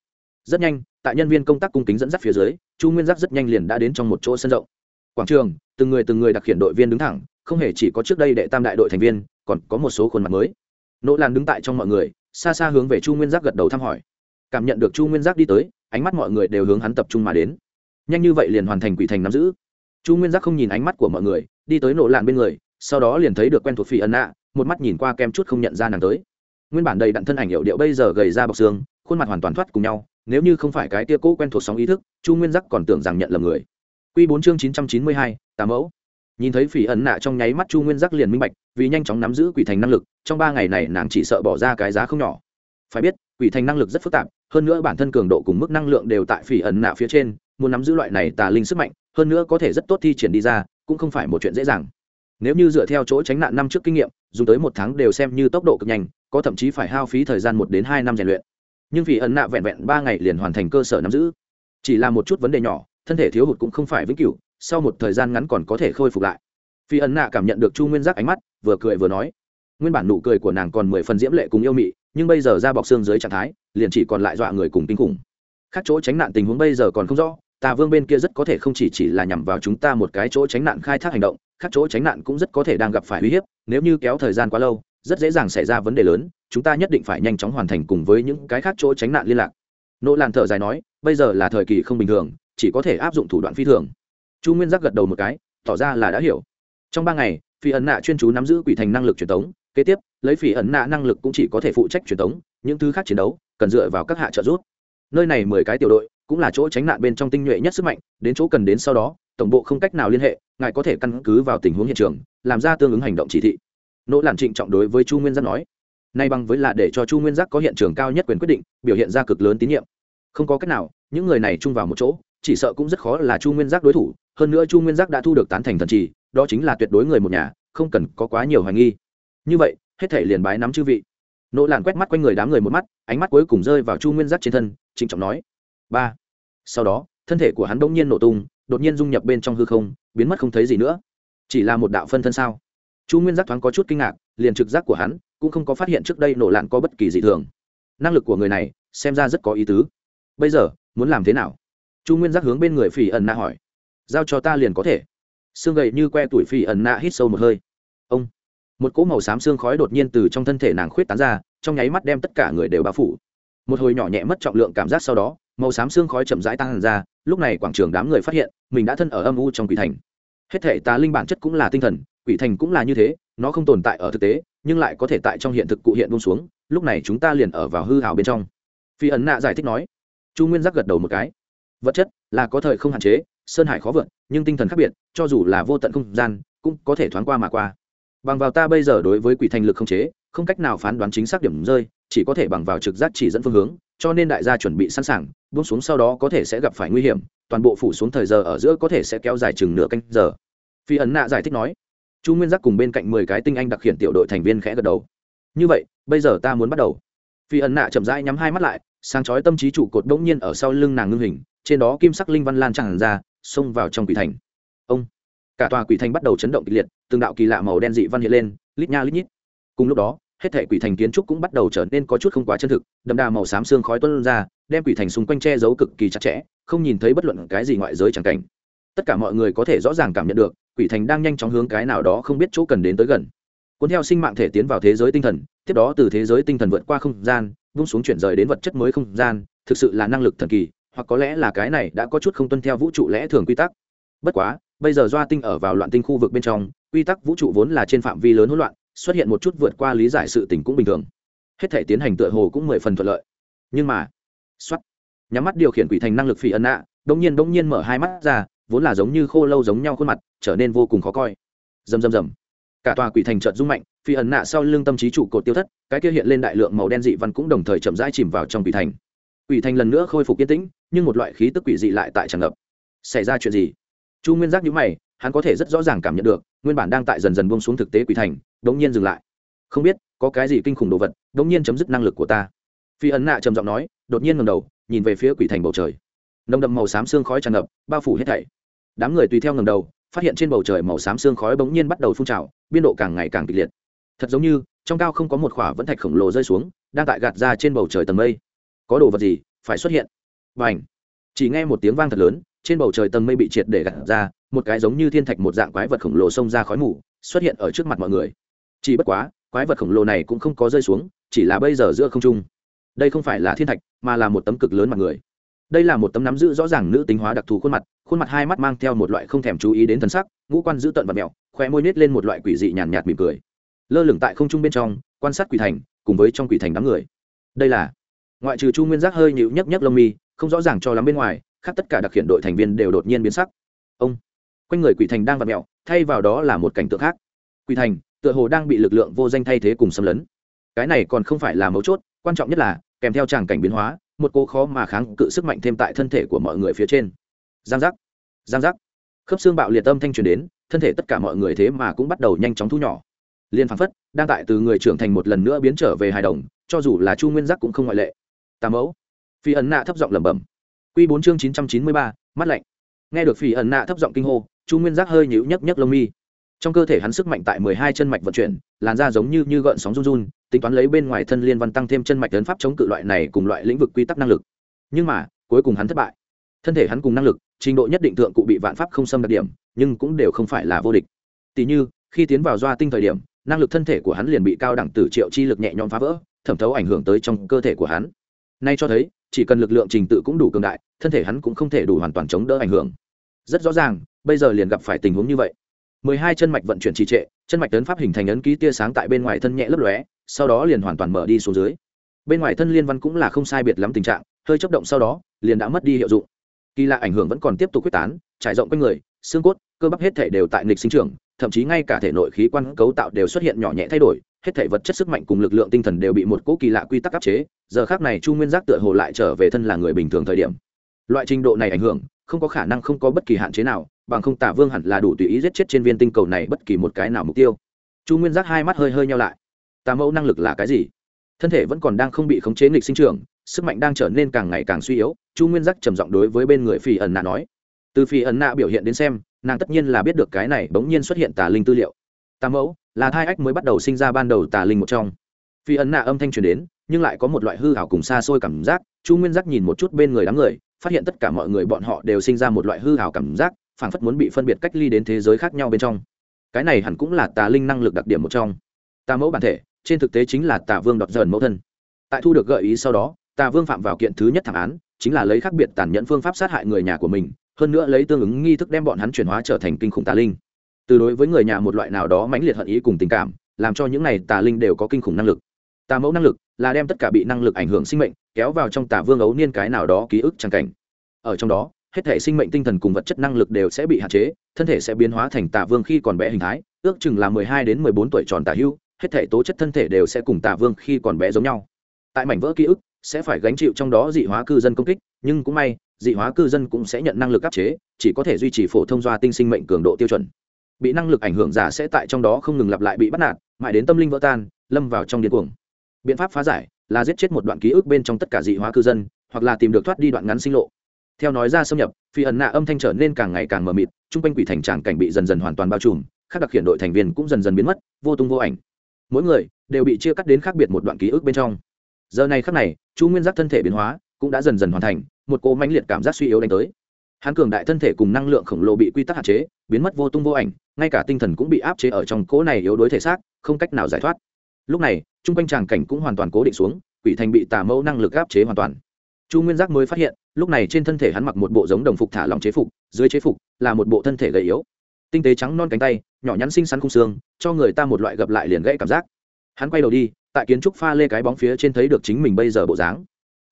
A: Rất nhanh, tại nhân viên công tác cung kính dẫn dắt phía dưới, chu nguyên giác rất nhanh liền đã đến trong một chỗ sân rộng. Quảng trường, từng người từng người đặc hiện đội viên đứng thẳng, không hề chỉ có trước đây đệ tam đại đội thành viên, còn có một số khuôn mặt mới. Nỗ lan đứng tại trong mọi người, xa xa hướng về chu nguyên giác gật đầu thăm hỏi cảm nhận được chu nguyên giác đi tới, ánh mắt mọi người đều hướng hắn tập trung mà đến. Nhanh như vậy liền hoàn thành quỷ thành nắm giữ. Chu nguyên giác không nhìn ánh mắt của mọi người, đi tới nổ lạn bên người, sau đó liền thấy được quen thuộc phi ẩn nạ, một mắt nhìn qua kem chút không nhận ra nàng tới. Nguyên bản đầy đặn thân ảnh hiệu điệu bây giờ gầy ra bọc xương, khuôn mặt hoàn toàn thoát cùng nhau, nếu như không phải cái tia cũ quen thuộc sóng ý thức, chu nguyên giác còn tưởng rằng nhận lầm người. Q bốn chương chín trăm chín mươi hai, tám mẫu. Nhìn thấy phỉ ẩn nạ trong nháy mắt chu nguyên giác liền minh bạch, vì nhanh chóng nắm giữ quỷ thành năng lực, trong ba ngày này nàng chỉ sợ bỏ ra cái giá không nhỏ. Phải biết, quỷ thành năng lực rất phức tạp hơn nữa bản thân cường độ cùng mức năng lượng đều tại phỉ ẩn nạ phía trên, muốn nắm giữ loại này tà linh sức mạnh, hơn nữa có thể rất tốt thi triển đi ra, cũng không phải một chuyện dễ dàng. Nếu như dựa theo chỗ tránh nạn năm trước kinh nghiệm, dùng tới một tháng đều xem như tốc độ cực nhanh, có thậm chí phải hao phí thời gian một đến hai năm rèn luyện. Nhưng vì ẩn nạ vẹn vẹn ba ngày liền hoàn thành cơ sở nắm giữ. Chỉ là một chút vấn đề nhỏ, thân thể thiếu hụt cũng không phải vĩnh cửu, sau một thời gian ngắn còn có thể khôi phục lại. Phi ẩn nạ cảm nhận được chu nguyên giác ánh mắt, vừa cười vừa nói. Nguyên bản nụ cười của nàng còn mười phần diễm lệ cùng yêu mị nhưng bây giờ ra bọc xương dưới trạng thái, liền chỉ còn lại dọa người cùng kinh khủng. Khác chỗ tránh nạn tình huống bây giờ còn không rõ, tà vương bên kia rất có thể không chỉ chỉ là nhằm vào chúng ta một cái chỗ tránh nạn khai thác hành động, khác chỗ tránh nạn cũng rất có thể đang gặp phải uy hiếp, nếu như kéo thời gian quá lâu, rất dễ dàng xảy ra vấn đề lớn, chúng ta nhất định phải nhanh chóng hoàn thành cùng với những cái khác chỗ tránh nạn liên lạc. Nỗ làn thở dài nói, bây giờ là thời kỳ không bình thường, chỉ có thể áp dụng thủ đoạn phi thường. Chu nguyên giác gật đầu một cái, tỏ ra là đã hiểu. Trong ba ngày, phi ấn nạ chuyên chú nắm giữ quỷ thành năng lực truyền tống, kế tiếp lấy phỉ ẩn nạ năng lực cũng chỉ có thể phụ trách truyền thống những thứ khác chiến đấu, cần dựa vào các hạ trợ giúp. Nơi này mười cái tiểu đội, cũng là chỗ tránh nạn bên trong tinh nhuệ nhất sức mạnh, đến chỗ cần đến sau đó, tổng bộ không cách nào liên hệ, ngài có thể căn cứ vào tình huống hiện trường, làm ra tương ứng hành động chỉ thị. Nỗ làn trịnh trọng đối với chu nguyên giác nói. Nay bằng với là để cho chu nguyên giác có hiện trường cao nhất quyền quyết định, biểu hiện ra cực lớn tín nhiệm. Không có cách nào, những người này chung vào một chỗ, chỉ sợ cũng rất khó là chu nguyên giác đối thủ, hơn nữa chu nguyên giác đã thu được tán thành thần trì, đó chính là tuyệt đối người một nhà, không cần có quá nhiều hoài nghi. Như vậy hết thể liền bái nắm chư vị. Nỗ làn quét mắt quanh người đám người một mắt, ánh mắt cuối cùng rơi vào chu nguyên giác trên thân, trịnh trọng nói, ba. Sau đó, thân thể của hắn bỗng nhiên nổ tung, đột nhiên dung nhập bên trong hư không, biến mất không thấy gì nữa. Chỉ là một đạo phân thân sao? Chu nguyên giác thoáng có chút kinh ngạc, liền trực giác của hắn cũng không có phát hiện trước đây nổ lạn có bất kỳ gì thường. Năng lực của người này xem ra rất có ý tứ. Bây giờ, muốn làm thế nào? Chu nguyên giác hướng bên người phỉ ẩn nạ hỏi. Giao cho ta liền có thể. Xương gầy như que tuổi phỉ ẩn nạ hít sâu một hơi một cỗ màu xám xương khói đột nhiên từ trong thân thể nàng khuyết tán ra, trong nháy mắt đem tất cả người đều bao phủ. Một hồi nhỏ nhẹ mất trọng lượng cảm giác sau đó, màu xám xương khói chậm rãi tăng ra, lúc này quảng trường đám người phát hiện, mình đã thân ở âm u trong quỷ thành. Hết thể tà linh bản chất cũng là tinh thần, quỷ thành cũng là như thế, nó không tồn tại ở thực tế, nhưng lại có thể tại trong hiện thực cụ hiện bông xuống, lúc này chúng ta liền ở vào hư hảo bên trong. Phi ấn nạ giải thích nói. Chu nguyên giác gật đầu một cái. Vật chất là có thời không hạn chế, sơn hải khó vượt nhưng tinh thần khác biệt, cho dù là vô tận không gian, cũng có thể thoáng qua mà qua bằng vào ta bây giờ đối với quỷ thành lực không chế, không cách nào phán đoán chính xác điểm rơi, chỉ có thể bằng vào trực giác chỉ dẫn phương hướng, cho nên đại gia chuẩn bị sẵn sàng, buông xuống sau đó có thể sẽ gặp phải nguy hiểm, toàn bộ phủ xuống thời giờ ở giữa có thể sẽ kéo dài chừng nửa canh giờ. Phi ấn nạ giải thích nói, chu nguyên giác cùng bên cạnh mười cái tinh anh đặc hiện tiểu đội thành viên khẽ gật đầu. Như vậy, bây giờ ta muốn bắt đầu. Phi ấn nạ chậm rãi nhắm hai mắt lại, sáng chói tâm trí trụ cột đống nhiên ở sau lưng nàng ngưng hình, trên đó kim sắc linh văn lan tràn ra, xông vào trong quỷ thành. Ông! Cả tòa quỷ thành bắt đầu chấn động kịch liệt, từng đạo kỳ lạ màu đen dị văn hiện lên, lít nha lít nhít. Cùng lúc đó, hết thể quỷ thành kiến trúc cũng bắt đầu trở nên có chút không quá chân thực, đậm đà màu xám xương khói tuân ra, đem quỷ thành xung quanh che giấu cực kỳ chặt chẽ, không nhìn thấy bất luận cái gì ngoại giới chẳng cảnh. Tất cả mọi người có thể rõ ràng cảm nhận được, quỷ thành đang nhanh chóng hướng cái nào đó không biết chỗ cần đến tới gần. Cuốn theo sinh mạng thể tiến vào thế giới tinh thần, tiếp đó từ thế giới tinh thần vượt qua không gian, vung xuống chuyển rời đến vật chất mới không gian, thực sự là năng lực thần kỳ, hoặc có lẽ là cái này đã có chút không tuân theo vũ trụ lẽ thường quy tắc. Bất quá bây giờ doa tinh ở vào loạn tinh khu vực bên trong, quy tắc vũ trụ vốn là trên phạm vi lớn hỗn loạn, xuất hiện một chút vượt qua lý giải sự tình cũng bình thường. Hết thể tiến hành tựa hồ cũng mười phần thuận lợi. Nhưng mà xuất nhắm mắt điều khiển quỷ thành năng lực phi ân nạ đông nhiên đông nhiên mở hai mắt ra, vốn là giống như khô lâu giống nhau khuôn mặt, trở nên vô cùng khó coi. Rầm rầm rầm. Cả tòa quỷ thành trợn rung mạnh phi ẩn nạ sau lưng tâm trí trụ cột tiêu thất, cái kia hiện lên đại lượng màu đen dị văn cũng đồng thời chậm rãi chìm vào trong quỷ thành. Quỷ thành lần nữa khôi phục yên tĩnh, nhưng một loại khí tức quỷ dị lại tại tràn ngập. Xảy ra chuyện gì? Chu nguyên giác nhíu mày, hắn có thể rất rõ ràng cảm nhận được, nguyên bản đang tại dần dần buông xuống thực tế quỷ thành, đống nhiên dừng lại. Không biết, có cái gì kinh khủng đồ vật, đống nhiên chấm dứt năng lực của ta. Phi ấn nạ trầm giọng nói, đột nhiên ngầm đầu, nhìn về phía quỷ thành bầu trời. Nồng đậm màu xám xương khói tràn ngập, bao phủ hết thảy. Đám người tùy theo ngầm đầu, phát hiện trên bầu trời màu xám xương khói bỗng nhiên bắt đầu phun trào, biên độ càng ngày càng kịch liệt. Thật giống như, trong cao không có một khỏa vẫn thạch khổng lồ rơi xuống, đang tại gạt ra trên bầu trời tầng mây. Có đồ vật gì phải xuất hiện? Và ảnh chỉ nghe một tiếng vang thật lớn trên bầu trời tầng mây bị triệt để gạt ra một cái giống như thiên thạch một dạng quái vật khổng lồ xông ra khói mù xuất hiện ở trước mặt mọi người. Chỉ bất quá quái vật khổng lồ này cũng không có rơi xuống chỉ là bây giờ giữa không trung. Đây không phải là thiên thạch mà là một tấm cực lớn mặt người. Đây là một tấm nắm giữ rõ ràng nữ tính hóa đặc thù khuôn mặt khuôn mặt hai mắt mang theo một loại không thèm chú ý đến thần sắc ngũ quan giữ tận và mẹo khoe môi nết lên một loại quỷ dị nhàn nhạt, nhạt mỉm cười. Lơ lửng tại không trung bên trong quan sát quỷ thành cùng với trong quỷ thành đám người. Đây là ngoại trừ chu nguyên giác hơi nhịu nhấc nhấc lông mi không rõ ràng cho lắm bên ngoài khác tất cả đặc hiện đội thành viên đều đột nhiên biến sắc. Ông, quanh người quỷ thành đang vặt mẹo thay vào đó là một cảnh tượng khác. Quỷ thành, tựa hồ đang bị lực lượng vô danh thay thế cùng xâm lấn. Cái này còn không phải là mấu chốt, quan trọng nhất là, kèm theo tràng cảnh biến hóa, một cô khó mà kháng cự sức mạnh thêm tại thân thể của mọi người phía trên. Giang giác giang giác. Khớp xương bạo liệt âm thanh truyền đến, thân thể tất cả mọi người thế mà cũng bắt đầu nhanh chóng thu nhỏ. Liên phán phất, đang tại từ người trưởng thành một lần nữa biến trở về hài đồng, cho dù là chu nguyên giác cũng không ngoại lệ. Tà mẫu, phi ẩn nạ thấp giọng lẩm bẩm. Quy bốn chương chín trăm chín mươi ba, mắt lạnh. Nghe được Phỉ ẩn nạ thấp giọng kinh hô, chu nguyên giác hơi nhíu nhấc nhấc lông mi. Trong cơ thể hắn sức mạnh tại mười hai chân mạch vận chuyển, làn da giống như như gợn sóng run run, tính toán lấy bên ngoài thân liên văn tăng thêm chân mạch tấn pháp chống cự loại này cùng loại lĩnh vực quy tắc năng lực. Nhưng mà, cuối cùng hắn thất bại. Thân thể hắn cùng năng lực, trình độ nhất định thượng cụ bị vạn pháp không xâm đặc điểm, nhưng cũng đều không phải là vô địch. Tỷ như, khi tiến vào doa tinh thời điểm, năng lực thân thể của hắn liền bị cao đẳng tử triệu chi lực nhẹ nhõm phá vỡ, thẩm thấu ảnh hưởng tới trong cơ thể của hắn. Nay cho thấy chỉ cần lực lượng trình tự cũng đủ cường đại, thân thể hắn cũng không thể đủ hoàn toàn chống đỡ ảnh hưởng. Rất rõ ràng, bây giờ liền gặp phải tình huống như vậy. Mười hai chân mạch vận chuyển trì trệ, chân mạch tấn pháp hình thành ấn ký tia sáng tại bên ngoài thân nhẹ lấp lóe, sau đó liền hoàn toàn mở đi xuống dưới. Bên ngoài thân liên văn cũng là không sai biệt lắm tình trạng, hơi chấp động sau đó, liền đã mất đi hiệu dụng. Kỳ lạ ảnh hưởng vẫn còn tiếp tục quyết tán, trải rộng quanh người, xương cốt, cơ bắp hết thể đều tại nghịch sinh trưởng, thậm chí ngay cả thể nội khí quan cấu tạo đều xuất hiện nhỏ nhẹ thay đổi hết thể vật chất sức mạnh cùng lực lượng tinh thần đều bị một cỗ kỳ lạ quy tắc áp chế, giờ khác này chu nguyên giác tựa hồ lại trở về thân là người bình thường thời điểm. Loại trình độ này ảnh hưởng, không có khả năng không có bất kỳ hạn chế nào, bằng không tả vương hẳn là đủ tùy ý giết chết trên viên tinh cầu này bất kỳ một cái nào mục tiêu. Chu nguyên giác hai mắt hơi hơi nhau lại. Tà mẫu năng lực là cái gì? Thân thể vẫn còn đang không bị khống chế nghịch sinh trưởng, sức mạnh đang trở nên càng ngày càng suy yếu, chu nguyên giác trầm giọng đối với bên người phi ẩn nạ nói. Từ phi ẩn nạ biểu hiện đến xem, nàng tất nhiên là biết được cái này bỗng nhiên xuất hiện tà linh tư liệu. Tà mẫu là thai ách mới bắt đầu sinh ra ban đầu tà linh một trong. Phi ấn nạ âm thanh truyền đến, nhưng lại có một loại hư hảo cùng xa xôi cảm giác, chu nguyên giác nhìn một chút bên người đám người, phát hiện tất cả mọi người bọn họ đều sinh ra một loại hư hảo cảm giác, phảng phất muốn bị phân biệt cách ly đến thế giới khác nhau bên trong. Cái này hẳn cũng là tà linh năng lực đặc điểm một trong. Tà mẫu bản thể, trên thực tế chính là tà vương đọt dần mẫu thân. Tại thu được gợi ý sau đó, tà vương phạm vào kiện thứ nhất thảm án, chính là lấy khác biệt tàn nhẫn phương pháp sát hại người nhà của mình, hơn nữa lấy tương ứng nghi thức đem bọn hắn chuyển hóa trở thành kinh khủng tà linh từ đối với người nhà một loại nào đó mãnh liệt hận ý cùng tình cảm, làm cho những này tà linh đều có kinh khủng năng lực. Tà mẫu năng lực là đem tất cả bị năng lực ảnh hưởng sinh mệnh kéo vào trong tà vương ấu niên cái nào đó ký ức trang cảnh. Ở trong đó, hết thể sinh mệnh tinh thần cùng vật chất năng lực đều sẽ bị hạn chế, thân thể sẽ biến hóa thành tà vương khi còn bé hình thái, ước chừng là mười hai đến mười bốn tuổi tròn tà hưu, hết thể tố chất thân thể đều sẽ cùng tà vương khi còn bé giống nhau. Tại mảnh vỡ ký ức, sẽ phải gánh chịu trong đó dị hóa cư dân công kích, nhưng cũng may, dị hóa cư dân cũng sẽ nhận năng lực áp chế, chỉ có thể duy trì phổ thông doa tinh sinh mệnh cường độ tiêu chuẩn bị năng lực ảnh hưởng giả sẽ tại trong đó không ngừng lặp lại bị bắt nạt, mãi đến tâm linh vỡ tan, lâm vào trong điên cuồng. Biện pháp phá giải là giết chết một đoạn ký ức bên trong tất cả dị hóa cư dân, hoặc là tìm được thoát đi đoạn ngắn sinh lộ. Theo nói ra xâm nhập, phi ẩn nạ âm thanh trở nên càng ngày càng mờ mịt t r u n g quanh quỷ thành tràng cảnh bị dần dần hoàn toàn bao trùm các đặc hiện đội thành viên cũng dần dần biến mất, vô tung vô ảnh. Mỗi người đều bị chia cắt đến khác biệt một đoạn ký ức bên trong. Giờ này khắc này, chu nguyên giác thân thể biến hóa cũng đã dần dần hoàn thành, một cỗ mãnh liệt cảm giác suy yếu đánh tới hắn cường đại thân thể cùng năng lượng khổng lồ bị quy tắc hạn chế, biến mất vô tung vô ảnh, ngay cả tinh thần cũng bị áp chế ở trong cỗ này yếu đuối thể xác, không cách nào giải thoát. Lúc này t r u n g quanh tràng cảnh cũng hoàn toàn cố định xuống, quỷ thành bị tà mẫu năng lực áp chế hoàn toàn. Chu nguyên giác mới phát hiện, lúc này trên thân thể hắn mặc một bộ giống đồng phục thả lòng chế phục, dưới chế phục là một bộ thân thể gầy yếu. Tinh tế trắng non cánh tay, nhỏ nhắn xinh xắn khung xương, cho người ta một loại gặp lại liền gãy cảm giác. Hắn quay đầu đi, tại kiến trúc pha lê cái bóng phía trên thấy được chính mình bây giờ bộ dáng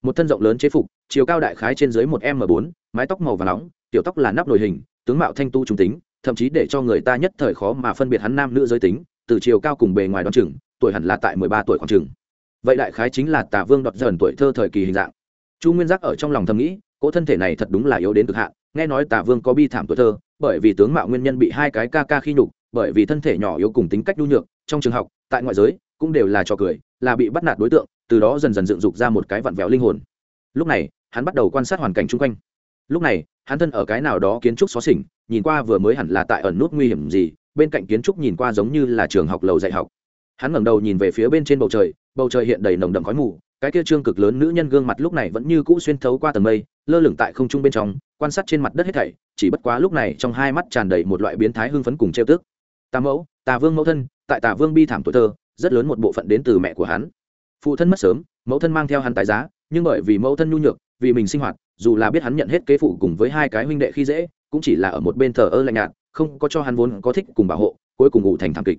A: một thân rộng lớn chế phục, chiều cao đại khái trên dưới một m bốn, mái tóc màu và nóng, tiểu tóc là nắp nồi hình, tướng mạo thanh tu trung tính, thậm chí để cho người ta nhất thời khó mà phân biệt hắn nam nữ giới tính, từ chiều cao cùng bề ngoài đoán chừng, tuổi hẳn là tại mười ba tuổi khoảng chừng. Vậy đại khái chính là tà vương đoạt dần tuổi thơ thời kỳ hình dạng. Chu nguyên giác ở trong lòng thầm nghĩ, cỗ thân thể này thật đúng là yếu đến cực hạn, nghe nói tả vương có bi thảm tuổi thơ, bởi vì tướng mạo nguyên nhân bị hai cái ca ca khi nhục, bởi vì thân thể nhỏ yếu cùng tính cách nhu nhược, trong trường học, tại ngoại giới, cũng đều là trò cười, là bị bắt nạt đối tượng từ đó dần dần dựng dục ra một cái vặn vẹo linh hồn. Lúc này, hắn bắt đầu quan sát hoàn cảnh chung quanh. Lúc này, hắn thân ở cái nào đó kiến trúc xó xỉnh, nhìn qua vừa mới hẳn là tại ẩn nút nguy hiểm gì, bên cạnh kiến trúc nhìn qua giống như là trường học lầu dạy học. Hắn ngẩng đầu nhìn về phía bên trên bầu trời bầu trời hiện đầy nồng đậm khói mù, cái kia trương cực lớn nữ nhân gương mặt lúc này vẫn như cũ xuyên thấu qua tầng mây, lơ lửng tại không trung bên trong, quan sát trên mặt đất hết thảy, chỉ bất quá lúc này trong hai mắt tràn đầy một loại biến thái hưng phấn cùng trêu tức. Tà mẫu, tà vương mẫu thân, tại tà vương bi thảm tuổi thơ, rất lớn một bộ phận đến từ mẹ của hắn phụ thân mất sớm, mẫu thân mang theo hắn tài giá, nhưng bởi vì mẫu thân nhu nhược, vì mình sinh hoạt, dù là biết hắn nhận hết kế phụ cùng với hai cái huynh đệ khi dễ, cũng chỉ là ở một bên thờ ơ lạnh nhạt, không có cho hắn vốn có thích cùng bảo hộ, cuối cùng ngủ thành thảm kịch.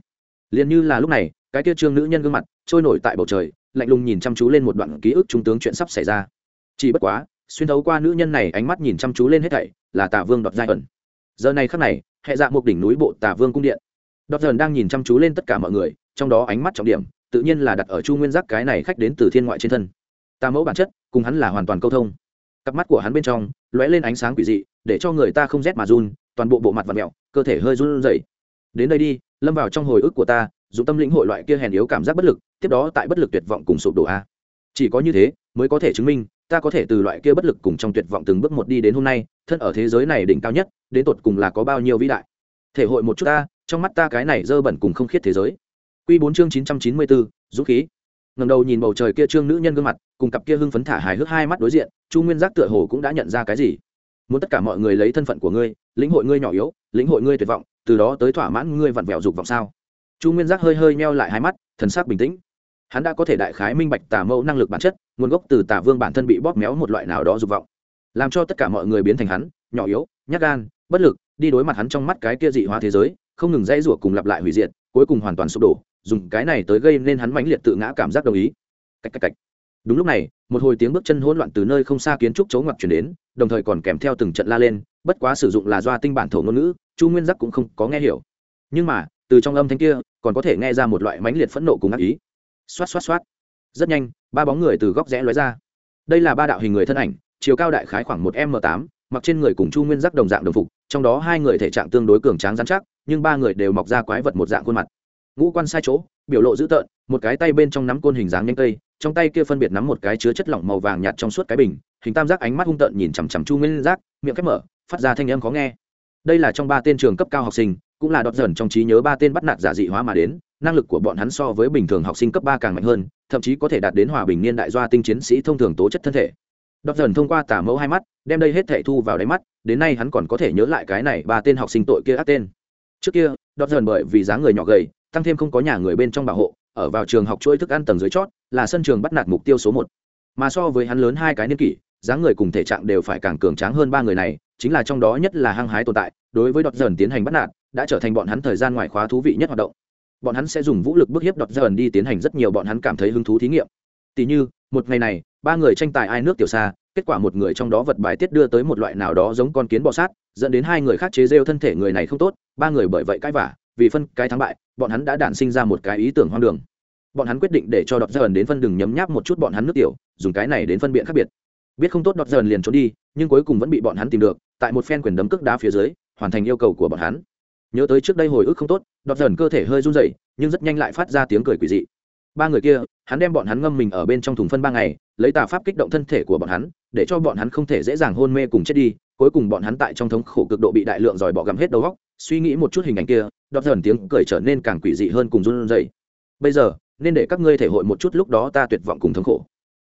A: Liền như là lúc này, cái kia trương nữ nhân gương mặt trôi nổi tại bầu trời, lạnh lùng nhìn chăm chú lên một đoạn ký ức trung tướng chuyện sắp xảy ra. Chỉ bất quá, xuyên thấu qua nữ nhân này ánh mắt nhìn chăm chú lên hết thảy, là tà vương đọt giai ẩn. Giờ này khắc này, hệ dạ một đỉnh núi bộ tà vương cung điện. Đọt dần đang nhìn chăm chú lên tất cả mọi người, trong đó ánh mắt trọng điểm tự nhiên là đặt ở chu nguyên giác cái này khách đến từ thiên ngoại trên thân. Tà mẫu bản chất, cùng hắn là hoàn toàn câu thông. Cặp mắt của hắn bên trong, lóe lên ánh sáng quỷ dị, để cho người ta không rét mà run, toàn bộ bộ mặt và mẹo cơ thể hơi run rẩy. Đến đây đi, lâm vào trong hồi ức của ta dùng tâm lĩnh hội loại kia hèn yếu cảm giác bất lực, tiếp đó tại bất lực tuyệt vọng cùng sụp đổ a. Chỉ có như thế, mới có thể chứng minh, ta có thể từ loại kia bất lực cùng trong tuyệt vọng từng bước một đi đến hôm nay, thân ở thế giới này đỉnh cao nhất, đến tột cùng là có bao nhiêu vĩ đại. Thể hội một chút ta, trong mắt ta cái này dơ bẩn cùng không khiết thế giới. Quy bốn chương chín trăm chín mươi bốn dũng khí. Ngẩng đầu nhìn bầu trời kia trương nữ nhân gương mặt, cùng cặp kia hưng phấn thả hài hước hai mắt đối diện, chu nguyên giác tựa hồ cũng đã nhận ra cái gì. Muốn tất cả mọi người lấy thân phận của ngươi, lĩnh hội ngươi nhỏ yếu, lĩnh hội ngươi tuyệt vọng, từ đó tới thỏa mãn ngươi vặn vẹo dục vọng sao? Chu nguyên giác hơi hơi meo lại hai mắt, thần sắc bình tĩnh. Hắn đã có thể đại khái minh bạch tà mẫu năng lực bản chất, nguồn gốc từ tà vương bản thân bị bóp méo một loại nào đó dục vọng. Làm cho tất cả mọi người biến thành hắn, nhỏ yếu, nhát gan, bất lực, đi đối mặt hắn trong mắt cái kia dị hóa thế giới, không ngừng dãy rủa cùng lặp lại hủy diệt, cuối cùng hoàn toàn sụp đổ dùng cái này tới gây nên hắn mãnh liệt tự ngã cảm giác đồng ý. Cách cách cách. Đúng lúc này, một hồi tiếng bước chân hỗn loạn từ nơi không xa kiến trúc chấu ngoặt chuyển đến, đồng thời còn kèm theo từng trận la lên, bất quá sử dụng là doa tinh bản thổ ngôn ngữ, chu nguyên giác cũng không có nghe hiểu. Nhưng mà, từ trong âm thanh kia, còn có thể nghe ra một loại mãnh liệt phẫn nộ cùng ác ý. Xoát xoát xoát. Rất nhanh, ba bóng người từ góc rẽ lóe ra. Đây là ba đạo hình người thân ảnh, chiều cao đại khái khoảng một m tám, mặc trên người cùng chu nguyên giác đồng dạng đồng phục, trong đó hai người thể trạng tương đối cường tráng dán chắc, nhưng ba người đều mọc ra quái vật một dạng khuôn mặt ngũ quan sai chỗ, biểu lộ dữ tợn, một cái tay bên trong nắm côn hình dáng nhanh cây, trong tay kia phân biệt nắm một cái chứa chất lỏng màu vàng nhạt trong suốt cái bình, hình tam giác ánh mắt hung tợn nhìn chằm chằm chu nguyên giác, miệng khép mở, phát ra thanh âm khó nghe. Đây là trong ba tên trường cấp cao học sinh, cũng là đọt dần trong trí nhớ ba tên bắt nạt giả dị hóa mà đến, năng lực của bọn hắn so với bình thường học sinh cấp ba càng mạnh hơn, thậm chí có thể đạt đến hòa bình niên đại doa tinh chiến sĩ thông thường tố chất thân thể. Đọt dần thông qua tả mẫu hai mắt, đem đây hết thẻ thu vào đáy mắt, đến nay hắn còn có thể nhớ lại cái này ba tên học sinh tội kia ác tên. Trước kia, đọt dần bởi vì dáng người nhỏ gầy tăng thêm không có nhà người bên trong bảo hộ, ở vào trường học chuỗi thức ăn tầng dưới chót, là sân trường bắt nạt mục tiêu số một. Mà so với hắn lớn hai cái niên kỷ, dáng người cùng thể trạng đều phải càng cường tráng hơn ba người này, chính là trong đó nhất là hăng hái tồn tại, đối với đọt dần tiến hành bắt nạt, đã trở thành bọn hắn thời gian ngoài khóa thú vị nhất hoạt động. Bọn hắn sẽ dùng vũ lực bức hiếp đọt dần đi tiến hành rất nhiều bọn hắn cảm thấy hứng thú thí nghiệm. Tỷ như, một ngày này, ba người tranh tài ai nước tiểu xa, kết quả một người trong đó vật bài tiết đưa tới một loại nào đó giống con kiến bọ sát, dẫn đến hai người khác chế rêu thân thể người này không tốt, ba người bởi vậy cãi vả vì phân cái thắng bại bọn hắn đã đản sinh ra một cái ý tưởng hoang đường. Bọn hắn quyết định để cho đọt dần đến phân đừng nhấm nháp một chút bọn hắn nước tiểu, dùng cái này đến phân biện khác biệt. Biết không tốt đọt dần liền trốn đi, nhưng cuối cùng vẫn bị bọn hắn tìm được, tại một phen quyền đấm cước đá phía dưới, hoàn thành yêu cầu của bọn hắn. Nhớ tới trước đây hồi ức không tốt, đọt dần cơ thể hơi run rẩy, nhưng rất nhanh lại phát ra tiếng cười quỷ dị. Ba người kia, hắn đem bọn hắn ngâm mình ở bên trong thùng phân ba ngày, lấy tà pháp kích động thân thể của bọn hắn, để cho bọn hắn không thể dễ dàng hôn mê cùng chết đi, cuối cùng bọn hắn tại trong thống khổ cực độ bị đại lượng dòi bỏ gặm hết đầu góc suy nghĩ một chút hình ảnh kia đọc dần tiếng cười trở nên càng quỷ dị hơn cùng run rẩy. Bây giờ, nên để các ngươi thể hội một chút lúc đó ta tuyệt vọng cùng thống khổ.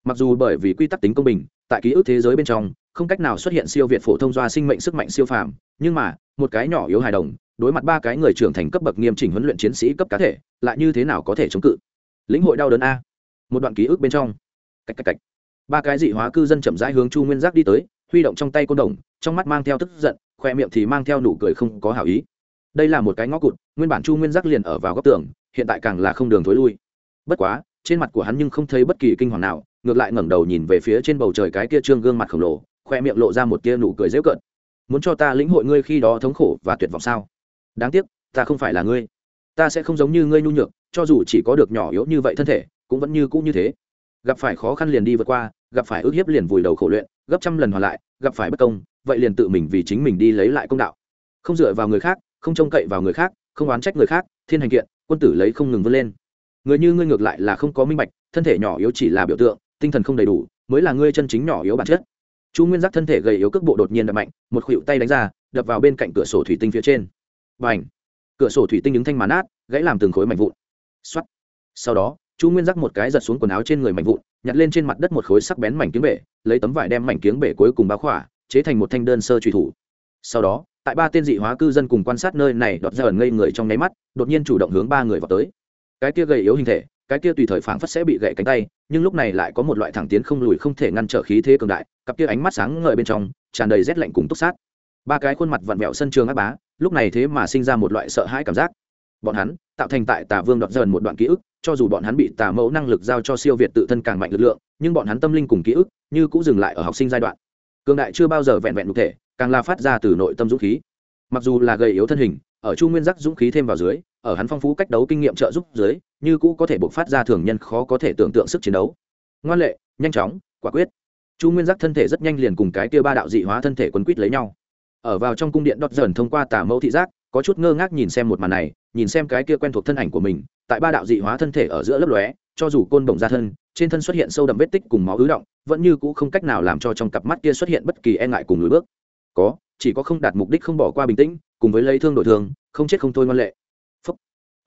A: Mặc dù bởi vì quy tắc tính công bình, tại ký ức thế giới bên trong, không cách nào xuất hiện siêu việt phổ thông doa sinh mệnh sức mạnh siêu phàm, nhưng mà, một cái nhỏ yếu hài đồng, đối mặt ba cái người trưởng thành cấp bậc nghiêm chỉnh huấn luyện chiến sĩ cấp cá thể, lại như thế nào có thể chống cự? Lĩnh hội đau đớn a. Một đoạn ký ức bên trong. Cách cách cách ba cái dị hóa cư dân chậm rãi hướng chu nguyên giác đi tới, huy động trong tay côn đồng, trong mắt mang theo tức giận khoe miệng thì mang theo nụ cười không có hảo ý. Đây là một cái ngõ cụt, nguyên bản chu nguyên giác liền ở vào góc tường, hiện tại càng là không đường thối lui. Bất quá, trên mặt của hắn nhưng không thấy bất kỳ kinh hoàng nào, ngược lại ngẩng đầu nhìn về phía trên bầu trời cái kia trương gương mặt khổng lồ, khoe miệng lộ ra một tia nụ cười dễu cợt. Muốn cho ta lĩnh hội ngươi khi đó thống khổ và tuyệt vọng sao? Đáng tiếc, ta không phải là ngươi. Ta sẽ không giống như ngươi nhu nhược, cho dù chỉ có được nhỏ yếu như vậy thân thể, cũng vẫn như cũ như thế. Gặp phải khó khăn liền đi vượt qua, gặp phải ức hiếp liền vùi đầu khổ luyện, gấp trăm lần hoàn lại, gặp phải bất công vậy liền tự mình vì chính mình đi lấy lại công đạo. Không dựa vào người khác, không trông cậy vào người khác, không oán trách người khác, thiên hành kiện, quân tử lấy không ngừng vươn lên. Người như ngươi ngược lại là không có minh bạch, thân thể nhỏ yếu chỉ là biểu tượng, tinh thần không đầy đủ, mới là ngươi chân chính nhỏ yếu bản chất. Chu nguyên giác thân thể gầy yếu cước bộ đột nhiên đập mạnh, một khuỵu tay đánh ra, đập vào bên cạnh cửa sổ thủy tinh phía trên. Và h cửa sổ thủy tinh đứng thanh màn át gãy làm từng khối mảnh vụn. X sau đó, chu nguyên giác một cái giật xuống quần áo trên người mảnh vụn, nhặt lên trên mặt đất một khối sắc bén mảnh kiếng bể, lấy tấm vải đem mảnh kiếng bể cuối cùng báo khỏa chế thành một thanh đơn sơ truy thủ. Sau đó, tại ba tên dị hóa cư dân cùng quan sát nơi này đọt ra ẩn ngây người trong nháy mắt, đột nhiên chủ động hướng ba người vào tới. Cái kia gầy yếu hình thể, cái kia tùy thời phảng phất sẽ bị gãy cánh tay, nhưng lúc này lại có một loại thẳng tiến không lùi không thể ngăn trở khí thế cường đại, cặp kia ánh mắt sáng ngời bên trong, tràn đầy rét lạnh cùng túc sát. Ba cái khuôn mặt vặn vẹo sân trường áp bá, lúc này thế mà sinh ra một loại sợ hãi cảm giác. Bọn hắn, tạo thành tại tà vương đọt dần một đoạn ký ức, cho dù bọn hắn bị tà mẫu năng lực giao cho siêu việt tự thân càng mạnh lực lượng, nhưng bọn hắn tâm linh cùng ký ức, như cũng dừng lại ở học sinh giai đoạn cường đại chưa bao giờ vẹn vẹn cụ thể, càng là phát ra từ nội tâm dũng khí. Mặc dù là gầy yếu thân hình, ở chu nguyên giác dũng khí thêm vào dưới, ở hắn phong phú cách đấu kinh nghiệm trợ giúp dưới, như cũ có thể bộc phát ra thường nhân khó có thể tưởng tượng sức chiến đấu. Ngoan lệ, nhanh chóng, quả quyết. Chu nguyên giác thân thể rất nhanh liền cùng cái kia ba đạo dị hóa thân thể quấn quýt lấy nhau. Ở vào trong cung điện đọt dần thông qua tà mẫu thị giác, có chút ngơ ngác nhìn xem một màn này, nhìn xem cái kia quen thuộc thân ảnh của mình, tại ba đạo dị hóa thân thể ở giữa lớp lóe, cho dù côn bổng ra thân trên thân xuất hiện sâu đậm vết tích cùng máu ứ động, vẫn như cũ không cách nào làm cho trong cặp mắt kia xuất hiện bất kỳ e ngại cùng lùi bước. Có, chỉ có không đạt mục đích không bỏ qua bình tĩnh, cùng với lấy thương đổi thương, không chết không thôi ngoan lệ. Phúc.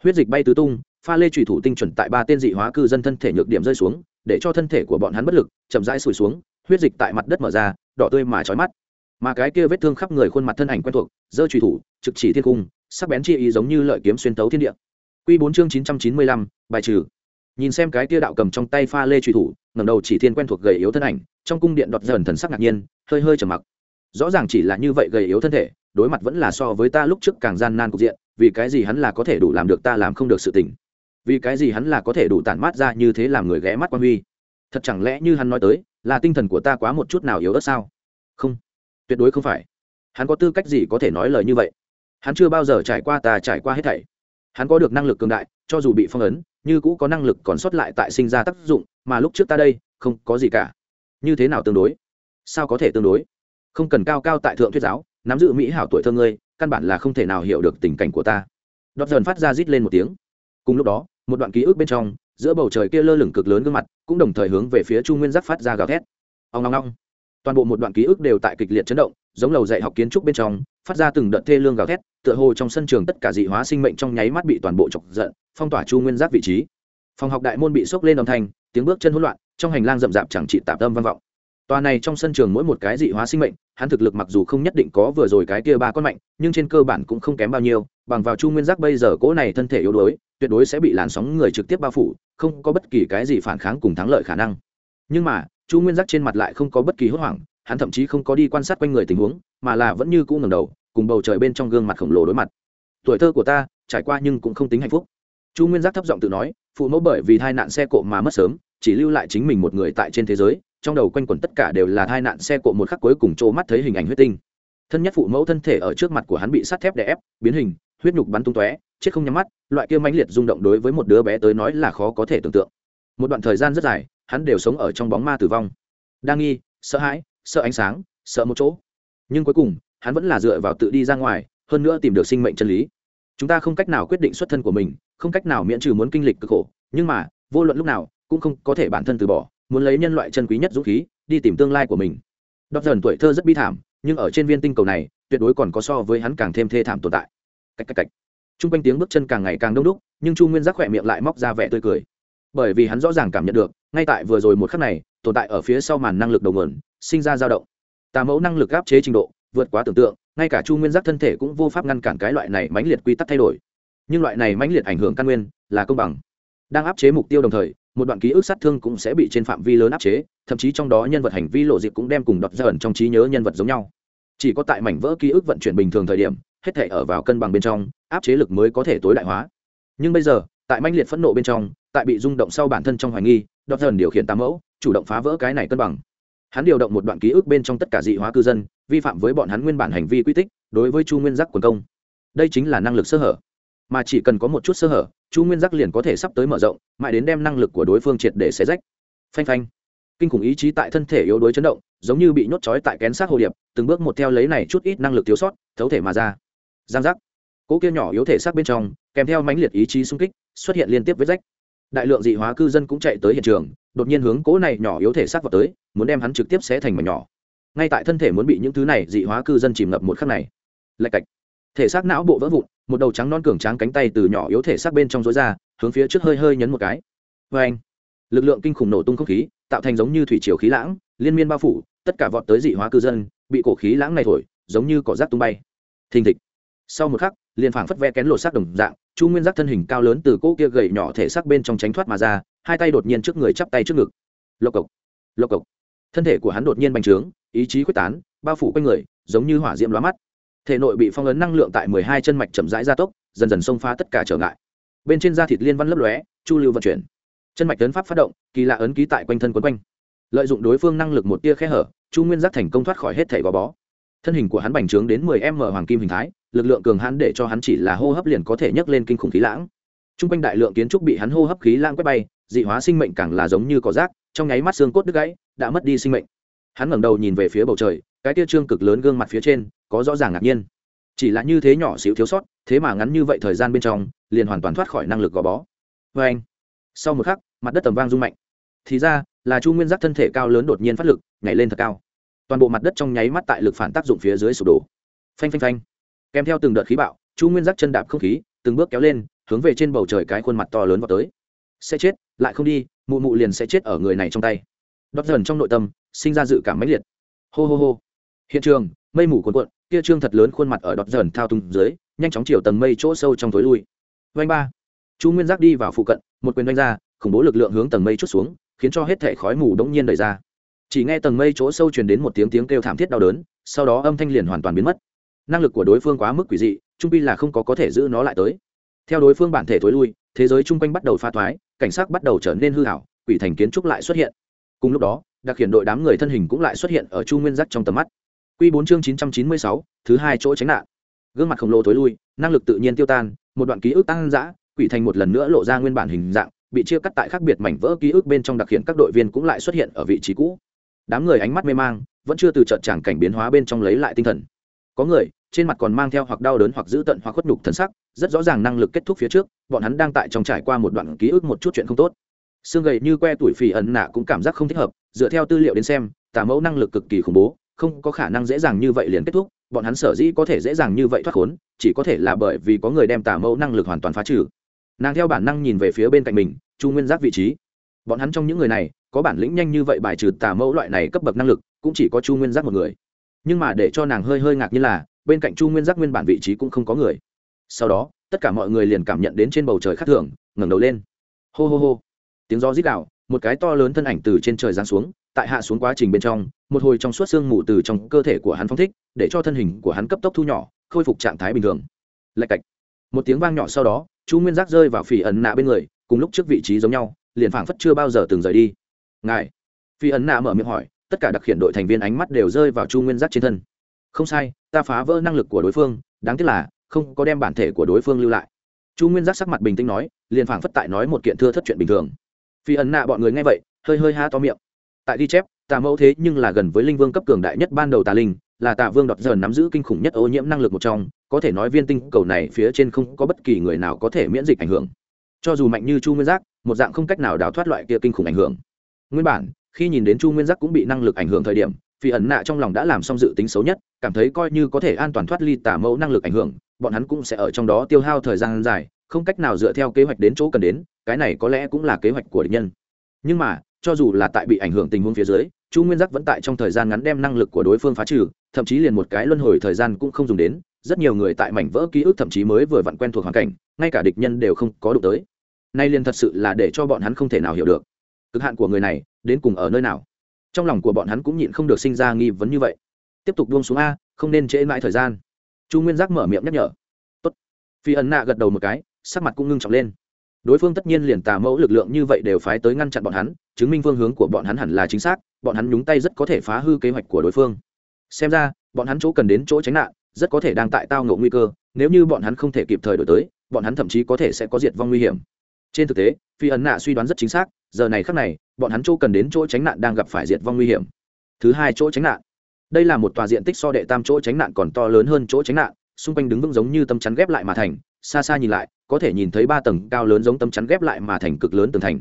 A: huyết dịch bay tứ tung, pha lê trùy thủ tinh chuẩn tại ba tên dị hóa cư dân thân thể nhược điểm rơi xuống, để cho thân thể của bọn hắn bất lực, chậm rãi sủi xuống, huyết dịch tại mặt đất mở ra, đỏ tươi mà trói mắt. Mà cái kia vết thương khắp người khuôn mặt thân ảnh quen thuộc, giơ trùy thủ, trực chỉ thiên cung, sắc bén chi ý giống như lợi kiếm xuyên tấu thiên địa. Quy bốn chương chín trăm chín mươi lăm, bài trừ nhìn xem cái tia đạo cầm trong tay pha lê truy thủ, ngẩng đầu chỉ thiên quen thuộc gầy yếu thân ảnh, trong cung điện đọt dần thần sắc ngạc nhiên, hơi hơi trầm mặc. Rõ ràng chỉ là như vậy gầy yếu thân thể, đối mặt vẫn là so với ta lúc trước càng gian nan cục diện, vì cái gì hắn là có thể đủ làm được ta làm không được sự tình? Vì cái gì hắn là có thể đủ tản mát ra như thế làm người ghé mắt quan huy? Thật chẳng lẽ như hắn nói tới, là tinh thần của ta quá một chút nào yếu ớt sao? Không, tuyệt đối không phải. Hắn có tư cách gì có thể nói lời như vậy? Hắn chưa bao giờ trải qua ta trải qua hết thảy. Hắn có được năng lực cường đại, cho dù bị phong ấn như cũ có năng lực còn sót lại tại sinh ra tác dụng, mà lúc trước ta đây, không có gì cả. Như thế nào tương đối? Sao có thể tương đối? Không cần cao cao tại thượng thuyết giáo, nắm giữ mỹ hảo tuổi thơ ngươi, căn bản là không thể nào hiểu được tình cảnh của ta. Đọt dần phát ra rít lên một tiếng. Cùng lúc đó, một đoạn ký ức bên trong, giữa bầu trời kia lơ lửng cực lớn gương mặt, cũng đồng thời hướng về phía chu nguyên giác phát ra gào thét. Ông long long toàn bộ một đoạn ký ức đều tại kịch liệt chấn động, giống lầu dạy học kiến trúc bên trong, phát ra từng đợt thê lương gào thét, tựa hồ trong sân trường tất cả dị hóa sinh mệnh trong nháy mắt bị toàn bộ chọc giận, phong tỏa chu nguyên giác vị trí. Phòng học đại môn bị sốc lên âm thanh, tiếng bước chân hỗn loạn, trong hành lang rậm rạp chẳng trị tạp tâm vang vọng. Tòa này trong sân trường mỗi một cái dị hóa sinh mệnh, hắn thực lực mặc dù không nhất định có vừa rồi cái kia ba con mạnh, nhưng trên cơ bản cũng không kém bao nhiêu, bằng vào chu nguyên giác bây giờ cỗ này thân thể yếu đuối, tuyệt đối sẽ bị làn sóng người trực tiếp bao phủ, không có bất kỳ cái gì phản kháng cùng thắng lợi khả năng. Nhưng mà chu nguyên giác trên mặt lại không có bất kỳ hốt hoảng, hắn thậm chí không có đi quan sát quanh người tình huống, mà là vẫn như cũ ngầm đầu, cùng bầu trời bên trong gương mặt khổng lồ đối mặt. Tuổi thơ của ta, trải qua nhưng cũng không tính hạnh phúc. Chu nguyên giác thấp giọng tự nói, phụ mẫu bởi vì tai nạn xe cộ mà mất sớm, chỉ lưu lại chính mình một người tại trên thế giới, trong đầu quanh quẩn tất cả đều là tai nạn xe cộ một khắc cuối cùng trô mắt thấy hình ảnh huyết tinh. Thân nhất phụ mẫu thân thể ở trước mặt của hắn bị sắt thép đè ép, biến hình, huyết nhục bắn tung tóe, chết không nhắm mắt, loại kia mãnh liệt rung động đối với một đứa bé tới nói là khó có thể tưởng tượng. Một đoạn thời gian rất dài hắn đều sống ở trong bóng ma tử vong. Đang nghi, sợ hãi, sợ ánh sáng, sợ một chỗ. Nhưng cuối cùng, hắn vẫn là dựa vào tự đi ra ngoài, hơn nữa tìm được sinh mệnh chân lý. Chúng ta không cách nào quyết định xuất thân của mình, không cách nào miễn trừ muốn kinh lịch cực khổ, nhưng mà, vô luận lúc nào, cũng không có thể bản thân từ bỏ, muốn lấy nhân loại chân quý nhất dũng khí, đi tìm tương lai của mình. Đọc dần tuổi thơ rất bi thảm, nhưng ở trên viên tinh cầu này, tuyệt đối còn có so với hắn càng thêm thê thảm tồn tại. Cách cách cách. T r u n g quanh tiếng bước chân càng ngày càng đông đúc, nhưng chu nguyên giác khỏe miệng lại móc ra vẻ tươi cười bởi vì hắn rõ ràng cảm nhận được, ngay tại vừa rồi một khắc này, tồn tại ở phía sau màn năng lực đầu nguồn, sinh ra dao động. Tà mẫu năng lực áp chế trình độ, vượt quá tưởng tượng, ngay cả chu nguyên giác thân thể cũng vô pháp ngăn cản cái loại này mãnh liệt quy tắc thay đổi. Nhưng loại này mãnh liệt ảnh hưởng căn nguyên, là công bằng. Đang áp chế mục tiêu đồng thời, một đoạn ký ức sát thương cũng sẽ bị trên phạm vi lớn áp chế, thậm chí trong đó nhân vật hành vi lộ dịp cũng đem cùng đọt ra ẩn trong trí nhớ nhân vật giống nhau. Chỉ có tại mảnh vỡ ký ức vận chuyển bình thường thời điểm, hết thể ở vào cân bằng bên trong, áp chế lực mới có thể tối đại hóa. Nhưng bây giờ, tại mãnh liệt phẫn nộ bên trong tại bị rung động sau bản thân trong hoài nghi đọc dần điều khiển tám mẫu, chủ động phá vỡ cái này cân bằng. Hắn điều động một đoạn ký ức bên trong tất cả dị hóa cư dân, vi phạm với bọn hắn nguyên bản hành vi quy tích, đối với chu nguyên giác quần công. Đây chính là năng lực sơ hở. Mà chỉ cần có một chút sơ hở, chu nguyên giác liền có thể sắp tới mở rộng, mãi đến đem năng lực của đối phương triệt để xé rách. Phanh phanh. Kinh khủng ý chí tại thân thể yếu đuối chấn động, giống như bị nhốt trói tại kén sát hồ điệp, từng bước một theo lấy này chút ít năng lực thiếu sót, thấu thể mà ra. Giang giác. Cỗ kia nhỏ yếu thể xác bên trong, kèm theo mãnh liệt ý chí xung kích, xuất hiện liên tiếp vết rách đại lượng dị hóa cư dân cũng chạy tới hiện trường, đột nhiên hướng cỗ này nhỏ yếu thể xác vào tới, muốn đem hắn trực tiếp xé thành mảnh nhỏ. Ngay tại thân thể muốn bị những thứ này dị hóa cư dân chìm ngập một khắc này, lạch cạch. Thể xác não bộ vỡ vụn, một đầu trắng non cường tráng cánh tay từ nhỏ yếu thể xác bên trong rối ra, hướng phía trước hơi hơi nhấn một cái. Vê anh, lực lượng kinh khủng nổ tung không khí, tạo thành giống như thủy chiều khí lãng, liên miên bao phủ, tất cả vọt tới dị hóa cư dân, bị cổ khí lãng này thổi, giống như cỏ rác tung bay. Thình thịch. Sau một khắc, liền phảng phất ve kén lột xác đồng dạng chu nguyên giác thân hình cao lớn từ cỗ kia gầy nhỏ thể xác bên trong tránh thoát mà ra, hai tay đột nhiên trước người chắp tay trước ngực. Lộc cộc lộc cộc. Thân thể của hắn đột nhiên bành trướng, ý chí quyết tán, bao phủ quanh người, giống như hỏa diễm lóa mắt. Thể nội bị phong ấn năng lượng tại mười hai chân mạch chậm rãi gia tốc, dần dần xông phá tất cả trở ngại. Bên trên da thịt liên văn lấp lóe, chu lưu vận chuyển. Chân mạch tấn pháp phát động, kỳ lạ ấn ký tại quanh thân quấn quanh. Lợi dụng đối phương năng lực một tia khe hở, chu nguyên giác thành công thoát khỏi hết thẻ gò bó thân hình của hắn bành trướng đến mười m hoàng kim hình thái, lực lượng cường hắn để cho hắn chỉ là hô hấp liền có thể nhấc lên kinh khủng khí lãng. Trung quanh đại lượng kiến trúc bị hắn hô hấp khí lãng quét bay, dị hóa sinh mệnh càng là giống như cỏ rác, trong nháy mắt xương cốt đứt gãy, đã mất đi sinh mệnh. Hắn ngẩng đầu nhìn về phía bầu trời, cái tia trương cực lớn gương mặt phía trên, có rõ ràng ngạc nhiên. Chỉ là như thế nhỏ xíu thiếu sót, thế mà ngắn như vậy thời gian bên trong, liền hoàn toàn thoát khỏi năng lực gò bó. Vê anh, sau một khắc, mặt đất tầm vang rung mạnh. Thì ra, là chu nguyên giác thân thể cao lớn đột nhiên phát lực, nhảy lên thật cao toàn bộ mặt đất trong nháy mắt tại lực phản tác dụng phía dưới sụp đổ. Phanh phanh phanh. Kèm theo từng đợt khí bạo, chu nguyên giác chân đạp không khí, từng bước kéo lên, hướng về trên bầu trời cái khuôn mặt to lớn vào tới. Sẽ chết, lại không đi, mụ mụ liền sẽ chết ở người này trong tay. Đót dần trong nội tâm, sinh ra dự cảm mãnh liệt. Hô hô hô. Hiện trường, mây mù cuồn cuộn, kia trương thật lớn khuôn mặt ở đọt dần thao tung dưới, nhanh chóng chiều tầng mây chỗ sâu trong tối lui. Vanh ba. Chu nguyên giác đi vào phụ cận, một quyền đánh ra, khủng bố lực lượng hướng tầng mây chút xuống, khiến cho hết thể khói mù đống nhiên đẩy ra chỉ nghe tầng mây chỗ sâu truyền đến một tiếng tiếng kêu thảm thiết đau đớn, sau đó âm thanh liền hoàn toàn biến mất. Năng lực của đối phương quá mức quỷ dị, trung pi là không có có thể giữ nó lại tới. Theo đối phương bản thể thối lui, thế giới chung quanh bắt đầu pha thoái, cảnh sát bắt đầu trở nên hư hảo quỷ thành kiến trúc lại xuất hiện. Cùng lúc đó, đặc hiện đội đám người thân hình cũng lại xuất hiện ở chu nguyên giác trong tầm mắt. Q bốn chương chín trăm chín mươi sáu, thứ hai chỗ tránh nạn. Gương mặt khổng lồ thối lui, năng lực tự nhiên tiêu tan, một đoạn ký ức tăng giã quỷ thành một lần nữa lộ ra nguyên bản hình dạng, bị chia cắt tại khác biệt mảnh vỡ ký ức bên trong đặc hiện các đội viên cũng lại xuất hiện ở vị trí cũ đám người ánh mắt mê mang, vẫn chưa từ trận tràng cảnh biến hóa bên trong lấy lại tinh thần. Có người, trên mặt còn mang theo hoặc đau đớn hoặc dữ tận hoặc khuất nhục thân sắc, rất rõ ràng năng lực kết thúc phía trước, bọn hắn đang tại trong trải qua một đoạn ký ức một chút chuyện không tốt. Xương gầy như que tuổi phì ẩn nạ cũng cảm giác không thích hợp, dựa theo tư liệu đến xem, tà mẫu năng lực cực kỳ khủng bố, không có khả năng dễ dàng như vậy liền kết thúc, bọn hắn sở dĩ có thể dễ dàng như vậy thoát khốn, chỉ có thể là bởi vì có người đem tà mẫu năng lực hoàn toàn phá trừ. Nàng theo bản năng nhìn về phía bên cạnh mình, chu nguyên giác vị trí. Bọn hắn trong những người này có bản lĩnh nhanh như vậy bài trừ tà mẫu loại này cấp bậc năng lực, cũng chỉ có chu nguyên giác một người. Nhưng mà để cho nàng hơi hơi ngạc như là, bên cạnh chu nguyên giác nguyên bản vị trí cũng không có người. Sau đó, tất cả mọi người liền cảm nhận đến trên bầu trời khác thường, ngẩng đầu lên. Hô hô hô. Tiếng gió rít đạo một cái to lớn thân ảnh từ trên trời giáng xuống, tại hạ xuống quá trình bên trong, một hồi trong suốt xương mù từ trong cơ thể của hắn phong thích, để cho thân hình của hắn cấp tốc thu nhỏ, khôi phục trạng thái bình thường. Lạch cạch. Một tiếng vang nhỏ sau đó, chu nguyên giác rơi vào phỉ ẩn nạ bên người, cùng lúc trước vị trí giống nhau, liền phảng phất chưa bao giờ từng rời đi ngài. Phi ấn nạ mở miệng hỏi, tất cả đặc hiện đội thành viên ánh mắt đều rơi vào chu nguyên giác trên thân. Không sai, ta phá vỡ năng lực của đối phương, đáng tiếc là, không có đem bản thể của đối phương lưu lại. Chu nguyên giác sắc mặt bình tĩnh nói, liền phảng phất tại nói một kiện thưa thất chuyện bình thường. Phi ấn nạ bọn người nghe vậy, hơi hơi ha to miệng. Tại ghi chép, tà mẫu thế nhưng là gần với linh vương cấp cường đại nhất ban đầu tà linh, là tà vương đọt dần nắm giữ kinh khủng nhất ô nhiễm năng lực một trong, có thể nói viên tinh cầu này phía trên không có bất kỳ người nào có thể miễn dịch ảnh hưởng. Cho dù mạnh như chu nguyên giác, một dạng không cách nào đào thoát loại kia kinh khủng ảnh hưởng nguyên bản, khi nhìn đến chu nguyên giác cũng bị năng lực ảnh hưởng thời điểm, phi ẩn nạ trong lòng đã làm xong dự tính xấu nhất, cảm thấy coi như có thể an toàn thoát ly tả mẫu năng lực ảnh hưởng, bọn hắn cũng sẽ ở trong đó tiêu hao thời gian dài, không cách nào dựa theo kế hoạch đến chỗ cần đến, cái này có lẽ cũng là kế hoạch của địch nhân. Nhưng mà, cho dù là tại bị ảnh hưởng tình huống phía dưới, chu nguyên giác vẫn tại trong thời gian ngắn đem năng lực của đối phương phá trừ, thậm chí liền một cái luân hồi thời gian cũng không dùng đến, rất nhiều người tại mảnh vỡ ký ức thậm chí mới vừa vặn quen thuộc hoàn cảnh, ngay cả địch nhân đều không có đụng tới. Nay liền thật sự là để cho bọn hắn không thể nào hiểu được cực hạn của người này, đến cùng ở nơi nào? Trong lòng của bọn hắn cũng nhịn không được sinh ra nghi vấn như vậy. Tiếp tục buông xuống a, không nên trễ mãi thời gian. Chu nguyên giác mở miệng nhắc nhở. Tốt. phi ẩn nạ gật đầu một cái, sắc mặt cũng ngưng trọng lên. Đối phương tất nhiên liền tà mẫu lực lượng như vậy đều phái tới ngăn chặn bọn hắn, chứng minh phương hướng của bọn hắn hẳn là chính xác, bọn hắn nhúng tay rất có thể phá hư kế hoạch của đối phương. Xem ra, bọn hắn chỗ cần đến chỗ tránh nạn, rất có thể đang tại tao ngộ nguy cơ, nếu như bọn hắn không thể kịp thời đổi tới, bọn hắn thậm chí có thể sẽ có diệt vong nguy hiểm trên thực tế, phi ấn nạ suy đoán rất chính xác, giờ này khác này, bọn hắn chỗ cần đến chỗ tránh nạn đang gặp phải diệt vong nguy hiểm. Thứ hai chỗ tránh nạn. Đây là một tòa diện tích so đệ tam chỗ tránh nạn còn to lớn hơn chỗ tránh nạn, xung quanh đứng vững giống như tâm chắn ghép lại mà thành, xa xa nhìn lại, có thể nhìn thấy ba tầng cao lớn giống tâm chắn ghép lại mà thành cực lớn tường thành.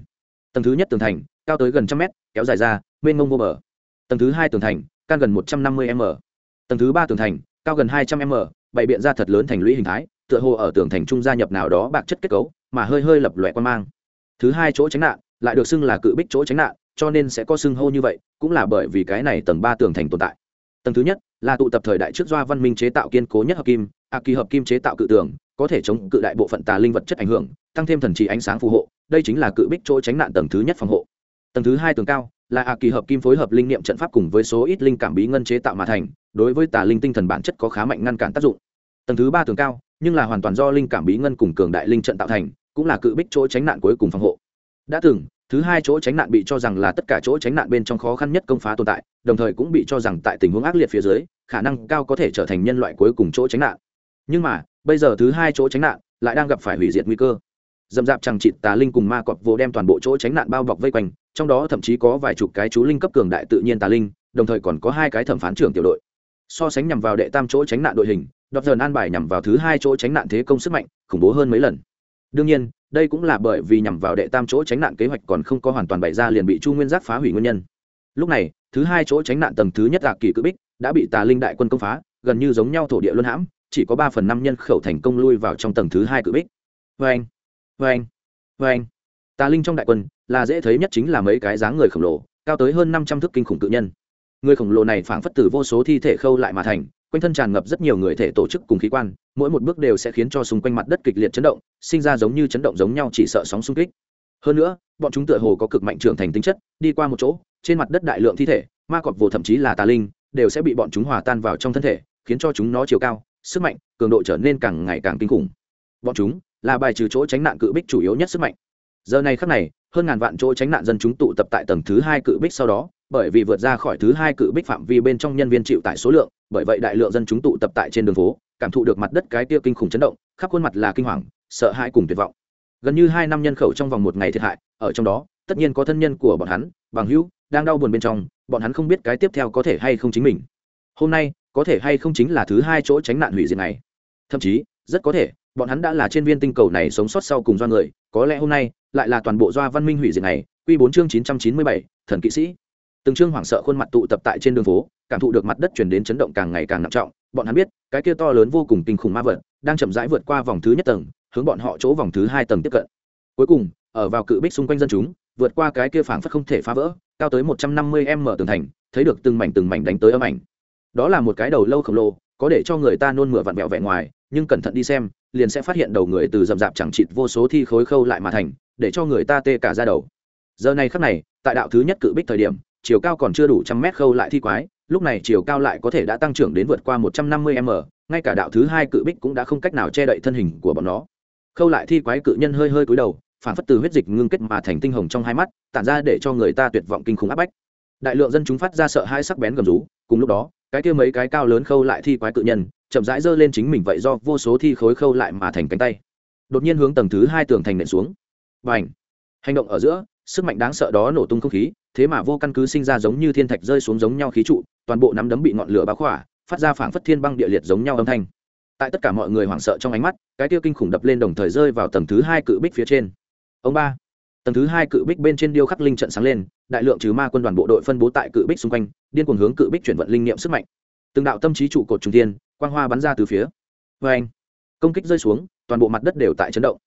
A: Tầng thứ nhất tường thành, cao tới gần trăm mét, kéo dài ra, mênh mông vô bờ. Tầng thứ hai tường thành cao gần một trăm năm mươi m. Tầng thứ ba tường thành, cao gần hai trăm m, bày biện ra thật lớn thành lũy hình thái, tựa hồ ở tường thành trung gia nhập nào đó bạc chất kết cấu mà hơi hơi lập lòe quan mang. Thứ hai chỗ tránh nạn, lại được xưng là cự bích chỗ tránh nạn, cho nên sẽ có xưng hô như vậy, cũng là bởi vì cái này tầng ba tường thành tồn tại. Tầng thứ nhất, là tụ tập thời đại trước doa văn minh chế tạo kiên cố nhất hợp kim a kỳ hợp kim chế tạo cự tường, có thể chống cự đại bộ phận tà linh vật chất ảnh hưởng, tăng thêm thần trì ánh sáng phù hộ, đây chính là cự bích chỗ tránh nạn tầng thứ nhất phòng hộ. Tầng thứ hai tường cao, là a kỳ hợp kim phối hợp linh niệm trận pháp cùng với số ít linh cảm bí ngân chế tạo mà thành, đối với tà linh tinh thần bản chất có khá mạnh ngăn cản tác dụng. Tầng thứ ba tường cao, nhưng là hoàn toàn do linh cảm bí ngân cùng cường đại linh trận tạo thành cũng là cự bích chỗ tránh nạn cuối cùng phòng hộ. Đã từng, thứ hai chỗ tránh nạn bị cho rằng là tất cả chỗ tránh nạn bên trong khó khăn nhất công phá tồn tại, đồng thời cũng bị cho rằng tại tình huống ác liệt phía dưới, khả năng cao có thể trở thành nhân loại cuối cùng chỗ tránh nạn. Nhưng mà, bây giờ thứ hai chỗ tránh nạn lại đang gặp phải hủy diệt nguy cơ. Dầm dạp chẳng chịt tà linh cùng ma cọp vô đem toàn bộ chỗ tránh nạn bao bọc vây quanh, trong đó thậm chí có vài chục cái chú linh cấp cường đại tự nhiên tà linh, đồng thời còn có hai cái thẩm phán trưởng tiểu đội. So sánh nhằm vào đệ tam chỗ tránh nạn đội hình đột dần an bài nhằm vào thứ hai chỗ tránh nạn thế công sức mạnh, khủng bố hơn mấy lần đương nhiên, đây cũng là bởi vì nhằm vào đệ tam chỗ tránh nạn kế hoạch còn không có hoàn toàn bày ra liền bị chu nguyên giác phá hủy nguyên nhân. Lúc này, thứ hai chỗ tránh nạn tầng thứ nhất là kỳ cự bích đã bị tà linh đại quân công phá, gần như giống nhau thổ địa luân hãm, chỉ có ba phần năm nhân khẩu thành công lui vào trong tầng thứ hai cự bích. Vê anh vê anh vê anh tà linh trong đại quân là dễ thấy nhất chính là mấy cái dáng người khổng lồ, cao tới hơn năm trăm thước kinh khủng cự nhân. Người khổng lồ này phảng phất từ vô số thi thể khâu lại mà thành quanh thân tràn ngập rất nhiều người thể tổ chức cùng khí quan, mỗi một bước đều sẽ khiến cho xung quanh mặt đất kịch liệt chấn động, sinh ra giống như chấn động giống nhau chỉ sợ sóng xung kích. Hơn nữa, bọn chúng tựa hồ có cực mạnh trưởng thành tính chất, đi qua một chỗ, trên mặt đất đại lượng thi thể, ma cọp vồ thậm chí là tà linh, đều sẽ bị bọn chúng hòa tan vào trong thân thể, khiến cho chúng nó chiều cao, sức mạnh, cường độ trở nên càng ngày càng kinh khủng. Bọn chúng là bài trừ chỗ tránh nạn cự bích chủ yếu nhất sức mạnh. Giờ này khắc này, hơn ngàn vạn chỗ tránh nạn dân chúng tụ tập tại tầng thứ hai cự bích sau đó, bởi vì vượt ra khỏi thứ hai cự bích phạm vi bên trong nhân viên chịu tải số lượng bởi vậy đại lượng dân chúng tụ tập tại trên đường phố, cảm thụ được mặt đất cái tia kinh khủng chấn động, khắp khuôn mặt là kinh hoàng, sợ hãi cùng tuyệt vọng. Gần như hai năm nhân khẩu trong vòng một ngày thiệt hại, ở trong đó, tất nhiên có thân nhân của bọn hắn, bằng hữu, đang đau buồn bên trong, bọn hắn không biết cái tiếp theo có thể hay không chính mình. Hôm nay, có thể hay không chính là thứ hai chỗ tránh nạn hủy diệt này. Thậm chí, rất có thể, bọn hắn đã là trên viên tinh cầu này sống sót sau cùng do người, có lẽ hôm nay, lại là toàn bộ do văn minh hủy diệt này. Q bốn chương chín trăm chín mươi bảy, thần kỵ sĩ từng chương hoảng sợ khuôn mặt tụ tập tại trên đường phố, cảm thụ được mặt đất chuyển đến chấn động càng ngày càng nặng trọng. Bọn hắn biết, cái kia to lớn vô cùng kinh khủng ma vật đang chậm rãi vượt qua vòng thứ nhất tầng, hướng bọn họ chỗ vòng thứ hai tầng tiếp cận. Cuối cùng, ở vào cự bích xung quanh dân chúng, vượt qua cái kia phảng phất không thể phá vỡ, cao tới một trăm năm mươi m tường thành, thấy được từng mảnh từng mảnh đánh tới âm ảnh. Đó là một cái đầu lâu khổng lồ, có để cho người ta nôn mửa vặn vẹo vẻ ngoài, nhưng cẩn thận đi xem, liền sẽ phát hiện đầu người từ rậm rạp chẳng chịt vô số thi khối khâu lại mà thành, để cho người ta tê cả ra đầu. Giờ này khắc này, tại đạo thứ nhất cự bích thời điểm chiều cao còn chưa đủ trăm mét khâu lại thi quái, lúc này chiều cao lại có thể đã tăng trưởng đến vượt qua một trăm năm mươi m, ngay cả đạo thứ hai cự bích cũng đã không cách nào che đậy thân hình của bọn nó. Khâu lại thi quái cự nhân hơi hơi cúi đầu, phản phất từ huyết dịch ngưng kết mà thành tinh hồng trong hai mắt, tản ra để cho người ta tuyệt vọng kinh khủng áp bách. Đại lượng dân chúng phát ra sợ hai sắc bén gầm rú, cùng lúc đó, cái kia mấy cái cao lớn khâu lại thi quái cự nhân, chậm rãi giơ lên chính mình vậy do vô số thi khối khâu lại mà thành cánh tay. Đột nhiên hướng tầng thứ hai tường thành nện xuống. Và ảnh hành động ở giữa, sức mạnh đáng sợ đó nổ tung không khí thế mà vô căn cứ sinh ra giống như thiên thạch rơi xuống giống nhau khí trụ, toàn bộ nắm đấm bị ngọn lửa báo khỏa, phát ra phảng phất thiên băng địa liệt giống nhau âm thanh. Tại tất cả mọi người hoảng sợ trong ánh mắt, cái tiêu kinh khủng đập lên đồng thời rơi vào tầng thứ hai cự bích phía trên. Ông ba, tầng thứ hai cự bích bên trên điêu khắc linh trận sáng lên, đại lượng trừ ma quân đoàn bộ đội phân bố tại cự bích xung quanh, điên cuồng hướng cự bích chuyển vận linh nghiệm sức mạnh. Từng đạo tâm trí trụ cột trung tiên quang hoa bắn ra từ phía. Vê anh công kích rơi xuống, toàn bộ mặt đất đều tại chấn động.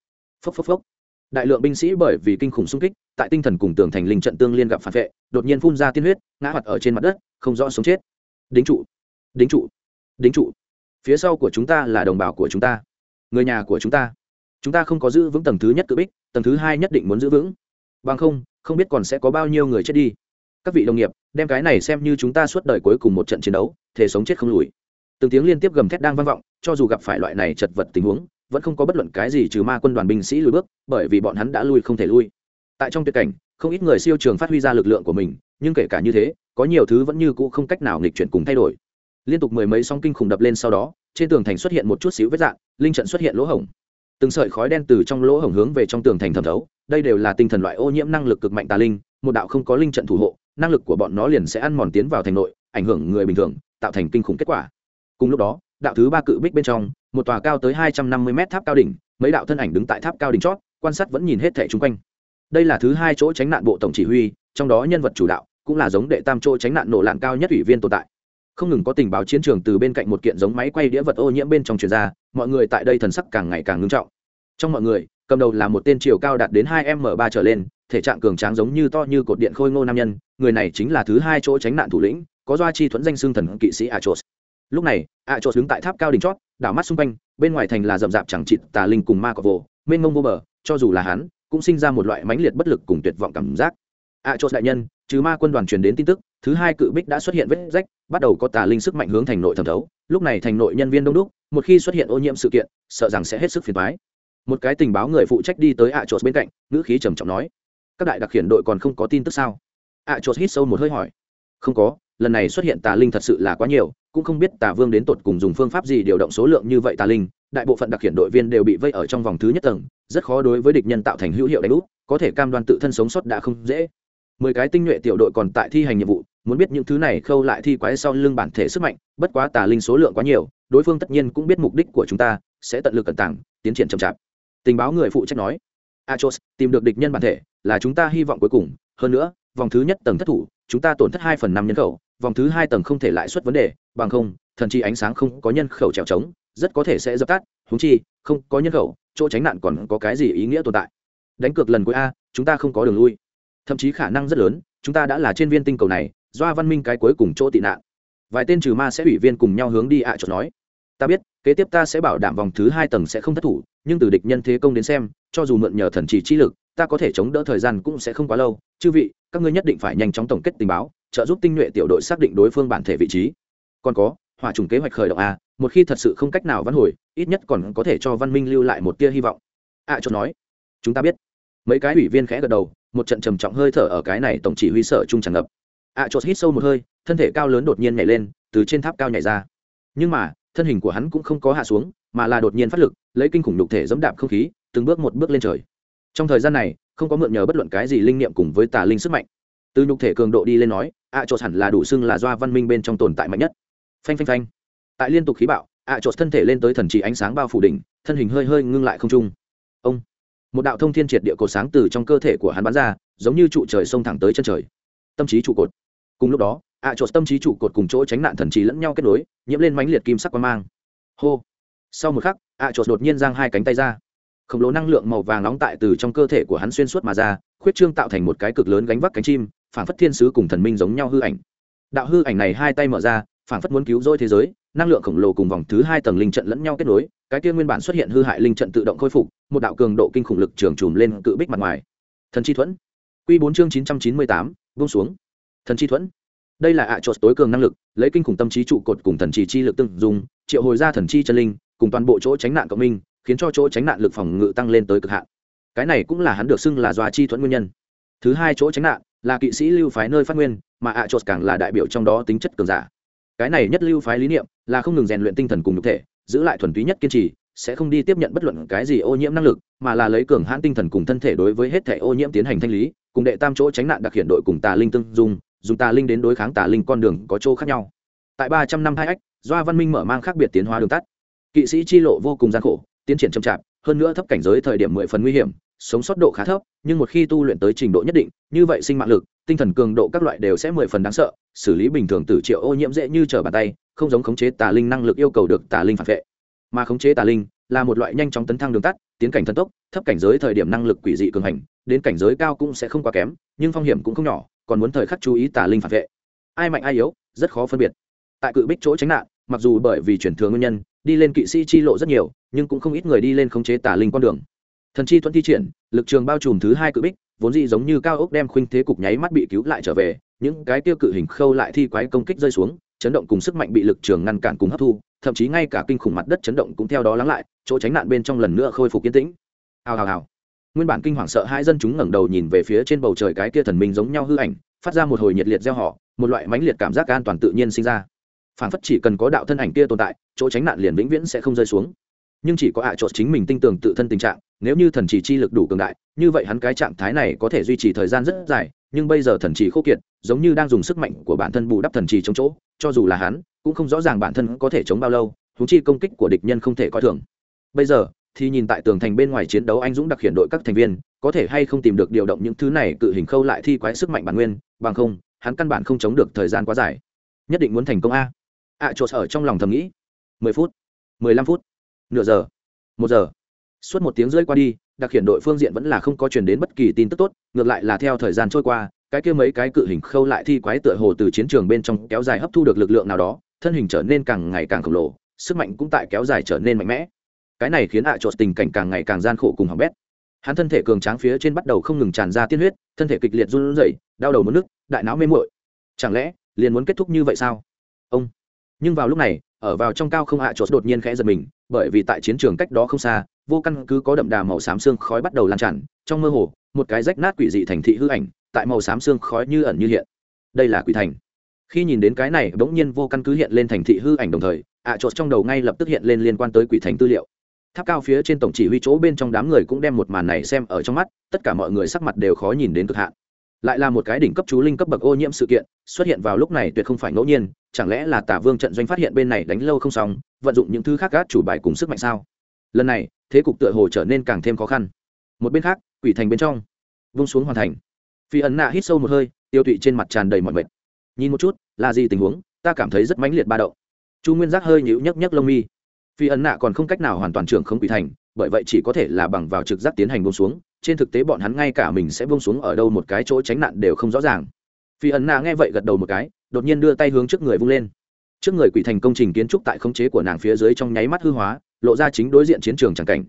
A: Phốc phốc phốc đại lượng binh sĩ bởi vì kinh khủng xung kích, tại tinh thần cùng tường thành linh trận tương liên gặp phản vệ, đột nhiên phun ra tiên huyết, ngã mặt ở trên mặt đất, không rõ sống chết. Đính trụ đính trụ đính trụ. Phía sau của chúng ta là đồng bào của chúng ta, người nhà của chúng ta. Chúng ta không có giữ vững tầng thứ nhất cự bích, tầng thứ hai nhất định muốn giữ vững. Bằng không không biết còn sẽ có bao nhiêu người chết đi. Các vị đồng nghiệp, đem cái này xem như chúng ta suốt đời cuối cùng một trận chiến đấu thể sống chết không lùi. Từng tiếng liên tiếp gầm thét đang vang vọng, cho dù gặp phải loại này chật vật tình huống vẫn không có bất luận cái gì trừ ma quân đoàn binh sĩ lùi bước, bởi vì bọn hắn đã lui không thể lui. Tại trong tuyệt cảnh, không ít người siêu trường phát huy ra lực lượng của mình, nhưng kể cả như thế, có nhiều thứ vẫn như cũ không cách nào nghịch chuyển cùng thay đổi. Liên tục mười mấy song kinh khủng đập lên sau đó, trên tường thành xuất hiện một chút xíu vết dạng, linh trận xuất hiện lỗ hổng. Từng sợi khói đen từ trong lỗ hổng hướng về trong tường thành thẩm thấu, đây đều là tinh thần loại ô nhiễm năng lực cực mạnh tà linh, một đạo không có linh trận thủ hộ, năng lực của bọn nó liền sẽ ăn mòn tiến vào thành nội, ảnh hưởng người bình thường, tạo thành kinh khủng kết quả. Cùng lúc đó đạo thứ ba cự bích bên trong, một tòa cao tới hai trăm năm mươi mét tháp cao đỉnh, mấy đạo thân ảnh đứng tại tháp cao đỉnh chót, quan sát vẫn nhìn hết thẻ chung quanh. Đây là thứ hai chỗ tránh nạn bộ tổng chỉ huy, trong đó nhân vật chủ đạo cũng là giống đệ tam chỗ tránh nạn nổ lạng cao nhất ủy viên tồn tại. Không ngừng có tình báo chiến trường từ bên cạnh một kiện giống máy quay đĩa vật ô nhiễm bên trong truyền ra, mọi người tại đây thần sắc càng ngày càng ngưng trọng. Trong mọi người, cầm đầu là một tên chiều cao đạt đến hai m ba trở lên, thể trạng cường tráng giống như to như cột điện khôi ngô nam nhân, người này chính là thứ hai chỗ tránh nạn thủ lĩnh, có doa chi thuẫn danh xương thần kỵ sĩ a achos lúc này achos đứng tại tháp cao đỉnh chót, đảo mắt xung quanh, bên ngoài thành là rậm rạp chẳng chịt tà linh cùng ma cọc vồ, mênh mông vô bờ, cho dù là hắn, cũng sinh ra một loại mãnh liệt bất lực cùng tuyệt vọng cảm giác. Achos đại nhân chứ ma quân đoàn truyền đến tin tức, thứ hai cự bích đã xuất hiện vết rách, bắt đầu có tà linh sức mạnh hướng thành nội thẩm thấu. Lúc này thành nội nhân viên đông đúc, một khi xuất hiện ô nhiễm sự kiện, sợ rằng sẽ hết sức phiền thoái một cái tình báo người phụ trách đi tới ạ à bên cạnh, ngữ khí trầm trọng nói, các đại đặc hiện đội còn không có tin tức sao? ạ à hít sâu một hơi hỏi, không có, lần này xuất hiện tà linh thật sự là quá nhiều cũng không biết tà vương đến tột cùng dùng phương pháp gì điều động số lượng như vậy tà linh, đại bộ phận đặc hiện đội viên đều bị vây ở trong vòng thứ nhất tầng, rất khó đối với địch nhân tạo thành hữu hiệu đánh úp, có thể cam đoan tự thân sống sót đã không dễ. Mười cái tinh nhuệ tiểu đội còn tại thi hành nhiệm vụ, muốn biết những thứ này khâu lại thi quái sau lưng bản thể sức mạnh, bất quá tà linh số lượng quá nhiều, đối phương tất nhiên cũng biết mục đích của chúng ta, sẽ tận lực cẩn tảng tiến triển chậm chạp. Tình báo người phụ trách nói, achos, tìm được địch nhân bản thể, là chúng ta hy vọng cuối cùng, hơn nữa, vòng thứ nhất tầng thất thủ, chúng ta tổn thất hai phần năm nhân khẩu vòng thứ hai tầng không thể lại xuất vấn đề, bằng không, thần chi ánh sáng không có nhân khẩu trèo trống, rất có thể sẽ dập tắt húng chi, không có nhân khẩu, chỗ tránh nạn còn có cái gì ý nghĩa tồn tại? Đánh cược lần cuối a, chúng ta không có đường lui. Thậm chí khả năng rất lớn, chúng ta đã là trên viên tinh cầu này do văn minh cái cuối cùng chỗ tị nạn. Vài tên trừ ma sẽ ủy viên cùng nhau hướng đi ạ à nói. Ta biết, kế tiếp ta sẽ bảo đảm vòng thứ hai tầng sẽ không thất thủ, nhưng từ địch nhân thế công đến xem, cho dù mượn nhờ thần chỉ chi lực, ta có thể chống đỡ thời gian cũng sẽ không quá lâu. Chư vị, các ngươi nhất định phải nhanh chóng tổng kết tình báo trợ giúp tinh nhuệ tiểu đội xác định đối phương bản thể vị trí. Còn có hỏa trùng kế hoạch khởi động a một khi thật sự không cách nào văn hồi ít nhất còn có thể cho văn minh lưu lại một tia hy vọng. Ạ à, chốt nói chúng ta biết. Mấy cái ủy viên khẽ gật đầu một trận trầm trọng hơi thở ở cái này tổng chỉ huy sở trung tràn ngập. Ạ à, chốt hít sâu một hơi thân thể cao lớn đột nhiên nhảy lên từ trên tháp cao nhảy ra. Nhưng mà thân hình của hắn cũng không có hạ xuống mà là đột nhiên phát lực lấy kinh khủng đục thể dẫm đạp không khí từng bước một bước lên trời. Trong thời gian này không có mượn nhờ bất luận cái gì linh niệm cùng với tà linh sức mạnh từ nhục thể cường độ đi lên nói ạ à, chốt hẳn là đủ xưng là do văn minh bên trong tồn tại mạnh nhất. Phanh phanh phanh. Tại liên tục khí bạo ạ à, chốt thân thể lên tới thần trị ánh sáng bao phủ đỉnh thân hình hơi hơi ngưng lại không trung. Ông. Một đạo thông thiên triệt địa cột sáng từ trong cơ thể của hắn bắn ra giống như trụ trời xông thẳng tới chân trời. Tâm trí trụ cột. Cùng lúc đó ạ à, chốt tâm trí trụ cột cùng chỗ tránh nạn thần trí lẫn nhau kết nối nhiễm lên mãnh liệt kim sắc quang mang. Hô. Sau một khắc ạ à, chốt đột nhiên giang hai cánh tay ra. Khổng lồ năng lượng màu vàng nóng tại từ trong cơ thể của hắn xuyên suốt mà ra khuyết trương tạo thành một cái cực lớn gánh vác cánh chim phản phất thiên sứ cùng thần minh giống nhau hư ảnh. Đạo hư ảnh này hai tay mở ra phản phất muốn cứu rỗi thế giới, năng lượng khổng lồ cùng vòng thứ hai tầng linh trận lẫn nhau kết nối, cái kia nguyên bản xuất hiện hư hại linh trận tự động khôi phục, một đạo cường độ kinh khủng lực trường trùm lên cự bích mặt ngoài. Thần chi thuẫn. Q bốn chương chín trăm chín mươi tám vung xuống. Thần chi thuẫn. Đây là ạ à chốt tối cường năng lực, lấy kinh khủng tâm trí trụ cột cùng thần chỉ chi lực tương dùng triệu hồi ra thần chi chân linh, cùng toàn bộ chỗ tránh nạn cộng minh, khiến cho chỗ tránh nạn lực phòng ngự tăng lên tới cực hạn. Cái này cũng là hắn được xưng là doa chi thuẫn nguyên nhân thứ hai chỗ tránh nạn là kỵ sĩ lưu phái nơi phát nguyên, mà ạ à chốt càng là đại biểu trong đó tính chất cường giả. Cái này nhất lưu phái lý niệm là không ngừng rèn luyện tinh thần cùng nhục thể, giữ lại thuần túy nhất kiên trì, sẽ không đi tiếp nhận bất luận cái gì ô nhiễm năng lực, mà là lấy cường hãn tinh thần cùng thân thể đối với hết thể ô nhiễm tiến hành thanh lý, cùng đệ tam chỗ tránh nạn đặc hiện đội cùng tà linh tương dung, dùng tà linh đến đối kháng tà linh con đường có chỗ khác nhau. Tại ba trăm năm hai ách do văn minh mở mang khác biệt tiến hóa đường tắt. Kỵ sĩ chi lộ vô cùng gian khổ, tiến triển chậm chạp, hơn nữa thấp cảnh giới thời điểm mười phần nguy hiểm sống sót độ khá thấp, nhưng một khi tu luyện tới trình độ nhất định, như vậy sinh mạng lực, tinh thần cường độ các loại đều sẽ mười phần đáng sợ, xử lý bình thường tử triệu ô nhiễm dễ như trở bàn tay, không giống khống chế tà linh năng lực yêu cầu được tà linh phản vệ. Mà khống chế tà linh là một loại nhanh chóng tấn thăng đường tắt, tiến cảnh thần tốc, thấp cảnh giới thời điểm năng lực quỷ dị cường hành, đến cảnh giới cao cũng sẽ không quá kém, nhưng phong hiểm cũng không nhỏ, còn muốn thời khắc chú ý tà linh phản vệ. Ai mạnh ai yếu, rất khó phân biệt. Tại cự bích chỗ tránh nạn, mặc dù bởi vì chuyển thừa nguyên nhân, đi lên kỵ sĩ chi lộ rất nhiều, nhưng cũng không ít người đi lên khống chế tà linh con đường thần chi thuận thi triển, lực trường bao trùm thứ hai cự bích, vốn dĩ giống như cao ốc đem khuynh thế cục nháy mắt bị cứu lại trở về, những cái tiêu cự hình khâu lại thi quái công kích rơi xuống, chấn động cùng sức mạnh bị lực trường ngăn cản cùng hấp thu, thậm chí ngay cả kinh khủng mặt đất chấn động cũng theo đó lắng lại, chỗ tránh nạn bên trong lần nữa khôi phục yên tĩnh. Hào hào hào. Nguyên bản kinh hoàng sợ hai dân chúng ngẩng đầu nhìn về phía trên bầu trời cái kia thần minh giống nhau hư ảnh, phát ra một hồi nhiệt liệt gieo họ, một loại mãnh liệt cảm giác an toàn tự nhiên sinh ra. Phản phất chỉ cần có đạo thân ảnh kia tồn tại, chỗ tránh nạn liền vĩnh viễn sẽ không rơi xuống nhưng chỉ có ạ à trộn chính mình tin tưởng tự thân tình trạng nếu như thần chỉ chi lực đủ cường đại như vậy hắn cái trạng thái này có thể duy trì thời gian rất dài nhưng bây giờ thần chỉ khô kiệt giống như đang dùng sức mạnh của bản thân bù đắp thần chỉ chống chỗ cho dù là hắn cũng không rõ ràng bản thân có thể chống bao lâu thú chi công kích của địch nhân không thể coi thường. Bây giờ thì nhìn tại tường thành bên ngoài chiến đấu anh dũng đặc hiện đội các thành viên có thể hay không tìm được điều động những thứ này cự hình khâu lại thi quái sức mạnh bản nguyên bằng không hắn căn bản không chống được thời gian quá dài. Nhất định muốn thành công a. Ạ à, trộn ở trong lòng thầm nghĩ. Mười phút mười lăm phút nửa giờ. Một giờ. Suốt một tiếng rưỡi qua đi, đặc hiện đội phương diện vẫn là không có truyền đến bất kỳ tin tức tốt, ngược lại là theo thời gian trôi qua, cái kia mấy cái cự hình khâu lại thi quái tựa hồ từ chiến trường bên trong kéo dài hấp thu được lực lượng nào đó, thân hình trở nên càng ngày càng khổng lồ, sức mạnh cũng tại kéo dài trở nên mạnh mẽ. Cái này khiến ạ à tình cảnh càng ngày càng gian khổ cùng hỏng bét. Hắn thân thể cường tráng phía trên bắt đầu không ngừng tràn ra tiên huyết, thân thể kịch liệt run rẩy, đau đầu mất nước, đại não mê muội. Chẳng lẽ, liền muốn kết thúc như vậy sao? Ông. Nhưng vào lúc này, ở vào trong cao không ạ à đột nhiên khẽ giật mình bởi vì tại chiến trường cách đó không xa, vô căn cứ có đậm đà màu xám xương khói bắt đầu lan tràn, trong mơ hồ, một cái rách nát quỷ dị thành thị hư ảnh, tại màu xám xương khói như ẩn như hiện. Đây là quỷ thành. Khi nhìn đến cái này, bỗng nhiên vô căn cứ hiện lên thành thị hư ảnh đồng thời, ạ à trong đầu ngay lập tức hiện lên liên quan tới quỷ thành tư liệu. Tháp cao phía trên tổng chỉ huy chỗ bên trong đám người cũng đem một màn này xem ở trong mắt, tất cả mọi người sắc mặt đều khó nhìn đến cực hạn lại là một cái đỉnh cấp chú linh cấp bậc ô nhiễm sự kiện, xuất hiện vào lúc này tuyệt không phải ngẫu nhiên, chẳng lẽ là tả vương trận doanh phát hiện bên này đánh lâu không xong, vận dụng những thứ khác gác chủ bài cùng sức mạnh sao? Lần này, thế cục tựa hồ trở nên càng thêm khó khăn. Một bên khác, quỷ thành bên trong, vung xuống hoàn thành. Phi ẩn nạ hít sâu một hơi, tiêu tụy trên mặt tràn đầy mọi mệt. Nhìn một chút, là gì tình huống, ta cảm thấy rất mãnh liệt ba đậu chu nguyên giác hơi nhíu nhấc nhấc lông mi. Phi ẩn nạ còn không cách nào hoàn toàn trưởng không quỷ thành, bởi vậy chỉ có thể là bằng vào trực giác tiến hành buông xuống trên thực tế bọn hắn ngay cả mình sẽ buông xuống ở đâu một cái chỗ tránh nạn đều không rõ ràng. Phi ẩn nạ nghe vậy gật đầu một cái, đột nhiên đưa tay hướng trước người vung lên. Trước người quỷ thành công trình kiến trúc tại khống chế của nàng phía dưới trong nháy mắt hư hóa, lộ ra chính đối diện chiến trường tràng cảnh.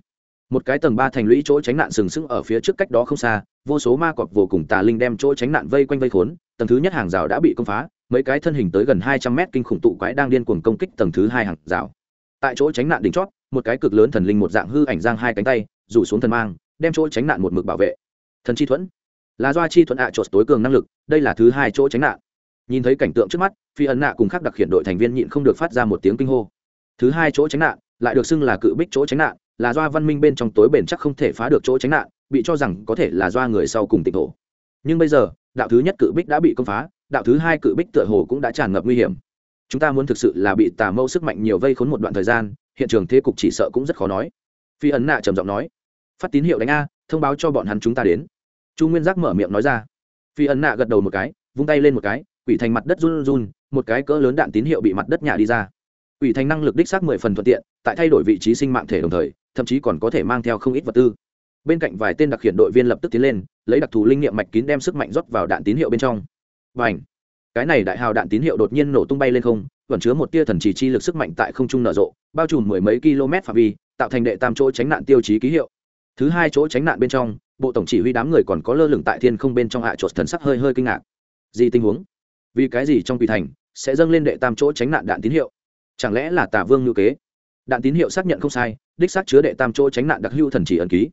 A: Một cái tầng ba thành lũy chỗ tránh nạn sừng sững ở phía trước cách đó không xa, vô số ma cọp vô cùng tà linh đem chỗ tránh nạn vây quanh vây khốn, tầng thứ nhất hàng rào đã bị công phá, mấy cái thân hình tới gần hai trăm mét kinh khủng tụ quái đang điên cuồng công kích tầng thứ hai hàng rào. Tại chỗ tránh nạn đỉnh chót, một cái cực lớn thần linh một dạng hư ảnh giang hai cánh tay, rủ xuống thần mang đem chỗ tránh nạn một mực bảo vệ. Thần chi thuẫn. Là do chi thuẫn ạ à tối cường năng lực, đây là thứ hai chỗ tránh nạn. Nhìn thấy cảnh tượng trước mắt, phi ấn nạ cùng khác đặc hiện đội thành viên nhịn không được phát ra một tiếng kinh hô. Thứ hai chỗ tránh nạn, lại được xưng là cự bích chỗ tránh nạn, là do văn minh bên trong tối bền chắc không thể phá được chỗ tránh nạn, bị cho rằng có thể là do người sau cùng tịnh thổ. Nhưng bây giờ, đạo thứ nhất cự bích đã bị công phá, đạo thứ hai cự bích tựa hồ cũng đã tràn ngập nguy hiểm. Chúng ta muốn thực sự là bị tà mâu sức mạnh nhiều vây khốn một đoạn thời gian, hiện trường thế cục chỉ sợ cũng rất khó nói. Phi ấn nạ trầm giọng nói phát tín hiệu đánh a, thông báo cho bọn hắn chúng ta đến. Chu nguyên giác mở miệng nói ra. Phi ấn nạ gật đầu một cái, vung tay lên một cái, quỷ thành mặt đất run run một cái cỡ lớn đạn tín hiệu bị mặt đất nhà đi ra. Quỷ thành năng lực đích xác mười phần thuận tiện, tại thay đổi vị trí sinh mạng thể đồng thời, thậm chí còn có thể mang theo không ít vật tư. Bên cạnh vài tên đặc hiện đội viên lập tức tiến lên, lấy đặc thù linh nghiệm mạch kín đem sức mạnh rót vào đạn tín hiệu bên trong. Và ảnh cái này đại hào đạn tín hiệu đột nhiên nổ tung bay lên không, vẫn chứa một tia thần chỉ chi lực sức mạnh tại không trung nở rộ, bao trùm mười mấy km phạm vi, tạo thành đệ tam chỗ tránh nạn tiêu chí ký hiệu thứ hai chỗ tránh nạn bên trong, bộ tổng chỉ huy đám người còn có lơ lửng tại thiên không bên trong hạ chột thần sắc hơi hơi kinh ngạc. Gì tình huống? Vì cái gì trong quỷ thành sẽ dâng lên đệ tam chỗ tránh nạn đạn tín hiệu? Chẳng lẽ là tả vương ngữ kế? Đạn tín hiệu xác nhận không sai, đích xác chứa đệ tam chỗ tránh nạn đặc hữu thần chỉ ẩn ký.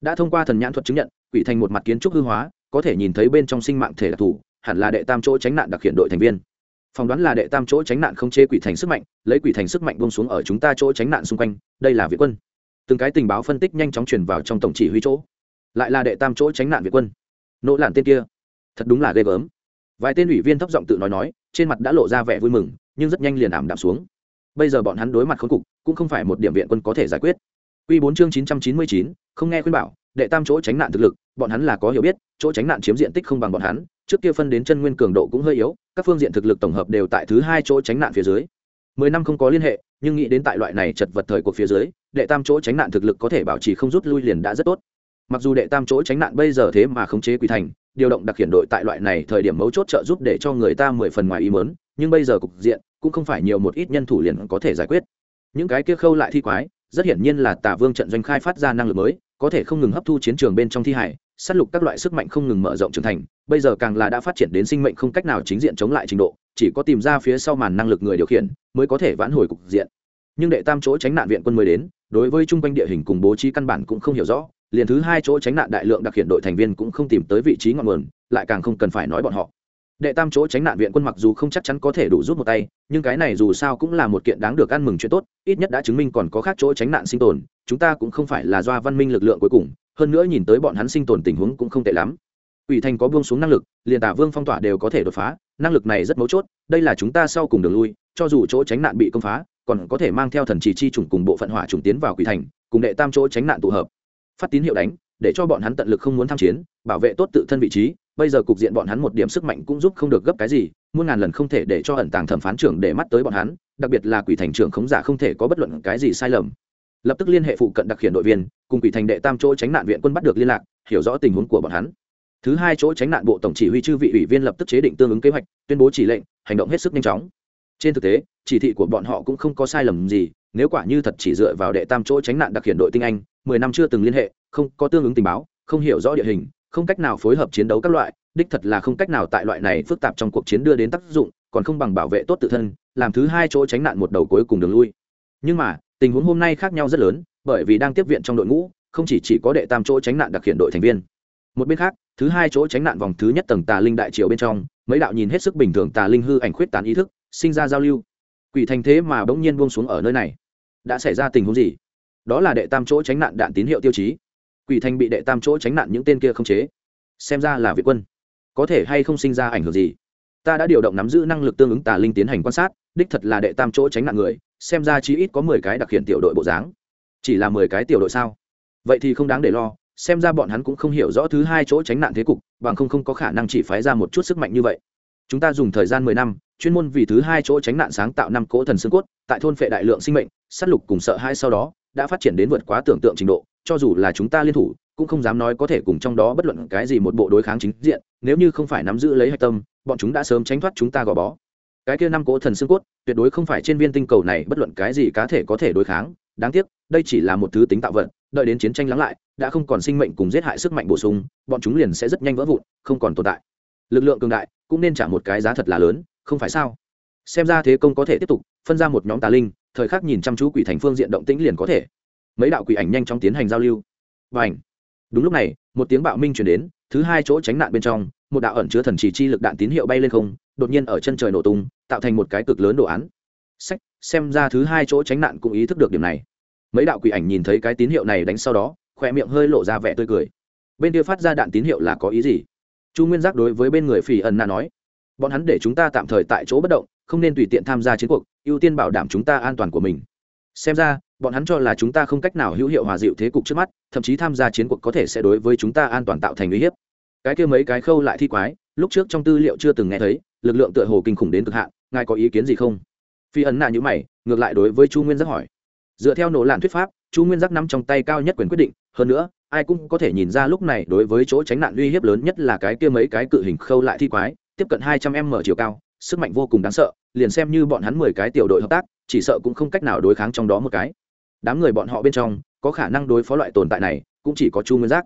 A: Đã thông qua thần nhãn thuật chứng nhận, quỷ thành một mặt kiến trúc hư hóa, có thể nhìn thấy bên trong sinh mạng thể đặc thù, hẳn là đệ tam chỗ tránh nạn đặc hiện đội thành viên. Phỏng đoán là đệ tam chỗ tránh nạn không chế quỷ thành sức mạnh, lấy quỷ thành sức mạnh bông xuống ở chúng ta chỗ tránh nạn xung quanh, đây là việt quân từng cái tình báo phân tích nhanh chóng truyền vào trong tổng chỉ huy chỗ. Lại là đệ tam chỗ tránh nạn việt quân. Nỗ làn tên kia. Thật đúng là ghê gớm. Vài tên ủy viên thấp giọng tự nói nói trên mặt đã lộ ra vẻ vui mừng nhưng rất nhanh liền ảm đạm xuống. Bây giờ bọn hắn đối mặt khốn cục cũng không phải một điểm viện quân có thể giải quyết. Quy 4 chương 999, không nghe khuyên bảo, đệ tam chỗ tránh nạn thực lực, bọn hắn là có hiểu biết, chỗ tránh nạn chiếm diện tích không bằng bọn hắn, trước kia phân đến chân nguyên cường độ cũng hơi yếu, các phương diện thực lực tổng hợp đều tại thứ hai chỗ tránh nạn phía dưới. Mười năm không có liên hệ, nhưng nghĩ đến tại loại này chật vật thời cuộc phía dưới, đệ tam chỗ tránh nạn thực lực có thể bảo trì không rút lui liền đã rất tốt. Mặc dù đệ tam chỗ tránh nạn bây giờ thế mà khống chế quỷ thành, điều động đặc hiện đội tại loại này thời điểm mấu chốt trợ giúp để cho người ta mười phần ngoài ý muốn, nhưng bây giờ cục diện cũng không phải nhiều một ít nhân thủ liền có thể giải quyết. Những cái kia khâu lại thi quái, rất hiển nhiên là Tả Vương trận doanh khai phát ra năng lực mới, có thể không ngừng hấp thu chiến trường bên trong thi hải, sát lục các loại sức mạnh không ngừng mở rộng trưởng thành, bây giờ càng là đã phát triển đến sinh mệnh không cách nào chính diện chống lại trình độ, chỉ có tìm ra phía sau màn năng lực người điều khiển mới có thể vãn hồi cục diện. Nhưng đệ tam chỗ tránh nạn viện quân mới đến, đối với trung quanh địa hình cùng bố trí căn bản cũng không hiểu rõ, liền thứ hai chỗ tránh nạn đại lượng đặc hiện đội thành viên cũng không tìm tới vị trí ngọn nguồn, lại càng không cần phải nói bọn họ đệ tam chỗ tránh nạn viện quân mặc dù không chắc chắn có thể đủ rút một tay nhưng cái này dù sao cũng là một kiện đáng được ăn mừng chuyện tốt ít nhất đã chứng minh còn có khác chỗ tránh nạn sinh tồn chúng ta cũng không phải là do văn minh lực lượng cuối cùng hơn nữa nhìn tới bọn hắn sinh tồn tình huống cũng không tệ lắm. Ủy thành có buông xuống năng lực, liền tả vương phong tỏa đều có thể đột phá, năng lực này rất mấu chốt, đây là chúng ta sau cùng đường lui, cho dù chỗ tránh nạn bị công phá, còn có thể mang theo thần chỉ chi trùng cùng bộ phận hỏa trùng tiến vào quỷ thành, cùng đệ tam chỗ tránh nạn tụ hợp. Phát tín hiệu đánh, để cho bọn hắn tận lực không muốn tham chiến, bảo vệ tốt tự thân vị trí, bây giờ cục diện bọn hắn một điểm sức mạnh cũng giúp không được gấp cái gì, muôn ngàn lần không thể để cho ẩn tàng thẩm phán trưởng để mắt tới bọn hắn, đặc biệt là quỷ thành trưởng khống giả không thể có bất luận cái gì sai lầm lập tức liên hệ phụ cận đặc khiển đội viên, cùng quỷ thành đệ tam chỗ tránh nạn viện quân bắt được liên lạc, hiểu rõ tình huống của bọn hắn. Thứ hai chỗ tránh nạn bộ tổng chỉ huy chư vị ủy viên lập tức chế định tương ứng kế hoạch, tuyên bố chỉ lệnh, hành động hết sức nhanh chóng. Trên thực tế, chỉ thị của bọn họ cũng không có sai lầm gì, nếu quả như thật chỉ dựa vào đệ tam chỗ tránh nạn đặc hiện đội tinh anh, mười năm chưa từng liên hệ, không có tương ứng tình báo, không hiểu rõ địa hình, không cách nào phối hợp chiến đấu các loại, đích thật là không cách nào tại loại này phức tạp trong cuộc chiến đưa đến tác dụng, còn không bằng bảo vệ tốt tự thân, làm thứ hai chỗ tránh nạn một đầu cuối cùng đường lui. Nhưng mà tình huống hôm nay khác nhau rất lớn, bởi vì đang tiếp viện trong đội ngũ, không chỉ chỉ có đệ tam chỗ tránh nạn đặc hiện đội thành viên. Một bên khác, thứ hai chỗ tránh nạn vòng thứ nhất tầng tà linh đại triều bên trong, mấy đạo nhìn hết sức bình thường tà linh hư ảnh khuyết tán ý thức, sinh ra giao lưu. Quỷ thành thế mà bỗng nhiên buông xuống ở nơi này. Đã xảy ra tình huống gì? Đó là đệ tam chỗ tránh nạn đạn tín hiệu tiêu chí. Quỷ thành bị đệ tam chỗ tránh nạn những tên kia không chế. Xem ra là việt quân. Có thể hay không sinh ra ảnh hưởng gì? Ta đã điều động nắm giữ năng lực tương ứng tà linh tiến hành quan sát, đích thật là đệ tam chỗ tránh nạn người xem ra chí ít có mười cái đặc hiện tiểu đội bộ dáng. Chỉ là mười cái tiểu đội sao? Vậy thì không đáng để lo, xem ra bọn hắn cũng không hiểu rõ thứ hai chỗ tránh nạn thế cục, bằng không không có khả năng chỉ phái ra một chút sức mạnh như vậy. Chúng ta dùng thời gian mười năm, chuyên môn vì thứ hai chỗ tránh nạn sáng tạo năm cỗ thần xương cốt, tại thôn phệ đại lượng sinh mệnh s á t lục cùng sợ hai sau đó, đã phát triển đến vượt quá tưởng tượng trình độ, cho dù là chúng ta liên thủ, cũng không dám nói có thể cùng trong đó bất luận cái gì một bộ đối kháng chính diện, nếu như không phải nắm giữ lấy hạch tâm, bọn chúng đã sớm tránh thoát chúng ta gò bó cái kia năm cỗ thần xương cốt, tuyệt đối không phải trên viên tinh cầu này bất luận cái gì cá thể có thể đối kháng. Đáng tiếc, đây chỉ là một thứ tính tạo vật, đợi đến chiến tranh lắng lại, đã không còn sinh mệnh cùng giết hại sức mạnh bổ sung, bọn chúng liền sẽ rất nhanh vỡ vụn, không còn tồn tại. Lực lượng cường đại cũng nên trả một cái giá thật là lớn, không phải sao? Xem ra thế công có thể tiếp tục, phân ra một nhóm tà linh, thời khắc nhìn chăm chú quỷ thành phương diện động tĩnh liền có thể. Mấy đạo quỷ ảnh nhanh chóng tiến hành giao lưu. Và ảnh đúng lúc này, một tiếng bạo minh chuyển đến, thứ hai chỗ tránh nạn bên trong, một đạo ẩn chứa thần chỉ chi lực đạn tín hiệu bay lên không đột nhiên ở chân trời nổ tung, tạo thành một cái cực lớn đồ án. Sách, xem ra thứ hai chỗ tránh nạn cũng ý thức được điểm này. Mấy đạo quỷ ảnh nhìn thấy cái tín hiệu này đánh sau đó khoe miệng hơi lộ ra vẻ tươi cười. Bên kia phát ra đạn tín hiệu là có ý gì? Chu nguyên giác đối với bên người phỉ ẩn na nói, bọn hắn để chúng ta tạm thời tại chỗ bất động, không nên tùy tiện tham gia chiến cuộc, ưu tiên bảo đảm chúng ta an toàn của mình. Xem ra, bọn hắn cho là chúng ta không cách nào hữu hiệu hòa dịu thế cục trước mắt, thậm chí tham gia chiến cuộc có thể sẽ đối với chúng ta an toàn tạo thành uy hiếp. Cái kia mấy cái khâu lại thi quái, lúc trước trong tư liệu chưa từng nghe thấy lực lượng tựa hồ kinh khủng đến cực hạn, ngài có ý kiến gì không? Phi ấn nạ nhữ mày, ngược lại đối với chu nguyên giác hỏi. Dựa theo nổ lạn thuyết pháp, chu nguyên giác nắm trong tay cao nhất quyền quyết định, hơn nữa, ai cũng có thể nhìn ra lúc này đối với chỗ tránh nạn uy hiếp lớn nhất là cái kia mấy cái cự hình khâu lại thi quái, tiếp cận hai trăm m chiều cao, sức mạnh vô cùng đáng sợ, liền xem như bọn hắn mười cái tiểu đội hợp tác, chỉ sợ cũng không cách nào đối kháng trong đó một cái. Đám người bọn họ bên trong, có khả năng đối phó loại tồn tại này, cũng chỉ có chu nguyên giác.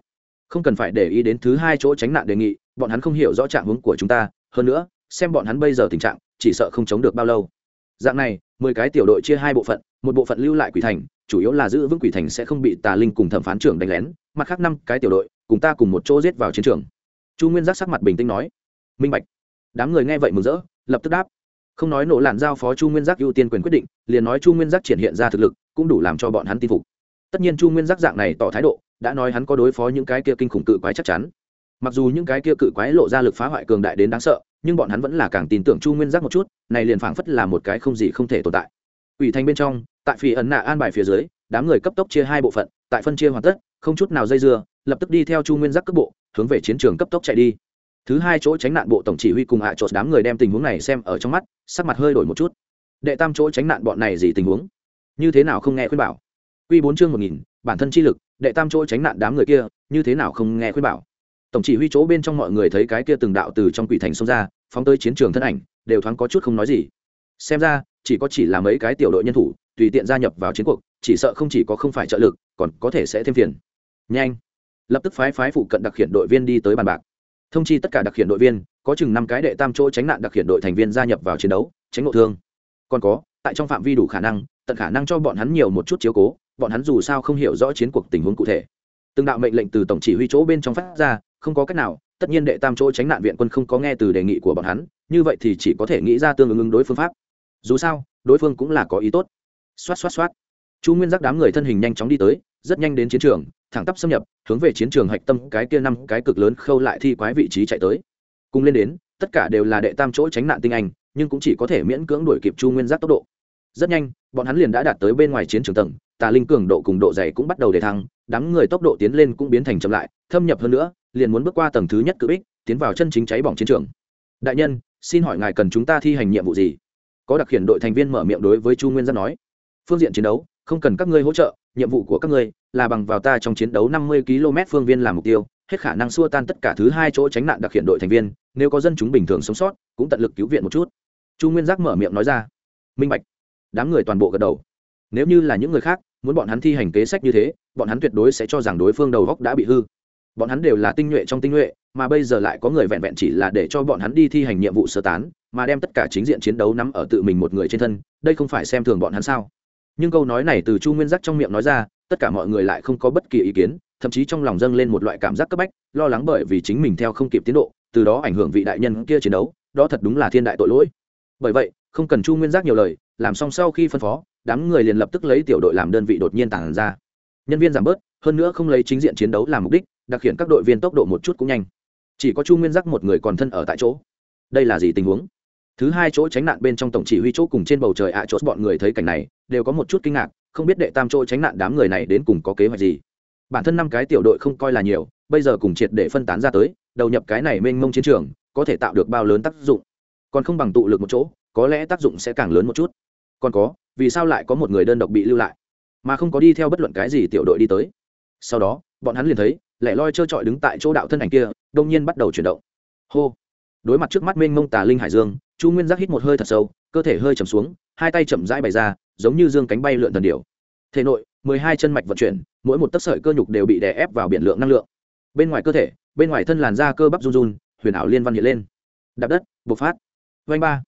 A: Không cần phải để ý đến thứ hai chỗ tránh nạn đề nghị, bọn hắn không hiểu rõ trạng hướng của chúng ta, hơn nữa xem bọn hắn bây giờ tình trạng, chỉ sợ không chống được bao lâu. Dạng này, mười cái tiểu đội chia hai bộ phận, một bộ phận lưu lại quỷ thành, chủ yếu là giữ vững quỷ thành sẽ không bị tà linh cùng thẩm phán trưởng đánh lén, mặt khác năm cái tiểu đội, cùng ta cùng một chỗ giết vào chiến trường. Chu nguyên giác sắc mặt bình tĩnh nói, minh bạch. Đám người nghe vậy mừng rỡ, lập tức đáp. Không nói nổ làn giao phó chu nguyên giác ưu tiên quyền quyết định, liền nói chu nguyên giác triển hiện ra thực lực, cũng đủ làm cho bọn hắn tin phục. Tất nhiên chu nguyên giác dạng này tỏ thái độ, đã nói hắn có đối phó những cái kia kinh khủng cự quái chắc chắn. Mặc dù những cái kia cự quái lộ ra lực phá hoại cường đại đến đáng sợ nhưng bọn hắn vẫn là càng tin tưởng chu nguyên giác một chút, này liền phảng phất là một cái không gì không thể tồn tại. Ủy thành bên trong, tại phi ấn nạ an bài phía dưới, đám người cấp tốc chia hai bộ phận, tại phân chia hoàn tất, không chút nào dây dưa, lập tức đi theo chu nguyên giác cấp bộ, hướng về chiến trường cấp tốc chạy đi. Thứ hai chỗ tránh nạn bộ tổng chỉ huy cùng hạ chốt đám người đem tình huống này xem ở trong mắt, sắc mặt hơi đổi một chút. Đệ tam chỗ tránh nạn bọn này gì tình huống? Như thế nào không nghe khuyên bảo? Q bốn chương một nghìn, bản thân chi lực, đệ tam chỗ tránh nạn đám người kia, như thế nào không nghe khuyên bảo? Tổng chỉ huy chỗ bên trong mọi người thấy cái kia từng đạo từ trong quỷ thành xông ra, phóng tới chiến trường thân ảnh, đều thoáng có chút không nói gì. Xem ra, chỉ có chỉ là mấy cái tiểu đội nhân thủ, tùy tiện gia nhập vào chiến cuộc, chỉ sợ không chỉ có không phải trợ lực, còn có thể sẽ thêm phiền. Nhanh! Lập tức phái phái phụ cận đặc hiện đội viên đi tới bàn bạc. Thông chi tất cả đặc hiện đội viên, có chừng năm cái đệ tam chỗ tránh nạn đặc hiện đội thành viên gia nhập vào chiến đấu, tránh ngộ thương. Còn có, tại trong phạm vi đủ khả năng, tận khả năng cho bọn hắn nhiều một chút chiếu cố, bọn hắn dù sao không hiểu rõ chiến cuộc tình huống cụ thể. Từng đạo mệnh lệnh từ tổng chỉ huy chỗ bên trong phát ra không có cách nào, tất nhiên đệ tam chỗ tránh nạn viện quân không có nghe từ đề nghị của bọn hắn, như vậy thì chỉ có thể nghĩ ra tương ứng ứng đối phương pháp. Dù sao, đối phương cũng là có ý tốt. Xoát xoát xoát. Chu nguyên giác đám người thân hình nhanh chóng đi tới, rất nhanh đến chiến trường, thẳng tắp xâm nhập, hướng về chiến trường hạch tâm cái kia năm cái cực lớn khâu lại thi quái vị trí chạy tới. Cùng lên đến, tất cả đều là đệ tam chỗ tránh nạn tinh anh, nhưng cũng chỉ có thể miễn cưỡng đuổi kịp chu nguyên giác tốc độ. Rất nhanh, bọn hắn liền đã đạt tới bên ngoài chiến trường tầng tà linh cường độ cùng độ dày cũng bắt đầu để thăng, đám người tốc độ tiến lên cũng biến thành chậm lại, thâm nhập hơn nữa, liền muốn bước qua tầng thứ nhất cự bích, tiến vào chân chính cháy bỏng chiến trường. Đại nhân, xin hỏi ngài cần chúng ta thi hành nhiệm vụ gì? Có đặc khiển đội thành viên mở miệng đối với chu nguyên giác nói. Phương diện chiến đấu, không cần các ngươi hỗ trợ, nhiệm vụ của các ngươi là bằng vào ta trong chiến đấu năm mươi km phương viên làm mục tiêu, hết khả năng xua tan tất cả thứ hai chỗ tránh nạn đặc hiện đội thành viên, nếu có dân chúng bình thường sống sót, cũng tận lực cứu viện một chút. Chu nguyên giác mở miệng nói ra. Minh bạch. Đám người toàn bộ gật đầu nếu như là những người khác, muốn bọn hắn thi hành kế sách như thế, bọn hắn tuyệt đối sẽ cho rằng đối phương đầu góc đã bị hư. Bọn hắn đều là tinh nhuệ trong tinh nhuệ, mà bây giờ lại có người vẹn vẹn chỉ là để cho bọn hắn đi thi hành nhiệm vụ sơ tán, mà đem tất cả chính diện chiến đấu nắm ở tự mình một người trên thân, đây không phải xem thường bọn hắn sao? Nhưng câu nói này từ chu nguyên giác trong miệng nói ra, tất cả mọi người lại không có bất kỳ ý kiến, thậm chí trong lòng dâng lên một loại cảm giác cấp bách, lo lắng bởi vì chính mình theo không kịp tiến độ, từ đó ảnh hưởng vị đại nhân kia chiến đấu, đó thật đúng là thiên đại tội lỗi. Bởi vậy, không cần chu nguyên giác nhiều lời, làm xong sau khi phân phó đám người liền lập tức lấy tiểu đội làm đơn vị đột nhiên tản ra. Nhân viên giảm bớt, hơn nữa không lấy chính diện chiến đấu làm mục đích, đặc hiện các đội viên tốc độ một chút cũng nhanh. Chỉ có chu nguyên giác một người còn thân ở tại chỗ. Đây là gì tình huống? Thứ hai chỗ tránh nạn bên trong tổng chỉ huy chỗ cùng trên bầu trời ạ à chốt bọn người thấy cảnh này, đều có một chút kinh ngạc, không biết đệ tam chỗ tránh nạn đám người này đến cùng có kế hoạch gì. Bản thân năm cái tiểu đội không coi là nhiều, bây giờ cùng triệt để phân tán ra tới, đầu nhập cái này mênh mông chiến trường, có thể tạo được bao lớn tác dụng. Còn không bằng tụ lực một chỗ, có lẽ tác dụng sẽ càng lớn một chút. Còn có vì sao lại có một người đơn độc bị lưu lại? Mà không có đi theo bất luận cái gì tiểu đội đi tới. Sau đó, bọn hắn liền thấy, lẻ loi trơ trọi đứng tại chỗ đạo thân ảnh kia, đông nhiên bắt đầu chuyển động. Hô! Đối mặt trước mắt mênh mông tà linh hải dương, chu nguyên giác hít một hơi thật sâu, cơ thể hơi chầm xuống, hai tay chậm rãi bày ra, giống như dương cánh bay lượn thần điều thể nội, mười hai chân mạch vận chuyển, mỗi một tấc sợi cơ nhục đều bị đè ép vào biển lượng năng lượng. Bên ngoài cơ thể, bên ngoài thân làn da cơ bắp run run, huyền ảo liên văn hiện lên. Đạp đất, bộc phát. Vanh ba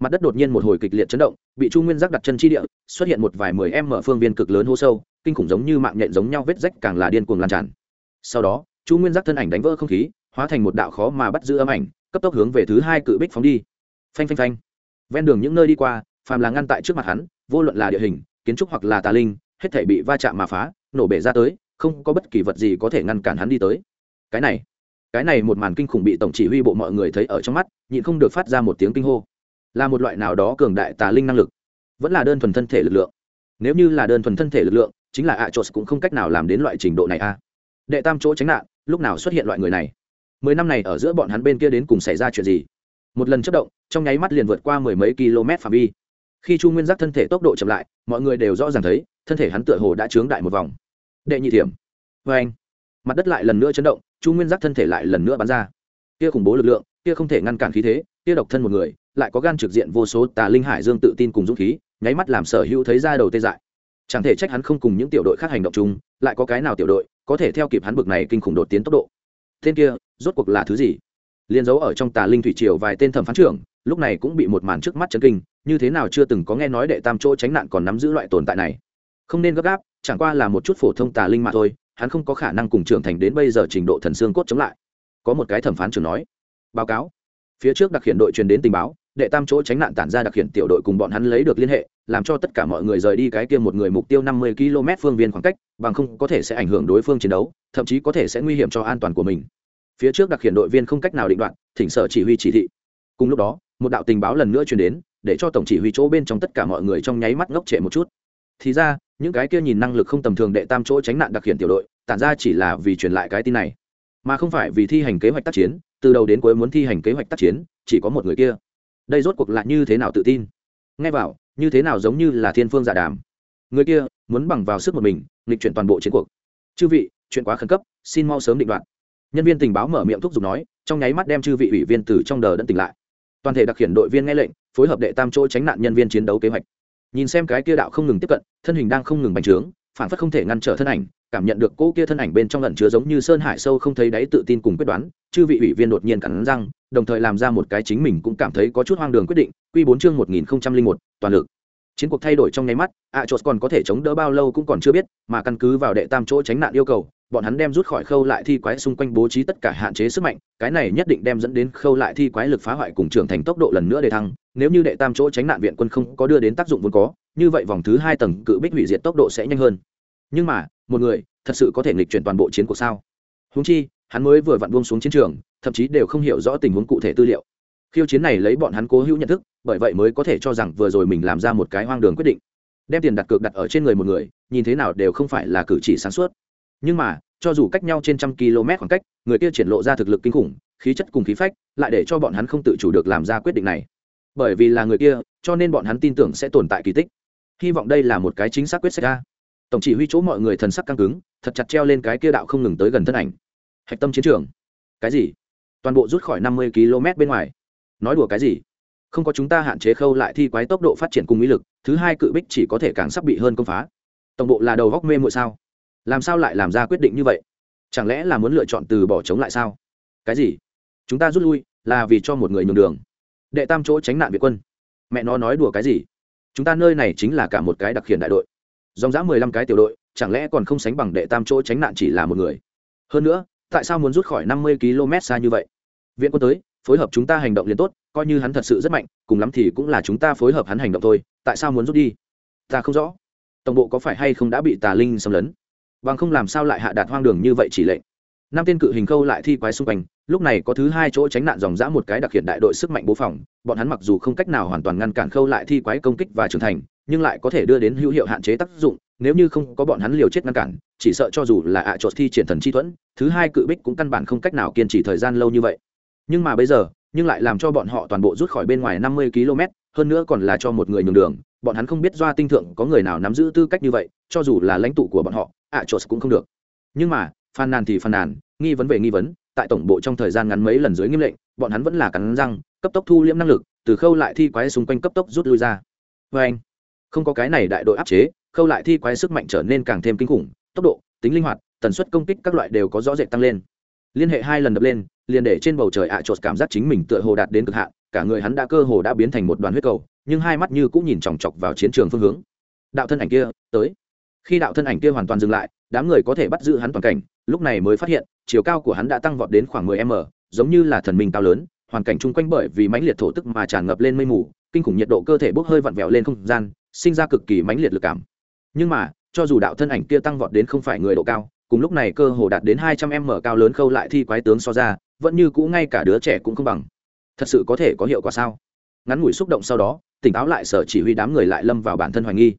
A: mặt đất đột nhiên một hồi kịch liệt chấn động, bị chu nguyên giác đặt chân chi địa, xuất hiện một vài mười em mở phương viên cực lớn hô sâu, kinh khủng giống như mạng nhện giống nhau vết rách càng là điên cuồng lan tràn. Sau đó, chu nguyên giác thân ảnh đánh vỡ không khí, hóa thành một đạo khó mà bắt giữ âm ảnh, cấp tốc hướng về thứ hai cự bích phóng đi. Phanh phanh phanh. Ven đường những nơi đi qua, phàm là ngăn tại trước mặt hắn, vô luận là địa hình, kiến trúc hoặc là tà linh, hết thể bị va chạm mà phá, nổ bể ra tới, không có bất kỳ vật gì có thể ngăn cản hắn đi tới. Cái này cái này một màn kinh khủng bị tổng chỉ huy bộ mọi người thấy ở trong mắt, nhịn không được phát ra một tiếng kinh hô là một loại nào đó cường đại tà linh năng lực, vẫn là đơn thuần thân thể lực lượng. Nếu như là đơn thuần thân thể lực lượng, chính là ạ cũng không cách nào làm đến loại trình độ này a. Đệ tam chỗ tránh nạn, lúc nào xuất hiện loại người này? Mười năm này ở giữa bọn hắn bên kia đến cùng xảy ra chuyện gì? Một lần chất động, trong nháy mắt liền vượt qua mười mấy km phạm vi. Khi chu nguyên giác thân thể tốc độ chậm lại, mọi người đều rõ ràng thấy, thân thể hắn tựa hồ đã trướng đại một vòng. Đệ nhị thiểm. Vê anh, mặt đất lại lần nữa chấn động, chu nguyên giác thân thể lại lần nữa bắn ra. Kia khủng bố lực lượng, kia không thể ngăn cản khí thế, kia độc thân một người lại có gan trực diện vô số tà linh hải dương tự tin cùng dũng khí, nháy mắt làm sở hữu thấy ra đầu tê dại. Chẳng thể trách hắn không cùng những tiểu đội khác hành động chung, lại có cái nào tiểu đội có thể theo kịp hắn bực này kinh khủng đột tiến tốc độ. Tên kia, rốt cuộc là thứ gì? Liên dấu ở trong tà linh thủy triều vài tên thẩm phán trưởng, lúc này cũng bị một màn trước mắt chấn kinh, như thế nào chưa từng có nghe nói đệ tam chỗ tránh nạn còn nắm giữ loại tồn tại này. Không nên gấp gáp, chẳng qua là một chút phổ thông tà linh mà thôi, hắn không có khả năng cùng trưởng thành đến bây giờ trình độ thần xương cốt chống lại. Có một cái thẩm phán trưởng nói, báo cáo phía trước đặc hiện đội truyền đến tình báo, đệ tam chỗ tránh nạn tản ra đặc hiện tiểu đội cùng bọn hắn lấy được liên hệ, làm cho tất cả mọi người rời đi cái kia một người mục tiêu năm mươi km phương viên khoảng cách, bằng không có thể sẽ ảnh hưởng đối phương chiến đấu, thậm chí có thể sẽ nguy hiểm cho an toàn của mình. Phía trước đặc hiện đội viên không cách nào định đoạn thỉnh sở chỉ huy chỉ thị. Cùng lúc đó, một đạo tình báo lần nữa truyền đến, để cho tổng chỉ huy chỗ bên trong tất cả mọi người trong nháy mắt ngốc trệ một chút. Thì ra, những cái kia nhìn năng lực không tầm thường đệ tam chỗ tránh nạn đặc hiện tiểu đội, tản ra chỉ là vì truyền lại cái tin này, mà không phải vì thi hành kế hoạch tác chiến từ đầu đến cuối muốn thi hành kế hoạch tác chiến, chỉ có một người kia. Đây rốt cuộc là như thế nào tự tin? Nghe vào, như thế nào giống như là thiên phương giả đàm. Người kia muốn bằng vào sức một mình, nghịch chuyển toàn bộ chiến cuộc. Chư vị, chuyện quá khẩn cấp, xin mau sớm định đoạn. Nhân viên tình báo mở miệng thúc giục nói, trong nháy mắt đem chư vị ủy viên từ trong đờ đẫn tỉnh lại. Toàn thể đặc hiện đội viên nghe lệnh, phối hợp đệ tam chỗ tránh nạn nhân viên chiến đấu kế hoạch. Nhìn xem cái kia đạo không ngừng tiếp cận, thân hình đang không ngừng bành trướng, phản phất không thể ngăn trở thân ảnh cảm nhận được cô kia thân ảnh bên trong lẩn chứa giống như sơn hải sâu không thấy đáy tự tin cùng quyết đoán, chư vị ủy viên đột nhiên cắn răng, đồng thời làm ra một cái chính mình cũng cảm thấy có chút hoang đường quyết định, quy bốn chương một nghìn một, toàn lực. Chiến cuộc thay đổi trong nháy mắt ạ chốt còn có thể chống đỡ bao lâu cũng còn chưa biết, mà căn cứ vào đệ tam chỗ tránh nạn yêu cầu, bọn hắn đem rút khỏi khâu lại thi quái xung quanh bố trí tất cả hạn chế sức mạnh, cái này nhất định đem dẫn đến khâu lại thi quái lực phá hoại cùng trưởng thành tốc độ lần nữa để thăng, nếu như đệ tam chỗ tránh nạn viện quân không có đưa đến tác dụng vốn có, như vậy vòng thứ hai tầng cự bích hủy diệt tốc độ sẽ nhanh hơn. Nhưng mà một người, thật sự có thể nghịch chuyển toàn bộ chiến cuộc sao? Húng chi, hắn mới vừa vặn buông xuống chiến trường, thậm chí đều không hiểu rõ tình huống cụ thể tư liệu. Khiêu chiến này lấy bọn hắn cố hữu nhận thức, bởi vậy mới có thể cho rằng vừa rồi mình làm ra một cái hoang đường quyết định. Đem tiền đặt cược đặt ở trên người một người, nhìn thế nào đều không phải là cử chỉ sáng suốt. Nhưng mà, cho dù cách nhau trên trăm km khoảng cách, người kia triển lộ ra thực lực kinh khủng, khí chất cùng khí phách, lại để cho bọn hắn không tự chủ được làm ra quyết định này. Bởi vì là người kia, cho nên bọn hắn tin tưởng sẽ tồn tại kỳ tích. Hy vọng đây là một cái chính xác quyết sách ra tổng chỉ huy chỗ mọi người thần sắc căng cứng, thật chặt treo lên cái kia đạo không ngừng tới gần thân ảnh. Hạch tâm chiến trường. Cái gì? Toàn bộ rút khỏi năm mươi km bên ngoài. Nói đùa cái gì? Không có chúng ta hạn chế khâu lại thi quái tốc độ phát triển cùng mỹ lực, thứ hai cự bích chỉ có thể càng sắp bị hơn công phá. Tổng bộ là đầu góc mê mội sao? Làm sao lại làm ra quyết định như vậy? Chẳng lẽ là muốn lựa chọn từ bỏ chống lại sao? Cái gì? Chúng ta rút lui, là vì cho một người nhường đường. Đệ tam chỗ tránh nạn việt quân. Mẹ nó nói đùa cái gì? Chúng ta nơi này chính là cả một cái đặc khiển đại đội dòng dã mười lăm cái tiểu đội, chẳng lẽ còn không sánh bằng đệ tam chỗ tránh nạn chỉ là một người? Hơn nữa, tại sao muốn rút khỏi năm mươi km xa như vậy? Viện quân tới, phối hợp chúng ta hành động liền tốt, coi như hắn thật sự rất mạnh, cùng lắm thì cũng là chúng ta phối hợp hắn hành động thôi, tại sao muốn rút đi? Ta không rõ. Tổng bộ có phải hay không đã bị tà linh xâm lấn? Bằng không làm sao lại hạ đạt hoang đường như vậy chỉ lệnh? Năm tên cự hình khâu lại thi quái xung quanh, lúc này có thứ hai chỗ tránh nạn dòng dã một cái đặc hiện đại đội sức mạnh bố phòng, bọn hắn mặc dù không cách nào hoàn toàn ngăn cản khâu lại thi quái công kích và trưởng thành nhưng lại có thể đưa đến hữu hiệu hạn chế tác dụng, nếu như không có bọn hắn liều chết ngăn cản, chỉ sợ cho dù là ạ à thi triển thần chi thuẫn, thứ hai cự bích cũng căn bản không cách nào kiên trì thời gian lâu như vậy. Nhưng mà bây giờ, nhưng lại làm cho bọn họ toàn bộ rút khỏi bên ngoài năm mươi km, hơn nữa còn là cho một người nhường đường, bọn hắn không biết doa tinh thượng có người nào nắm giữ tư cách như vậy, cho dù là lãnh tụ của bọn họ, ạ à cũng không được. Nhưng mà, phàn nàn thì phàn nàn, nghi vấn về nghi vấn, tại tổng bộ trong thời gian ngắn mấy lần dưới nghiêm lệnh, bọn hắn vẫn là cắn răng, cấp tốc thu liễm năng lực, từ khâu lại thi quái xung quanh cấp tốc rút lui ra. Vê anh không có cái này đại đội áp chế, khâu lại thi quái sức mạnh trở nên càng thêm kinh khủng, tốc độ, tính linh hoạt, tần suất công kích các loại đều có rõ rệt tăng lên. Liên hệ hai lần đập lên, liền để trên bầu trời ạ à cảm giác chính mình tựa hồ đạt đến cực hạn, cả người hắn đã cơ hồ đã biến thành một đoàn huyết cầu, nhưng hai mắt như cũng nhìn chòng chọc vào chiến trường phương hướng. Đạo thân ảnh kia, tới. Khi đạo thân ảnh kia hoàn toàn dừng lại, đám người có thể bắt giữ hắn toàn cảnh, lúc này mới phát hiện, chiều cao của hắn đã tăng vọt đến khoảng 10 m, giống như là thần minh cao lớn, hoàn cảnh chung quanh bởi vì mãnh liệt thổ tức mà tràn ngập lên mây mù, kinh khủng nhiệt độ cơ thể bốc hơi vặn vẹo lên không gian sinh ra cực kỳ mãnh liệt lực cảm. Nhưng mà, cho dù đạo thân ảnh kia tăng vọt đến không phải người độ cao, cùng lúc này cơ hồ đạt đến hai trăm m cao lớn khâu lại thi quái tướng so ra, vẫn như cũ ngay cả đứa trẻ cũng không bằng. Thật sự có thể có hiệu quả sao? Ngắn ngủi xúc động sau đó, tỉnh táo lại sở chỉ huy đám người lại lâm vào bản thân hoài nghi.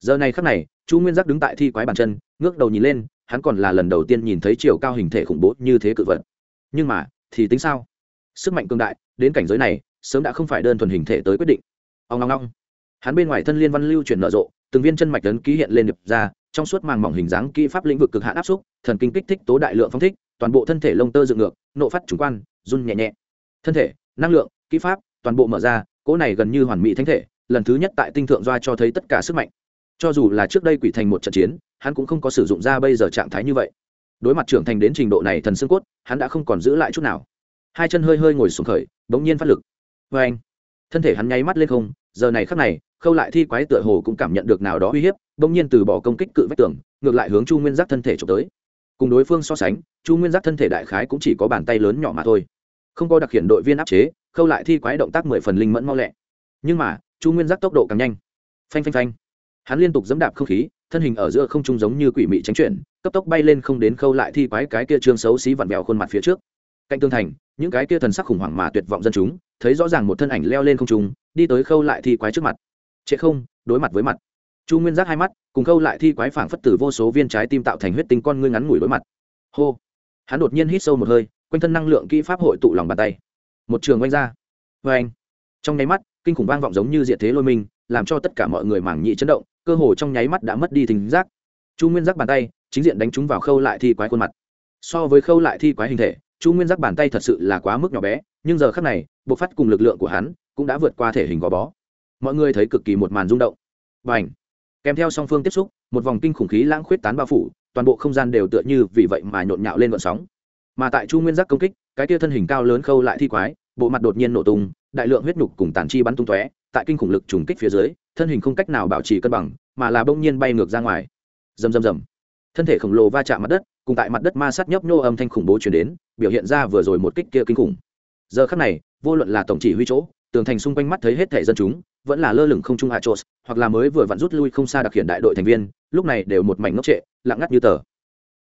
A: Giờ này khắc này, chu nguyên giác đứng tại thi quái bàn chân, ngước đầu nhìn lên, hắn còn là lần đầu tiên nhìn thấy chiều cao hình thể khủng bố như thế cự vật. Nhưng mà, thì tính sao? Sức mạnh cương đại, đến cảnh giới này, sớm đã không phải đơn thuần hình thể tới quyết định. Ông long ngong hắn bên ngoài thân liên văn lưu chuyển nở rộ, từng viên chân mạch lớn ký hiện lên điệp ra, trong suốt màng mỏng hình dáng kỹ pháp lĩnh vực cực hạn áp xúc, thần kinh kích thích tố đại lượng phong thích, toàn bộ thân thể lông tơ dựng ngược, nộ phát trùng quan, run nhẹ nhẹ. Thân thể, năng lượng, kỹ pháp, toàn bộ mở ra, cỗ này gần như hoàn mỹ thánh thể, lần thứ nhất tại tinh thượng doa cho thấy tất cả sức mạnh. Cho dù là trước đây quỷ thành một trận chiến, hắn cũng không có sử dụng ra bây giờ trạng thái như vậy. Đối mặt trưởng thành đến trình độ này thần xương cốt, hắn đã không còn giữ lại chút nào. Hai chân hơi hơi ngồi xuống khởi, bỗng nhiên phát lực. Vê anh thân thể hắn nháy mắt lên không, giờ này khắc này khâu lại thi quái tựa hồ cũng cảm nhận được nào đó uy hiếp, bỗng nhiên từ bỏ công kích cự vách tường, ngược lại hướng chu nguyên giác thân thể trộm tới. Cùng đối phương so sánh, chu nguyên giác thân thể đại khái cũng chỉ có bàn tay lớn nhỏ mà thôi. Không có đặc hiện đội viên áp chế, khâu lại thi quái động tác mười phần linh mẫn mau lẹ. Nhưng mà, chu nguyên giác tốc độ càng nhanh. Phanh phanh phanh. Hắn liên tục dẫm đạp không khí, thân hình ở giữa không trung giống như quỷ mị tránh chuyển, cấp tốc bay lên không đến khâu lại thi quái cái kia trương xấu xí vặn vẹo khuôn mặt phía trước. Cạnh tương thành, những cái kia thần sắc khủng hoảng mà tuyệt vọng dân chúng, thấy rõ ràng một thân ảnh leo lên không trung, đi tới khâu lại thi quái trước mặt trệ không, đối mặt với mặt. Chu nguyên giác hai mắt, cùng khâu lại thi quái phảng phất tử vô số viên trái tim tạo thành huyết tinh con ngươi ngắn ngủi đối mặt. Hô. Hắn đột nhiên hít sâu một hơi, quanh thân năng lượng kỹ pháp hội tụ lòng bàn tay. Một trường oanh ra. Vê anh trong nháy mắt, kinh khủng vang vọng giống như diện thế lôi minh làm cho tất cả mọi người mảng nhị chấn động, cơ hồ trong nháy mắt đã mất đi thính giác. Chu nguyên giác bàn tay, chính diện đánh trúng vào khâu lại thi quái khuôn mặt. So với khâu lại thi quái hình thể, chu nguyên giác bàn tay thật sự là quá mức nhỏ bé, nhưng giờ khác này bộ phát cùng lực lượng của hắn cũng đã vượt qua thể hình gò bó mọi người thấy cực kỳ một màn rung động. Và ảnh kèm theo song phương tiếp xúc, một vòng kinh khủng khí lãng khuyết tán bao phủ, toàn bộ không gian đều tựa như vì vậy mà nhộn nhạo lên vận sóng. Mà tại chu nguyên giác công kích, cái tia thân hình cao lớn khâu lại thi quái, bộ mặt đột nhiên nổ tung, đại lượng huyết nhục cùng tàn chi bắn tung tóe, tại kinh khủng lực trùng kích phía dưới, thân hình không cách nào bảo trì cân bằng, mà là bỗng nhiên bay ngược ra ngoài. Rầm rầm rầm. Thân thể khổng lồ va chạm mặt đất, cùng tại mặt đất ma sát nhấp nhô âm thanh khủng bố chuyển đến, biểu hiện ra vừa rồi một kích kia kinh khủng. Giờ khắc này, vô luận là tổng chỉ huy chỗ, tường thành xung quanh mắt thấy hết thể dân chúng vẫn là lơ lửng không trung hạ trộn hoặc là mới vừa vặn rút lui không xa đặc hiện đại đội thành viên, lúc này đều một mảnh ngốc trệ, lặng ngắt như tờ.